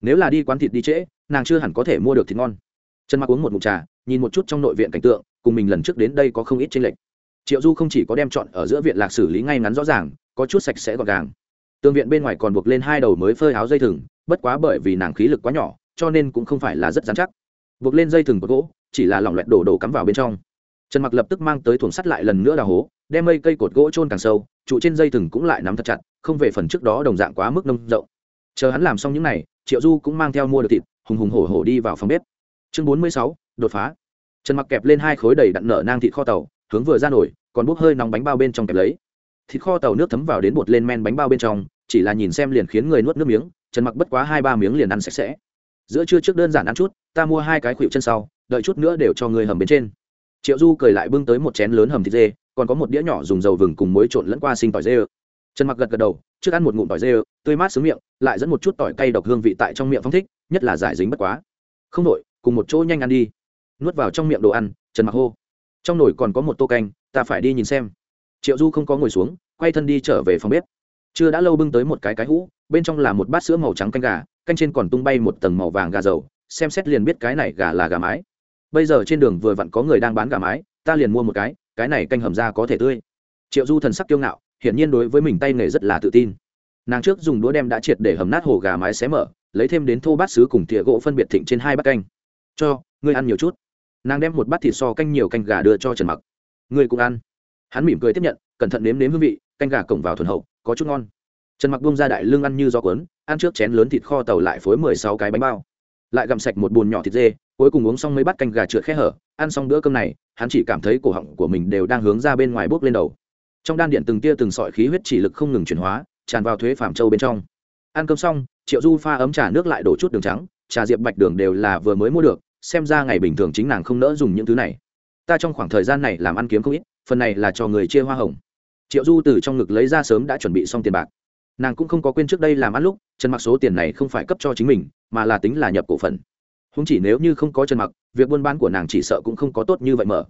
Nếu là đi quán thịt đi trễ, nàng chưa hẳn có thể mua được thịt ngon trần mặc uống một mụt trà nhìn một chút trong nội viện cảnh tượng cùng mình lần trước đến đây có không ít tranh lệch. Triệu du không chỉ có đem chọn ở giữa viện lạc xử lý ngay ngắn rõ ràng có chút sạch sẽ gọn gàng. Tương viện bên ngoài còn buộc lên hai đầu mới phơi áo dây thừng bất quá bởi vì nàng khí lực quá nhỏ cho nên cũng không phải là rất dán chắc. Buộc lên dây thừng của gỗ chỉ là lỏng loẹt đổ đổ cắm vào bên trong. Trần mặc lập tức mang tới thùng sắt lại lần nữa đào hố đem mây cây cột gỗ trôn càng sâu trụ trên dây thừng cũng lại nắm thật chặt không về phần trước đó đồng dạng quá mức nông rộng. Chờ hắn làm xong những này, triệu du cũng mang theo mua được thịt hùng hùng hổ hổ đi vào phòng bếp chương bốn mươi sáu, đột phá. Trần mặc kẹp lên hai khối đầy đặn nở nang thịt kho tàu, hướng vừa ra nổi, còn bốc hơi nóng bánh bao bên trong kẹp lấy. Thịt kho tàu nước thấm vào đến bột lên men bánh bao bên trong, chỉ là nhìn xem liền khiến người nuốt nước miếng, trần mặc bất quá hai ba miếng liền ăn sạch sẽ. Giữa trưa trước đơn giản ăn chút, ta mua hai cái khuỵu chân sau, đợi chút nữa đều cho người hầm bên trên. Triệu du cười lại bưng tới một chén lớn hầm thịt dê, còn có một đĩa nhỏ dùng dầu vừng cùng muối trộn lẫn qua sinh tỏi dê trần mặc gật gật đầu, trước ăn một ngụm tỏi dê tươi mát sướng miệng, lại dẫn một chút tỏi cay độc hương vị tại trong miệng phong thích, nhất là giải dính bất quá. Không đổi cùng một chỗ nhanh ăn đi. Nuốt vào trong miệng đồ ăn, trần mặc hô. Trong nồi còn có một tô canh, ta phải đi nhìn xem. Triệu du không có ngồi xuống, quay thân đi trở về phòng bếp. Chưa đã lâu bưng tới một cái cái hũ, bên trong là một bát sữa màu trắng canh gà, canh trên còn tung bay một tầng màu vàng gà dầu, xem xét liền biết cái này gà là gà mái. Bây giờ trên đường vừa vặn có người đang bán gà mái, ta liền mua một cái cái này canh hầm ra có thể tươi. Triệu du thần sắc kiêu ngạo, hiển nhiên đối với mình tay nghề rất là tự tin. Nàng trước dùng đũa đem đã triệt để hầm nát hồ gà mái xé mở, lấy thêm đến thô bát xứ cùng thìa gỗ phân biệt thịnh trên hai bát canh cho, ngươi ăn nhiều chút. Nàng đem một bát thịt so canh nhiều canh gà đưa cho trần mặc. Ngươi cũng ăn. Hắn mỉm cười tiếp nhận, cẩn thận nếm nếm hương vị, canh gà cổng vào thuần hậu, có chút ngon. Trần mặc bông ra đại lương ăn như gió cuốn, ăn trước chén lớn thịt kho tàu lại phối mười sáu cái bánh bao. Lại gặm sạch một bùn nhỏ thịt dê, cuối cùng uống xong mấy bát canh gà trượt khe hở, ăn xong bữa cơm này, hắn chỉ cảm thấy cổ họng của mình đều đang hướng ra bên ngoài bốc lên đầu. Trong đan điện từng tia từng sợi khí huyết chỉ lực không ngừng chuyển hóa, tràn vào thuế phạm châu bên trong. Ăn cơm xong, triệu du pha ấm trà nước lại đổ chút đường trắng, trà diệp bạch đường đều là vừa mới mua được xem ra ngày bình thường chính nàng không nỡ dùng những thứ này. Ta trong khoảng thời gian này làm ăn kiếm không ít, phần này là cho người chia hoa hồng. Triệu du từ trong ngực lấy ra sớm đã chuẩn bị xong tiền bạc. Nàng cũng không có quên trước đây làm ăn lúc, trần mặc số tiền này không phải cấp cho chính mình, mà là tính là nhập cổ phần. Không chỉ nếu như không có trần mặc, việc buôn bán của nàng chỉ sợ cũng không có tốt như vậy mở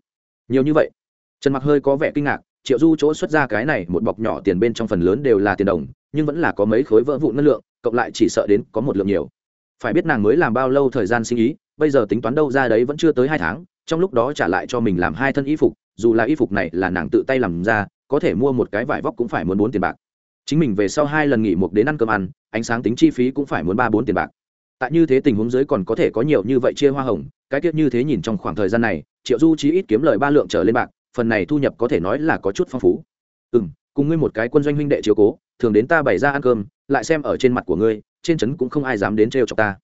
nhiều như vậy, trần mặc hơi có vẻ kinh ngạc, triệu du chỗ xuất ra cái này một bọc nhỏ tiền bên trong phần lớn đều là tiền đồng, nhưng vẫn là có mấy khối vỡ vụn ngân lượng, cộng lại chỉ sợ đến có một lượng nhiều. Phải biết nàng mới làm bao lâu thời gian sinh ý bây giờ tính toán đâu ra đấy vẫn chưa tới hai tháng, trong lúc đó trả lại cho mình làm hai thân y phục, dù là y phục này là nàng tự tay làm ra, có thể mua một cái vải vóc cũng phải muốn bốn tiền bạc. Chính mình về sau hai lần nghỉ một đến ăn cơm ăn, ánh sáng tính chi phí cũng phải muốn ba bốn tiền bạc. Tại như thế tình huống dưới còn có thể có nhiều như vậy chia hoa hồng, cái tiết như thế nhìn trong khoảng thời gian này, triệu du chí ít kiếm lời ba lượng trở lên bạc, phần này thu nhập có thể nói là có chút phong phú. Ừ m cùng ngươi một cái quân doanh huynh đệ chiếu cố, thường đến ta bày ra ăn cơm, lại xem ở trên mặt của ngươi, trên trấn cũng không ai dám đến trêu chọc ta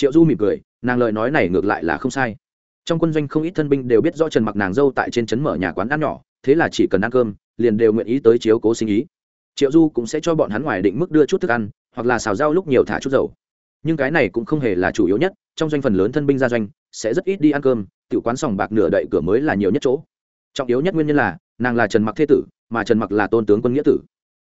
triệu du mỉm cười, nàng lời nói này ngược lại là không sai. Trong quân doanh không ít thân binh đều biết rõ trần mặc nàng dâu tại trên trấn mở nhà quán ăn nhỏ, thế là chỉ cần ăn cơm, liền đều nguyện ý tới chiếu cố sinh ý. Triệu du cũng sẽ cho bọn hắn ngoài định mức đưa chút thức ăn, hoặc là xào rau lúc nhiều thả chút dầu. Nhưng cái này cũng không hề là chủ yếu nhất, trong doanh phần lớn thân binh gia doanh, sẽ rất ít đi ăn cơm tự quán sòng bạc nửa đậy cửa mới là nhiều nhất chỗ. Trọng yếu nhất nguyên nhân là, nàng là trần mặc thế tử, mà trần mặc là tôn tướng quân nghĩa tử.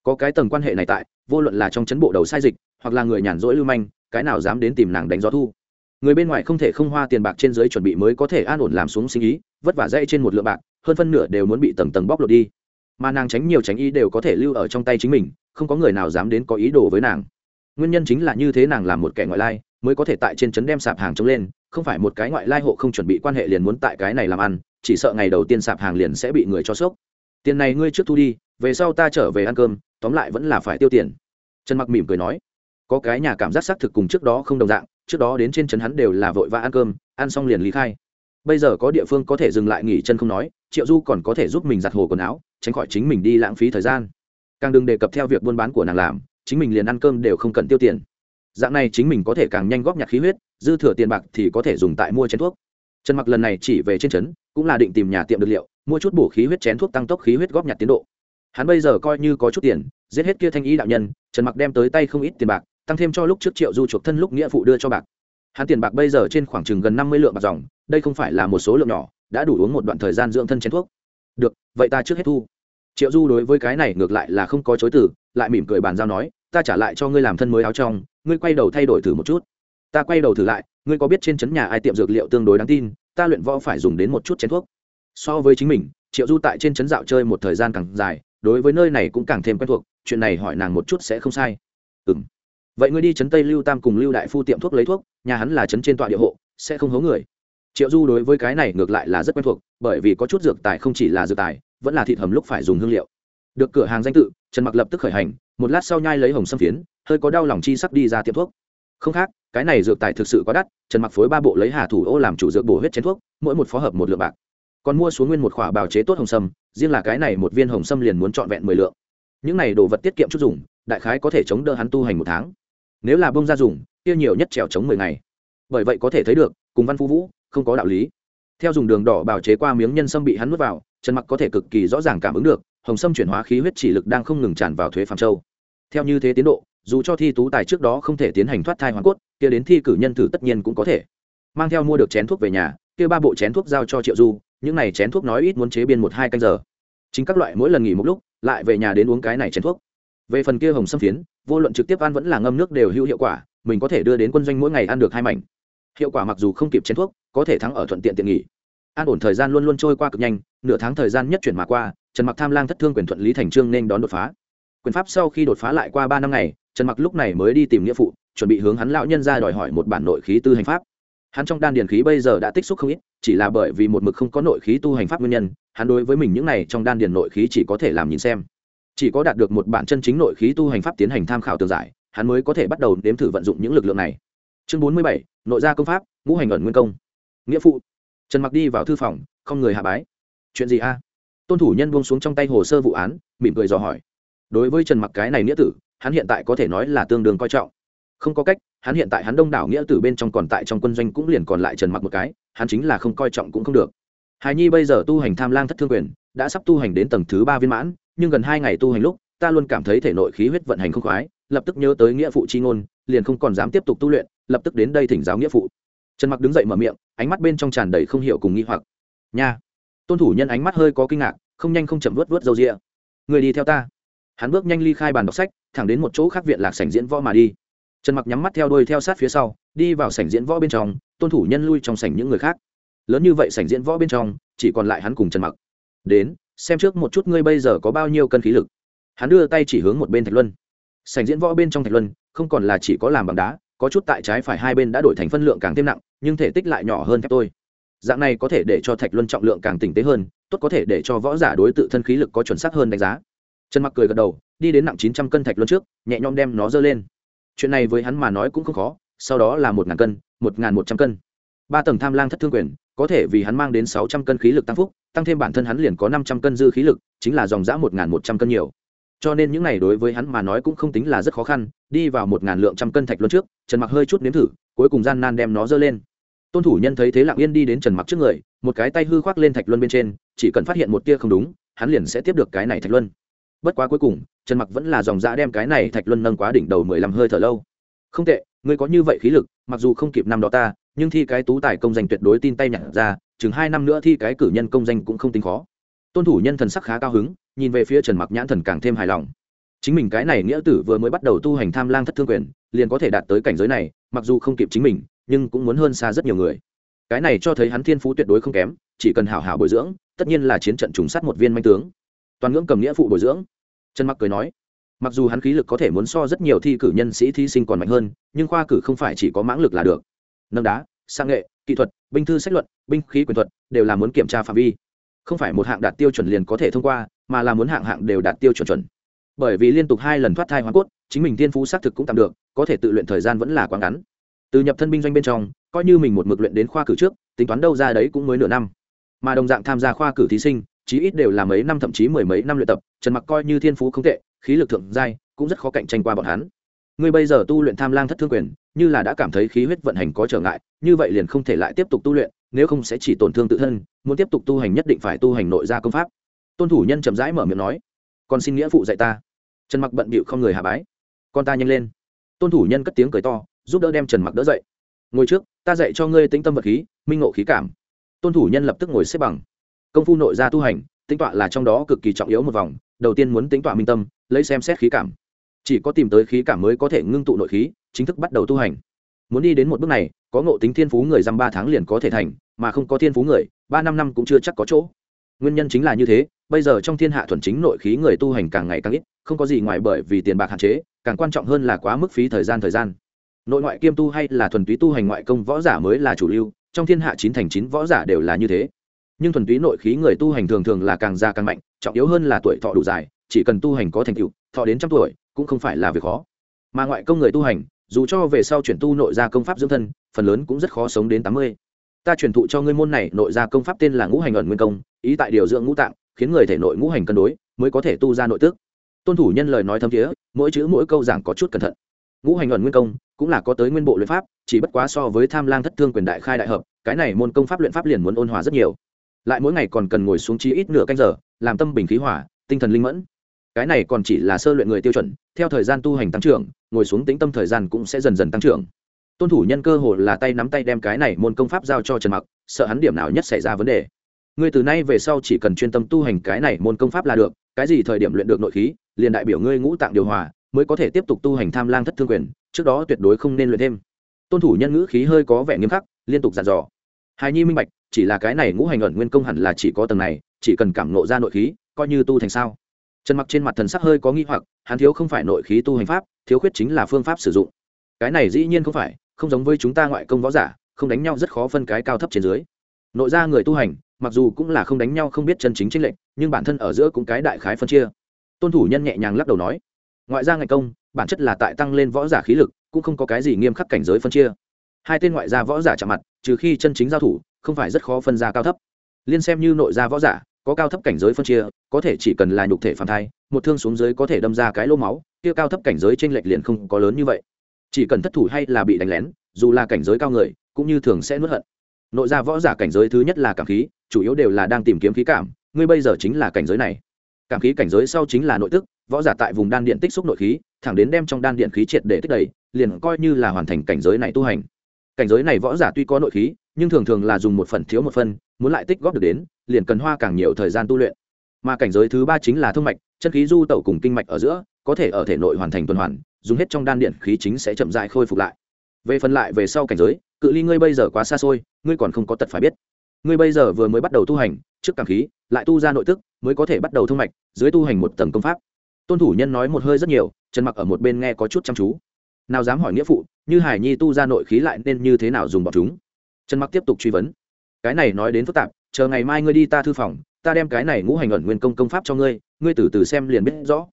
Có cái tầng quan hệ này tại, vô luận là trong chấn bộ đầu sai dịch, hoặc là người nhàn rỗi lưu manh cái nào dám đến tìm nàng đánh gió thu? Người bên ngoài không thể không hoa tiền bạc trên giới chuẩn bị mới có thể an ổn làm xuống sinh ý, vất vả dây trên một lượng bạc, hơn phân nửa đều muốn bị tầng tầng bóc lột đi. Mà nàng tránh nhiều tránh ý đều có thể lưu ở trong tay chính mình, không có người nào dám đến có ý đồ với nàng. Nguyên nhân chính là như thế nàng làm một kẻ ngoại lai, mới có thể tại trên trấn đem sạp hàng trống lên, không phải một cái ngoại lai hộ không chuẩn bị quan hệ liền muốn tại cái này làm ăn, chỉ sợ ngày đầu tiên sạp hàng liền sẽ bị người cho sốc. Tiền này ngươi trước thu đi, về sau ta trở về ăn cơm, tóm lại vẫn là phải tiêu tiền. Trần mặc mỉm cười nói có cái nhà cảm giác xác thực cùng trước đó không đồng dạng, trước đó đến trên trấn hắn đều là vội vã ăn cơm, ăn xong liền lý khai. Bây giờ có địa phương có thể dừng lại nghỉ chân không nói, triệu du còn có thể giúp mình giặt hồ quần áo, tránh khỏi chính mình đi lãng phí thời gian. Càng đừng đề cập theo việc buôn bán của nàng làm, chính mình liền ăn cơm đều không cần tiêu tiền. Dạng này chính mình có thể càng nhanh góp nhặt khí huyết, dư thừa tiền bạc thì có thể dùng tại mua chén thuốc. Trần mặc lần này chỉ về trên trấn, cũng là định tìm nhà tiệm được liệu, mua chút bổ khí huyết chén thuốc tăng tốc khí huyết góp nhặt tiến độ. Hắn bây giờ coi như có chút tiền, giết hết kia thanh ý đạo nhân, trần mặc đem tới tay không ít tiền bạc tăng thêm cho lúc trước triệu du chuộc thân lúc nghĩa phụ đưa cho bạc. Hắn tiền bạc bây giờ trên khoảng chừng gần năm mươi lượng bạc dòng, đây không phải là một số lượng nhỏ, đã đủ uống một đoạn thời gian dưỡng thân chén thuốc. Được, vậy ta trước hết thu. Triệu du đối với cái này ngược lại là không có chối từ, lại mỉm cười bàn giao nói, ta trả lại cho ngươi làm thân mới áo trong, ngươi quay đầu thay đổi thử một chút. Ta quay đầu thử lại, ngươi có biết trên trấn nhà ai tiệm dược liệu tương đối đáng tin, ta luyện võ phải dùng đến một chút chén thuốc. So với chính mình, triệu du tại trên trấn dạo chơi một thời gian càng dài, đối với nơi này cũng càng thêm quen thuộc, chuyện này hỏi nàng một chút sẽ không sai. Ừ m vậy ngươi đi trấn tây lưu tam cùng lưu đại phu tiệm thuốc lấy thuốc, nhà hắn là trấn trên tọa địa hộ, sẽ không hố người. Triệu du đối với cái này ngược lại là rất quen thuộc, bởi vì có chút dược tài không chỉ là dược tài, vẫn là thịt hầm lúc phải dùng hương liệu. Được cửa hàng danh tự, trần mặc lập tức khởi hành, một lát sau nhai lấy hồng xâm phiến, hơi có đau lòng chi sắp đi ra tiệm thuốc. Không khác, cái này dược tài thực sự quá đắt, trần mặc phối ba bộ lấy hà thủ ô làm chủ dược bổ huyết chén thuốc, mỗi một phó hợp một lượng bạc. Còn mua xuống nguyên một khỏa bào chế tốt hồng sâm, riêng là cái này một viên hồng sâm liền muốn trọn vẹn mười lượng. Những này đồ vật tiết kiệm chút dùng, đại khái có thể chống đỡ hắn tu hành một tháng nếu là bông ra dùng, kia nhiều nhất trèo chống mười ngày. Bởi vậy có thể thấy được, cùng văn phú vũ, không có đạo lý. Theo dùng đường đỏ bào chế qua miếng nhân sâm bị hắn nuốt vào, trần mặc có thể cực kỳ rõ ràng cảm ứng được, hồng sâm chuyển hóa khí huyết chỉ lực đang không ngừng tràn vào thuế phạm châu. Theo như thế tiến độ, dù cho thi tú tài trước đó không thể tiến hành thoát thai hoàn cốt, kia đến thi cử nhân thử tất nhiên cũng có thể. Mang theo mua được chén thuốc về nhà, kia ba bộ chén thuốc giao cho triệu du, những này chén thuốc nói ít muốn chế biên một hai canh giờ. Chính các loại mỗi lần nghỉ một lúc, lại về nhà đến uống cái này chén thuốc. Về phần kia hồng sâm phiến vô luận trực tiếp ăn vẫn là ngâm nước đều hữu hiệu quả, mình có thể đưa đến quân doanh mỗi ngày ăn được hai mảnh. Hiệu quả mặc dù không kịp chén thuốc, có thể thắng ở thuận tiện tiện nghỉ. An ổn thời gian luôn luôn trôi qua cực nhanh, nửa tháng thời gian nhất chuyển mà qua, trần mặc tham lang thất thương quyền thuận lý thành trương nên đón đột phá. Quyền pháp sau khi đột phá lại qua ba năm ngày, trần mặc lúc này mới đi tìm nghĩa phụ, chuẩn bị hướng hắn lão nhân ra đòi hỏi một bản nội khí tư hành pháp. Hắn trong đan điền khí bây giờ đã tích xúc không ít, chỉ là bởi vì một mực không có nội khí tu hành pháp nguyên nhân, hắn đối với mình những này trong đan điền nội khí chỉ có thể làm nhìn xem chỉ có đạt được một bản chân chính nội khí tu hành pháp tiến hành tham khảo tường giải, hắn mới có thể bắt đầu nếm thử vận dụng những lực lượng này. Chương bốn mươi bảy, nội gia công pháp, ngũ hành ẩn nguyên công. Nghĩa phụ. Trần mặc đi vào thư phòng, không người hạ bái. Chuyện gì a? Tôn thủ nhân buông xuống trong tay hồ sơ vụ án, mỉm cười dò hỏi. Đối với trần mặc cái này nghĩa tử, hắn hiện tại có thể nói là tương đương coi trọng. Không có cách, hắn hiện tại hắn đông đảo nghĩa tử bên trong còn tại trong quân doanh cũng liền còn lại trần mặc một cái, hắn chính là không coi trọng cũng không được. Hài nhi bây giờ tu hành tham lang thất thương quyền, đã sắp tu hành đến tầng thứ ba viên mãn nhưng gần hai ngày tu hành lúc, ta luôn cảm thấy thể nội khí huyết vận hành không khoái, lập tức nhớ tới nghĩa phụ chi ngôn, liền không còn dám tiếp tục tu luyện, lập tức đến đây thỉnh giáo nghĩa phụ. Trần mặc đứng dậy mở miệng, ánh mắt bên trong tràn đầy không hiểu cùng nghi hoặc. Nha! Tôn thủ nhân ánh mắt hơi có kinh ngạc, không nhanh không chậm vớt vớt dầu rịa người đi theo ta. Hắn bước nhanh ly khai bàn đọc sách, thẳng đến một chỗ khác viện lạc sảnh diễn võ mà đi. Trần mặc nhắm mắt theo đuôi theo sát phía sau, đi vào sảnh diễn võ bên trong, tôn thủ nhân lui trong sảnh những người khác. Lớn như vậy sảnh diễn võ bên trong, chỉ còn lại hắn cùng trần mặc. Đến xem trước một chút ngươi bây giờ có bao nhiêu cân khí lực. Hắn đưa tay chỉ hướng một bên thạch luân. Sành diễn võ bên trong thạch luân, không còn là chỉ có làm bằng đá, có chút tại trái phải hai bên đã đổi thành phân lượng càng thêm nặng, nhưng thể tích lại nhỏ hơn thép tôi. Dạng này có thể để cho thạch luân trọng lượng càng tỉnh tế hơn, tốt có thể để cho võ giả đối tự thân khí lực có chuẩn xác hơn đánh giá. Trần mặc cười gật đầu, đi đến nặng chín trăm cân thạch luân trước, nhẹ nhõm đem nó dơ lên. Chuyện này với hắn mà nói cũng không khó, sau đó là một ngàn cân, một ngàn một trăm cân. Ba tầng tham lang thất thương quyền có thể vì hắn mang đến sáu trăm cân khí lực tăng phúc, tăng thêm bản thân hắn liền có năm trăm cân dư khí lực, chính là dòng giã một ngàn một trăm cân nhiều. Cho nên những này đối với hắn mà nói cũng không tính là rất khó khăn, đi vào một ngàn lượng trăm cân thạch luân trước, trần mặc hơi chút nếm thử, cuối cùng gian nan đem nó dơ lên. Tôn thủ nhân thấy thế lặng yên đi đến trần mặc trước người, một cái tay hư khoác lên thạch luân bên trên, chỉ cần phát hiện một tia không đúng, hắn liền sẽ tiếp được cái này thạch luân. Bất quá cuối cùng, trần mặc vẫn là dòng dã đem cái này thạch luân nâng quá đỉnh đầu mười lăm hơi thở lâu. Không tệ, ngươi có như vậy khí lực, mặc dù không kịp năm đó ta nhưng thi cái tú tài công danh tuyệt đối tin tay nhặt ra, chừng hai năm nữa thi cái cử nhân công danh cũng không tính khó. Tôn thủ nhân thần sắc khá cao hứng, nhìn về phía trần mặc nhãn thần càng thêm hài lòng. Chính mình cái này nghĩa tử vừa mới bắt đầu tu hành tham lang thất thương quyền, liền có thể đạt tới cảnh giới này, mặc dù không kịp chính mình, nhưng cũng muốn hơn xa rất nhiều người. Cái này cho thấy hắn thiên phú tuyệt đối không kém, chỉ cần hảo hảo bồi dưỡng, tất nhiên là chiến trận trùng sát một viên manh tướng. Toàn ngưỡng cầm nghĩa phụ bồi dưỡng. Trần mặc cười nói, mặc dù hắn khí lực có thể muốn so rất nhiều thi cử nhân sĩ thí sinh còn mạnh hơn, nhưng khoa cử không phải chỉ có mãng lực là được nâng đá sang nghệ, kỹ thuật, binh thư sách luận, binh khí quyền thuật đều là muốn kiểm tra phạm vi. Không phải một hạng đạt tiêu chuẩn liền có thể thông qua, mà là muốn hạng hạng đều đạt tiêu chuẩn chuẩn. Bởi vì liên tục hai lần thoát thai hoa cốt, chính mình thiên phú xác thực cũng tạm được, có thể tự luyện thời gian vẫn là quá ngắn. Từ nhập thân binh doanh bên trong, coi như mình một mực luyện đến khoa cử trước, tính toán đâu ra đấy cũng mới nửa năm. Mà đồng dạng tham gia khoa cử thí sinh, chí ít đều là mấy năm thậm chí mười mấy năm luyện tập, trần mặc coi như thiên phú không tệ, khí lực thượng giai, cũng rất khó cạnh tranh qua bọn hắn ngươi bây giờ tu luyện tham lang thất thương quyền, như là đã cảm thấy khí huyết vận hành có trở ngại, như vậy liền không thể lại tiếp tục tu luyện, nếu không sẽ chỉ tổn thương tự thân, muốn tiếp tục tu hành nhất định phải tu hành nội gia công pháp. Tôn thủ nhân chậm rãi mở miệng nói còn xin nghĩa phụ dạy ta. Trần mặc bận bịu không người hạ bái. Con ta nhanh lên. Tôn thủ nhân cất tiếng cười to, giúp đỡ đem trần mặc đỡ dậy. Ngồi trước, ta dạy cho ngươi tính tâm vật khí, minh ngộ khí cảm. Tôn thủ nhân lập tức ngồi xếp bằng. Công phu nội gia tu hành tính tọa là trong đó cực kỳ trọng yếu một vòng, đầu tiên muốn tính tọa minh tâm, lấy xem xét khí cảm chỉ có tìm tới khí cảm mới có thể ngưng tụ nội khí, chính thức bắt đầu tu hành. Muốn đi đến một bước này, có ngộ tính thiên phú người dăm ba tháng liền có thể thành, mà không có thiên phú người, ba năm năm cũng chưa chắc có chỗ. Nguyên nhân chính là như thế, bây giờ trong thiên hạ thuần chính nội khí người tu hành càng ngày càng ít, không có gì ngoài bởi vì tiền bạc hạn chế, càng quan trọng hơn là quá mức phí thời gian thời gian. Nội ngoại kiêm tu hay là thuần túy tu hành ngoại công võ giả mới là chủ lưu, trong thiên hạ chín thành chín võ giả đều là như thế. Nhưng thuần túy nội khí người tu hành thường thường là càng già càng mạnh, trọng yếu hơn là tuổi thọ đủ dài chỉ cần tu hành có thành tựu, thọ đến trăm tuổi, cũng không phải là việc khó. Mà ngoại công người tu hành, dù cho về sau chuyển tu nội gia công pháp dưỡng thân, phần lớn cũng rất khó sống đến tám mươi. Ta truyền thụ cho ngươi môn này, nội gia công pháp tên là ngũ hành ẩn nguyên công, ý tại điều dưỡng ngũ tạng, khiến người thể nội ngũ hành cân đối, mới có thể tu ra nội tức. Tôn thủ nhân lời nói thâm thiế, mỗi chữ mỗi câu giảng có chút cẩn thận. Ngũ hành ẩn nguyên công cũng là có tới nguyên bộ luyện pháp, chỉ bất quá so với tham lang thất thương quyền đại khai đại hợp, cái này môn công pháp luyện pháp liền muốn ôn hòa rất nhiều. Lại mỗi ngày còn cần ngồi xuống chi ít nửa canh giờ, làm tâm bình khí hỏa, tinh thần linh mẫn cái này còn chỉ là sơ luyện người tiêu chuẩn, theo thời gian tu hành tăng trưởng, ngồi xuống tính tâm thời gian cũng sẽ dần dần tăng trưởng. Tôn thủ nhân cơ hồ là tay nắm tay đem cái này môn công pháp giao cho trần mặc, sợ hắn điểm nào nhất xảy ra vấn đề. Ngươi từ nay về sau chỉ cần chuyên tâm tu hành cái này môn công pháp là được, cái gì thời điểm luyện được nội khí, liền đại biểu ngươi ngũ tạng điều hòa, mới có thể tiếp tục tu hành tham lang thất thương quyền, trước đó tuyệt đối không nên luyện thêm. Tôn thủ nhân ngữ khí hơi có vẻ nghiêm khắc, liên tục giàn dò. Hài nhi minh bạch, chỉ là cái này ngũ hành ẩn nguyên công hẳn là chỉ có tầng này, chỉ cần cảm nộ ra nội khí, coi như tu thành sao? Trần mặc trên mặt thần sắc hơi có nghi hoặc, hắn thiếu không phải nội khí tu hành pháp, thiếu khuyết chính là phương pháp sử dụng. Cái này dĩ nhiên không phải, không giống với chúng ta ngoại công võ giả, không đánh nhau rất khó phân cái cao thấp trên dưới. Nội ra người tu hành, mặc dù cũng là không đánh nhau không biết chân chính tranh lệnh nhưng bản thân ở giữa cũng cái đại khái phân chia. Tôn thủ nhân nhẹ nhàng lắc đầu nói, ngoại gia ngạch công, bản chất là tại tăng lên võ giả khí lực, cũng không có cái gì nghiêm khắc cảnh giới phân chia. Hai tên ngoại gia võ giả chạm mặt, trừ khi chân chính giao thủ, không phải rất khó phân ra cao thấp. Liên xem như nội gia võ giả có cao thấp cảnh giới phân chia, có thể chỉ cần là nhục thể phản thai, một thương xuống dưới có thể đâm ra cái lỗ máu, kia cao thấp cảnh giới t r ê n lệch liền không có lớn như vậy. Chỉ cần thất thủ hay là bị đánh lén, dù là cảnh giới cao người, cũng như thường sẽ nuốt hận. Nội gia võ giả cảnh giới thứ nhất là cảm khí, chủ yếu đều là đang tìm kiếm khí cảm, ngươi bây giờ chính là cảnh giới này. Cảm khí cảnh giới sau chính là nội tức, võ giả tại vùng đan điện tích xúc nội khí, thẳng đến đem trong đan điện khí triệt để tích đầy, liền coi như là hoàn thành cảnh giới này tu hành cảnh giới này võ giả tuy có nội khí, nhưng thường thường là dùng một phần thiếu một phần, muốn lại tích góp được đến, liền cần hoa càng nhiều thời gian tu luyện. Mà cảnh giới thứ ba chính là thông mạch, chân khí du tẩu cùng kinh mạch ở giữa, có thể ở thể nội hoàn thành tuần hoàn, dùng hết trong đan điện khí chính sẽ chậm dại khôi phục lại. Về phần lại về sau cảnh giới, cự ly ngươi bây giờ quá xa xôi, ngươi còn không có tật phải biết. Ngươi bây giờ vừa mới bắt đầu tu hành, trước cảm khí, lại tu ra nội tức, mới có thể bắt đầu thông mạch, dưới tu hành một tầng công pháp. Tôn thủ nhân nói một hơi rất nhiều, trần mặc ở một bên nghe có chút chăm chú. Nào dám hỏi nghĩa phụ như hải nhi tu ra nội khí lại nên như thế nào dùng bọc chúng? Trần mặc tiếp tục truy vấn. Cái này nói đến phức tạp, chờ ngày mai ngươi đi ta thư phòng, ta đem cái này ngũ hành ẩn nguyên công công pháp cho ngươi ngươi từ từ xem liền biết rõ.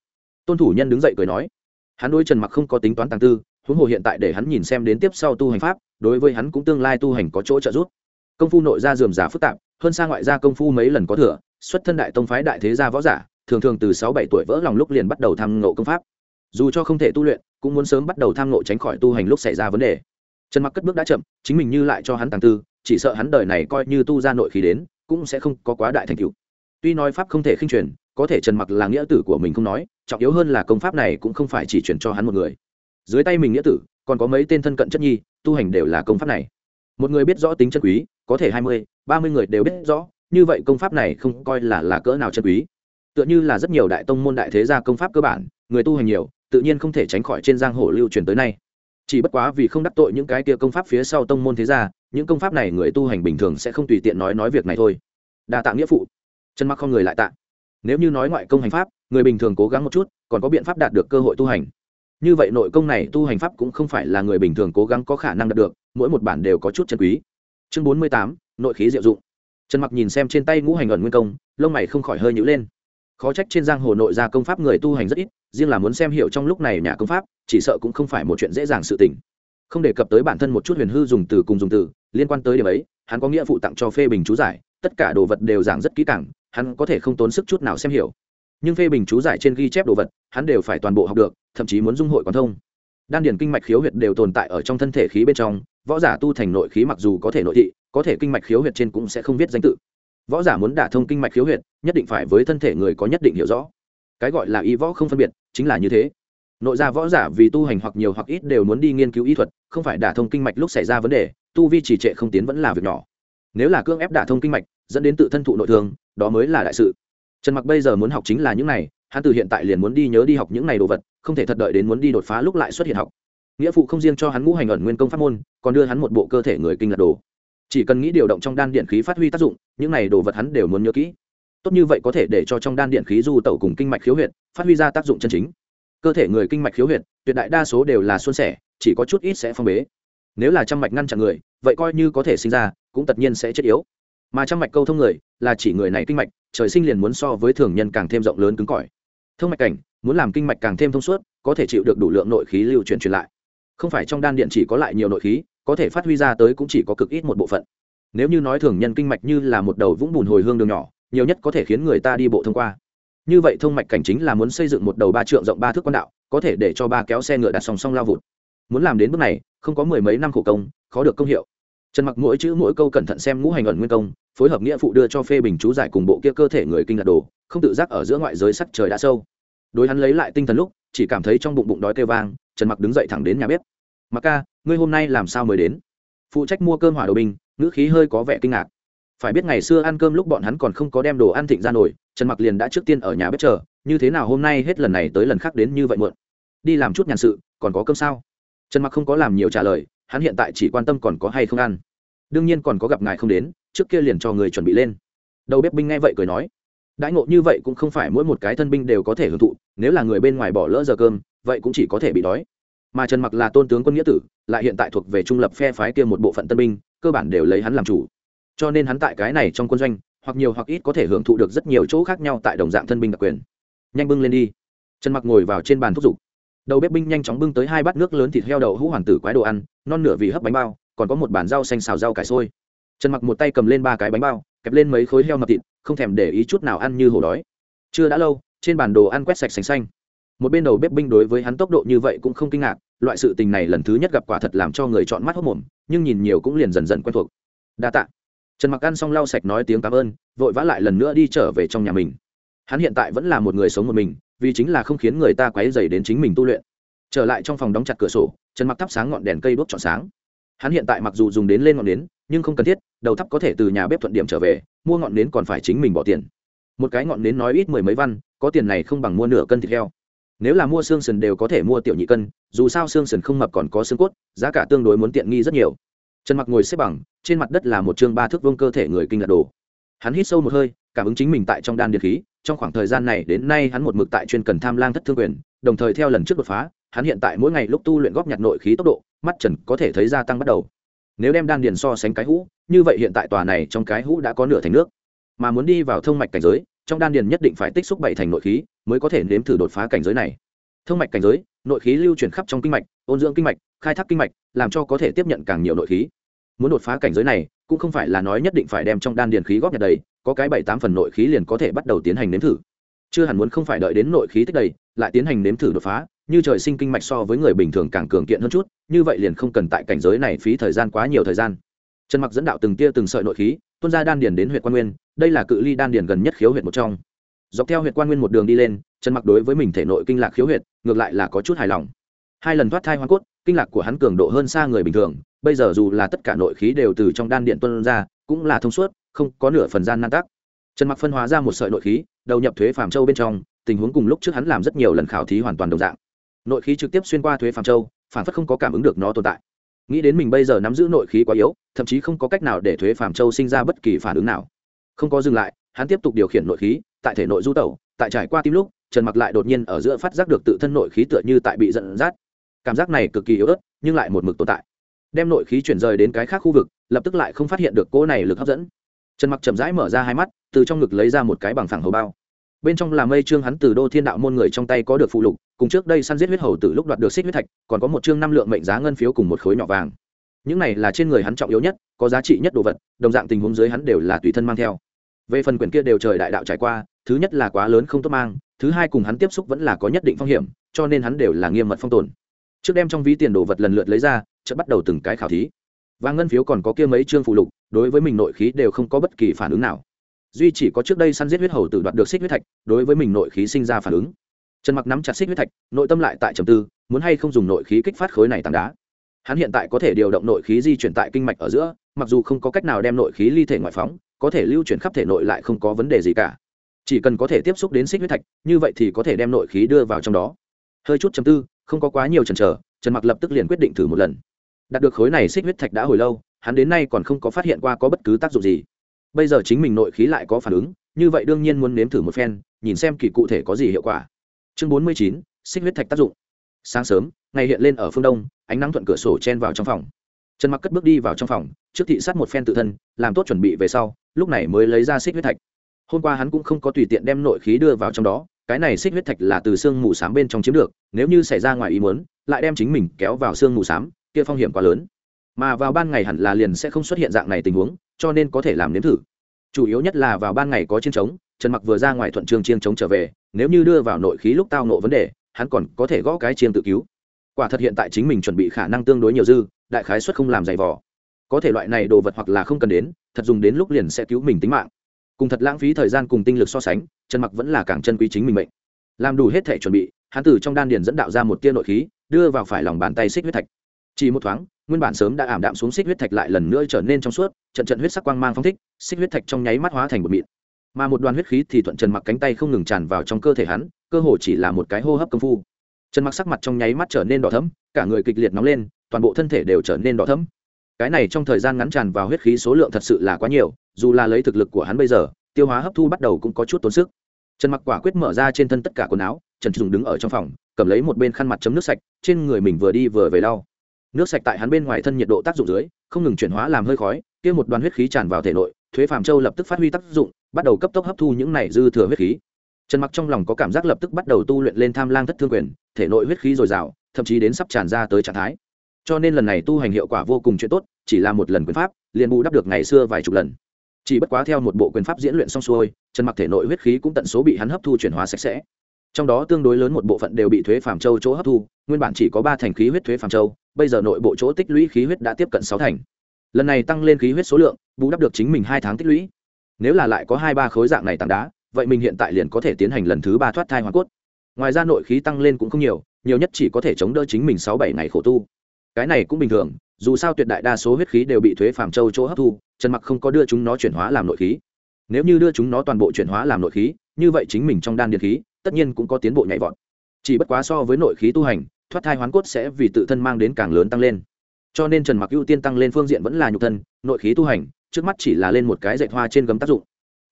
Tôn thủ nhân đứng dậy cười nói. Hắn đôi trần mặc không có tính toán tàng tư, huống hồ hiện tại để hắn nhìn xem đến tiếp sau tu hành pháp, đối với hắn cũng tương lai tu hành có chỗ trợ giúp. Công phu nội gia dườm giả phức tạp, hơn xa ngoại gia công phu mấy lần có thừa, xuất thân đại tông phái đại thế gia võ giả, thường thường từ sáu bảy tuổi vỡ lòng lúc liền bắt đầu tham ngộ công pháp dù cho không thể tu luyện, cũng muốn sớm bắt đầu tham ngộ tránh khỏi tu hành lúc xảy ra vấn đề. Trần mặc cất bước đã chậm, chính mình như lại cho hắn tàng tư, chỉ sợ hắn đời này coi như tu ra nội khí đến, cũng sẽ không có quá đại thành tựu. Tuy nói pháp không thể khinh truyền, có thể trần mặc là nghĩa tử của mình không nói, trọng yếu hơn là công pháp này cũng không phải chỉ truyền cho hắn một người. Dưới tay mình nghĩa tử, còn có mấy tên thân cận chất nhi, tu hành đều là công pháp này. Một người biết rõ tính chân quý, có thể hai mươi, ba mươi người đều biết rõ, như vậy công pháp này không coi là là cỡ nào chân quý. Tựa như là rất nhiều đại tông môn đại thế gia công pháp cơ bản, người tu hành nhiều tự nhiên không thể tránh khỏi trên giang hồ lưu truyền tới nay. Chỉ bất quá vì không đắc tội những cái kia công pháp phía sau tông môn thế gia, những công pháp này người tu hành bình thường sẽ không tùy tiện nói nói việc này thôi. Đa tạ nghĩa phụ. Chân mặc không người lại tạ. Nếu như nói ngoại công hành pháp, người bình thường cố gắng một chút, còn có biện pháp đạt được cơ hội tu hành. Như vậy nội công này tu hành pháp cũng không phải là người bình thường cố gắng có khả năng đạt được, mỗi một bản đều có chút chân quý. Chương bốn mươi tám, nội khí diệu dụng. Trần mặc nhìn xem trên tay ngũ hành ẩn nguyên công, lông mày không khỏi hơi nhữ lên. Khó trách trên giang hồ nội gia công pháp người tu hành rất ít riêng là muốn xem hiểu trong lúc này nhà công pháp, chỉ sợ cũng không phải một chuyện dễ dàng sự tình. Không đề cập tới bản thân một chút huyền hư dùng từ cùng dùng từ, liên quan tới điểm ấy, hắn có nghĩa phụ tặng cho phê bình chú giải, tất cả đồ vật đều giảng rất kỹ càng, hắn có thể không tốn sức chút nào xem hiểu. Nhưng phê bình chú giải trên ghi chép đồ vật, hắn đều phải toàn bộ học được, thậm chí muốn dung hội quán thông. Đan điển kinh mạch khiếu huyệt đều tồn tại ở trong thân thể khí bên trong, võ giả tu thành nội khí mặc dù có thể nội thị, có thể kinh mạch khiếu huyệt trên cũng sẽ không viết danh tự. Võ giả muốn đả thông kinh mạch khiếu huyệt, nhất định phải với thân thể người có nhất định hiểu rõ cái gọi là y võ không phân biệt, chính là như thế. Nội gia võ giả vì tu hành hoặc nhiều hoặc ít đều muốn đi nghiên cứu y thuật, không phải đả thông kinh mạch lúc xảy ra vấn đề, tu vi trì trệ không tiến vẫn là việc nhỏ. Nếu là cưỡng ép đả thông kinh mạch, dẫn đến tự thân thụ nội thương, đó mới là đại sự. Trần mặc bây giờ muốn học chính là những này, hắn từ hiện tại liền muốn đi nhớ đi học những này đồ vật, không thể thật đợi đến muốn đi đột phá lúc lại xuất hiện học. Nghĩa phụ không riêng cho hắn ngũ hành ẩn nguyên công pháp môn, còn đưa hắn một bộ cơ thể người kinh lạc đồ. Chỉ cần nghĩ điều động trong đan điện khí phát huy tác dụng, những này đồ vật hắn đều muốn nhớ kỹ tốt như vậy có thể để cho trong đan điện khí du tẩu cùng kinh mạch khiếu huyệt phát huy ra tác dụng chân chính. Cơ thể người kinh mạch khiếu huyệt, tuyệt đại đa số đều là xuân sẻ, chỉ có chút ít sẽ phong bế. Nếu là trăm mạch ngăn chặn người, vậy coi như có thể sinh ra, cũng tất nhiên sẽ chết yếu. Mà trăm mạch câu thông người, là chỉ người này kinh mạch, trời sinh liền muốn so với thường nhân càng thêm rộng lớn cứng cỏi. Thông mạch cảnh, muốn làm kinh mạch càng thêm thông suốt, có thể chịu được đủ lượng nội khí lưu chuyển truyền lại. Không phải trong đan điện chỉ có lại nhiều nội khí, có thể phát huy ra tới cũng chỉ có cực ít một bộ phận. Nếu như nói thường nhân kinh mạch như là một đầu vũng bùn hồi hương đường nhỏ nhiều nhất có thể khiến người ta đi bộ thông qua. Như vậy thông mạch cảnh chính là muốn xây dựng một đầu ba trượng rộng ba thước quan đạo, có thể để cho ba kéo xe ngựa đặt song song lao vụt. Muốn làm đến bước này, không có mười mấy năm khổ công, khó được công hiệu. Trần mặc mỗi chữ mỗi câu cẩn thận xem ngũ hành ẩn nguyên công, phối hợp nghĩa phụ đưa cho phê bình chú giải cùng bộ kia cơ thể người kinh ngạc đồ, không tự giác ở giữa ngoại giới sắc trời đã sâu. Đối hắn lấy lại tinh thần lúc, chỉ cảm thấy trong bụng bụng đói kêu vang, trần mặc đứng dậy thẳng đến nhà bếp. Mặc ca, ngươi hôm nay làm sao mới đến? Phụ trách mua cơm hỏa đồ binh ngữ khí hơi có vẻ kinh ngạc phải biết ngày xưa ăn cơm lúc bọn hắn còn không có đem đồ ăn thịnh ra nổi, trần mặc liền đã trước tiên ở nhà bếp chờ, như thế nào hôm nay hết lần này tới lần khác đến như vậy muộn? Đi làm chút nhàn sự, còn có cơm sao? Trần mặc không có làm nhiều trả lời, hắn hiện tại chỉ quan tâm còn có hay không ăn. Đương nhiên còn có gặp ngài không đến, trước kia liền cho người chuẩn bị lên. Đầu bếp binh nghe vậy cười nói, đãi ngộ như vậy cũng không phải mỗi một cái thân binh đều có thể hưởng thụ, nếu là người bên ngoài bỏ lỡ giờ cơm, vậy cũng chỉ có thể bị đói. Mà trần mặc là tôn tướng quân nghĩa tử, lại hiện tại thuộc về trung lập phe phái kia một bộ phận tân binh, cơ bản đều lấy hắn làm chủ cho nên hắn tại cái này trong quân doanh, hoặc nhiều hoặc ít có thể hưởng thụ được rất nhiều chỗ khác nhau tại đồng dạng thân binh đặc quyền. Nhanh bưng lên đi. Trần mặc ngồi vào trên bàn thúc giục. Đầu bếp binh nhanh chóng bưng tới hai bát nước lớn thịt heo đậu hũ hoàng tử quái đồ ăn, non nửa vì hấp bánh bao, còn có một bàn rau xanh xào rau cải sôi trần mặc một tay cầm lên ba cái bánh bao, kẹp lên mấy khối heo mập thịt, không thèm để ý chút nào ăn như hổ đói. Chưa đã lâu, trên bàn đồ ăn quét sạch sành xanh. Một bên đầu bếp binh đối với hắn tốc độ như vậy cũng không kinh ngạc, loại sự tình này lần thứ nhất gặp quả thật làm cho người chọn mắt hốc mồm, nhưng nhìn nhiều cũng liền dần dần quen thuộc. Đa tạ trần mặc ăn xong lau sạch nói tiếng cảm ơn, vội vã lại lần nữa đi trở về trong nhà mình. Hắn hiện tại vẫn là một người sống một mình, vì chính là không khiến người ta quấy dày đến chính mình tu luyện. Trở lại trong phòng đóng chặt cửa sổ, trần mặc thắp sáng ngọn đèn cây đốt trọn sáng. Hắn hiện tại mặc dù dùng đến lên ngọn nến, nhưng không cần thiết, đầu thắp có thể từ nhà bếp thuận điểm trở về, mua ngọn nến còn phải chính mình bỏ tiền. Một cái ngọn nến nói ít mười mấy văn, có tiền này không bằng mua nửa cân thịt heo. Nếu là mua xương sườn đều có thể mua tiểu nhị cân, dù sao xương sườn không mập còn có xương cốt, giá cả tương đối muốn tiện nghi rất nhiều trần mặc ngồi xếp bằng, trên mặt đất là một chương ba thước vương cơ thể người kinh lạc đồ. Hắn hít sâu một hơi, cảm ứng chính mình tại trong đan điện khí, trong khoảng thời gian này đến nay hắn một mực tại chuyên cần tham lang thất thương quyền, đồng thời theo lần trước đột phá, hắn hiện tại mỗi ngày lúc tu luyện góp nhặt nội khí tốc độ, mắt trần có thể thấy gia tăng bắt đầu. Nếu đem đan điền so sánh cái hũ, như vậy hiện tại tòa này trong cái hũ đã có nửa thành nước. Mà muốn đi vào thông mạch cảnh giới, trong đan điền nhất định phải tích xúc bảy thành nội khí, mới có thể nếm thử đột phá cảnh giới này. Thông mạch cảnh giới, nội khí lưu chuyển khắp trong kinh mạch, ôn dưỡng kinh mạch, khai thác kinh mạch, làm cho có thể tiếp nhận càng nhiều nội khí muốn đột phá cảnh giới này, cũng không phải là nói nhất định phải đem trong đan điền khí góp nhặt đầy, có cái bảy tám phần nội khí liền có thể bắt đầu tiến hành nếm thử. Chưa hẳn muốn không phải đợi đến nội khí tích đầy, lại tiến hành nếm thử đột phá, như trời sinh kinh mạch so với người bình thường càng cường kiện hơn chút, như vậy liền không cần tại cảnh giới này phí thời gian quá nhiều thời gian. Trần mặc dẫn đạo từng tia từng sợi nội khí, tuôn ra đan điền đến huyện quan nguyên, đây là cự ly đan điền gần nhất khiếu huyện một trong. Dọc theo huyện quan nguyên một đường đi lên, trần mặc đối với mình thể nội kinh lạc khiếu huyện ngược lại là có chút hài lòng. Hai lần thoát thai hoa cốt, kinh lạc của hắn cường độ hơn xa người bình thường bây giờ dù là tất cả nội khí đều từ trong đan điện tuân ra, cũng là thông suốt, không có nửa phần gian nan tác trần mặc phân hóa ra một sợi nội khí, đầu nhập thuế phàm châu bên trong, tình huống cùng lúc trước hắn làm rất nhiều lần khảo thí hoàn toàn đồng dạng. Nội khí trực tiếp xuyên qua thuế phàm châu, phản phất không có cảm ứng được nó tồn tại. Nghĩ đến mình bây giờ nắm giữ nội khí quá yếu, thậm chí không có cách nào để thuế phàm châu sinh ra bất kỳ phản ứng nào. Không có dừng lại, hắn tiếp tục điều khiển nội khí, tại thể nội du tẩu, tại trải qua tim lúc, trần mặc lại đột nhiên ở giữa phát giác được tự thân nội khí tựa như tại bị giận dắt. Cảm giác này cực kỳ yếu ớt, nhưng lại một mực tồn tại đem nội khí chuyển rời đến cái khác khu vực, lập tức lại không phát hiện được cỗ này lực hấp dẫn. Trần mặc chậm rãi mở ra hai mắt, từ trong ngực lấy ra một cái bằng phẳng hầu bao. Bên trong là mây trương hắn từ đô thiên đạo môn người trong tay có được phụ lục, cùng trước đây săn giết huyết hầu từ lúc đoạt được xích huyết thạch, còn có một chương năm lượng mệnh giá ngân phiếu cùng một khối nhỏ vàng. Những này là trên người hắn trọng yếu nhất, có giá trị nhất đồ vật, đồng dạng tình huống dưới hắn đều là tùy thân mang theo. Về phần quyển kia đều trời đại đạo trải qua, thứ nhất là quá lớn không tốt mang, thứ hai cùng hắn tiếp xúc vẫn là có nhất định phong hiểm, cho nên hắn đều là nghiêm mật phong tồn trước đem trong ví tiền đồ vật lần lượt lấy ra, chợt bắt đầu từng cái khảo thí. Và ngân phiếu còn có kia mấy chương phụ lục, đối với mình nội khí đều không có bất kỳ phản ứng nào. Duy chỉ có trước đây săn giết huyết hầu tử đoạt được xích huyết thạch, đối với mình nội khí sinh ra phản ứng. Trần mặc nắm chặt xích huyết thạch, nội tâm lại tại trầm tư, muốn hay không dùng nội khí kích phát khối này tảng đá. Hắn hiện tại có thể điều động nội khí di chuyển tại kinh mạch ở giữa, mặc dù không có cách nào đem nội khí ly thể ngoại phóng, có thể lưu chuyển khắp thể nội lại không có vấn đề gì cả. Chỉ cần có thể tiếp xúc đến xích huyết thạch, như vậy thì có thể đem nội khí đưa vào trong đó. Hơi chút chầm tư không có quá nhiều chần chờ, trần mặc lập tức liền quyết định thử một lần. Đạt được khối này xích huyết thạch đã hồi lâu, hắn đến nay còn không có phát hiện qua có bất cứ tác dụng gì. Bây giờ chính mình nội khí lại có phản ứng, như vậy đương nhiên muốn nếm thử một phen, nhìn xem kỳ cụ thể có gì hiệu quả. Chương bốn mươi chín, xích huyết thạch tác dụng. Sáng sớm, ngày hiện lên ở phương đông, ánh nắng thuận cửa sổ chen vào trong phòng. Trần mặc cất bước đi vào trong phòng, trước thị sát một phen tự thân, làm tốt chuẩn bị về sau, lúc này mới lấy ra xích huyết thạch. Hôm qua hắn cũng không có tùy tiện đem nội khí đưa vào trong đó cái này xích huyết thạch là từ xương mù s á m bên trong chiếm được, nếu như xảy ra ngoài ý muốn, lại đem chính mình kéo vào xương mù s á m kia phong hiểm quá lớn. Mà vào ban ngày hẳn là liền sẽ không xuất hiện dạng này tình huống, cho nên có thể làm nếm thử. Chủ yếu nhất là vào ban ngày có chiến trống trần mặc vừa ra ngoài thuận trường chiên trống trở về, nếu như đưa vào nội khí lúc tao nộ vấn đề, hắn còn có thể gõ cái chiên tự cứu. Quả thật hiện tại chính mình chuẩn bị khả năng tương đối nhiều dư, đại khái xuất không làm dày vò. Có thể loại này đồ vật hoặc là không cần đến, thật dùng đến lúc liền sẽ cứu mình tính mạng cùng thật lãng phí thời gian cùng tinh lực so sánh, trần mặc vẫn là càng chân quý chính mình mệnh. Làm đủ hết thể chuẩn bị, hắn từ trong đan điền dẫn đạo ra một tia nội khí, đưa vào phải lòng bàn tay xích huyết thạch. Chỉ một thoáng, nguyên bản sớm đã ảm đạm xuống xích huyết thạch lại lần nữa trở nên trong suốt, trận trận huyết sắc quang mang phong thích, xích huyết thạch trong nháy mắt hóa thành một mịn. Mà một đoàn huyết khí thì thuận trần mặc cánh tay không ngừng tràn vào trong cơ thể hắn, cơ hồ chỉ là một cái hô hấp công phu. Trần mặc sắc mặt trong nháy mắt trở nên đỏ thấm cả người kịch liệt nóng lên, toàn bộ thân thể đều trở nên đỏ thấm cái này trong thời gian ngắn tràn vào huyết khí số lượng thật sự là quá nhiều, dù là lấy thực lực của hắn bây giờ, tiêu hóa hấp thu bắt đầu cũng có chút tốn sức. Trần mặc quả quyết mở ra trên thân tất cả quần áo, trần dùng đứng ở trong phòng, cầm lấy một bên khăn mặt chấm nước sạch, trên người mình vừa đi vừa về lau. Nước sạch tại hắn bên ngoài thân nhiệt độ tác dụng dưới, không ngừng chuyển hóa làm hơi khói, kia một đoàn huyết khí tràn vào thể nội, thuế phàm châu lập tức phát huy tác dụng, bắt đầu cấp tốc hấp thu những này dư thừa huyết khí. Trần mặc trong lòng có cảm giác lập tức bắt đầu tu luyện lên tham lang thất thương quyền, thể nội huyết khí dồi dào, thậm chí đến sắp tràn ra tới trạng thái cho nên lần này tu hành hiệu quả vô cùng chuyện tốt, chỉ là một lần quyền pháp, liền bù đắp được ngày xưa vài chục lần. Chỉ bất quá theo một bộ quyền pháp diễn luyện xong xuôi trần mặc thể nội huyết khí cũng tận số bị hắn hấp thu chuyển hóa sạch sẽ. Trong đó tương đối lớn một bộ phận đều bị thuế phàm châu chỗ hấp thu, nguyên bản chỉ có ba thành khí huyết thuế phàm châu, bây giờ nội bộ chỗ tích lũy khí huyết đã tiếp cận sáu thành. Lần này tăng lên khí huyết số lượng, bù đắp được chính mình hai tháng tích lũy. Nếu là lại có hai ba khối dạng này tảng đá, vậy mình hiện tại liền có thể tiến hành lần thứ ba thoát thai hoàn cốt. Ngoài ra nội khí tăng lên cũng không nhiều nhiều nhất chỉ có thể chống đỡ chính mình sáu bảy ngày khổ tu cái này cũng bình thường, dù sao tuyệt đại đa số huyết khí đều bị thuế phàm châu chỗ hấp thu, trần mặc không có đưa chúng nó chuyển hóa làm nội khí. Nếu như đưa chúng nó toàn bộ chuyển hóa làm nội khí, như vậy chính mình trong đan điện khí, tất nhiên cũng có tiến bộ nhảy vọt. Chỉ bất quá so với nội khí tu hành, thoát thai hoán cốt sẽ vì tự thân mang đến càng lớn tăng lên. Cho nên trần mặc ưu tiên tăng lên phương diện vẫn là nhục thân, nội khí tu hành, trước mắt chỉ là lên một cái dạy hoa trên gấm tác dụng.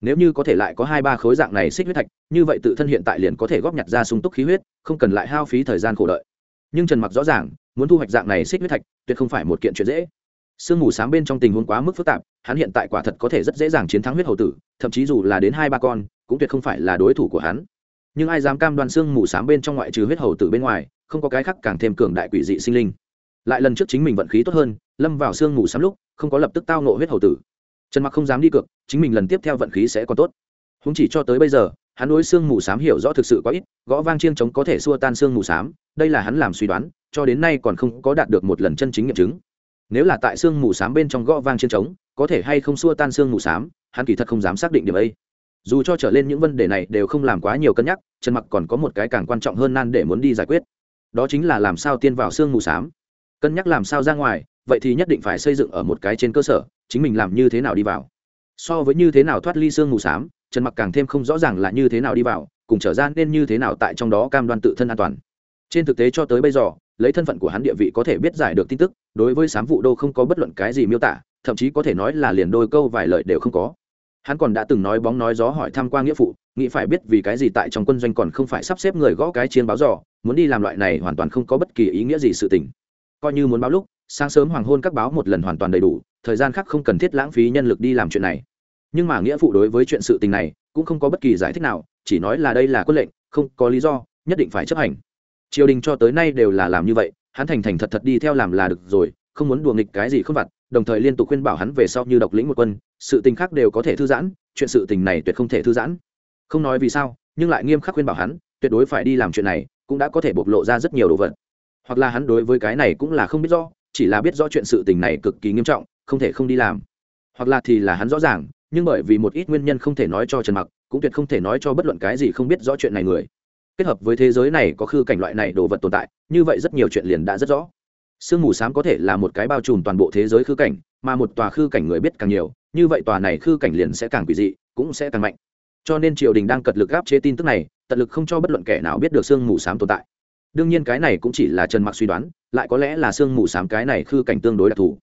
Nếu như có thể lại có hai ba khối dạng này xích huyết thạch, như vậy tự thân hiện tại liền có thể góp nhặt ra sung túc khí huyết, không cần lại hao phí thời gian khổ đợi. Nhưng trần mặc rõ ràng muốn thu hoạch dạng này xích huyết thạch, tuyệt không phải một kiện chuyện dễ. Sương mù sáng bên trong tình huống quá mức phức tạp, hắn hiện tại quả thật có thể rất dễ dàng chiến thắng huyết hầu tử, thậm chí dù là đến hai ba con, cũng tuyệt không phải là đối thủ của hắn. Nhưng ai dám cam đoan xương mù s á m bên trong ngoại trừ huyết hầu tử bên ngoài, không có cái khác càng thêm cường đại quỷ dị sinh linh. Lại lần trước chính mình vận khí tốt hơn, lâm vào xương mù s á m lúc, không có lập tức tao nộ huyết hầu tử. Trần mặc không dám đi cược, chính mình lần tiếp theo vận khí sẽ còn tốt. Húng chỉ cho tới bây giờ hắn đối xương mù s á m hiểu rõ thực sự có ít, gõ vang chiêng chống có thể xua tan xương mù s á m đây là hắn làm suy đoán, cho đến nay còn không có đạt được một lần chân chính nghiệm chứng. Nếu là tại xương mù s á m bên trong gõ vang chiêng trống, có thể hay không xua tan xương mù s á m hắn kỳ thật không dám xác định điểm ấy. Dù cho trở lên những vấn đề này đều không làm quá nhiều cân nhắc, trần mặc còn có một cái càng quan trọng hơn nan để muốn đi giải quyết. Đó chính là làm sao tiên vào xương mù s á m cân nhắc làm sao ra ngoài, vậy thì nhất định phải xây dựng ở một cái trên cơ sở, chính mình làm như thế nào đi vào. So với như thế nào thoát ly xương mù s á m trần mặc càng thêm không rõ ràng là như thế nào đi vào, cùng trở ra nên như thế nào tại trong đó cam đoan tự thân an toàn. Trên thực tế cho tới bây giờ, lấy thân phận của hắn địa vị có thể biết giải được tin tức, đối với sám vụ đô không có bất luận cái gì miêu tả, thậm chí có thể nói là liền đôi câu vài lời đều không có. Hắn còn đã từng nói bóng nói gió hỏi tham quan nghĩa phụ, nghĩ phải biết vì cái gì tại trong quân doanh còn không phải sắp xếp người gõ cái chiến báo dò muốn đi làm loại này hoàn toàn không có bất kỳ ý nghĩa gì sự tình. Coi như muốn báo lúc, sáng sớm hoàng hôn các báo một lần hoàn toàn đầy đủ, thời gian khác không cần thiết lãng phí nhân lực đi làm chuyện này nhưng mà nghĩa phụ đối với chuyện sự tình này cũng không có bất kỳ giải thích nào, chỉ nói là đây là quân lệnh, không có lý do, nhất định phải chấp hành. Triều đình cho tới nay đều là làm như vậy, hắn thành thành thật thật đi theo làm là được rồi, không muốn đùa nghịch cái gì không vặt, đồng thời liên tục khuyên bảo hắn về sau như độc lĩnh một quân, sự tình khác đều có thể thư giãn, chuyện sự tình này tuyệt không thể thư giãn. Không nói vì sao, nhưng lại nghiêm khắc khuyên bảo hắn, tuyệt đối phải đi làm chuyện này, cũng đã có thể bộc lộ ra rất nhiều đồ vật. Hoặc là hắn đối với cái này cũng là không biết rõ, chỉ là biết rõ chuyện sự tình này cực kỳ nghiêm trọng, không thể không đi làm. Hoặc là thì là hắn rõ ràng nhưng bởi vì một ít nguyên nhân không thể nói cho trần mặc, cũng tuyệt không thể nói cho bất luận cái gì không biết rõ chuyện này người. Kết hợp với thế giới này có khư cảnh loại này đồ vật tồn tại, như vậy rất nhiều chuyện liền đã rất rõ. Sương mù s á m có thể là một cái bao trùm toàn bộ thế giới khư cảnh, mà một tòa khư cảnh người biết càng nhiều, như vậy tòa này khư cảnh liền sẽ càng quỷ dị, cũng sẽ càng mạnh. Cho nên triều đình đang cật lực gáp chế tin tức này, tận lực không cho bất luận kẻ nào biết được sương mù s á m tồn tại. Đương nhiên cái này cũng chỉ là trần mặc suy đoán, lại có lẽ là sương mù s á m cái này khư cảnh tương đối đặc thù.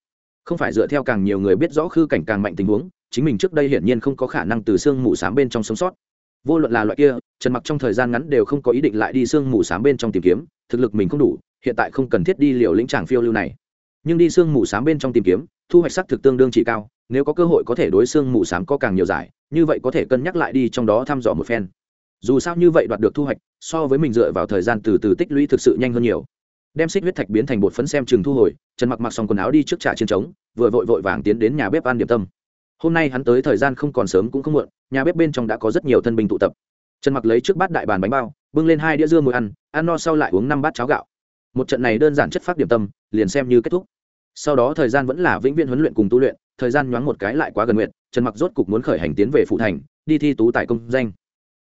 Không phải dựa theo càng nhiều người biết rõ khư cảnh càng mạnh tình huống chính mình trước đây hiển nhiên không có khả năng từ sương mù s á m bên trong sống sót. Vô luận là loại kia, trần mặc trong thời gian ngắn đều không có ý định lại đi sương mù s á m bên trong tìm kiếm, thực lực mình không đủ, hiện tại không cần thiết đi liều lĩnh tràng phiêu lưu này. Nhưng đi sương mù s á m bên trong tìm kiếm, thu hoạch sắc thực tương đương chỉ cao, nếu có cơ hội có thể đối xương mù s á m có càng nhiều giải, như vậy có thể cân nhắc lại đi trong đó thăm dò một phen. Dù sao như vậy đoạt được thu hoạch, so với mình dựa vào thời gian từ từ tích lũy thực sự nhanh hơn nhiều. Đem xích huyết thạch biến thành bột phấn xem chừng thu hồi, trần mặc mặc xong quần áo đi trước trà chiến trống, vừa vội vội vàng tiến đến nhà bếp ăn điểm tâm hôm nay hắn tới thời gian không còn sớm cũng không muộn, nhà bếp bên trong đã có rất nhiều thân binh tụ tập. Trần mặc lấy trước bát đại bàn bánh bao, bưng lên hai đĩa dưa mùi ăn ăn no sau lại uống năm bát cháo gạo. Một trận này đơn giản chất phát điểm tâm, liền xem như kết thúc. Sau đó thời gian vẫn là vĩnh viễn huấn luyện cùng tu luyện, thời gian nhoáng một cái lại quá gần nguyện, trần mặc rốt cục muốn khởi hành tiến về phụ thành, đi thi tú tại công danh.